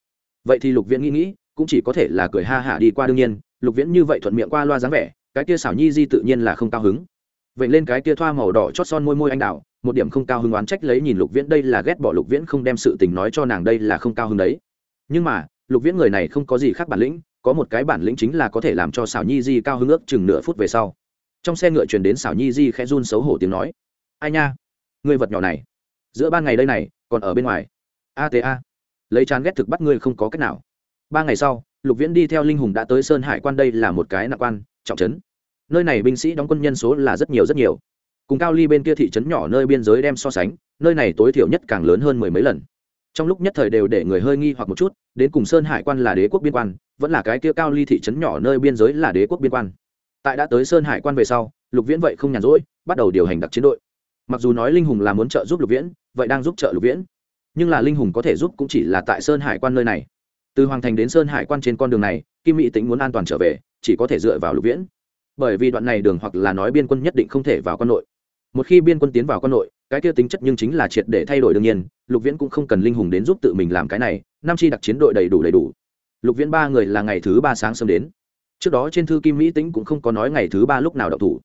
A: Vậy thì lục viễn nghĩ nghĩ, cũng chỉ có thể là cười ha hả đi qua đương nhiên, lục viễn như vậy thuận miệng qua loa dáng vẻ, cái kia xảo nhi di tự nhiên là không cao hứng. Vậy lên cái kia thoa màu đỏ chót son môi môi anh đào, một điểm không cao hứng oán trách lấy nhìn lục viễn, đây là ghét bỏ lục viễn không đem sự tình nói cho nàng đây là không cao hứng đấy. Nhưng mà, lục viễn người này không có gì khác bản lĩnh, có một cái bản lĩnh chính là có thể làm cho xảo nhi di cao hứng ước chừng nửa phút về sau. Trong xe ngựa chuyển đến xảo nhi di khẽ run xấu hổ tiếng nói. Ai nha, người vật nhỏ này giữa ban ngày đây này, còn ở bên ngoài. Ata lấy chán ghét thực bắt ngươi không có cách nào. Ba ngày sau, lục viễn đi theo linh hùng đã tới sơn hải quan đây là một cái nặng quan, trọng trấn. Nơi này binh sĩ đóng quân nhân số là rất nhiều rất nhiều. Cùng cao ly bên kia thị trấn nhỏ nơi biên giới đem so sánh, nơi này tối thiểu nhất càng lớn hơn mười mấy lần. Trong lúc nhất thời đều để người hơi nghi hoặc một chút, đến cùng sơn hải quan là đế quốc biên quan, vẫn là cái kia cao ly thị trấn nhỏ nơi biên giới là đế quốc biên quan. Tại đã tới sơn hải quan về sau, lục viễn vậy không nhàn rỗi, bắt đầu điều hành đặc chiến đội. Mặc dù nói linh hùng là muốn trợ giúp lục viễn vậy đang giúp trợ lục viễn. Nhưng là linh hùng có thể giúp cũng chỉ là tại sơn hải quan nơi này. Từ hoàng thành đến sơn hải quan trên con đường này, kim mỹ tính muốn an toàn trở về, chỉ có thể dựa vào lục viễn. Bởi vì đoạn này đường hoặc là nói biên quân nhất định không thể vào quan nội. Một khi biên quân tiến vào quan nội, cái kia tính chất nhưng chính là triệt để thay đổi đương nhiên, lục viễn cũng không cần linh hùng đến giúp tự mình làm cái này nam chi đặc chiến đội đầy đủ đầy đủ. Lục viễn ba người là ngày thứ ba sáng sớm đến. Trước đó trên thư kim mỹ tính cũng không có nói ngày thứ ba lúc nào động thủ.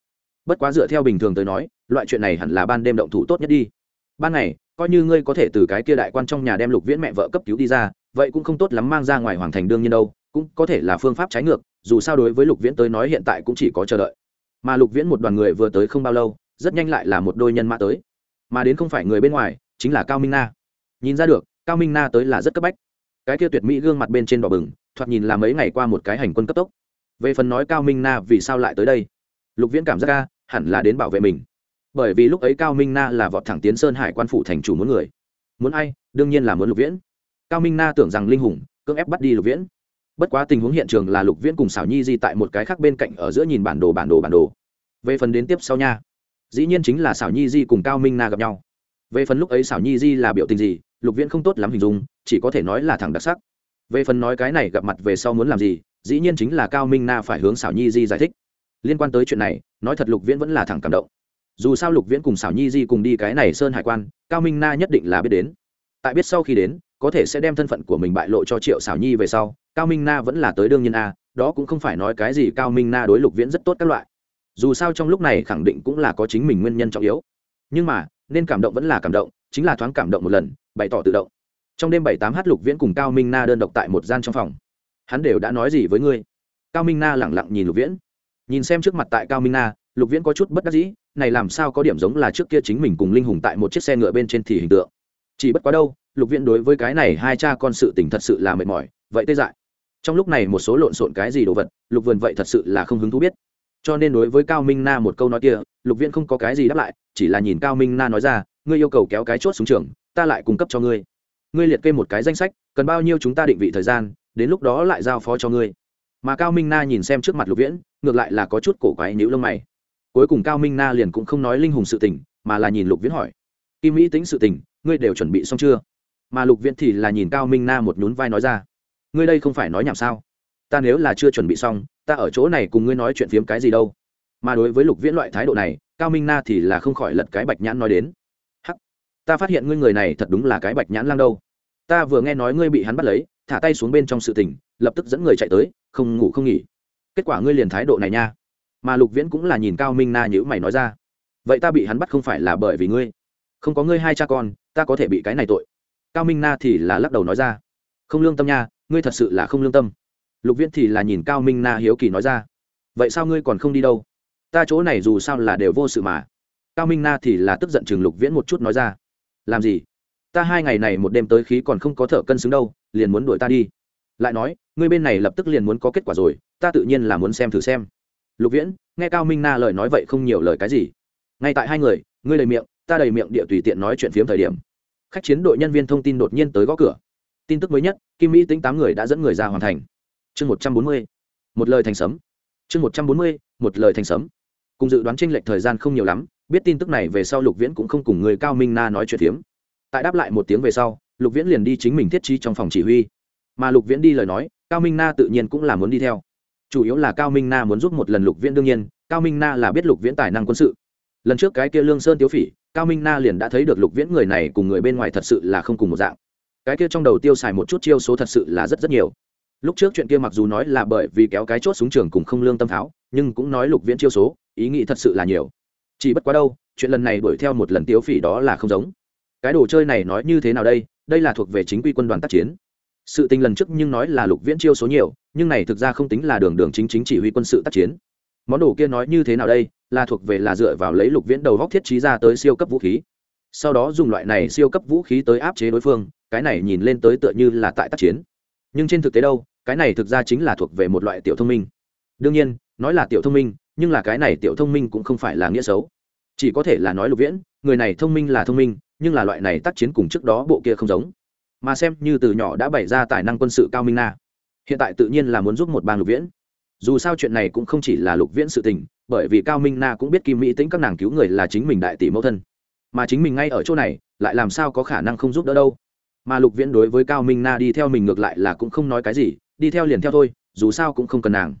A: Bất quá dựa theo bình thường tới nói, loại chuyện này hẳn là ban đêm động thủ tốt nhất đi ban ngày coi như ngươi có thể từ cái kia đại quan trong nhà đem lục viễn mẹ vợ cấp cứu đi ra, vậy cũng không tốt lắm mang ra ngoài hoàng thành đương nhiên đâu, cũng có thể là phương pháp trái ngược, dù sao đối với lục viễn tới nói hiện tại cũng chỉ có chờ đợi. Mà lục viễn một đoàn người vừa tới không bao lâu, rất nhanh lại là một đôi nhân mã tới. Mà đến không phải người bên ngoài, chính là cao minh na. Nhìn ra được, cao minh na tới là rất cấp bách. Cái kia tuyệt mỹ gương mặt bên trên đỏ bừng, thoạt nhìn là mấy ngày qua một cái hành quân cấp tốc. Về phần nói cao minh na vì sao lại tới đây, lục viễn cảm giác ca hẳn là đến bảo vệ mình bởi vì lúc ấy cao minh na là vọt thẳng tiến sơn hải quan phủ thành chủ muốn người. Muốn ai? Đương nhiên là muốn lục viễn. Cao minh na tưởng rằng linh hùng, cưỡng ép bắt đi lục viễn. Bất quá tình huống hiện trường là lục viễn cùng xảo nhi di tại một cái khác bên cạnh ở giữa nhìn bản đồ bản đồ bản đồ. Về phần đến tiếp sau nha. Dĩ nhiên chính là xảo nhi di cùng cao minh na gặp nhau. Về phần lúc ấy xảo nhi di là biểu tình gì, lục viễn không tốt lắm hình dung, chỉ có thể nói là thẳng đặc sắc. Về phần nói cái này gặp mặt về sau muốn làm gì, dĩ nhiên chính là cao minh na phải hướng xảo nhi di giải thích. Liên quan tới chuyện này, nói thật lục viễn vẫn là thẳng cảm động dù sao lục viễn cùng xảo nhi di cùng đi cái này sơn hải quan, cao minh na nhất định là biết đến. Tại biết sau khi đến, có thể sẽ đem thân phận của mình bại lộ cho triệu xảo nhi về sau, cao minh na vẫn là tới đương nhiên a, đó cũng không phải nói cái gì cao minh na đối lục viễn rất tốt các loại. Dù sao trong lúc này khẳng định cũng là có chính mình nguyên nhân trọng yếu. Nhưng mà, nên cảm động vẫn là cảm động, chính là thoáng cảm động một lần, bày tỏ tự động. Trong đêm bảy tám h lục viễn cùng cao minh na đơn độc tại một gian trong phòng. Hắn đều đã nói gì với ngươi? Cao minh na lẳng lặng nhìn lục viễn. Nhìn xem trước mặt tại cao minh na lục viễn có chút bất đắc dĩ, này làm sao có điểm giống là trước kia chính mình cùng linh hùng tại một chiếc xe ngựa bên trên thì hình tượng. Chỉ bất quá đâu, lục viễn đối với cái này hai cha con sự tình thật sự là mệt mỏi, vậy tê dại. Trong lúc này một số lộn xộn cái gì đồ vật, lục vườn vậy thật sự là không hứng thú biết. Cho nên đối với cao minh na một câu nói kia, lục viễn không có cái gì đáp lại, chỉ là nhìn cao minh na nói ra, ngươi yêu cầu kéo cái chốt xuống trường, ta lại cung cấp cho ngươi. Ngươi liệt kê một cái danh sách, cần bao nhiêu chúng ta định vị thời gian, đến lúc đó lại giao phó cho ngươi. Mà cao minh na nhìn xem trước mặt lục viễn, ngược lại là có chút cổ quái nhữ lông mày cuối cùng cao minh na liền cũng không nói linh hùng sự tình, mà là nhìn lục viễn hỏi. Kim mỹ tính sự tình, ngươi đều chuẩn bị xong chưa? Mà lục viễn thì là nhìn cao minh na một nhún vai nói ra. Ngươi đây không phải nói nhảm sao? Ta nếu là chưa chuẩn bị xong, ta ở chỗ này cùng ngươi nói chuyện phiếm cái gì đâu. Mà đối với lục viễn loại thái độ này, cao minh na thì là không khỏi lật cái bạch nhãn nói đến. Hắc, ta phát hiện ngươi người này thật đúng là cái bạch nhãn lang đâu. Ta vừa nghe nói ngươi bị hắn bắt lấy, thả tay xuống bên trong sự tình, lập tức dẫn người chạy tới, không ngủ không nghỉ. Kết quả ngươi liền thái độ này nha mà lục viễn cũng là nhìn cao minh na nhữ mày nói ra. Vậy ta bị hắn bắt không phải là bởi vì ngươi? Không có ngươi hai cha con, ta có thể bị cái này tội. Cao minh na thì là lắc đầu nói ra. Không lương tâm nha, ngươi thật sự là không lương tâm. Lục viễn thì là nhìn cao minh na hiếu kỳ nói ra. Vậy sao ngươi còn không đi đâu? Ta chỗ này dù sao là đều vô sự mà. Cao minh na thì là tức giận chừng lục viễn một chút nói ra. Làm gì? Ta hai ngày này một đêm tới khí còn không có thở cân xứng đâu, liền muốn đuổi ta đi. Lại nói, ngươi bên này lập tức liền muốn có kết quả rồi, ta tự nhiên là muốn xem thử xem lục viễn, nghe cao minh na lời nói vậy không nhiều lời cái gì. Ngay tại hai người, ngươi đầy miệng, ta đầy miệng địa tùy tiện nói chuyện phiếm thời điểm. Khách chiến đội nhân viên thông tin đột nhiên tới gõ cửa. Tin tức mới nhất, kim mỹ tính tám người đã dẫn người ra hoàn thành. Chương một trăm bốn mươi, một lời thành sấm. Chương một trăm bốn mươi, một lời thành sấm. Cùng dự đoán tranh lệch thời gian không nhiều lắm, biết tin tức này về sau lục viễn cũng không cùng người cao minh na nói chuyện phiếm. Tại đáp lại một tiếng về sau, lục viễn liền đi chính mình thiết trí trong phòng chỉ huy. Mà lục viễn đi lời nói, cao minh na tự nhiên cũng là muốn đi theo chủ yếu là cao minh na muốn giúp một lần lục viễn đương nhiên, cao minh na là biết lục viễn tài năng quân sự. Lần trước cái kia lương sơn tiếu phỉ, cao minh na liền đã thấy được lục viễn người này cùng người bên ngoài thật sự là không cùng một dạng. Cái kia trong đầu tiêu xài một chút chiêu số thật sự là rất rất nhiều. Lúc trước chuyện kia mặc dù nói là bởi vì kéo cái chốt xuống trường cùng không lương tâm tháo, nhưng cũng nói lục viễn chiêu số, ý nghĩ thật sự là nhiều. Chỉ bất quá đâu, chuyện lần này đuổi theo một lần tiếu phỉ đó là không giống. Cái đồ chơi này nói như thế nào đây? Đây là thuộc về chính quy quân đoàn tác chiến sự tình lần trước nhưng nói là lục viễn chiêu số nhiều, nhưng này thực ra không tính là đường đường chính chính chỉ huy quân sự tác chiến. Món đồ kia nói như thế nào đây? Là thuộc về là dựa vào lấy lục viễn đầu góc thiết trí ra tới siêu cấp vũ khí. Sau đó dùng loại này siêu cấp vũ khí tới áp chế đối phương, cái này nhìn lên tới tựa như là tại tác chiến. Nhưng trên thực tế đâu, cái này thực ra chính là thuộc về một loại tiểu thông minh. Đương nhiên, nói là tiểu thông minh, nhưng là cái này tiểu thông minh cũng không phải là nghĩa xấu. Chỉ có thể là nói lục viễn, người này thông minh là thông minh, nhưng là loại này tác chiến cùng trước đó bộ kia không giống mà xem như từ nhỏ đã bày ra tài năng quân sự cao minh na hiện tại tự nhiên là muốn giúp một bang lục viễn. Dù sao chuyện này cũng không chỉ là lục viễn sự tình, bởi vì cao minh na cũng biết kim mỹ tính các nàng cứu người là chính mình đại tỷ mẫu thân. Mà chính mình ngay ở chỗ này, lại làm sao có khả năng không giúp đỡ đâu? Mà lục viễn đối với cao minh na đi theo mình ngược lại là cũng không nói cái gì, đi theo liền theo thôi, dù sao cũng không cần nàng.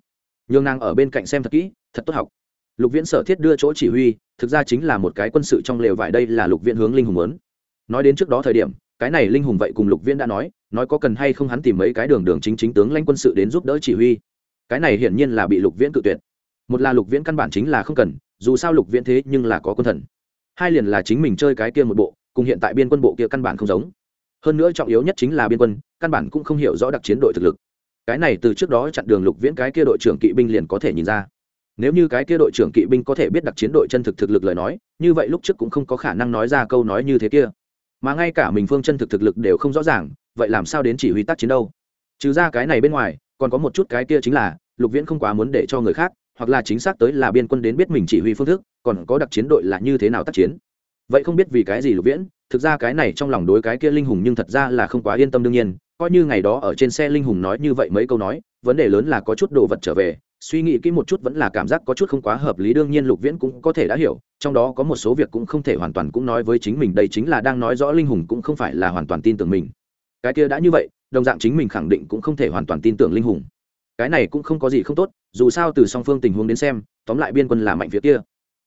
A: Nhường nàng ở bên cạnh xem thật kỹ, thật tốt học. Lục viễn sở thiết đưa chỗ chỉ huy, thực ra chính là một cái quân sự trong lều vải đây là lục viễn hướng linh hùng lớn nói đến trước đó thời điểm cái này linh hùng vậy cùng lục viễn đã nói nói có cần hay không hắn tìm mấy cái đường đường chính chính tướng lãnh quân sự đến giúp đỡ chỉ huy. Cái này hiển nhiên là bị lục viễn cự tuyệt. Một là lục viễn căn bản chính là không cần, dù sao lục viễn thế nhưng là có quân thần. Hai liền là chính mình chơi cái kia một bộ, cùng hiện tại biên quân bộ kia căn bản không giống. Hơn nữa trọng yếu nhất chính là biên quân, căn bản cũng không hiểu rõ đặc chiến đội thực lực. Cái này từ trước đó chặn đường lục viễn cái kia đội trưởng kỵ binh liền có thể nhìn ra. Nếu như cái kia đội trưởng kỵ binh có thể biết đặc chiến đội chân thực thực lực lời nói, như vậy lúc trước cũng không có khả năng nói ra câu nói như thế kia mà ngay cả mình phương chân thực thực lực đều không rõ ràng, vậy làm sao đến chỉ huy tác chiến đâu? Trừ ra cái này bên ngoài, còn có một chút cái kia chính là, lục viễn không quá muốn để cho người khác, hoặc là chính xác tới là biên quân đến biết mình chỉ huy phương thức, còn có đặc chiến đội là như thế nào tác chiến. Vậy không biết vì cái gì lục viễn, thực ra cái này trong lòng đối cái kia linh hùng nhưng thật ra là không quá yên tâm đương nhiên, coi như ngày đó ở trên xe linh hùng nói như vậy mấy câu nói, vấn đề lớn là có chút đồ vật trở về suy nghĩ kỹ một chút vẫn là cảm giác có chút không quá hợp lý. Đương nhiên, lục viễn cũng có thể đã hiểu, trong đó có một số việc cũng không thể hoàn toàn cũng nói với chính mình. Đây chính là đang nói rõ linh hùng cũng không phải là hoàn toàn tin tưởng mình. Cái kia đã như vậy, đồng dạng chính mình khẳng định cũng không thể hoàn toàn tin tưởng linh hùng. Cái này cũng không có gì không tốt, dù sao từ song phương tình huống đến xem, tóm lại biên quân là mạnh phía kia.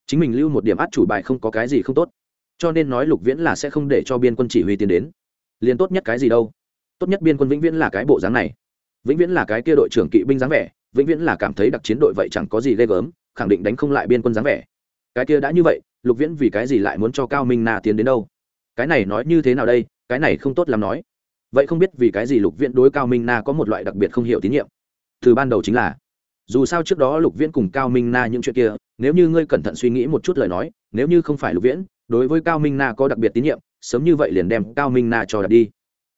A: Chính mình lưu một điểm át chủ bài không có cái gì không tốt. Cho nên nói lục viễn là sẽ không để cho biên quân chỉ huy tiến đến. Liền tốt nhất cái gì đâu? Tốt nhất biên quân vĩnh viễn là cái bộ dáng này. Vĩnh viễn là cái kia đội trưởng kỵ binh dáng vẻ vĩnh viễn là cảm thấy đặc chiến đội vậy chẳng có gì ghê gớm, khẳng định đánh không lại biên quân dáng vẻ. Cái kia đã như vậy, lục viễn vì cái gì lại muốn cho cao minh na tiến đến đâu? Cái này nói như thế nào đây? Cái này không tốt làm nói. Vậy không biết vì cái gì lục viễn đối cao minh na có một loại đặc biệt không hiểu tín nhiệm. Từ ban đầu chính là, dù sao trước đó lục viễn cùng cao minh na những chuyện kia, nếu như ngươi cẩn thận suy nghĩ một chút lời nói, nếu như không phải lục viễn, đối với cao minh na có đặc biệt tín nhiệm, sớm như vậy liền đem cao minh na cho đặt đi.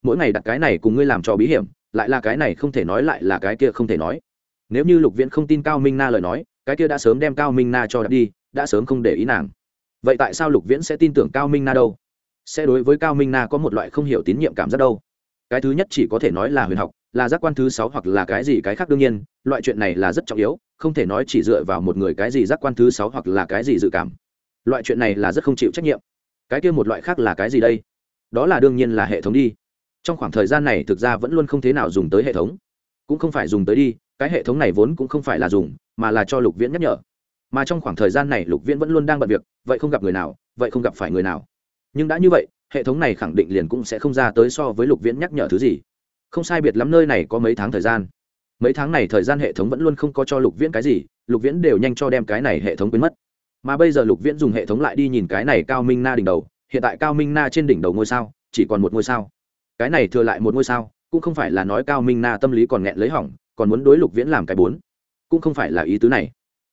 A: Mỗi ngày đặt cái này cùng ngươi làm cho bí hiểm, lại là cái này không thể nói lại là cái kia không thể nói nếu như lục viễn không tin cao minh na lời nói, cái kia đã sớm đem cao minh na cho đặt đi, đã sớm không để ý nàng. Vậy tại sao lục viễn sẽ tin tưởng cao minh na đâu? Sẽ đối với cao minh na có một loại không hiểu tín nhiệm cảm giác đâu. Cái thứ nhất chỉ có thể nói là huyền học, là giác quan thứ sáu hoặc là cái gì cái khác đương nhiên, loại chuyện này là rất trọng yếu, không thể nói chỉ dựa vào một người cái gì giác quan thứ sáu hoặc là cái gì dự cảm. Loại chuyện này là rất không chịu trách nhiệm. Cái kia một loại khác là cái gì đây? Đó là đương nhiên là hệ thống đi. Trong khoảng thời gian này thực ra vẫn luôn không thế nào dùng tới hệ thống. Cũng không phải dùng tới đi cái hệ thống này vốn cũng không phải là dùng, mà là cho lục viễn nhắc nhở. Mà trong khoảng thời gian này lục viễn vẫn luôn đang bận việc, vậy không gặp người nào, vậy không gặp phải người nào. Nhưng đã như vậy, hệ thống này khẳng định liền cũng sẽ không ra tới so với lục viễn nhắc nhở thứ gì. Không sai biệt lắm nơi này có mấy tháng thời gian. Mấy tháng này thời gian hệ thống vẫn luôn không có cho lục viễn cái gì, lục viễn đều nhanh cho đem cái này hệ thống quên mất. Mà bây giờ lục viễn dùng hệ thống lại đi nhìn cái này cao minh na đỉnh đầu, hiện tại cao minh na trên đỉnh đầu ngôi sao, chỉ còn một ngôi sao. Cái này thừa lại một ngôi sao, cũng không phải là nói cao minh na tâm lý còn nghẹn lấy hỏng còn muốn đối lục viễn làm cái bốn. Cũng không phải là ý tứ này.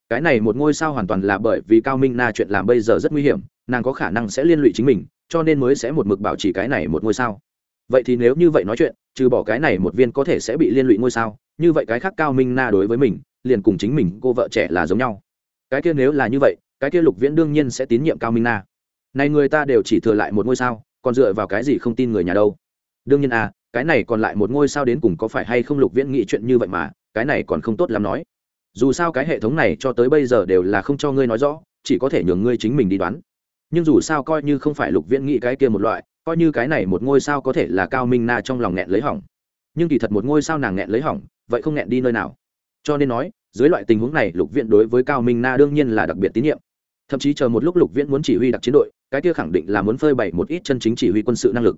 A: Cái này một ngôi sao hoàn toàn là bởi vì cao minh na chuyện làm bây giờ rất nguy hiểm, nàng có khả năng sẽ liên lụy chính mình, cho nên mới sẽ một mực bảo trì cái này một ngôi sao. Vậy thì nếu như vậy nói chuyện, trừ bỏ cái này một viên có thể sẽ bị liên lụy ngôi sao, như vậy cái khác cao minh na đối với mình, liền cùng chính mình cô vợ trẻ là giống nhau. Cái kia nếu là như vậy, cái kia lục viễn đương nhiên sẽ tín nhiệm cao minh na. Này người ta đều chỉ thừa lại một ngôi sao, còn dựa vào cái gì không tin người nhà đâu? Đương nhiên à cái này còn lại một ngôi sao đến cùng có phải hay không lục viễn nghĩ chuyện như vậy mà, cái này còn không tốt lắm nói. Dù sao cái hệ thống này cho tới bây giờ đều là không cho ngươi nói rõ, chỉ có thể nhường ngươi chính mình đi đoán. Nhưng dù sao coi như không phải lục viễn nghĩ cái kia một loại, coi như cái này một ngôi sao có thể là cao minh na trong lòng nghẹn lấy hỏng. Nhưng kỳ thật một ngôi sao nàng nghẹn lấy hỏng, vậy không nghẹn đi nơi nào. Cho nên nói, dưới loại tình huống này, lục viễn đối với cao minh na đương nhiên là đặc biệt tín nhiệm. Thậm chí chờ một lúc lục viễn muốn chỉ huy đặc chiến đội, cái kia khẳng định là muốn phơi bày một ít chân chính chỉ huy quân sự năng lực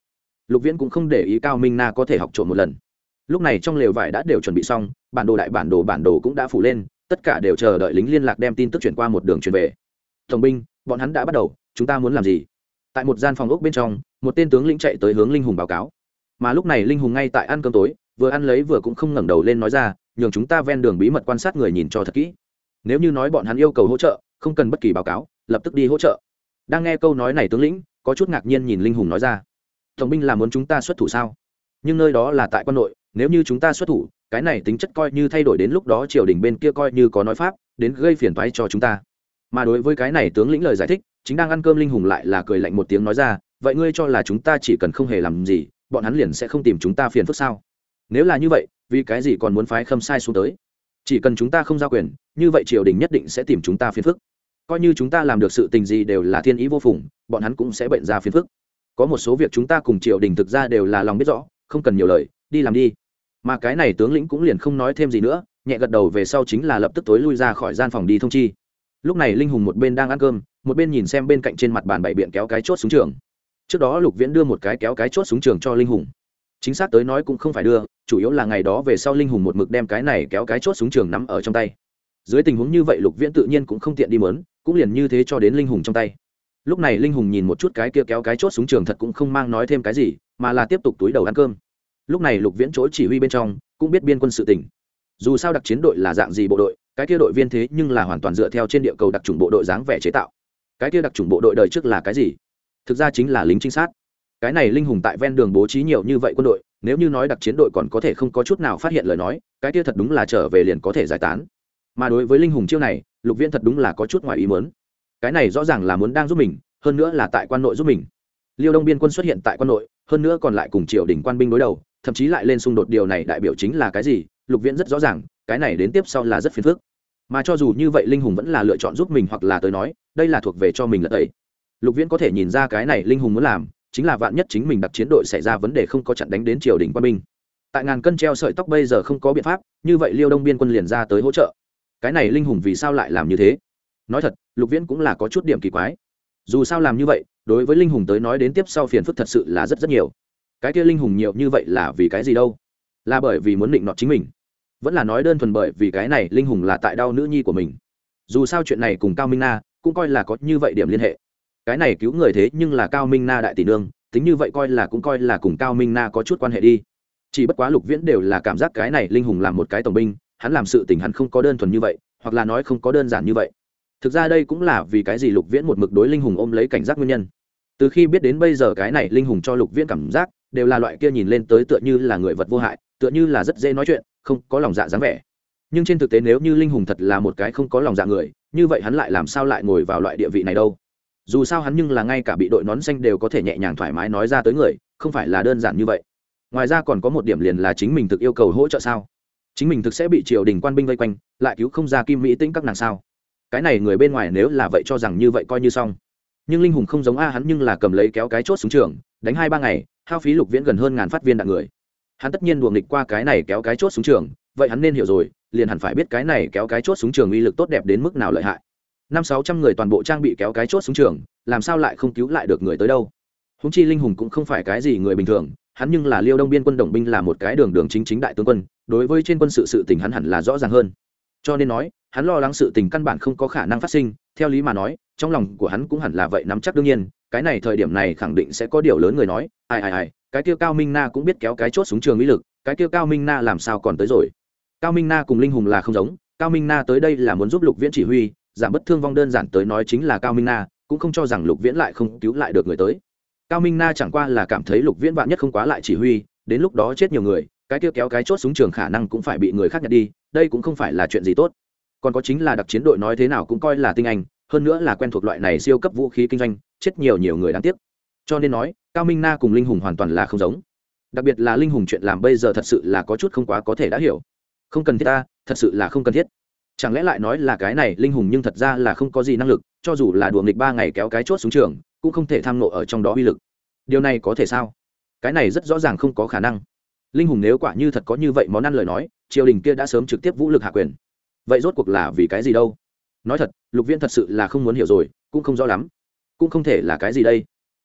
A: lục viễn cũng không để ý cao minh na có thể học trộm một lần. Lúc này trong lều vải đã đều chuẩn bị xong, bản đồ đại bản đồ bản đồ cũng đã phủ lên, tất cả đều chờ đợi lính liên lạc đem tin tức chuyển qua một đường chuyển về. Tổng binh, bọn hắn đã bắt đầu, chúng ta muốn làm gì? Tại một gian phòng ốc bên trong, một tên tướng lĩnh chạy tới hướng linh hùng báo cáo. Mà lúc này linh hùng ngay tại ăn cơm tối, vừa ăn lấy vừa cũng không ngẩng đầu lên nói ra, nhường chúng ta ven đường bí mật quan sát người nhìn cho thật kỹ. Nếu như nói bọn hắn yêu cầu hỗ trợ, không cần bất kỳ báo cáo, lập tức đi hỗ trợ. Đang nghe câu nói này tướng lĩnh, có chút ngạc nhiên nhìn linh hùng nói ra tổng binh là muốn chúng ta xuất thủ sao? Nhưng nơi đó là tại quân nội, nếu như chúng ta xuất thủ, cái này tính chất coi như thay đổi đến lúc đó triều đình bên kia coi như có nói pháp, đến gây phiền toái cho chúng ta. Mà đối với cái này tướng lĩnh lời giải thích, chính đang ăn cơm linh hùng lại là cười lạnh một tiếng nói ra, vậy ngươi cho là chúng ta chỉ cần không hề làm gì, bọn hắn liền sẽ không tìm chúng ta phiền phức sao? Nếu là như vậy, vì cái gì còn muốn phái khâm sai xuống tới? Chỉ cần chúng ta không giao quyền, như vậy triều đình nhất định sẽ tìm chúng ta phiền phức. Coi như chúng ta làm được sự tình gì đều là thiên ý vô phùng, bọn hắn cũng sẽ bệnh ra phiền phức có một số việc chúng ta cùng triều đình thực ra đều là lòng biết rõ, không cần nhiều lời, đi làm đi. Mà cái này tướng lĩnh cũng liền không nói thêm gì nữa, nhẹ gật đầu về sau chính là lập tức tối lui ra khỏi gian phòng đi thông chi. Lúc này linh hùng một bên đang ăn cơm, một bên nhìn xem bên cạnh trên mặt bàn bảy biện kéo cái chốt xuống trường. Trước đó lục viễn đưa một cái kéo cái chốt xuống trường cho linh hùng. Chính xác tới nói cũng không phải đưa, chủ yếu là ngày đó về sau linh hùng một mực đem cái này kéo cái chốt xuống trường nắm ở trong tay. Dưới tình huống như vậy lục viễn tự nhiên cũng không tiện đi mớn, cũng liền như thế cho đến linh hùng trong tay lúc này linh hùng nhìn một chút cái kia kéo cái chốt súng trường thật cũng không mang nói thêm cái gì, mà là tiếp tục túi đầu ăn cơm. Lúc này lục viễn chỗ chỉ huy bên trong, cũng biết biên quân sự tỉnh dù sao đặc chiến đội là dạng gì bộ đội, cái kia đội viên thế nhưng là hoàn toàn dựa theo trên địa cầu đặc trùng bộ đội dáng vẻ chế tạo. Cái kia đặc trùng bộ đội đời trước là cái gì? Thực ra chính là lính trinh sát. Cái này linh hùng tại ven đường bố trí nhiều như vậy quân đội, nếu như nói đặc chiến đội còn có thể không có chút nào phát hiện lời nói, cái kia thật đúng là trở về liền có thể giải tán. Mà đối với linh hùng chiêu này, lục viễn thật đúng là có chút ngoài ý mớn cái này rõ ràng là muốn đang giúp mình, hơn nữa là tại quan nội giúp mình. Liêu đông biên quân xuất hiện tại quan nội, hơn nữa còn lại cùng triều đình quan binh đối đầu, thậm chí lại lên xung đột điều này đại biểu chính là cái gì, lục viễn rất rõ ràng, cái này đến tiếp sau là rất phiền phức. Mà cho dù như vậy linh hùng vẫn là lựa chọn giúp mình hoặc là tới nói, đây là thuộc về cho mình lật tẩy. Lục viễn có thể nhìn ra cái này linh hùng muốn làm, chính là vạn nhất chính mình đặc chiến đội xảy ra vấn đề không có chặn đánh đến triều đình quan binh. Tại ngàn cân treo sợi tóc bây giờ không có biện pháp, như vậy liêu đông biên quân liền ra tới hỗ trợ. Cái này linh hùng vì sao lại làm như thế? Nói thật, lục viễn cũng là có chút điểm kỳ quái. Dù sao làm như vậy, đối với linh hùng tới nói đến tiếp sau phiền phức thật sự là rất rất nhiều. Cái kia linh hùng nhiều như vậy là vì cái gì đâu? Là bởi vì muốn định nọt chính mình. Vẫn là nói đơn thuần bởi vì cái này linh hùng là tại đau nữ nhi của mình. Dù sao chuyện này cùng cao minh na cũng coi là có như vậy điểm liên hệ. Cái này cứu người thế nhưng là cao minh na đại tỷ nương, tính như vậy coi là cũng coi là cùng cao minh na có chút quan hệ đi. Chỉ bất quá lục viễn đều là cảm giác cái này linh hùng làm một cái tổng binh, hắn làm sự tình hắn không có đơn thuần như vậy, hoặc là nói không có đơn giản như vậy thực ra đây cũng là vì cái gì lục viễn một mực đối linh hùng ôm lấy cảnh giác nguyên nhân. Từ khi biết đến bây giờ cái này linh hùng cho lục viễn cảm giác, đều là loại kia nhìn lên tới tựa như là người vật vô hại, tựa như là rất dễ nói chuyện, không có lòng dạ dáng vẻ. Nhưng trên thực tế nếu như linh hùng thật là một cái không có lòng dạ người, như vậy hắn lại làm sao lại ngồi vào loại địa vị này đâu? Dù sao hắn nhưng là ngay cả bị đội nón xanh đều có thể nhẹ nhàng thoải mái nói ra tới người, không phải là đơn giản như vậy. Ngoài ra còn có một điểm liền là chính mình thực yêu cầu hỗ trợ sao? Chính mình thực sẽ bị triều đình quan binh vây quanh, lại cứu không ra kim mỹ tĩnh các nàng sao? Cái này người bên ngoài nếu là vậy cho rằng như vậy coi như xong. Nhưng linh hùng không giống a hắn nhưng là cầm lấy kéo cái chốt xuống trường, đánh hai ba ngày, hao phí lục viễn gần hơn ngàn phát viên đạn người. Hắn tất nhiên đùa nghịch qua cái này kéo cái chốt xuống trường, vậy hắn nên hiểu rồi, liền hẳn phải biết cái này kéo cái chốt xuống trường uy lực tốt đẹp đến mức nào lợi hại. Năm sáu trăm người toàn bộ trang bị kéo cái chốt xuống trường, làm sao lại không cứu lại được người tới đâu? Húng chi linh hùng cũng không phải cái gì người bình thường, hắn nhưng là liêu đông biên quân đồng binh là một cái đường đường chính chính đại tướng quân, đối với trên quân sự sự tình hắn hẳn là rõ ràng hơn. Cho nên nói hắn lo lắng sự tình căn bản không có khả năng phát sinh, theo lý mà nói, trong lòng của hắn cũng hẳn là vậy nắm chắc đương nhiên, cái này thời điểm này khẳng định sẽ có điều lớn người nói, ai ai ai, cái kia cao minh na cũng biết kéo cái chốt xuống trường mỹ lực, cái kia cao minh na làm sao còn tới rồi? Cao minh na cùng linh hùng là không giống, cao minh na tới đây là muốn giúp lục viễn chỉ huy, giảm bất thương vong đơn giản tới nói chính là cao minh na, cũng không cho rằng lục viễn lại không cứu lại được người tới. Cao minh na chẳng qua là cảm thấy lục viễn vạn nhất không quá lại chỉ huy, đến lúc đó chết nhiều người, cái kia kéo cái chốt súng trường khả năng cũng phải bị người khác nhặt đi, đây cũng không phải là chuyện gì tốt còn có chính là đặc chiến đội nói thế nào cũng coi là tinh anh, hơn nữa là quen thuộc loại này siêu cấp vũ khí kinh doanh, chết nhiều nhiều người đáng tiếc. Cho nên nói, cao minh na cùng linh hùng hoàn toàn là không giống. Đặc biệt là linh hùng chuyện làm bây giờ thật sự là có chút không quá có thể đã hiểu. Không cần thiết ta, thật sự là không cần thiết. Chẳng lẽ lại nói là cái này linh hùng nhưng thật ra là không có gì năng lực, cho dù là đùa nghịch ba ngày kéo cái chốt xuống trường, cũng không thể tham nộ ở trong đó uy lực. Điều này có thể sao? Cái này rất rõ ràng không có khả năng. Linh hùng nếu quả như thật có như vậy món ăn lời nói, triều đình kia đã sớm trực tiếp vũ lực hạ quyền vậy rốt cuộc là vì cái gì đâu? Nói thật, lục viễn thật sự là không muốn hiểu rồi, cũng không rõ lắm. Cũng không thể là cái gì đây?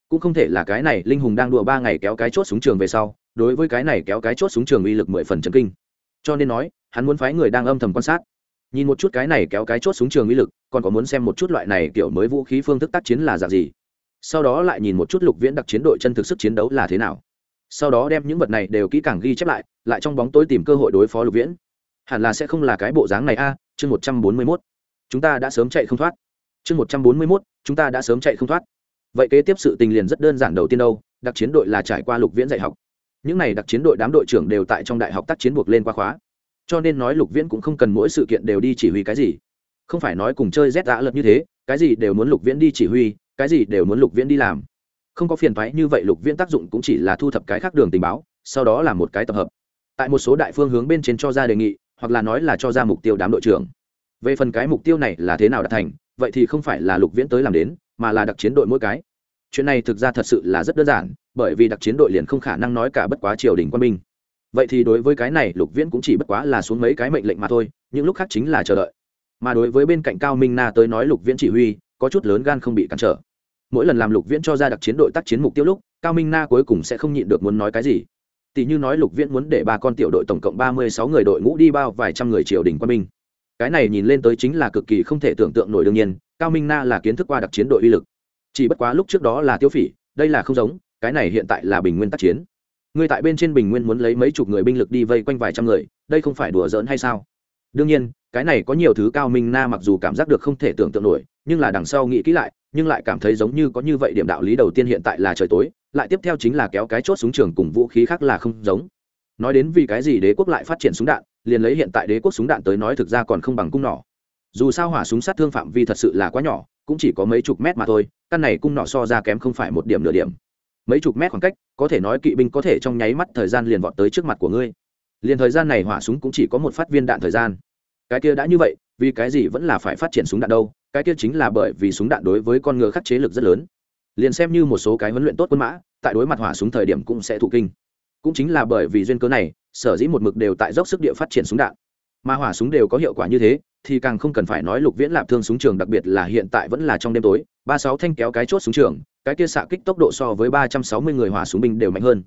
A: Cũng không thể là cái này linh hùng đang đùa ba ngày kéo cái chốt súng trường về sau, đối với cái này kéo cái chốt súng trường uy lực mười phần chấn kinh. Cho nên nói, hắn muốn phái người đang âm thầm quan sát. Nhìn một chút cái này kéo cái chốt súng trường uy lực, còn có muốn xem một chút loại này kiểu mới vũ khí phương thức tác chiến là dạng gì. Sau đó lại nhìn một chút lục viễn đặc chiến đội chân thực sức chiến đấu là thế nào. Sau đó đem những vật này đều kỹ càng ghi chép lại lại trong bóng tối tìm cơ hội đối phó lục viễn hẳn là sẽ không là cái bộ dáng này a, chương một trăm bốn mươi mốt. Chúng ta đã sớm chạy không thoát. Chương một trăm bốn mươi mốt, chúng ta đã sớm chạy không thoát. Vậy kế tiếp sự tình liền rất đơn giản đầu tiên đâu, đặc chiến đội là trải qua lục viễn dạy học. Những n à y đặc chiến đội đám đội trưởng đều tại trong đại học tác chiến buộc lên qua khóa. Cho nên nói lục viễn cũng không cần mỗi sự kiện đều đi chỉ huy cái gì. Không phải nói cùng chơi rét đã lật như thế, cái gì đều muốn lục viễn đi chỉ huy, cái gì đều muốn lục viễn đi làm. Không có phiền thoái như vậy lục viễn tác dụng cũng chỉ là thu thập cái khác đường tình báo, sau đó là một cái tập hợp. Tại một số đại phương hướng bên trên cho ra đề nghị hoặc là nói là cho ra mục tiêu đám đội trưởng. Về phần cái mục tiêu này là thế nào đạt thành, vậy thì không phải là lục viễn tới làm đến, mà là đặc chiến đội mỗi cái. Chuyện này thực ra thật sự là rất đơn giản, bởi vì đặc chiến đội liền không khả năng nói cả bất quá triều đình quân binh. Vậy thì đối với cái này, lục viễn cũng chỉ bất quá là xuống mấy cái mệnh lệnh mà thôi, những lúc khác chính là chờ đợi. Mà đối với bên cạnh cao minh na tới nói, lục viễn chỉ huy, có chút lớn gan không bị cản trở. Mỗi lần làm lục viễn cho ra đặc chiến đội tác chiến mục tiêu lúc, cao minh na cuối cùng sẽ không nhịn được muốn nói cái gì tỷ như nói lục viễn muốn để ba con tiểu đội tổng cộng ba mươi sáu người đội ngũ đi bao vài trăm người triều đình quân binh. Cái này nhìn lên tới chính là cực kỳ không thể tưởng tượng nổi đương nhiên, cao minh na là kiến thức qua đặc chiến đội uy lực. Chỉ bất quá lúc trước đó là tiêu phỉ, đây là không giống, cái này hiện tại là bình nguyên tác chiến. Người tại bên trên bình nguyên muốn lấy mấy chục người binh lực đi vây quanh vài trăm người, đây không phải đùa giỡn hay sao? Đương nhiên, cái này có nhiều thứ cao minh na mặc dù cảm giác được không thể tưởng tượng nổi, nhưng là đằng sau nghĩ kỹ lại, nhưng lại cảm thấy giống như có như vậy điểm đạo lý đầu tiên hiện tại là trời tối lại tiếp theo chính là kéo cái chốt súng trường cùng vũ khí khác là không giống. Nói đến vì cái gì đế quốc lại phát triển súng đạn, liền lấy hiện tại đế quốc súng đạn tới nói thực ra còn không bằng cung nỏ. Dù sao hỏa súng sát thương phạm vi thật sự là quá nhỏ, cũng chỉ có mấy chục mét mà thôi, căn này cung nỏ so ra kém không phải một điểm nửa điểm. Mấy chục mét khoảng cách, có thể nói kỵ binh có thể trong nháy mắt thời gian liền vọt tới trước mặt của ngươi. Liền thời gian này hỏa súng cũng chỉ có một phát viên đạn thời gian. Cái kia đã như vậy, vì cái gì vẫn là phải phát triển súng đạn đâu? Cái kia chính là bởi vì súng đạn đối với con ngựa khắc chế lực rất lớn liền xem như một số cái huấn luyện tốt quân mã, tại đối mặt hỏa súng thời điểm cũng sẽ thụ kinh. Cũng chính là bởi vì duyên cớ này, sở dĩ một mực đều tại dốc sức địa phát triển súng đạn. Mà hỏa súng đều có hiệu quả như thế, thì càng không cần phải nói lục viễn lạp thương súng trường đặc biệt là hiện tại vẫn là trong đêm tối, ba sáu thanh kéo cái chốt súng trường, cái kia xạ kích tốc độ so với ba trăm sáu mươi người hỏa súng binh đều mạnh hơn.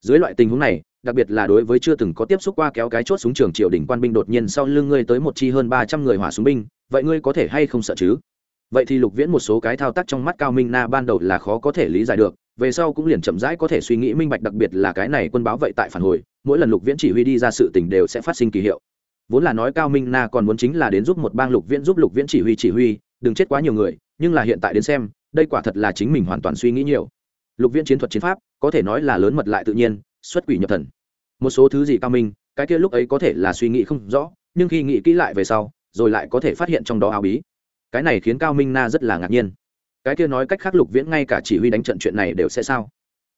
A: Dưới loại tình huống này, đặc biệt là đối với chưa từng có tiếp xúc qua kéo cái chốt súng trường triều đình quan binh đột nhiên sau lưng ngươi tới một chi hơn ba trăm người hỏa súng binh, vậy ngươi có thể hay không sợ chứ? Vậy thì lục viễn một số cái thao tác trong mắt cao minh na ban đầu là khó có thể lý giải được, về sau cũng liền chậm rãi có thể suy nghĩ minh bạch, đặc biệt là cái này quân báo vậy tại phản hồi, mỗi lần lục viễn chỉ huy đi ra sự tình đều sẽ phát sinh kỳ hiệu. Vốn là nói cao minh na còn muốn chính là đến giúp một bang lục viễn, giúp lục viễn chỉ huy chỉ huy, đừng chết quá nhiều người, nhưng là hiện tại đến xem, đây quả thật là chính mình hoàn toàn suy nghĩ nhiều. Lục viễn chiến thuật chiến pháp, có thể nói là lớn mật lại tự nhiên, xuất quỷ nhập thần. Một số thứ gì cao minh, cái kia lúc ấy có thể là suy nghĩ không rõ, nhưng khi nghĩ kỹ lại về sau, rồi lại có thể phát hiện trong đó áo bí cái này khiến cao minh na rất là ngạc nhiên cái kia nói cách khác lục viễn ngay cả chỉ huy đánh trận chuyện này đều sẽ sao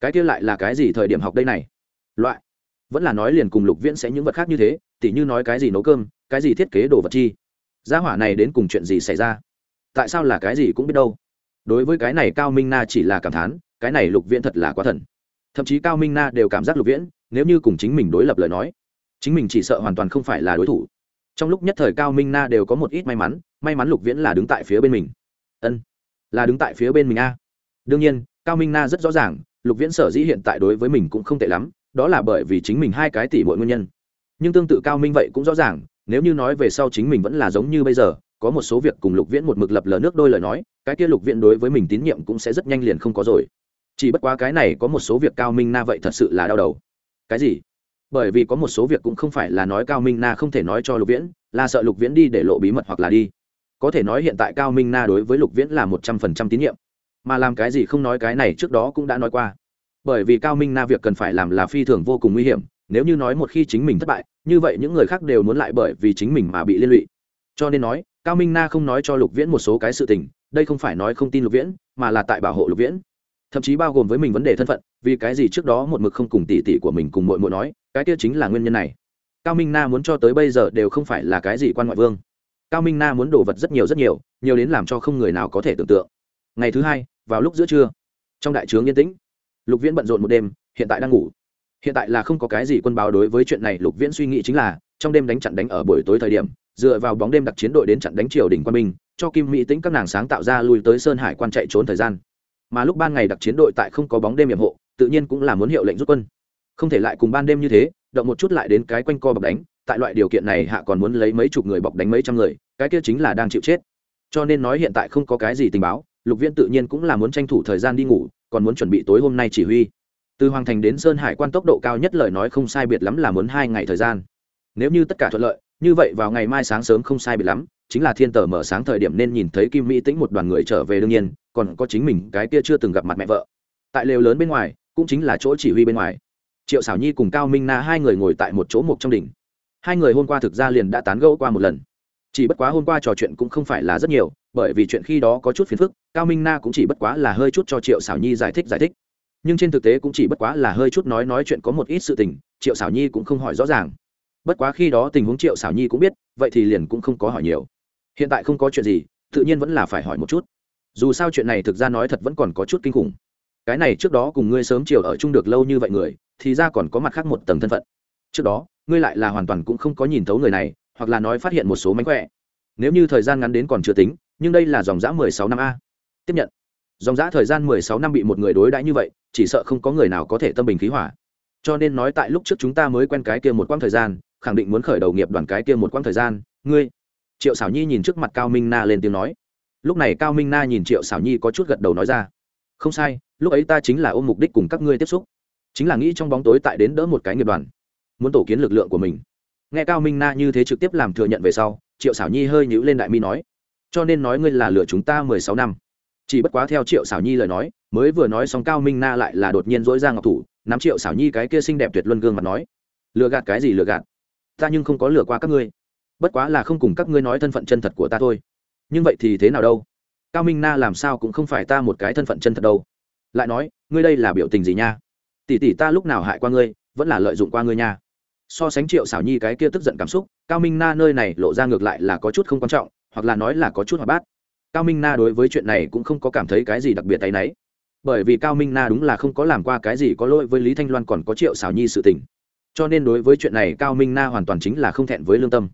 A: cái kia lại là cái gì thời điểm học đây này loại vẫn là nói liền cùng lục viễn sẽ những vật khác như thế tỉ như nói cái gì nấu cơm cái gì thiết kế đồ vật chi gia hỏa này đến cùng chuyện gì xảy ra tại sao là cái gì cũng biết đâu đối với cái này cao minh na chỉ là cảm thán cái này lục viễn thật là quá thần thậm chí cao minh na đều cảm giác lục viễn nếu như cùng chính mình đối lập lời nói chính mình chỉ sợ hoàn toàn không phải là đối thủ trong lúc nhất thời cao minh na đều có một ít may mắn may mắn lục viễn là đứng tại phía bên mình. Ân, là đứng tại phía bên mình a. Đương nhiên, cao minh na rất rõ ràng, lục viễn sở dĩ hiện tại đối với mình cũng không tệ lắm, đó là bởi vì chính mình hai cái tỷ mọi nguyên nhân. Nhưng tương tự cao minh vậy cũng rõ ràng, nếu như nói về sau chính mình vẫn là giống như bây giờ, có một số việc cùng lục viễn một mực lập lờ nước đôi lời nói, cái kia lục viễn đối với mình tín nhiệm cũng sẽ rất nhanh liền không có rồi. Chỉ bất quá cái này có một số việc cao minh na vậy thật sự là đau đầu. Cái gì? Bởi vì có một số việc cũng không phải là nói cao minh na không thể nói cho lục viễn, là sợ lục viễn đi để lộ bí mật hoặc là đi có thể nói hiện tại cao minh na đối với lục viễn là một trăm phần trăm tín nhiệm. Mà làm cái gì không nói cái này trước đó cũng đã nói qua. Bởi vì cao minh na việc cần phải làm là phi thường vô cùng nguy hiểm, nếu như nói một khi chính mình thất bại, như vậy những người khác đều muốn lại bởi vì chính mình mà bị liên lụy. Cho nên nói, cao minh na không nói cho lục viễn một số cái sự tình, đây không phải nói không tin lục viễn, mà là tại bảo hộ lục viễn. Thậm chí bao gồm với mình vấn đề thân phận, vì cái gì trước đó một mực không cùng tỷ tỷ của mình cùng mội mội nói, cái kia chính là nguyên nhân này. Cao minh na muốn cho tới bây giờ đều không phải là cái gì quan ngoại vương cao minh na muốn đổ vật rất nhiều rất nhiều nhiều đến làm cho không người nào có thể tưởng tượng. Ngày thứ hai, vào lúc giữa trưa, trong đại trướng yên tĩnh, lục viễn bận rộn một đêm, hiện tại đang ngủ. Hiện tại là không có cái gì quân báo đối với chuyện này, lục viễn suy nghĩ chính là, trong đêm đánh chặn đánh ở buổi tối thời điểm, dựa vào bóng đêm đặc chiến đội đến chặn đánh triều đình quân minh cho kim mỹ tính các nàng sáng tạo ra lui tới sơn hải quan chạy trốn thời gian. Mà lúc ban ngày đặc chiến đội tại không có bóng đêm nhiệm hộ, tự nhiên cũng là muốn hiệu lệnh rút quân. Không thể lại cùng ban đêm như thế, động một chút lại đến cái quanh co bọc đánh tại loại điều kiện này hạ còn muốn lấy mấy chục người bọc đánh mấy trăm người, cái kia chính là đang chịu chết. Cho nên nói hiện tại không có cái gì tình báo, lục viên tự nhiên cũng là muốn tranh thủ thời gian đi ngủ, còn muốn chuẩn bị tối hôm nay chỉ huy. Từ hoàng thành đến sơn hải quan tốc độ cao nhất lời nói không sai biệt lắm là muốn hai ngày thời gian. Nếu như tất cả thuận lợi, như vậy vào ngày mai sáng sớm không sai biệt lắm, chính là thiên tờ mở sáng thời điểm nên nhìn thấy kim mỹ tĩnh một đoàn người trở về đương nhiên, còn có chính mình cái kia chưa từng gặp mặt mẹ vợ. Tại lều lớn bên ngoài, cũng chính là chỗ chỉ huy bên ngoài. Triệu xảo nhi cùng cao minh na hai người ngồi tại một chỗ một trong đỉnh hai người hôm qua thực ra liền đã tán gẫu qua một lần. Chỉ bất quá hôm qua trò chuyện cũng không phải là rất nhiều, bởi vì chuyện khi đó có chút phiền phức, cao minh na cũng chỉ bất quá là hơi chút cho triệu xảo nhi giải thích giải thích. Nhưng trên thực tế cũng chỉ bất quá là hơi chút nói nói chuyện có một ít sự tình, triệu xảo nhi cũng không hỏi rõ ràng. Bất quá khi đó tình huống triệu xảo nhi cũng biết, vậy thì liền cũng không có hỏi nhiều. Hiện tại không có chuyện gì, tự nhiên vẫn là phải hỏi một chút. Dù sao chuyện này thực ra nói thật vẫn còn có chút kinh khủng. Cái này trước đó cùng ngươi sớm chiều ở chung được lâu như vậy người, thì ra còn có mặt khác một tầng thân phận. Trước đó ngươi lại là hoàn toàn cũng không có nhìn thấu người này, hoặc là nói phát hiện một số mánh khỏe. Nếu như thời gian ngắn đến còn chưa tính, nhưng đây là dòng giã mười sáu năm a. Tiếp nhận. Dòng giã thời gian mười sáu năm bị một người đối đãi như vậy, chỉ sợ không có người nào có thể tâm bình khí hỏa cho nên nói tại lúc trước chúng ta mới quen cái kia một quãng thời gian, khẳng định muốn khởi đầu nghiệp đoàn cái kia một quãng thời gian. Ngươi. Triệu xảo nhi nhìn trước mặt cao minh na lên tiếng nói. Lúc này cao minh na nhìn triệu xảo nhi có chút gật đầu nói ra. Không sai, lúc ấy ta chính là ôm mục đích cùng các ngươi tiếp xúc. Chính là nghĩ trong bóng tối tại đến đỡ một cái nghiệp đoàn muốn tổ kiến lực lượng của mình. Nghe cao minh na như thế trực tiếp làm thừa nhận về sau, triệu xảo nhi hơi nhữ lên đại mi nói, cho nên nói ngươi là lừa chúng ta mười sáu năm. Chỉ bất quá theo triệu xảo nhi lời nói, mới vừa nói xong cao minh na lại là đột nhiên dỗi ra ngọc thủ, nắm triệu xảo nhi cái kia xinh đẹp tuyệt luân gương mặt nói, lừa gạt cái gì lừa gạt? Ta nhưng không có lừa qua các ngươi. Bất quá là không cùng các ngươi nói thân phận chân thật của ta thôi. Nhưng vậy thì thế nào đâu? Cao minh na làm sao cũng không phải ta một cái thân phận chân thật đâu. Lại nói, ngươi đây là biểu tình gì nha? Tỷ tỷ ta lúc nào hại qua ngươi, vẫn là lợi dụng qua ngươi nha so sánh triệu xảo nhi cái kia tức giận cảm xúc, cao minh na nơi này lộ ra ngược lại là có chút không quan trọng, hoặc là nói là có chút hoạt bát. Cao minh na đối với chuyện này cũng không có cảm thấy cái gì đặc biệt tay náy. Bởi vì cao minh na đúng là không có làm qua cái gì có lỗi với lý thanh loan còn có triệu xảo nhi sự tình. Cho nên đối với chuyện này cao minh na hoàn toàn chính là không thẹn với lương tâm.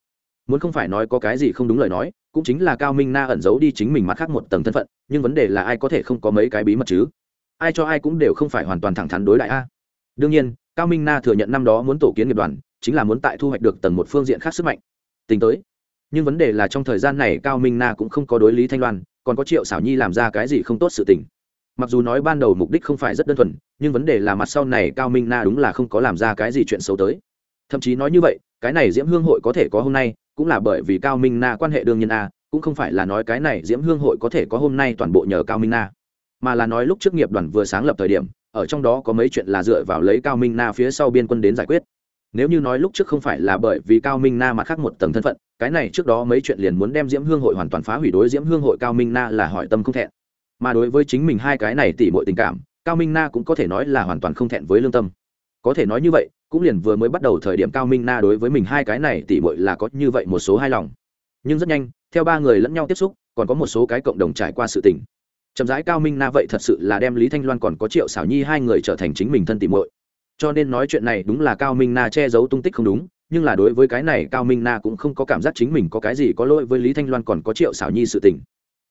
A: Muốn không phải nói có cái gì không đúng lời nói, cũng chính là cao minh na ẩn giấu đi chính mình mặt khác một tầng thân phận, nhưng vấn đề là ai có thể không có mấy cái bí mật chứ? Ai cho ai cũng đều không phải hoàn toàn thẳng thắn đối đại a. Đương nhiên cao minh na thừa nhận năm đó muốn tổ kiến nghiệp đoàn, chính là muốn tại thu hoạch được tầng một phương diện khác sức mạnh. Tính tới, nhưng vấn đề là trong thời gian này cao minh na cũng không có đối lý thanh loan, còn có triệu xảo nhi làm ra cái gì không tốt sự tình. Mặc dù nói ban đầu mục đích không phải rất đơn thuần, nhưng vấn đề là mặt sau này cao minh na đúng là không có làm ra cái gì chuyện xấu tới. Thậm chí nói như vậy, cái này diễm hương hội có thể có hôm nay, cũng là bởi vì cao minh na quan hệ đương nhiên a, cũng không phải là nói cái này diễm hương hội có thể có hôm nay toàn bộ nhờ cao minh na. Mà là nói lúc trước nghiệp đoàn vừa sáng lập thời điểm ở trong đó có mấy chuyện là dựa vào lấy cao minh na phía sau biên quân đến giải quyết. Nếu như nói lúc trước không phải là bởi vì cao minh na mà khác một tầng thân phận, cái này trước đó mấy chuyện liền muốn đem diễm hương hội hoàn toàn phá hủy đối diễm hương hội cao minh na là hỏi tâm không thẹn. Mà đối với chính mình hai cái này tỉ mọi tình cảm, cao minh na cũng có thể nói là hoàn toàn không thẹn với lương tâm. Có thể nói như vậy, cũng liền vừa mới bắt đầu thời điểm cao minh na đối với mình hai cái này tỉ mọi là có như vậy một số hài lòng. Nhưng rất nhanh, theo ba người lẫn nhau tiếp xúc, còn có một số cái cộng đồng trải qua sự tình chậm rãi cao minh na vậy thật sự là đem lý thanh loan còn có triệu xảo nhi hai người trở thành chính mình thân tìm muội. cho nên nói chuyện này đúng là cao minh na che giấu tung tích không đúng, nhưng là đối với cái này cao minh na cũng không có cảm giác chính mình có cái gì có lỗi với lý thanh loan còn có triệu xảo nhi sự tình.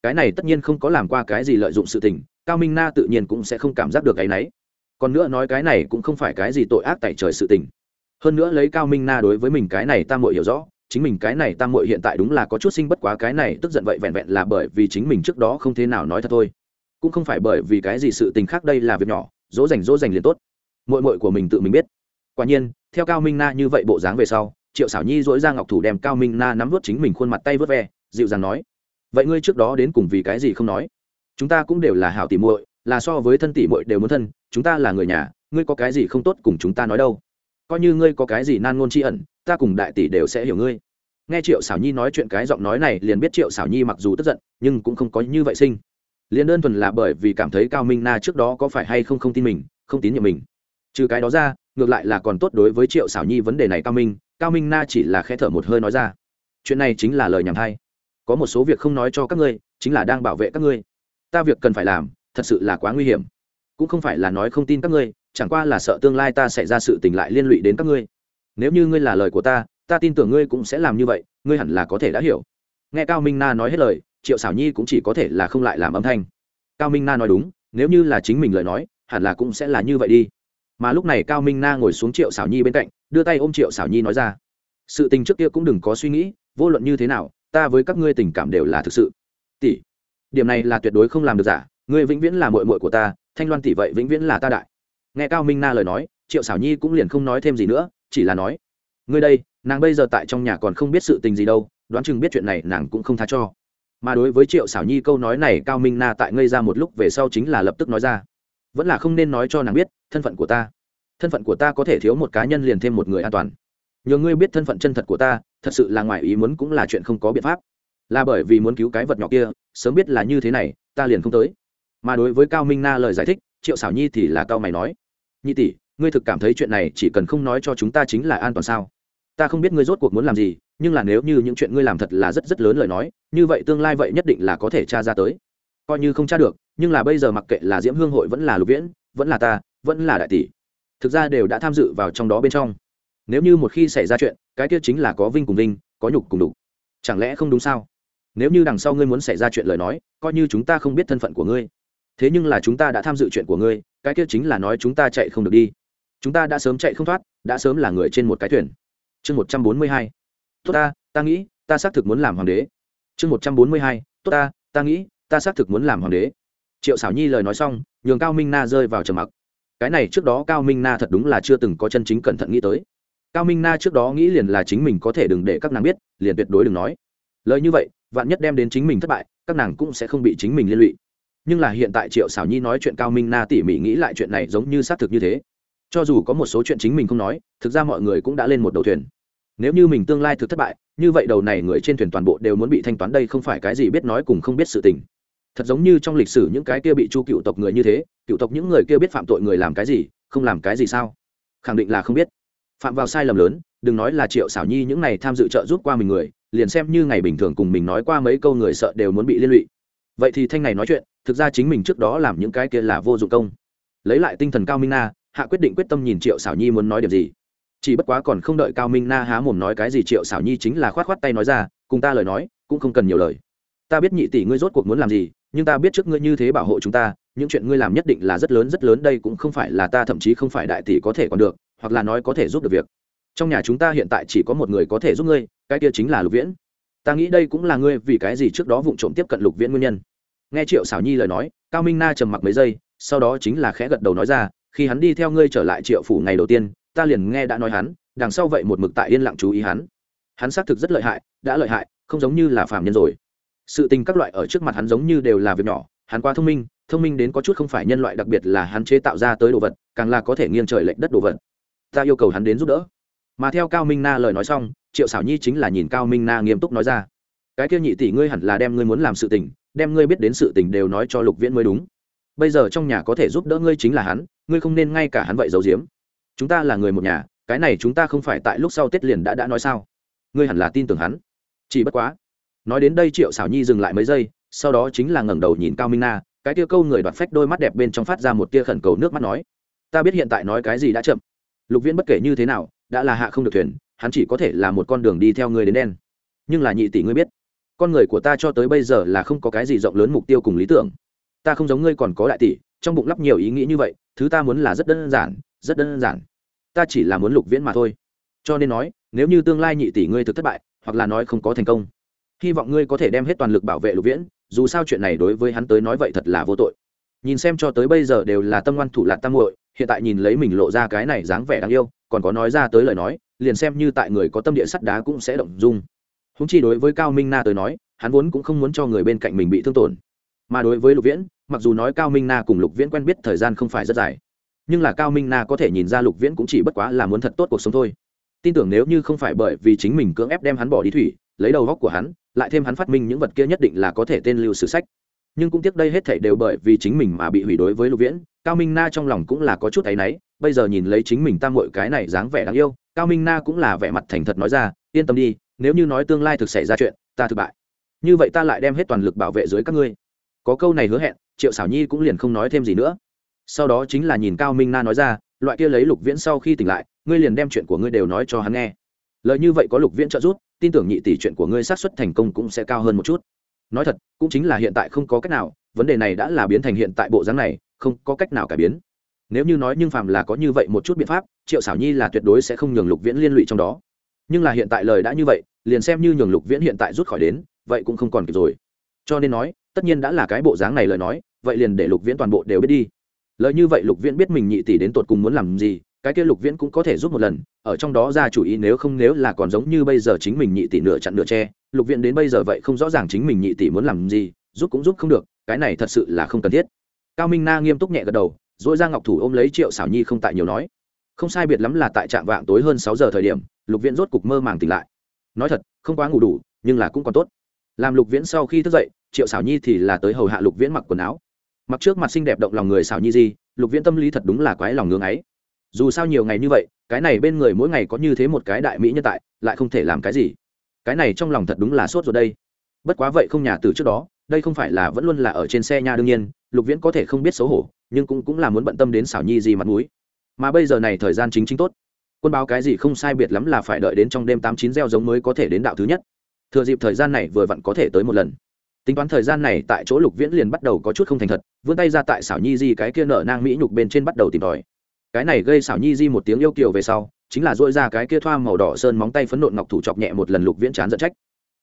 A: cái này tất nhiên không có làm qua cái gì lợi dụng sự tình, cao minh na tự nhiên cũng sẽ không cảm giác được cái nấy còn nữa nói cái này cũng không phải cái gì tội ác tại trời sự tình. hơn nữa lấy cao minh na đối với mình cái này ta muội hiểu rõ chính mình cái này tam muội hiện tại đúng là có chút sinh bất quá cái này tức giận vậy vẹn vẹn là bởi vì chính mình trước đó không thế nào nói thật thôi. Cũng không phải bởi vì cái gì sự tình khác đây là việc nhỏ, dỗ dành dỗ dành liền tốt. Muội muội của mình tự mình biết. Quả nhiên, theo cao minh na như vậy bộ dáng về sau, triệu xảo nhi dỗi ra ngọc thủ đem cao minh na nắm vớt chính mình khuôn mặt tay vớt ve, dịu dàng nói, vậy ngươi trước đó đến cùng vì cái gì không nói? Chúng ta cũng đều là hảo tỉ muội, là so với thân tỉ muội đều muốn thân, chúng ta là người nhà, ngươi có cái gì không tốt cùng chúng ta nói đâu? Coi như ngươi có cái gì nan ngôn tri ẩn ta cùng đại tỷ đều sẽ hiểu ngươi. Nghe triệu xảo nhi nói chuyện cái giọng nói này, liền biết triệu xảo nhi mặc dù tức giận, nhưng cũng không có như vậy sinh. Liền đơn thuần là bởi vì cảm thấy cao minh na trước đó có phải hay không không tin mình, không tín nhiệm mình. Trừ cái đó ra, ngược lại là còn tốt đối với triệu xảo nhi vấn đề này cao minh cao minh na chỉ là khẽ thở một hơi nói ra. Chuyện này chính là lời nhảm thay có một số việc không nói cho các ngươi, chính là đang bảo vệ các ngươi. Ta việc cần phải làm, thật sự là quá nguy hiểm. Cũng không phải là nói không tin các ngươi, chẳng qua là sợ tương lai ta sẽ ra sự tình lại liên lụy đến các ngươi nếu như ngươi là lời của ta ta tin tưởng ngươi cũng sẽ làm như vậy, ngươi hẳn là có thể đã hiểu. Nghe cao minh na nói hết lời, triệu xảo nhi cũng chỉ có thể là không lại làm âm thanh. Cao minh na nói đúng, nếu như là chính mình lời nói, hẳn là cũng sẽ là như vậy đi. Mà lúc này cao minh na ngồi xuống triệu xảo nhi bên cạnh, đưa tay ôm triệu xảo nhi nói ra. Sự tình trước kia cũng đừng có suy nghĩ, vô luận như thế nào, ta với các ngươi tình cảm đều là thực sự. Tỷ, điểm này là tuyệt đối không làm được giả, ngươi vĩnh viễn là mội mội của ta, thanh loan tỷ vậy vĩnh viễn là ta đại. Nghe cao minh na lời nói, triệu xảo nhi cũng liền không nói thêm gì nữa chỉ là nói, ngươi đây, nàng bây giờ tại trong nhà còn không biết sự tình gì đâu, đoán chừng biết chuyện này nàng cũng không tha cho. Mà đối với triệu xảo nhi câu nói này, cao minh na tại ngây ra một lúc về sau chính là lập tức nói ra, vẫn là không nên nói cho nàng biết, thân phận của ta, thân phận của ta có thể thiếu một cá nhân liền thêm một người an toàn. Nhờ ngươi biết thân phận chân thật của ta, thật sự là ngoài ý muốn cũng là chuyện không có biện pháp. Là bởi vì muốn cứu cái vật nhỏ kia, sớm biết là như thế này, ta liền không tới. Mà đối với cao minh na lời giải thích, triệu xảo nhi thì là cao mày nói nhi tỷ ngươi thực cảm thấy chuyện này chỉ cần không nói cho chúng ta chính là an toàn sao? Ta không biết ngươi rốt cuộc muốn làm gì, nhưng là nếu như những chuyện ngươi làm thật là rất rất lớn lời nói, như vậy tương lai vậy nhất định là có thể tra ra tới. Coi như không tra được, nhưng là bây giờ mặc kệ là diễm hương hội vẫn là lục viễn, vẫn là ta, vẫn là đại tỷ. Thực ra đều đã tham dự vào trong đó bên trong. Nếu như một khi xảy ra chuyện, cái kia chính là có vinh cùng vinh, có nhục cùng đục chẳng lẽ không đúng sao? Nếu như đằng sau ngươi muốn xảy ra chuyện lời nói, coi như chúng ta không biết thân phận của ngươi. Thế nhưng là chúng ta đã tham dự chuyện của ngươi, cái kia chính là nói chúng ta chạy không được đi chúng ta đã sớm chạy không thoát, đã sớm là người trên một cái thuyền. Chương một trăm bốn mươi hai. Tốt ta ta nghĩ, ta xác thực muốn làm hoàng đế. Chương một trăm bốn mươi hai. Tốt ta ta nghĩ, ta xác thực muốn làm hoàng đế. Triệu xảo nhi lời nói xong, nhường cao minh na rơi vào trầm mặc. Cái này trước đó cao minh na thật đúng là chưa từng có chân chính cẩn thận nghĩ tới. Cao minh na trước đó nghĩ liền là chính mình có thể đừng để các nàng biết, liền tuyệt đối đừng nói. Lời như vậy, vạn nhất đem đến chính mình thất bại, các nàng cũng sẽ không bị chính mình liên lụy. Nhưng là hiện tại triệu xảo nhi nói chuyện cao minh na tỉ mỉ nghĩ lại chuyện này giống như xác thực như thế cho dù có một số chuyện chính mình không nói, thực ra mọi người cũng đã lên một đầu thuyền. Nếu như mình tương lai thực thất bại, như vậy đầu này người trên thuyền toàn bộ đều muốn bị thanh toán đây không phải cái gì biết nói cùng không biết sự tình. Thật giống như trong lịch sử những cái kia bị chu cựu tộc người như thế, cựu tộc những người kia biết phạm tội người làm cái gì, không làm cái gì sao? Khẳng định là không biết. Phạm vào sai lầm lớn, đừng nói là triệu xảo nhi những này tham dự trợ giúp qua mình người, liền xem như ngày bình thường cùng mình nói qua mấy câu người sợ đều muốn bị liên lụy. Vậy thì thanh này nói chuyện, thực ra chính mình trước đó làm những cái kia là vô dụng công. Lấy lại tinh thần cao minh na hạ quyết định quyết tâm nhìn triệu xảo nhi muốn nói điểm gì chỉ bất quá còn không đợi cao minh na há mồm nói cái gì triệu xảo nhi chính là khoát khoát tay nói ra cùng ta lời nói cũng không cần nhiều lời ta biết nhị tỷ ngươi rốt cuộc muốn làm gì nhưng ta biết trước ngươi như thế bảo hộ chúng ta những chuyện ngươi làm nhất định là rất lớn rất lớn đây cũng không phải là ta thậm chí không phải đại tỷ có thể còn được hoặc là nói có thể giúp được việc trong nhà chúng ta hiện tại chỉ có một người có thể giúp ngươi cái kia chính là lục viễn ta nghĩ đây cũng là ngươi vì cái gì trước đó vụ trộm tiếp cận lục viễn nguyên nhân nghe triệu xảo nhi lời nói cao minh na trầm mặc mấy giây sau đó chính là khẽ gật đầu nói ra khi hắn đi theo ngươi trở lại triệu phủ ngày đầu tiên, ta liền nghe đã nói hắn, đằng sau vậy một mực tại yên lặng chú ý hắn. Hắn xác thực rất lợi hại, đã lợi hại, không giống như là phàm nhân rồi. Sự tình các loại ở trước mặt hắn giống như đều là việc nhỏ, hắn quá thông minh thông minh đến có chút không phải nhân loại đặc biệt là hắn chế tạo ra tới đồ vật, càng là có thể nghiêng trời lệch đất đồ vật. Ta yêu cầu hắn đến giúp đỡ. Mà theo cao minh na lời nói xong, triệu xảo nhi chính là nhìn cao minh na nghiêm túc nói ra. Cái kia nhị tỷ ngươi hẳn là đem ngươi muốn làm sự tình, đem ngươi biết đến sự tình đều nói cho lục viễn mới đúng bây giờ trong nhà có thể giúp đỡ ngươi chính là hắn, ngươi không nên ngay cả hắn vậy giấu giếm. Chúng ta là người một nhà, cái này chúng ta không phải tại lúc sau tết liền đã đã nói sao? Ngươi hẳn là tin tưởng hắn. Chỉ bất quá, nói đến đây triệu xảo nhi dừng lại mấy giây, sau đó chính là ngẩng đầu nhìn cao minh na, cái tia câu người đoạt phách đôi mắt đẹp bên trong phát ra một tia khẩn cầu nước mắt nói, ta biết hiện tại nói cái gì đã chậm. Lục viễn bất kể như thế nào, đã là hạ không được thuyền, hắn chỉ có thể là một con đường đi theo ngươi đến đen. Nhưng là nhị tỷ ngươi biết, con người của ta cho tới bây giờ là không có cái gì rộng lớn mục tiêu cùng lý tưởng ta không giống ngươi còn có đại tỷ, trong bụng lắp nhiều ý nghĩ như vậy, thứ ta muốn là rất đơn giản, rất đơn giản. Ta chỉ là muốn lục viễn mà thôi. Cho nên nói, nếu như tương lai nhị tỷ ngươi thực thất bại, hoặc là nói không có thành công, hy vọng ngươi có thể đem hết toàn lực bảo vệ lục viễn, dù sao chuyện này đối với hắn tới nói vậy thật là vô tội. Nhìn xem cho tới bây giờ đều là tâm ngoan thủ lạc tam muội, hiện tại nhìn lấy mình lộ ra cái này dáng vẻ đáng yêu, còn có nói ra tới lời nói, liền xem như tại người có tâm địa sắt đá cũng sẽ động dung. Húng chi đối với cao minh na tới nói, hắn vốn cũng không muốn cho người bên cạnh mình bị thương tổn. Mà đối với lục viễn mặc dù nói cao minh na cùng lục viễn quen biết thời gian không phải rất dài nhưng là cao minh na có thể nhìn ra lục viễn cũng chỉ bất quá là muốn thật tốt cuộc sống thôi tin tưởng nếu như không phải bởi vì chính mình cưỡng ép đem hắn bỏ đi thủy lấy đầu góc của hắn lại thêm hắn phát minh những vật kia nhất định là có thể tên lưu sử sách nhưng cũng tiếc đây hết thảy đều bởi vì chính mình mà bị hủy đối với lục viễn cao minh na trong lòng cũng là có chút áy náy bây giờ nhìn lấy chính mình tam mội cái này dáng vẻ đáng yêu cao minh na cũng là vẻ mặt thành thật nói ra yên tâm đi nếu như nói tương lai thực xảy ra chuyện ta thực bại như vậy ta lại đem hết toàn lực bảo vệ dưới các ngươi có câu này hứa hẹn triệu xảo nhi cũng liền không nói thêm gì nữa. Sau đó chính là nhìn cao minh na nói ra, loại kia lấy lục viễn sau khi tỉnh lại, ngươi liền đem chuyện của ngươi đều nói cho hắn nghe. Lời như vậy có lục viễn trợ giúp, tin tưởng nhị tỷ chuyện của ngươi sát xuất thành công cũng sẽ cao hơn một chút. Nói thật, cũng chính là hiện tại không có cách nào, vấn đề này đã là biến thành hiện tại bộ dáng này, không có cách nào cải biến. Nếu như nói nhưng phàm là có như vậy một chút biện pháp, triệu xảo nhi là tuyệt đối sẽ không nhường lục viễn liên lụy trong đó. Nhưng là hiện tại lời đã như vậy, liền xem như nhường lục viễn hiện tại rút khỏi đến, vậy cũng không còn kịp rồi. Cho nên nói tất nhiên đã là cái bộ dáng này lời nói, vậy liền để lục viễn toàn bộ đều biết đi. Lời như vậy lục viễn biết mình nhị tỷ đến tột cùng muốn làm gì, cái kia lục viễn cũng có thể giúp một lần, ở trong đó ra chủ ý nếu không nếu là còn giống như bây giờ chính mình nhị tỷ nửa chặn nửa tre lục viễn đến bây giờ vậy không rõ ràng chính mình nhị tỷ muốn làm gì, giúp cũng giúp không được, cái này thật sự là không cần thiết. Cao minh na nghiêm túc nhẹ gật đầu dỗi ra ngọc thủ ôm lấy triệu xảo nhi không tại nhiều nói. Không sai biệt lắm là tại trạm vạng tối hơn sáu giờ thời điểm, lục viễn rốt cục mơ màng tỉnh lại. Nói thật, không quá ngủ đủ, nhưng là cũng còn tốt làm lục viễn sau khi thức dậy, triệu xảo nhi thì là tới hầu hạ lục viễn mặc quần áo. Mặc trước mặt xinh đẹp động lòng người xảo nhi gì lục viễn tâm lý thật đúng là quái lòng ngưng ấy. Dù sao nhiều ngày như vậy, cái này bên người mỗi ngày có như thế một cái đại mỹ nhân tại, lại không thể làm cái gì. Cái này trong lòng thật đúng là sốt rồi đây. Bất quá vậy không nhà từ trước đó, đây không phải là vẫn luôn là ở trên xe nha đương nhiên, lục viễn có thể không biết xấu hổ, nhưng cũng cũng là muốn bận tâm đến xảo nhi gì mặt mũi. Mà bây giờ này thời gian chính chính tốt. Quân báo cái gì không sai biệt lắm là phải đợi đến trong đêm tám chín gieo giống mới có thể đến đạo thứ nhất thừa dịp thời gian này vừa vặn có thể tới một lần. Tính toán thời gian này tại chỗ lục viễn liền bắt đầu có chút không thành thật, vươn tay ra tại xảo nhi di cái kia nở nang mỹ nhục bên trên bắt đầu tìm tòi. Cái này gây xảo nhi di một tiếng yêu kiều về sau, chính là dội ra cái kia thoa màu đỏ sơn móng tay phấn nộn ngọc thủ chọc nhẹ một lần lục viễn chán giận trách.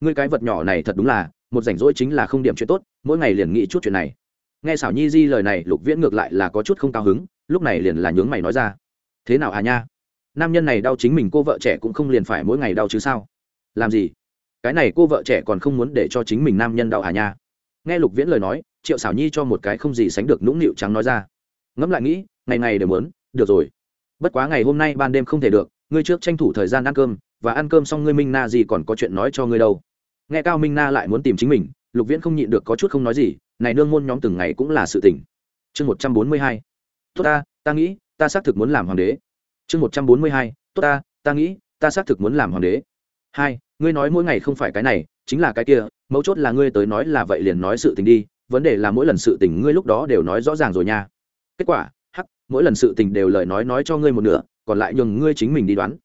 A: Ngươi cái vật nhỏ này thật đúng là, một rảnh rỗi chính là không điểm chuyện tốt, mỗi ngày liền nghĩ chút chuyện này. Nghe xảo nhi di lời này, lục viễn ngược lại là có chút không cao hứng, lúc này liền là nhướng mày nói ra. Thế nào à nha? Nam nhân này đau chính mình, cô vợ trẻ cũng không liền phải mỗi ngày đau chứ sao? Làm gì? Cái này cô vợ trẻ còn không muốn để cho chính mình nam nhân đau hà nha. Nghe lục viễn lời nói, triệu xảo nhi cho một cái không gì sánh được nũng nịu trắng nói ra. Ngẫm lại nghĩ, ngày ngày đều muốn, được rồi. Bất quá ngày hôm nay ban đêm không thể được, ngươi trước tranh thủ thời gian ăn cơm, và ăn cơm xong ngươi minh na gì còn có chuyện nói cho ngươi đâu. Nghe cao minh na lại muốn tìm chính mình, lục viễn không nhịn được có chút không nói gì, này nương môn nhóm từng ngày cũng là sự tỉnh chương một trăm bốn mươi hai. Tốt ta ta nghĩ, ta xác thực muốn làm hoàng đế. Chương một trăm bốn mươi hai. Tốt ta ta nghĩ, ta xác thực muốn làm hoàng đế. Hai ngươi nói mỗi ngày không phải cái này, chính là cái kia, mấu chốt là ngươi tới nói là vậy liền nói sự tình đi, vấn đề là mỗi lần sự tình ngươi lúc đó đều nói rõ ràng rồi nha. Kết quả, hắc, mỗi lần sự tình đều lời nói nói cho ngươi một nửa, còn lại nhường ngươi chính mình đi đoán.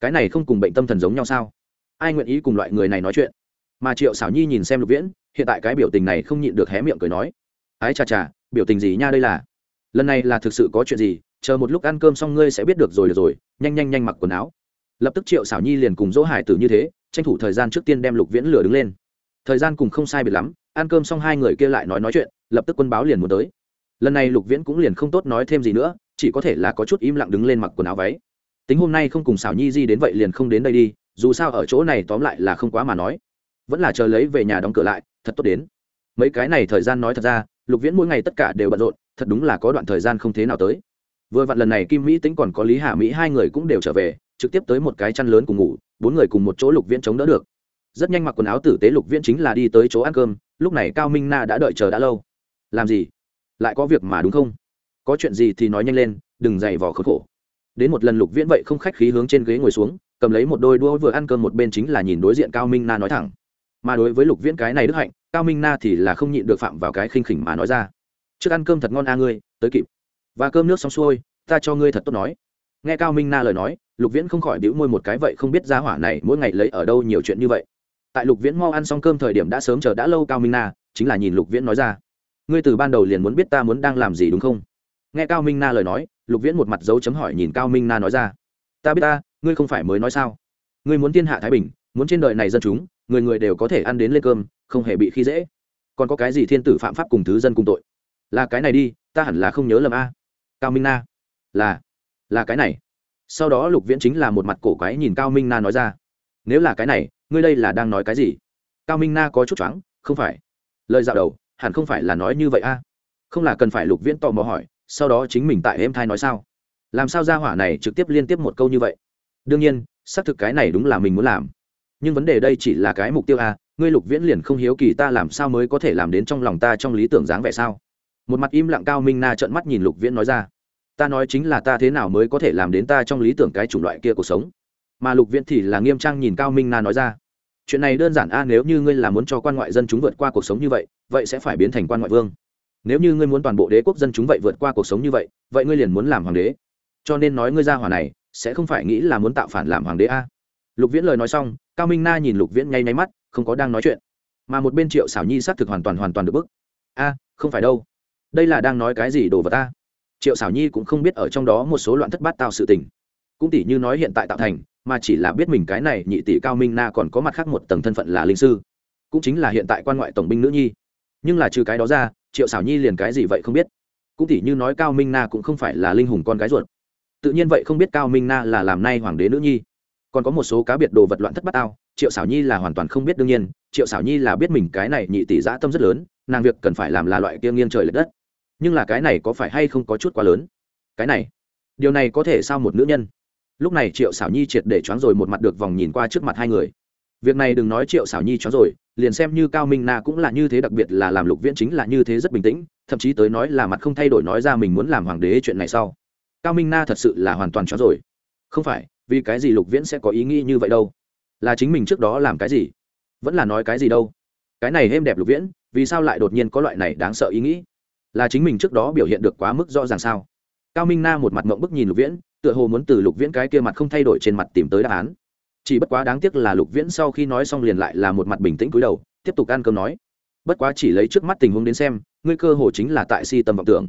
A: Cái này không cùng bệnh tâm thần giống nhau sao? Ai nguyện ý cùng loại người này nói chuyện? Mà triệu xảo nhi nhìn xem lục viễn, hiện tại cái biểu tình này không nhịn được hé miệng cười nói. Ái chà chà, biểu tình gì nha đây là? Lần này là thực sự có chuyện gì? Chờ một lúc ăn cơm xong ngươi sẽ biết được rồi được rồi, nhanh nhanh nhanh mặc quần áo. Lập tức triệu xảo nhi liền cùng dỗ hải tử như thế tranh thủ thời gian trước tiên đem lục viễn lửa đứng lên. Thời gian cùng không sai biệt lắm, ăn cơm xong hai người kia lại nói nói chuyện, lập tức quân báo liền muốn tới. Lần này lục viễn cũng liền không tốt nói thêm gì nữa, chỉ có thể là có chút im lặng đứng lên mặc quần áo váy. Tính hôm nay không cùng xảo nhi di đến vậy liền không đến đây đi, dù sao ở chỗ này tóm lại là không quá mà nói. Vẫn là chờ lấy về nhà đóng cửa lại, thật tốt đến. Mấy cái này thời gian nói thật ra, lục viễn mỗi ngày tất cả đều bận rộn, thật đúng là có đoạn thời gian không thế nào tới. Vừa vặn lần này kim mỹ tính còn có lý hà mỹ hai người cũng đều trở về trực tiếp tới một cái chăn lớn cùng ngủ, bốn người cùng một chỗ lục viễn chống đỡ được. Rất nhanh mặc quần áo tử tế lục viễn chính là đi tới chỗ ăn cơm, lúc này cao minh na đã đợi chờ đã lâu. Làm gì? Lại có việc mà đúng không? Có chuyện gì thì nói nhanh lên, đừng dày vò khốn khổ. Đến một lần lục viễn vậy không khách khí hướng trên ghế ngồi xuống, cầm lấy một đôi đũa vừa ăn cơm một bên chính là nhìn đối diện cao minh na nói thẳng. Mà đối với lục viễn cái này đức hạnh, cao minh na thì là không nhịn được phạm vào cái khinh khỉnh mà nói ra. Trước ăn cơm thật ngon a ngươi, tới kịp. Và cơm nước xong xuôi, ta cho ngươi thật tốt nói. Nghe cao minh na lời nói lục viễn không khỏi đĩu môi một cái, vậy không biết giá hỏa này mỗi ngày lấy ở đâu nhiều chuyện như vậy. Tại lục viễn mau ăn xong cơm thời điểm đã sớm chờ đã lâu cao minh na, chính là nhìn lục viễn nói ra. Ngươi từ ban đầu liền muốn biết ta muốn đang làm gì đúng không? Nghe cao minh na lời nói, lục viễn một mặt dấu chấm hỏi nhìn cao minh na nói ra. Ta biết ta, ngươi không phải mới nói sao? Ngươi muốn thiên hạ thái bình, muốn trên đời này dân chúng, người người đều có thể ăn đến lên cơm, không hề bị khi dễ. Còn có cái gì thiên tử phạm pháp cùng thứ dân cùng tội? Là cái này đi, ta hẳn là không nhớ lầm a. Cao minh na. Là là cái này sau đó lục viễn chính là một mặt cổ quái nhìn cao minh na nói ra nếu là cái này ngươi đây là đang nói cái gì cao minh na có chút choáng, không phải lời dạo đầu hẳn không phải là nói như vậy a không là cần phải lục viễn tò mò hỏi sau đó chính mình tại em thai nói sao làm sao ra hỏa này trực tiếp liên tiếp một câu như vậy đương nhiên xác thực cái này đúng là mình muốn làm nhưng vấn đề đây chỉ là cái mục tiêu a ngươi lục viễn liền không hiếu kỳ ta làm sao mới có thể làm đến trong lòng ta trong lý tưởng dáng vẻ sao một mặt im lặng cao minh na trợn mắt nhìn lục viễn nói ra ta nói chính là ta thế nào mới có thể làm đến ta trong lý tưởng cái chủng loại kia cuộc sống? Mà lục viễn thì là nghiêm trang nhìn cao minh na nói ra, chuyện này đơn giản a, nếu như ngươi là muốn cho quan ngoại dân chúng vượt qua cuộc sống như vậy vậy sẽ phải biến thành quan ngoại vương. Nếu như ngươi muốn toàn bộ đế quốc dân chúng vậy vượt qua cuộc sống như vậy vậy ngươi liền muốn làm hoàng đế. Cho nên nói ngươi ra hỏa này, sẽ không phải nghĩ là muốn tạo phản làm hoàng đế a. Lục viễn lời nói xong, cao minh na nhìn lục viễn ngay nháy mắt, không có đang nói chuyện. Mà một bên triệu xảo nhi xác thực hoàn toàn hoàn toàn được bức. A, không phải đâu. Đây là đang nói cái gì đồ vật ta triệu xảo nhi cũng không biết ở trong đó một số loạn thất bát tạo sự tình. Cũng tỷ như nói hiện tại tạo thành, mà chỉ là biết mình cái này nhị tỷ cao minh na còn có mặt khác một tầng thân phận là linh sư. Cũng chính là hiện tại quan ngoại tổng binh nữ nhi. Nhưng là trừ cái đó ra, triệu xảo nhi liền cái gì vậy không biết. Cũng tỷ như nói cao minh na cũng không phải là linh hùng con gái ruột. Tự nhiên vậy không biết cao minh na là làm nay hoàng đế nữ nhi. Còn có một số cá biệt đồ vật loạn thất bát ao triệu xảo nhi là hoàn toàn không biết đương nhiên, triệu xảo nhi là biết mình cái này nhị tỷ giã tâm rất lớn, nàng việc cần phải làm là loại kia nghiêng trời lệch đất nhưng là cái này có phải hay không có chút quá lớn? Cái này, điều này có thể sao một nữ nhân? Lúc này triệu xảo nhi triệt để choáng rồi một mặt được vòng nhìn qua trước mặt hai người. Việc này đừng nói triệu xảo nhi choáng rồi, liền xem như cao minh na cũng là như thế đặc biệt là làm lục viễn chính là như thế rất bình tĩnh, thậm chí tới nói là mặt không thay đổi nói ra mình muốn làm hoàng đế chuyện này sau. Cao minh na thật sự là hoàn toàn choáng rồi. Không phải, vì cái gì lục viễn sẽ có ý nghĩ như vậy đâu? Là chính mình trước đó làm cái gì? Vẫn là nói cái gì đâu? Cái này êm đẹp lục viễn, vì sao lại đột nhiên có loại này đáng sợ ý nghĩ? Là chính mình trước đó biểu hiện được quá mức rõ ràng sao? Cao minh na một mặt mộng bức nhìn lục viễn, tựa hồ muốn từ lục viễn cái kia mặt không thay đổi trên mặt tìm tới đáp án. Chỉ bất quá đáng tiếc là lục viễn sau khi nói xong liền lại là một mặt bình tĩnh cúi đầu, tiếp tục ăn cơm nói. Bất quá chỉ lấy trước mắt tình huống đến xem, ngươi cơ hồ chính là tại si tâm vọng tưởng.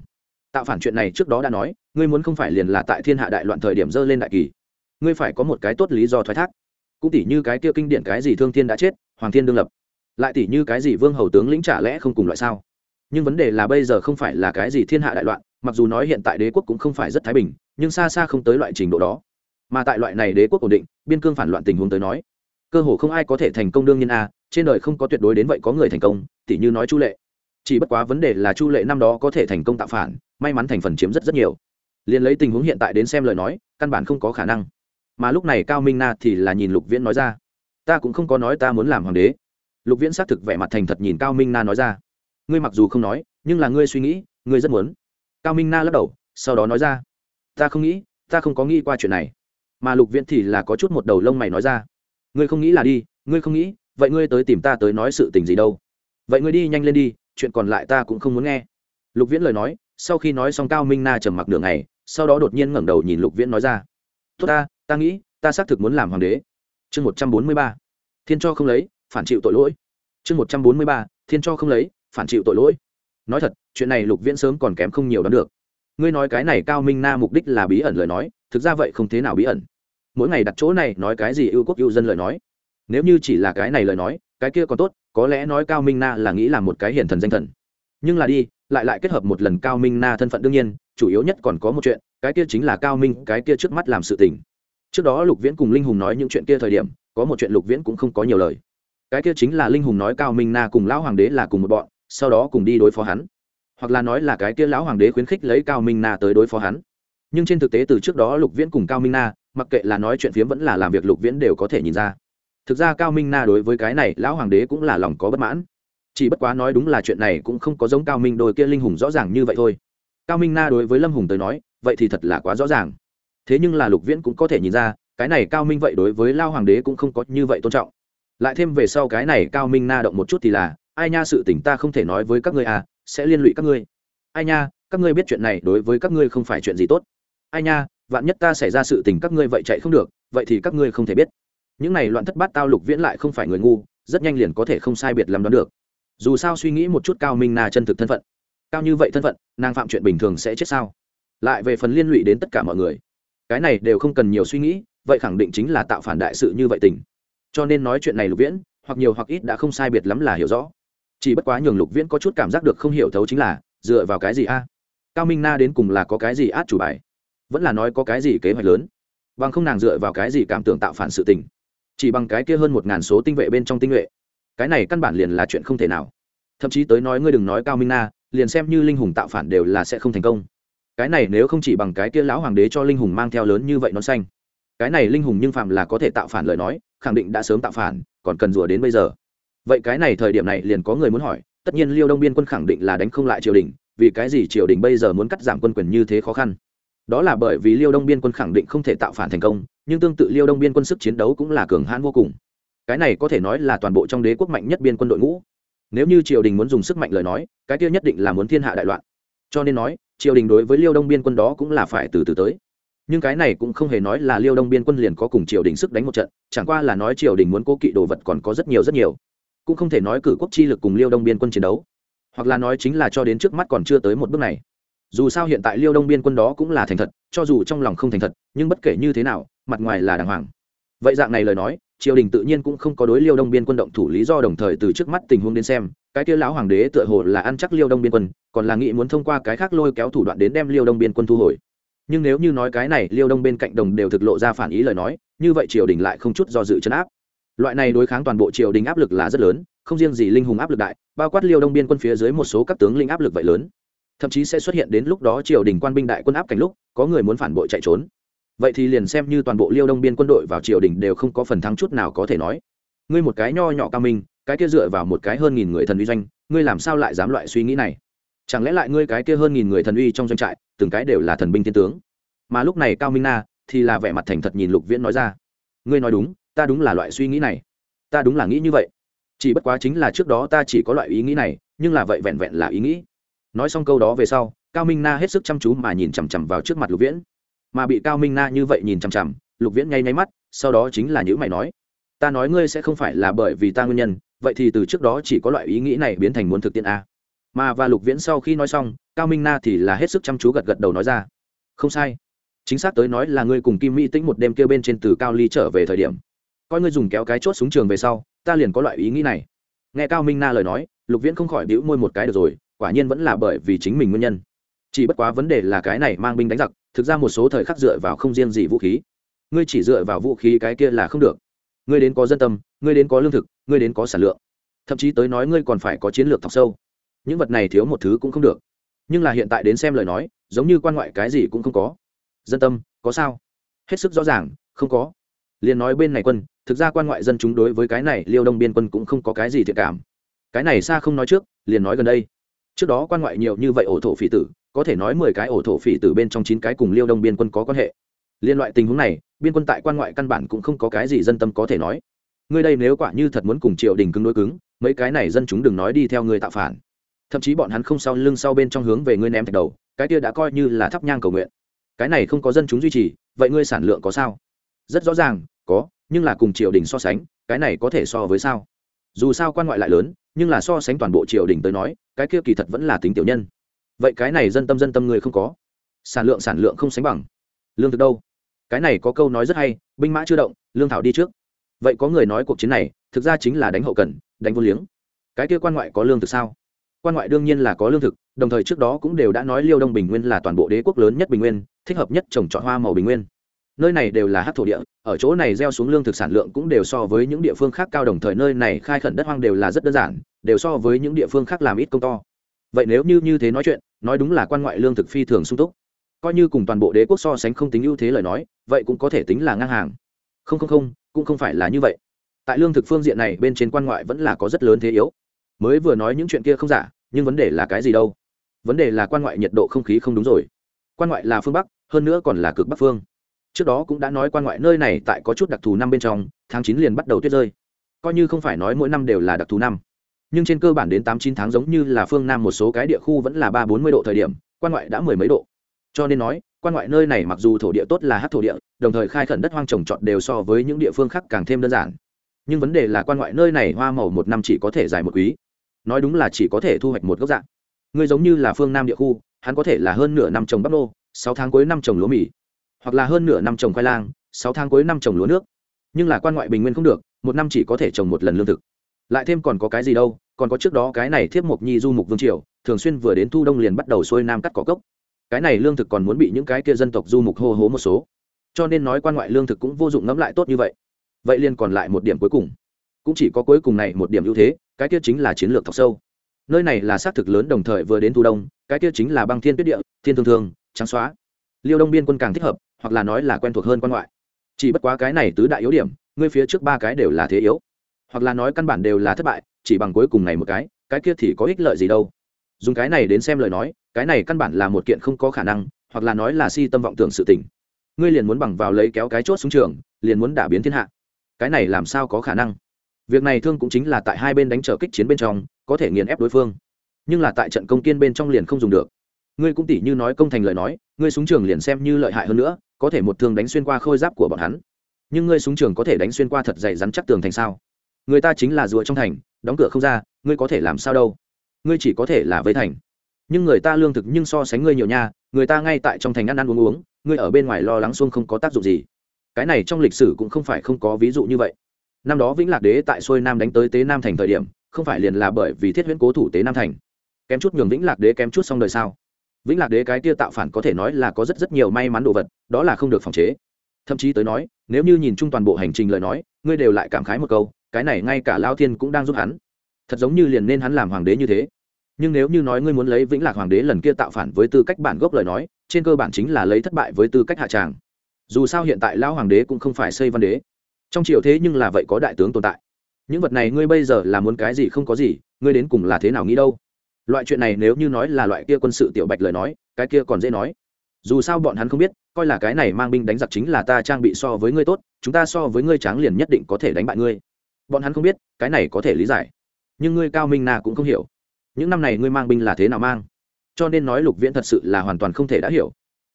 A: Tạo phản chuyện này trước đó đã nói, ngươi muốn không phải liền là tại thiên hạ đại loạn thời điểm dơ lên đại kỳ. Ngươi phải có một cái tốt lý do thoái thác. Cũng tỷ như cái kia kinh điển cái gì thương thiên đã chết, hoàng thiên đương lập. Lại tỷ như cái gì vương hầu tướng lĩnh trả lẽ không cùng loại sao? Nhưng vấn đề là bây giờ không phải là cái gì thiên hạ đại loạn, mặc dù nói hiện tại đế quốc cũng không phải rất thái bình, nhưng xa xa không tới loại trình độ đó. Mà tại loại này đế quốc ổn định, biên cương phản loạn tình huống tới nói, cơ hồ không ai có thể thành công đương nhiên a, trên đời không có tuyệt đối đến vậy có người thành công tỷ như nói chu lệ. Chỉ bất quá vấn đề là chu lệ năm đó có thể thành công tạo phản, may mắn thành phần chiếm rất rất nhiều. Liền lấy tình huống hiện tại đến xem lời nói, căn bản không có khả năng. Mà lúc này cao minh na thì là nhìn lục viễn nói ra, ta cũng không có nói ta muốn làm hoàng đế. Lục viễn xác thực vẻ mặt thành thật nhìn cao minh na nói ra ngươi mặc dù không nói, nhưng là ngươi suy nghĩ, ngươi rất muốn. Cao minh na lắc đầu, sau đó nói ra, ta không nghĩ, ta không có nghĩ qua chuyện này. Mà lục viễn thì là có chút một đầu lông mày nói ra, ngươi không nghĩ là đi, ngươi không nghĩ, vậy ngươi tới tìm ta tới nói sự tình gì đâu. Vậy ngươi đi nhanh lên đi, chuyện còn lại ta cũng không muốn nghe. Lục viễn lời nói, sau khi nói xong cao minh na trầm mặc đường này sau đó đột nhiên ngẩng đầu nhìn lục viễn nói ra, tốt ta ta nghĩ, ta xác thực muốn làm hoàng đế. Chương một trăm bốn mươi ba, thiên cho không lấy, phản chịu tội lỗi. Chương một trăm bốn mươi ba, thiên cho không lấy phản chịu tội lỗi. Nói thật, chuyện này lục viễn sớm còn kém không nhiều đoán được. Ngươi nói cái này cao minh na mục đích là bí ẩn lời nói, thực ra vậy không thế nào bí ẩn. Mỗi ngày đặt chỗ này nói cái gì ưu quốc ưu dân lời nói. Nếu như chỉ là cái này lời nói, cái kia còn tốt, có lẽ nói cao minh na là nghĩ là một cái hiển thần danh thần. Nhưng là đi, lại lại kết hợp một lần cao minh na thân phận đương nhiên, chủ yếu nhất còn có một chuyện, cái kia chính là cao minh, cái kia trước mắt làm sự tình. Trước đó lục viễn cùng linh hùng nói những chuyện kia thời điểm, có một chuyện lục viễn cũng không có nhiều lời. Cái kia chính là linh hùng nói cao minh na cùng lão hoàng đế là cùng một bọn sau đó cùng đi đối phó hắn. Hoặc là nói là cái kia lão hoàng đế khuyến khích lấy cao minh na tới đối phó hắn. Nhưng trên thực tế từ trước đó lục viễn cùng cao minh na, mặc kệ là nói chuyện phiếm vẫn là làm việc lục viễn đều có thể nhìn ra. Thực ra cao minh na đối với cái này lão hoàng đế cũng là lòng có bất mãn. Chỉ bất quá nói đúng là chuyện này cũng không có giống cao minh đôi kia linh hùng rõ ràng như vậy thôi. Cao minh na đối với lâm hùng tới nói, vậy thì thật là quá rõ ràng. Thế nhưng là lục viễn cũng có thể nhìn ra, cái này cao minh vậy đối với lao hoàng đế cũng không có như vậy tôn trọng. Lại thêm về sau cái này cao minh na động một chút thì là ai nha sự tình ta không thể nói với các ngươi à sẽ liên lụy các ngươi. Ai nha, các ngươi biết chuyện này đối với các ngươi không phải chuyện gì tốt. Ai nha, vạn nhất ta xảy ra sự tình các ngươi vậy chạy không được, vậy thì các ngươi không thể biết. Những này loạn thất bát tao lục viễn lại không phải người ngu, rất nhanh liền có thể không sai biệt làm đoán được. Dù sao suy nghĩ một chút cao minh na chân thực thân phận. Cao như vậy thân phận, nàng phạm chuyện bình thường sẽ chết sao? Lại về phần liên lụy đến tất cả mọi người. Cái này đều không cần nhiều suy nghĩ, vậy khẳng định chính là tạo phản đại sự như vậy tình. Cho nên nói chuyện này lục viễn, hoặc nhiều hoặc ít đã không sai biệt lắm là hiểu rõ chỉ bất quá nhường lục viễn có chút cảm giác được không hiểu thấu chính là, dựa vào cái gì a? Cao minh na đến cùng là có cái gì át chủ bài? Vẫn là nói có cái gì kế hoạch lớn? Bằng không nàng dựa vào cái gì cảm tưởng tạo phản sự tình? Chỉ bằng cái kia hơn một ngàn số tinh vệ bên trong tinh nhuệ cái này căn bản liền là chuyện không thể nào. Thậm chí tới nói ngươi đừng nói cao minh na, liền xem như linh hùng tạo phản đều là sẽ không thành công. Cái này nếu không chỉ bằng cái kia lão hoàng đế cho linh hùng mang theo lớn như vậy nó xanh. Cái này linh hùng nhưng phạm là có thể tạo phản lời nói, khẳng định đã sớm tạo phản, còn cần rùa đến bây giờ vậy cái này thời điểm này liền có người muốn hỏi, tất nhiên liêu đông biên quân khẳng định là đánh không lại triều đình, vì cái gì triều đình bây giờ muốn cắt giảm quân quyền như thế khó khăn? Đó là bởi vì liêu đông biên quân khẳng định không thể tạo phản thành công, nhưng tương tự liêu đông biên quân sức chiến đấu cũng là cường hãn vô cùng. Cái này có thể nói là toàn bộ trong đế quốc mạnh nhất biên quân đội ngũ. Nếu như triều đình muốn dùng sức mạnh lời nói, cái kia nhất định là muốn thiên hạ đại loạn. Cho nên nói, triều đình đối với liêu đông biên quân đó cũng là phải từ từ tới. Nhưng cái này cũng không hề nói là liêu đông biên quân liền có cùng triều đình sức đánh một trận, chẳng qua là nói triều đình muốn cố kỵ đồ vật còn có rất nhiều rất nhiều cũng không thể nói cử quốc chi lực cùng liêu đông biên quân chiến đấu. Hoặc là nói chính là cho đến trước mắt còn chưa tới một bước này. Dù sao hiện tại liêu đông biên quân đó cũng là thành thật, cho dù trong lòng không thành thật, nhưng bất kể như thế nào, mặt ngoài là đàng hoàng. Vậy dạng này lời nói, triều đình tự nhiên cũng không có đối liêu đông biên quân động thủ lý do đồng thời từ trước mắt tình huống đến xem, cái kia lão hoàng đế tựa hồ là ăn chắc liêu đông biên quân, còn là nghĩ muốn thông qua cái khác lôi kéo thủ đoạn đến đem liêu đông biên quân thu hồi. Nhưng nếu như nói cái này liêu đông bên cạnh đồng đều thực lộ ra phản ý lời nói, như vậy triều đình lại không chút do dự chấn áp loại này đối kháng toàn bộ triều đình áp lực là rất lớn, không riêng gì linh hùng áp lực đại, bao quát liêu đông biên quân phía dưới một số các tướng linh áp lực vậy lớn. Thậm chí sẽ xuất hiện đến lúc đó triều đình quan binh đại quân áp cảnh lúc, có người muốn phản bội chạy trốn. Vậy thì liền xem như toàn bộ liêu đông biên quân đội vào triều đình đều không có phần thắng chút nào có thể nói. Ngươi một cái nho nhỏ cao minh, cái kia dựa vào một cái hơn nghìn người thần uy doanh, ngươi làm sao lại dám loại suy nghĩ này? Chẳng lẽ lại ngươi cái kia hơn nghìn người thần uy trong doanh trại, từng cái đều là thần binh thiên tướng? Mà lúc này cao minh na thì là vẻ mặt thành thật nhìn lục viễn nói ra. Ngươi nói đúng ta đúng là loại suy nghĩ này. Ta đúng là nghĩ như vậy. Chỉ bất quá chính là trước đó ta chỉ có loại ý nghĩ này, nhưng là vậy vẹn vẹn là ý nghĩ. Nói xong câu đó về sau, cao minh na hết sức chăm chú mà nhìn chằm chằm vào trước mặt lục viễn. Mà bị cao minh na như vậy nhìn chằm chằm, lục viễn ngay nháy mắt, sau đó chính là những mày nói, ta nói ngươi sẽ không phải là bởi vì ta nguyên nhân, vậy thì từ trước đó chỉ có loại ý nghĩ này biến thành muốn thực tiễn a. Mà và lục viễn sau khi nói xong, cao minh na thì là hết sức chăm chú gật gật đầu nói ra, không sai. Chính xác tới nói là ngươi cùng kim mỹ tĩnh một đêm kêu bên trên từ cao ly trở về thời điểm coi ngươi dùng kéo cái chốt súng trường về sau, ta liền có loại ý nghĩ này. Nghe cao minh na lời nói, lục viễn không khỏi bĩu môi một cái được rồi, quả nhiên vẫn là bởi vì chính mình nguyên nhân. Chỉ bất quá vấn đề là cái này mang binh đánh giặc, thực ra một số thời khắc dựa vào không riêng gì vũ khí. Ngươi chỉ dựa vào vũ khí cái kia là không được. Ngươi đến có dân tâm, ngươi đến có lương thực, ngươi đến có sản lượng. Thậm chí tới nói ngươi còn phải có chiến lược thọc sâu. Những vật này thiếu một thứ cũng không được. Nhưng là hiện tại đến xem lời nói, giống như quan ngoại cái gì cũng không có. Dân tâm, có sao? Hết sức rõ ràng, không có. Liền nói bên này quân thực ra quan ngoại dân chúng đối với cái này liêu đông biên quân cũng không có cái gì thiện cảm. Cái này xa không nói trước, liền nói gần đây. Trước đó quan ngoại nhiều như vậy ổ thổ phỉ tử, có thể nói mười cái ổ thổ phỉ tử bên trong chín cái cùng liêu đông biên quân có quan hệ. Liên loại tình huống này, biên quân tại quan ngoại căn bản cũng không có cái gì dân tâm có thể nói. Ngươi đây nếu quả như thật muốn cùng triều đình cứng đối cứng, mấy cái này dân chúng đừng nói đi theo ngươi tạo phản. Thậm chí bọn hắn không sau lưng sau bên trong hướng về ngươi ném thạch đầu, cái kia đã coi như là thắp nhang cầu nguyện. Cái này không có dân chúng duy trì, vậy ngươi sản lượng có sao? Rất rõ ràng, có nhưng là cùng triều đình so sánh, cái này có thể so với sao? Dù sao quan ngoại lại lớn, nhưng là so sánh toàn bộ triều đình tới nói, cái kia kỳ thật vẫn là tính tiểu nhân. Vậy cái này dân tâm dân tâm người không có. Sản lượng sản lượng không sánh bằng. Lương thực đâu? Cái này có câu nói rất hay, binh mã chưa động, lương thảo đi trước. Vậy có người nói cuộc chiến này, thực ra chính là đánh hậu cần, đánh vô liếng. Cái kia quan ngoại có lương thực sao? Quan ngoại đương nhiên là có lương thực, đồng thời trước đó cũng đều đã nói liêu đông bình nguyên là toàn bộ đế quốc lớn nhất bình nguyên, thích hợp nhất trồng trọt hoa màu bình nguyên nơi này đều là hát thổ địa, ở chỗ này gieo xuống lương thực sản lượng cũng đều so với những địa phương khác cao đồng thời nơi này khai khẩn đất hoang đều là rất đơn giản, đều so với những địa phương khác làm ít công to. Vậy nếu như như thế nói chuyện, nói đúng là quan ngoại lương thực phi thường sung túc. Coi như cùng toàn bộ đế quốc so sánh không tính ưu thế lời nói, vậy cũng có thể tính là ngang hàng. Không không không, cũng không phải là như vậy. Tại lương thực phương diện này bên trên quan ngoại vẫn là có rất lớn thế yếu. Mới vừa nói những chuyện kia không giả, nhưng vấn đề là cái gì đâu? Vấn đề là quan ngoại nhiệt độ không khí không đúng rồi. Quan ngoại là phương bắc, hơn nữa còn là cực bắc phương trước đó cũng đã nói quan ngoại nơi này tại có chút đặc thù năm bên trong, tháng chín liền bắt đầu tuyết rơi. Coi như không phải nói mỗi năm đều là đặc thù năm. Nhưng trên cơ bản đến tám chín tháng giống như là phương nam một số cái địa khu vẫn là ba bốn mươi độ thời điểm, quan ngoại đã mười mấy độ. Cho nên nói, quan ngoại nơi này mặc dù thổ địa tốt là hát thổ địa, đồng thời khai khẩn đất hoang trồng trọt đều so với những địa phương khác càng thêm đơn giản. Nhưng vấn đề là quan ngoại nơi này hoa màu một năm chỉ có thể dài một quý. Nói đúng là chỉ có thể thu hoạch một gốc dạng. Người giống như là phương nam địa khu, hắn có thể là hơn nửa năm trồng bắp nô, sáu tháng cuối năm trồng lúa mì hoặc là hơn nửa năm trồng khoai lang, sáu tháng cuối năm trồng lúa nước. Nhưng là quan ngoại bình nguyên không được, một năm chỉ có thể trồng một lần lương thực. Lại thêm còn có cái gì đâu, còn có trước đó cái này thiếp mộc nhi du mục vương triều, thường xuyên vừa đến thu đông liền bắt đầu xuôi nam cắt cỏ cốc. Cái này lương thực còn muốn bị những cái kia dân tộc du mục hô hố một số. Cho nên nói quan ngoại lương thực cũng vô dụng ngẫm lại tốt như vậy. Vậy liền còn lại một điểm cuối cùng. Cũng chỉ có cuối cùng này một điểm ưu thế, cái kia chính là chiến lược thọc sâu. Nơi này là xác thực lớn đồng thời vừa đến thu đông, cái kia chính là băng thiên tuyết địa, thiên thường thường trắng xóa. Liêu đông biên quân càng thích hợp hoặc là nói là quen thuộc hơn quan ngoại. Chỉ bất quá cái này tứ đại yếu điểm, ngươi phía trước ba cái đều là thế yếu. Hoặc là nói căn bản đều là thất bại, chỉ bằng cuối cùng này một cái cái kia thì có ích lợi gì đâu. Dùng cái này đến xem lời nói, cái này căn bản là một kiện không có khả năng, hoặc là nói là si tâm vọng tưởng sự tình. Ngươi liền muốn bằng vào lấy kéo cái chốt xuống trường, liền muốn đả biến thiên hạ. Cái này làm sao có khả năng? Việc này thương cũng chính là tại hai bên đánh trở kích chiến bên trong, có thể nghiền ép đối phương. Nhưng là tại trận công kiên bên trong liền không dùng được. Ngươi cũng tỉ như nói công thành lời nói, ngươi súng trường liền xem như lợi hại hơn nữa có thể một thương đánh xuyên qua khôi giáp của bọn hắn. Nhưng ngươi súng trường có thể đánh xuyên qua thật dày rắn chắc tường thành sao? Người ta chính là rùa trong thành, đóng cửa không ra, ngươi có thể làm sao đâu? Ngươi chỉ có thể là với thành. Nhưng người ta lương thực nhưng so sánh ngươi nhiều nha, người ta ngay tại trong thành ăn ăn uống uống, ngươi ở bên ngoài lo lắng xuông không có tác dụng gì. Cái này trong lịch sử cũng không phải không có ví dụ như vậy. Năm đó vĩnh lạc đế tại xuôi nam đánh tới tế nam thành thời điểm, không phải liền là bởi vì thiết huyễn cố thủ tế nam thành. Kém chút nhường vĩnh lạc đế kém chút xong đời sao? Vĩnh lạc đế cái kia tạo phản có thể nói là có rất rất nhiều may mắn đồ vật, đó là không được phòng chế. Thậm chí tới nói, nếu như nhìn chung toàn bộ hành trình lời nói, ngươi đều lại cảm khái một câu, cái này ngay cả lao thiên cũng đang giúp hắn. Thật giống như liền nên hắn làm hoàng đế như thế. Nhưng nếu như nói ngươi muốn lấy vĩnh lạc hoàng đế lần kia tạo phản với tư cách bản gốc lời nói, trên cơ bản chính là lấy thất bại với tư cách hạ tràng. Dù sao hiện tại lão hoàng đế cũng không phải xây văn đế. Trong triều thế nhưng là vậy có đại tướng tồn tại. Những vật này ngươi bây giờ là muốn cái gì không có gì, ngươi đến cùng là thế nào nghĩ đâu? Loại chuyện này nếu như nói là loại kia quân sự tiểu bạch lời nói, cái kia còn dễ nói. Dù sao bọn hắn không biết, coi là cái này mang binh đánh giặc chính là ta trang bị so với ngươi tốt, chúng ta so với ngươi tráng liền nhất định có thể đánh bại ngươi. Bọn hắn không biết, cái này có thể lý giải. Nhưng ngươi cao minh na cũng không hiểu. Những năm này ngươi mang binh là thế nào mang? Cho nên nói lục viễn thật sự là hoàn toàn không thể đã hiểu.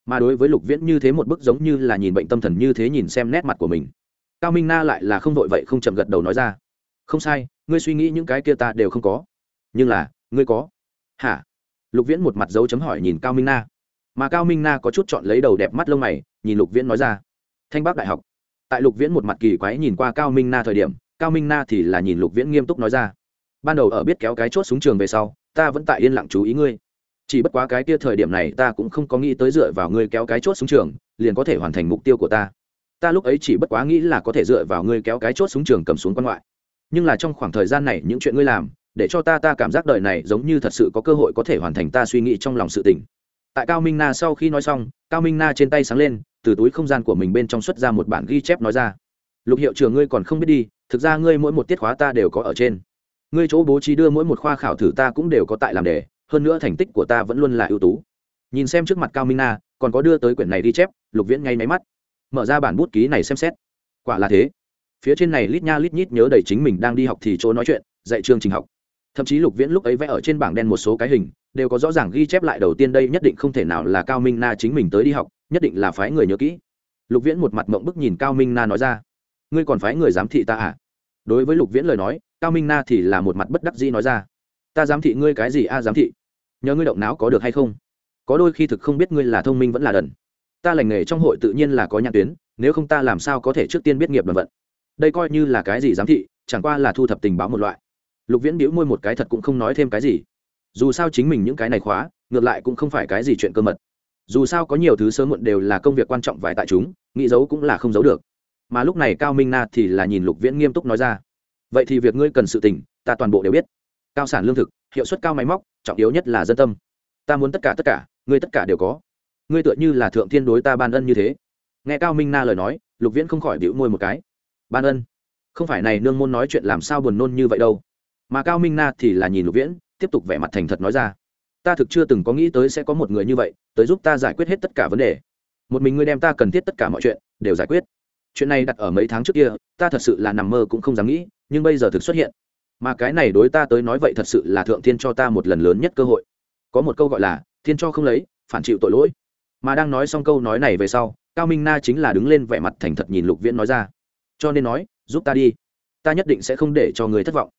A: Mà đối với lục viễn như thế một bức giống như là nhìn bệnh tâm thần như thế nhìn xem nét mặt của mình. Cao minh na lại là không vội vậy không chậm gật đầu nói ra. Không sai, ngươi suy nghĩ những cái kia ta đều không có. Nhưng là, ngươi có hả? Lục viễn một mặt dấu chấm hỏi nhìn cao minh na. Mà cao minh na có chút chọn lấy đầu đẹp mắt lông mày, nhìn lục viễn nói ra. Thanh bắc đại học. Tại lục viễn một mặt kỳ quái nhìn qua cao minh na thời điểm, cao minh na thì là nhìn lục viễn nghiêm túc nói ra. Ban đầu ở biết kéo cái chốt xuống trường về sau, ta vẫn tại yên lặng chú ý ngươi. Chỉ bất quá cái kia thời điểm này ta cũng không có nghĩ tới dựa vào ngươi kéo cái chốt xuống trường, liền có thể hoàn thành mục tiêu của ta. Ta lúc ấy chỉ bất quá nghĩ là có thể dựa vào ngươi kéo cái chốt xuống trường cầm xuống quan ngoại. Nhưng là trong khoảng thời gian này những chuyện ngươi làm để cho ta ta cảm giác đời này giống như thật sự có cơ hội có thể hoàn thành ta suy nghĩ trong lòng sự tình. Tại cao minh na sau khi nói xong, cao minh na trên tay sáng lên, từ túi không gian của mình bên trong xuất ra một bản ghi chép nói ra. Lục hiệu Trường ngươi còn không biết đi, thực ra ngươi mỗi một tiết khóa ta đều có ở trên. Ngươi chỗ bố trí đưa mỗi một khoa khảo thử ta cũng đều có tại làm đề, hơn nữa thành tích của ta vẫn luôn là ưu tú. Nhìn xem trước mặt cao minh na, còn có đưa tới quyển này ghi chép, lục viễn ngay máy mắt. Mở ra bản bút ký này xem xét. Quả là thế. Phía trên này lít nha lít nhít nhớ đầy chính mình đang đi học thì chỗ nói chuyện, dạy chương trình học thậm chí lục viễn lúc ấy vẽ ở trên bảng đen một số cái hình, đều có rõ ràng ghi chép lại đầu tiên đây nhất định không thể nào là cao minh na chính mình tới đi học, nhất định là phái người nhớ kỹ. Lục viễn một mặt mộng bức nhìn cao minh na nói ra, ngươi còn phái người giám thị ta à? Đối với lục viễn lời nói, cao minh na thì là một mặt bất đắc dĩ nói ra, ta giám thị ngươi cái gì a à, giám thị? Nhờ ngươi động não có được hay không? Có đôi khi thực không biết ngươi là thông minh vẫn là đần. Ta lành nghề trong hội tự nhiên là có nhãn tuyến, nếu không ta làm sao có thể trước tiên biết nghiệp đ vận? Đây coi như là cái gì giám thị, chẳng qua là thu thập tình báo một loại lục viễn biễu môi một cái thật cũng không nói thêm cái gì. Dù sao chính mình những cái này khóa, ngược lại cũng không phải cái gì chuyện cơ mật. Dù sao có nhiều thứ sớm muộn đều là công việc quan trọng vài tại chúng, nghĩ giấu cũng là không giấu được. Mà lúc này cao minh na thì là nhìn lục viễn nghiêm túc nói ra. Vậy thì việc ngươi cần sự tình, ta toàn bộ đều biết. Cao sản lương thực, hiệu suất cao máy móc, trọng yếu nhất là dân tâm. Ta muốn tất cả tất cả, ngươi tất cả đều có. Ngươi tựa như là thượng thiên đối ta ban ân như thế. Nghe cao minh na lời nói, lục viễn không khỏi bịu môi một cái. Ban ân? Không phải này nương môn nói chuyện làm sao buồn nôn như vậy đâu mà cao minh na thì là nhìn lục viễn, tiếp tục vẻ mặt thành thật nói ra. Ta thực chưa từng có nghĩ tới sẽ có một người như vậy, tới giúp ta giải quyết hết tất cả vấn đề. Một mình ngươi đem ta cần thiết tất cả mọi chuyện, đều giải quyết. Chuyện này đặt ở mấy tháng trước kia, ta thật sự là nằm mơ cũng không dám nghĩ, nhưng bây giờ thực xuất hiện. Mà cái này đối ta tới nói vậy thật sự là thượng thiên cho ta một lần lớn nhất cơ hội. Có một câu gọi là, thiên cho không lấy, phản chịu tội lỗi. Mà đang nói xong câu nói này về sau, cao minh na chính là đứng lên vẻ mặt thành thật nhìn lục viễn nói ra. Cho nên nói, giúp ta đi. Ta nhất định sẽ không để cho người thất vọng.